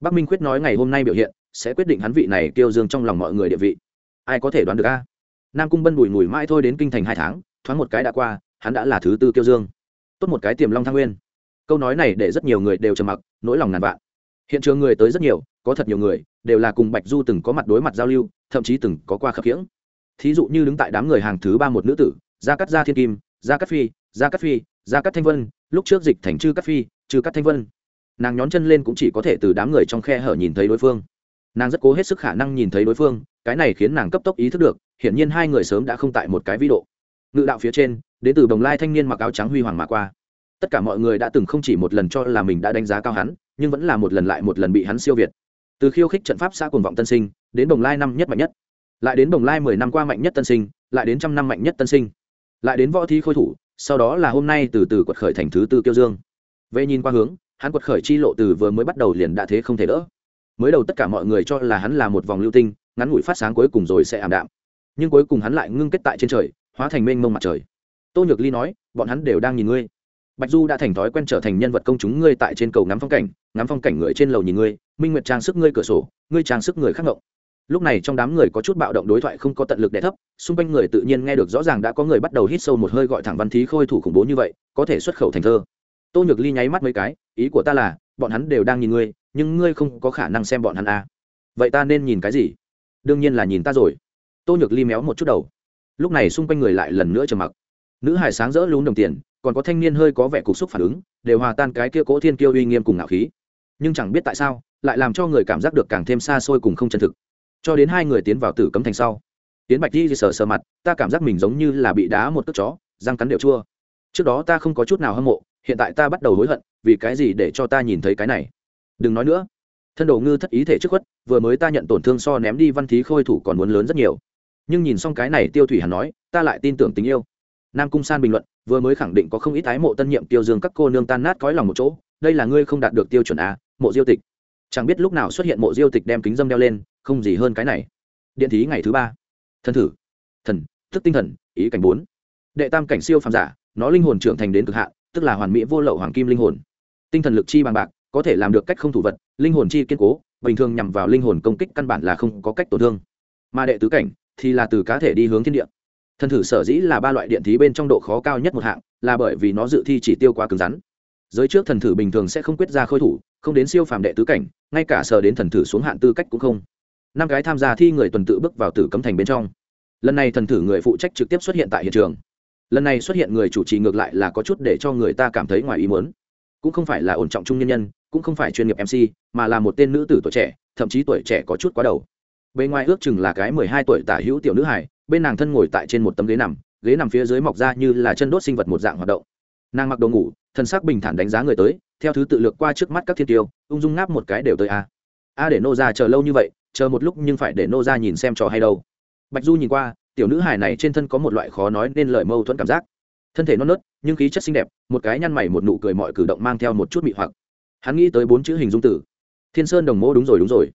Bắc minh Quyết nói ngày hôm nay biểu hiện, sẽ quyết định hắn vị này tiêu dương trong lòng mọi người địa vị. Ai có thể đoán được a? Nam cung bân bùi ngùi mãi thôi đến kinh thành hai tháng, thoáng một cái đã qua, hắn đã là thứ tư tiêu dương. Tốt một cái tiềm long Thăng nguyên. Câu nói này để rất nhiều người đều trầm mặc, nỗi lòng ngàn vạn. Hiện trường người tới rất nhiều, có thật nhiều người, đều là cùng bạch du từng có mặt đối mặt giao lưu, thậm chí từng có qua khập khiễng. Thí dụ như đứng tại đám người hàng thứ ba một nữ tử, gia cắt gia thiên kim, gia cắt phi, gia cắt phi, gia cắt thanh vân lúc trước dịch thành chư cắt phi, chư cắt thanh vân. Nàng nhón chân lên cũng chỉ có thể từ đám người trong khe hở nhìn thấy đối phương. Nàng rất cố hết sức khả năng nhìn thấy đối phương, cái này khiến nàng cấp tốc ý thức được, hiển nhiên hai người sớm đã không tại một cái vĩ độ. Ngự đạo phía trên, đến từ đồng lai thanh niên mặc áo trắng huy hoàng mà qua. Tất cả mọi người đã từng không chỉ một lần cho là mình đã đánh giá cao hắn, nhưng vẫn là một lần lại một lần bị hắn siêu việt. Từ khiêu khích trận pháp xã cồn vọng tân sinh, đến đồng lai năm nhất mạnh nhất. Lại đến đồng lai mười năm qua mạnh nhất tân sinh, lại đến trăm năm mạnh nhất tân sinh. Lại đến võ thi khôi thủ sau đó là hôm nay từ từ quật khởi thành thứ tư kiêu dương. Về nhìn qua hướng, hắn quật khởi chi lộ từ vừa mới bắt đầu liền đã thế không thể đỡ. Mới đầu tất cả mọi người cho là hắn là một vòng lưu tinh, ngắn ngủi phát sáng cuối cùng rồi sẽ ảm đạm. Nhưng cuối cùng hắn lại ngưng kết tại trên trời, hóa thành mênh mông mặt trời. Tô nhược ly nói, bọn hắn đều đang nhìn ngươi. Bạch du đã thành thói quen trở thành nhân vật công chúng ngươi tại trên cầu ngắm phong cảnh, ngắm phong cảnh người trên lầu nhìn ngươi, minh nguyệt trang sức ngươi cửa sổ, ngươi trang sức người khác ngộng lúc này trong đám người có chút bạo động đối thoại không có tận lực đẻ thấp, xung quanh người tự nhiên nghe được rõ ràng đã có người bắt đầu hít sâu một hơi gọi thẳng văn thí khôi thủ khủng bố như vậy, có thể xuất khẩu thành thơ. Tô nhược ly nháy mắt mấy cái, ý của ta là, bọn hắn đều đang nhìn ngươi, nhưng ngươi không có khả năng xem bọn hắn à. vậy ta nên nhìn cái gì? Đương nhiên là nhìn ta rồi. Tô nhược ly méo một chút đầu. Lúc này xung quanh người lại lần nữa trầm mặc. Nữ hải sáng rỡ lún đồng tiền, còn có thanh niên hơi có vẻ cục xúc phản ứng, đều hòa tan cái kia cỗ thiên kiêu uy nghiêm cùng ngạo khí. Nhưng chẳng biết tại sao, lại làm cho người cảm giác được càng thêm xa xôi cùng không chân thực cho đến hai người tiến vào tử cấm thành sau. Tiến bạch đi sờ sờ mặt, ta cảm giác mình giống như là bị đá một cất chó, răng cắn đều chua. Trước đó ta không có chút nào hâm mộ, hiện tại ta bắt đầu hối hận, vì cái gì để cho ta nhìn thấy cái này? Đừng nói nữa. Thân đồ ngư thất ý thể trước khuất, vừa mới ta nhận tổn thương so ném đi văn thí khôi thủ còn muốn lớn rất nhiều. Nhưng nhìn xong cái này tiêu thủy hàn nói, ta lại tin tưởng tình yêu. Nam cung san bình luận, vừa mới khẳng định có không ít ái mộ tân nhiệm tiêu dương các cô nương tan nát cõi lòng một chỗ, đây là ngươi không đạt được tiêu chuẩn a mộ diêu tịch chẳng biết lúc nào xuất hiện mộ diêu tịch đem kính dâm đeo lên, không gì hơn cái này. Điện thí ngày thứ ba. Thân thử. Thần thức tinh thần, ý cảnh bốn. Đệ tam cảnh siêu phàm giả, nó linh hồn trưởng thành đến cực hạn, tức là hoàn mỹ vô lậu hoàng kim linh hồn. Tinh thần lực chi bằng bạc, có thể làm được cách không thủ vật, linh hồn chi kiên cố, bình thường nhằm vào linh hồn công kích căn bản là không có cách tổn thương. Mà đệ tứ cảnh thì là từ cá thể đi hướng thiên địa. Thần thử sở dĩ là ba loại điện thí bên trong độ khó cao nhất một hạng, là bởi vì nó dự thi chỉ tiêu quá cứng rắn giới trước thần thử bình thường sẽ không quyết ra khôi thủ, không đến siêu phàm đệ tứ cảnh, ngay cả sờ đến thần thử xuống hạn tư cách cũng không. Năm cái tham gia thi người tuần tự bước vào tử cấm thành bên trong. Lần này thần thử người phụ trách trực tiếp xuất hiện tại hiện trường. Lần này xuất hiện người chủ trì ngược lại là có chút để cho người ta cảm thấy ngoài ý muốn. Cũng không phải là ổn trọng trung nhân nhân, cũng không phải chuyên nghiệp mc mà là một tên nữ tử tuổi trẻ, thậm chí tuổi trẻ có chút quá đầu. Bên ngoài ước chừng là cái mười hai tuổi tả hữu tiểu nữ hải bên nàng thân ngồi tại trên một tấm ghế nằm ghế nằm phía dưới mọc ra như là chân đốt sinh vật một dạng hoạt động. Nàng mặc đồ ngủ thần sắc bình thản đánh giá người tới, theo thứ tự lược qua trước mắt các thiên tiêu, ung dung ngáp một cái đều tới a. A để nô ra chờ lâu như vậy, chờ một lúc nhưng phải để nô ra nhìn xem trò hay đâu. Bạch du nhìn qua, tiểu nữ hài này trên thân có một loại khó nói nên lời mâu thuẫn cảm giác. Thân thể non nớt, nhưng khí chất xinh đẹp, một cái nhăn mày một nụ cười mọi cử động mang theo một chút mị hoặc. Hắn nghĩ tới bốn chữ hình dung tử. Thiên sơn đồng mô đúng rồi đúng rồi.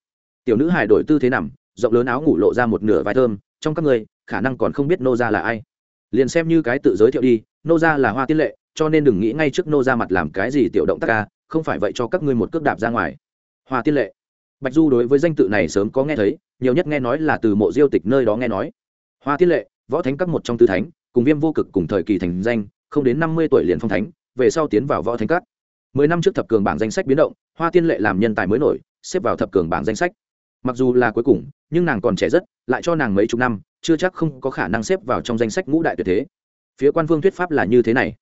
Tiểu nữ hài đổi tư thế nằm, rộng lớn áo ngủ lộ ra một nửa vai thơm, trong các người, khả năng còn không biết nô ra là ai. Liền xem như cái tự giới thiệu đi, nô ra là hoa tiên lệ cho nên đừng nghĩ ngay trước nô ra mặt làm cái gì tiểu động tác ca, không phải vậy cho các ngươi một cước đạp ra ngoài. Hoa tiên lệ. Bạch du đối với danh tự này sớm có nghe thấy, nhiều nhất nghe nói là từ mộ diêu tịch nơi đó nghe nói. Hoa tiên lệ, võ thánh các một trong tư thánh, cùng viêm vô cực cùng thời kỳ thành danh, không đến năm mươi tuổi liền phong thánh, về sau tiến vào võ thánh các. Mười năm trước thập cường bảng danh sách biến động, hoa tiên lệ làm nhân tài mới nổi, xếp vào thập cường bảng danh sách. Mặc dù là cuối cùng, nhưng nàng còn trẻ rất, lại cho nàng mấy chục năm, chưa chắc không có khả năng xếp vào trong danh sách ngũ đại tuyệt thế. Phía quan vương thuyết pháp là như thế này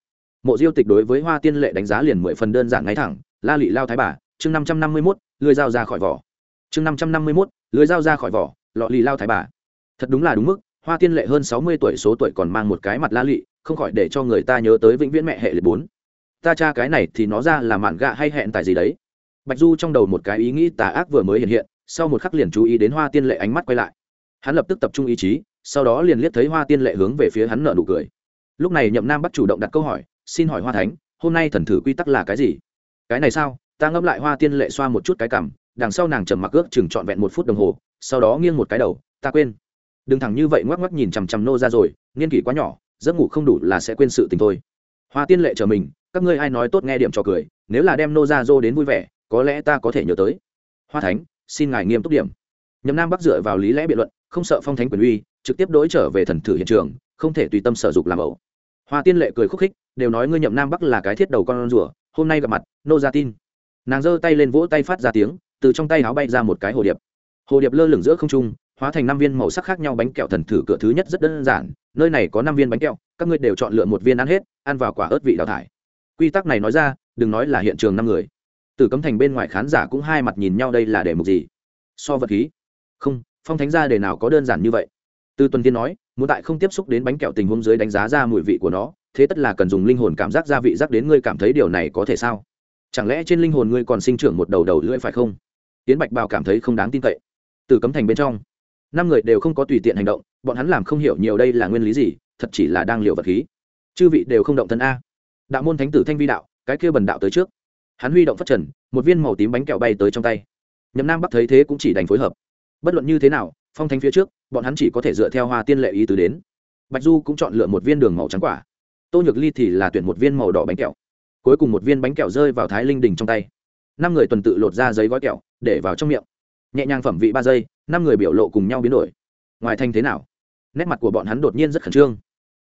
mộ diêu tịch đối với hoa tiên lệ đánh giá liền mười phần đơn giản ngay thẳng, la lị lao thái bà, chương năm trăm năm mươi mốt lưới dao ra khỏi vỏ. Chương năm trăm năm mươi mốt lưới dao ra khỏi vỏ lọ lì lao thái bà. Thật đúng là đúng mức, hoa tiên lệ hơn sáu mươi tuổi số tuổi còn mang một cái mặt la lị, không khỏi để cho người ta nhớ tới vĩnh viễn mẹ hệ liệt bốn. Ta cha cái này thì nó ra là mạn gạ hay hẹn tại gì đấy? Bạch du trong đầu một cái ý nghĩ tà ác vừa mới hiện hiện, sau một khắc liền chú ý đến hoa tiên lệ ánh mắt quay lại. Hắn lập tức tập trung ý chí, sau đó liền liếc thấy hoa tiên lệ hướng về phía hắn nợ nụ cười. Lúc này nhậm nam bắt chủ động đặt câu hỏi xin hỏi hoa thánh, hôm nay thần thử quy tắc là cái gì? Cái này sao? Ta ngẫm lại hoa tiên lệ xoa một chút cái cằm đằng sau nàng trầm mặc ước chừng trọn vẹn một phút đồng hồ, sau đó nghiêng một cái đầu, ta quên. Đừng thẳng như vậy ngoắc ngoắc nhìn chằm chằm nô ra rồi, niên kỷ quá nhỏ, giấc ngủ không đủ là sẽ quên sự tình thôi. Hoa tiên lệ chờ mình, các ngươi ai nói tốt nghe điểm cho cười, nếu là đem nô ra dô đến vui vẻ, có lẽ ta có thể nhớ tới. Hoa thánh, xin ngài nghiêm túc điểm. Nhậm nam bắc dựa vào lý lẽ biện luận, không sợ phong thánh quyền uy, trực tiếp đối trở về thần thử hiện trường, không thể tùy tâm sở dục làm ẩu. Hoa tiên lệ cười khúc khích đều nói ngươi nhậm nam bắc là cái thiết đầu con rùa, hôm nay gặp mặt, nô ra tin. Nàng giơ tay lên vỗ tay phát ra tiếng, từ trong tay áo bay ra một cái hồ điệp. Hồ điệp lơ lửng giữa không trung, hóa thành năm viên màu sắc khác nhau bánh kẹo thần thử cửa thứ nhất rất đơn giản, nơi này có năm viên bánh kẹo, các ngươi đều chọn lựa một viên ăn hết, ăn vào quả ớt vị đào thải. Quy tắc này nói ra, đừng nói là hiện trường năm người. Từ cấm thành bên ngoài khán giả cũng hai mặt nhìn nhau đây là để mục gì? So vật khí. Không, phong thánh gia đề nào có đơn giản như vậy? Từ tuần tiên nói, muốn tại không tiếp xúc đến bánh kẹo tình huống dưới đánh giá ra mùi vị của nó thế tất là cần dùng linh hồn cảm giác gia vị giác đến ngươi cảm thấy điều này có thể sao? Chẳng lẽ trên linh hồn ngươi còn sinh trưởng một đầu đầu lưỡi phải không? Tiến bạch bào cảm thấy không đáng tin cậy. Từ cấm thành bên trong, năm người đều không có tùy tiện hành động, bọn hắn làm không hiểu nhiều đây là nguyên lý gì, thật chỉ là đang liều vật khí. Chư vị đều không động thân a. Đạo môn thánh tử thanh vi đạo, cái kia bần đạo tới trước. Hắn huy động phát trần, một viên màu tím bánh kẹo bay tới trong tay. Nhậm nam bắc thấy thế cũng chỉ đành phối hợp. Bất luận như thế nào, phong thánh phía trước, bọn hắn chỉ có thể dựa theo hoa tiên lệ ý tứ đến. Bạch du cũng chọn lựa một viên đường màu trắng quả tô nhược ly thì là tuyển một viên màu đỏ bánh kẹo. Cuối cùng một viên bánh kẹo rơi vào thái linh đình trong tay. Năm người tuần tự lột ra giấy gói kẹo, để vào trong miệng. Nhẹ nhàng phẩm vị ba giây, năm người biểu lộ cùng nhau biến đổi. Ngoài thanh thế nào? Nét mặt của bọn hắn đột nhiên rất khẩn trương.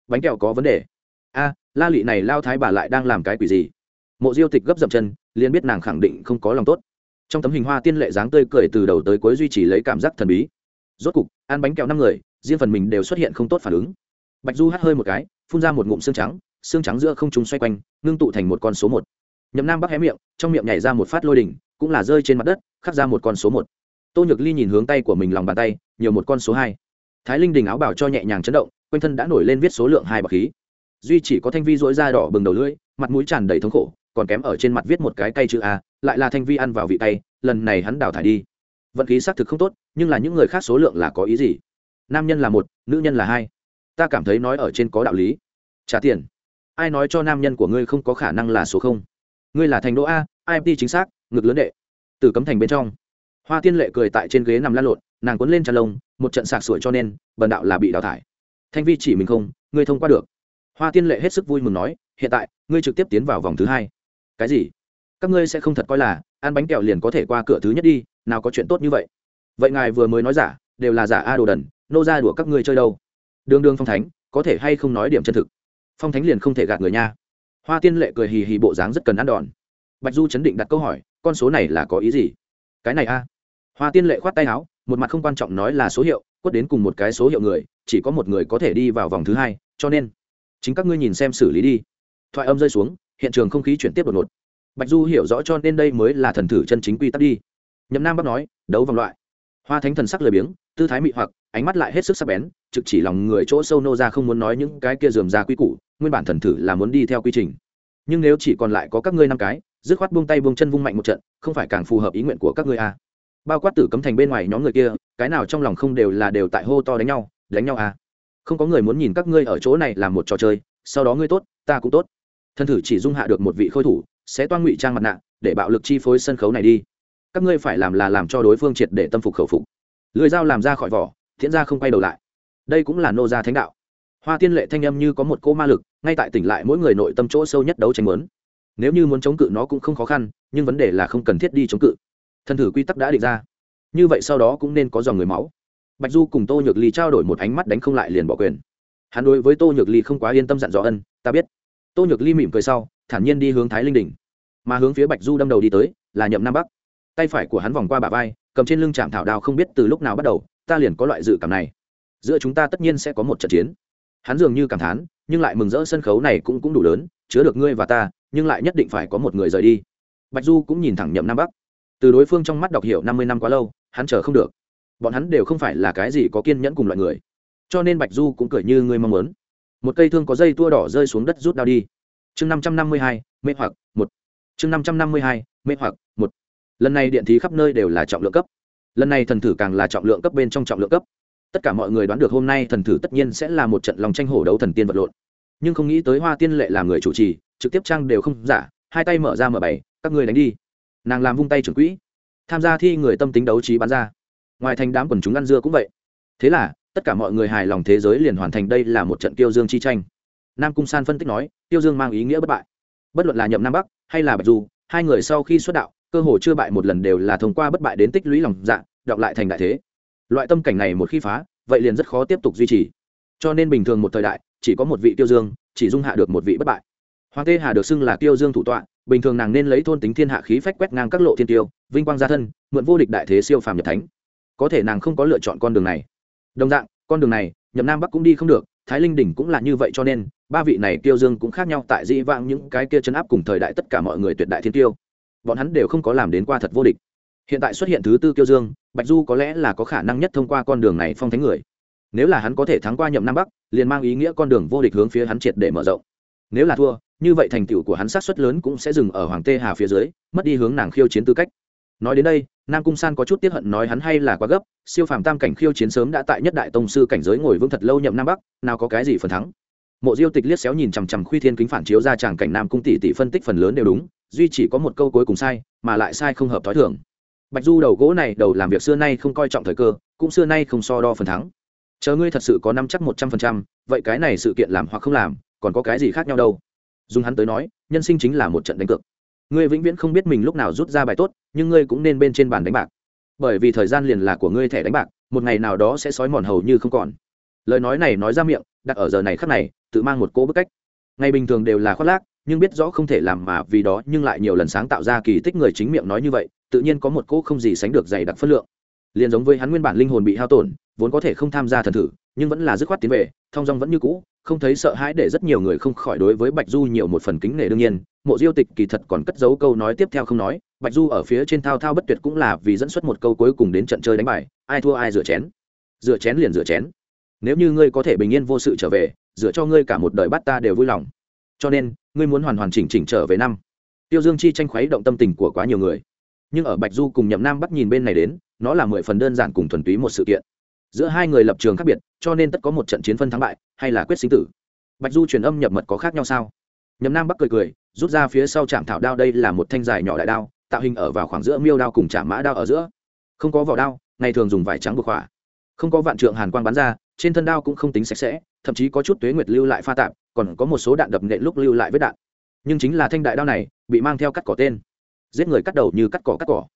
Bánh kẹo có vấn đề. A, la lị này lao thái bà lại đang làm cái quỷ gì? Mộ diêu tịch gấp dậm chân, liền biết nàng khẳng định không có lòng tốt. Trong tấm hình hoa tiên lệ dáng tươi cười từ đầu tới cuối duy trì lấy cảm giác thần bí. Rốt cục, ăn bánh kẹo năm người, riêng phần mình đều xuất hiện không tốt phản ứng. Bạch du hắt hơi một cái phun ra một ngụm xương trắng xương trắng giữa không trung xoay quanh, ngưng tụ thành một con số một. Nhậm nam bắc hé miệng, trong miệng nhảy ra một phát lôi đỉnh, cũng là rơi trên mặt đất, khắc ra một con số một. Tô nhược ly nhìn hướng tay của mình lòng bàn tay, nhiều một con số hai. Thái linh đình áo bảo cho nhẹ nhàng chấn động, quanh thân đã nổi lên viết số lượng hai bậc khí. Duy chỉ có thanh vi dỗi da đỏ bừng đầu lưỡi, mặt mũi tràn đầy thống khổ, còn kém ở trên mặt viết một cái cây chữ a, lại là thanh vi ăn vào vị tay, lần này hắn đào thải đi. Vận khí xác thực không tốt, nhưng là những người khác số lượng là có ý gì? Nam nhân là một, nữ nhân là hai ta cảm thấy nói ở trên có đạo lý. Trả tiền. Ai nói cho nam nhân của ngươi không có khả năng là số không? Ngươi là thành đỗ a imt chính xác, ngực lớn đệ. Từ cấm thành bên trong. Hoa tiên lệ cười tại trên ghế nằm la lộn, nàng quấn lên tràn lông, một trận sạc sủi cho nên, bần đạo là bị đào thải. Thanh vi chỉ mình không, ngươi thông qua được. Hoa tiên lệ hết sức vui mừng nói, hiện tại, ngươi trực tiếp tiến vào vòng thứ hai. Cái gì? Các ngươi sẽ không thật coi là, ăn bánh kẹo liền có thể qua cửa thứ nhất đi, nào có chuyện tốt như vậy. Vậy ngài vừa mới nói giả, đều là giả a đồ đần, nô ra đùa các ngươi chơi đâu? Đường đường phong thánh, có thể hay không nói điểm chân thực? Phong thánh liền không thể gạt người nha. Hoa tiên lệ cười hì hì bộ dáng rất cần ăn đòn. Bạch du chấn định đặt câu hỏi, con số này là có ý gì? Cái này a. Hoa tiên lệ khoát tay áo, một mặt không quan trọng nói là số hiệu, quất đến cùng một cái số hiệu người, chỉ có một người có thể đi vào vòng thứ hai, cho nên chính các ngươi nhìn xem xử lý đi. Thoại âm rơi xuống, hiện trường không khí chuyển tiếp đột ngột. Bạch du hiểu rõ cho nên đây mới là thần thử chân chính quy tắc đi. Nhậm nam bắc nói, đấu vòng loại. Hoa thánh thần sắc lười biếng, tư thái mị hoặc ánh mắt lại hết sức sắc bén, trực chỉ lòng người chỗ sâu nô ra không muốn nói những cái kia dườm ra quy củ, nguyên bản thần thử là muốn đi theo quy trình nhưng nếu chỉ còn lại có các ngươi năm cái, dứt khoát buông tay buông chân vung mạnh một trận, không phải càng phù hợp ý nguyện của các ngươi à. bao quát tử cấm thành bên ngoài nhóm người kia, cái nào trong lòng không đều là đều tại hô to đánh nhau đánh nhau à. không có người muốn nhìn các ngươi ở chỗ này làm một trò chơi, sau đó ngươi tốt, ta cũng tốt thần thử chỉ dung hạ được một vị khôi thủ, sẽ toan ngụy trang mặt nạ, để bạo lực chi phối sân khấu này đi các ngươi phải làm là làm cho đối phương triệt để tâm phục khẩu phục lưỡi dao làm ra khỏi vỏ thiện ra không quay đầu lại. Đây cũng là nô gia thánh đạo. Hoa tiên lệ thanh âm như có một cỗ ma lực, ngay tại tỉnh lại mỗi người nội tâm chỗ sâu nhất đấu tranh muốn. Nếu như muốn chống cự nó cũng không khó khăn, nhưng vấn đề là không cần thiết đi chống cự. Thân thử quy tắc đã định ra. Như vậy sau đó cũng nên có dòng người máu. Bạch du cùng tô nhược ly trao đổi một ánh mắt đánh không lại liền bỏ quyền. Hắn đối với tô nhược ly không quá yên tâm dặn dò ân, ta biết. Tô nhược ly mỉm cười sau, thản nhiên đi hướng thái linh đình mà hướng phía bạch du đâm đầu đi tới, là nhậm nam bắc. Tay phải của hắn vòng qua bà vai, cầm trên lưng chạm thảo đào không biết từ lúc nào bắt đầu ta liền có loại dự cảm này. Giữa chúng ta tất nhiên sẽ có một trận chiến. Hắn dường như cảm thán, nhưng lại mừng rỡ sân khấu này cũng cũng đủ lớn, chứa được ngươi và ta, nhưng lại nhất định phải có một người rời đi. Bạch du cũng nhìn thẳng nhậm nam bắc. Từ đối phương trong mắt đọc hiểu năm mươi năm quá lâu, hắn chờ không được. Bọn hắn đều không phải là cái gì có kiên nhẫn cùng loại người. Cho nên bạch du cũng cười như ngươi mong muốn. Một cây thương có dây tua đỏ rơi xuống đất rút đao đi. Chương năm trăm năm mươi hai, mê hoặc một. Chương năm trăm năm mươi hai, mê hoặc một. Lần này điện thí khắp nơi đều là trọng lượng cấp lần này thần thử càng là trọng lượng cấp bên trong trọng lượng cấp. Tất cả mọi người đoán được hôm nay thần thử tất nhiên sẽ là một trận lòng tranh hổ đấu thần tiên vật lộn. Nhưng không nghĩ tới hoa tiên lệ làm người chủ trì, trực tiếp trang đều không giả, hai tay mở ra mở bảy, các người đánh đi. Nàng làm vung tay trưởng quỹ. Tham gia thi người tâm tính đấu trí bán ra. Ngoài thành đám quần chúng ăn dưa cũng vậy. Thế là, tất cả mọi người hài lòng thế giới liền hoàn thành đây là một trận tiêu dương chi tranh. Nam cung san phân tích nói tiêu dương mang ý nghĩa bất bại. Bất luận là nhậm nam bắc hay là bạch du, hai người sau khi xuất đạo cơ hồ chưa bại một lần đều là thông qua bất bại đến tích lũy lòng dạ đọc lại thành đại thế. Loại tâm cảnh này một khi phá, vậy liền rất khó tiếp tục duy trì. Cho nên bình thường một thời đại, chỉ có một vị tiêu dương, chỉ dung hạ được một vị bất bại. Hoàng tê hà được xưng là tiêu dương thủ tọa, bình thường nàng nên lấy thôn tính thiên hạ khí phách quét ngang các lộ thiên tiêu, vinh quang gia thân, mượn vô địch đại thế siêu phàm nhập thánh. Có thể nàng không có lựa chọn con đường này. Đồng dạng, con đường này, nhậm nam bắc cũng đi không được, thái linh đỉnh cũng là như vậy cho nên, ba vị này tiêu dương cũng khác nhau tại dĩ vãng những cái kia chấn áp cùng thời đại tất cả mọi người tuyệt đại thiên tiêu bọn hắn đều không có làm đến qua thật vô địch. Hiện tại xuất hiện thứ tư tiêu dương, bạch du có lẽ là có khả năng nhất thông qua con đường này phong thánh người. Nếu là hắn có thể thắng qua nhậm nam bắc, liền mang ý nghĩa con đường vô địch hướng phía hắn triệt để mở rộng. Nếu là thua, như vậy thành tựu của hắn sát xuất lớn cũng sẽ dừng ở hoàng tê hà phía dưới, mất đi hướng nàng khiêu chiến tư cách. Nói đến đây, nam cung san có chút tiếp hận nói hắn hay là quá gấp, siêu phàm tam cảnh khiêu chiến sớm đã tại nhất đại tông sư cảnh giới ngồi vững thật lâu nhậm nam bắc, nào có cái gì phần thắng mộ diêu tịch liếc xéo nhìn chằm chằm khuy thiên kính phản chiếu ra tràng cảnh nam cung tỷ tỷ phân tích phần lớn đều đúng, duy chỉ có một câu cuối cùng sai, mà lại sai không hợp t h i thường. Bạch du đầu gỗ này đầu làm việc xưa nay không coi trọng thời cơ, cũng xưa nay không so đo phần thắng. Chờ ngươi thật sự có năm chắc một trăm phần trăm, vậy cái này sự kiện làm hoặc không làm, còn có cái gì khác nhau đâu? Dùng hắn tới nói, nhân sinh chính là một trận đánh cược. Ngươi vĩnh viễn không biết mình lúc nào rút ra bài tốt, nhưng ngươi cũng nên bên trên bàn đánh bạc. Bởi vì thời gian liền là của ngươi thẻ đánh bạc, một ngày nào đó sẽ sói mòn hầu như không còn. Lời nói này nói ra miệng đặt ở giờ này khắc này, tự mang một cỗ bức cách. Ngày bình thường đều là khoác lác, nhưng biết rõ không thể làm mà vì đó, nhưng lại nhiều lần sáng tạo ra kỳ tích người chính miệng nói như vậy, tự nhiên có một cỗ không gì sánh được dày đặc phân lượng. Liền giống với hắn nguyên bản linh hồn bị hao tổn, vốn có thể không tham gia thần thử, nhưng vẫn là dứt khoát tiến về thong dong vẫn như cũ, không thấy sợ hãi để rất nhiều người không khỏi đối với bạch du nhiều một phần kính nể đương nhiên. Mộ diêu tịch kỳ thật còn cất giấu câu nói tiếp theo không nói, bạch du ở phía trên thao thao bất tuyệt cũng là vì dẫn xuất một câu cuối cùng đến trận chơi đánh bài, ai thua ai rửa chén. Rửa chén liền rửa chén nếu như ngươi có thể bình yên vô sự trở về, dựa cho ngươi cả một đời bắt ta đều vui lòng. Cho nên, ngươi muốn hoàn hoàn chỉnh chỉnh trở về năm. Tiêu dương chi tranh khuấy động tâm tình của quá nhiều người. Nhưng ở bạch du cùng nhậm nam bắt nhìn bên này đến, nó là mười phần đơn giản cùng thuần túy một sự kiện. Giữa hai người lập trường khác biệt, cho nên tất có một trận chiến phân thắng bại, hay là quyết sinh tử. Bạch du truyền âm nhập mật có khác nhau sao? Nhậm nam bắc cười cười, rút ra phía sau chạm thảo đao đây là một thanh dài nhỏ đại đao, tạo hình ở vào khoảng giữa miêu đao cùng trạm mã đao ở giữa. Không có vỏ đao, ngày thường dùng vải trắng buộc khỏa. Không có vạn trượng hàn quang bắn ra trên thân đao cũng không tính sạch sẽ, thậm chí có chút tuế nguyệt lưu lại pha tạp, còn có một số đạn đập nện lúc lưu lại vết đạn. Nhưng chính là thanh đại đao này, bị mang theo cắt cỏ tên. Giết người cắt đầu như cắt cỏ cắt cỏ.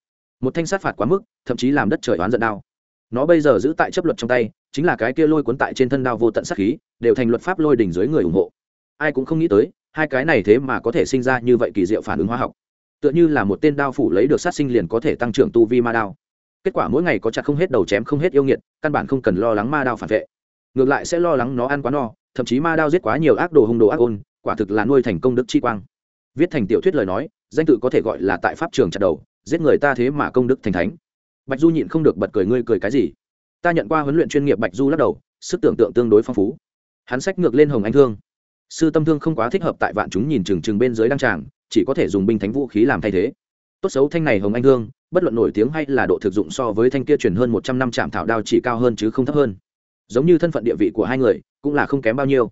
Một thanh sát phạt quá mức, thậm chí làm đất trời oán giận đao. Nó bây giờ giữ tại chấp luật trong tay, chính là cái kia lôi cuốn tại trên thân đao vô tận sát khí, đều thành luật pháp lôi đỉnh dưới người ủng hộ. Ai cũng không nghĩ tới, hai cái này thế mà có thể sinh ra như vậy kỳ diệu phản ứng hóa học. Tựa như là một tên đao phủ lấy được sát sinh liền có thể tăng trưởng tu vi ma đao kết quả mỗi ngày có chặt không hết đầu chém không hết yêu nghiệt, căn bản không cần lo lắng ma đao phản vệ. Ngược lại sẽ lo lắng nó ăn quá no, thậm chí ma đao giết quá nhiều ác đồ hung đồ ác ôn, quả thực là nuôi thành công đức chi quang. Viết thành tiểu thuyết lời nói, danh tự có thể gọi là tại pháp trường chặt đầu, giết người ta thế mà công đức thành thánh. Bạch du nhịn không được bật cười ngươi cười cái gì? Ta nhận qua huấn luyện chuyên nghiệp bạch du lắc đầu, sức tưởng tượng tương đối phong phú. Hắn sách ngược lên hồng anh thương. Sư tâm thương không quá thích hợp tại vạn chúng nhìn chừng chừng bên dưới đăng tràng, chỉ có thể dùng binh thánh vũ khí làm thay thế. Tốt xấu thanh này hồng anh thương bất luận nổi tiếng hay là độ thực dụng so với thanh kia truyền hơn một trăm năm trạm thảo đao chỉ cao hơn chứ không thấp hơn. Giống như thân phận địa vị của hai người, cũng là không kém bao nhiêu.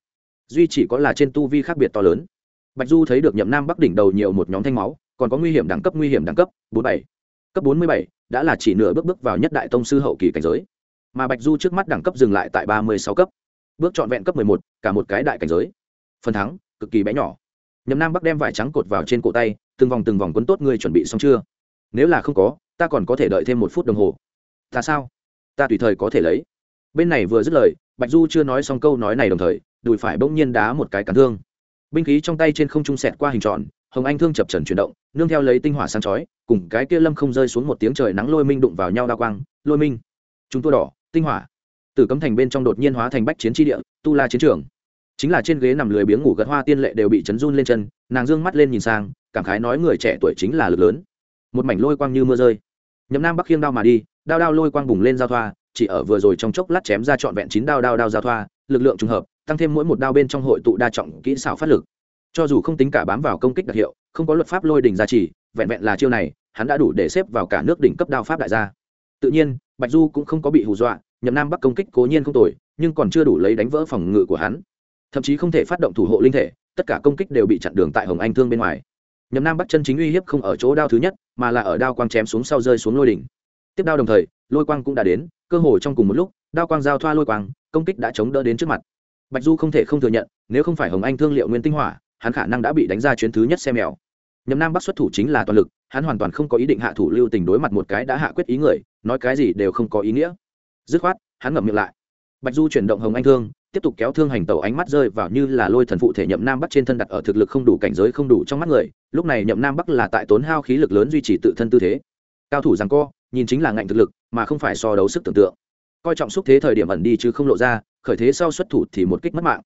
Duy chỉ có là trên tu vi khác biệt to lớn. Bạch du thấy được nhậm nam bắc đỉnh đầu nhiều một nhóm thanh máu, còn có nguy hiểm đẳng cấp, nguy hiểm đẳng cấp, bốn bảy. Cấp bốn mươi bảy, đã là chỉ nửa bước bước vào nhất đại tông sư hậu kỳ cảnh giới. Mà bạch du trước mắt đẳng cấp dừng lại tại ba mươi sáu cấp. Bước trọn vẹn cấp mười một, cả một cái đại cảnh giới. Phần thắng, cực kỳ bé nhỏ. Nhậm nam bắc đem vải trắng cột vào trên cổ tay, từng vòng từng vòng quấn tốt ngươi chuẩn bị xong chưa? Nếu là không có, ta còn có thể đợi thêm một phút đồng hồ. Ta sao? Ta tùy thời có thể lấy. Bên này vừa dứt lời, bạch du chưa nói xong câu nói này đồng thời, đùi phải bỗng nhiên đá một cái cắn thương. Binh khí trong tay trên không trung sẹt qua hình tròn, hồng anh thương chập trần chuyển động, nương theo lấy tinh hỏa sáng chói, cùng cái kia lâm không rơi xuống một tiếng trời nắng lôi minh đụng vào nhau đa quang, lôi minh. Chúng tôi đỏ, tinh hỏa. Từ cấm thành bên trong đột nhiên hóa thành bách chiến tri địa, tu la chiến trường. Chính là trên ghế nằm lười biếng ngủ gật hoa tiên lệ đều bị chấn run lên chân, nàng d ư ơ n g mắt lên nhìn sang, cảm khái nói người trẻ tuổi chính là lực lớn một mảnh lôi quang như mưa rơi. Nhậm nam bắc khiêng đao mà đi, đao đao lôi quang bùng lên giao thoa, chỉ ở vừa rồi trong chốc lát chém ra trọn vẹn chín đao đao đao giao thoa, lực lượng trùng hợp, tăng thêm mỗi một đao bên trong hội tụ đa trọng kỹ xảo phát lực. Cho dù không tính cả bám vào công kích đặc hiệu, không có luật pháp lôi đỉnh gia trì, vẹn vẹn là chiêu này, hắn đã đủ để xếp vào cả nước đỉnh cấp đao pháp đại gia. Tự nhiên, bạch du cũng không có bị hù dọa, nhậm nam bắc công kích cố nhiên không tồi, nhưng còn chưa đủ lấy đánh vỡ phòng ngự của hắn. Thậm chí không thể phát động thủ hộ linh thể, tất cả công kích đều bị chặn đường tại hồng anh thương bên ngoài nhầm nam bắt chân chính uy hiếp không ở chỗ đao thứ nhất, mà là ở đao quang chém xuống sau rơi xuống lôi đỉnh. Tiếp đao đồng thời, lôi quang cũng đã đến, cơ hồ trong cùng một lúc, đao quang giao thoa lôi quang, công kích đã chống đỡ đến trước mặt. Bạch du không thể không thừa nhận, nếu không phải hồng anh thương liệu nguyên tinh hỏa, hắn khả năng đã bị đánh ra chuyến thứ nhất xe mèo. Nhầm nam bắc xuất thủ chính là toàn lực, hắn hoàn toàn không có ý định hạ thủ lưu tình đối mặt một cái đã hạ quyết ý người, nói cái gì đều không có ý nghĩa. Dứt khoát, hắn ngậm miệng lại. Bạch du chuyển động hồng anh thương tiếp tục kéo thương hành tàu ánh mắt rơi vào như là lôi thần phụ thể nhậm nam bắc trên thân đặt ở thực lực không đủ cảnh giới, không đủ trong mắt người. Lúc này nhậm nam bắc là tại tốn hao khí lực lớn duy trì tự thân tư thế. Cao thủ rằng co, nhìn chính là ngạnh thực lực, mà không phải so đấu sức tưởng tượng. Coi trọng xúc thế thời điểm ẩn đi chứ không lộ ra, khởi thế sau xuất thủ thì một kích mất mạng.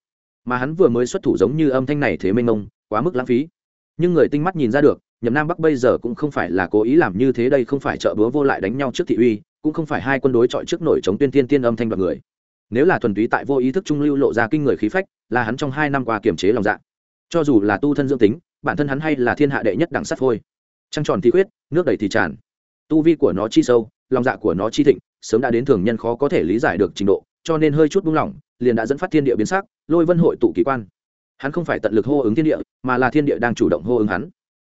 Mà hắn vừa mới xuất thủ giống như âm thanh này thế mênh mông, quá mức lãng phí. Nhưng người tinh mắt nhìn ra được, nhậm nam bắc bây giờ cũng không phải là cố ý làm như thế đây không phải trợ búa vô lại đánh nhau trước thị uy, cũng không phải hai quân đối chọi trước nổi chống tuyên tiên tiên âm thanh đoạt người nếu là thuần túy tại vô ý thức trung lưu lộ ra kinh người khí phách, là hắn trong hai năm qua kiềm chế lòng dạ. Cho dù là tu thân dưỡng tính, bản thân hắn hay là thiên hạ đệ nhất đẳng sắt phôi. Trăng tròn thì khuyết, nước đầy thì tràn. Tu vi của nó chi sâu, lòng dạ của nó chi thịnh, sớm đã đến thường nhân khó có thể lý giải được trình độ, cho nên hơi chút buông lỏng, liền đã dẫn phát thiên địa biến sắc, lôi vân hội tụ kỳ quan. Hắn không phải tận lực hô ứng thiên địa, mà là thiên địa đang chủ động hô ứng hắn.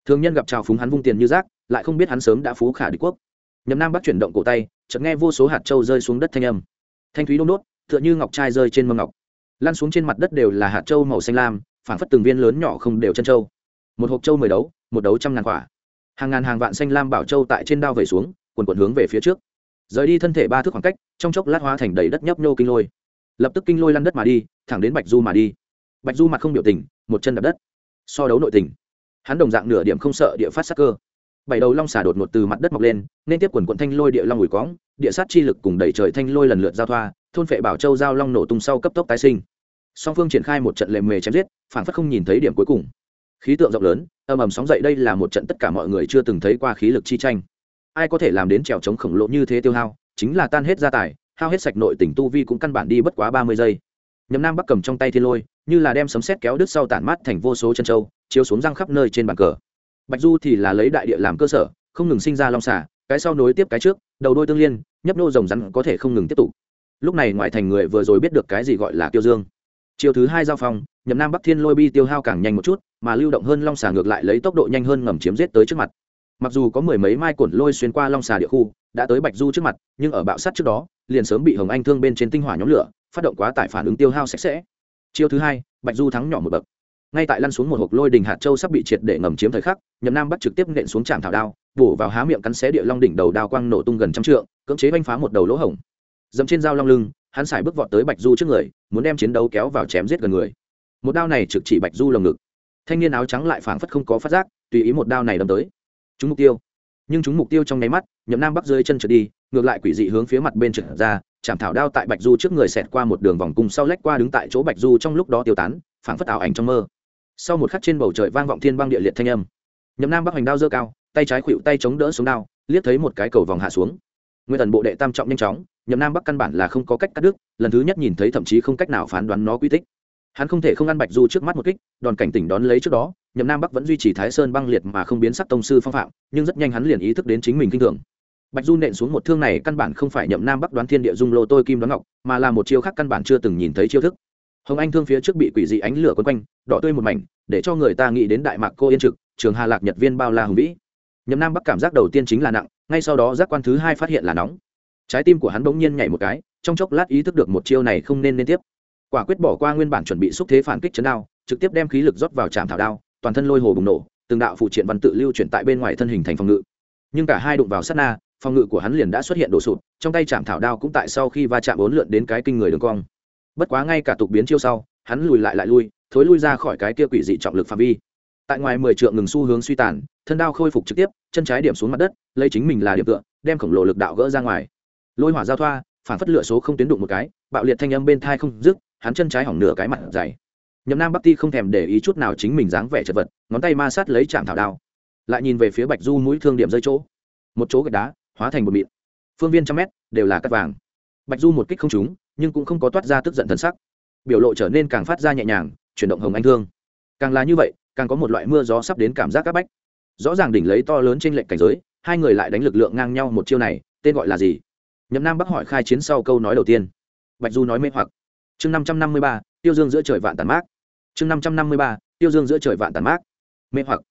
Thường nhân gặp trào phúng hắn vung tiền như rác, lại không biết hắn sớm đã phú khả đế quốc. Nhầm nam bắc chuyển động cổ tay, chợt nghe vô số hạt trâu rơi xuống đất thanh âm. Thanh thúy đông đốt tựa như ngọc trai rơi trên mâm ngọc. Lan xuống trên mặt đất đều là hạt trâu màu xanh lam phản phất từng viên lớn nhỏ không đều chân trâu. Một hộp trâu mười đấu, một đấu trăm ngàn quả. Hàng ngàn hàng vạn xanh lam bảo trâu tại trên đao vẩy xuống quần quần hướng về phía trước. Rời đi thân thể ba thước khoảng cách, trong chốc lát hóa thành đầy đất nhấp nhô kinh lôi. Lập tức kinh lôi lăn đất mà đi, thẳng đến bạch du mà đi. Bạch du mặt không biểu tình, một chân đập đất. So đấu nội tình. Hắn đồng dạng nửa điểm không sợ địa phát sắc cơ. Bảy đầu long xả đột ngột từ mặt đất mọc lên, nên tiếp quần quận thanh lôi địa long ủi cóng địa sát chi lực cùng đẩy trời thanh lôi lần lượt giao thoa, thôn phệ bảo châu giao long nổ tung sau cấp tốc tái sinh. Song phương triển khai một trận lệ mề chém giết phản phất không nhìn thấy điểm cuối cùng. Khí tượng rộng lớn, âm ầm sóng dậy đây là một trận tất cả mọi người chưa từng thấy qua khí lực chi tranh. Ai có thể làm đến trèo chống khổng lồ như thế tiêu hao, chính là tan hết gia tài, hao hết sạch nội tỉnh tu vi cũng căn bản đi bất quá ba mươi giây. Nhầm nam bắc cầm trong tay thiên lôi, như là đem sấm sét kéo đứt sau tản mát thành vô số chân trâu chiếu xuống răng khắp nơi trên bàn cờ. Bạch du thì là lấy đại địa làm cơ sở, không ngừng sinh ra long xả cái sau nối tiếp cái trước đầu đôi tương liên, nhấp nô rồng rắn có thể không ngừng tiếp tục. Lúc này ngoại thành người vừa rồi biết được cái gì gọi là tiêu dương. Chiều thứ hai giao phong nhầm nam bắc thiên lôi bi tiêu hao càng nhanh một chút, mà lưu động hơn long xà ngược lại lấy tốc độ nhanh hơn ngầm chiếm giết tới trước mặt. Mặc dù có mười mấy mai cuộn lôi xuyên qua long xà địa khu, đã tới bạch du trước mặt, nhưng ở bạo sát trước đó, liền sớm bị hồng anh thương bên trên tinh hỏa nhóm lửa, phát động quá tải phản ứng tiêu hao sạch sẽ. Chiêu thứ hai, bạch du thắng nhỏ một bậc. Ngay tại lăn xuống một hộp lôi đình hạt châu sắp bị triệt để ngầm chiếm thời khắc, nhậm nam bắt trực tiếp nện xuống trạm thảo đao bổ vào há miệng cắn xé địa long đỉnh đầu đao quang nổ tung gần trăm trượng, cưỡng chế oanh phá một đầu lỗ hổng. Dẫm trên dao long lưng, hắn xài bước vọt tới bạch du trước người, muốn đem chiến đấu kéo vào chém giết gần người. Một đao này trực chỉ bạch du lồng ngực. Thanh niên áo trắng lại phảng phất không có phát giác, tùy ý một đao này đâm tới. Chúng mục tiêu. Nhưng chúng mục tiêu trong nháy mắt, nhậm nam bắc rơi chân trượt đi, ngược lại quỷ dị hướng phía mặt bên trượt ra, chạm thảo đao tại bạch du trước người xẹt qua một đường vòng cung sau lách qua đứng tại chỗ bạch du trong lúc đó tiêu tán, phảng phất ảo ảnh trong mơ. Sau một khắc trên bầu trời vang vọng thiên băng địa liệt thanh âm. Nhậm nam bắc hoành đao dơ cao tay trái khuỵu tay chống đỡ xuống đao, liếc thấy một cái cầu vòng hạ xuống. Nguyên thần bộ đệ tam trọng nhanh chóng, nhậm nam bắc căn bản là không có cách cắt đứt, lần thứ nhất nhìn thấy thậm chí không cách nào phán đoán nó quy tích. Hắn không thể không ăn bạch du trước mắt một kích, đòn cảnh tỉnh đón lấy trước đó, nhậm nam bắc vẫn duy trì thái sơn băng liệt mà không biến sắc tông sư phong phạm, nhưng rất nhanh hắn liền ý thức đến chính mình kinh thường. Bạch du nện xuống một thương này căn bản không phải nhậm nam bắc đoán thiên địa dung lô tôi kim đoán ngọc, mà là một chiêu khác căn bản chưa từng nhìn thấy chiêu thức. Hồng anh thương phía trước bị quỷ dị ánh lửa quấn quanh, đỏ tươi một mảnh, để cho người ta nghĩ đến đại mạc cô yên trực, trường hà lạc nhật viên bao la hùng vĩ nhậm nam bắc cảm giác đầu tiên chính là nặng, ngay sau đó giác quan thứ hai phát hiện là nóng. Trái tim của hắn bỗng nhiên nhảy một cái, trong chốc lát ý thức được một chiêu này không nên liên tiếp. Quả quyết bỏ qua nguyên bản chuẩn bị xúc thế phản kích chấn đao, trực tiếp đem khí lực rót vào trạm thảo đao, toàn thân lôi hồ bùng nổ, từng đạo phụ triện văn tự lưu chuyển tại bên ngoài thân hình thành phòng ngự. Nhưng cả hai đụng vào sát na, phòng ngự của hắn liền đã xuất hiện đổ sụt trong tay chạm thảo đao cũng tại sau khi va chạm bốn lượn đến cái kinh người đường cong. Bất quá ngay cả tục biến chiêu sau, hắn lùi lại lại lui, thối lui ra khỏi cái kia quỷ dị trọng lực phạm vi tại ngoài mười trượng ngừng xu hướng suy tàn, thân đao khôi phục trực tiếp, chân trái điểm xuống mặt đất, lấy chính mình là điểm tựa, đem khổng lồ lực đạo gỡ ra ngoài. Lôi hỏa giao thoa, phản phất lửa số không tuyến đụng một cái, bạo liệt thanh âm bên thai không dứt, hắn chân trái hỏng nửa cái mặt dày. Nhậm nam bắc ti không thèm để ý chút nào chính mình dáng vẻ chật vật, ngón tay ma sát lấy chạm thảo đao. Lại nhìn về phía bạch du mũi thương điểm rơi chỗ. Một chỗ gạch đá, hóa thành một mịn. Phương viên trăm mét, đều là cắt vàng. Bạch du một kích không trúng, nhưng cũng không có toát ra tức giận thân sắc. Biểu lộ trở nên càng phát ra nhẹ nhàng, chuyển động hồng anh thương. Càng là như vậy càng có một loại mưa gió sắp đến cảm giác các bách. Rõ ràng đỉnh lấy to lớn trên lệnh cảnh giới, hai người lại đánh lực lượng ngang nhau một chiêu này, tên gọi là gì? Nhậm nam bắc hỏi khai chiến sau câu nói đầu tiên. Bạch du nói mê hoặc. Chương năm trăm năm mươi ba, tiêu dương giữa trời vạn tàn mát. Chương năm trăm năm mươi ba, tiêu dương giữa trời vạn tàn mát. Mê hoặc.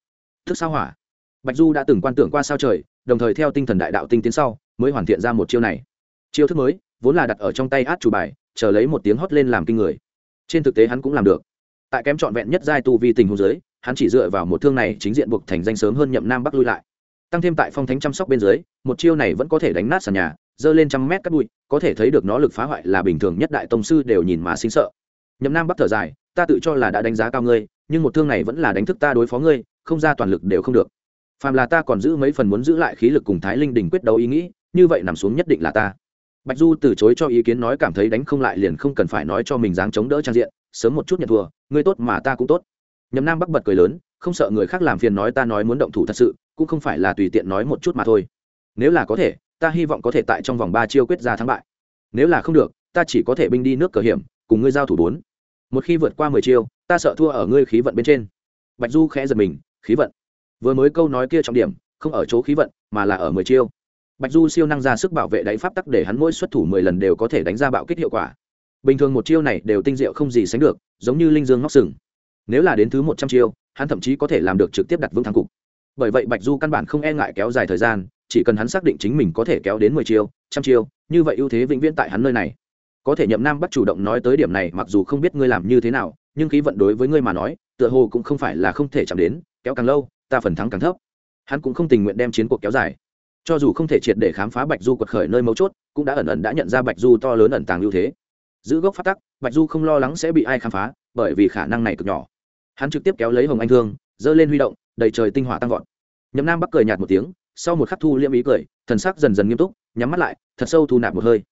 Thức sao hỏa. Bạch du đã từng quan tưởng qua sao trời, đồng thời theo tinh thần đại đạo tinh tiến sau, mới hoàn thiện ra một chiêu này. Chiêu thức mới, vốn là đặt ở trong tay át chủ bài, chờ lấy một tiếng hót lên làm kinh người. Trên thực tế hắn cũng làm được. Tại kém trọn vẹn nhất giai tu vi tình hồ dưới hắn chỉ dựa vào một thương này chính diện buộc thành danh sớm hơn nhậm nam bắc lui lại. Tăng thêm tại phong thánh chăm sóc bên dưới, một chiêu này vẫn có thể đánh nát sàn nhà, dơ lên trăm mét cắt bụi, có thể thấy được nó lực phá hoại là bình thường nhất đại tông sư đều nhìn mà sinh sợ. Nhậm nam bắc thở dài, ta tự cho là đã đánh giá cao ngươi, nhưng một thương này vẫn là đánh thức ta đối phó ngươi, không ra toàn lực đều không được. Phàm là ta còn giữ mấy phần muốn giữ lại khí lực cùng thái linh đình quyết đấu ý nghĩ, như vậy nằm xuống nhất định là ta. Bạch du từ chối cho ý kiến nói cảm thấy đánh không lại liền không cần phải nói cho mình dáng chống đỡ trang diện, sớm một chút nhận thua, ngươi tốt mà ta cũng tốt nhậm nam bắc bật cười lớn, không sợ người khác làm phiền nói ta nói muốn động thủ thật sự, cũng không phải là tùy tiện nói một chút mà thôi. Nếu là có thể, ta hy vọng có thể tại trong vòng ba chiêu quyết ra thắng bại. Nếu là không được, ta chỉ có thể binh đi nước cờ hiểm, cùng ngươi giao thủ bốn. Một khi vượt qua mười chiêu, ta sợ thua ở ngươi khí vận bên trên. Bạch du khẽ giật mình, khí vận. Vừa mới câu nói kia trọng điểm, không ở chỗ khí vận, mà là ở mười chiêu. Bạch du siêu năng ra sức bảo vệ đáy pháp tắc để hắn mỗi xuất thủ mười lần đều có thể đánh ra bạo kích hiệu quả. Bình thường một chiêu này đều tinh diệu không gì sánh được, giống như linh dương ngóc sừng nếu là đến thứ một trăm chiêu, hắn thậm chí có thể làm được trực tiếp đặt vững thắng cục. Bởi vậy bạch du căn bản không e ngại kéo dài thời gian, chỉ cần hắn xác định chính mình có thể kéo đến mười chiêu, trăm chiêu, như vậy ưu thế vĩnh viễn tại hắn nơi này. Có thể nhậm nam bắt chủ động nói tới điểm này, mặc dù không biết ngươi làm như thế nào, nhưng khí vận đối với ngươi mà nói, tựa hồ cũng không phải là không thể chạm đến, kéo càng lâu, ta phần thắng càng thấp. Hắn cũng không tình nguyện đem chiến cuộc kéo dài. Cho dù không thể triệt để khám phá bạch du quật khởi nơi mấu chốt, cũng đã ẩn ẩn đã nhận ra bạch du to lớn ẩn tàng ưu thế. Giữ gốc phát tắc, bạch du không lo lắng sẽ bị ai khám phá, bởi vì khả năng này cực nhỏ hắn trực tiếp kéo lấy hồng anh thương dơ lên huy động, đầy trời tinh hỏa tăng vọt. Nhậm nam bắc cười nhạt một tiếng, sau một khắc thu liễm ý cười, thần sắc dần dần nghiêm túc, nhắm mắt lại, thật sâu thu nạp một hơi.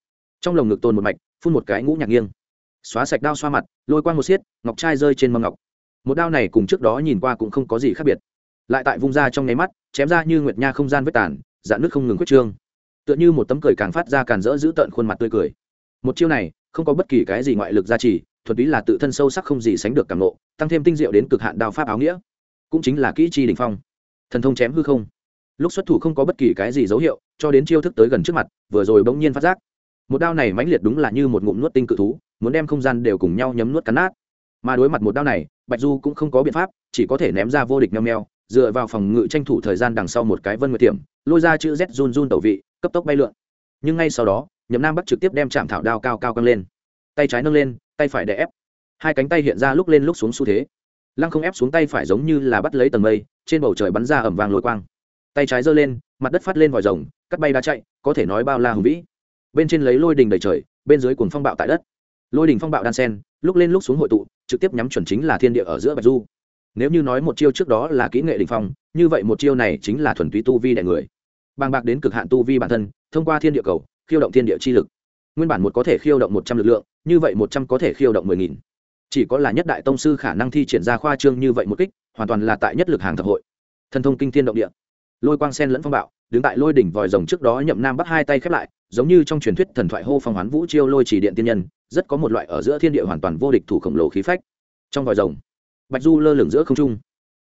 Trong lồng ngực tôn một mạch, phun một cái ngũ nhạc nghiêng. Xóa sạch đao xoa mặt, lôi qua một xiết, ngọc trai rơi trên mâm ngọc. Một đao này cùng trước đó nhìn qua cũng không có gì khác biệt. Lại tại vung ra trong nháy mắt, chém ra như nguyệt nha không gian vết tàn, dạn nước không ngừng quyết trương. Tựa như một tấm cười càng phát ra càng rỡ giữ tợn khuôn mặt tươi cười. Một chiêu này, không có bất kỳ cái gì ngoại lực gia trì thuần túy là tự thân sâu sắc không gì sánh được cảm nộ tăng thêm tinh diệu đến cực hạn đao pháp áo nghĩa. Cũng chính là kỹ chi đình phong. Thần thông chém hư không. Lúc xuất thủ không có bất kỳ cái gì dấu hiệu, cho đến chiêu thức tới gần trước mặt, vừa rồi bỗng nhiên phát giác. Một đao này mãnh liệt đúng là như một ngụm nuốt tinh cự thú, muốn đem không gian đều cùng nhau nhấm nuốt cắn nát. Mà đối mặt một đao này, bạch du cũng không có biện pháp, chỉ có thể ném ra vô địch nheo nheo dựa vào phòng ngự tranh thủ thời gian đằng sau một cái vân nguyệt tiệm, lôi ra chữ z run run tẩu vị, cấp tốc bay lượn. Nhưng ngay sau đó, nhậm nam bắc trực tiếp đem chạm thảo đao cao cao căng lên. Tay trái nâng lên tay phải đè ép. Hai cánh tay hiện ra lúc lên lúc xuống xu thế. Lăng không ép xuống tay phải giống như là bắt lấy tầng mây, trên bầu trời bắn ra ẩm vàng lôi quang. Tay trái giơ lên, mặt đất phát lên vòi rồng, cắt bay đá chạy, có thể nói bao la hùng vĩ. Bên trên lấy lôi đình đầy trời, bên dưới cuồng phong bạo tại đất. Lôi đình phong bạo đan sen, lúc lên lúc xuống hội tụ, trực tiếp nhắm chuẩn chính là thiên địa ở giữa bạch du. Nếu như nói một chiêu trước đó là kỹ nghệ đình phong, như vậy một chiêu này chính là thuần túy tu vi đại người. Bàng bạc đến cực hạn tu vi bản thân, thông qua thiên địa cầu, khiêu động thiên địa chi lực nguyên bản một có thể khiêu động một trăm lực lượng, như vậy một trăm có thể khiêu động mười nghìn. Chỉ có là nhất đại tông sư khả năng thi triển ra khoa trương như vậy một kích, hoàn toàn là tại nhất lực hàng thập hội. Thần thông kinh thiên động địa. Lôi quang sen lẫn phong bạo, đứng tại lôi đỉnh vòi rồng trước đó nhậm nam bắt hai tay khép lại, giống như trong truyền thuyết thần thoại hô phong hoán vũ chiêu lôi chỉ điện tiên nhân, rất có một loại ở giữa thiên địa hoàn toàn vô địch thủ khổng lồ khí phách. Trong vòi rồng, bạch du lơ lửng giữa không trung.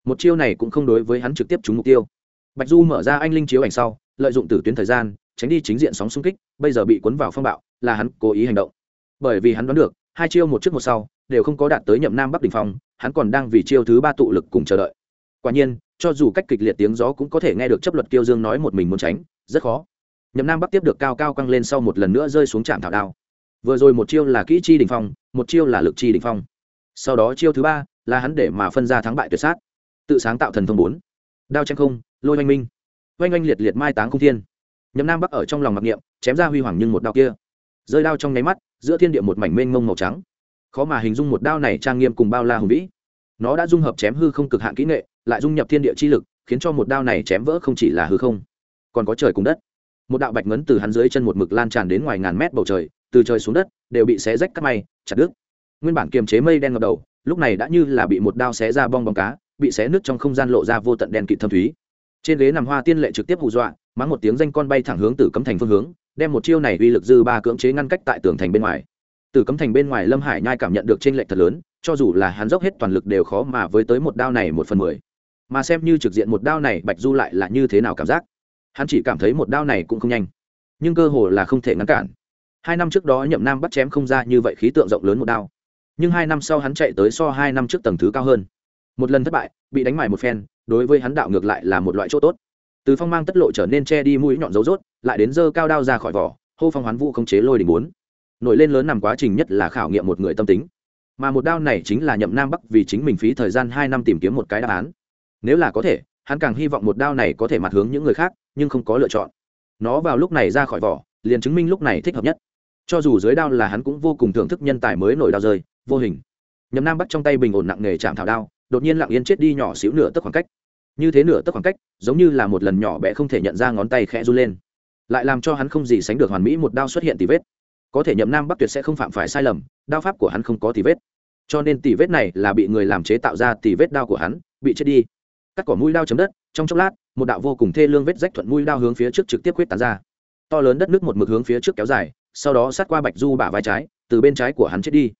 Một chiêu này cũng không đối với hắn trực tiếp trúng mục tiêu. Bạch du mở ra anh linh chiếu ảnh sau, lợi dụng tử tuyến thời gian, tránh đi chính diện sóng xung kích, bây giờ bị cuốn vào phong bạo là hắn cố ý hành động. Bởi vì hắn đoán được, hai chiêu một trước một sau, đều không có đạt tới nhậm nam bắc đình phong, hắn còn đang vì chiêu thứ ba tụ lực cùng chờ đợi. Quả nhiên, cho dù cách kịch liệt tiếng gió cũng có thể nghe được chấp luật kiêu dương nói một mình muốn tránh, rất khó. Nhậm nam bắc tiếp được cao cao căng lên sau một lần nữa rơi xuống trạm thảo đao. Vừa rồi một chiêu là kỹ chi đình phong, một chiêu là lực chi đình phong. Sau đó chiêu thứ ba là hắn để mà phân ra thắng bại tuyệt sát. Tự sáng tạo thần thông bốn. Đao tranh không, lôi oanh minh. Oanh oanh liệt liệt mai táng không thiên. Nhậm nam bắc ở trong lòng mặc niệm, chém ra huy hoàng nhưng một đao kia rơi đao trong nháy mắt, giữa thiên địa một mảnh mênh mông màu trắng. Khó mà hình dung một đao này trang nghiêm cùng bao la hùng vĩ. Nó đã dung hợp chém hư không cực hạn kỹ nghệ, lại dung nhập thiên địa chi lực, khiến cho một đao này chém vỡ không chỉ là hư không, còn có trời cùng đất. Một đạo bạch ngấn từ hắn dưới chân một mực lan tràn đến ngoài ngàn mét bầu trời, từ trời xuống đất, đều bị xé rách cắt may, chặt đứt. Nguyên bản kiềm chế mây đen ngập đầu, lúc này đã như là bị một đao xé ra bong bóng cá, bị xé nứt trong không gian lộ ra vô tận đen kịt thâm thúy. Trên ghế nằm hoa tiên lệ trực tiếp hù dọa, mắng một tiếng danh con bay thẳng hướng từ cấm thành phương hướng đem một chiêu này uy lực dư ba cưỡng chế ngăn cách tại tường thành bên ngoài. Từ cấm thành bên ngoài lâm hải nhai cảm nhận được trên lệch thật lớn, cho dù là hắn dốc hết toàn lực đều khó mà với tới một đao này một phần mười. Mà xem như trực diện một đao này, bạch du lại là như thế nào cảm giác? Hắn chỉ cảm thấy một đao này cũng không nhanh, nhưng cơ hồ là không thể ngăn cản. Hai năm trước đó nhậm nam bắt chém không ra như vậy khí tượng rộng lớn một đao. Nhưng hai năm sau hắn chạy tới so hai năm trước tầng thứ cao hơn. Một lần thất bại, bị đánh mải một phen, đối với hắn đạo ngược lại là một loại chỗ tốt từ phong mang tất lộ trở nên che đi mũi nhọn dấu rốt, lại đến dơ cao đao ra khỏi vỏ, hô phong hoán vũ không chế lôi đình bốn. Nổi lên lớn nằm quá trình nhất là khảo nghiệm một người tâm tính. Mà một đao này chính là nhậm nam bắc vì chính mình phí thời gian hai năm tìm kiếm một cái đáp án. Nếu là có thể, hắn càng hy vọng một đao này có thể mặt hướng những người khác, nhưng không có lựa chọn. Nó vào lúc này ra khỏi vỏ, liền chứng minh lúc này thích hợp nhất. Cho dù dưới đao là hắn cũng vô cùng thưởng thức nhân tài mới nổi đao rơi, vô hình. Nhậm nam bắt trong tay bình ổn nặng nghề chạm thảo đao, đột nhiên lặng yên chết đi nhỏ xíu nửa tấc khoảng cách như thế nửa tấc khoảng cách, giống như là một lần nhỏ bé không thể nhận ra ngón tay khẽ run lên. Lại làm cho hắn không gì sánh được hoàn mỹ một đao xuất hiện tì vết. Có thể nhậm nam bắc tuyệt sẽ không phạm phải sai lầm, đao pháp của hắn không có tì vết. Cho nên tì vết này là bị người làm chế tạo ra tì vết đao của hắn, bị chết đi. Cắt cỏ mũi đao chấm đất, trong chốc lát, một đạo vô cùng thê lương vết rách thuận mũi đao hướng phía trước trực tiếp quyết tán ra. To lớn đất nước một mực hướng phía trước kéo dài, sau đó sát qua bạch du bả vai trái, từ bên trái của hắn chết đi.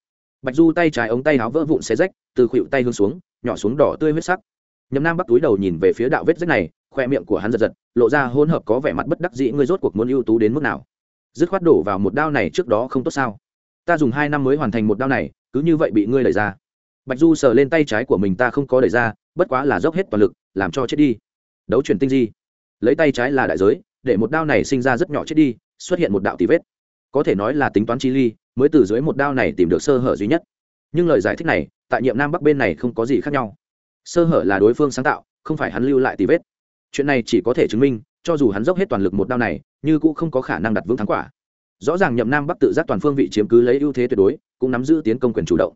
Bạch du tay trái ống tay áo vỡ vụn xé rách, từ khuỵu tay hướng xuống, nhỏ xuống đỏ tươi huyết sắc nhậm nam Bắc túi đầu nhìn về phía đạo vết rách này, khoe miệng của hắn giật giật, lộ ra hỗn hợp có vẻ mặt bất đắc dĩ, ngươi rốt cuộc muốn ưu tú đến mức nào? Dứt khoát đổ vào một đao này trước đó không tốt sao? Ta dùng hai năm mới hoàn thành một đao này, cứ như vậy bị ngươi đẩy ra. Bạch du sờ lên tay trái của mình ta không có đẩy ra, bất quá là dốc hết toàn lực, làm cho chết đi. Đấu chuyển tinh di. Lấy tay trái là đại giới, để một đao này sinh ra rất nhỏ chết đi, xuất hiện một đạo tì vết. Có thể nói là tính toán chi ly, mới từ dưới một đao này tìm được sơ hở duy nhất. Nhưng lời giải thích này, tại nhiệm nam bắc bên này không có gì khác nhau sơ hở là đối phương sáng tạo, không phải hắn lưu lại tì vết. Chuyện này chỉ có thể chứng minh, cho dù hắn dốc hết toàn lực một đao này, như cũng không có khả năng đặt vững thắng quả. Rõ ràng nhậm nam bắc tự giác toàn phương vị chiếm cứ lấy ưu thế tuyệt đối, cũng nắm giữ tiến công quyền chủ động.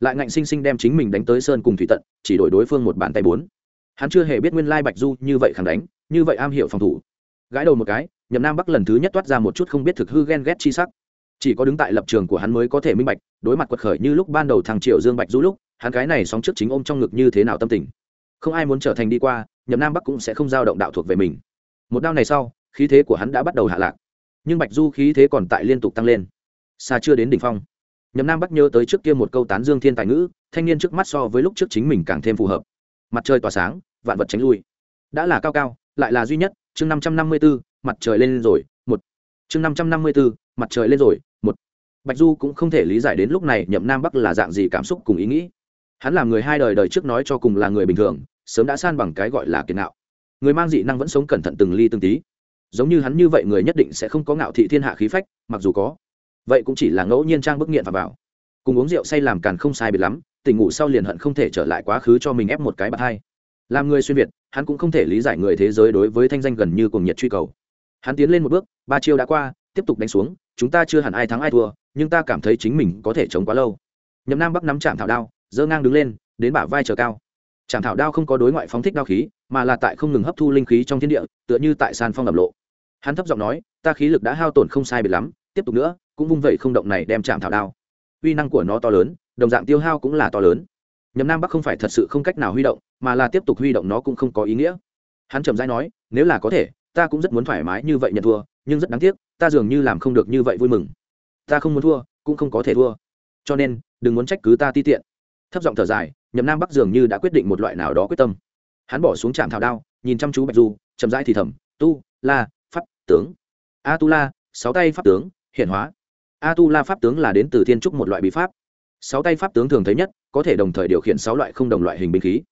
Lại ngạnh sinh sinh đem chính mình đánh tới sơn cùng thủy tận, chỉ đổi đối phương một bàn tay bốn. Hắn chưa hề biết nguyên lai bạch du như vậy khẳng đánh, như vậy am hiểu phòng thủ. Gãi đầu một cái, nhậm nam bắc lần thứ nhất toát ra một chút không biết thực hư ghen ghét chi sắc. Chỉ có đứng tại lập trường của hắn mới có thể minh bạch, đối mặt quật khởi như lúc ban đầu thằng triệu dương bạch du lúc hắn cái này sóng trước chính ôm trong ngực như thế nào tâm tình. Không ai muốn trở thành đi qua, nhậm nam bắc cũng sẽ không giao động đạo thuộc về mình. Một đao này sau, khí thế của hắn đã bắt đầu hạ lạc. Nhưng bạch du khí thế còn tại liên tục tăng lên. Xa chưa đến đỉnh phong. Nhậm nam bắc nhớ tới trước kia một câu tán dương thiên tài ngữ, thanh niên trước mắt so với lúc trước chính mình càng thêm phù hợp. Mặt trời tỏa sáng, vạn vật tránh lui. Đã là cao cao, lại là duy nhất, chương năm trăm năm mươi b ố mặt trời lên rồi, một. Chương năm trăm năm mươi b ố mặt trời lên rồi, một. Bạch du cũng không thể lý giải đến lúc này nhậm nam bắc là dạng gì cảm xúc cùng ý nghĩ hắn là người hai đời đời trước nói cho cùng là người bình thường, sớm đã san bằng cái gọi là kiệt nạo người mang dị năng vẫn sống cẩn thận từng ly từng tí. Giống như hắn như vậy người nhất định sẽ không có ngạo thị thiên hạ khí phách, mặc dù có. Vậy cũng chỉ là ngẫu nhiên trang bức nghiện và vào cùng uống rượu say làm càn không sai biệt lắm, tỉnh ngủ sau liền hận không thể trở lại quá khứ cho mình ép một cái bạc hai. Làm người xuyên việt, hắn cũng không thể lý giải người thế giới đối với thanh danh gần như cùng nhiệt truy cầu. Hắn tiến lên một bước, ba chiêu đã qua, tiếp tục đánh xuống, chúng ta chưa hẳn ai thắng ai thua, nhưng ta cảm thấy chính mình có thể chống quá lâu. Nhậm nam bắc nắm chạm thảo đao dơ ngang đứng lên, đến bả vai chờ cao. Chạm thảo đao không có đối ngoại phóng thích đao khí, mà là tại không ngừng hấp thu linh khí trong thiên địa, tựa như tại sàn phong ẩm lộ. Hắn thấp giọng nói, ta khí lực đã hao tổn không sai biệt lắm, tiếp tục nữa, cũng vung vẩy không động này đem chạm thảo đao. Uy năng của nó to lớn, đồng dạng tiêu hao cũng là to lớn. Nhầm nam bắc không phải thật sự không cách nào huy động, mà là tiếp tục huy động nó cũng không có ý nghĩa. Hắn trầm dai nói, nếu là có thể, ta cũng rất muốn thoải mái như vậy nhận thua, nhưng rất đáng tiếc, ta dường như làm không được như vậy vui mừng. Ta không muốn thua, cũng không có thể thua. Cho nên, đừng muốn trách cứ ta ti tiện thấp giọng thở dài nhầm nam bắc dường như đã quyết định một loại nào đó quyết tâm. Hắn bỏ xuống trạm thảo đao, nhìn chăm chú bạch du, chậm rãi thì thầm, tu la pháp tướng. A tu la, sáu tay pháp tướng, hiển hóa. A tu la pháp tướng là đến từ thiên trúc một loại bí pháp. Sáu tay pháp tướng thường thấy nhất, có thể đồng thời điều khiển sáu loại không đồng loại hình binh khí.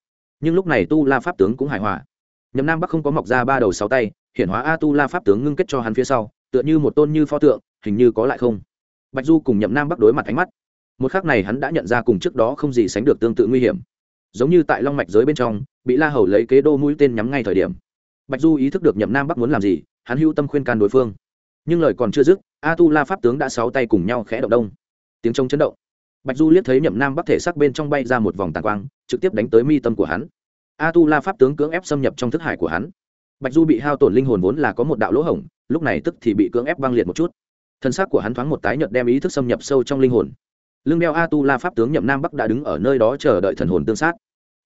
Nhưng lúc này tu la pháp tướng cũng hài hòa. Nhậm nam bắc không có mọc ra ba đầu sáu tay, hiển hóa a tu la pháp tướng ngưng kết cho hắn phía sau, tựa như một tôn như pho tượng, hình như có lại không. Bạch du cùng nhậm nam bắc đối mặt ánh mắt một khác này hắn đã nhận ra cùng trước đó không gì sánh được tương tự nguy hiểm. Giống như tại long mạch giới bên trong, bị la hầu lấy kế đô mũi tên nhắm ngay thời điểm. Bạch du ý thức được nhậm nam bắc muốn làm gì, hắn hưu tâm khuyên can đối phương. Nhưng lời còn chưa dứt, a tu la pháp tướng đã sáu tay cùng nhau khẽ động đông. Tiếng trông chấn động. Bạch du liếc thấy nhậm nam bắc thể sắc bên trong bay ra một vòng tàn quang, trực tiếp đánh tới mi tâm của hắn. A tu la pháp tướng cưỡng ép xâm nhập trong thức hải của hắn. Bạch du bị hao tổn linh hồn vốn là có một đạo lỗ hổng, lúc này tức thì bị cưỡng ép băng liệt một chút. Thân xác của hắn thoáng một tái nhợt đem ý thức xâm nhập sâu trong linh hồn lưng đeo a tu la pháp tướng nhậm nam bắc đã đứng ở nơi đó chờ đợi thần hồn tương sát.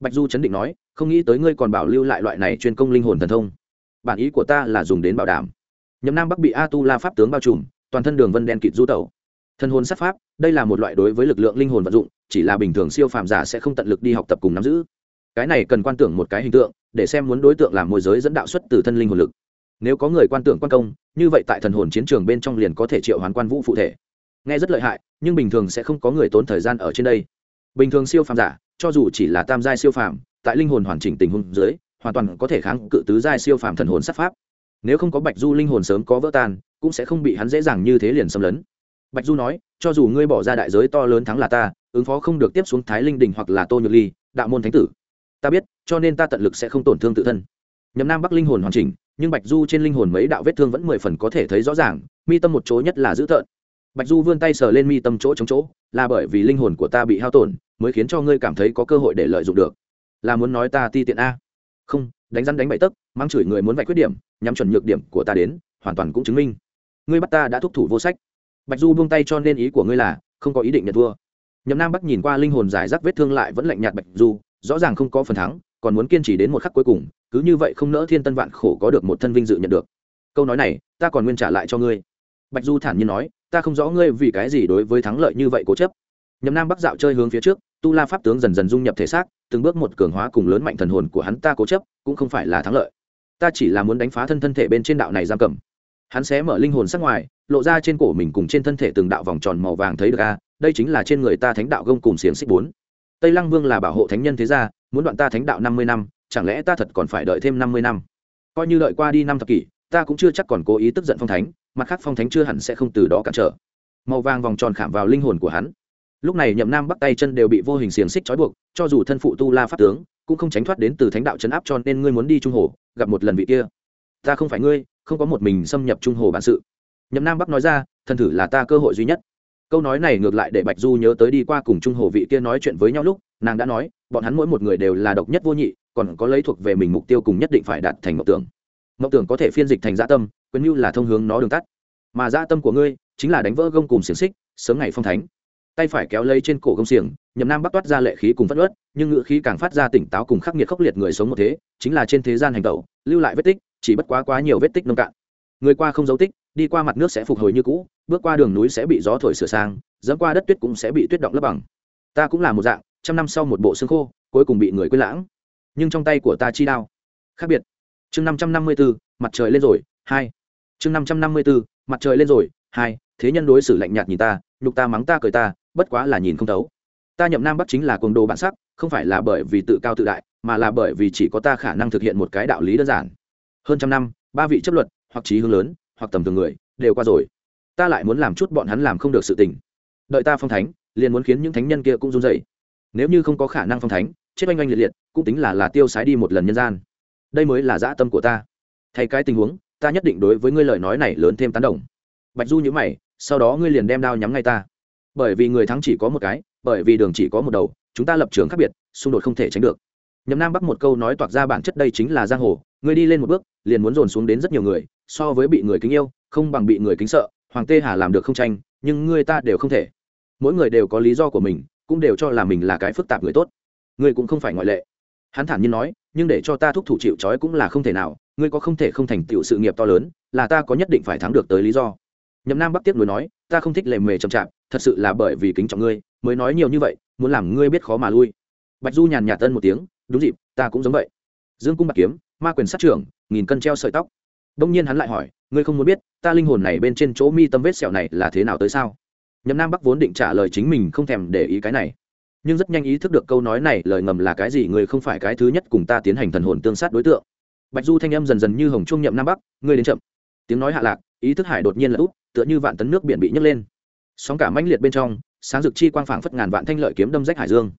Bạch du chấn định nói, không nghĩ tới ngươi còn bảo lưu lại loại này chuyên công linh hồn thần thông. Bản ý của ta là dùng đến bảo đảm. Nhậm nam bắc bị a tu la pháp tướng bao trùm, toàn thân đường vân đen kịt du tẩu. Thần hồn sát pháp, đây là một loại đối với lực lượng linh hồn vận dụng, chỉ là bình thường siêu phàm giả sẽ không tận lực đi học tập cùng nắm giữ. Cái này cần quan tưởng một cái hình tượng, để xem muốn đối tượng làm môi giới dẫn đạo xuất từ thân linh hồn lực. Nếu có người quan tưởng quan công, như vậy tại thần hồn chiến trường bên trong liền có thể triệu hoán quan vũ phụ thể. Nghe rất lợi hại nhưng bình thường sẽ không có người tốn thời gian ở trên đây. Bình thường siêu phàm giả, cho dù chỉ là tam giai siêu phàm, tại linh hồn hoàn chỉnh tình huống dưới, hoàn toàn có thể kháng cự tứ giai siêu phàm thần hồn sát pháp. Nếu không có bạch du linh hồn sớm có vỡ tan, cũng sẽ không bị hắn dễ dàng như thế liền xâm lấn. Bạch du nói, cho dù ngươi bỏ ra đại giới to lớn thắng là ta, ứng phó không được tiếp xuống thái linh đình hoặc là tô nhược ly, đạo môn thánh tử. Ta biết, cho nên ta tận lực sẽ không tổn thương tự thân. Nhầm nam bắc linh hồn hoàn chỉnh, nhưng bạch du trên linh hồn mấy đạo vết thương vẫn mười phần có thể thấy rõ ràng, mi tâm một chỗ nhất là dữ tợn bạch du vươn tay sờ lên mi tâm chỗ chống chỗ, là bởi vì linh hồn của ta bị hao tổn, mới khiến cho ngươi cảm thấy có cơ hội để lợi dụng được. Là muốn nói ta ti tiện a? Không, đánh rắn đánh bậy tấc mang chửi người muốn vạch khuyết điểm, nhắm chuẩn nhược điểm của ta đến, hoàn toàn cũng chứng minh. Ngươi bắt ta đã thúc thủ vô sách. Bạch du buông tay cho nên ý của ngươi là, không có ý định nhận thua. Nhậm nam bắc nhìn qua linh hồn giải rác vết thương lại vẫn lạnh nhạt bạch du, rõ ràng không có phần thắng, còn muốn kiên trì đến một khắc cuối cùng, cứ như vậy không nỡ thiên tân vạn khổ có được một thân vinh dự nhận được. Câu nói này, ta còn nguyên trả lại cho ngươi. Bạch du thản nhiên nói ta không rõ ngươi vì cái gì đối với thắng lợi như vậy cố chấp. Nhầm nam bắc dạo chơi hướng phía trước, tu la pháp tướng dần dần dung nhập thể xác, từng bước một cường hóa cùng lớn mạnh thần hồn của hắn ta cố chấp, cũng không phải là thắng lợi. Ta chỉ là muốn đánh phá thân thân thể bên trên đạo này giam cầm. Hắn sẽ mở linh hồn sắc ngoài, lộ ra trên cổ mình cùng trên thân thể từng đạo vòng tròn màu vàng thấy được a, đây chính là trên người ta thánh đạo gông cùng xiềng xích bốn. Tây lăng vương là bảo hộ thánh nhân thế gia, muốn đoạn ta thánh đạo năm mươi năm, chẳng lẽ ta thật còn phải đợi thêm năm mươi năm? Coi như đợi qua đi năm thập kỷ ta cũng chưa chắc còn cố ý tức giận phong thánh, mặt khác phong thánh chưa hẳn sẽ không từ đó cản trở. Màu vàng vòng tròn khảm vào linh hồn của hắn. Lúc này nhậm nam bắc tay chân đều bị vô hình xiềng xích trói buộc, cho dù thân phụ tu la pháp tướng, cũng không tránh thoát đến từ thánh đạo chấn áp cho nên ngươi muốn đi trung hồ, gặp một lần vị kia. Ta không phải ngươi, không có một mình xâm nhập trung hồ bản sự. Nhậm nam bắc nói ra thân thử là ta cơ hội duy nhất. Câu nói này ngược lại để bạch du nhớ tới đi qua cùng trung hồ vị kia nói chuyện với nhau lúc, nàng đã nói, bọn hắn mỗi một người đều là độc nhất vô nhị, còn có lấy thuộc về mình mục tiêu cùng nhất định phải đạt thành mộng tưởng mộng tưởng có thể phiên dịch thành dã tâm quyền như là thông hướng nó đường tắt. Mà dã tâm của ngươi chính là đánh vỡ gông cùng xiềng xích, sớm ngày phong thánh. Tay phải kéo lấy trên cổ gông xiềng, nhậm nam bắc toát ra lệ khí cùng phất ớt nhưng ngựa khí càng phát ra tỉnh táo cùng khắc nghiệt khốc liệt người sống một thế, chính là trên thế gian hành tẩu, lưu lại vết tích, chỉ bất quá quá nhiều vết tích nông cạn. Người qua không dấu tích, đi qua mặt nước sẽ phục hồi như cũ, bước qua đường núi sẽ bị gió thổi sửa sang, dẫm qua đất tuyết cũng sẽ bị tuyết động lấp bằng. Ta cũng là một dạng, trăm năm sau một bộ xương khô, cuối cùng bị người quên lãng. Nhưng trong tay của ta chi đao, khác biệt chương năm trăm năm mươi bốn mặt trời lên rồi, hai. Chương năm trăm năm mươi bốn mặt trời lên rồi, hai. Thế nhân đối xử lạnh nhạt nhìn ta, nhục ta mắng ta cười ta, bất quá là nhìn không thấu. Ta nhậm nam bắc chính là cuồng đồ bản sắc, không phải là bởi vì tự cao tự đại, mà là bởi vì chỉ có ta khả năng thực hiện một cái đạo lý đơn giản. Hơn trăm năm, ba vị chấp luật, hoặc trí hướng lớn, hoặc tầm thường người, đều qua rồi. Ta lại muốn làm chút bọn hắn làm không được sự tình. Đợi ta phong thánh, liền muốn khiến những thánh nhân kia cũng run dậy nếu như không có khả năng phong thánh, chết oanh oanh liệt liệt, cũng tính là là tiêu sái đi một lần nhân gian đây mới là dã tâm của ta. Thay cái tình huống, ta nhất định đối với ngươi lời nói này lớn thêm tán đồng. Bạch du nhữ mày, sau đó ngươi liền đem đao nhắm ngay ta. Bởi vì người thắng chỉ có một cái, bởi vì đường chỉ có một đầu, chúng ta lập trường khác biệt, xung đột không thể tránh được. Nhậm nam bắc một câu nói toạc ra bản chất đây chính là giang hồ, ngươi đi lên một bước, liền muốn dồn xuống đến rất nhiều người, so với bị người kính yêu, không bằng bị người kính sợ, hoàng tê hà làm được không tranh, nhưng ngươi ta đều không thể. Mỗi người đều có lý do của mình, cũng đều cho là mình là cái phức tạp người tốt. Ngươi cũng không phải ngoại lệ. Hắn thản nhiên nói nhưng để cho ta thúc thủ chịu trói cũng là không thể nào, ngươi có không thể không thành tựu sự nghiệp to lớn, là ta có nhất định phải thắng được tới lý do. Nhậm nam bắc tiếp nối nói, ta không thích lề mề chậm chạp, thật sự là bởi vì kính trọng ngươi, mới nói nhiều như vậy, muốn làm ngươi biết khó mà lui. Bạch du nhàn nhạt tân một tiếng, đúng dịp, ta cũng giống vậy. Dương cung bạc kiếm, ma quyền sát trưởng, nghìn cân treo sợi tóc. Đông nhiên hắn lại hỏi, ngươi không muốn biết, ta linh hồn này bên trên chỗ mi tâm vết sẹo này là thế nào tới sao? Nhậm nam bắc vốn định trả lời chính mình không thèm để ý cái này nhưng rất nhanh ý thức được câu nói này, lời ngầm là cái gì, người không phải cái thứ nhất cùng ta tiến hành thần hồn tương sát đối tượng. Bạch du thanh âm dần dần như hồng trung nhậm nam bắc, ngươi đến chậm. Tiếng nói hạ lạc, ý thức hải đột nhiên là úp, tựa như vạn tấn nước biển bị nhấc lên. Sóng cả mãnh liệt bên trong, sáng rực chi quang phảng phất ngàn vạn thanh lợi kiếm đâm rách hải dương.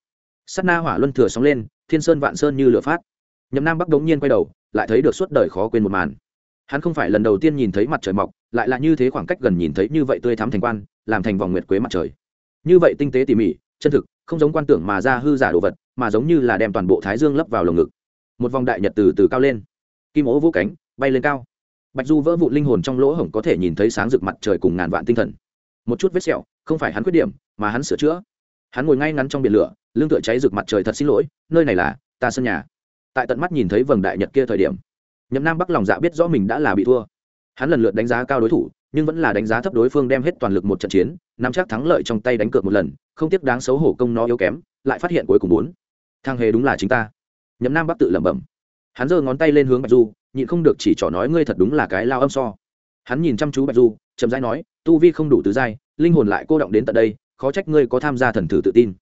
Sắt na hỏa luân thừa sóng lên, thiên sơn vạn sơn như lửa phát. Nhậm nam bắc đống nhiên quay đầu, lại thấy được suốt đời khó quên một màn. Hắn không phải lần đầu tiên nhìn thấy mặt trời mọc, lại là như thế khoảng cách gần nhìn thấy như vậy tươi thắm thành quan, làm thành vòng nguyệt quế mặt trời. Như vậy tinh tế tỉ mỉ, chân thực không giống quan tưởng mà ra hư giả đồ vật, mà giống như là đem toàn bộ thái dương lấp vào lồng ngực. Một vòng đại nhật từ từ cao lên. Kim ố vũ cánh, bay lên cao. Bạch du vỡ vụ linh hồn trong lỗ hổng có thể nhìn thấy sáng rực mặt trời cùng ngàn vạn tinh thần. Một chút vết sẹo, không phải hắn khuyết điểm, mà hắn sửa chữa. Hắn ngồi ngay ngắn trong biển lửa lưng tựa cháy rực mặt trời thật xin lỗi, nơi này là ta sân nhà. Tại tận mắt nhìn thấy vầng đại nhật kia thời điểm, nhậm nam bắc lòng dạ biết rõ mình đã là bị thua. Hắn lần lượt đánh giá cao đối thủ nhưng vẫn là đánh giá thấp đối phương đem hết toàn lực một trận chiến, nắm chắc thắng lợi trong tay đánh cược một lần, không tiếc đáng xấu hổ công nó yếu kém, lại phát hiện cuối cùng bốn thang hề đúng là chính ta. Nhậm nam bắc tự lẩm bẩm. Hắn giơ ngón tay lên hướng bạch du, nhịn không được chỉ trỏ nói ngươi thật đúng là cái lao âm so. Hắn nhìn chăm chú bạch du, chậm rãi nói, tu vi không đủ tứ giai, linh hồn lại cô động đến tận đây, khó trách ngươi có tham gia thần thử tự tin.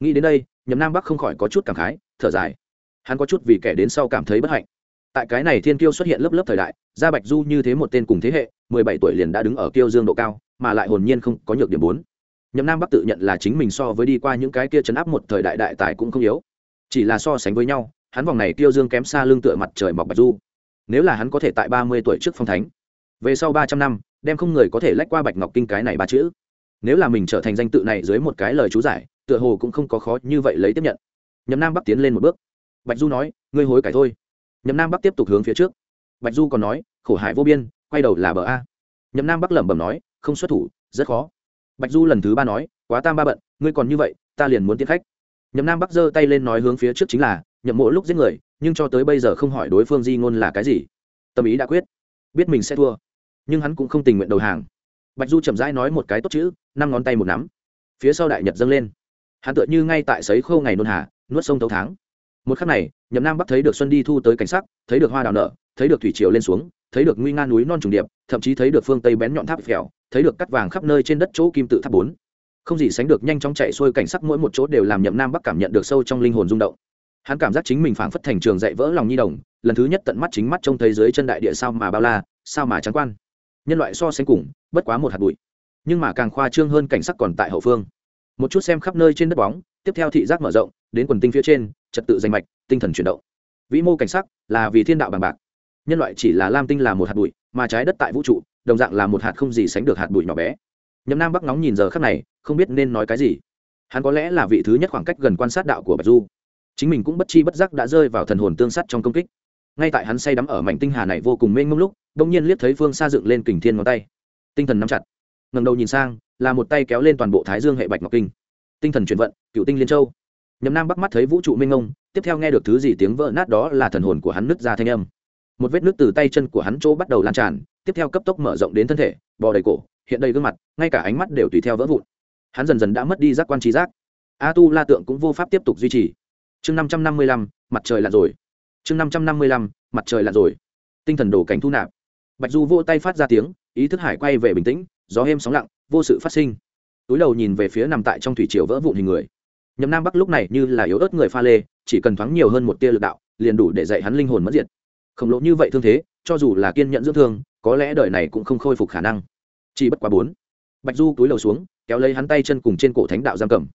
Nghĩ đến đây, nhậm nam bắc không khỏi có chút cảm khái, thở dài. Hắn có chút vì kẻ đến sau cảm thấy bất hạnh. Tại cái này thiên kiêu xuất hiện lớp lớp thời đại, gia bạch du như thế một tên cùng thế hệ mười bảy tuổi liền đã đứng ở kiêu dương độ cao, mà lại hồn nhiên không có nhược điểm bốn. Nhậm nam bắc tự nhận là chính mình so với đi qua những cái kia chấn áp một thời đại đại tài cũng không yếu. Chỉ là so sánh với nhau, hắn vòng này kiêu dương kém xa lưng tựa mặt trời mọc bạch du. Nếu là hắn có thể tại ba mươi tuổi trước phong thánh, về sau ba trăm năm, đem không người có thể lách qua bạch ngọc kinh cái này ba chữ. Nếu là mình trở thành danh tự này dưới một cái lời chú giải, tựa hồ cũng không có khó như vậy lấy tiếp nhận. Nhậm nam bắc tiến lên một bước. Bạch du nói, ngươi hối cải thôi. Nhậm nam bắc tiếp tục hướng phía trước. Bạch du còn nói, khổ hải vô biên quay đầu là bờ a. Nhậm nam bắc lẩm bẩm nói, không xuất thủ, rất khó. Bạch du lần thứ ba nói, quá tam ba bận, ngươi còn như vậy, ta liền muốn tiến khách. Nhậm nam bắc giơ tay lên nói hướng phía trước chính là, nhậm mộ lúc giết người, nhưng cho tới bây giờ không hỏi đối phương di ngôn là cái gì. Tâm ý đã quyết, biết mình sẽ thua, nhưng hắn cũng không tình nguyện đầu hàng. Bạch du chậm rãi nói một cái tốt chữ, năm ngón tay một nắm. Phía sau đại nhật dâng lên. Hắn tựa như ngay tại sấy khô ngày nôn hà, nuốt sông thấu tháng. Một khắc này, nhậm nam bắc thấy được xuân đi thu tới cảnh sắc, thấy được hoa đào nở, thấy được thủy triều lên xuống thấy được nguy nga núi non trùng điệp, thậm chí thấy được phương tây bén nhọn tháp phèo, thấy được cắt vàng khắp nơi trên đất chỗ kim tự tháp bốn. Không gì sánh được nhanh chóng chạy xuôi cảnh sắc mỗi một chỗ đều làm nhậm nam bắc cảm nhận được sâu trong linh hồn rung động. Hắn cảm giác chính mình phảng phất thành trường dạy vỡ lòng nhi đồng, lần thứ nhất tận mắt chính mắt trông thấy dưới chân đại địa sao mà bao la, sao mà trắng quan. Nhân loại so sánh cùng, bất quá một hạt bụi. Nhưng mà càng khoa trương hơn cảnh sắc còn tại hậu phương. Một chút xem khắp nơi trên đất bóng, tiếp theo thị giác mở rộng, đến quần tinh phía trên, trật tự danh mạch, tinh thần chuyển động. Vĩ mô cảnh sắc là vì thiên đạo bằng bạc nhân loại chỉ là lam tinh là một hạt bụi, mà trái đất tại vũ trụ, đồng dạng là một hạt không gì sánh được hạt bụi nhỏ bé. Nhậm nam bắc nóng nhìn giờ khắc này, không biết nên nói cái gì. Hắn có lẽ là vị thứ nhất khoảng cách gần quan sát đạo của bạch du. Chính mình cũng bất chi bất giác đã rơi vào thần hồn tương sắt trong công kích. Ngay tại hắn say đắm ở mảnh tinh hà này vô cùng mênh mông lúc đông nhiên liếc thấy phương xa dựng lên kình thiên ngón tay. Tinh thần nắm chặt. Ngầm đầu nhìn sang, là một tay kéo lên toàn bộ thái dương hệ bạch ngọc kinh. Tinh thần chuyển vận, cựu tinh liên châu. Nhậm nam bắc mắt thấy vũ trụ mênh mông, tiếp theo nghe được thứ gì tiếng vỡ nát đó là thần hồn của hắn nứt ra thanh âm một vết nước từ tay chân của hắn chỗ bắt đầu lan tràn, tiếp theo cấp tốc mở rộng đến thân thể, bò đầy cổ, hiện đầy gương mặt, ngay cả ánh mắt đều tùy theo vỡ vụn. Hắn dần dần đã mất đi giác quan trí giác. A tu la tượng cũng vô pháp tiếp tục duy trì. Chương năm trăm năm mươi lăm, mặt trời lặn rồi. Chương năm trăm năm mươi lăm, mặt trời lặn rồi. Tinh thần đổ cảnh thu nạp. Bạch du vô tay phát ra tiếng, ý thức hải quay về bình tĩnh, gió êm sóng lặng, vô sự phát sinh. Túi đầu nhìn về phía nằm tại trong thủy triều vỡ vụn hình người. Nhầm nam bắc lúc này như là yếu ớt người pha lê, chỉ cần thoáng nhiều hơn một tia lực đạo, liền đủ để dạy hắn linh hồn mất diệt khổng lồ như vậy thương thế, cho dù là kiên nhẫn dưỡng thương, có lẽ đời này cũng không khôi phục khả năng. Chỉ bất quá bốn. Bạch du túi lầu xuống, kéo lấy hắn tay chân cùng trên cổ thánh đạo giam cầm.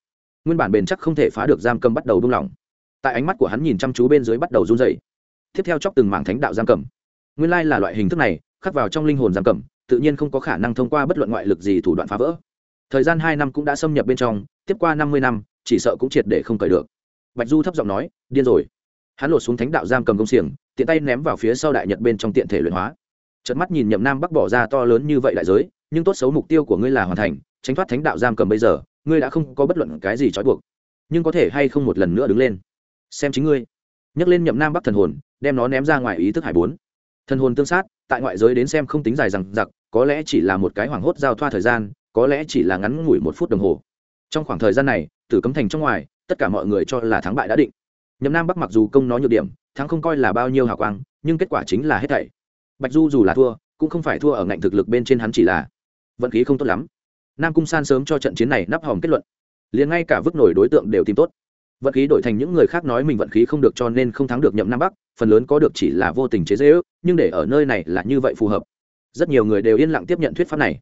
Nguyên bản bền chắc không thể phá được giam cầm bắt đầu buông lỏng. Tại ánh mắt của hắn nhìn chăm chú bên dưới bắt đầu run dày tiếp theo chóc từng mảng thánh đạo giam cầm. Nguyên lai là loại hình thức này, khắc vào trong linh hồn giam cầm, tự nhiên không có khả năng thông qua bất luận ngoại lực gì thủ đoạn phá vỡ. Thời gian hai năm cũng đã xâm nhập bên trong, tiếp qua năm mươi năm, chỉ sợ cũng triệt để không cởi được. Bạch du thấp giọng nói, điên rồi hắn lột xuống thánh đạo giam cầm công xiềng, tiện tay ném vào phía sau đại nhật bên trong tiện thể luyện hóa. Trận mắt nhìn nhậm nam bắc bỏ ra to lớn như vậy đại giới, nhưng tốt xấu mục tiêu của ngươi là hoàn thành, tránh thoát thánh đạo giam cầm bây giờ, ngươi đã không có bất luận cái gì trói buộc. Nhưng có thể hay không một lần nữa đứng lên? Xem chính ngươi. Nhấc lên nhậm nam bắc thần hồn, đem nó ném ra ngoài ý thức hải bốn. Thần hồn tương sát, tại ngoại giới đến xem không tính dài rằng giặc có lẽ chỉ là một cái hoảng hốt giao thoa thời gian, có lẽ chỉ là ngắn ngủi một phút đồng hồ. Trong khoảng thời gian này, tử cấm thành trong ngoài, tất cả mọi người cho là thắng bại đã định nhậm nam bắc mặc dù công nó nhược điểm, thắng không coi là bao nhiêu hào quang, nhưng kết quả chính là hết thảy. Bạch du dù là thua, cũng không phải thua ở ngạnh thực lực bên trên hắn chỉ là vận khí không tốt lắm. Nam cung san sớm cho trận chiến này nắp hòm kết luận. Liền ngay cả vứt nổi đối tượng đều tìm tốt. Vận khí đổi thành những người khác nói mình vận khí không được cho nên không thắng được nhậm nam bắc, phần lớn có được chỉ là vô tình chế dễ ước nhưng để ở nơi này là như vậy phù hợp. Rất nhiều người đều yên lặng tiếp nhận thuyết pháp này.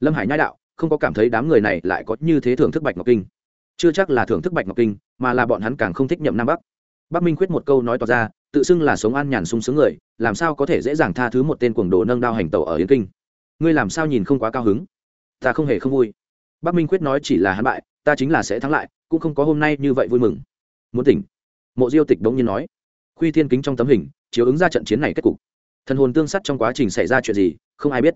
Lâm hải nhai đạo, không có cảm thấy đám người này lại có như thế thưởng thức bạch ngọc kinh. Chưa chắc là thưởng thức bạch ngọc kinh, mà là bọn hắn càng không thích nhậm nam bắc bắc minh khuyết một câu nói tỏ ra, tự xưng là sống an nhàn sung sướng người, làm sao có thể dễ dàng tha thứ một tên cuồng đồ nâng đao hành tẩu ở yên kinh? Ngươi làm sao nhìn không quá cao hứng? Ta không hề không vui. Bắc minh khuyết nói chỉ là hắn bại, ta chính là sẽ thắng lại, cũng không có hôm nay như vậy vui mừng. Muốn tỉnh. Mộ diêu tịch đống nhiên nói. Khuy thiên kính trong tấm hình, chiếu ứng ra trận chiến này kết cục. Thần hồn tương sắt trong quá trình xảy ra chuyện gì, không ai biết.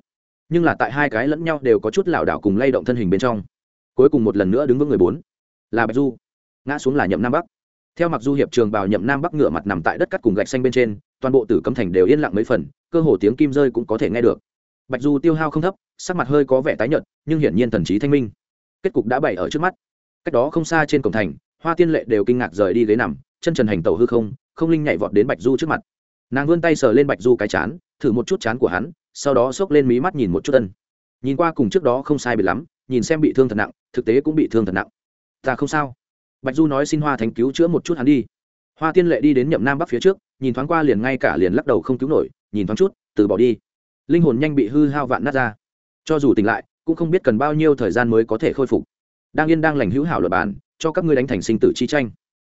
Nhưng là tại hai cái lẫn nhau đều có chút lảo đảo cùng lay động thân hình bên trong. Cuối cùng một lần nữa đứng vững người bốn. Là bạch du. Ngã xuống là nhậm nam bắc theo mặc du hiệp trường bào nhậm nam bắc ngửa mặt nằm tại đất cắt cùng gạch xanh bên trên, toàn bộ tử cấm thành đều yên lặng mấy phần, cơ hồ tiếng kim rơi cũng có thể nghe được. Bạch du tiêu hao không thấp, sắc mặt hơi có vẻ tái nhợt, nhưng hiển nhiên thần trí thanh minh. Kết cục đã bày ở trước mắt. Cách đó không xa trên cổng thành, hoa tiên lệ đều kinh ngạc rời đi ghế nằm, chân trần hành tàu hư không không linh nhảy vọt đến bạch du trước mặt. Nàng vươn tay sờ lên bạch du cái chán, thử một chút chán của hắn, sau đó xốc lên mí mắt nhìn một chút ân. Nhìn qua cùng trước đó không sai biệt lắm, nhìn xem bị thương thật nặng, thực tế cũng bị thương thật nặng. Ta không sao bạch du nói xin hoa thánh cứu chữa một chút hắn đi. Hoa tiên lệ đi đến nhậm nam bắc phía trước, nhìn thoáng qua liền ngay cả liền lắc đầu không cứu nổi, nhìn thoáng chút, từ bỏ đi. Linh hồn nhanh bị hư hao vạn nát ra. Cho dù tỉnh lại, cũng không biết cần bao nhiêu thời gian mới có thể khôi phục. Đang yên đang lành hữu hảo luật bản, cho các ngươi đánh thành sinh tử chi tranh.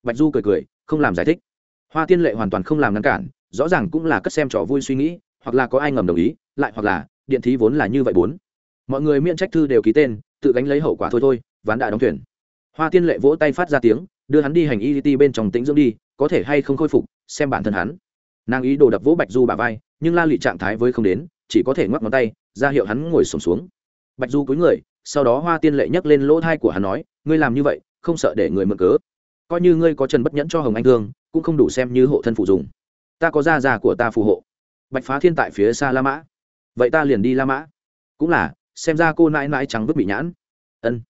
Bạch du cười cười, không làm giải thích. Hoa tiên lệ hoàn toàn không làm ngăn cản, rõ ràng cũng là cất xem trò vui suy nghĩ, hoặc là có ai ngầm đồng ý, lại hoặc là, điện thí vốn là như vậy bốn. Mọi người miễn trách thư đều ký tên, tự gánh lấy hậu quả thôi thôi, ván đã đóng thuyền hoa tiên lệ vỗ tay phát ra tiếng đưa hắn đi hành y t bên trong tĩnh dưỡng đi có thể hay không khôi phục xem bản thân hắn. Nàng ý đồ đập vỗ bạch du bà vai nhưng la lị trạng thái với không đến chỉ có thể ngoắc ngón tay ra hiệu hắn ngồi sổm xuống, xuống bạch du cúi người sau đó hoa tiên lệ nhấc lên lỗ thai của hắn nói ngươi làm như vậy không sợ để người mượn cớ. Coi như ngươi có trần bất nhẫn cho hồng anh thương cũng không đủ xem như hộ thân phụ dùng. Ta có gia già của ta phù hộ. Bạch phá thiên tại phía xa la mã. Vậy ta liền đi la mã. Cũng là xem ra cô nãi nãi trắng vứt bị nhãn. Ân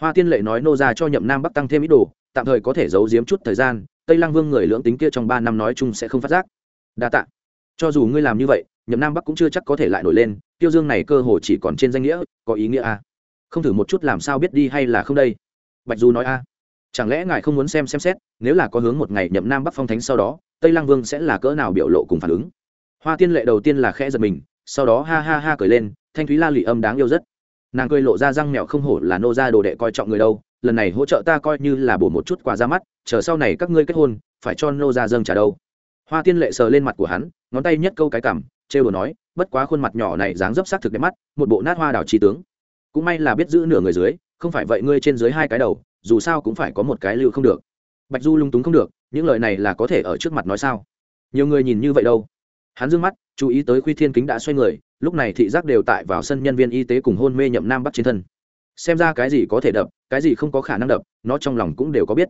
hoa tiên lệ nói nô ra cho nhậm nam bắc tăng thêm ít đồ, tạm thời có thể giấu giếm chút thời gian, tây lăng vương người lưỡng tính kia trong ba năm nói chung sẽ không phát giác. Đa tạ. Cho dù ngươi làm như vậy, nhậm nam bắc cũng chưa chắc có thể lại nổi lên, tiêu dương này cơ hồ chỉ còn trên danh nghĩa, có ý nghĩa a không thử một chút làm sao biết đi hay là không đây? Bạch du nói a chẳng lẽ ngài không muốn xem xem xét, nếu là có hướng một ngày nhậm nam bắc phong thánh sau đó, tây lang vương sẽ là cỡ nào biểu lộ cùng phản ứng? Hoa tiên lệ đầu tiên là khẽ giật mình, sau đó ha ha ha cười lên, thanh thúy la lị âm đáng yêu rất nàng cười lộ ra răng mẹo không hổ là nô ra đồ đệ coi trọng người đâu, lần này hỗ trợ ta coi như là bổ một chút quà ra mắt, chờ sau này các ngươi kết hôn, phải cho nô ra dâng trả đâu. Hoa tiên lệ sờ lên mặt của hắn, ngón tay nhất câu cái cảm, trêu đồ nói, bất quá khuôn mặt nhỏ này dáng dấp sắc thực đẹp mắt, một bộ nát hoa đào trí tướng. Cũng may là biết giữ nửa người dưới, không phải vậy ngươi trên dưới hai cái đầu, dù sao cũng phải có một cái lưu không được. Bạch du lung túng không được, những lời này là có thể ở trước mặt nói sao? Nhiều người nhìn như vậy đâu? Hắn dương mắt, chú ý tới khuy thiên kính đã xoay người, lúc này thị giác đều tại vào sân nhân viên y tế cùng hôn mê nhậm nam bắc trên thân. Xem ra cái gì có thể đập, cái gì không có khả năng đập, nó trong lòng cũng đều có biết.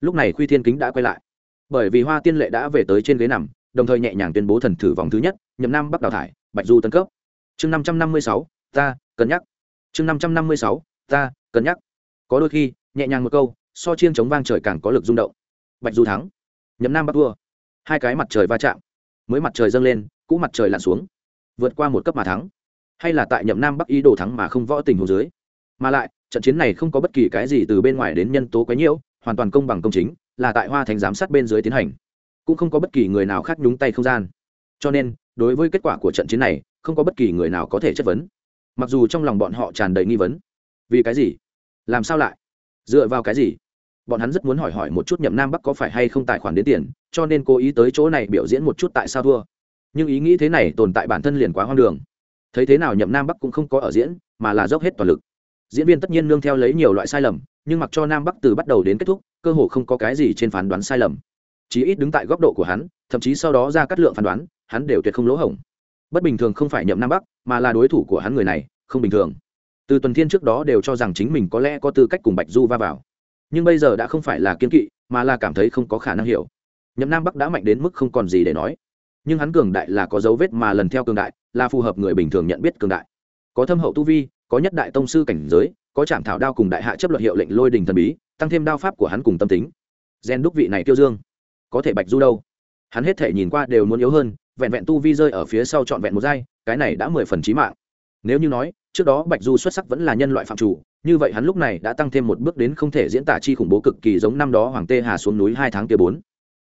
Lúc này khuy thiên kính đã quay lại. Bởi vì hoa tiên lệ đã về tới trên ghế nằm, đồng thời nhẹ nhàng tuyên bố thần thử vòng thứ nhất, nhậm nam bắc đào thải, bạch du tân cấp. Chương năm trăm năm mươi sáu, ta, cân nhắc. Chương năm trăm năm mươi sáu, ta, cân nhắc. Có đôi khi, nhẹ nhàng một câu, so chiên chống vang trời càng có lực rung động. Bạch du thắng. Nhậm nam bắc thua. Hai cái mặt trời va chạm mới mặt trời dâng lên, cũ mặt trời lặn xuống, vượt qua một cấp mà thắng. Hay là tại nhậm nam bắc ý đồ thắng mà không võ tình hồ dưới. Mà lại, trận chiến này không có bất kỳ cái gì từ bên ngoài đến nhân tố quấy nhiễu, hoàn toàn công bằng công chính, là tại hoa thành giám sát bên dưới tiến hành. Cũng không có bất kỳ người nào khác nhúng tay không gian. Cho nên, đối với kết quả của trận chiến này, không có bất kỳ người nào có thể chất vấn. Mặc dù trong lòng bọn họ tràn đầy nghi vấn. Vì cái gì? Làm sao lại? Dựa vào cái gì? Bọn hắn rất muốn hỏi hỏi một chút nhậm nam bắc có phải hay không tài khoản đến tiền, cho nên cố ý tới chỗ này biểu diễn một chút tại sao thua. Nhưng ý nghĩ thế này tồn tại bản thân liền quá hoang đường. Thấy thế nào nhậm nam bắc cũng không có ở diễn, mà là dốc hết toàn lực. Diễn viên tất nhiên nương theo lấy nhiều loại sai lầm, nhưng mặc cho nam bắc từ bắt đầu đến kết thúc, cơ hồ không có cái gì trên phán đoán sai lầm. Chí ít đứng tại góc độ của hắn, thậm chí sau đó ra cắt lượng phán đoán, hắn đều tuyệt không lỗ hổng. Bất bình thường không phải nhậm nam bắc, mà là đối thủ của hắn người này, không bình thường. Từ tuần thiên trước đó đều cho rằng chính mình có lẽ có tư cách cùng bạch du va vào nhưng bây giờ đã không phải là kiên kỵ, mà là cảm thấy không có khả năng hiểu. Nhậm nam bắc đã mạnh đến mức không còn gì để nói. Nhưng hắn cường đại là có dấu vết mà lần theo cường đại, là phù hợp người bình thường nhận biết cường đại. Có thâm hậu tu vi, có nhất đại tông sư cảnh giới, có chạm thảo đao cùng đại hạ chấp luật hiệu lệnh lôi đình thần bí, tăng thêm đao pháp của hắn cùng tâm tính. Gen đúc vị này tiêu dương, có thể bạch du đâu? Hắn hết thể nhìn qua đều muốn yếu hơn, vẹn vẹn tu vi rơi ở phía sau trọn vẹn một giai, cái này đã mười phần chí mạng. Nếu như nói, trước đó bạch du xuất sắc vẫn là nhân loại phạm chủ như vậy hắn lúc này đã tăng thêm một bước đến không thể diễn tả chi khủng bố cực kỳ giống năm đó hoàng tê hà xuống núi hai tháng kia bốn.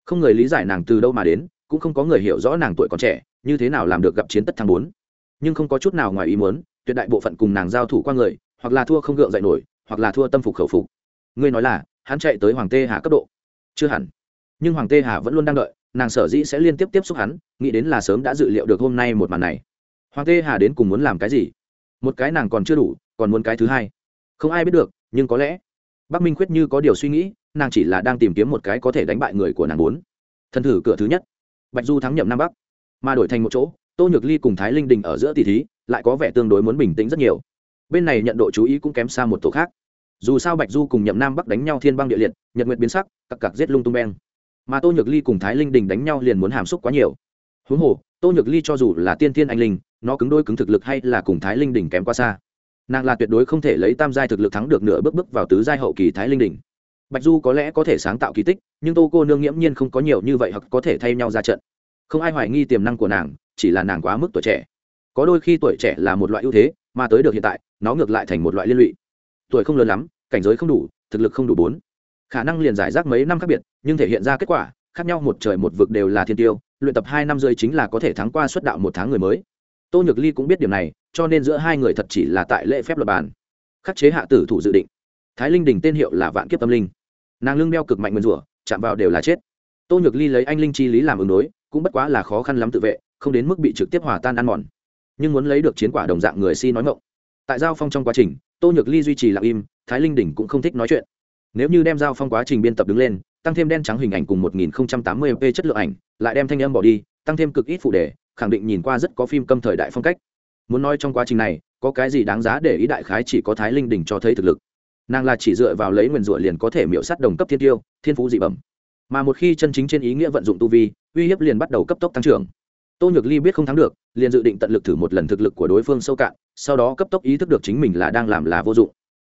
Không người lý giải nàng từ đâu mà đến, cũng không có người hiểu rõ nàng tuổi còn trẻ, như thế nào làm được gặp chiến tất thắng bốn. Nhưng không có chút nào ngoài ý muốn, tuyệt đại bộ phận cùng nàng giao thủ qua người, hoặc là thua không gượng dậy nổi, hoặc là thua tâm phục khẩu phục. Ngươi nói là, hắn chạy tới hoàng tê hà cấp độ? Chưa hẳn. Nhưng hoàng tê hà vẫn luôn đang đợi, nàng sở dĩ sẽ liên tiếp tiếp xúc hắn, nghĩ đến là sớm đã dự liệu được hôm nay một màn này. Hoàng tê hà đến cùng muốn làm cái gì? Một cái nàng còn chưa đủ, còn muốn cái thứ hai không ai biết được, nhưng có lẽ bắc minh khuyết như có điều suy nghĩ, nàng chỉ là đang tìm kiếm một cái có thể đánh bại người của nàng bốn. Thân thử cửa thứ nhất. Bạch du thắng nhậm nam bắc, mà đổi thành một chỗ, tô nhược ly cùng thái linh đình ở giữa tỷ thí, lại có vẻ tương đối muốn bình tĩnh rất nhiều. Bên này nhận độ chú ý cũng kém xa một tổ khác. Dù sao bạch du cùng nhậm nam bắc đánh nhau thiên băng địa liệt, nhật nguyệt biến sắc, cặc cặc giết lung tung beng. Mà tô nhược ly cùng thái linh đình đánh nhau liền muốn hàm xúc quá nhiều. Huống hồ, tô nhược ly cho dù là tiên thiên anh linh, nó cứng đôi cứng thực lực hay là cùng thái linh đình kém quá xa nàng là tuyệt đối không thể lấy tam giai thực lực thắng được nửa bước bước vào tứ giai hậu kỳ thái linh đình bạch du có lẽ có thể sáng tạo kỳ tích, nhưng tô cô nương nghiễm nhiên không có nhiều như vậy hoặc có thể thay nhau ra trận. Không ai hoài nghi tiềm năng của nàng, chỉ là nàng quá mức tuổi trẻ. Có đôi khi tuổi trẻ là một loại ưu thế, mà tới được hiện tại, nó ngược lại thành một loại liên lụy. Tuổi không lớn lắm, cảnh giới không đủ, thực lực không đủ bốn. Khả năng liền giải rác mấy năm khác biệt, nhưng thể hiện ra kết quả, khác nhau một trời một vực đều là thiên tiêu, luyện tập hai năm rơi chính là có thể thắng qua xuất đạo một tháng người mới. Tô nhược ly cũng biết điểm này cho nên giữa hai người thật chỉ là tại lễ phép luật bàn. Khắc chế hạ tử thủ dự định. Thái linh đình tên hiệu là vạn kiếp tâm linh. Nàng lưng đeo cực mạnh nguyên rủa, chạm vào đều là chết. Tô nhược ly lấy anh linh chi lý làm ứng đối, cũng bất quá là khó khăn lắm tự vệ, không đến mức bị trực tiếp hòa tan ăn mòn. Nhưng muốn lấy được chiến quả đồng dạng người si nói ngộng tại giao phong trong quá trình, tô nhược ly duy trì lặng im, thái linh đỉnh cũng không thích nói chuyện. Nếu như đem giao phong quá trình biên tập đứng lên, tăng thêm đen trắng hình ảnh cùng 1080 p chất lượng ảnh, lại đem thanh âm bỏ đi, tăng thêm cực ít phụ đề, khẳng định nhìn qua rất có phim câm thời đại phong cách muốn nói trong quá trình này, có cái gì đáng giá để ý đại khái chỉ có thái linh đỉnh cho thấy thực lực. Nàng là chỉ dựa vào lấy nguyên rủa liền có thể miễu sát đồng cấp thiên tiêu, thiên phú dị bẩm. Mà một khi chân chính trên ý nghĩa vận dụng tu vi, uy hiếp liền bắt đầu cấp tốc tăng trưởng. Tô nhược ly biết không thắng được, liền dự định tận lực thử một lần thực lực của đối phương sâu cạn, sau đó cấp tốc ý thức được chính mình là đang làm là vô dụng.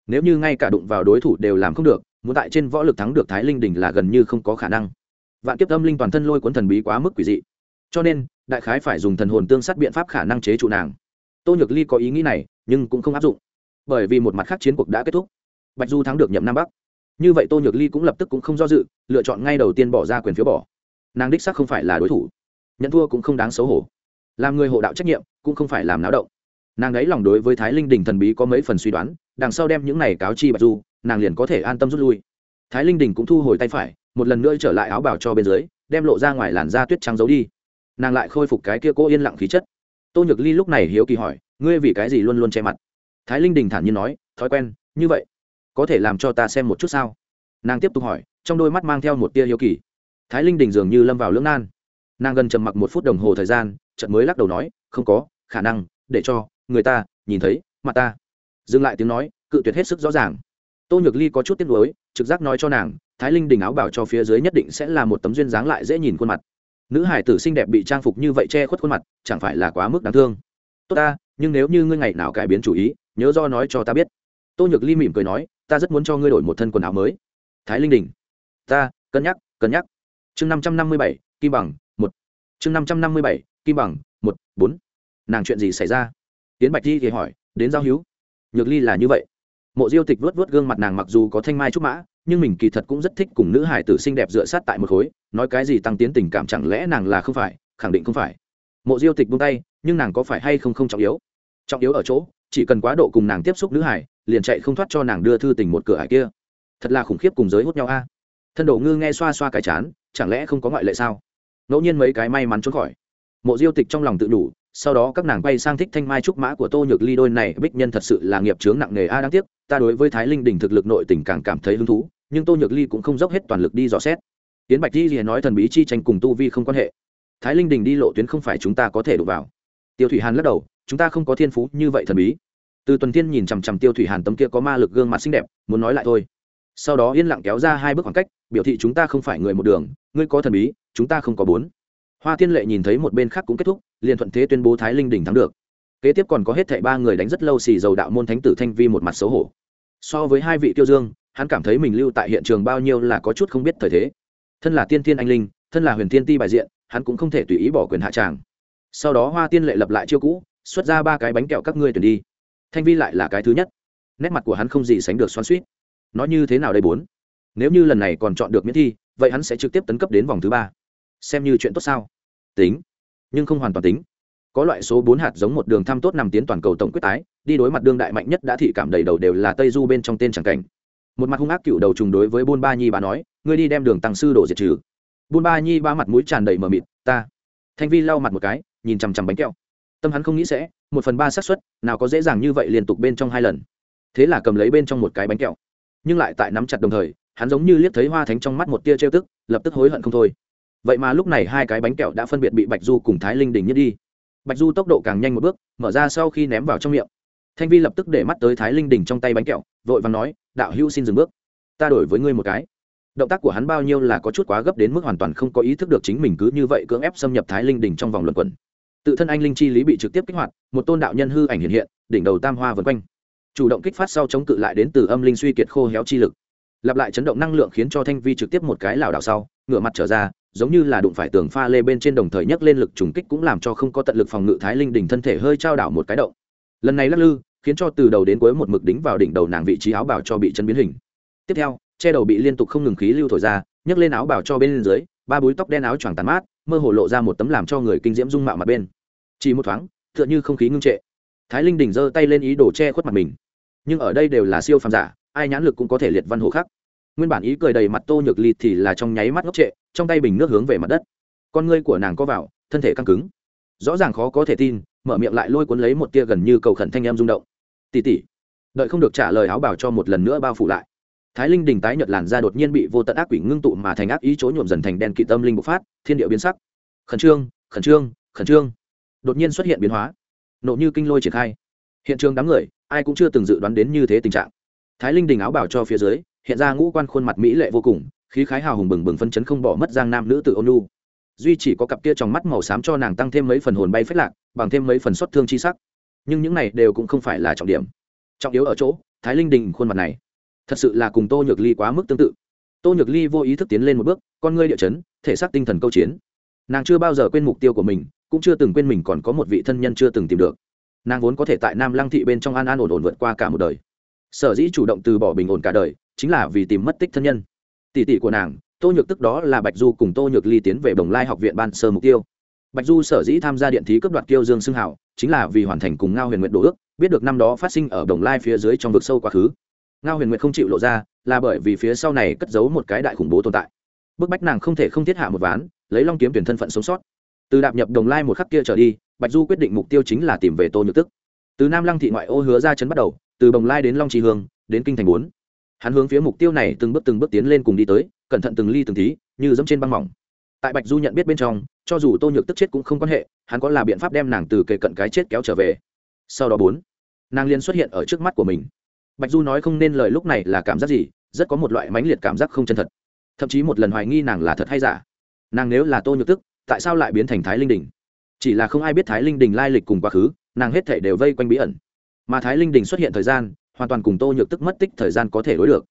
Nếu như ngay cả đụng vào đối thủ đều làm không được, muốn tại trên võ lực thắng được thái linh đình là gần như không có khả năng. Vạn kiếp âm linh toàn thân lôi cuốn thần bí quá mức quỷ dị. Cho nên, đại khái phải dùng thần hồn tương sát biện pháp khả năng chế trụ nàng tô nhược ly có ý nghĩ này, nhưng cũng không áp dụng. Bởi vì một mặt khác chiến cuộc đã kết thúc. Bạch du thắng được nhậm nam bắc. Như vậy tô nhược ly cũng lập tức cũng không do dự, lựa chọn ngay đầu tiên bỏ ra quyền phiếu bỏ. Nàng đích sắc không phải là đối thủ. Nhận thua cũng không đáng xấu hổ. Làm người hộ đạo trách nhiệm, cũng không phải làm náo động. Nàng ấy lòng đối với thái linh đình thần bí có mấy phần suy đoán, đằng sau đem những này cáo chi bạch du, nàng liền có thể an tâm rút lui. Thái linh đình cũng thu hồi tay phải, một lần nữa trở lại áo bảo cho bên dưới, đem lộ ra ngoài làn da tuyết trắng giấu đi. Nàng lại khôi phục cái kia cô yên lặng khí chất tô nhược ly lúc này hiếu kỳ hỏi, ngươi vì cái gì luôn luôn che mặt? Thái linh đình thản nhiên nói, thói quen, như vậy, có thể làm cho ta xem một chút sao? Nàng tiếp tục hỏi, trong đôi mắt mang theo một tia hiếu kỳ. Thái linh đình dường như lâm vào lưỡng nan. Nàng gần trầm mặc một phút đồng hồ thời gian trận mới lắc đầu nói, không có, khả năng, để cho người ta nhìn thấy mặt ta. Dừng lại tiếng nói, cự tuyệt hết sức rõ ràng. Tô nhược ly có chút tiếc nuối, trực giác nói cho nàng, thái linh đình áo bảo cho phía dưới nhất định sẽ là một tấm duyên dáng lại dễ nhìn khuôn mặt nữ hải tử xinh đẹp bị trang phục như vậy che khuất khuôn mặt, chẳng phải là quá mức đáng thương. Tốt ta, nhưng nếu như ngươi ngày nào cải biến chủ ý, nhớ do nói cho ta biết. Tô nhược ly mỉm cười nói, ta rất muốn cho ngươi đổi một thân quần áo mới. Thái linh đình. Ta, cân nhắc cân nhắc. Chương năm trăm năm mươi bảy, kim bằng, một. Chương năm trăm năm mươi bảy, kim bằng, một, bốn. Nàng chuyện gì xảy ra? Tiến bạch di thì hỏi, đến giao hữu. Nhược ly là như vậy. Mộ diêu tịch vớt vớt gương mặt nàng mặc dù có thanh mai trúc mã nhưng mình kỳ thật cũng rất thích cùng nữ hải tử xinh đẹp dựa sát tại một khối, nói cái gì tăng tiến tình cảm chẳng lẽ nàng là không phải, khẳng định không phải. Mộ diêu tịch buông tay, nhưng nàng có phải hay không không trọng yếu? Trọng yếu ở chỗ, chỉ cần quá độ cùng nàng tiếp xúc nữ hải, liền chạy không thoát cho nàng đưa thư tình một cửa hải kia. Thật là khủng khiếp cùng giới hút nhau a. Thân đồ ngư nghe xoa xoa cái chán, chẳng lẽ không có ngoại lệ sao? Ngẫu nhiên mấy cái may mắn trốn khỏi. Mộ diêu tịch trong lòng tự đủ sau đó các nàng bay sang thích thanh mai trúc mã của tô nhược ly, đôi này bích nhân thật sự là nghiệp chướng nặng nề a, đáng tiếc, ta đối với thái linh đình thực lực nội tình càng cảm thấy hứng thú, nhưng tô nhược ly cũng không dốc hết toàn lực đi dò xét. Tiến bạch di rìa nói thần bí chi tranh cùng tu vi không quan hệ. Thái linh đình đi lộ tuyến không phải chúng ta có thể đụng vào. Tiêu thủy hàn lắc đầu, chúng ta không có thiên phú như vậy thần bí. Từ tuần tiên nhìn chằm chằm tiêu thủy hàn tấm kia có ma lực gương mặt xinh đẹp, muốn nói lại thôi. Sau đó yên lặng kéo ra hai bước khoảng cách, biểu thị chúng ta không phải người một đường, ngươi có thần bí, chúng ta không có bốn hoa thiên lệ nhìn thấy một bên khác cũng kết thúc, liền thuận thế tuyên bố thái linh Đỉnh thắng được. Kế tiếp còn có hết thảy ba người đánh rất lâu xì dầu đạo môn thánh tử thanh vi một mặt xấu hổ. So với hai vị tiêu dương, hắn cảm thấy mình lưu tại hiện trường bao nhiêu là có chút không biết thời thế. Thân là tiên thiên anh linh, thân là huyền tiên ti bài diện, hắn cũng không thể tùy ý bỏ quyền hạ tràng. Sau đó hoa tiên lệ lập lại chiêu cũ, xuất ra ba cái bánh kẹo các ngươi tuyển đi. Thanh vi lại là cái thứ nhất. Nét mặt của hắn không gì sánh được xoắn suýt nói như thế nào đây bốn? Nếu như lần này còn chọn được miễn thi, vậy hắn sẽ trực tiếp tấn cấp đến vòng thứ ba xem như chuyện tốt sao? Tính. Nhưng không hoàn toàn tính. Có loại số bốn hạt giống một đường thăm tốt nằm tiến toàn cầu tổng quyết tái, đi đối mặt đương đại mạnh nhất đã thị cảm đầy đầu đều là tây du bên trong tên chẳng cảnh. Một mặt hung ác cựu đầu trùng đối với buôn ba nhi bà nói, ngươi đi đem đường tăng sư đổ diệt trừ. Buôn ba nhi ba mặt mũi tràn đầy mờ mịt, ta. Thanh vi lau mặt một cái, nhìn chằm chằm bánh kẹo. Tâm hắn không nghĩ sẽ, một phần ba xác suất, nào có dễ dàng như vậy liên tục bên trong hai lần. Thế là cầm lấy bên trong một cái bánh kẹo. Nhưng lại tại nắm chặt đồng thời, hắn giống như liếc thấy hoa thánh trong mắt một tia trêu tức, lập tức hối hận không thôi vậy mà lúc này hai cái bánh kẹo đã phân biệt bị bạch du cùng thái linh đình nhất đi. Bạch du tốc độ càng nhanh một bước, mở ra sau khi ném vào trong miệng. Thanh vi lập tức để mắt tới thái linh đình trong tay bánh kẹo, vội và nói, đạo hữu xin dừng bước. Ta đổi với ngươi một cái. Động tác của hắn bao nhiêu là có chút quá gấp đến mức hoàn toàn không có ý thức được chính mình cứ như vậy cưỡng ép xâm nhập thái linh đình trong vòng luận quẩn. Tự thân anh linh chi lý bị trực tiếp kích hoạt, một tôn đạo nhân hư ảnh hiện hiện, đỉnh đầu tam hoa vân quanh. Chủ động kích phát sau chống cự lại đến từ âm linh suy kiệt khô héo chi lực lặp lại chấn động năng lượng khiến cho thanh vi trực tiếp một cái lảo đảo sau, ngửa mặt trở ra, giống như là đụng phải tường pha lê bên trên đồng thời nhấc lên lực trùng kích cũng làm cho không có tận lực phòng ngự thái linh đỉnh thân thể hơi trao đảo một cái động. Lần này lắc lư, khiến cho từ đầu đến cuối một mực đính vào đỉnh đầu nàng vị trí áo bảo cho bị chân biến hình. Tiếp theo, che đầu bị liên tục không ngừng khí lưu thổi ra, nhấc lên áo bảo cho bên dưới, ba búi tóc đen áo choàng tàn mát, mơ hồ lộ ra một tấm làm cho người kinh diễm dung mạo mặt bên. Chỉ một thoáng, tựa như không khí ngưng trệ. Thái linh đỉnh giơ tay lên ý đồ che khuất mặt mình. Nhưng ở đây đều là siêu phàm giả ai nhãn lực cũng có thể liệt văn hồ khác nguyên bản ý cười đầy mặt tô nhược ly thì là trong nháy mắt ngốc trệ, trong tay bình nước hướng về mặt đất. Con ngươi của nàng có vào, thân thể căng cứng. Rõ ràng khó có thể tin, mở miệng lại lôi cuốn lấy một tia gần như cầu khẩn thanh em rung động. Tỉ tỉ đợi không được trả lời áo bảo cho một lần nữa bao phủ lại. Thái linh đình tái nhợt làn ra đột nhiên bị vô tận ác quỷ ngưng tụ mà thành ác ý chỗ nhuộm dần thành đen kỵ tâm linh bộc phát, thiên địa biến sắc. Khẩn trương khẩn trương khẩn trương. Đột nhiên xuất hiện biến hóa. Nộ như kinh lôi triển khai. Hiện trường đám người, ai cũng chưa từng dự đoán đến như thế tình trạng thái linh đình áo bảo cho phía dưới, hiện ra ngũ quan khuôn mặt mỹ lệ vô cùng, khí khái hào hùng bừng bừng phân chấn không bỏ mất giang nam nữ tự ôn duy chỉ có cặp kia trong mắt màu xám cho nàng tăng thêm mấy phần hồn bay phết lạc, bằng thêm mấy phần xuất thương chi sắc. Nhưng những này đều cũng không phải là trọng điểm. Trọng yếu ở chỗ, thái linh đình khuôn mặt này, thật sự là cùng tô nhược ly quá mức tương tự. Tô nhược ly vô ý thức tiến lên một bước, con ngươi địa chấn, thể xác tinh thần câu chiến. Nàng chưa bao giờ quên mục tiêu của mình, cũng chưa từng quên mình còn có một vị thân nhân chưa từng tìm được. Nàng vốn có thể tại nam lăng thị bên trong an an ổn ổn vượt qua cả một đời sở dĩ chủ động từ bỏ bình ổn cả đời, chính là vì tìm mất tích thân nhân. Tỷ tỷ của nàng, tô nhược tức đó là bạch du cùng tô nhược ly tiến về đồng lai học viện ban sơ mục tiêu. Bạch du sở dĩ tham gia điện thí cấp đoạt kiêu dương xưng hảo, chính là vì hoàn thành cùng ngao huyền nguyện đồ ước, biết được năm đó phát sinh ở đồng lai phía dưới trong vực sâu quá khứ. Ngao huyền nguyện không chịu lộ ra, là bởi vì phía sau này cất giấu một cái đại khủng bố tồn tại. Bức bách nàng không thể không thiết hạ một ván, lấy long kiếm tuyển thân phận sống sót. Từ đạp nhập đồng lai một khắc kia trở đi, bạch du quyết định mục tiêu chính là tìm về tô nhược tức. Từ nam lăng thị ngoại ô hứa ra chấn bắt đầu từ Bồng lai đến long trì hương, đến kinh thành bốn. Hắn hướng phía mục tiêu này từng bước từng bước tiến lên cùng đi tới, cẩn thận từng ly từng tí, như dẫm trên băng mỏng. Tại bạch du nhận biết bên trong, cho dù tô nhược tức chết cũng không quan hệ, hắn có là biện pháp đem nàng từ kề cận cái chết kéo trở về. Sau đó bốn, nàng liên xuất hiện ở trước mắt của mình. Bạch du nói không nên lời lúc này là cảm giác gì, rất có một loại mãnh liệt cảm giác không chân thật. Thậm chí một lần hoài nghi nàng là thật hay giả. Nàng nếu là tô nhược tức, tại sao lại biến thành thái linh đình? Chỉ là không ai biết thái linh đình lai lịch cùng quá khứ, nàng hết thể đều vây quanh bí ẩn mà thái linh đình xuất hiện thời gian, hoàn toàn cùng tô nhược tức mất tích thời gian có thể đối được.